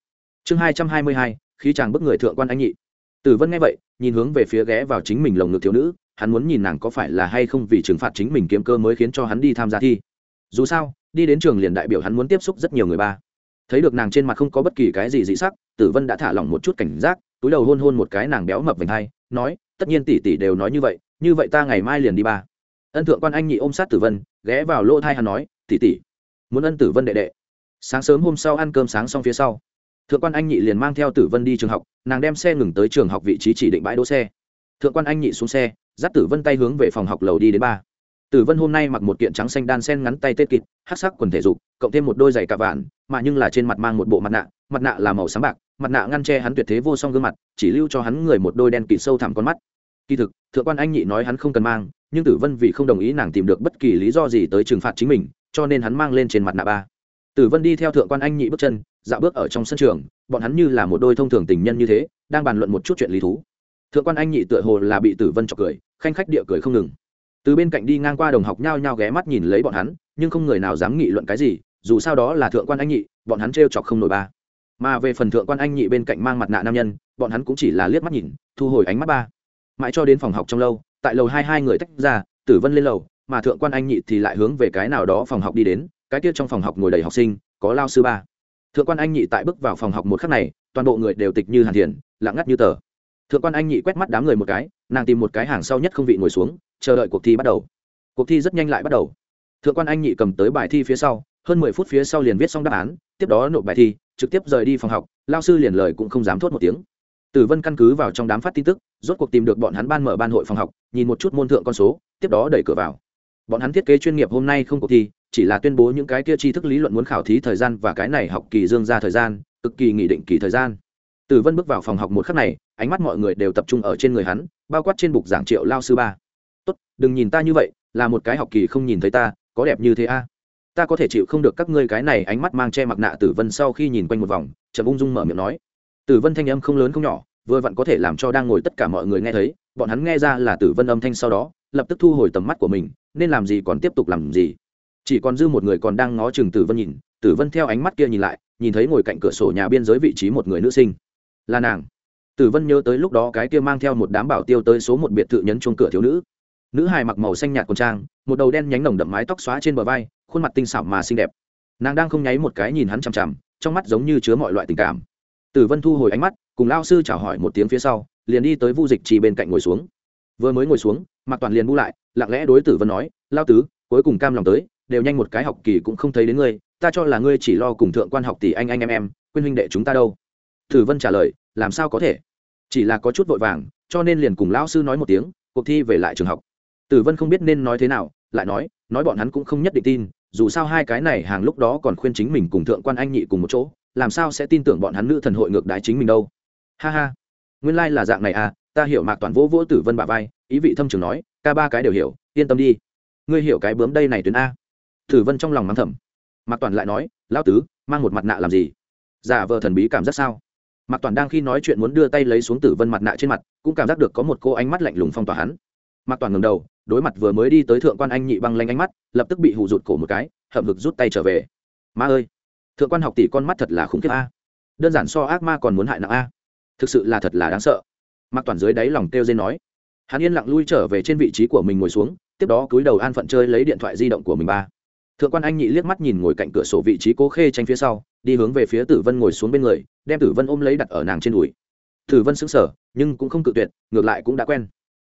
Chương hai trăm hai mươi hai. Khí chàng bức người thượng quan anh nhị tử vân nghe vậy, nhìn hướng về phía ghé vào chính mình lồng ngực thiếu nữ, hắn muốn nhìn nàng có phải là hay không vì trừng phạt chính mình kiếm cơ mới khiến cho hắn đi tham gia thi. Dù sao, đi đến trường liền đại biểu hắn muốn tiếp xúc rất nhiều người ba. Thấy được nàng trên mặt không có bất kỳ cái gì dị sắc, tử vân đã thả lỏng một chút cảnh giác, túi đầu hôn hôn một cái nàng béo mập vành hai, nói, tất nhiên tỷ tỷ đều nói như vậy như vậy ta ngày mai liền đi ba. Ân thượng quan anh nhị ôm sát tử vân, ghé vào lỗ thai hắn nói, tỷ tỷ, muốn ân tử vân đệ đệ. Sáng sớm hôm sau ăn cơm sáng xong phía sau thượng quan anh nhị liền mang theo tử vân đi trường học, nàng đem xe ngừng tới trường học vị trí chỉ định bãi đỗ xe. Thượng quan anh nhị xuống xe, dắt tử vân tay hướng về phòng học lầu đi đến ba. Tử vân hôm nay mặc một kiện trắng xanh đan sen ngắn tay tết kịt hát sắc quần thể dục, cộng thêm một đôi giày cà vạn, mà nhưng là trên mặt mang một bộ mặt nạ mặt nạ là màu sáng bạc, mặt nạ ngăn che hắn tuyệt thế vô song gương mặt, chỉ lưu cho hắn người một đôi đen kịt sâu thẳm con mắt. Kỳ thực, thượng quan anh nhị nói hắn không cần mang, nhưng tử vân vì không đồng ý nàng tìm được bất kỳ lý do gì tới trừng phạt chính mình, cho nên hắn mang lên trên mặt nạ ba. Tử vân đi theo thượng quan anh nhị bước chân dạo bước ở trong sân trường, bọn hắn như là một đôi thông thường tình nhân như thế, đang bàn luận một chút chuyện lý thú. Thượng quan anh nhị tựa hồ là bị tử vân chọc cười, khanh khách địa cười không ngừng. Từ bên cạnh đi ngang qua đồng học nhao nhao ghé mắt nhìn lấy bọn hắn, nhưng không người nào dám nghị luận cái gì, dù sao đó là thượng quan anh nhị, bọn hắn trêu chọc không nổi ba. Mà về phần thượng quan anh nhị bên cạnh mang mặt nạ nam nhân, bọn hắn cũng chỉ là liếc mắt nhìn, thu hồi ánh mắt ba. Mãi cho đến phòng học trong lâu, tại lầu hai hai người tách ra, tử vân lên lầu, mà thượng quan anh nhị thì lại hướng về cái nào đó phòng học đi đến, cái kia trong phòng học ngồi đầy học sinh, có lao sư ba thượng quan anh nhị tại bước vào phòng học một khắc này, toàn bộ người đều tịch như hàn thiền, lặng ngắt như tờ. Thượng quan anh nhị quét mắt đám người một cái, nàng tìm một cái hàng sau nhất không vị ngồi xuống, chờ đợi cuộc thi bắt đầu. Cuộc thi rất nhanh lại bắt đầu. Thượng quan anh nhị cầm tới bài thi phía sau, hơn mười phút phía sau liền viết xong đáp án, tiếp đó nộp bài thi, trực tiếp rời đi phòng học, lao sư liền lời cũng không dám thốt một tiếng. Tử vân căn cứ vào trong đám phát tin tức, rốt cuộc tìm được bọn hắn ban mở ban hội phòng học, nhìn một chút môn thượng con số, tiếp đó đẩy cửa vào. Bọn hắn thiết kế chuyên nghiệp hôm nay không cuộc thi chỉ là tuyên bố những cái kia tri thức lý luận muốn khảo thí thời gian và cái này học kỳ dương ra thời gian, cực kỳ nghị định kỳ thời gian. Tử vân bước vào phòng học một khắc này, ánh mắt mọi người đều tập trung ở trên người hắn, bao quát trên bục giảng triệu lao sư ba. Tốt, đừng nhìn ta như vậy, là một cái học kỳ không nhìn thấy ta, có đẹp như thế a? Ta có thể chịu không được các ngươi cái này ánh mắt mang che mặt nạ. Tử vân sau khi nhìn quanh một vòng trầm ung dung mở miệng nói. Tử vân thanh âm không lớn không nhỏ, vừa vặn có thể làm cho đang ngồi tất cả mọi người nghe thấy, bọn hắn nghe ra là tử vân âm thanh sau đó, lập tức thu hồi tầm mắt của mình, nên làm gì còn tiếp tục làm gì? Chỉ còn dư một người còn đang ngó chừng tử vân nhìn. Tử vân theo ánh mắt kia nhìn lại, nhìn thấy ngồi cạnh cửa sổ nhà biên giới vị trí một người nữ sinh. Là nàng. Tử vân nhớ tới lúc đó cái kia mang theo một đám bảo tiêu tới số một biệt thự nhấn chuông cửa thiếu nữ. Nữ hài mặc màu xanh nhạt quần trang, một đầu đen nhánh nồng đậm mái tóc xóa trên bờ vai, khuôn mặt tinh xảo mà xinh đẹp. Nàng đang không nháy một cái nhìn hắn chằm chằm, trong mắt giống như chứa mọi loại tình cảm. Tử vân thu hồi ánh mắt, cùng lao sư chào hỏi một tiếng phía sau, liền đi tới vu dịch trì bên cạnh ngồi xuống. Vừa mới ngồi xuống, mạc toàn liền bu lại, lặng lẽ đối tử vân nói, lao tứ, cuối cùng cam lòng tới đều nhanh một cái học kỳ cũng không thấy đến ngươi, ta cho là ngươi chỉ lo cùng thượng quan học tỷ anh anh em em, quên huynh đệ chúng ta đâu. Tử vân trả lời, làm sao có thể? Chỉ là có chút vội vàng, cho nên liền cùng lão sư nói một tiếng, cuộc thi về lại trường học. Tử vân không biết nên nói thế nào, lại nói nói bọn hắn cũng không nhất định tin, dù sao hai cái này hàng lúc đó còn khuyên chính mình cùng thượng quan anh nhị cùng một chỗ, làm sao sẽ tin tưởng bọn hắn nữ thần hội ngược đái chính mình đâu? Ha ha, nguyên lai、like、là dạng này à ta hiểu mạc toàn vỗ vỗ tử vân bà vai, ý vị thâm trường nói, ca ba cái đều hiểu, yên tâm đi. Ngươi hiểu cái bướm đây này tuyến a. Thử vân trong lòng mắng thầm. Mạc toàn lại nói, lão tứ, mang một mặt nạ làm gì? Giả vờ thần bí cảm giác sao? Mạc toàn đang khi nói chuyện muốn đưa tay lấy xuống tử vân mặt nạ trên mặt, cũng cảm giác được có một cô ánh mắt lạnh lùng phong tỏa hắn. Mạc toàn ngầm đầu, đối mặt vừa mới đi tới thượng quan anh nhị băng lanh ánh mắt, lập tức bị hụ rụt cổ một cái, hậm hực rút tay trở về. Ma ơi, thượng quan học tỷ con mắt thật là khủng khiếp a. Đơn giản so ác ma còn muốn hại nặng a. Thực sự là thật là đáng sợ. Mặc toàn dưới đáy lòng kêu dên nói. Hắn yên lặng lui trở về trên vị trí của mình ngồi xuống, tiếp đó cúi đầu an phận chơi lấy điện thoại di động của mình ba thượng quan anh nhị liếc mắt nhìn ngồi cạnh cửa sổ vị trí cố khê tranh phía sau, đi hướng về phía tử vân ngồi xuống bên người, đem tử vân ôm lấy đặt ở nàng trên đùi. Tử vân sững sờ, nhưng cũng không cự tuyệt, ngược lại cũng đã quen.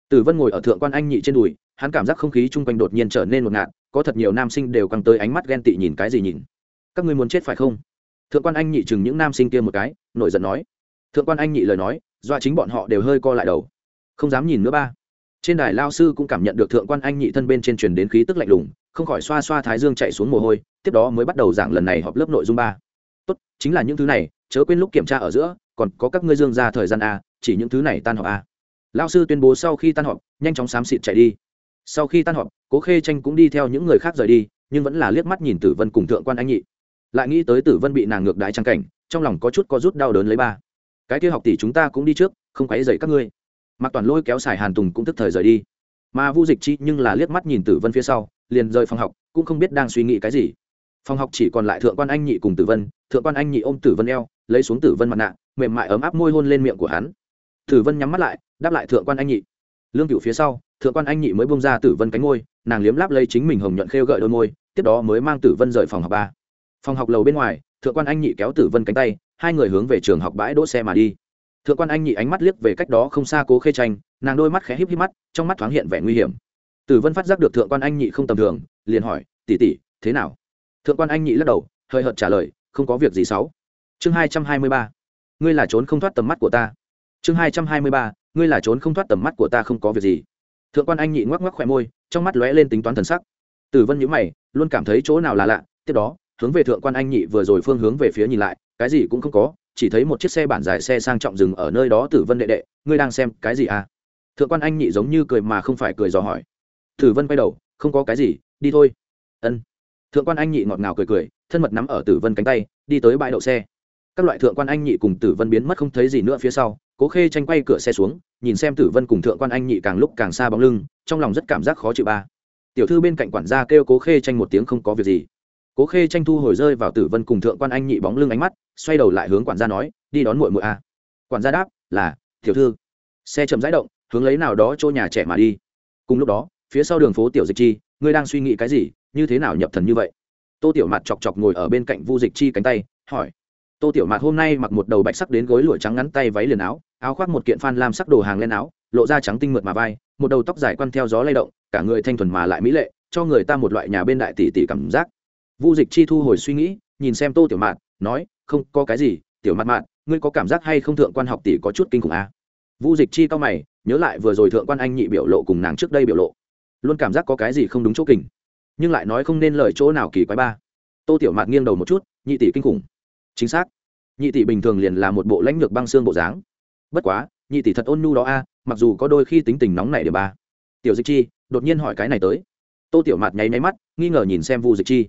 Tử vân ngồi ở thượng quan anh nhị trên đùi, hắn cảm giác không khí chung quanh đột nhiên trở nên ngột ngạt, có thật nhiều nam sinh đều căng tới ánh mắt ghen tị nhìn cái gì nhìn. Các ngươi muốn chết phải không? Thượng quan anh nhị chừng những nam sinh kia một cái, nổi giận nói. Thượng quan anh nhị lời nói do chính bọn họ đều hơi co lại đầu. Không dám nhìn nữa ba trên đài lao sư cũng cảm nhận được thượng quan anh nhị thân bên trên truyền đến khí tức lạnh lùng, không khỏi xoa xoa thái dương chạy xuống mồ hôi, tiếp đó mới bắt đầu giảng lần này họp lớp nội dung ba. Tốt, chính là những thứ này, chớ quên lúc kiểm tra ở giữa, còn có các ngươi dương ra thời gian a, chỉ những thứ này tan họp a. Lao sư tuyên bố sau khi tan họp, nhanh chóng xám xịt chạy đi. Sau khi tan họp, cố khê tranh cũng đi theo những người khác rời đi, nhưng vẫn là liếc mắt nhìn tử vân cùng thượng quan anh nhị. Lại nghĩ tới tử vân bị nàng ngược đái trang cảnh, trong lòng có chút có rút đau đớn lấy ba. Cái kia học tỷ chúng ta cũng đi trước, không quấy dậy các ngươi mặc toàn lôi kéo xài hàn tùng cũng tức thời rời đi mà vu dịch chi nhưng là liếc mắt nhìn tử vân phía sau liền rời phòng học cũng không biết đang suy nghĩ cái gì phòng học chỉ còn lại thượng quan anh nhị cùng tử vân thượng quan anh nhị ôm tử vân eo lấy xuống tử vân mặt nạ mềm mại ấm áp môi hôn lên miệng của hắn tử vân nhắm mắt lại đáp lại thượng quan anh nhị lương cựu phía sau thượng quan anh nhị mới bông ra tử vân cánh môi nàng liếm láp lấy chính mình hồng nhuận khêu gợi đôi môi tiếp đó mới mang tử vân rời phòng học ba phòng học lầu bên ngoài thượng quan anh nhị kéo tử vân cánh tay hai người hướng về trường học bãi đỗ xe mà đi thượng quan anh nhị ánh mắt liếc về cách đó không xa cố khê tranh, nàng đôi mắt khẽ híp híp mắt, trong mắt thoáng hiện vẻ nguy hiểm. Tử vân phát giác được thượng quan anh nhị không tầm thường, liền hỏi, tỷ tỷ, thế nào? Thượng quan anh nhị lắc đầu, hơi hợt trả lời, không có việc gì xấu chương hai trăm hai mươi ba. Ngươi là trốn không thoát tầm mắt của ta. Chương hai trăm hai mươi ba. Ngươi là trốn không thoát tầm mắt của ta không có việc gì. Thượng quan anh nhị ngoắc ngoắc khỏe môi, trong mắt lóe lên tính toán thần sắc. Tử vân nhữ mày, luôn cảm thấy chỗ nào là lạ, tiếp đó, hướng về thượng quan anh nhị vừa rồi phương hướng về phía nhìn lại, cái gì cũng không có chỉ thấy một chiếc xe bản dài xe sang trọng dừng ở nơi đó tử vân đệ đệ, ngươi đang xem cái gì à? Thượng quan anh nhị giống như cười mà không phải cười dò hỏi. Tử vân quay đầu, không có cái gì, đi thôi. Ân. Thượng quan anh nhị ngọt ngào cười cười, thân mật nắm ở tử vân cánh tay, đi tới bãi đậu xe. Các loại thượng quan anh nhị cùng tử vân biến mất không thấy gì nữa phía sau, cố khê tranh quay cửa xe xuống, nhìn xem tử vân cùng thượng quan anh nhị càng lúc càng xa bóng lưng, trong lòng rất cảm giác khó chịu ba. Tiểu thư bên cạnh quản gia kêu cố khê tranh một tiếng không có việc gì cố khê tranh thu hồi rơi vào tử vân cùng thượng quan anh nhị bóng lưng ánh mắt, xoay đầu lại hướng quản gia nói, đi đón muội muội a. Quản gia đáp, là, tiểu thư. Xe chậm rãi động, hướng lấy nào đó chỗ nhà trẻ mà đi. Cùng lúc đó, phía sau đường phố tiểu dịch chi, ngươi đang suy nghĩ cái gì, như thế nào nhập thần như vậy? Tô tiểu mặt chọc chọc ngồi ở bên cạnh vu dịch chi cánh tay, hỏi. Tô tiểu mạt hôm nay mặc một đầu bạch sắc đến gối lụa trắng ngắn tay váy liền áo áo khoác một kiện phan lam sắc đồ hàng lên áo, lộ ra trắng tinh mượt mà vai, một đầu tóc dài quăn theo gió lay động, cả người thanh thuần mà lại mỹ lệ, cho người ta một loại nhà bên đại tỷ tỷ cảm giác vu dịch chi thu hồi suy nghĩ nhìn xem tô tiểu mạn, nói không có cái gì tiểu mạn mạn ngươi có cảm giác hay không thượng quan học tỷ có chút kinh khủng à? vu dịch chi cao mày nhớ lại vừa rồi thượng quan anh nhị biểu lộ cùng nàng trước đây biểu lộ. Luôn cảm giác có cái gì không đúng chỗ kình nhưng lại nói không nên lời chỗ nào kỳ quái ba. Tô tiểu mạt nghiêng đầu một chút nhị tỷ kinh khủng. Chính xác. Nhị tỷ bình thường liền là một bộ lãnh lược băng xương bộ dáng. Bất quá nhị tỷ thật ôn nhu đó a mặc dù có đôi khi tính tình nóng này để ba. Tiểu dịch chi đột nhiên hỏi cái này tới. Tô tiểu mạt nháy máy mắt nghi ngờ nhìn xem vu dịch chi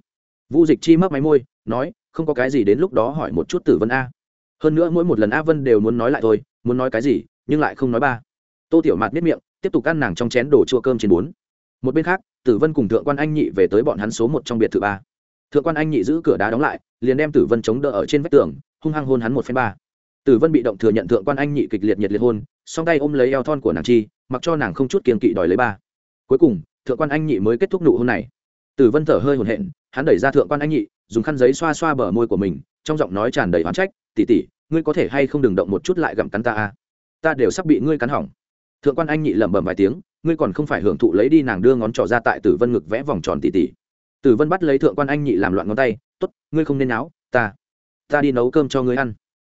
vu dịch chi mấp máy môi, nói, không có cái gì đến lúc đó hỏi một chút tử vân a. Hơn nữa mỗi một lần a vân đều muốn nói lại thôi, muốn nói cái gì, nhưng lại không nói ba. Tô tiểu mạt biết miệng, tiếp tục ăn nàng trong chén đồ chua cơm trên bốn một bên khác, tử vân cùng thượng quan anh nhị về tới bọn hắn số một trong biệt thự ba. Thượng quan anh nhị giữ cửa đá đóng lại, liền đem tử vân chống đỡ ở trên vách tường, hung hăng hôn hắn một phen ba. Tử vân bị động thừa nhận thượng quan anh nhị kịch liệt nhiệt liệt hôn, song tay ôm lấy eo thon của nàng chi, mặc cho nàng không chút kiên kỵ đòi lấy ba. Cuối cùng, thượng quan anh nhị mới kết thúc nụ hôn này tử vân thở hơi hồn hện hắn đẩy ra thượng quan anh nhị, dùng khăn giấy xoa xoa bờ môi của mình, trong giọng nói tràn đầy oán trách tỉ tỉ ngươi có thể hay không đừng động một chút lại gặm cắn ta a ta đều sắp bị ngươi cắn hỏng. Thượng quan anh nhị lẩm bẩm vài tiếng, ngươi còn không phải hưởng thụ lấy đi nàng đưa ngón trỏ ra tại tử vân ngực vẽ vòng tròn tỉ tỉ tử vân bắt lấy thượng quan anh nhị làm loạn ngón tay t ố t ngươi không nên náo, ta ta đi nấu cơm cho ngươi ăn.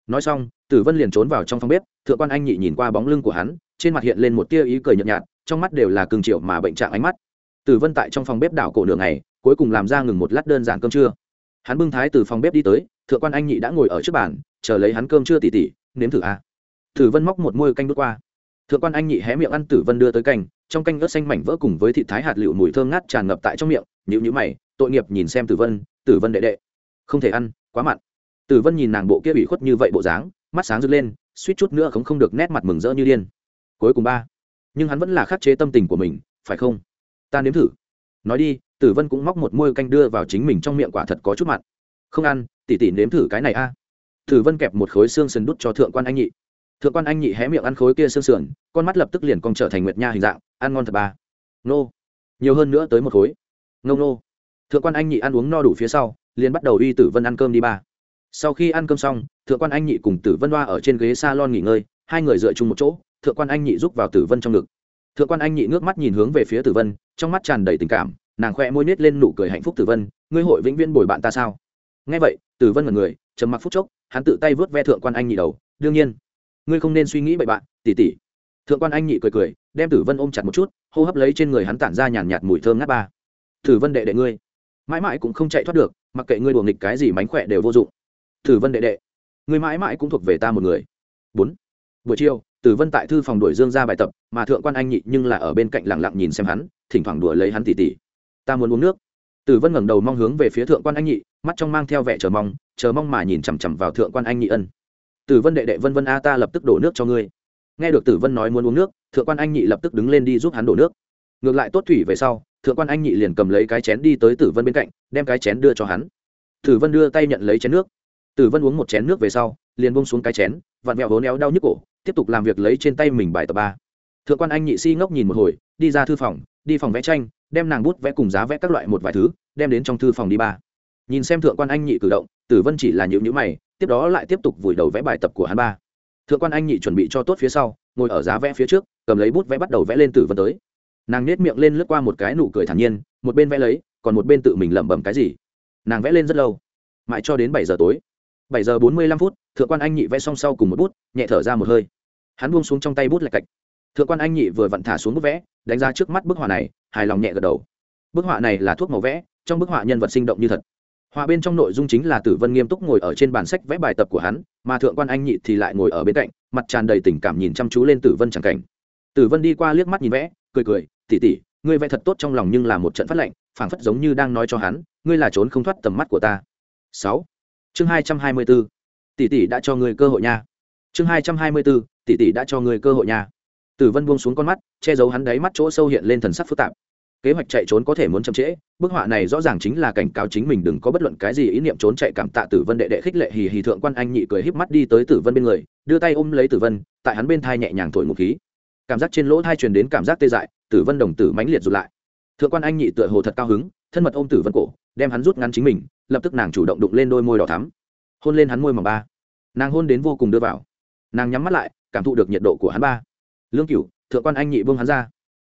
Nói xong tử vân liền trốn vào trong phòng bếp, thượng quan anh nhị nhìn qua bóng lưng của hắn, trên mặt hiện lên một tia ý cười nhợt nhạt, trong mắt đều là cường triệu mà bệnh trạng ánh mắt tử vân tại trong phòng bếp đảo cổ đường này cuối cùng làm ra ngừng một lát đơn giản cơm trưa. Hắn bưng thái từ phòng bếp đi tới, thượng quan anh nhị đã ngồi ở trước bàn, chờ lấy hắn cơm trưa tỉ tỉ, nếm thử a. À. tử vân móc một môi canh đốt qua. Thượng quan anh nhị hé miệng ăn, tử vân đưa tới canh, trong canh ớt xanh mảnh vỡ cùng với thị thái hạt lựu mùi thơm ngát tràn ngập tại trong miệng nhữ nhữ mày, tội nghiệp nhìn xem tử vân tử vân đệ đệ, không thể ăn, quá mặn. Tử vân nhìn nàng bộ kia bị khuất như vậy bộ dáng, mắt sáng rực lên, suýt chút nữa không không được nét mặt mừng rỡ như điên. Cuối cùng ba. Nhưng hắn vẫn là khắc chế tâm tình của mình, phải không? Ta nếm thử. Nói đi, tử vân cũng móc một môi canh đưa vào chính mình trong miệng quả thật có chút mặn. Không ăn tỉ tỉ nếm thử cái này a. Tử vân kẹp một khối xương sườn đút cho thượng quan anh nhị. Thượng quan anh nhị hé miệng ăn khối kia xương sườn, con mắt lập tức liền cong trở thành nguyệt nha hình dạng, ăn ngon thật ba. Nô. Nhiều hơn nữa tới một khối. Ngông nô. Thượng quan anh nhị ăn uống no đủ phía sau, liền bắt đầu uy tử vân ăn cơm đi ba. Sau khi ăn cơm xong, thượng quan anh nhị cùng tử vân đoa ở trên ghế s a lon nghỉ ngơi, hai người dựa chung một chỗ, thượng quan anh nhị rúc vào tử vân trong ngực. Thượng quan anh nhị ngước mắt nhìn hướng về phía tử vân trong mắt tràn đầy tình cảm, nàng khoe môi nết lên nụ cười hạnh phúc tử vân, ngươi hội vĩnh viễn bồi bạn ta sao? Nghe vậy, tử vân mật người, trầm mặc phút chốc, hắn tự tay vớt ve thượng quan anh nhị đầu, đương nhiên, ngươi không nên suy nghĩ bậy bạn, tỉ tỉ. Thượng quan anh nhị cười cười, đem tử vân ôm chặt một chút, hô hấp lấy trên người hắn tản ra nhàn nhạt mùi thơm ngát ba. Tử vân đệ đệ ngươi, mãi mãi cũng không chạy thoát được, mặc kệ ngươi đùa nghịch cái gì mánh khỏe đều vô dụng. Tử vân đệ đệ, ngươi mãi mãi cũng thuộc về ta một người. Bốn. Buổi chiều, tử vân tại thư phòng đuổi dương ra bài tập, mà thượng quan anh nhị nhưng là ở bên cạnh lặng lặng nhìn xem hắn thỉnh thoảng đùa lấy hắn tỉ tỉ. Ta muốn uống nước. Tử vân ngẩng đầu mong hướng về phía thượng quan anh nhị, mắt trong mang theo vẻ chờ mong chờ mong mà nhìn chằm chằm vào thượng quan anh nhị ân. Tử vân đệ đệ vân vân a ta lập tức đổ nước cho ngươi. Nghe được tử vân nói muốn uống nước, thượng quan anh nhị lập tức đứng lên đi giúp hắn đổ nước. Ngược lại tốt thủy về sau, thượng quan anh nhị liền cầm lấy cái chén đi tới tử vân bên cạnh, đem cái chén đưa cho hắn. Tử vân đưa tay nhận lấy chén nước. Tử vân uống một chén nước về sau, liền bông xuống cái chén, vặn vẹo hố néo đau nhức cổ, tiếp tục làm việc lấy trên tay mình bài tập ba thượng quan anh nhị si ngốc nhìn một hồi, đi ra thư phòng, đi phòng vẽ tranh, đem nàng bút vẽ cùng giá vẽ các loại một vài thứ, đem đến trong thư phòng đi ba. Nhìn xem thượng quan anh nhị cử động, tử vân chỉ là nhịu nhữ mày, tiếp đó lại tiếp tục vùi đầu vẽ bài tập của hắn ba. Thượng quan anh nhị chuẩn bị cho tốt phía sau, ngồi ở giá vẽ phía trước, cầm lấy bút vẽ bắt đầu vẽ lên tử vân tới. Nàng nết miệng lên lướt qua một cái nụ cười thản nhiên, một bên vẽ lấy, còn một bên tự mình lẩm bẩm cái gì. Nàng vẽ lên rất lâu. Mãi cho đến bảy giờ tối. bảy giờ bốn mươi lăm phút, thượng quan anh nhị vẽ xong sau cùng một bút, nhẹ thở ra một hơi. Hắn buông xuống trong tay bút lạch cạch thượng quan anh nhị vừa vặn thả xuống bút vẽ, đánh ra trước mắt bức họa này, hài lòng nhẹ gật đầu. Bức họa này là thuốc màu vẽ, trong bức họa nhân vật sinh động như thật. Họa bên trong nội dung chính là tử vân nghiêm túc ngồi ở trên bản sách vẽ bài tập của hắn, mà thượng quan anh nhị thì lại ngồi ở bên cạnh, mặt tràn đầy tình cảm nhìn chăm chú lên tử vân c cảnh. Tử vân đi qua liếc mắt nhìn vẽ, cười cười tỉ tỉ ngươi vẽ thật tốt trong lòng nhưng là một trận phát lệnh phảng phất giống như đang nói cho hắn, ngươi là trốn không thoát tầm mắt của ta. Sáu. Chương hai trăm hai mươi bốn tỷ tỷ đã cho ngươi cơ hội nha. Chương hai trăm hai mươi bốn tỷ tỷ đã cho ngươi cơ hội nha tử vân buông xuống con mắt, che giấu hắn đáy mắt chỗ sâu hiện lên thần sắc phức tạp. Kế hoạch chạy trốn có thể muốn chậm trễ, bức họa này rõ ràng chính là cảnh cáo chính mình đừng có bất luận cái gì ý niệm trốn chạy cảm tạ tử vân đệ đệ khích lệ hì hì thượng quan anh nhị cười híp mắt đi tới tử vân bên người, đưa tay ôm lấy tử vân, tại hắn bên thai nhẹ nhàng thổi một khí. Cảm giác trên lỗ thai truyền đến cảm giác tê dại, tử vân đồng tử mãnh liệt rụt lại. Thượng quan anh nhị tựa hồ thật cao hứng, thân mật ôm tử vân cổ, đem hắn rút ngắn chính mình, lập tức nàng chủ động đụng lên đôi môi đỏ thắm. Hôn lên hắn môi mỏng ba. Nàng hôn đến vô cùng đưa vào. Nàng nhắm mắt lại, cảm thụ được nhiệt độ của hắn ba lương cửu, thượng quan anh nhị vương hắn ra.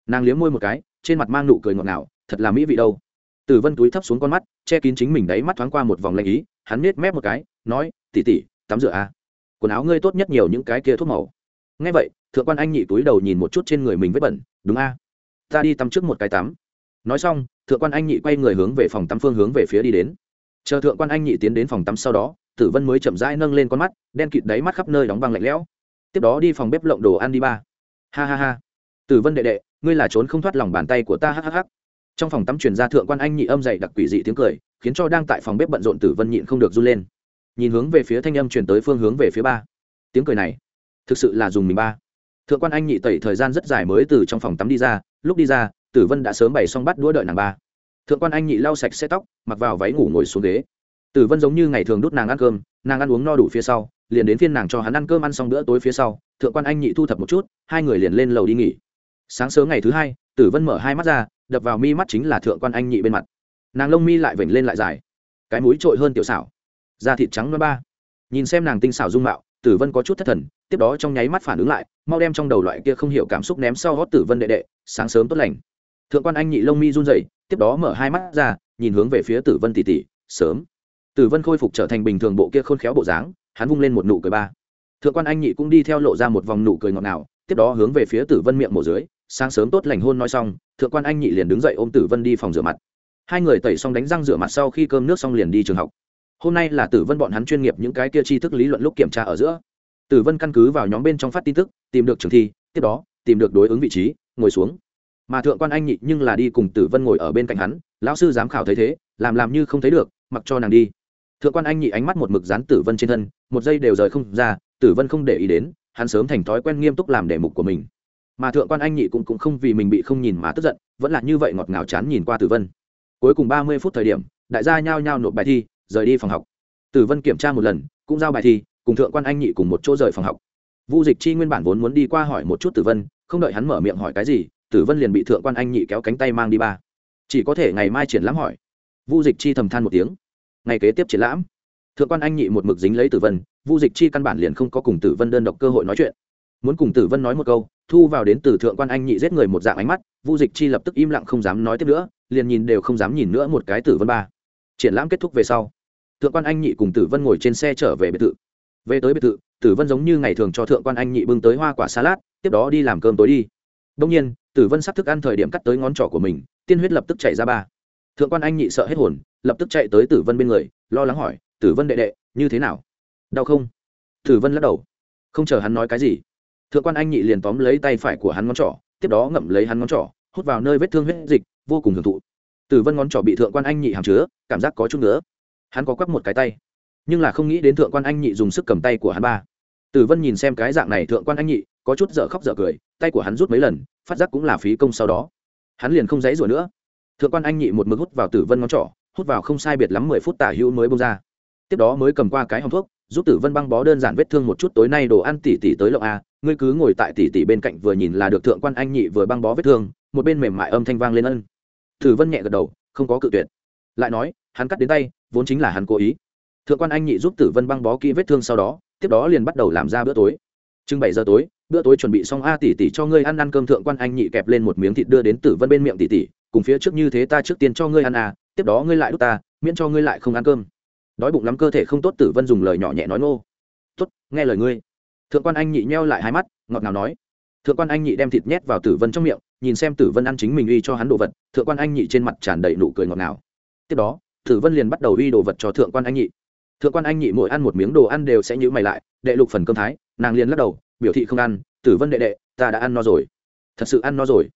Nàng liếm môi một cái, trên mặt mang nụ cười ngọt ngào, thật là mỹ vị đâu. Tử vân túi thấp xuống con mắt, che kín chính mình đấy mắt thoáng qua một vòng lạnh ý, hắn nết mép một cái, nói tỉ tỉ tắm rửa à. quần áo ngươi tốt nhất nhiều những cái kia thuốc màu. Ngay vậy, thượng quan anh nhị túi đầu nhìn một chút trên người mình vết bẩn, đúng a, ta đi tắm trước một cái tắm. Nói xong, thượng quan anh nhị quay người hướng về phòng tắm phương hướng về phía đi đến. Chờ thượng quan anh nhị tiến đến phòng tắm sau đó, tử vân mới chậm rãi nâng lên con mắt, đen kịt đáy mắt khắp nơi đóng băng lạnh lẽo. Tiếp đó đi phòng bếp lộng đồ ăn đi ba ha ha ha. Tử vân đệ đệ, ngươi là trốn không thoát lòng bàn tay của ta, Ha ha ha! trong phòng tắm truyền ra thượng quan anh nhị âm dày đặc quỷ dị tiếng cười, khiến cho đang tại phòng bếp bận rộn tử vân nhịn không được run lên. Nhìn hướng về phía thanh âm truyền tới phương hướng về phía ba. Tiếng cười này, thực sự là dùng mình ba. Thượng quan anh nhị tẩy thời gian rất dài mới từ trong phòng tắm đi ra, lúc đi ra, tử vân đã sớm bày xong bắt đũa đợi nàng ba. Thượng quan anh nhị lau sạch xe tóc, mặc vào váy ngủ ngồi xuống ghế. Tử vân giống như ngày thường đút nàng ăn cơm, nàng ăn uống no đủ phía sau liền đến phiên nàng cho hắn ăn cơm ăn xong bữa tối phía sau, thượng quan anh nhị thu thập một chút, hai người liền lên lầu đi nghỉ. Sáng sớm ngày thứ hai, tử vân mở hai mắt ra, đập vào mi mắt chính là thượng quan anh nhị bên mặt. Nàng lông mi lại vểnh lên lại dài. Cái mũi trội hơn tiểu xảo. Da thịt trắng nó ba. Nhìn xem nàng tinh xảo dung mạo, tử vân có chút thất thần, tiếp đó trong nháy mắt phản ứng lại, mau đem trong đầu loại kia không hiểu cảm xúc ném sau hót tử vân đệ đệ, sáng sớm tốt lành. Thượng quan anh nhị lông mi run rẩy, tiếp đó mở hai mắt ra, nhìn hướng về phía tử vân tỉ tỉ sớm. Tử vân khôi phục trở thành bình thường bộ kia khôn khéo bộ dáng hắn vung lên một nụ cười ba. Thượng quan anh nhị cũng đi theo lộ ra một vòng nụ cười ngọt ngào, tiếp đó hướng về phía tử vân miệng mổ dưới, sáng sớm tốt lành hôn nói xong, thượng quan anh nhị liền đứng dậy ôm tử vân đi phòng rửa mặt. Hai người tẩy xong đánh răng rửa mặt sau khi cơm nước xong liền đi trường học. Hôm nay là tử vân bọn hắn chuyên nghiệp những cái kia tri thức lý luận lúc kiểm tra ở giữa. Tử vân căn cứ vào nhóm bên trong phát tin tức, tìm được trường thi, tiếp đó, tìm được đối ứng vị trí, ngồi xuống. Mà thượng quan anh nhị nhưng là đi cùng tử vân ngồi ở bên cạnh hắn, lão sư giám khảo thấy thế, làm làm như không thấy được, mặc cho nàng đi thượng quan anh nhị ánh mắt một mực dán tử vân trên thân một giây đều rời không ra tử vân không để ý đến hắn sớm thành thói quen nghiêm túc làm đề mục của mình. Mà thượng quan anh nhị cũng, cũng không vì mình bị không nhìn mà tức giận vẫn là như vậy ngọt ngào chán nhìn qua tử vân. Cuối cùng ba mươi phút thời điểm đại gia nhao nhao nộp bài thi rời đi phòng học. Tử vân kiểm tra một lần cũng giao bài thi cùng thượng quan anh nhị cùng một chỗ rời phòng học. Vu dịch chi nguyên bản vốn muốn đi qua hỏi một chút tử vân không đợi hắn mở miệng hỏi cái gì tử vân liền bị thượng quan anh nhị kéo cánh tay mang đi ba. Chỉ có thể ngày mai triển lãm hỏi. Vu dịch chi thầm than một tiếng ngày kế tiếp triển lãm. Thượng quan anh nhị một mực dính lấy tử vân, vu dịch chi căn bản liền không có cùng tử vân đơn độc cơ hội nói chuyện. Muốn cùng tử vân nói một câu, thu vào đến từ thượng quan anh nhị giết người một dạng ánh mắt, vu dịch chi lập tức im lặng không dám nói tiếp nữa, liền nhìn đều không dám nhìn nữa một cái tử vân ba. Triển lãm kết thúc về sau, thượng quan anh nhị cùng tử vân ngồi trên xe trở về biệt thự. Về tới biệt thự, tử vân giống như ngày thường cho thượng quan anh nhị bưng tới hoa quả salad, tiếp đó đi làm cơm tối đi. Đông nhiên, tử vân sắp thức ăn thời điểm cắt tới ngón trỏ của mình, tiên huyết lập tức chảy ra ba. Thượng quan anh nhị sợ hết hồn lập tức chạy tới tử vân bên người, lo lắng hỏi, tử vân đệ đệ, như thế nào? Đau không? Tử vân lắc đầu. Không chờ hắn nói cái gì, thượng quan anh nhị liền tóm lấy tay phải của hắn ngón trỏ, tiếp đó ngậm lấy hắn ngón trỏ, hút vào nơi vết thương huyết dịch, vô cùng hưởng thụ. Tử vân ngón trỏ bị thượng quan anh nhị hàm chứa, cảm giác có chút nữa hắn có quắp một cái tay, nhưng là không nghĩ đến thượng quan anh nhị dùng sức cầm tay của hắn ba. Tử vân nhìn xem cái dạng này thượng quan anh nhị, có chút dở khóc dở cười, tay của hắn rút mấy lần, phát giác cũng là phí công sau đó. Hắn liền không dãy rủa nữa. Thượng quan anh nhị một mực hút vào tử vân ngón trỏ hút vào không sai biệt lắm mười phút tả hữu mới bông ra. Tiếp đó mới cầm qua cái hòng thuốc, giúp tử vân băng bó đơn giản vết thương một chút tối nay đồ ăn tỉ tỉ tới lộng a ngươi cứ ngồi tại tỉ tỉ bên cạnh vừa nhìn là được thượng quan anh nhị vừa băng bó vết thương, một bên mềm mại âm thanh vang lên ân. Tử vân nhẹ gật đầu, không có cự tuyệt. Lại nói, hắn cắt đến tay, vốn chính là hắn cố ý. Thượng quan anh nhị giúp tử vân băng bó kỹ vết thương sau đó, tiếp đó liền bắt đầu làm ra bữa tối. Chừng bảy giờ tối, bữa tối chuẩn bị xong a tỷ tỷ cho ngươi ăn ăn cơm thượng quan anh nhị kẹp lên một miếng thịt đưa đến tử vân bên miệng tỷ tỷ cùng phía trước như thế ta trước tiên cho ngươi ăn à tiếp đó ngươi lại đút ta, miễn cho ngươi lại không ăn cơm. Đói bụng lắm cơ thể không tốt, tử vân dùng lời nhỏ nhẹ nói ngô. Tốt, nghe lời ngươi. Thượng quan anh nhị nheo lại hai mắt, ngọt ngào nói. Thượng quan anh nhị đem thịt nhét vào tử vân trong miệng, nhìn xem tử vân ăn chính mình uy cho hắn đồ vật, thượng quan anh nhị trên mặt tràn đầy nụ cười ngọt ngào. Tiếp đó, tử vân liền bắt đầu uy đồ vật cho thượng quan anh nhị. Thượng quan anh nhị mỗi ăn một miếng đồ ăn đều sẽ nhữ mày lại, đệ lục phần cơm thái, nàng liền lắc đầu, biểu thị không ăn, tử vân đệ đệ, ta đã ăn no rồi. Thật sự ăn no rồi.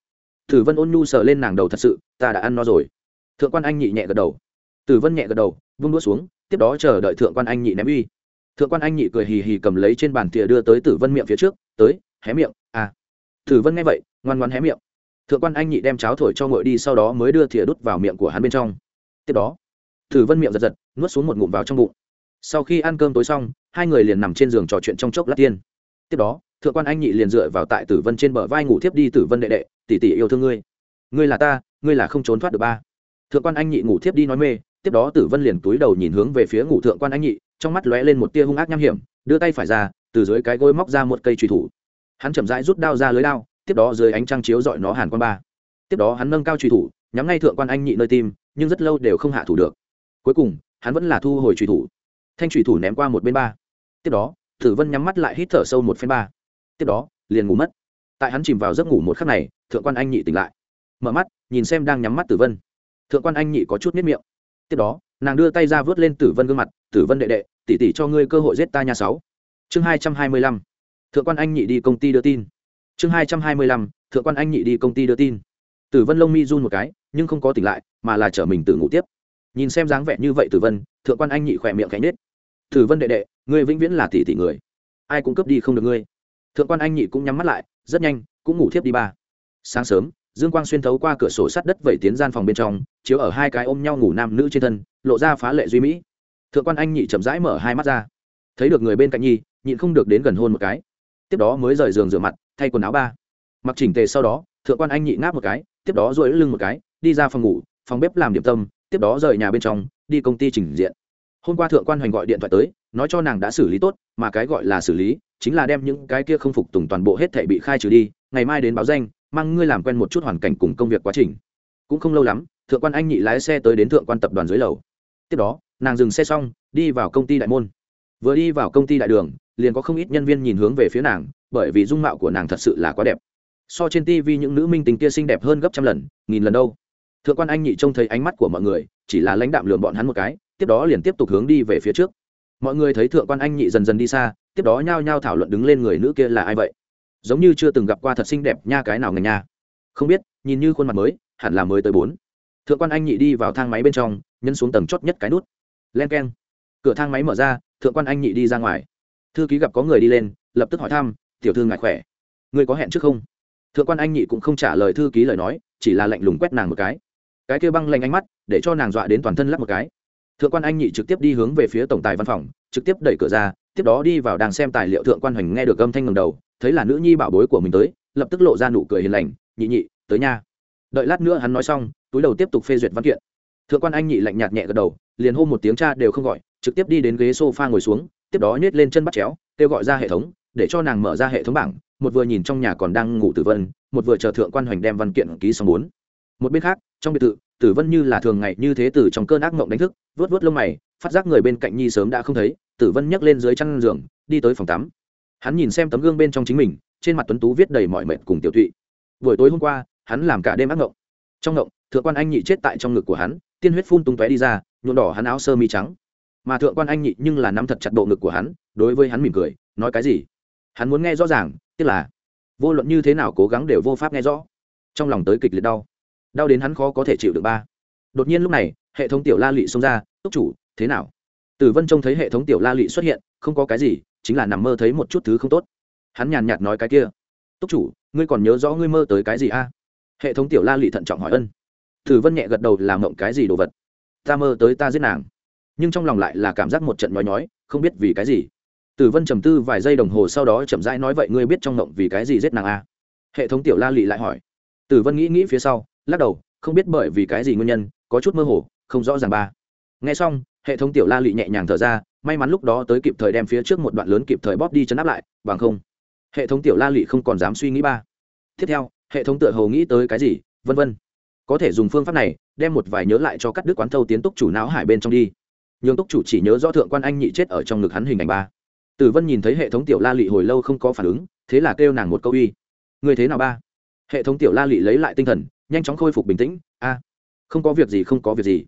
Tử vân ôn nhu sờ lên nàng đầu thật sự, ta đã ăn no rồi thượng quan anh nhị nhẹ gật đầu. Tử vân nhẹ gật đầu, vung đũa xuống, tiếp đó chờ đợi thượng quan anh nhị ném uy. Thượng quan anh nhị cười hì hì cầm lấy trên bàn thìa đưa tới tử vân miệng phía trước, tới, hé miệng à. Tử vân nghe vậy, ngoan ngoan hé miệng. Thượng quan anh nhị đem cháo thổi cho ngội đi, sau đó mới đưa thìa đút vào miệng của hắn bên trong. Tiếp đó tử vân miệng giật giật, nuốt xuống một ngụm vào trong bụng. Sau khi ăn cơm tối xong, hai người liền nằm trên giường trò chuyện trong chốc lát tiên. Tiếp đó, thượng quan anh nhị liền dựa vào tại tử vân trên bờ vai ngủ thiếp đi tử vân đệ đệ, tỷ tỷ yêu thương ngươi. Ngươi là ta, ngươi là không trốn thoát được ba thượng quan anh nhị ngủ thiếp đi nói mê, tiếp đó tử vân liền túi đầu nhìn hướng về phía ngủ thượng quan anh nhị, trong mắt lóe lên một tia hung ác nham hiểm, đưa tay phải ra, từ dưới cái gối móc ra một cây truy thủ. Hắn chậm rãi rút đao ra lưới đao, tiếp đó dưới ánh trăng chiếu dọi nó hàn quan ba. Tiếp đó hắn nâng cao truy thủ, nhắm ngay thượng quan anh nhị nơi tim, nhưng rất lâu đều không hạ thủ được. Cuối cùng, hắn vẫn là thu hồi trùy thủ. Thanh trùy thủ ném qua một bên ba. Tiếp đó, tử vân nhắm mắt lại hít thở sâu một phen ba. Tiếp đó, liền ngủ mất. Tại hắn chìm vào giấc ngủ một khắc này, thượng quan anh nhị tỉnh lại. Mở mắt, nhìn xem đang nhắm mắt tử vân thượng quan anh nhị có chút miết miệng. Tiếp đó, nàng đưa tay ra vớt lên tử vân gương mặt, tử vân đệ đệ tỉ tỉ cho ngươi cơ hội giết ta nhà sáu. Chương hai trăm hai mươi lăm, thượng quan anh nhị đi công ty đưa tin. Chương hai trăm hai mươi lăm, thượng quan anh nhị đi công ty đưa tin. Tử vân lông mi run một cái, nhưng không có tỉnh lại, mà là chở mình tự ngủ tiếp. Nhìn xem dáng vẻ như vậy tử vân, thượng quan anh nhị khỏe miệng cánh nết tử vân đệ đệ, ngươi vĩnh viễn là tỷ tỷ người. Ai cũng cướp đi không được ngươi. Thượng quan anh nhị cũng nhắm mắt lại, rất nhanh, cũng ngủ thiếp đi ba. Sáng sớm dương quang xuyên thấu qua cửa sổ sắt đất vẩy tiến gian phòng bên trong, chiếu ở hai cái ôm nhau ngủ nam nữ trên thân, lộ ra phá lệ duy mỹ. Thượng quan anh nhị chậm rãi mở hai mắt ra. Thấy được người bên cạnh nhi, nhịn không được đến gần hôn một cái. Tiếp đó mới rời giường rửa mặt, thay quần áo ba. Mặc chỉnh tề sau đó, thượng quan anh nhị ngáp một cái, tiếp đó duỗi lưng một cái, đi ra phòng ngủ, phòng bếp làm điểm tâm, tiếp đó rời nhà bên trong, đi công ty trình diện. Hôm qua thượng quan hoành gọi điện thoại tới, nói cho nàng đã xử lý tốt, mà cái gọi là xử lý, chính là đem những cái kia không phục tùng toàn bộ hết thể bị khai trừ đi, ngày mai đến báo danh mang ngươi làm quen một chút hoàn cảnh cùng công việc quá trình. Cũng không lâu lắm, thượng quan anh nhị lái xe tới đến thượng quan tập đoàn dưới lầu. Tiếp đó, nàng dừng xe xong, đi vào công ty đại môn. Vừa đi vào công ty đại đường, liền có không ít nhân viên nhìn hướng về phía nàng, bởi vì dung mạo của nàng thật sự là quá đẹp. So trên tv những nữ minh tình kia xinh đẹp hơn gấp trăm lần, nghìn lần đâu. Thượng quan anh nhị trông thấy ánh mắt của mọi người, chỉ là lãnh đạm lường bọn hắn một cái, tiếp đó liền tiếp tục hướng đi về phía trước. Mọi người thấy thượng quan anh nhị dần dần đi xa, tiếp đó nhao nhao thảo luận đứng lên người nữ kia là ai vậy giống như chưa từng gặp qua thật xinh đẹp nha cái nào ngành nha. Không biết, nhìn như khuôn mặt mới, hẳn là mới tới bốn. Thượng quan anh nhị đi vào thang máy bên trong nhân xuống tầng chót nhất cái nút. Len k e n cửa thang máy mở ra, thượng quan anh nhị đi ra ngoài. Thư ký gặp có người đi lên, lập tức hỏi thăm, tiểu thư ngại khỏe? Người có hẹn trước không? Thượng quan anh nhị cũng không trả lời thư ký lời nói, chỉ là lạnh lùng quét nàng một cái. Cái kêu băng lanh ánh mắt, để cho nàng dọa đến toàn thân lắp một cái. Thượng quan anh nhị trực tiếp đi hướng về phía tổng tài văn phòng, trực tiếp đẩy cửa ra, tiếp đó đi vào đang xem tài liệu thượng quan hoành nghe được âm thanh ngầm đầu thấy là nữ nhi bảo bối của mình tới, lập tức lộ ra nụ cười hiền lành, nhị nhị, tới nha. Đợi lát nữa hắn nói xong, túi đầu tiếp tục phê duyệt văn kiện. Thượng quan anh nhị lạnh nhạt nhẹ gật đầu, liền hô một tiếng cha đều không gọi, trực tiếp đi đến ghế s o f a ngồi xuống, tiếp đó nhét lên chân bắt chéo, kêu gọi ra hệ thống, để cho nàng mở ra hệ thống bảng, một vừa nhìn trong nhà còn đang ngủ tử vân, một vừa chờ thượng quan hoành đem văn kiện ký xong bốn. Một bên khác, trong biệt thự, tử vân như là thường ngày như thế từ trong cơn ác mộng đánh thức, vớt vớt lông mày, phát giác người bên cạnh nhi sớm đã không thấy, tử vân nhấc lên dưới chăn giường, đi tới phòng tắm hắn nhìn xem tấm gương bên trong chính mình, trên mặt tuấn tú viết đầy mọi mệt cùng tiểu thụy buổi tối hôm qua, hắn làm cả đêm ác ngộng. Trong ngộng, thượng quan anh nhị chết tại trong ngực của hắn, tiên huyết phun tung tóe đi ra, nhuộm đỏ hắn áo sơ mi trắng. Mà thượng quan anh nhị nhưng là nắm thật chặt bộ ngực của hắn, đối với hắn mỉm cười, nói cái gì? Hắn muốn nghe rõ ràng, tức là, vô luận như thế nào cố gắng đều vô pháp nghe rõ. Trong lòng tới kịch liệt đau. Đau đến hắn khó có thể chịu được ba. Đột nhiên lúc này, hệ thống tiểu la lị xông ra, túc chủ, thế nào? Tử vân trông thấy hệ thống tiểu la lị xuất hiện, không có cái gì chính là nằm mơ thấy một chút thứ không tốt. Hắn nhàn nhạt nói cái kia, túc chủ, ngươi còn nhớ rõ ngươi mơ tới cái gì a? Hệ thống tiểu la lị thận trọng hỏi ân. Tử vân nhẹ gật đầu làm mộng cái gì đồ vật? Ta mơ tới ta giết nàng. Nhưng trong lòng lại là cảm giác một trận nói nói không biết vì cái gì. Tử vân trầm tư vài giây đồng hồ sau đó chậm rãi nói, vậy ngươi biết trong mộng vì cái gì giết nàng a? Hệ thống tiểu la lị lại hỏi. Tử vân nghĩ nghĩ phía sau, lắc đầu, không biết bởi vì cái gì nguyên nhân, có chút mơ hồ, không rõ ràng ba. Nghe xong, hệ thống tiểu la lị nhẹ nhàng thở ra may mắn lúc đó tới kịp thời đem phía trước một đoạn lớn kịp thời bóp đi chấn áp lại, bằng không, hệ thống tiểu la lị không còn dám suy nghĩ ba. Tiếp theo, hệ thống tựa hồ nghĩ tới cái gì, vân vân. Có thể dùng phương pháp này, đem một vài nhớ lại cho cắt đứt quán thâu tiến túc chủ não hải bên trong đi. Nhường túc chủ chỉ nhớ rõ thượng quan anh nhị chết ở trong ngực hắn hình ảnh ba. Tử vân nhìn thấy hệ thống tiểu la lị hồi lâu không có phản ứng, thế là kêu nàng một câu uy. Người thế nào ba? Hệ thống tiểu la lị lấy lại tinh thần, nhanh chóng khôi phục bình tĩnh. A, không có việc gì, không có việc gì.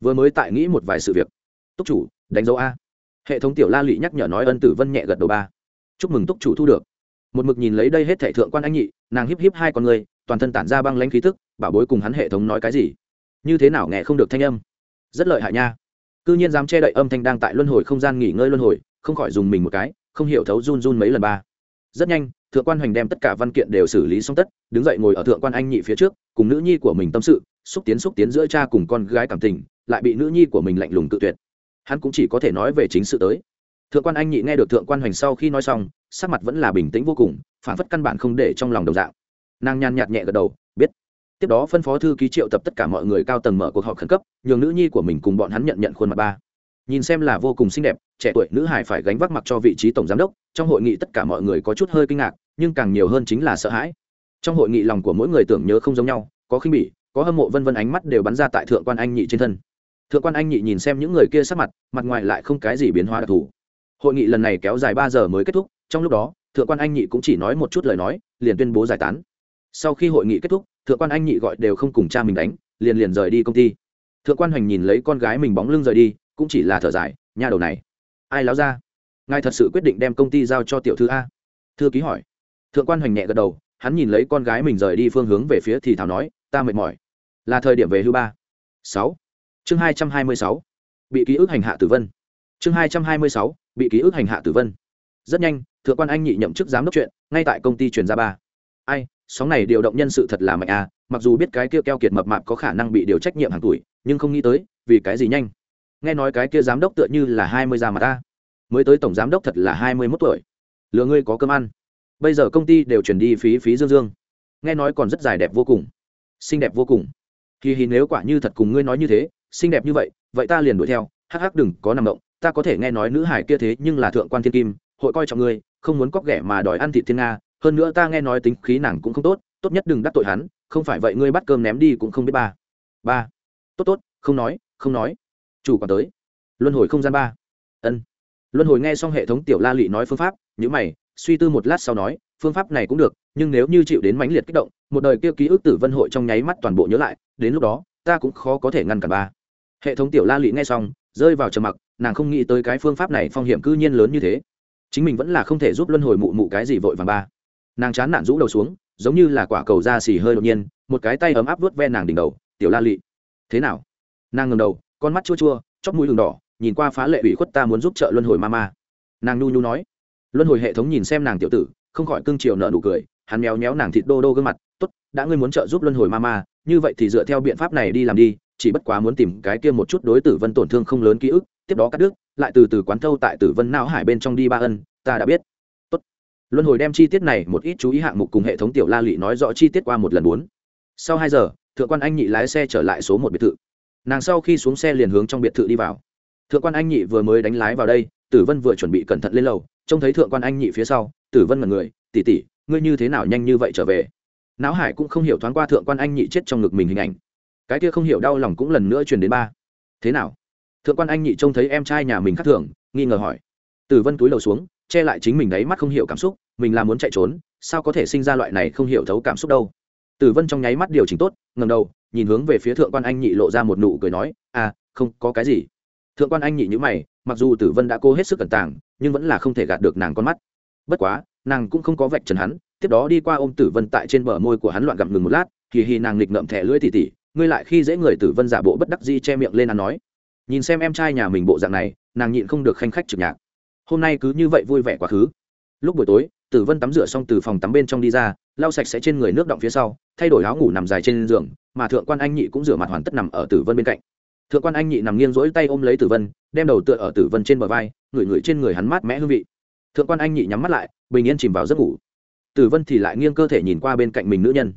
Vừa mới tại nghĩ một vài sự việc. Túc chủ, đánh dấu a hệ thống tiểu la lị nhắc nhở nói ân tử vân nhẹ gật đầu ba. Chúc mừng túc chủ thu được. Một mực nhìn lấy đây hết thể thượng quan anh nhị, nàng híp híp hai con người, toàn thân tản ra băng lãnh khí tức, bảo bối cùng hắn hệ thống nói cái gì? Như thế nào nghe không được thanh âm? Rất lợi hại nha. Cư nhiên dám che đậy âm thanh đang tại luân hồi không gian nghỉ ngơi luân hồi, không khỏi dùng mình một cái, không hiểu thấu run run mấy lần ba. Rất nhanh, thượng quan hoành đem tất cả văn kiện đều xử lý xong tất, đứng dậy ngồi ở thượng quan anh nhị phía trước, cùng nữ nhi của mình tâm sự, xúc tiến xúc tiến giữa cha cùng con gái cảm tình, lại bị nữ nhi của mình lạnh lùng tự tuyệt hắn cũng chỉ có thể nói về chính sự tới. Thượng quan anh nhị nghe được thượng quan hoành sau khi nói xong, sắc mặt vẫn là bình tĩnh vô cùng, phản phất căn bản không để trong lòng đồng dạng. Nàng nhàn nhạt nhẹ gật đầu, biết. Tiếp đó phân phó thư ký triệu tập tất cả mọi người cao tầng mở cuộc họp khẩn cấp, nhường nữ nhi của mình cùng bọn hắn nhận nhận khuôn mặt ba. Nhìn xem là vô cùng xinh đẹp, trẻ tuổi nữ hải phải gánh vác mặc cho vị trí tổng giám đốc, trong hội nghị tất cả mọi người có chút hơi kinh ngạc, nhưng càng nhiều hơn chính là sợ hãi. Trong hội nghị lòng của mỗi người tưởng nhớ không giống nhau, có khinh bỉ, có hâm mộ vân vân ánh mắt đều bắn ra tại thượng quan anh nhị trên thân thượng quan anh nhị nhìn xem những người kia sắc mặt mặt ngoài lại không cái gì biến hóa đặc thù. Hội nghị lần này kéo dài ba giờ mới kết thúc, trong lúc đó, thượng quan anh nhị cũng chỉ nói một chút lời nói, liền tuyên bố giải tán. Sau khi hội nghị kết thúc, thượng quan anh nhị gọi đều không cùng cha mình đánh, liền liền rời đi công ty. Thượng quan hoành nhìn lấy con gái mình bóng lưng rời đi, cũng chỉ là thở dài nhà đầu này, ai láo ra? Ngài thật sự quyết định đem công ty giao cho tiểu thư a? Thư ký hỏi. Thượng quan hoành nhẹ gật đầu, hắn nhìn lấy con gái mình rời đi phương hướng về phía thì thảo nói, ta mệt mỏi. Là thời điểm về hưu ba. Sáu chương hai trăm hai mươi sáu, bị ký ức hành hạ tử vân. Chương hai trăm hai mươi sáu, bị ký ức hành hạ tử vân. Rất nhanh, thượng quan anh nhị nhậm chức giám đốc chuyện, ngay tại công ty truyền ra ba. Ai, sóng này điều động nhân sự thật là mạnh à mặc dù biết cái kia keo kiệt mập mạp có khả năng bị điều trách nhiệm hàng tuổi, nhưng không nghĩ tới, vì cái gì nhanh? Nghe nói cái kia giám đốc tựa như là hai mươi già mà ta. Mới tới tổng giám đốc thật là hai mươi mốt tuổi. Lừa ngươi có cơm ăn. Bây giờ công ty đều chuyển đi phí phí dương dương. Nghe nói còn rất dài đẹp vô cùng. Xinh đẹp vô cùng. Kỳ hì nếu quả như thật cùng ngươi nói như thế xinh đẹp như vậy vậy ta liền đuổi theo. Hắc hắc đừng có nằm động, ta có thể nghe nói nữ hải kia thế nhưng là thượng quan thiên kim, hội coi trọng ngươi, không muốn cóc ghẻ mà đòi ăn thịt thiên nga. Hơn nữa ta nghe nói tính khí nàng cũng không tốt tốt nhất đừng đắc tội hắn, không phải vậy ngươi bắt cơm ném đi cũng không biết ba. Ba. Tốt tốt, không nói không nói. Chủ quản tới. Luân hồi không gian ba. Ân. Luân hồi nghe xong hệ thống tiểu la lị nói phương pháp nhữ mày, suy tư một lát sau nói, phương pháp này cũng được, nhưng nếu như chịu đến mãnh liệt kích động, một đời kia ký ức tử vân hội trong nháy mắt toàn bộ nhớ lại, đến lúc đó, ta cũng khó có thể ngăn cản ba hệ thống tiểu la lị nghe xong, rơi vào trầm mặc, nàng không nghĩ tới cái phương pháp này phong hiểm cư nhiên lớn như thế. Chính mình vẫn là không thể giúp luân hồi mụ mụ cái gì vội vàng ba. Nàng chán nản rũ đầu xuống, giống như là quả cầu da xì hơi đột nhiên, một cái tay ấm áp vớt ve nàng đỉnh đầu, tiểu la lị, thế nào? Nàng ngầm đầu, con mắt chua chua, chóp mũi đường đỏ, nhìn qua phá lệ ủy khuất ta muốn giúp trợ luân hồi ma ma. Nàng nhu nhu nói. Luân hồi hệ thống nhìn xem nàng tiểu tử, không khỏi cưng chiều nợ nụ cười, hắn méo méo nàng thịt đô đô gương mặt, tốt, đã ngươi muốn trợ giúp luân hồi ma ma, như vậy thì dựa theo biện pháp này đi làm đi chỉ bất quá muốn tìm cái kia một chút đối tử vân tổn thương không lớn ký ức, tiếp đó cắt đứt, lại từ từ quán thâu tại tử vân não hải bên trong đi ba ân, ta đã biết. Tốt. luân hồi đem chi tiết này một ít chú ý hạng mục cùng hệ thống tiểu la lị nói rõ chi tiết qua một lần bốn. Sau hai giờ, thượng quan anh nhị lái xe trở lại số một biệt thự. Nàng sau khi xuống xe liền hướng trong biệt thự đi vào. Thượng quan anh nhị vừa mới đánh lái vào đây, tử vân vừa chuẩn bị cẩn thận lên lầu, trông thấy thượng quan anh nhị phía sau, tử vân mật người tỉ tỉ ngươi như thế nào nhanh như vậy trở về? Não hải cũng không hiểu thoáng qua thượng quan anh nhị chết trong ngực mình hình ảnh cái kia không hiểu đau lòng cũng lần nữa truyền đến ba. Thế nào? Thượng quan anh nhị trông thấy em trai nhà mình khắc thường, nghi ngờ hỏi. Tử vân túi đầu xuống, che lại chính mình đáy mắt không hiểu cảm xúc, mình là muốn chạy trốn, sao có thể sinh ra loại này không hiểu thấu cảm xúc đâu? Tử vân trong nháy mắt điều chỉnh tốt ngầm đầu, nhìn hướng về phía thượng quan anh nhị lộ ra một nụ cười nói à không có cái gì. Thượng quan anh nhị nhữ mày, mặc dù tử vân đã cố hết sức cẩn tàng, nhưng vẫn là không thể gạt được nàng con mắt. Bất quá, nàng cũng không có vạch trần hắn, tiếp đó đi qua ôm tử vân tại trên bờ môi của hắn loạn gặm ngừng một lát kỳ hì nàng nghịch ngậm thẻ lưỡi tỉ tỉ ngươi lại khi dễ người tử vân giả bộ bất đắc di che miệng lên ăn nói. Nhìn xem em trai nhà mình bộ dạng này, nàng nhịn không được khanh khách trực nhạc. Hôm nay cứ như vậy vui vẻ quá khứ. Lúc buổi tối, tử vân tắm rửa xong từ phòng tắm bên trong đi ra, lau sạch sẽ trên người nước động phía sau, thay đổi áo ngủ nằm dài trên giường, mà thượng quan anh nhị cũng rửa mặt hoàn tất nằm ở tử vân bên cạnh. Thượng quan anh nhị nằm nghiêng rỗi tay ôm lấy tử vân, đem đầu tựa ở tử vân trên bờ vai, ngửi ngửi trên người hắn mát mẽ hương vị. Thượng quan anh nhị nhắm mắt lại, bình yên chìm vào giấc ngủ. Tử vân thì lại nghiêng cơ thể nhìn qua bên cạnh mình nữ nhân.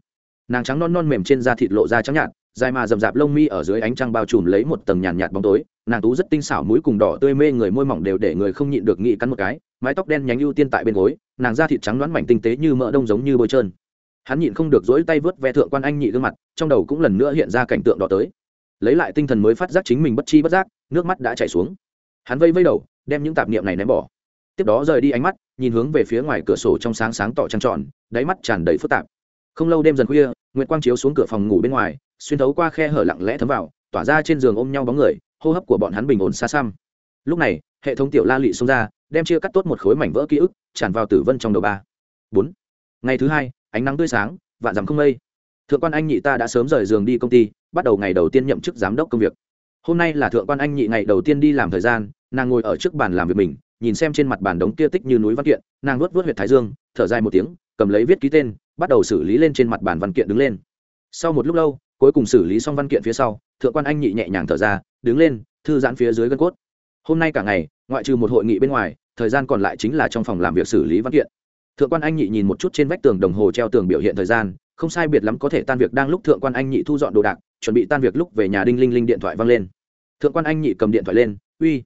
Nàng trắng non non mềm trên da thịt lộ ra trắng nhạt dài mà rậm rạp lông mi ở dưới ánh trăng bao trùm lấy một tầng nhàn nhạt bóng tối, nàng tú rất tinh xảo, mũi cùng đỏ tươi mê người môi mỏng đều để người không nhịn được nghĩ cắn một cái, mái tóc đen nhánh ưu tiên tại bên gối, nàng da thịt trắng đoán mảnh tinh tế như mỡ đông giống như bôi trơn. Hắn nhịn không được dỗi tay vớt ve thượng quan anh nhị gương mặt, trong đầu cũng lần nữa hiện ra cảnh tượng đỏ tới. Lấy lại tinh thần mới phát giác chính mình bất chi bất giác, nước mắt đã chảy xuống. Hắn vây vây đầu, đem những tạp niệm này ném bỏ. Tiếp đó rời đi ánh mắt, nhìn hướng về phía ngoài cửa sổ trong sáng sáng tỏ trăng tròn, đáy mắt tràn đầy phức tạp. Không lâu đêm dần khuya nguyệt quang chiếu xuống cửa phòng ngủ bên ngoài, xuyên thấu qua khe hở lặng lẽ thấm vào, tỏa ra trên giường ôm nhau bóng người, hô hấp của bọn hắn bình ổn xa xăm. Lúc này, hệ thống tiểu la lị xông ra, đem chia cắt tốt một khối mảnh vỡ ký ức, tràn vào tử vân trong đầu ba. Bốn. Ngày thứ hai, ánh nắng tươi sáng, vạn dằm không mây. Thượng quan anh nhị ta đã sớm rời giường đi công ty, bắt đầu ngày đầu tiên nhậm chức giám đốc công việc. Hôm nay là thượng quan anh nhị ngày đầu tiên đi làm thời gian, nàng ngồi ở trước bàn làm việc mình, nhìn xem trên mặt bàn đống kia tích như núi văn kiện, nàng luốt vớt huyệt thái dương, thở dài một tiếng, cầm lấy viết ký tên bắt đầu xử lý lên trên mặt bản văn kiện đứng lên. Sau một lúc lâu, cuối cùng xử lý xong văn kiện phía sau, thượng quan anh nhị nhẹ nhàng thở ra, đứng lên, thư giãn phía dưới gân cốt. Hôm nay cả ngày, ngoại trừ một hội nghị bên ngoài, thời gian còn lại chính là trong phòng làm việc xử lý văn kiện. Thượng quan anh nhị nhìn một chút trên vách tường đồng hồ treo tường biểu hiện thời gian, không sai biệt lắm có thể tan việc đang lúc thượng quan anh nhị thu dọn đồ đạc, chuẩn bị tan việc lúc về nhà đinh linh linh điện thoại văng lên. Thượng quan anh nhị cầm điện thoại lên, uy,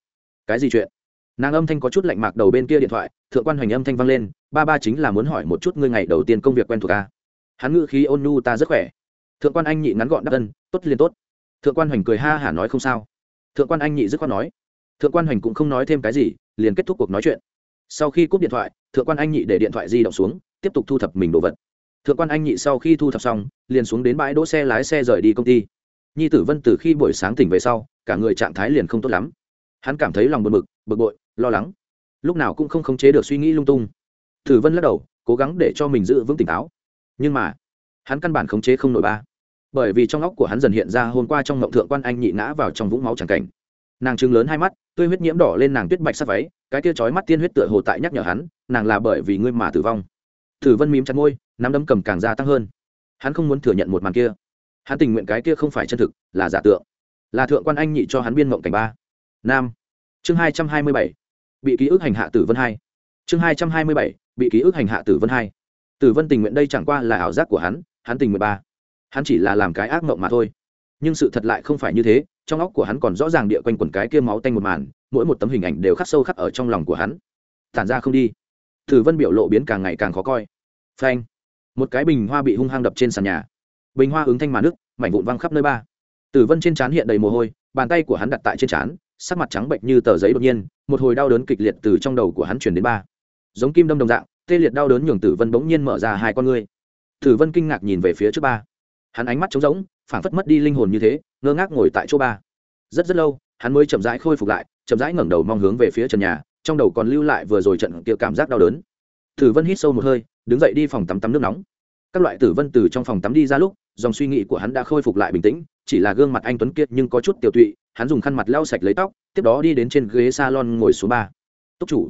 cái gì chuyện? Nàng âm thanh có chút lạnh mạc đầu bên kia điện thoại thượng quan hoành âm thanh vang lên, ba ba chính là muốn hỏi một chút ngươi ngày đầu tiên công việc quen thuộc à? ta hắn ngự khí ôn nhu ta rất khỏe. Thượng quan anh nhị ngắn gọn đắc ân, tốt liền tốt. Thượng quan hoành cười ha hả nói không sao. Thượng quan anh nhị dứt khoát nói. Thượng quan hoành cũng không nói thêm cái gì, liền kết thúc cuộc nói chuyện. Sau khi cúp điện thoại, thượng quan anh nhị để điện thoại di động xuống, tiếp tục thu thập mình đồ vật. Thượng quan anh nhị sau khi thu thập xong, liền xuống đến bãi đỗ xe lái xe rời đi công ty. Nhi tử vân từ khi buổi sáng tỉnh về sau, cả người trạng thái liền không tốt lắm. Hắn cảm thấy lòng bực bực bực bội, lo lắng lúc nào cũng không khống chế được suy nghĩ lung tung. Thử vân lắc đầu, cố gắng để cho mình giữ vững tỉnh táo. Nhưng mà, hắn căn bản khống chế không nổi ba. Bởi vì trong óc của hắn dần hiện ra hôm qua trong mộng thượng quan anh nhị ngã vào trong vũng máu tràng cảnh. Nàng trừng lớn hai mắt, tươi huyết nhiễm đỏ lên nàng tuyết bạch sắc váy, cái kia trói mắt tiên huyết tựa hồ tại nhắc nhở hắn, nàng là bởi vì ngươi mà tử vong. Thử vân mím chặt môi, nắm đấm cầm càng gia tăng hơn. Hắn không muốn thừa nhận một màn kia. Hắn tình nguyện cái kia không phải chân thực, là giả tượng. Là thượng quan anh nhị cho hắn biên mộng cảnh ba. Nam. Chương hai trăm hai mươi bảy bị ký ức hành hạ tử vân hai. Chương hai trăm hai mươi bảy, bị ký ức hành hạ tử vân hai. Tử vân tình nguyện đây chẳng qua là ảo giác của hắn hắn tình nguyện ba. Hắn chỉ là làm cái ác mộng mà thôi. Nhưng sự thật lại không phải như thế, trong óc của hắn còn rõ ràng địa quanh quần cái kia máu tanh một màn, mỗi một tấm hình ảnh đều khắc sâu khắc ở trong lòng của hắn. Tản ra không đi. Tử vân biểu lộ biến càng ngày càng khó coi. Phanh. Một cái bình hoa bị hung hăng đập trên sàn nhà. Bình hoa ứng thanh mà nước mảnh vụn văng khắp nơi ba. Tử vân trên trán hiện đầy mồ hôi, bàn tay của hắn đặt tại trên trán sắc mặt trắng bệnh như tờ giấy đột nhiên, một hồi đau đớn kịch liệt từ trong đầu của hắn chuyển đến ba. Giống kim đâm đồng dạng, tê liệt đau đớn nhường tử vân bỗng nhiên mở ra hai con ngươi. Tử vân kinh ngạc nhìn về phía trước ba. Hắn ánh mắt trống rỗng, phảng phất mất đi linh hồn như thế, ngơ ngác ngồi tại chỗ ba. Rất rất lâu, hắn mới chậm rãi khôi phục lại, chậm rãi ngẩng đầu mong hướng về phía trần nhà, trong đầu còn lưu lại vừa rồi trận kia cảm giác đau đớn. Tử vân hít sâu một hơi, đứng dậy đi phòng tắm tắm nước nóng các loại tử vân từ trong phòng tắm đi ra lúc, dòng suy nghĩ của hắn đã khôi phục lại bình tĩnh, chỉ là gương mặt anh tuấn kiệt nhưng có chút tiểu tụy, hắn dùng khăn mặt lau sạch lấy tóc, tiếp đó đi đến trên ghế salon ngồi số ba. Túc chủ.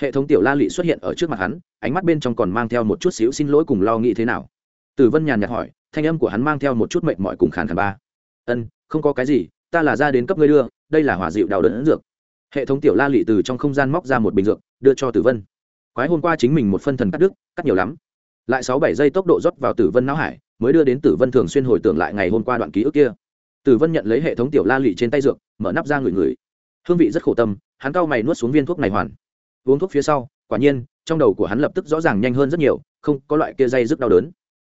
Hệ thống tiểu la lị xuất hiện ở trước mặt hắn, ánh mắt bên trong còn mang theo một chút xíu xin lỗi cùng lo nghĩ thế nào. Tử vân nhàn nhạt hỏi, thanh âm của hắn mang theo một chút mệnh mọi cùng khàn khàn ba. Ân, không có cái gì, ta là ra đến cấp ngươi đưa, đây là hỏa dịu đào đớn dược. Hệ thống tiểu la lị từ trong không gian móc ra một bình dược, đưa cho tử vân. Quái hôm qua chính mình một phân thần cắt đứt, cắt nhiều lắm lại sáu bảy giây tốc độ rót vào tử vân não hải mới đưa đến tử vân thường xuyên hồi tưởng lại ngày hôm qua đoạn ký ức kia. Tử vân nhận lấy hệ thống tiểu la lị trên tay dược mở nắp ra ngửi ngửi, hương vị rất khổ tâm hắn cau mày nuốt xuống viên thuốc này hoàn. Uống thuốc phía sau quả nhiên trong đầu của hắn lập tức rõ ràng nhanh hơn rất nhiều không có loại kia dây rất đau đớn.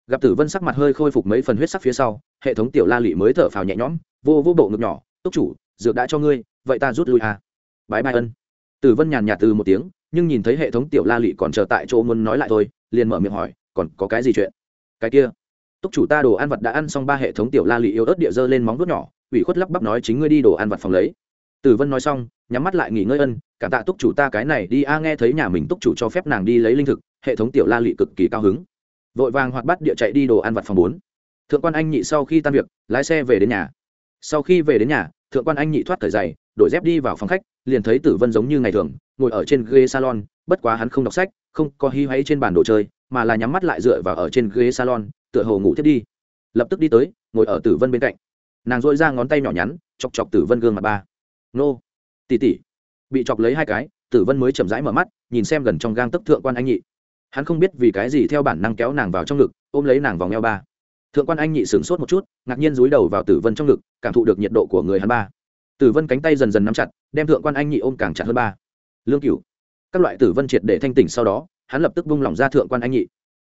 Gặp tử vân sắc mặt hơi khôi phục mấy phần huyết sắc phía sau hệ thống tiểu la lị mới thở phào nhẹ nhõm vô vô bộ ngực nhỏ túc chủ dược đã cho ngươi vậy ta rút lui à. Bái bai ân. Tử vân nhàn nhạt từ một tiếng nhưng nhìn thấy hệ thống tiểu la lị còn chờ tại chỗ muốn nói lại thôi liền mở miệng hỏi còn có cái gì chuyện? Cái kia, túc chủ ta đồ ăn vật đã ăn xong ba hệ thống tiểu la lị yếu ớt địa dơ lên móng vuốt nhỏ, ủy khuất lắp bắp nói chính ngươi đi đồ ăn vật phòng lấy. Tử vân nói xong, nhắm mắt lại nghỉ ngơi ân cảm tạ túc chủ ta cái này đi a, nghe thấy nhà mình túc chủ cho phép nàng đi lấy linh thực, hệ thống tiểu la lị cực kỳ cao hứng. Vội vàng hoạt bắt địa chạy đi đồ ăn vặt phòng bốn. Thượng quan anh nhị sau khi tan việc, lái xe về đến nhà. Sau khi về đến nhà, thượng quan anh nhị thoát thời giày, đổi dép đi vào phòng khách, liền thấy tử vân giống như ngày thường, ngồi ở trên ghế salon, bất quá hắn không đọc sách, không có hy hoáy trên bàn đồ chơi mà là nhắm mắt lại dựa vào ở trên ghế salon, tựa hồ ngủ thiết đi. Lập tức đi tới, ngồi ở tử vân bên cạnh. Nàng dội ra ngón tay nhỏ nhắn, chọc chọc tử vân gương mặt ba. Nô tỉ tỉ bị chọc lấy hai cái, tử vân mới chậm rãi mở mắt, nhìn xem gần trong gang tấc thượng quan anh nhị. Hắn không biết vì cái gì theo bản năng kéo nàng vào trong ngực, ôm lấy nàng vòng eo ba. Thượng quan anh nhị sửng sốt một chút, ngạc nhiên dúi đầu vào tử vân trong ngực, cảm thụ được nhiệt độ của người hắn ba. Tử vân cánh tay dần dần nắm chặt, đem thượng quan anh nhị ôm càng chặt hơn ba. Lương cửu. Các loại tử vân triệt để thanh tỉnh sau đó hắn lập tức bung lỏng ra thượng quan anh nhị.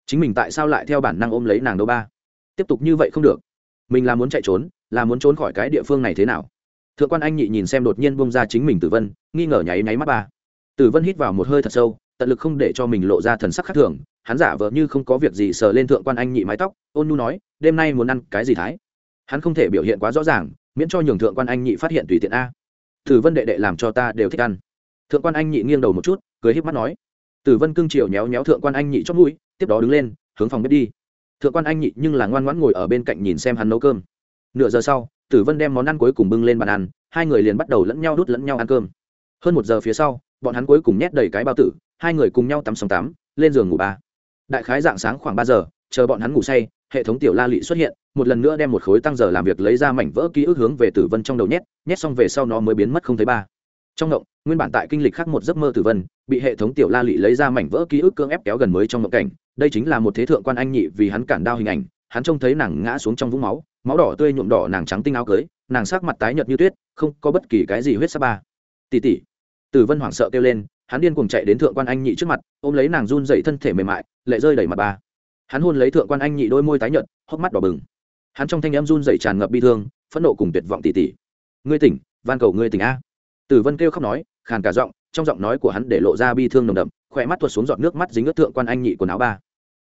Chính mình tại sao lại theo bản năng ôm lấy nàng đâu ba? Tiếp tục như vậy không được. Mình là muốn chạy trốn, là muốn trốn khỏi cái địa phương này thế nào? Thượng quan anh nhị nhìn xem đột nhiên bung ra chính mình tử vân, nghi ngờ nháy nháy mắt ba. Tử vân hít vào một hơi thật sâu, tận lực không để cho mình lộ ra thần sắc khác thường, hắn giả vờ như không có việc gì sờ lên thượng quan anh nhị mái tóc, ôn nu nói, đêm nay muốn ăn cái gì thái? Hắn không thể biểu hiện quá rõ ràng, miễn cho nhường thượng quan anh nhị phát hiện tùy tiện a. Tử vân đệ đệ làm cho ta đều thích ăn. Thượng quan anh nhị nghiêng đầu một chút, cười híp mắt nói tử vân cương triều nhéo nhéo thượng quan anh nhị chót mũi, tiếp đó đứng lên, hướng phòng bếp đi. Thượng quan anh nhị nhưng là ngoan ngoãn ngồi ở bên cạnh nhìn xem hắn nấu cơm. Nửa giờ sau, tử vân đem món ăn cuối cùng bưng lên bàn ăn, hai người liền bắt đầu lẫn nhau đút lẫn nhau ăn cơm. Hơn một giờ phía sau, bọn hắn cuối cùng nhét đầy cái bao tử, hai người cùng nhau tắm sóng tắm, lên giường ngủ ba. Đại khái dạng sáng khoảng ba giờ, chờ bọn hắn ngủ say, hệ thống tiểu la lị xuất hiện, một lần nữa đem một khối tăng giờ làm việc lấy ra mảnh vỡ ký ức hướng về tử vân trong đầu nhét nhét xong về sau nó mới biến mất không thấy ba trong ngộng, nguyên bản tại kinh lịch khác một giấc mơ tử vân, bị hệ thống tiểu la lị lấy ra mảnh vỡ ký ức cưỡng ép kéo gần mới trong ngộng cảnh. Đây chính là một thế thượng quan anh nhị vì hắn cản đao hình ảnh, hắn trông thấy nàng ngã xuống trong vũng máu máu đỏ tươi nhuộm đỏ nàng trắng tinh áo cưới, nàng sắc mặt tái nhợt như tuyết, không có bất kỳ cái gì huyết sắc ba. Tỷ tỷ. Tử vân hoảng sợ kêu lên, hắn điên cuồng chạy đến thượng quan anh nhị trước mặt, ôm lấy nàng run dậy thân thể mềm mại, lệ rơi đầy mặt ba. Hắn hôn lấy thượng quan anh nhị đôi môi tái nhợt, hốc mắt đỏ bừng. Hắn trong thanh em run dậy tràn ngập bi thương, phẫn nộ cùng tuyệt vọng tỉ tỉ ngươi tỉnh, van cầu ngươi tỉnh a tử vân kêu khóc nói, khàn cả giọng, trong giọng nói của hắn để lộ ra bi thương nồng đậm, khỏe mắt tuột xuống giọt nước mắt dính ướt thượng quan anh nhị quần áo ba.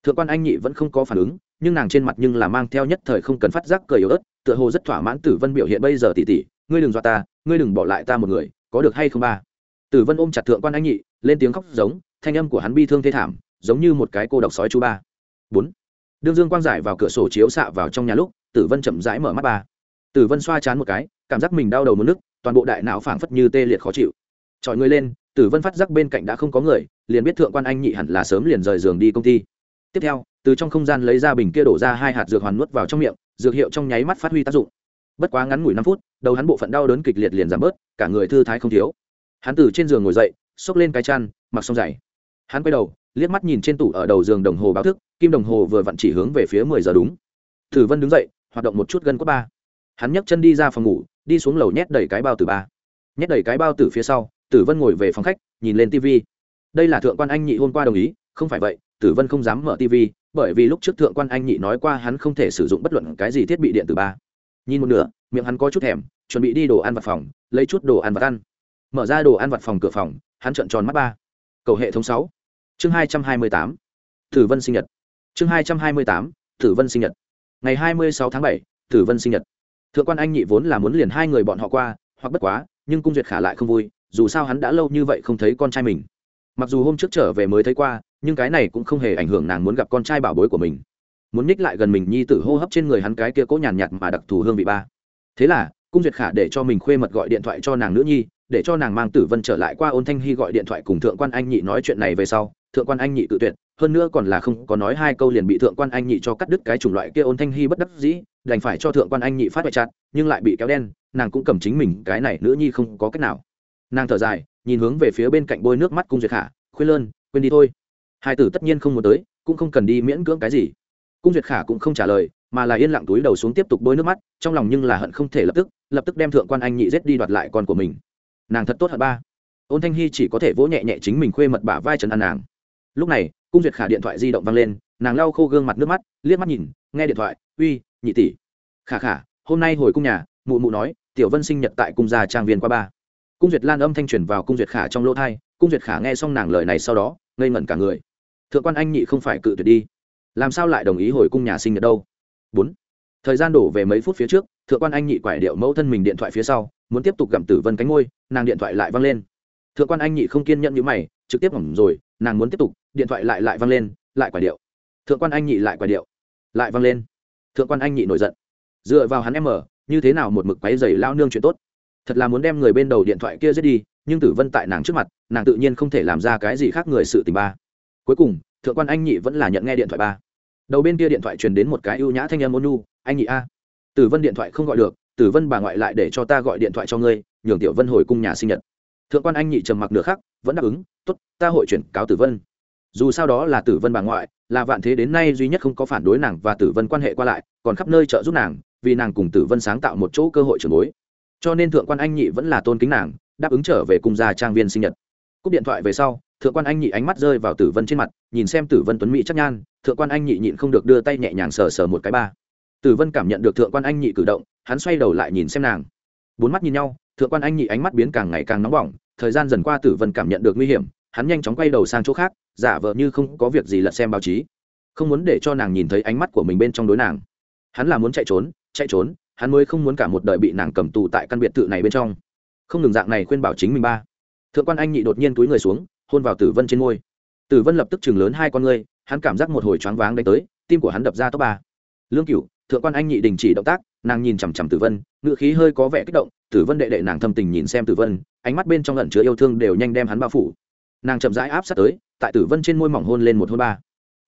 Thượng quan anh nhị vẫn không có phản ứng, nhưng nàng trên mặt nhưng là mang theo nhất thời không cần phát giác cười yếu ớt, tựa hồ rất thỏa mãn tử vân biểu hiện bây giờ tỉ tỉ, ngươi đừng dọa ta, ngươi đừng bỏ lại ta một người, có được hay không ba? Tử vân ôm chặt thượng quan anh nhị, lên tiếng khóc giống, thanh âm của hắn bi thương thê thảm, giống như một cái cô độc sói chú ba. Bốn. Đương dương quang giải vào cửa sổ chiếu xạ vào trong nhà lúc tử vân chậm rãi mở mắt ba. Tử vân xoa chán một cái, cảm giác mình đau đầu mất nước toàn bộ đại não phảng phất như tê liệt khó chịu. Chọi người lên, tử vân phát giác bên cạnh đã không có người, liền biết thượng quan anh nhị hẳn là sớm liền rời giường đi công ty. Tiếp theo, từ trong không gian lấy ra bình kia đổ ra hai hạt dược hoàn nuốt vào trong miệng, dược hiệu trong nháy mắt phát huy tác dụng. Bất quá ngắn ngủi năm phút, đầu hắn bộ phận đau đớn kịch liệt liền giảm bớt, cả người thư thái không thiếu. Hắn từ trên giường ngồi dậy, xốc lên cái chăn, mặc xong giày. Hắn quay đầu, liếc mắt nhìn trên tủ ở đầu giường đồng hồ báo thức, kim đồng hồ vừa vặn chỉ hướng về phía mười giờ đúng. Tử vân đứng dậy, hoạt động một chút gần quất ba. Hắn nhấc chân đi ra phòng ngủ đi xuống lầu nhét đầy cái bao tử ba. Nhét đầy cái bao tử phía sau, tử vân ngồi về phòng khách, nhìn lên tv đây là thượng quan anh nhị hôm qua đồng ý, không phải vậy, tử vân không dám mở tv bởi vì lúc trước thượng quan anh nhị nói qua hắn không thể sử dụng bất luận cái gì thiết bị điện tử ba. Nhìn một nửa, miệng hắn có chút thèm, chuẩn bị đi đồ ăn vặt phòng, lấy chút đồ ăn vặt ăn. Mở ra đồ ăn vặt phòng cửa phòng, hắn trợn tròn mắt ba. Cầu hệ thống sáu. Chương hai trăm hai mươi tám. Tử vân sinh nhật. Chương hai trăm hai mươi tám, tử vân sinh nhật. Ngày hai mươi sáu tháng bảy, tử vân sinh nhật thượng quan anh nhị vốn là muốn liền hai người bọn họ qua, hoặc bất quá, nhưng cung duyệt khả lại không vui, dù sao hắn đã lâu như vậy không thấy con trai mình. Mặc dù hôm trước trở về mới thấy qua, nhưng cái này cũng không hề ảnh hưởng nàng muốn gặp con trai bảo bối của mình. Muốn ních lại gần mình nhi tử hô hấp trên người hắn cái kia cố nhàn nhạt mà đặc thù hương vị ba. Thế là, cung duyệt khả để cho mình khuê mật gọi điện thoại cho nàng nữ nhi để cho nàng mang tử vân trở lại qua ôn thanh hy gọi điện thoại cùng thượng quan anh nhị nói chuyện này về sau, thượng quan anh nhị tự tuyệt, hơn nữa còn là không có nói hai câu liền bị thượng quan anh nhị cho cắt đứt cái chủng loại kia ôn thanh hy bất đắc dĩ, đành phải cho thượng quan anh nhị phát bại chặt, nhưng lại bị kéo đen, nàng cũng cầm chính mình, cái này nữ nhi không có cách nào. Nàng thở dài, nhìn hướng về phía bên cạnh bôi nước mắt cung duyệt khả, khuyên lơn, quên đi thôi. Hai tử tất nhiên không muốn tới, cũng không cần đi miễn cưỡng cái gì. Cung duyệt khả cũng không trả lời, mà là yên lặng túi đầu xuống tiếp tục bôi nước mắt, trong lòng nhưng là hận không thể lập tức lập tức đem thượng quan anh nhị giết đi đoạt lại con của mình nàng thật tốt hận ba. Ôn thanh hy chỉ có thể vỗ nhẹ nhẹ chính mình khuê mật bả vai trần ăn nàng. Lúc này, cung duyệt khả điện thoại di động văng lên, nàng lau khô gương mặt nước mắt, liếc mắt nhìn, nghe điện thoại, uy, nhị tỷ. Khả khả, hôm nay hồi cung nhà, mụ mụ nói, tiểu vân sinh nhật tại cung gia trang viên qua ba. Cung duyệt lan âm thanh truyền vào cung duyệt khả trong lỗ thai, cung duyệt khả nghe xong nàng lời này sau đó, ngây ngẩn cả người. Thượng quan anh nhị không phải cự tuyệt đi. Làm sao lại đồng ý hồi cung nhà sinh nhật đâu? Bốn. Thời gian đổ về mấy phút phía trước thượng quan anh nhị quải điệu mẫu thân mình điện thoại phía sau, muốn tiếp tục gặm tử vân cánh ngôi, nàng điện thoại lại văng lên. Thượng quan anh nhị không kiên nhẫn như mày, trực tiếp hỏng rồi, nàng muốn tiếp tục, điện thoại lại lại văng lên, lại quải điệu. Thượng quan anh nhị lại quải điệu, lại văng lên. Thượng quan anh nhị nổi giận. Dựa vào hắn em mở như thế nào một mực quáy dày lao nương chuyện tốt? Thật là muốn đem người bên đầu điện thoại kia giết đi, nhưng tử vân tại nàng trước mặt, nàng tự nhiên không thể làm ra cái gì khác người sự tình ba. Cuối cùng, thượng quan anh nhị vẫn là nhận nghe điện thoại ba. Đầu bên kia điện thoại truyền đến một cái ưu nhã thanh âm ônu anh nhị a tử vân điện thoại không gọi được, tử vân bà ngoại lại để cho ta gọi điện thoại cho ngươi, nhường tiểu vân hồi cung nhà sinh nhật. Thượng quan anh nhị trầm mặc nửa khắc, vẫn đáp ứng t ố t ta hội chuyển cáo tử vân. Dù sao đó là tử vân bà ngoại, là vạn thế đến nay duy nhất không có phản đối nàng và tử vân quan hệ qua lại, còn khắp nơi trợ giúp nàng, vì nàng cùng tử vân sáng tạo một chỗ cơ hội trường bối. Cho nên thượng quan anh nhị vẫn là tôn kính nàng, đáp ứng trở về cung gia trang viên sinh nhật. Cúp điện thoại về sau, thượng quan anh nhị ánh mắt rơi vào tử vân trên mặt, nhìn xem tử vân tuấn mỹ chắc nhan, thượng quan anh nhị nhịn không được đưa tay nhẹ nhàng sờ sờ một cái ba tử vân cảm nhận được thượng quan anh nhị cử động, hắn xoay đầu lại nhìn xem nàng. Bốn mắt nhìn nhau, thượng quan anh nhị ánh mắt biến càng ngày càng nóng bỏng, thời gian dần qua tử vân cảm nhận được nguy hiểm, hắn nhanh chóng quay đầu sang chỗ khác, giả vờ như không có việc gì lật xem báo chí. Không muốn để cho nàng nhìn thấy ánh mắt của mình bên trong đối nàng. Hắn là muốn chạy trốn chạy trốn, hắn mới không muốn cả một đời bị nàng cầm tù tại căn biệt thự này bên trong. Không ngừng dạng này khuyên bảo chính mình ba. Thượng quan anh nhị đột nhiên túi người xuống, hôn vào tử vân trên môi. Tử vân lập tức chừng lớn hai con ngươi, hắn cảm giác một hồi choáng váng đánh tới, tim của hắn đập ra top ba. Lương cửu thượng quan anh nhị đình chỉ động tác, nàng nhìn chằm chằm tử vân ngự khí hơi có vẻ kích động, tử vân đệ đệ nàng thâm tình nhìn xem tử vân, ánh mắt bên trong lẩn chứa yêu thương đều nhanh đem hắn bao phủ. Nàng chậm rãi áp sát tới, tại tử vân trên môi mỏng hôn lên một hôn ba.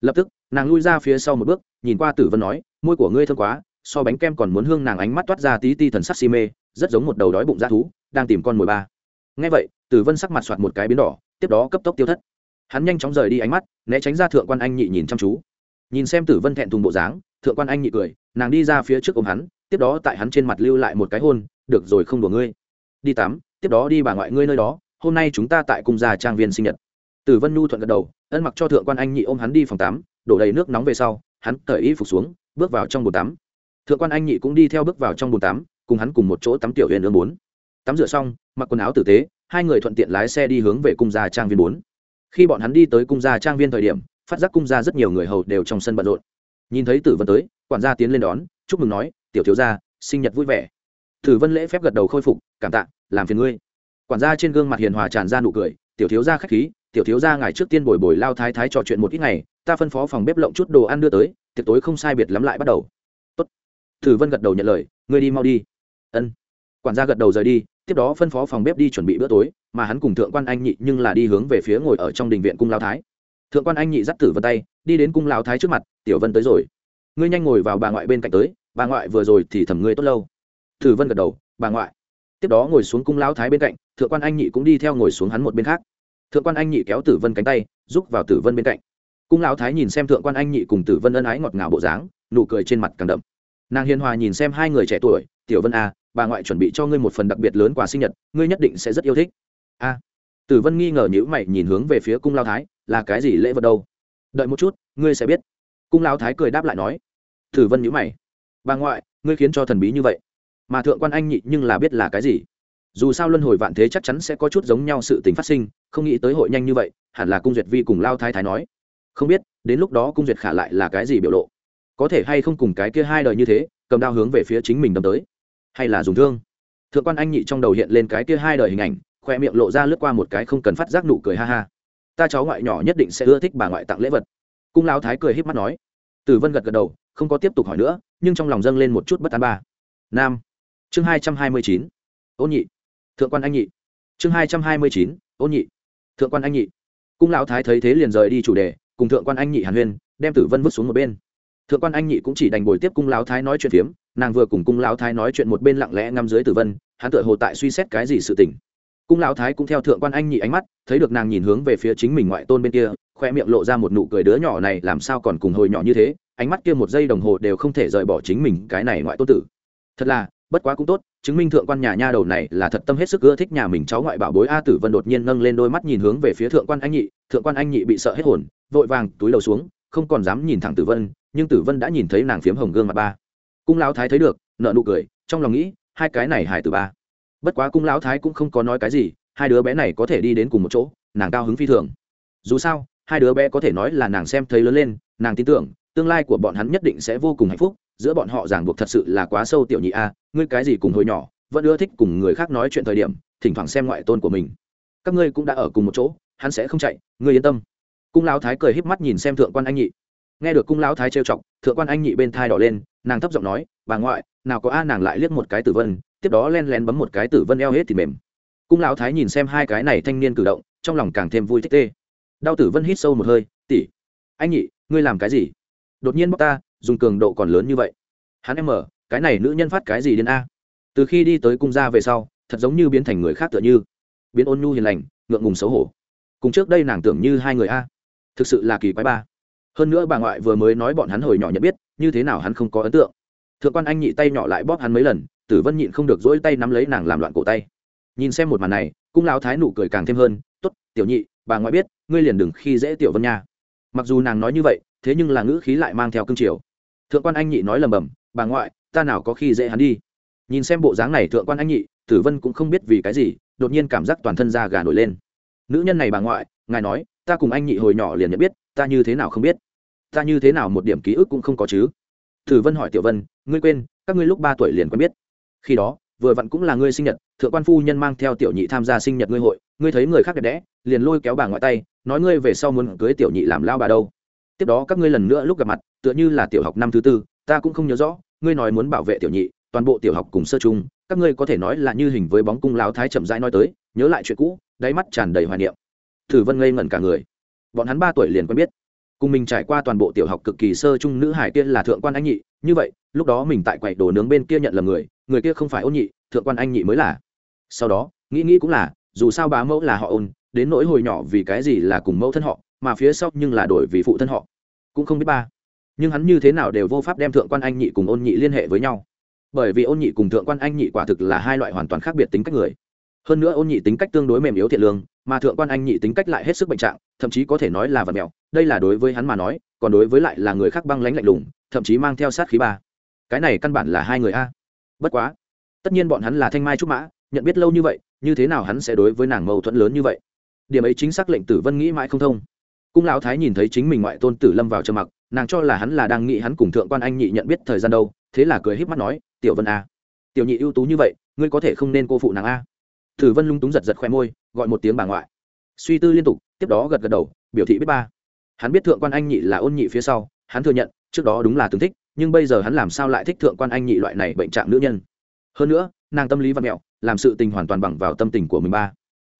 Lập tức, nàng lui ra phía sau một bước, nhìn qua tử vân nói, môi của ngươi thơm quá, so bánh kem còn muốn hương. Nàng ánh mắt toát ra tí ti thần sắc si mê, rất giống một đầu đói bụng dã thú, đang tìm con mồi ba. Ngay vậy, tử vân sắc mặt soạt một cái biến đỏ, tiếp đó cấp tốc tiêu thất. Hắn nhanh chóng rời đi ánh mắt, né tránh ra thượng quan anh nhị nhìn chăm chú. Nhìn xem tử vân thẹn thùng bộ dáng, thượng quan anh nhị cười nàng đi ra phía trước ôm hắn, tiếp đó tại hắn trên mặt lưu lại một cái hôn, được rồi, không đùa ngươi. Đi tắm, tiếp đó đi bà ngoại ngươi nơi đó, hôm nay chúng ta tại cung gia trang viên sinh nhật. Tử vân nhu thuận gật đầu, ân mặc cho thượng quan anh nhị ôm hắn đi phòng tắm, đổ đầy nước nóng về sau, hắn cởi y phục xuống, bước vào trong bồn tắm. Thượng quan anh nhị cũng đi theo bước vào trong bồn tắm, cùng hắn cùng một chỗ tắm tiểu huyền ương bốn. Tắm rửa xong, mặc quần áo tử tế, hai người thuận tiện lái xe đi hướng về cung gia trang viên bốn. Khi bọn hắn đi tới cung gia trang viên thời điểm, phát giác cung gia rất nhiều người hầu đều trong sân bận rộn. Nhìn thấy tử vân tới quản gia tiến lên đón, chúc mừng nói, tiểu thiếu gia, sinh nhật vui vẻ. Thử vân lễ phép gật đầu khôi phục, cảm tạ, làm phiền ngươi. Quản gia trên gương mặt hiền hòa tràn ra nụ cười, tiểu thiếu gia khách khí, tiểu thiếu gia ngài trước tiên bồi bồi lao thái thái trò chuyện một ít ngày, ta phân phó phòng bếp lộng chút đồ ăn đưa tới, tiệc tối không sai biệt lắm lại bắt đầu. Tốt. Thử vân gật đầu nhận lời, ngươi đi mau đi. Ân. Quản gia gật đầu rời đi, tiếp đó phân phó phòng bếp đi chuẩn bị bữa tối, mà hắn cùng thượng quan anh nhị nhưng là đi hướng về phía ngồi ở trong đình viện cung lao thái. Thượng quan anh nhị dắt tử vân tay, đi đến cung lao thái trước mặt, tiểu vân tới rồi ngươi nhanh ngồi vào bà ngoại bên cạnh tới bà ngoại vừa rồi thì thầm ngươi tốt lâu. Tử vân gật đầu bà ngoại. Tiếp đó ngồi xuống cung lão thái bên cạnh thượng quan anh nhị cũng đi theo ngồi xuống hắn một bên khác. Thượng quan anh nhị kéo tử vân cánh tay giúp vào tử vân bên cạnh. Cung lão thái nhìn xem thượng quan anh nhị cùng tử vân ân ái ngọt ngào bộ dáng nụ cười trên mặt càng đậm. Nàng hiền hòa nhìn xem hai người trẻ tuổi tiểu vân a à, bà ngoại chuẩn bị cho ngươi một phần đặc biệt lớn quà sinh nhật ngươi nhất định sẽ rất yêu thích. A. Tử vân nghi ngờ nhữ mày nhìn hướng về phía cung lao thái là cái gì lễ vật đâu? Đợi một chút ngươi sẽ biết. Cung lao thái cười đáp lại nói tử vân nhữ mày. Bà ngoại, ngươi khiến cho thần bí như vậy, mà thượng quan anh nhị nhưng là biết là cái gì? Dù sao luân hồi vạn thế chắc chắn sẽ có chút giống nhau sự tình phát sinh, không nghĩ tới hội nhanh như vậy, hẳn là cung duyệt vi cùng lao thái thái nói. Không biết, đến lúc đó cung duyệt khả lại là cái gì biểu lộ? Có thể hay không cùng cái kia hai đời như thế, cầm đao hướng về phía chính mình đâm tới? Hay là dùng thương? Thượng quan anh nhị trong đầu hiện lên cái kia hai đời hình ảnh, khoe miệng lộ ra lướt qua một cái không cần phát giác nụ cười ha ha. Ta cháu ngoại nhỏ nhất định sẽ ưa thích bà ngoại tặng lễ vật. Cung lao thái cười h í p mắt nói. Tử vân gật gật đầu không có tiếp tục hỏi nữa, nhưng trong lòng dâng lên một chút bất an ba. Nam. Chương hai trăm hai mươi chín. Ôn nhị. Thượng quan anh nhị. Chương hai trăm hai mươi chín. Ôn nhị. Thượng quan anh nhị. Cung lão thái thấy thế liền rời đi chủ đề, cùng thượng quan anh nhị hàn huyên, đem tử vân vứt xuống một bên. Thượng quan anh nhị cũng chỉ đành bồi tiếp cung lão thái nói chuyện phiếm, nàng vừa cùng cung lão thái nói chuyện một bên lặng lẽ ngắm dưới tử vân, hắn tựa hồ tại suy xét cái gì sự tình. Cung lão thái cũng theo thượng quan anh nhị ánh mắt, thấy được nàng nhìn hướng về phía chính mình ngoại tôn bên kia, khoe miệng lộ ra một nụ cười đứa nhỏ này, làm sao còn cùng hồi nhỏ như thế? Ánh mắt kia một giây đồng hồ đều không thể rời bỏ chính mình cái này ngoại tôn tử. Thật là, bất quá cũng tốt, chứng minh thượng quan nhà nha đầu này là thật tâm hết sức ưa thích nhà mình cháu ngoại bảo bối a tử vân đột nhiên nâng lên đôi mắt nhìn hướng về phía thượng quan anh nhị, thượng quan anh nhị bị sợ hết hồn, vội vàng túi đầu xuống, không còn dám nhìn thẳng tử vân, nhưng tử vân đã nhìn thấy nàng phiếm hồng gương mặt ba. Cung lão thái thấy được nợ nụ cười, trong lòng nghĩ, hai cái này hài từ ba. Bất quá cung lão thái cũng không có nói cái gì, hai đứa bé này có thể đi đến cùng một chỗ, nàng cao hứng phi thường. Dù sao, hai đứa bé có thể nói là nàng xem thấy lớn lên, nàng tin tưởng tương lai của bọn hắn nhất định sẽ vô cùng hạnh phúc, giữa bọn họ ràng buộc thật sự là quá sâu tiểu nhị a, ngươi cái gì cùng hồi nhỏ, vẫn ưa thích cùng người khác nói chuyện thời điểm, thỉnh thoảng xem ngoại tôn của mình. Các ngươi cũng đã ở cùng một chỗ, hắn sẽ không chạy, ngươi yên tâm. Cung lão thái cười híp mắt nhìn xem thượng quan anh nhị. Nghe được cung lão thái trêu chọc, thượng quan anh nhị bên thai đỏ lên, nàng thấp giọng nói, bà ngoại, nào có a, nàng lại liếc một cái tử vân, tiếp đó len lén bấm một cái tử vân eo hết thì mềm. Cung lão thái nhìn xem hai cái này thanh niên cử động, trong lòng càng thêm vui thích tê. Đau tử vân hít sâu một hơi tỉ anh nhị, ngươi làm cái gì? Đột nhiên bóc ta, dùng cường độ còn lớn như vậy. Hắn em mở, cái này nữ nhân phát cái gì đến a? Từ khi đi tới cung gia về sau, thật giống như biến thành người khác tựa như. Biến ôn nhu hiền lành, ngượng ngùng xấu hổ. Cùng trước đây nàng tưởng như hai người a. Thực sự là kỳ quái ba. Hơn nữa bà ngoại vừa mới nói bọn hắn hồi nhỏ nhận biết, như thế nào hắn không có ấn tượng. Thượng quan anh nhị tay nhỏ lại bóp hắn mấy lần, tử vân nhịn không được dỗi tay nắm lấy nàng làm loạn cổ tay. Nhìn xem một màn này, cung lão thái nụ cười càng thêm hơn t ố t tiểu nhị, bà ngoại biết, ngươi liền đừng khi dễ tiểu vân nha. Mặc dù nàng nói như vậy thế nhưng là ngữ khí lại mang theo cương triều. Thượng quan anh nhị nói lầm bầm, bà ngoại, ta nào có khi dễ hắn đi. Nhìn xem bộ dáng này thượng quan anh nhị, tử vân cũng không biết vì cái gì, đột nhiên cảm giác toàn thân da gà nổi lên. Nữ nhân này bà ngoại, ngài nói, ta cùng anh nhị hồi nhỏ liền nhận biết, ta như thế nào không biết? Ta như thế nào một điểm ký ức cũng không có chứ? Tử vân hỏi tiểu vân, ngươi quên, các ngươi lúc ba tuổi liền quen biết. Khi đó, vừa vặn cũng là ngươi sinh nhật, thượng quan phu nhân mang theo tiểu nhị tham gia sinh nhật ngươi hội, ngươi thấy người khác đẹp đẽ, liền lôi kéo bà ngoại tay, nói ngươi về sau muốn cưới tiểu nhị làm lao bà đâu tiếp đó các ngươi lần nữa lúc gặp mặt, tựa như là tiểu học năm thứ tư, ta cũng không nhớ rõ, ngươi nói muốn bảo vệ tiểu nhị, toàn bộ tiểu học cùng sơ chung các ngươi có thể nói là như hình với bóng cung láo thái chậm rãi nói tới, nhớ lại chuyện cũ, đáy mắt tràn đầy hoài niệm. Thử vân ngây ngẩn cả người. Bọn hắn ba tuổi liền quen biết. Cùng mình trải qua toàn bộ tiểu học cực kỳ sơ chung nữ hải kia là thượng quan anh nhị, như vậy, lúc đó mình tại quầy đồ nướng bên kia nhận là người người kia không phải ôn nhị, thượng quan anh nhị mới là. Sau đó, nghĩ nghĩ cũng là, dù sao bá mẫu là họ ôn, đến nỗi hồi nhỏ vì cái gì là cùng mẫu thân họ mà phía sau nhưng là đổi vì phụ thân họ. Cũng không biết ba. Nhưng hắn như thế nào đều vô pháp đem thượng quan anh nhị cùng ôn nhị liên hệ với nhau. Bởi vì ôn nhị cùng thượng quan anh nhị quả thực là hai loại hoàn toàn khác biệt tính cách người. Hơn nữa ôn nhị tính cách tương đối mềm yếu thiện lương, mà thượng quan anh nhị tính cách lại hết sức bệnh trạng, thậm chí có thể nói là vật mèo. Đây là đối với hắn mà nói, còn đối với lại là người khác băng lãnh lạnh lùng, thậm chí mang theo sát khí ba. Cái này căn bản là hai người a. Bất quá, tất nhiên bọn hắn là thanh mai trúc mã, nhận biết lâu như vậy, như thế nào hắn sẽ đối với nàng mâu thuẫn lớn như vậy? Điểm ấy chính xác lệnh tử vân nghĩ mãi không thông cung lão thái nhìn thấy chính mình ngoại tôn tử lâm vào trầm mặc, nàng cho là hắn là đang nghĩ hắn cùng thượng quan anh nhị nhận biết thời gian đâu, thế là cười híp mắt nói, tiểu vân a, tiểu nhị ưu tú như vậy, ngươi có thể không nên cô phụ nàng a. Thử vân lung túng giật giật khoe môi, gọi một tiếng bà ngoại. Suy tư liên tục, tiếp đó gật gật đầu, biểu thị biết ba. Hắn biết thượng quan anh nhị là ôn nhị phía sau, hắn thừa nhận, trước đó đúng là tương thích, nhưng bây giờ hắn làm sao lại thích thượng quan anh nhị loại này bệnh trạng nữ nhân? Hơn nữa, nàng tâm lý văn mẹo, làm sự tình hoàn toàn bằng vào tâm tình của mình ba.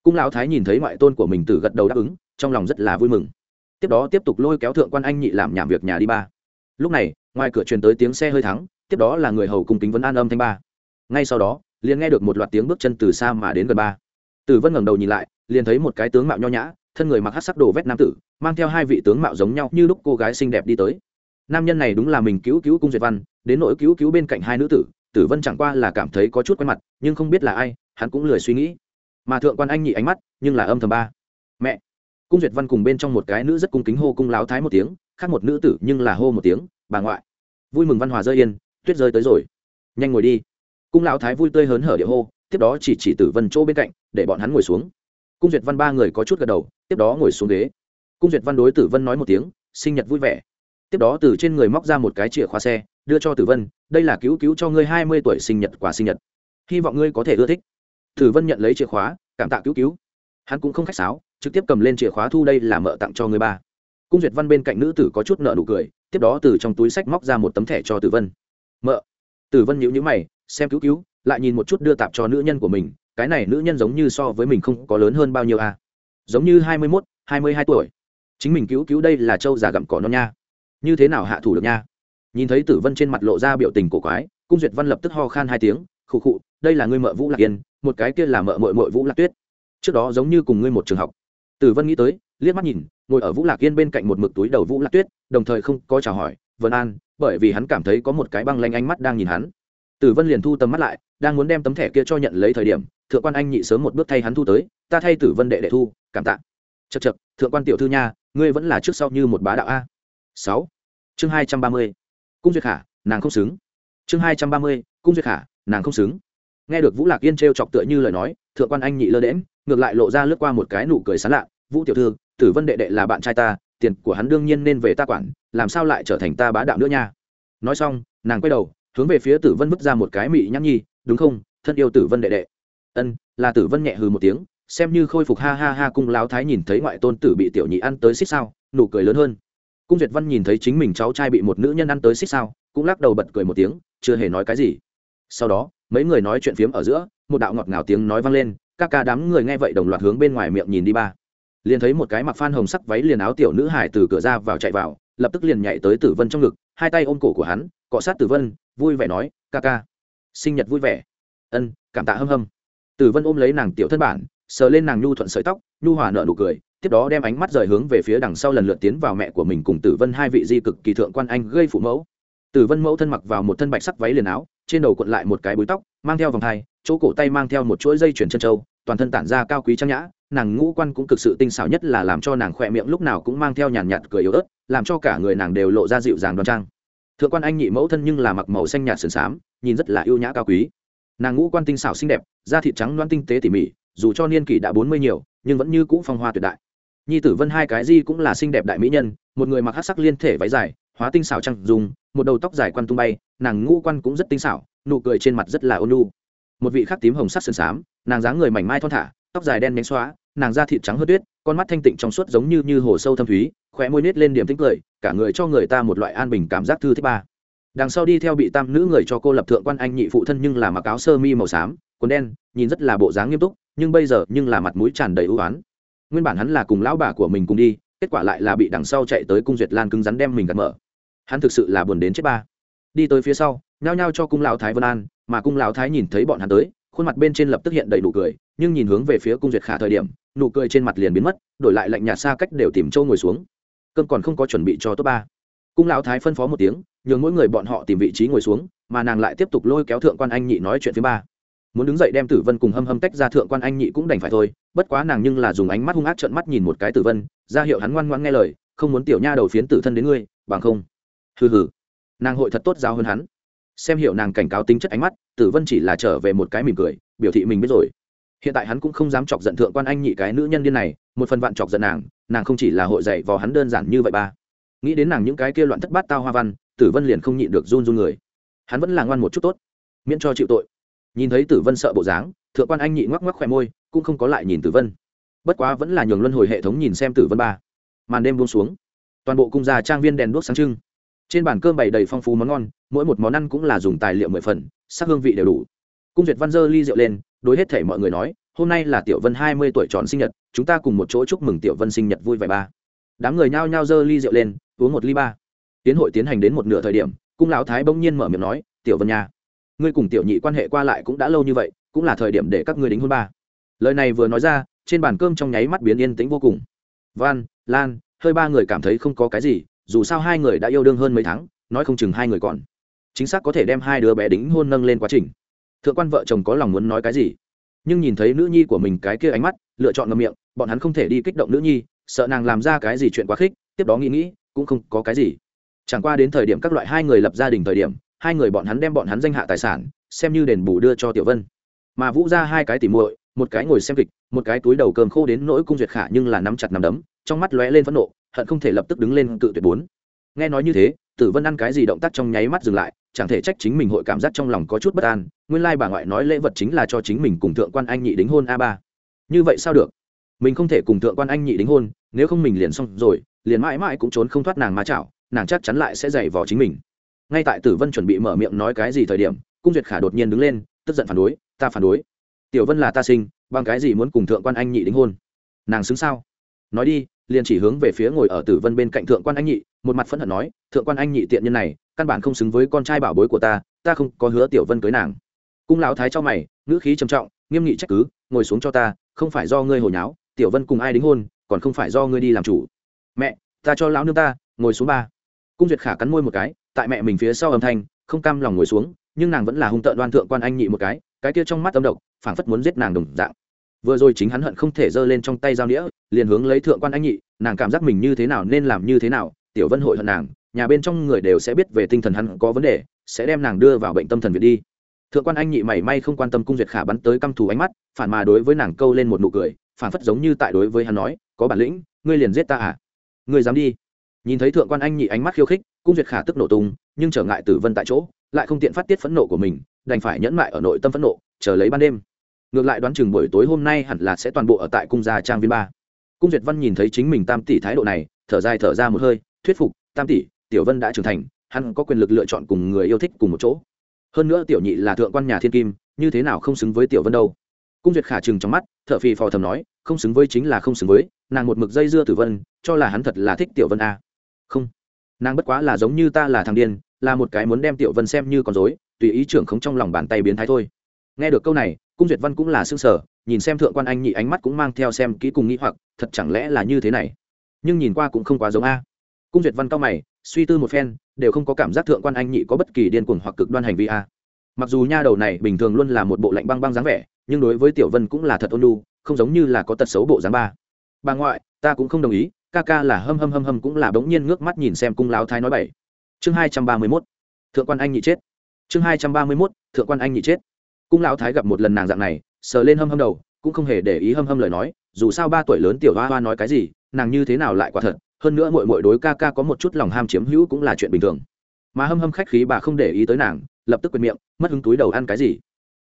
Cung lão thái nhìn thấy ngoại tôn của mình từ gật đầu đáp ứng, trong lòng rất là vui mừng tiếp đó tiếp tục lôi kéo thượng quan anh nhị làm nhảm việc nhà đi ba. Lúc này, ngoài cửa truyền tới tiếng xe hơi thắng, tiếp đó là người hầu cung kính vấn an âm thanh ba. Ngay sau đó, liền nghe được một loạt tiếng bước chân từ xa mà đến gần ba. Tử vân ngẩng đầu nhìn lại, liền thấy một cái tướng mạo nho nhã, thân người mặc hát sắc đồ vét nam tử, mang theo hai vị tướng mạo giống nhau như lúc cô gái xinh đẹp đi tới. Nam nhân này đúng là mình cứu cứu cung duyệt văn, đến nỗi cứu cứu bên cạnh hai nữ tử tử vân chẳng qua là cảm thấy có chút quen mặt, nhưng không biết là ai, hắn cũng lười suy nghĩ. Mà thượng quan anh nhị ánh mắt, nhưng là âm thầm ba. Mẹ cung duyệt văn cùng bên trong một cái nữ rất cung kính hô cung láo thái một tiếng, khác một nữ tử nhưng là hô một tiếng, bà ngoại. Vui mừng văn hòa rơi yên, tuyết rơi tới rồi. Nhanh ngồi đi. Cung lão thái vui tươi hớn hở địa hô, tiếp đó chỉ chỉ tử vân chỗ bên cạnh, để bọn hắn ngồi xuống. Cung duyệt văn ba người có chút gật đầu, tiếp đó ngồi xuống ghế. Cung duyệt văn đối tử vân nói một tiếng, sinh nhật vui vẻ. Tiếp đó từ trên người móc ra một cái chìa khóa xe, đưa cho tử vân, đây là cứu cứu cho ngươi hai mươi tuổi sinh nhật, quà sinh nhật. Hy vọng ngươi có thể ưa thích. Tử vân nhận lấy chìa khóa, cảm tạ cứu cứu. Hắn cũng không khách sáo trực tiếp cầm lên chìa khóa thu đây là mợ tặng cho người ba. Cung duyệt văn bên cạnh nữ tử có chút nợ nụ cười, tiếp đó từ trong túi sách móc ra một tấm thẻ cho tử vân. Mợ. Tử vân nhíu nhíu mày, xem cứu cứu, lại nhìn một chút đưa tạp cho nữ nhân của mình, cái này nữ nhân giống như so với mình không có lớn hơn bao nhiêu à. giống như hai mươi mốt, hai mươi hai tuổi. Chính mình cứu cứu đây là trâu già gặm cỏ non nha. Như thế nào hạ thủ được nha? Nhìn thấy tử vân trên mặt lộ ra biểu tình cổ quái, cung duyệt văn lập tức ho khan hai tiếng, khụ khụ, đây là ngươi mợ vũ lạc yên, một cái kia là mợ mội mội vũ lạc tuyết. Trước đó giống như cùng ngươi một trường học tử vân nghĩ tới, liếc mắt nhìn, ngồi ở vũ lạc yên bên cạnh một mực túi đầu vũ lạc tuyết, đồng thời không có chào hỏi, vân an, bởi vì hắn cảm thấy có một cái băng lanh ánh mắt đang nhìn hắn. Tử vân liền thu tầm mắt lại, đang muốn đem tấm thẻ kia cho nhận lấy thời điểm, thượng quan anh nhị sớm một bước thay hắn thu tới, ta thay tử vân đệ đệ thu, cảm tạ. Chật chật thượng quan tiểu thư nha, ngươi vẫn là trước sau như một bá đạo a. Sáu. Chương hai trăm ba mươi. Cung duyệt khả, nàng không xứng. Chương hai trăm ba mươi, cung duyệt khả, nàng không xứng. Nghe được vũ lạc yên t r e o chọc tựa như lời nói thượng quan anh nhị lơ đễm ngược lại lộ ra lướt qua một cái nụ cười sán lạ, vũ tiểu thư, tử vân đệ đệ là bạn trai ta, tiền của hắn đương nhiên nên về ta quản, làm sao lại trở thành ta bá đạo nữa nha? Nói xong, nàng quay đầu, hướng về phía tử vân vứt ra một cái mị nhắc nhi, đúng không, thân yêu tử vân đệ đệ. Ân, là tử vân nhẹ hừ một tiếng, xem như khôi phục ha ha ha cung láo thái nhìn thấy ngoại tôn tử bị tiểu nhị ăn tới xích sao, nụ cười lớn hơn. Cung duyệt văn nhìn thấy chính mình cháu trai bị một nữ nhân ăn tới xích sao, cũng lắc đầu bật cười một tiếng, chưa hề nói cái gì. Sau đó, mấy người nói chuyện phiếm ở giữa một đạo ngọt ngào tiếng nói vang lên các ca đám người nghe vậy đồng loạt hướng bên ngoài miệng nhìn đi ba. Liền thấy một cái mặc phan hồng sắc váy liền áo tiểu nữ hải từ cửa ra vào chạy vào, lập tức liền nhảy tới tử vân trong ngực, hai tay ôm cổ của hắn, cọ sát tử vân, vui vẻ nói, ca ca, sinh nhật vui vẻ. Ân, cảm tạ hâm hâm. Tử vân ôm lấy nàng tiểu thân bản, sờ lên nàng nhu thuận sợi tóc, nhu hòa nợ nụ cười, tiếp đó đem ánh mắt rời hướng về phía đằng sau lần lượt tiến vào mẹ của mình cùng tử vân hai vị di cực kỳ thượng quan anh gây phụ mẫu. Tử vân mẫu thân mặc vào một thân bạch sắc váy liền áo trên đầu cuộn lại một cái búi tóc, mang theo vòng thai, chỗ cổ tay mang theo một chuỗi dây chuyển chân trâu, toàn thân tản ra cao quý trang nhã, nàng ngũ quan cũng cực sự tinh xảo nhất là làm cho nàng khỏe miệng lúc nào cũng mang theo nhàn nhạt cười yếu ớt, làm cho cả người nàng đều lộ ra dịu dàng đoan trang. Thượng quan anh nhị mẫu thân nhưng là mặc màu xanh nhạt sườn xám, nhìn rất là yêu nhã cao quý. Nàng ngũ quan tinh xảo xinh đẹp, da thịt trắng loan tinh tế tỉ mỉ, dù cho niên kỷ đã bốn mươi nhiều, nhưng vẫn như cũ phong hoa tuyệt đại. Nhi tử vân hai cái di cũng là xinh đẹp đại mỹ nhân, một người mặc hát sắc liên thể váy dài, hóa tinh xảo trăng dùng một đầu tóc dài quan tung bay, nàng ngũ quan cũng rất tinh xảo, nụ cười trên mặt rất là ôn lu một vị khác tím hồng sắc sườn xám, nàng dáng người mảnh mai thon thả, tóc dài đen nhánh xóa, nàng da thịt trắng hớt tuyết, con mắt thanh tịnh trong suốt giống như như hồ sâu thâm thúy, khóe môi nết lên điểm tính cười, cả người cho người ta một loại an bình cảm giác thư thích ba. Đằng sau đi theo bị tam nữ người cho cô lập thượng quan anh nhị phụ thân nhưng là mặc áo sơ mi màu xám, quần đen, nhìn rất là bộ dáng nghiêm túc, nhưng bây giờ nhưng là mặt mũi tràn đầy ưu oán nguyên bản hắn là cùng lão bà của mình cùng đi, kết quả lại là bị đằng sau chạy tới cung duyệt lan cứng rắn đem mình gạt mở hắn thực sự là buồn đến chết ba. Đi tới phía sau, nhao nhao cho cung lão thái vân an, mà cung lão thái nhìn thấy bọn hắn tới, khuôn mặt bên trên lập tức hiện đầy nụ cười, nhưng nhìn hướng về phía cung duyệt khả thời điểm, nụ cười trên mặt liền biến mất, đổi lại lạnh nhạt xa cách đều tìm châu ngồi xuống. Cơn còn không có chuẩn bị cho top ba. Cung lão thái phân phó một tiếng, nhường mỗi người bọn họ tìm vị trí ngồi xuống, mà nàng lại tiếp tục lôi kéo thượng quan anh nhị nói chuyện phía ba. Muốn đứng dậy đem tử vân cùng hâm hâm tách ra thượng quan anh nhị cũng đành phải thôi, bất quá nàng nhưng là dùng ánh mắt hung ác trợn mắt nhìn một cái tử vân, ra hiệu hắn ngoan ngoan nghe lời, không muốn tiểu nha đầu phiến tử thân đến ngươi, bằng không hừ hừ. Nàng hội thật tốt giáo hơn hắn. Xem hiểu nàng cảnh cáo tính chất ánh mắt, tử vân chỉ là trở về một cái mỉm cười, biểu thị mình biết rồi. Hiện tại hắn cũng không dám chọc giận thượng quan anh nhị cái nữ nhân điên này, một phần vạn chọc giận nàng nàng không chỉ là hội dạy vò hắn đơn giản như vậy ba. Nghĩ đến nàng những cái kia loạn thất bát tao hoa văn, tử vân liền không nhịn được run run người. Hắn vẫn là ngoan một chút tốt, miễn cho chịu tội. Nhìn thấy tử vân sợ bộ dáng, thượng quan anh nhị ngoắc ngoắc khỏe môi, cũng không có lại nhìn tử vân. Bất quá vẫn là nhường luân hồi hệ thống nhìn xem tử vân ba. Màn đêm buông xuống. Toàn bộ cung gia trang viên đèn đuốc sáng trưng trên bàn cơm bày đầy phong phú món ngon, mỗi một món ăn cũng là dùng tài liệu mười phần, sắc hương vị đều đủ. Cung duyệt văn dơ ly rượu lên, đối hết thể mọi người nói, hôm nay là tiểu vân hai mươi tuổi tròn sinh nhật, chúng ta cùng một chỗ chúc mừng tiểu vân sinh nhật vui vẻ ba. Đám người nhao nhao dơ ly rượu lên, uống một ly ba. Tiến hội tiến hành đến một nửa thời điểm, cung lão thái bỗng nhiên mở miệng nói, tiểu vân nhà ngươi cùng tiểu nhị quan hệ qua lại cũng đã lâu như vậy, cũng là thời điểm để các ngươi đính hôn ba. Lời này vừa nói ra, trên bàn cơm trong nháy mắt biến yên tĩnh vô cùng. Văn, lan, hơi ba người cảm thấy không có cái gì dù sao hai người đã yêu đương hơn mấy tháng, nói không chừng hai người còn. Chính xác có thể đem hai đứa bé đính hôn nâng lên quá trình. Thượng quan vợ chồng có lòng muốn nói cái gì? Nhưng nhìn thấy nữ nhi của mình cái kia ánh mắt, lựa chọn ngậm miệng, bọn hắn không thể đi kích động nữ nhi, sợ nàng làm ra cái gì chuyện quá khích, tiếp đó nghĩ nghĩ, cũng không có cái gì. Chẳng qua đến thời điểm các loại hai người lập gia đình thời điểm, hai người bọn hắn đem bọn hắn danh hạ tài sản, xem như đền bù đưa cho tiểu vân. Mà vũ ra hai cái tỉ muội, một cái ngồi xem kịch, một cái túi đầu cơm khô đến nỗi cung duyệt khả nhưng là nắm chặt nắm đấm, trong mắt lóe lên phẫn nộ hận không thể lập tức đứng lên cự tuyệt bốn. Nghe nói như thế, tử vân ăn cái gì động tác trong nháy mắt dừng lại, chẳng thể trách chính mình hội cảm giác trong lòng có chút bất an, nguyên lai bà ngoại nói lễ vật chính là cho chính mình cùng thượng quan anh nhị đính hôn a ba. Như vậy sao được? Mình không thể cùng thượng quan anh nhị đính hôn, nếu không mình liền xong rồi, liền mãi mãi cũng trốn không thoát nàng ma chảo, nàng chắc chắn lại sẽ dày vò chính mình. Ngay tại tử vân chuẩn bị mở miệng nói cái gì thời điểm, cung duyệt khả đột nhiên đứng lên, tức giận phản đối, ta phản đối. Tiểu vân là ta sinh, bằng cái gì muốn cùng thượng quan anh nhị đính hôn? Nàng xứng sao? Nói đi liền chỉ hướng về phía ngồi ở tử vân bên cạnh thượng quan anh nhị, một mặt phẫn hận nói, thượng quan anh nhị tiện nhân này, căn bản không xứng với con trai bảo bối của ta ta không có hứa tiểu vân cưới nàng. Cung lão thái cho mày, ngữ khí trầm trọng, nghiêm nghị trách cứ, ngồi xuống cho ta, không phải do ngươi hồi nháo, tiểu vân cùng ai đính hôn, còn không phải do ngươi đi làm chủ. Mẹ, ta cho lão nương ta, ngồi xuống ba. Cung duyệt khả cắn môi một cái, tại mẹ mình phía sau âm thanh, không cam lòng ngồi xuống, nhưng nàng vẫn là hung tợn đoan thượng quan anh nhị một cái cái kia trong mắt âm độc, phảng phất muốn giết nàng đồng dạng. Vừa rồi chính hắn hận không thể giơ lên trong tay dao đĩa liền hướng lấy thượng quan anh nhị, nàng cảm giác mình như thế nào nên làm như thế nào, tiểu vân hội hận nàng, nhà bên trong người đều sẽ biết về tinh thần hắn có vấn đề, sẽ đem nàng đưa vào bệnh tâm thần việt đi. Thượng quan anh nhị mảy may không quan tâm cung duyệt khả bắn tới căm thù ánh mắt, phản mà đối với nàng câu lên một nụ cười, phản phất giống như tại đối với hắn nói, có bản lĩnh, ngươi liền giết ta à? Ngươi dám đi? Nhìn thấy thượng quan anh nhị ánh mắt khiêu khích, cung duyệt khả tức nổ tung, nhưng trở ngại tử vân tại chỗ, lại không tiện phát tiết phẫn nộ của mình, đành phải nhẫn mại ở nội tâm phẫn nộ, chờ lấy ban đêm. Ngược lại đoán chừng buổi tối hôm nay hẳn là sẽ toàn bộ ở tại cung gia trang viên ba cung duyệt văn nhìn thấy chính mình tam tỷ thái độ này, thở dài thở ra một hơi, thuyết phục, tam tỷ, tiểu vân đã trưởng thành, hắn có quyền lực lựa chọn cùng người yêu thích cùng một chỗ. Hơn nữa tiểu nhị là thượng quan nhà thiên kim, như thế nào không xứng với tiểu vân đâu? Cung duyệt khả chừng trong mắt thợ phì phò thầm nói, không xứng với chính là không xứng với, nàng một mực dây dưa tử vân, cho là hắn thật là thích tiểu vân a. À. không, nàng bất quá là giống như ta là thằng điên, là một cái muốn đem tiểu vân xem như con dối tùy ý trưởng không trong lòng bàn tay biến thái thôi. Nghe được câu này cung duyệt văn cũng là xương sở nhìn xem thượng quan anh nhị ánh mắt cũng mang theo xem kỹ cùng nghĩ hoặc, thật chẳng lẽ là như thế này? Nhưng nhìn qua cũng không quá giống a. Cung duyệt văn cao mày, suy tư một phen, đều không có cảm giác thượng quan anh nhị có bất kỳ điên cuồng hoặc cực đoan hành vi a. Mặc dù nha đầu này bình thường luôn là một bộ lạnh băng băng dáng vẻ, nhưng đối với tiểu vân cũng là thật ôn lu không giống như là có tật xấu bộ dáng ba. Bà ngoại, ta cũng không đồng ý, ca ca là hâm hâm hâm hâm cũng là bỗng nhiên ngước mắt nhìn xem cung láo thái nói bảy chương hai trăm ba mươi mốt, thượng quan anh nhị chết. Chương hai trăm ba mươi mốt, thượng quan anh nhị chết cung lão thái gặp một lần nàng dạng này, sờ lên hâm hâm đầu, cũng không hề để ý hâm hâm lời nói, dù sao ba tuổi lớn tiểu hoa hoa nói cái gì, nàng như thế nào lại quả thật, hơn nữa mội mội đối ca ca có một chút lòng ham chiếm hữu cũng là chuyện bình thường. Mà hâm hâm khách khí bà không để ý tới nàng, lập tức quệt miệng, mất hứng túi đầu ăn cái gì.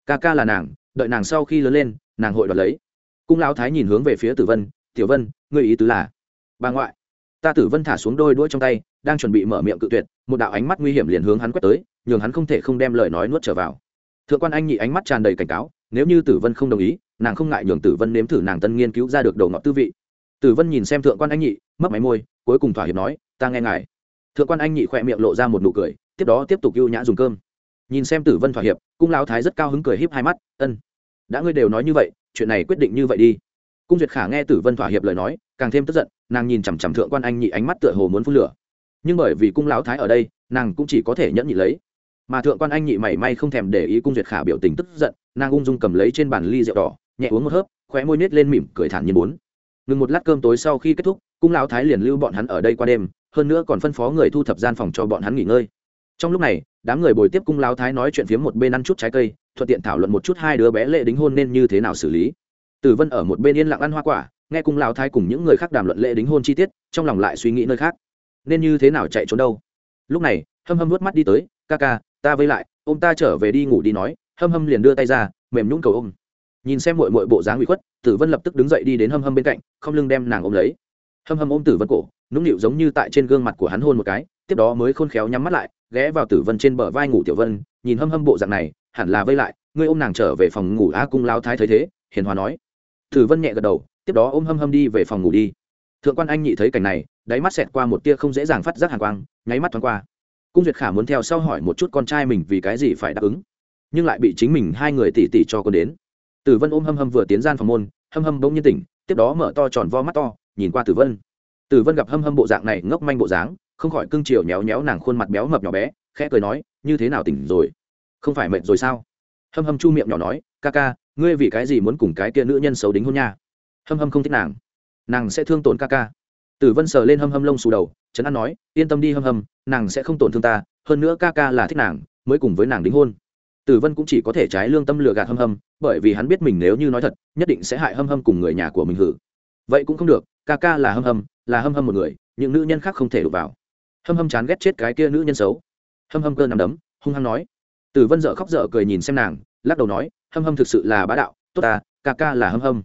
Ca ca là nàng, đợi nàng sau khi lớn lên, nàng hội đoạt lấy. Cung lão thái nhìn hướng về phía tử vân, tiểu vân, ngươi ý tứ là? Bà ngoại. Ta tử vân thả xuống đôi đuôi trong tay, đang chuẩn bị mở miệng cự tuyệt, một đạo ánh mắt nguy hiểm liền hướng hắn quét tới, nhường hắn không thể không đem lời nói nuốt trở vào thượng quan anh nhị ánh mắt tràn đầy cảnh cáo, nếu như tử vân không đồng ý, nàng không ngại nhường tử vân nếm thử nàng tân nghiên cứu ra được đầu ngọt tư vị. Tử vân nhìn xem thượng quan anh nhị mất máy môi, cuối cùng thỏa hiệp nói, ta nghe ngài. Thượng quan anh nhị khỏe miệng lộ ra một nụ cười, tiếp đó tiếp tục ưu nhã dùng cơm. Nhìn xem tử vân thỏa hiệp, cung lão thái rất cao hứng cười híp hai mắt, ân, đã ngươi đều nói như vậy, chuyện này quyết định như vậy đi. Cung duyệt khả nghe tử vân thỏa hiệp lời nói, càng thêm tức giận, nàng nhìn chằm chằm thượng quan anh nhị ánh mắt tựa hồ muốn phun lửa. Nhưng bởi vì cung lão thái ở đây, nàng cũng chỉ có thể nhẫn nhị lấy mà thượng quan anh nhị mảy may không thèm để ý cung duyệt khả biểu tình tức giận, nàng ung dung cầm lấy trên bàn ly rượu đỏ, nhẹ uống một hớp, khóe môi nết lên mỉm cười thản nhiên bốn. Ngừng một lát cơm tối sau khi kết thúc, cung lão thái liền lưu bọn hắn ở đây qua đêm, hơn nữa còn phân phó người thu thập gian phòng cho bọn hắn nghỉ ngơi. Trong lúc này, đám người bồi tiếp cung lão thái nói chuyện phía một bên ăn chút trái cây, thuận tiện thảo luận một chút hai đứa bé lễ đính hôn nên như thế nào xử lý. Tử vân ở một bên yên lặng ăn hoa quả, nghe cung lão thái cùng những người khác đàm luận lễ đính hôn chi tiết, trong lòng lại suy nghĩ nơi khác. Nên như thế nào chạy trốn đâu? Lúc này, hâm hâm vuốt mắt đi tới, ca ca ta vây lại ô m ta trở về đi ngủ đi nói, hâm hâm liền đưa tay ra, mềm nhũng cầu ôm. Nhìn xem mội mội bộ dáng bị khuất, tử vân lập tức đứng dậy đi đến hâm hâm bên cạnh, không lưng đem nàng ôm lấy. Hâm hâm ôm tử vân cổ, nũng nịu giống như tại trên gương mặt của hắn hôn một cái, tiếp đó mới khôn khéo nhắm mắt lại, ghé vào tử vân trên bờ vai ngủ tiểu vân, nhìn hâm hâm bộ dạng này, hẳn là vây lại, ngươi ôm nàng trở về phòng ngủ á cung lao thái thấy thế, hiền hòa nói. Tử vân nhẹ gật đầu, tiếp đó ôm hâm hâm đi về phòng ngủ đi. Thượng quan anh nhị thấy cảnh này, đáy mắt xẹt qua một tia không dễ dàng phát giác hàn quang, nháy mắt thoáng qua cung duyệt khả muốn theo sau hỏi một chút con trai mình vì cái gì phải đáp ứng, nhưng lại bị chính mình hai người tỉ tỉ cho con đến. Tử vân ôm hâm hâm vừa tiến gian phòng môn, hâm hâm bỗng nhiên tỉnh, tiếp đó mở to tròn vo mắt to, nhìn qua tử vân. Tử vân gặp hâm hâm bộ dạng này, ngốc manh bộ dáng, không khỏi cưng chiều nhéo nhéo nàng khuôn mặt béo mập nhỏ bé, khẽ cười nói, như thế nào tỉnh rồi? Không phải mệt rồi sao? Hâm hâm chu miệng nhỏ nói, ca ca, ngươi vì cái gì muốn cùng cái kia nữ nhân xấu đính hôn nha? Hâm hâm không thích nàng. Nàng sẽ thương tổn ca ca tử vân sờ lên hâm hâm lông xù đầu trấn an nói, yên tâm đi hâm hâm, nàng sẽ không tổn thương ta, hơn nữa ca ca là thích nàng, mới cùng với nàng đính hôn. Tử vân cũng chỉ có thể trái lương tâm lừa gạt hâm hâm, bởi vì hắn biết mình nếu như nói thật, nhất định sẽ hại hâm hâm cùng người nhà của mình hử. Vậy cũng không được, ca ca là hâm hâm, là hâm hâm một người, những nữ nhân khác không thể đụng vào. Hâm hâm chán ghét chết cái kia nữ nhân xấu. Hâm hâm cơ nằm đấm, hung hăng nói. Tử vân dợ khóc dở cười nhìn xem nàng, lắc đầu nói, hâm hâm thực sự là bá đạo, tốt ta, ca ca là hâm hâm.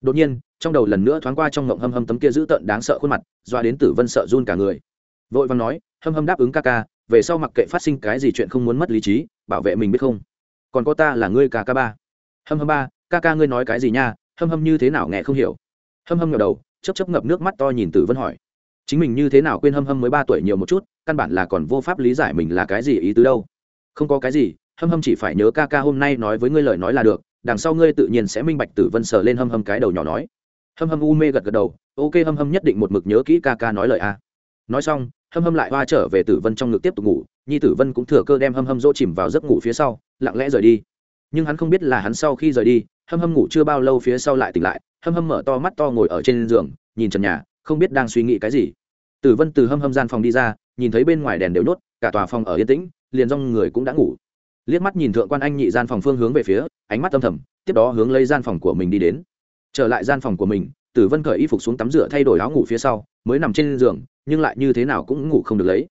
Đột nhiên trong đầu lần nữa thoáng qua trong ngộng hâm hâm tấm kia dữ tợn đáng sợ khuôn mặt, doa đến tử vân sợ run cả người. Vội vàng nói, hâm hâm đáp ứng ca ca, về sau mặc kệ phát sinh cái gì chuyện không muốn mất lý trí, bảo vệ mình biết không? Còn có ta là ngươi ca ca ba. Hâm hâm ba, ca ca ngươi nói cái gì nha? Hâm hâm như thế nào nghe không hiểu? Hâm hâm ngập đầu chấp chấp ngập nước mắt to nhìn tử vân hỏi. Chính mình như thế nào quên hâm hâm mới ba tuổi nhiều một chút, căn bản là còn vô pháp lý giải mình là cái gì ý tứ đâu. Không có cái gì, hâm hâm chỉ phải nhớ ca ca hôm nay nói với ngươi lời nói là được, đằng sau ngươi tự nhiên sẽ minh bạch tử vân sờ lên hâm hâm cái đầu nhỏ nói hâm hâm u mê gật gật đầu, ok, hâm hâm nhất định một mực nhớ kỹ ca ca nói lời a. Nói xong, hâm hâm lại hoa trở về tử vân trong ngực tiếp tục ngủ, nhi tử vân cũng thừa cơ đem hâm hâm dỗ chìm vào giấc ngủ phía sau, lặng lẽ rời đi. Nhưng hắn không biết là hắn sau khi rời đi, hâm hâm ngủ chưa bao lâu phía sau lại tỉnh lại, hâm hâm mở to mắt to ngồi ở trên giường, nhìn trần nhà, không biết đang suy nghĩ cái gì. Tử vân từ hâm hâm gian phòng đi ra, nhìn thấy bên ngoài đèn đều nhốt cả tòa phòng ở yên tĩnh, liền rong người cũng đã ngủ. Liếc mắt nhìn thượng quan anh nhị gian phòng phương hướng về phía, ánh mắt âm thầm, tiếp đó hướng lấy gian phòng của mình đi đến trở lại gian phòng của mình, tử vân cởi y phục xuống tắm rửa thay đổi áo ngủ phía sau, mới nằm trên giường, nhưng lại như thế nào cũng ngủ không được lấy.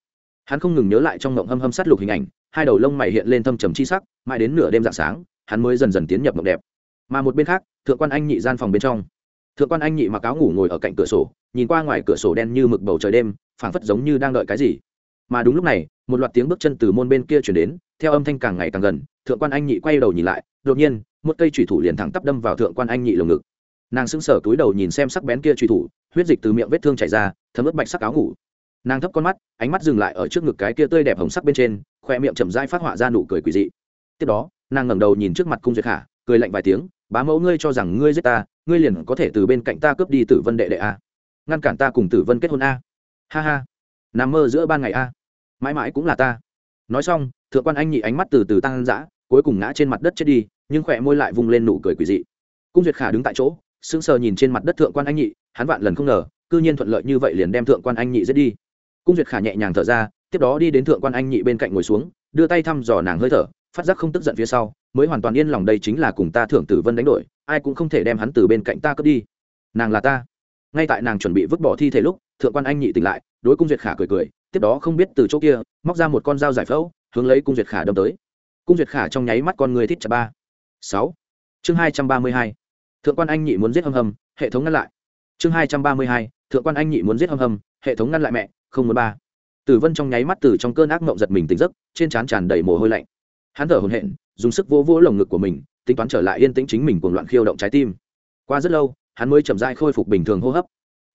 Hắn không ngừng nhớ lại trong mộng hâm hâm sát lục hình ảnh, hai đầu lông mày hiện lên thâm trầm chi sắc, mãi đến nửa đêm dạng sáng, hắn mới dần dần tiến nhập mộng đẹp. Mà một bên khác, thượng quan anh nhị gian phòng bên trong. Thượng quan anh nhị mặc áo ngủ ngồi ở cạnh cửa sổ, nhìn qua ngoài cửa sổ đen như mực bầu trời đêm, phảng phất giống như đang đợi cái gì. Mà đúng lúc này, một loạt tiếng bước chân từ môn bên kia chuyển đến, theo âm thanh càng ngày càng gần, thượng quan anh nhị quay đầu nhìn lại, đột nhiên, một cây thủy thủ liền thẳng tắp đâm vào thượng quan anh nhị lồng ngực nàng sững sờ túi đầu nhìn xem sắc bén kia truy thủ, huyết dịch từ miệng vết thương chảy ra, thấm ướt bạch sắc áo ngủ. Nàng thấp con mắt, ánh mắt dừng lại ở trước ngực cái kia tươi đẹp hồng sắc bên trên, khoe miệng chậm dai phát họa ra nụ cười quỳ dị. Tiếp đó, nàng ngẩng đầu nhìn trước mặt cung duyệt khả cười lạnh vài tiếng, bá mẫu ngươi cho rằng ngươi giết ta, ngươi liền có thể từ bên cạnh ta cướp đi tử vân đệ đệ a. Ngăn cản ta cùng tử vân kết hôn a. Ha ha, nằm mơ giữa ban ngày a. Mãi mãi cũng là ta. Nói xong, thượng quan anh nhị ánh mắt từ từ tăng dã, cuối cùng ngã trên mặt đất chết đi, nhưng khỏe môi lại vung lên nụ cười quỳ dị. Cung duyệt khả đứng tại chỗ sững sờ nhìn trên mặt đất thượng quan anh nhị, hắn vạn lần không ngờ, cư nhiên thuận lợi như vậy liền đem thượng quan anh nhị giết đi. Cung duyệt khả nhẹ nhàng thở ra, tiếp đó đi đến thượng quan anh nhị bên cạnh ngồi xuống, đưa tay thăm dò nàng hơi thở, phát giác không tức giận phía sau, mới hoàn toàn yên lòng đây chính là cùng ta thượng tử vân đánh đổi, ai cũng không thể đem hắn từ bên cạnh ta cướp đi. Nàng là ta. Ngay tại nàng chuẩn bị vứt bỏ thi thể lúc, thượng quan anh nhị tỉnh lại, đối cung duyệt khả cười cười, tiếp đó không biết từ chỗ kia, móc ra một con dao giải phẫu, hướng lấy cung duyệt khả đâm tới. Cung duyệt khả trong nháy mắt con người thích chặt ba. Sáu. Chương hai trăm ba mươi hai thượng quan anh nhị muốn giết hâm hâm, hệ thống ngăn lại. Chương hai trăm ba mươi hai, thượng quan anh nhị muốn giết hâm hâm, hệ thống ngăn lại mẹ, không muốn ba. Tử vân trong nháy mắt từ trong cơn ác mộng giật mình tỉnh giấc, trên trán tràn đầy mồ hôi lạnh. Hắn thở hồn hện dùng sức vỗ vỗ lồng ngực của mình, tính toán trở lại yên tĩnh chính mình cuồng loạn khiêu động trái tim. Qua rất lâu, hắn mới chậm dai khôi phục bình thường hô hấp.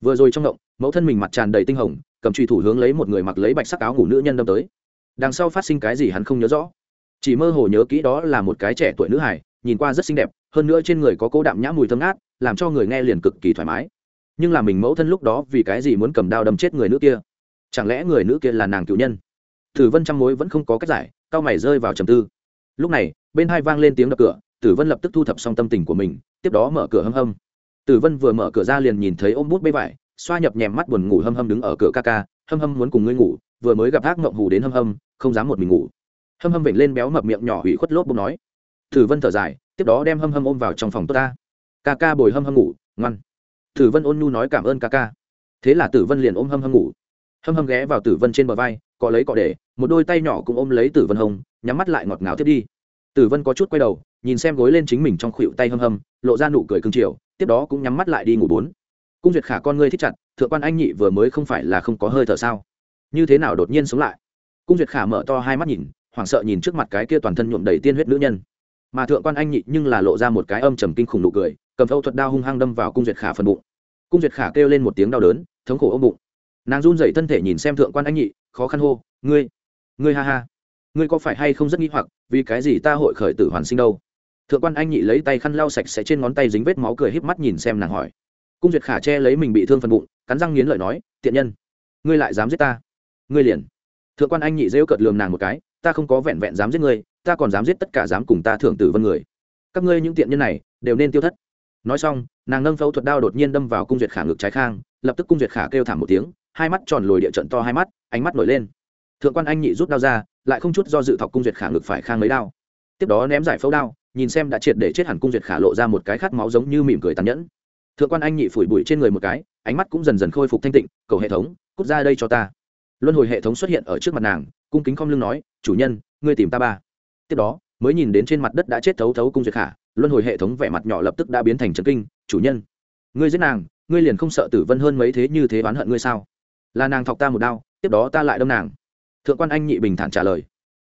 Vừa rồi trong động mẫu thân mình mặt tràn đầy tinh hồng, cầm truy thủ hướng lấy một người mặc lấy bạch sắc áo ngủ nữ nhân đâm tới. Đằng sau phát sinh cái gì hắn không nhớ rõ. Chỉ mơ hồ nhớ kỹ đó là một cái trẻ tuổi nữ hải nhìn qua rất xinh đẹp, hơn nữa trên người có cố đạm nhã mùi thơm ngát, làm cho người nghe liền cực kỳ thoải mái. Nhưng là mình mẫu thân lúc đó vì cái gì muốn cầm đao đâm chết người nữ kia? Chẳng lẽ người nữ kia là nàng cựu nhân? Tử vân trăm mối vẫn không có cách giải, cao mày rơi vào trầm tư. Lúc này, bên hai vang lên tiếng đập cửa, tử vân lập tức thu thập xong tâm tình của mình, tiếp đó mở cửa hâm hâm. Tử vân vừa mở cửa ra liền nhìn thấy ôm bút bê vải, xoa nhập nhèm mắt buồn ngủ hâm hâm đứng ở cửa ca ca, hâm hâm muốn cùng ngươi ngủ, vừa mới gặp ác mộng hù đến hâm hâm, không dám một mình ngủ. Hâm hâm vểnh lên béo mập miệng nhỏ hủy khuất lốp bông nói tử vân thở dài tiếp đó đem hâm hâm ôm vào trong phòng tốt ta. Ca ca bồi hâm hâm ngủ ngoan. Tử vân ôn nhu nói cảm ơn ca ca. Thế là tử vân liền ôm hâm hâm ngủ. Hâm hâm ghé vào tử vân trên bờ vai cọ lấy cọ để một đôi tay nhỏ cũng ôm lấy tử vân hồng, nhắm mắt lại ngọt ngào thiết đi. Tử vân có chút quay đầu nhìn xem gối lên chính mình trong khuỵu tay hâm hâm lộ ra nụ cười cưng chiều tiếp đó cũng nhắm mắt lại đi ngủ bốn. Cung duyệt khả con ngươi thích chặt thượng quan anh nhị vừa mới không phải là không có hơi thở sao? Như thế nào đột nhiên sống lại? Cung duyệt khả mở to hai mắt nhìn hoảng sợ nhìn trước mặt cái kia toàn thân nhuộm đầy tiên huyết nữ nhân mà thượng quan anh nhị nhưng là lộ ra một cái âm trầm kinh khủng nụ cười, cầm phẫu thuật đao hung hăng đâm vào cung duyệt khả phần bụng. Cung duyệt khả kêu lên một tiếng đau đớn, thống khổ ôm bụng. Nàng run dậy thân thể nhìn xem thượng quan anh nhị, khó khăn hô, ngươi ngươi ha ha, ngươi có phải hay không rất nghi hoặc, vì cái gì ta hội khởi tử hoàn sinh đâu? Thượng quan anh nhị lấy tay khăn lau sạch sẽ trên ngón tay dính vết máu cười híp mắt nhìn xem nàng hỏi. Cung duyệt khả che lấy mình bị thương phần bụng, cắn răng nghiến lợi nói, tiện nhân, ngươi lại dám giết ta, ngươi liền. Thượng quan anh nhị rêu cợt lường nàng một cái ta không có vẹn vẹn dám giết ngươi, ta còn dám giết tất cả dám cùng ta thượng tử vân người. Các ngươi những tiện nhân này, đều nên tiêu thất. Nói xong, nàng nâng phẫu thuật đao đột nhiên đâm vào cung duyệt khả ngực trái khang, lập tức cung duyệt khả kêu thảm một tiếng, hai mắt tròn lồi địa trận to hai mắt, ánh mắt nổi lên. Thượng quan anh nhị rút đao ra, lại không chút do dự thọc cung duyệt khả ngực phải khang mấy đao. Tiếp đó ném giải phẫu đao, nhìn xem đã triệt để chết hẳn cung duyệt khả lộ ra một cái khát máu giống như mỉm cười tàn nhẫn. Thượng quan anh nhị phủi bụi trên người một cái, ánh mắt cũng dần dần khôi phục thanh tịnh, cầu hệ thống, cút ra đây cho ta. Luân hồi hệ thống xuất hiện ở trước mặt nàng cung kính không lưng nói, chủ nhân, ngươi tìm ta ba. Tiếp đó, mới nhìn đến trên mặt đất đã chết thấu thấu cung duyệt khả, luân hồi hệ thống vẻ mặt nhỏ lập tức đã biến thành trấn kinh, chủ nhân, ngươi giết nàng, ngươi liền không sợ tử vân hơn mấy thế như thế oán hận ngươi sao? Là nàng thọc ta một đao, tiếp đó ta lại đâm nàng. Thượng quan anh nhị bình thản trả lời.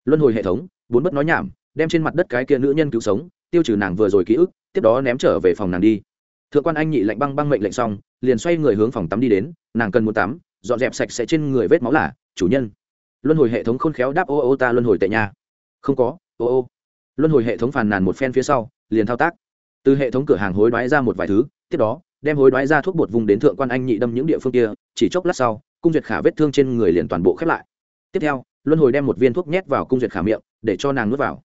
Luân hồi hệ thống, bốn bất nói nhảm, đem trên mặt đất cái kia nữ nhân cứu sống, tiêu trừ nàng vừa rồi ký ức, tiếp đó ném trở về phòng nàng đi. Thượng quan anh nhị lạnh băng băng mệnh lệnh xong, liền xoay người hướng phòng tắm đi đến, nàng cần muốn tắm, dọn dẹp sạch sẽ trên người vết máu là, chủ nhân luân hồi hệ thống khôn khéo đáp ô ô ta luân hồi tệ nha. Không có, ô ô. Luân hồi hệ thống phàn nàn một phen phía sau, liền thao tác. Từ hệ thống cửa hàng hối đoái ra một vài thứ, tiếp đó, đem hối đoái ra thuốc bột vùng đến thượng quan anh nhị đâm những địa phương kia, chỉ chốc lát sau, cung duyệt khả vết thương trên người liền toàn bộ khép lại. Tiếp theo, luân hồi đem một viên thuốc nhét vào cung duyệt khả miệng, để cho nàng nuốt vào.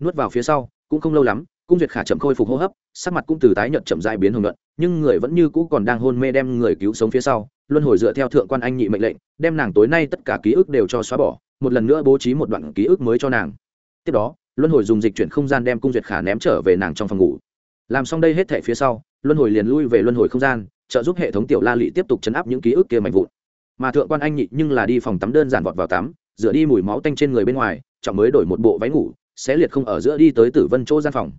Nuốt vào phía sau, cũng không lâu lắm cung duyệt khả chậm khôi phục hô hấp, sắc mặt cũng từ tái nhợt chậm dại biến hồng luận nhưng người vẫn như cũ còn đang hôn mê đem người cứu sống phía sau. Luân hồi dựa theo thượng quan anh nhị mệnh lệnh, đem nàng tối nay tất cả ký ức đều cho xóa bỏ, một lần nữa bố trí một đoạn ký ức mới cho nàng. Tiếp đó, luân hồi dùng dịch chuyển không gian đem cung duyệt khả ném trở về nàng trong phòng ngủ. Làm xong đây hết thể phía sau, luân hồi liền lui về luân hồi không gian, trợ giúp hệ thống tiểu la lị tiếp tục chấn áp những ký ức kia mạnh vụn. Mà thượng quan anh nhị nhưng là đi phòng tắm đơn giản vọt vào tắm, rửa đi mùi máu tanh trên người bên ngoài trọng mới đổi một bộ váy ngủ sẽ liệt không ở giữa đi tới tử vân chỗ gian phòng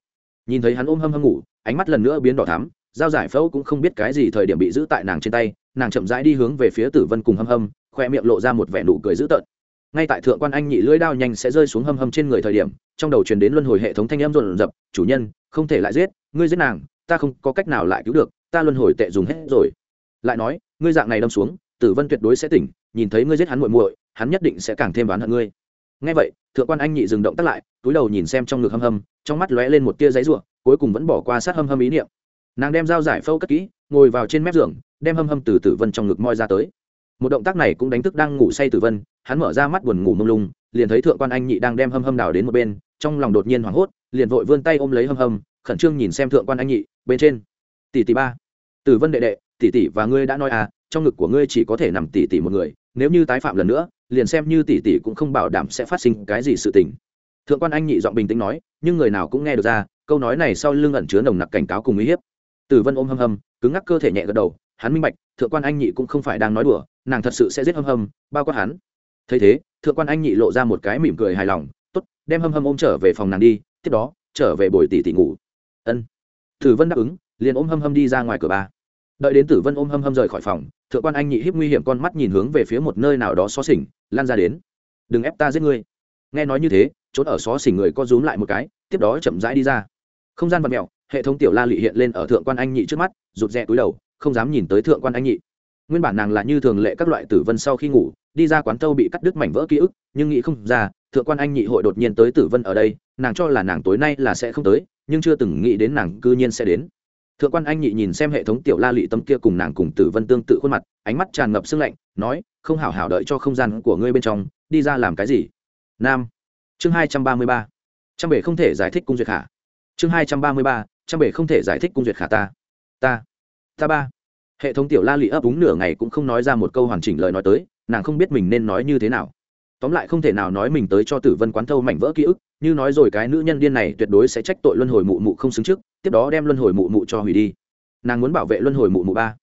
nhìn thấy hắn ôm hâm hâm ngủ, ánh mắt lần nữa biến đỏ thắm, dao giải phẫu cũng không biết cái gì thời điểm bị giữ tại nàng trên tay, nàng chậm rãi đi hướng về phía tử vân cùng hâm hâm, khoe miệng lộ ra một vẻ nụ cười dữ tợn. Ngay tại thượng quan anh nhị lưỡi đao nhanh sẽ rơi xuống hâm hâm trên người thời điểm, trong đầu truyền đến luân hồi hệ thống thanh âm rộn rập, chủ nhân, không thể lại giết, ngươi giết nàng, ta không có cách nào lại cứu được, ta luân hồi tệ dùng hết rồi. Lại nói, ngươi dạng này đâm xuống, tử vân tuyệt đối sẽ tỉnh, nhìn thấy ngươi giết hắn muội muội, hắn nhất định sẽ càng thêm oán hận ngươi ngay vậy thượng quan anh nhị dừng động tắt lại túi đầu nhìn xem trong ngực hâm hâm trong mắt lóe lên một tia giấy rủa, cuối cùng vẫn bỏ qua sát hâm hâm ý niệm. Nàng đem dao giải phâu cất kỹ ngồi vào trên mép giường đem hâm hâm từ tử vân trong ngực moi ra tới. Một động tác này cũng đánh thức đang ngủ say tử vân hắn mở ra mắt buồn ngủ mông lung liền thấy thượng quan anh nhị đang đem hâm hâm đào đến một bên trong lòng đột nhiên hoảng hốt liền vội vươn tay ôm lấy hâm hâm khẩn trương nhìn xem thượng quan anh nhị bên trên. Tỷ tỷ ba. Tử vân đệ đệ tỷ tỷ và ngươi đã nói à trong ngực của ngươi chỉ có thể nằm tỷ tỷ một người nếu như tái phạm lần nữa liền xem như tỷ tỷ cũng không bảo đảm sẽ phát sinh cái gì sự tình. Thượng quan anh nhị giọng bình tĩnh nói, nhưng người nào cũng nghe được ra, câu nói này sau lưng ẩn chứa nồng nặc cảnh cáo cùng uy hiếp. Tử vân ôm hâm hâm, cứng ngắc cơ thể nhẹ gật đầu, hắn minh bạch, thượng quan anh nhị cũng không phải đang nói đùa, nàng thật sự sẽ giết hâm hâm, bao quát hắn. Thấy thế, thượng quan anh nhị lộ ra một cái mỉm cười hài lòng t ố t đem hâm hâm ôm trở về phòng nàng đi, tiếp đó, trở về bồi tỷ tỷ ngủ. Ân. Tử vân đáp ứng, liền ôm hâm hâm đi ra ngoài cửa ba đợi đến tử vân ôm hâm hâm rời khỏi phòng, thượng quan anh nhị hiếp nguy hiểm con mắt nhìn hướng về phía một nơi nào đó xó xỉnh, lan ra đến. Đừng ép ta giết ngươi. Nghe nói như thế, trốn ở xó xỉnh người co rúm lại một cái, tiếp đó chậm rãi đi ra. Không gian vật mẹo hệ thống tiểu la lị hiện lên ở thượng quan anh nhị trước mắt, rụt rè túi đầu, không dám nhìn tới thượng quan anh nhị. Nguyên bản nàng là như thường lệ các loại tử vân sau khi ngủ, đi ra quán tâu bị cắt đứt mảnh vỡ ký ức, nhưng nghĩ không ra, thượng quan anh nhị hội đột nhiên tới tử vân ở đây, nàng cho là nàng tối nay là sẽ không tới, nhưng chưa từng nghĩ đến nàng cư nhiên sẽ đến thượng quan anh nhị nhìn xem hệ thống tiểu la lị tâm kia cùng nàng cùng tử vân tương tự khuôn mặt, ánh mắt tràn ngập sưng lạnh, nói, không hảo hảo đợi cho không gian của ngươi bên trong, đi ra làm cái gì? Nam. Chương hai trăm ba mươi ba. Trăm bể không thể giải thích cung duyệt khả. Chương hai trăm ba mươi ba trăm bể không thể giải thích cung duyệt khả ta. Ta. Ta ba. Hệ thống tiểu la lị ấp úng nửa ngày cũng không nói ra một câu hoàn chỉnh lời nói tới, nàng không biết mình nên nói như thế nào. Tóm lại không thể nào nói mình tới cho tử vân quán thâu mảnh vỡ ký ức như nói rồi cái nữ nhân điên này tuyệt đối sẽ trách tội luân hồi mụ mụ không xứng trước, tiếp đó đem luân hồi mụ mụ cho hủy đi. Nàng muốn bảo vệ luân hồi mụ mụ ba.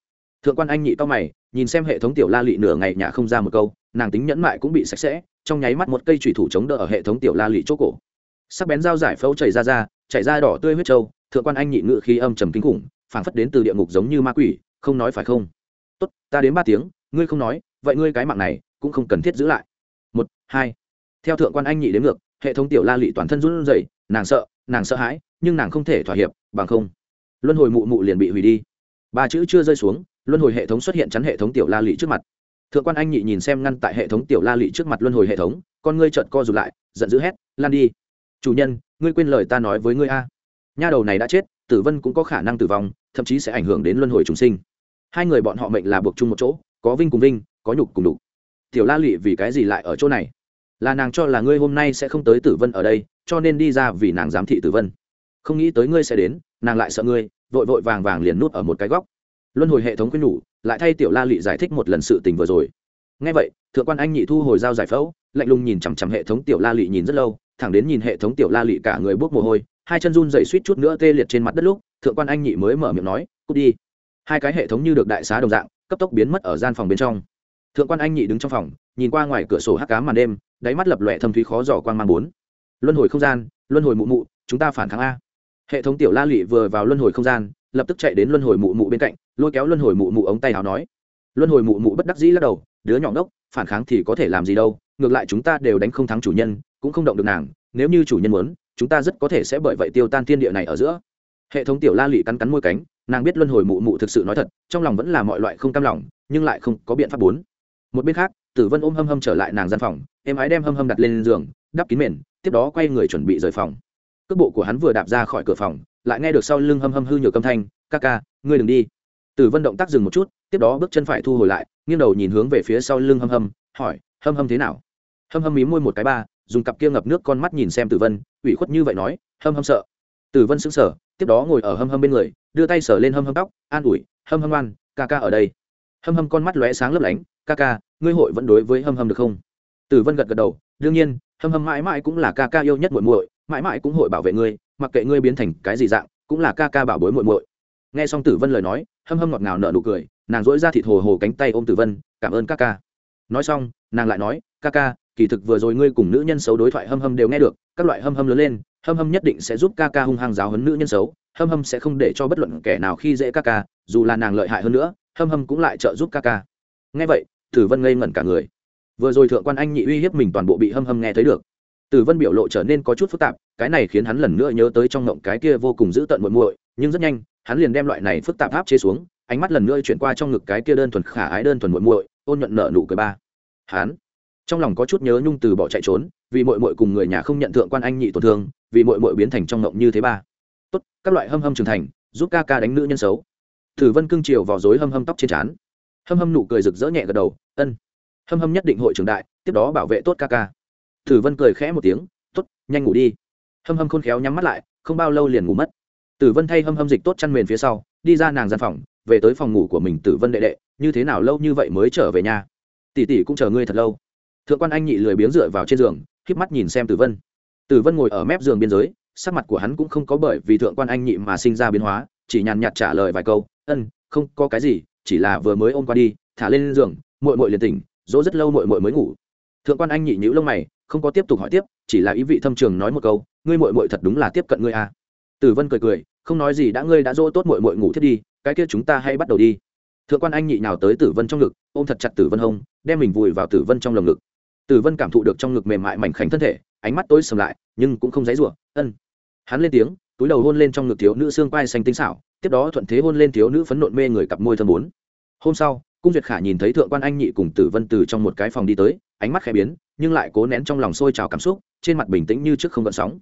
Thượng quan anh nhị to mày, nhìn xem hệ thống tiểu la lị nửa ngày nhả không ra một câu, nàng tính nhẫn mại cũng bị sạch sẽ, trong nháy mắt một cây thủy thủ chống đỡ ở hệ thống tiểu la lị chỗ cổ. Sắc bén dao giải phẫu chảy ra ra, chảy ra đỏ tươi huyết trâu, thượng quan anh nhị ngự khí âm trầm kinh khủng, phảng phất đến từ địa ngục giống như ma quỷ, không nói phải không? Tốt, ta đến ba tiếng, ngươi không nói, vậy ngươi cái mạng này cũng không cần thiết giữ lại. Một, hai. Theo thượng quan anh nhị đến ngược hệ thống tiểu la lị toàn thân run rẩy, nàng sợ nàng sợ hãi, nhưng nàng không thể thỏa hiệp, bằng không, luân hồi mụ mụ liền bị hủy đi. Ba chữ chưa rơi xuống, luân hồi hệ thống xuất hiện chắn hệ thống tiểu la lị trước mặt. Thượng quan anh nhị nhìn xem ngăn tại hệ thống tiểu la lị trước mặt luân hồi hệ thống, con ngươi trợn co rụt lại, giận dữ hét, lan đi. Chủ nhân, ngươi quên lời ta nói với ngươi a. Nha đầu này đã chết, tử vân cũng có khả năng tử vong, thậm chí sẽ ảnh hưởng đến luân hồi chúng sinh. Hai người bọn họ mệnh là buộc chung một chỗ, có vinh cùng vinh, có nhục cùng đục tiểu la lị vì cái gì lại ở chỗ này? Là nàng cho là ngươi hôm nay sẽ không tới tử vân ở đây, cho nên đi ra vì nàng giám thị tử vân. Không nghĩ tới ngươi sẽ đến, nàng lại sợ ngươi, vội vội vàng vàng liền nút ở một cái góc. Luân hồi hệ thống quyên nhủ, lại thay tiểu la lị giải thích một lần sự tình vừa rồi. Ngay vậy, thượng quan anh nhị thu hồi dao giải phẫu, lạnh lùng nhìn chằm chằm hệ thống tiểu la lị nhìn rất lâu, thẳng đến nhìn hệ thống tiểu la lị cả người bốc mồ hôi, hai chân run dậy suýt chút nữa tê liệt trên mặt đất lúc, thượng quan anh nhị mới mở miệng nói, cút đi. Hai cái hệ thống như được đại xá đồng dạng, cấp tốc biến mất ở gian phòng bên trong. Thượng quan anh nhị đứng trong phòng, nhìn qua ngoài cửa sổ hắc cá màn đêm đáy mắt lập lòe thâm thúy khó dò quang mang bốn. Luân hồi không gian, luân hồi mụ mụ, chúng ta phản kháng a. Hệ thống tiểu la lụy vừa vào luân hồi không gian, lập tức chạy đến luân hồi mụ mụ bên cạnh, lôi kéo luân hồi mụ mụ ống tay áo nói. Luân hồi mụ mụ bất đắc dĩ lắc đầu, đứa nhỏ ngốc, phản kháng thì có thể làm gì đâu, ngược lại chúng ta đều đánh không thắng chủ nhân, cũng không động được nàng, nếu như chủ nhân muốn, chúng ta rất có thể sẽ bởi vậy tiêu tan thiên địa này ở giữa. Hệ thống tiểu la lụy cắn cắn môi cánh, nàng biết luân hồi mụ mụ thực sự nói thật, trong lòng vẫn là mọi loại không cam lòng, nhưng lại không có biện pháp bốn. Một bên khác, tử vân ôm hâm hâm trở lại nàng gian phòng em ái đem hâm hâm đặt lên giường, đắp kín mền, tiếp đó quay người chuẩn bị rời phòng. Cước bộ của hắn vừa đạp ra khỏi cửa phòng, lại nghe được sau lưng hâm hâm hư nhược âm thanh, ca ca, ngươi đừng đi. Tử vân động tác dừng một chút, tiếp đó bước chân phải thu hồi lại, nghiêng đầu nhìn hướng về phía sau lưng hâm hâm, hỏi, hâm hâm thế nào? Hâm hâm mí môi một cái ba, dùng cặp kia ngập nước con mắt nhìn xem tử vân, ủy khuất như vậy nói, hâm hâm sợ. Tử vân sững sờ, tiếp đó ngồi ở hâm hâm bên người, đưa tay sờ lên hâm hâm tóc, an ủi, hâm hâm oan ca ca ở đây. Hâm hâm con mắt lóe sáng lấp lánh, ca ca, ngươi hội vẫn đối với hâm hâm được không? Tử vân gật gật đầu, đương nhiên, hâm hâm mãi mãi cũng là ca ca yêu nhất muội muội, mãi mãi cũng hội bảo vệ ngươi, mặc kệ ngươi biến thành cái gì dạng, cũng là ca ca bảo bối muội muội. Nghe xong tử vân lời nói, hâm hâm ngọt ngào nở nụ cười, nàng dỗi ra thịt hồ hồ cánh tay ôm tử vân, cảm ơn ca ca. Nói xong, nàng lại nói, ca ca, kỳ thực vừa rồi ngươi cùng nữ nhân xấu đối thoại hâm hâm đều nghe được, các loại hâm hâm lớn lên, hâm hâm nhất định sẽ giúp ca ca hung hăng giáo hấn nữ nhân xấu, hâm hâm sẽ không để cho bất luận kẻ nào khi dễ ca ca, dù là nàng lợi hại hơn nữa, hâm hâm cũng lại trợ giúp ca ca. Nghe vậy, tử vân ngây ngẩn cả người vừa rồi thượng quan anh nhị uy hiếp mình toàn bộ bị hâm hâm nghe thấy được. Tử vân biểu lộ trở nên có chút phức tạp, cái này khiến hắn lần nữa nhớ tới trong ngộng cái kia vô cùng dữ tợn muội muội, nhưng rất nhanh, hắn liền đem loại này phức tạp áp chế xuống, ánh mắt lần nữa chuyển qua trong ngực cái kia đơn thuần khả ái đơn thuần muội muội, ôn nhuận nợ nụ cười ba. Hắn, trong lòng có chút nhớ nhung từ bỏ chạy trốn, vì muội muội cùng người nhà không nhận thượng quan anh nhị tổn thương, vì muội muội biến thành trong ngộng như thế ba. Tốt, các loại hâm hâm trưởng thành, giúp ca ca đánh nữ nhân xấu. Tử vân cương triều vào dối hâm hâm tóc trên trán. Hâm hâm nụ cười rực rỡ nhẹ gật đầu, ân hâm hâm nhất định hội trưởng đại, tiếp đó bảo vệ tốt ca ca. Tử vân cười khẽ một tiếng, tốt, nhanh ngủ đi. Hâm hâm khôn khéo nhắm mắt lại, không bao lâu liền ngủ mất. Tử vân thay hâm hâm dịch tốt chăn mền phía sau, đi ra nàng gian phòng, về tới phòng ngủ của mình tử vân đệ đệ, như thế nào lâu như vậy mới trở về nhà? Tỷ tỷ cũng chờ ngươi thật lâu. Thượng quan anh nhị lười biếng dựa vào trên giường k mắt nhìn xem tử vân. Tử vân ngồi ở mép giường biên giới, sắc mặt của hắn cũng không có bởi vì thượng quan anh nhị mà sinh ra biến hóa, chỉ nhàn nhạt trả lời vài câu, ân, không có cái gì, chỉ là vừa mới ôm qua đi, thả lên giường, muội muội liền tỉnh dỗ rất lâu muội muội mới ngủ. Thượng quan anh nhị nhữ lông mày, không có tiếp tục hỏi tiếp, chỉ là ý vị thâm trường nói một câu, ngươi muội muội thật đúng là tiếp cận ngươi à. tử vân cười cười, không nói gì đã, ngươi đã dỗ tốt muội muội ngủ thiết đi, cái kia chúng ta hãy bắt đầu đi. Thượng quan anh nhị nào tới tử vân trong ngực, ôm thật chặt tử vân hông, đem mình vùi vào tử vân trong lồng ngực. Tử vân cảm thụ được trong ngực mềm mại mảnh khảnh thân thể, ánh mắt tối sầm lại, nhưng cũng không dãy rủa, ân. Hắn lên tiếng, túi đầu hôn lên trong ngực thiếu nữ xương quai xanh tinh xảo, tiếp đó thuận thế hôn lên thiếu nữ phấn nộn mê người cặp môi thơm bốn. Hôm sau cung duyệt khả nhìn thấy thượng quan anh nhị cùng tử vân từ trong một cái phòng đi tới, ánh mắt khẽ biến, nhưng lại cố nén trong lòng sôi trào cảm xúc, trên mặt bình tĩnh như trước không gợn sóng.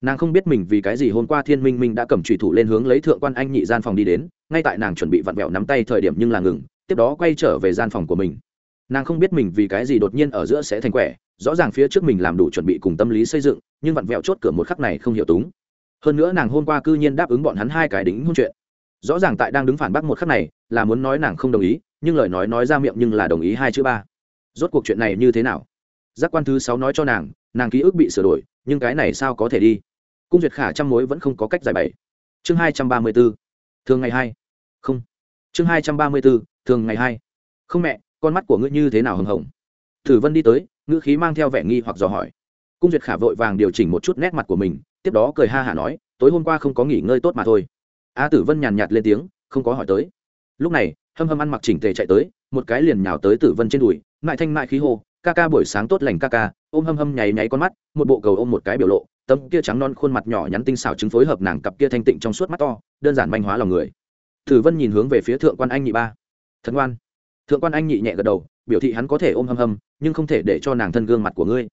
Nàng không biết mình vì cái gì hôm qua thiên minh minh đã cầm trùy thủ lên hướng lấy thượng quan anh nhị gian phòng đi đến, ngay tại nàng chuẩn bị vặn vẹo nắm tay thời điểm nhưng là ngừng, tiếp đó quay trở về gian phòng của mình. Nàng không biết mình vì cái gì đột nhiên ở giữa sẽ thành quẻ, rõ ràng phía trước mình làm đủ chuẩn bị cùng tâm lý xây dựng, nhưng vặn vẹo chốt cửa một khắc này không hiểu túng. Hơn nữa nàng hôm qua cư nhiên đáp ứng bọn hắn hai cái đính hôn chuyện rõ ràng tại đang đứng phản bác một khắc này, là muốn nói nàng không đồng ý, nhưng lời nói nói ra miệng nhưng là đồng ý hai chữ ba. Rốt cuộc chuyện này như thế nào? Giác quan thứ sáu nói cho nàng nàng ký ức bị sửa đổi, nhưng cái này sao có thể đi? Cung duyệt khả trăm mối vẫn không có cách giải bày. Chương hai trăm ba mươi b ố thường ngày hai. Không. Chương hai trăm ba mươi b ố thường ngày hai. Không mẹ, con mắt của ngươi như thế nào hừng hồng? Thử vân đi tới, ngữ khí mang theo vẻ nghi hoặc dò hỏi. Cung duyệt khả vội vàng điều chỉnh một chút nét mặt của mình, tiếp đó cười ha hả nói, tối hôm qua không có nghỉ ngơi tốt mà thôi a tử vân nhàn nhạt lên tiếng, không có hỏi tới. Lúc này, hâm hâm ăn mặc chỉnh tề chạy tới, một cái liền nhào tới tử vân trên đùi mại thanh mại khí hô, ca ca, buổi sáng tốt lành ca ca. Ôm hâm hâm nháy nháy con mắt, một bộ cầu ôm một cái biểu lộ, tấm kia trắng non khuôn mặt nhỏ nhắn tinh xảo chứng phối hợp nàng cặp kia thanh tịnh trong suốt mắt to, đơn giản manh hóa lòng người. Tử vân nhìn hướng về phía thượng quan anh nhị ba. Thần ngoan thượng quan anh nhị nhẹ gật đầu, biểu thị hắn có thể ôm hâm hâm, nhưng không thể để cho nàng thân gương mặt của ngươi.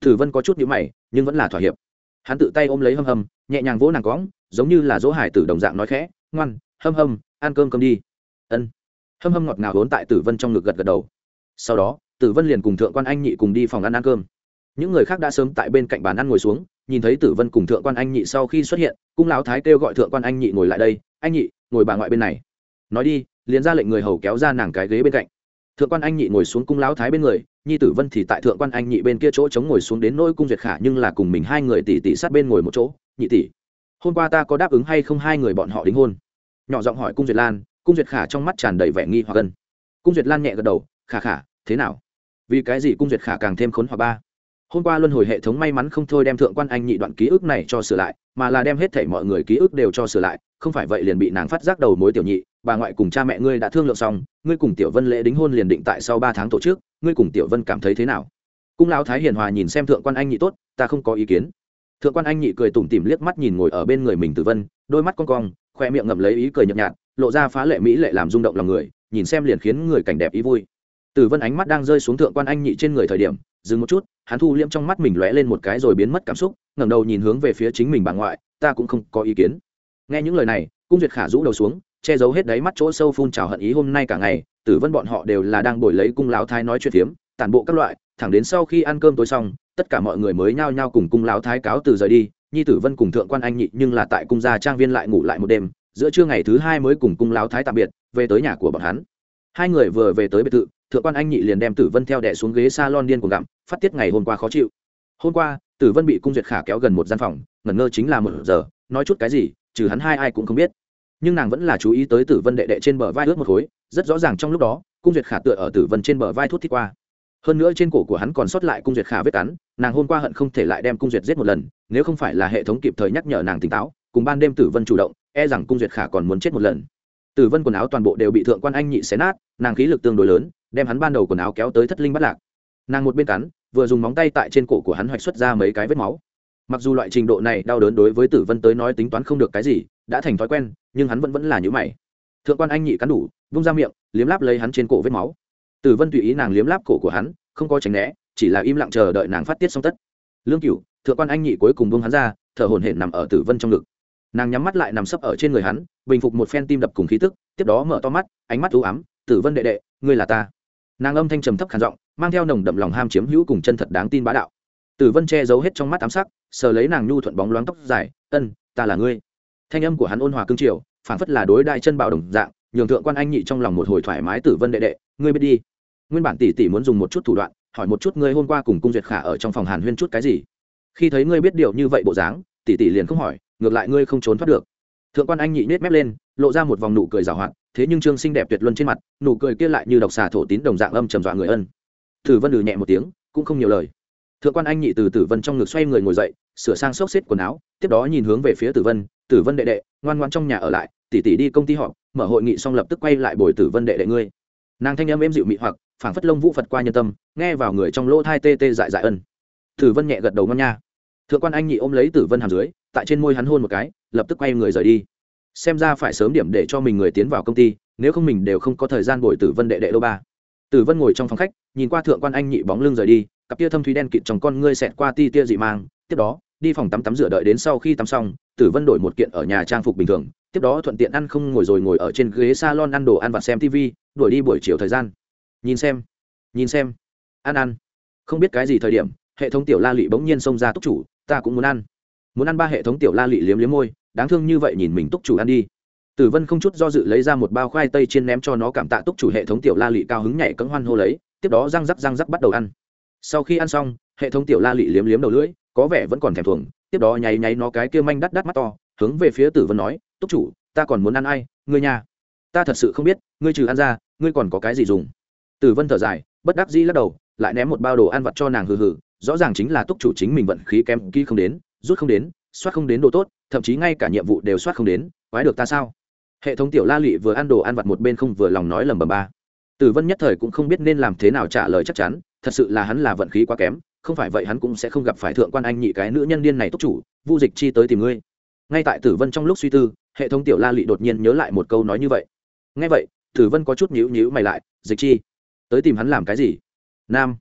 Tử vân có chút nhíu mày, nhưng vẫn là thỏa hiệp. Hắn tự tay ôm lấy hâm hâm, nhẹ nhàng vỗ nàng cõng giống như là dỗ hải tử đồng dạng nói khẽ, ngoan, hâm hâm, ăn cơm cơm đi. Ân. Hâm hâm ngọt ngào hốn tại tử vân trong ngực gật gật đầu. Sau đó, tử vân liền cùng thượng quan anh nhị cùng đi phòng ăn ăn cơm. Những người khác đã sớm tại bên cạnh bàn ăn ngồi xuống, nhìn thấy tử vân cùng thượng quan anh nhị sau khi xuất hiện, cung lão thái kêu gọi thượng quan anh nhị ngồi lại đây, anh nhị, ngồi bà ngoại bên này. Nói đi, liền ra lệnh người hầu kéo ra nàng cái ghế bên cạnh. Thượng quan anh nhị ngồi xuống cung lão thái bên người, nhi tử vân thì tại thượng quan anh nhị bên kia chỗ chống ngồi xuống đến nỗi cung duyệt khả nhưng là cùng mình hai người tỷ tỷ sát bên ngồi một chỗ, nhị tỷ hôm qua ta có đáp ứng hay không hai người bọn họ đính hôn? Nhỏ giọng hỏi cung duyệt lan, cung duyệt khả trong mắt tràn đầy vẻ nghi hoặc gần cung duyệt lan nhẹ gật đầu, khả khả, thế nào? Vì cái gì cung duyệt khả càng thêm khốn hoặc ba? Hôm qua luân hồi hệ thống may mắn không thôi đem thượng quan anh nhị đoạn ký ức này cho sửa lại, mà là đem hết thảy mọi người ký ức đều cho sửa lại, không phải vậy liền bị nàng phát giác đầu mối tiểu nhị, bà ngoại cùng cha mẹ ngươi đã thương lượng xong, ngươi cùng tiểu vân lễ đính hôn liền định tại sau ba tháng tổ chức, ngươi cùng tiểu vân cảm thấy thế nào? Cung lão thái hiền hòa nhìn xem thượng quan anh nhị tốt, ta không có ý kiến thượng quan anh nhị cười tủm tỉm liếc mắt nhìn ngồi ở bên người mình tử vân, đôi mắt con cong, khoe miệng ngậm lấy ý cười nhợt nhạt, lộ ra phá lệ mỹ lệ làm rung động lòng người, nhìn xem liền khiến người cảnh đẹp ý vui. Tử vân ánh mắt đang rơi xuống thượng quan anh nhị trên người thời điểm, dừng một chút, hắn thu liễm trong mắt mình lóe lên một cái rồi biến mất cảm xúc, ngẩng đầu nhìn hướng về phía chính mình bà ngoại, ta cũng không có ý kiến. Nghe những lời này, cung duyệt khả rũ đầu xuống, che giấu hết đáy mắt chỗ sâu phun trào hận ý hôm nay cả ngày, tử vân bọn họ đều là đang bồi lấy cung lão thái nói chuyện phiếm, tản bộ các loại thẳng đến sau khi ăn cơm tối xong, tất cả mọi người mới nhao nhao cùng cung lão thái cáo từ rời đi. Nhi tử vân cùng thượng quan anh nhị nhưng là tại cung gia trang viên lại ngủ lại một đêm, giữa trưa ngày thứ hai mới cùng cung lão thái tạm biệt, về tới nhà của bọn hắn. Hai người vừa về tới biệt thự, thượng quan anh nhị liền đem tử vân theo đẻ xuống ghế s a lon điên cuồng gặm, phát tiết ngày hôm qua khó chịu. Hôm qua, tử vân bị cung duyệt khả kéo gần một gian phòng, ngẩn ngơ chính là một giờ, nói chút cái gì, trừ hắn hai ai cũng không biết. Nhưng nàng vẫn là chú ý tới tử vân đệ đệ trên bờ vai ướt một khối, rất rõ ràng trong lúc đó, cung duyệt khả tựa ở tử vân trên bờ vai thuốc thích qua hơn nữa trên cổ của hắn còn sót lại cung duyệt khả vết cắn, nàng hôm qua hận không thể lại đem cung duyệt giết một lần, nếu không phải là hệ thống kịp thời nhắc nhở nàng tỉnh táo, cùng ban đêm tử vân chủ động e rằng cung duyệt khả còn muốn chết một lần. Tử vân quần áo toàn bộ đều bị thượng quan anh nhị xé nát, nàng khí lực tương đối lớn, đem hắn ban đầu quần áo kéo tới thất linh bắt lạc. Nàng một bên cắn, vừa dùng móng tay tại trên cổ của hắn hoạch xuất ra mấy cái vết máu. Mặc dù loại trình độ này đau đớn đối với tử vân tới nói tính toán không được cái gì, đã thành thói quen, nhưng hắn vẫn vẫn là nhữ mày. Thượng quan anh nhị cắn đủ, vung ra miệng, liếm láp lấy hắn trên cổ vết máu tử vân tùy ý nàng liếm láp cổ của hắn, không có tránh né, chỉ là im lặng chờ đợi nàng phát tiết xong tất. Lương cựu thượng quan anh nhị cuối cùng buông hắn ra, thở hổn hển nằm ở tử vân trong ngực. Nàng nhắm mắt lại nằm sấp ở trên người hắn, bình phục một phen tim đập cùng khí tức, tiếp đó mở to mắt, ánh mắt u ám, tử vân đệ đệ, ngươi là ta. Nàng âm thanh trầm thấp khản giọng, mang theo nồng đậm lòng ham chiếm hữu cùng chân thật đáng tin bá đạo. Tử vân che giấu hết trong mắt ám sắc, sờ lấy nàng nhu thuận bóng loáng tóc dài, ân, ta là ngươi. Thanh âm của hắn ôn hòa cương triều phản phất là đối đại chân bảo đồng dạng nhường thượng quan anh nhị trong lòng một hồi thoải mái tử vân đệ đệ, ngươi biết đi. Nguyên bản tỷ tỷ muốn dùng một chút thủ đoạn, hỏi một chút ngươi hôm qua cùng cung duyệt khả ở trong phòng hàn huyên chút cái gì. Khi thấy ngươi biết điều như vậy bộ dáng, tỷ tỷ liền không hỏi, ngược lại ngươi không trốn thoát được. Thượng quan anh nhị nết mép lên, lộ ra một vòng nụ cười rào hoạt, thế nhưng trương xinh đẹp tuyệt luân trên mặt, nụ cười kia lại như độc xà thổ tín đồng dạng âm trầm dọa người ân. Tử vân lừ nhẹ một tiếng, cũng không nhiều lời. Thượng quan anh nhị từ tử vân trong ngực xoay người ngồi dậy, sửa sang xốc xếp quần áo, tiếp đó nhìn hướng về phía tử vân tử vân đệ đệ, ngoan ngoan trong nhà ở lại tỷ tỷ đi công ty họp, mở hội nghị xong lập tức quay lại bồi tử vân đệ đệ ngươi. Nàng thanh âm êm dịu mị hoặc, phảng phất lông vũ phật qua nhân tâm, nghe vào người trong lỗ thai tê tê dại dại ân. Tử vân nhẹ gật đầu ngon nha. Thượng quan anh nhị ôm lấy tử vân hàm dưới, tại trên môi hắn hôn một cái, lập tức quay người rời đi. Xem ra phải sớm điểm để cho mình người tiến vào công ty, nếu không mình đều không có thời gian bồi tử vân đệ đệ đô ba. Tử vân ngồi trong phòng khách, nhìn qua thượng quan anh nhị bóng lưng rời đi, cặp tia thâm thúy đen kịt trong con ngươi xẹt qua ti tia dị mang. Tiếp đó, đi phòng tắm tắm rửa đợi đến sau khi tắm xong, tử vân đổi một kiện ở nhà trang phục bình thường tiếp đó thuận tiện ăn không ngồi rồi ngồi ở trên ghế salon ăn đồ ăn và xem tv đuổi đi buổi chiều thời gian. Nhìn xem nhìn xem. Ăn ăn. Không biết cái gì thời điểm, hệ thống tiểu la lị bỗng nhiên xông ra túc chủ, ta cũng muốn ăn. Muốn ăn ba hệ thống tiểu la lị liếm liếm môi, đáng thương như vậy nhìn mình túc chủ ăn đi. Tử vân không chút do dự lấy ra một bao khoai tây chiên ném cho nó cảm tạ túc chủ hệ thống tiểu la lị cao hứng nhảy cấm hoan hô lấy, tiếp đó răng rắc răng rắc bắt đầu ăn. Sau khi ăn xong, hệ thống tiểu la lị liếm liếm đầu lưỡi, có vẻ vẫn còn thèm thuồng, tiếp đó nháy nháy nó cái kia manh đắt đắt mắt to, hướng về phía tử vân nói túc chủ, ta còn muốn ăn ai, ngươi nhà ta thật sự không biết, ngươi trừ ăn ra, ngươi còn có cái gì dùng? Tử vân thở dài, bất đắc dĩ lắc đầu, lại ném một bao đồ ăn vặt cho nàng hừ hừ, rõ ràng chính là túc chủ chính mình vận khí kém, kỹ không đến, rút không đến, soát không đến đồ tốt, thậm chí ngay cả nhiệm vụ đều soát không đến, quái được ta sao? Hệ thống tiểu la lị vừa ăn đồ ăn vặt một bên không vừa lòng nói lầm bầm ba. Tử vân nhất thời cũng không biết nên làm thế nào trả lời chắc chắn, thật sự là hắn là vận khí quá kém, không phải vậy hắn cũng sẽ không gặp phải thượng quan anh nhị cái nữ nhân điên này túc chủ, vu dịch chi tới tìm ngươi. Ngay tại tử vân trong lúc suy tư hệ thống tiểu la lị đột nhiên nhớ lại một câu nói như vậy. Ngay vậy tử vân có chút nhíu nhíu mày lại, dịch chi, tới tìm hắn làm cái gì? Nam.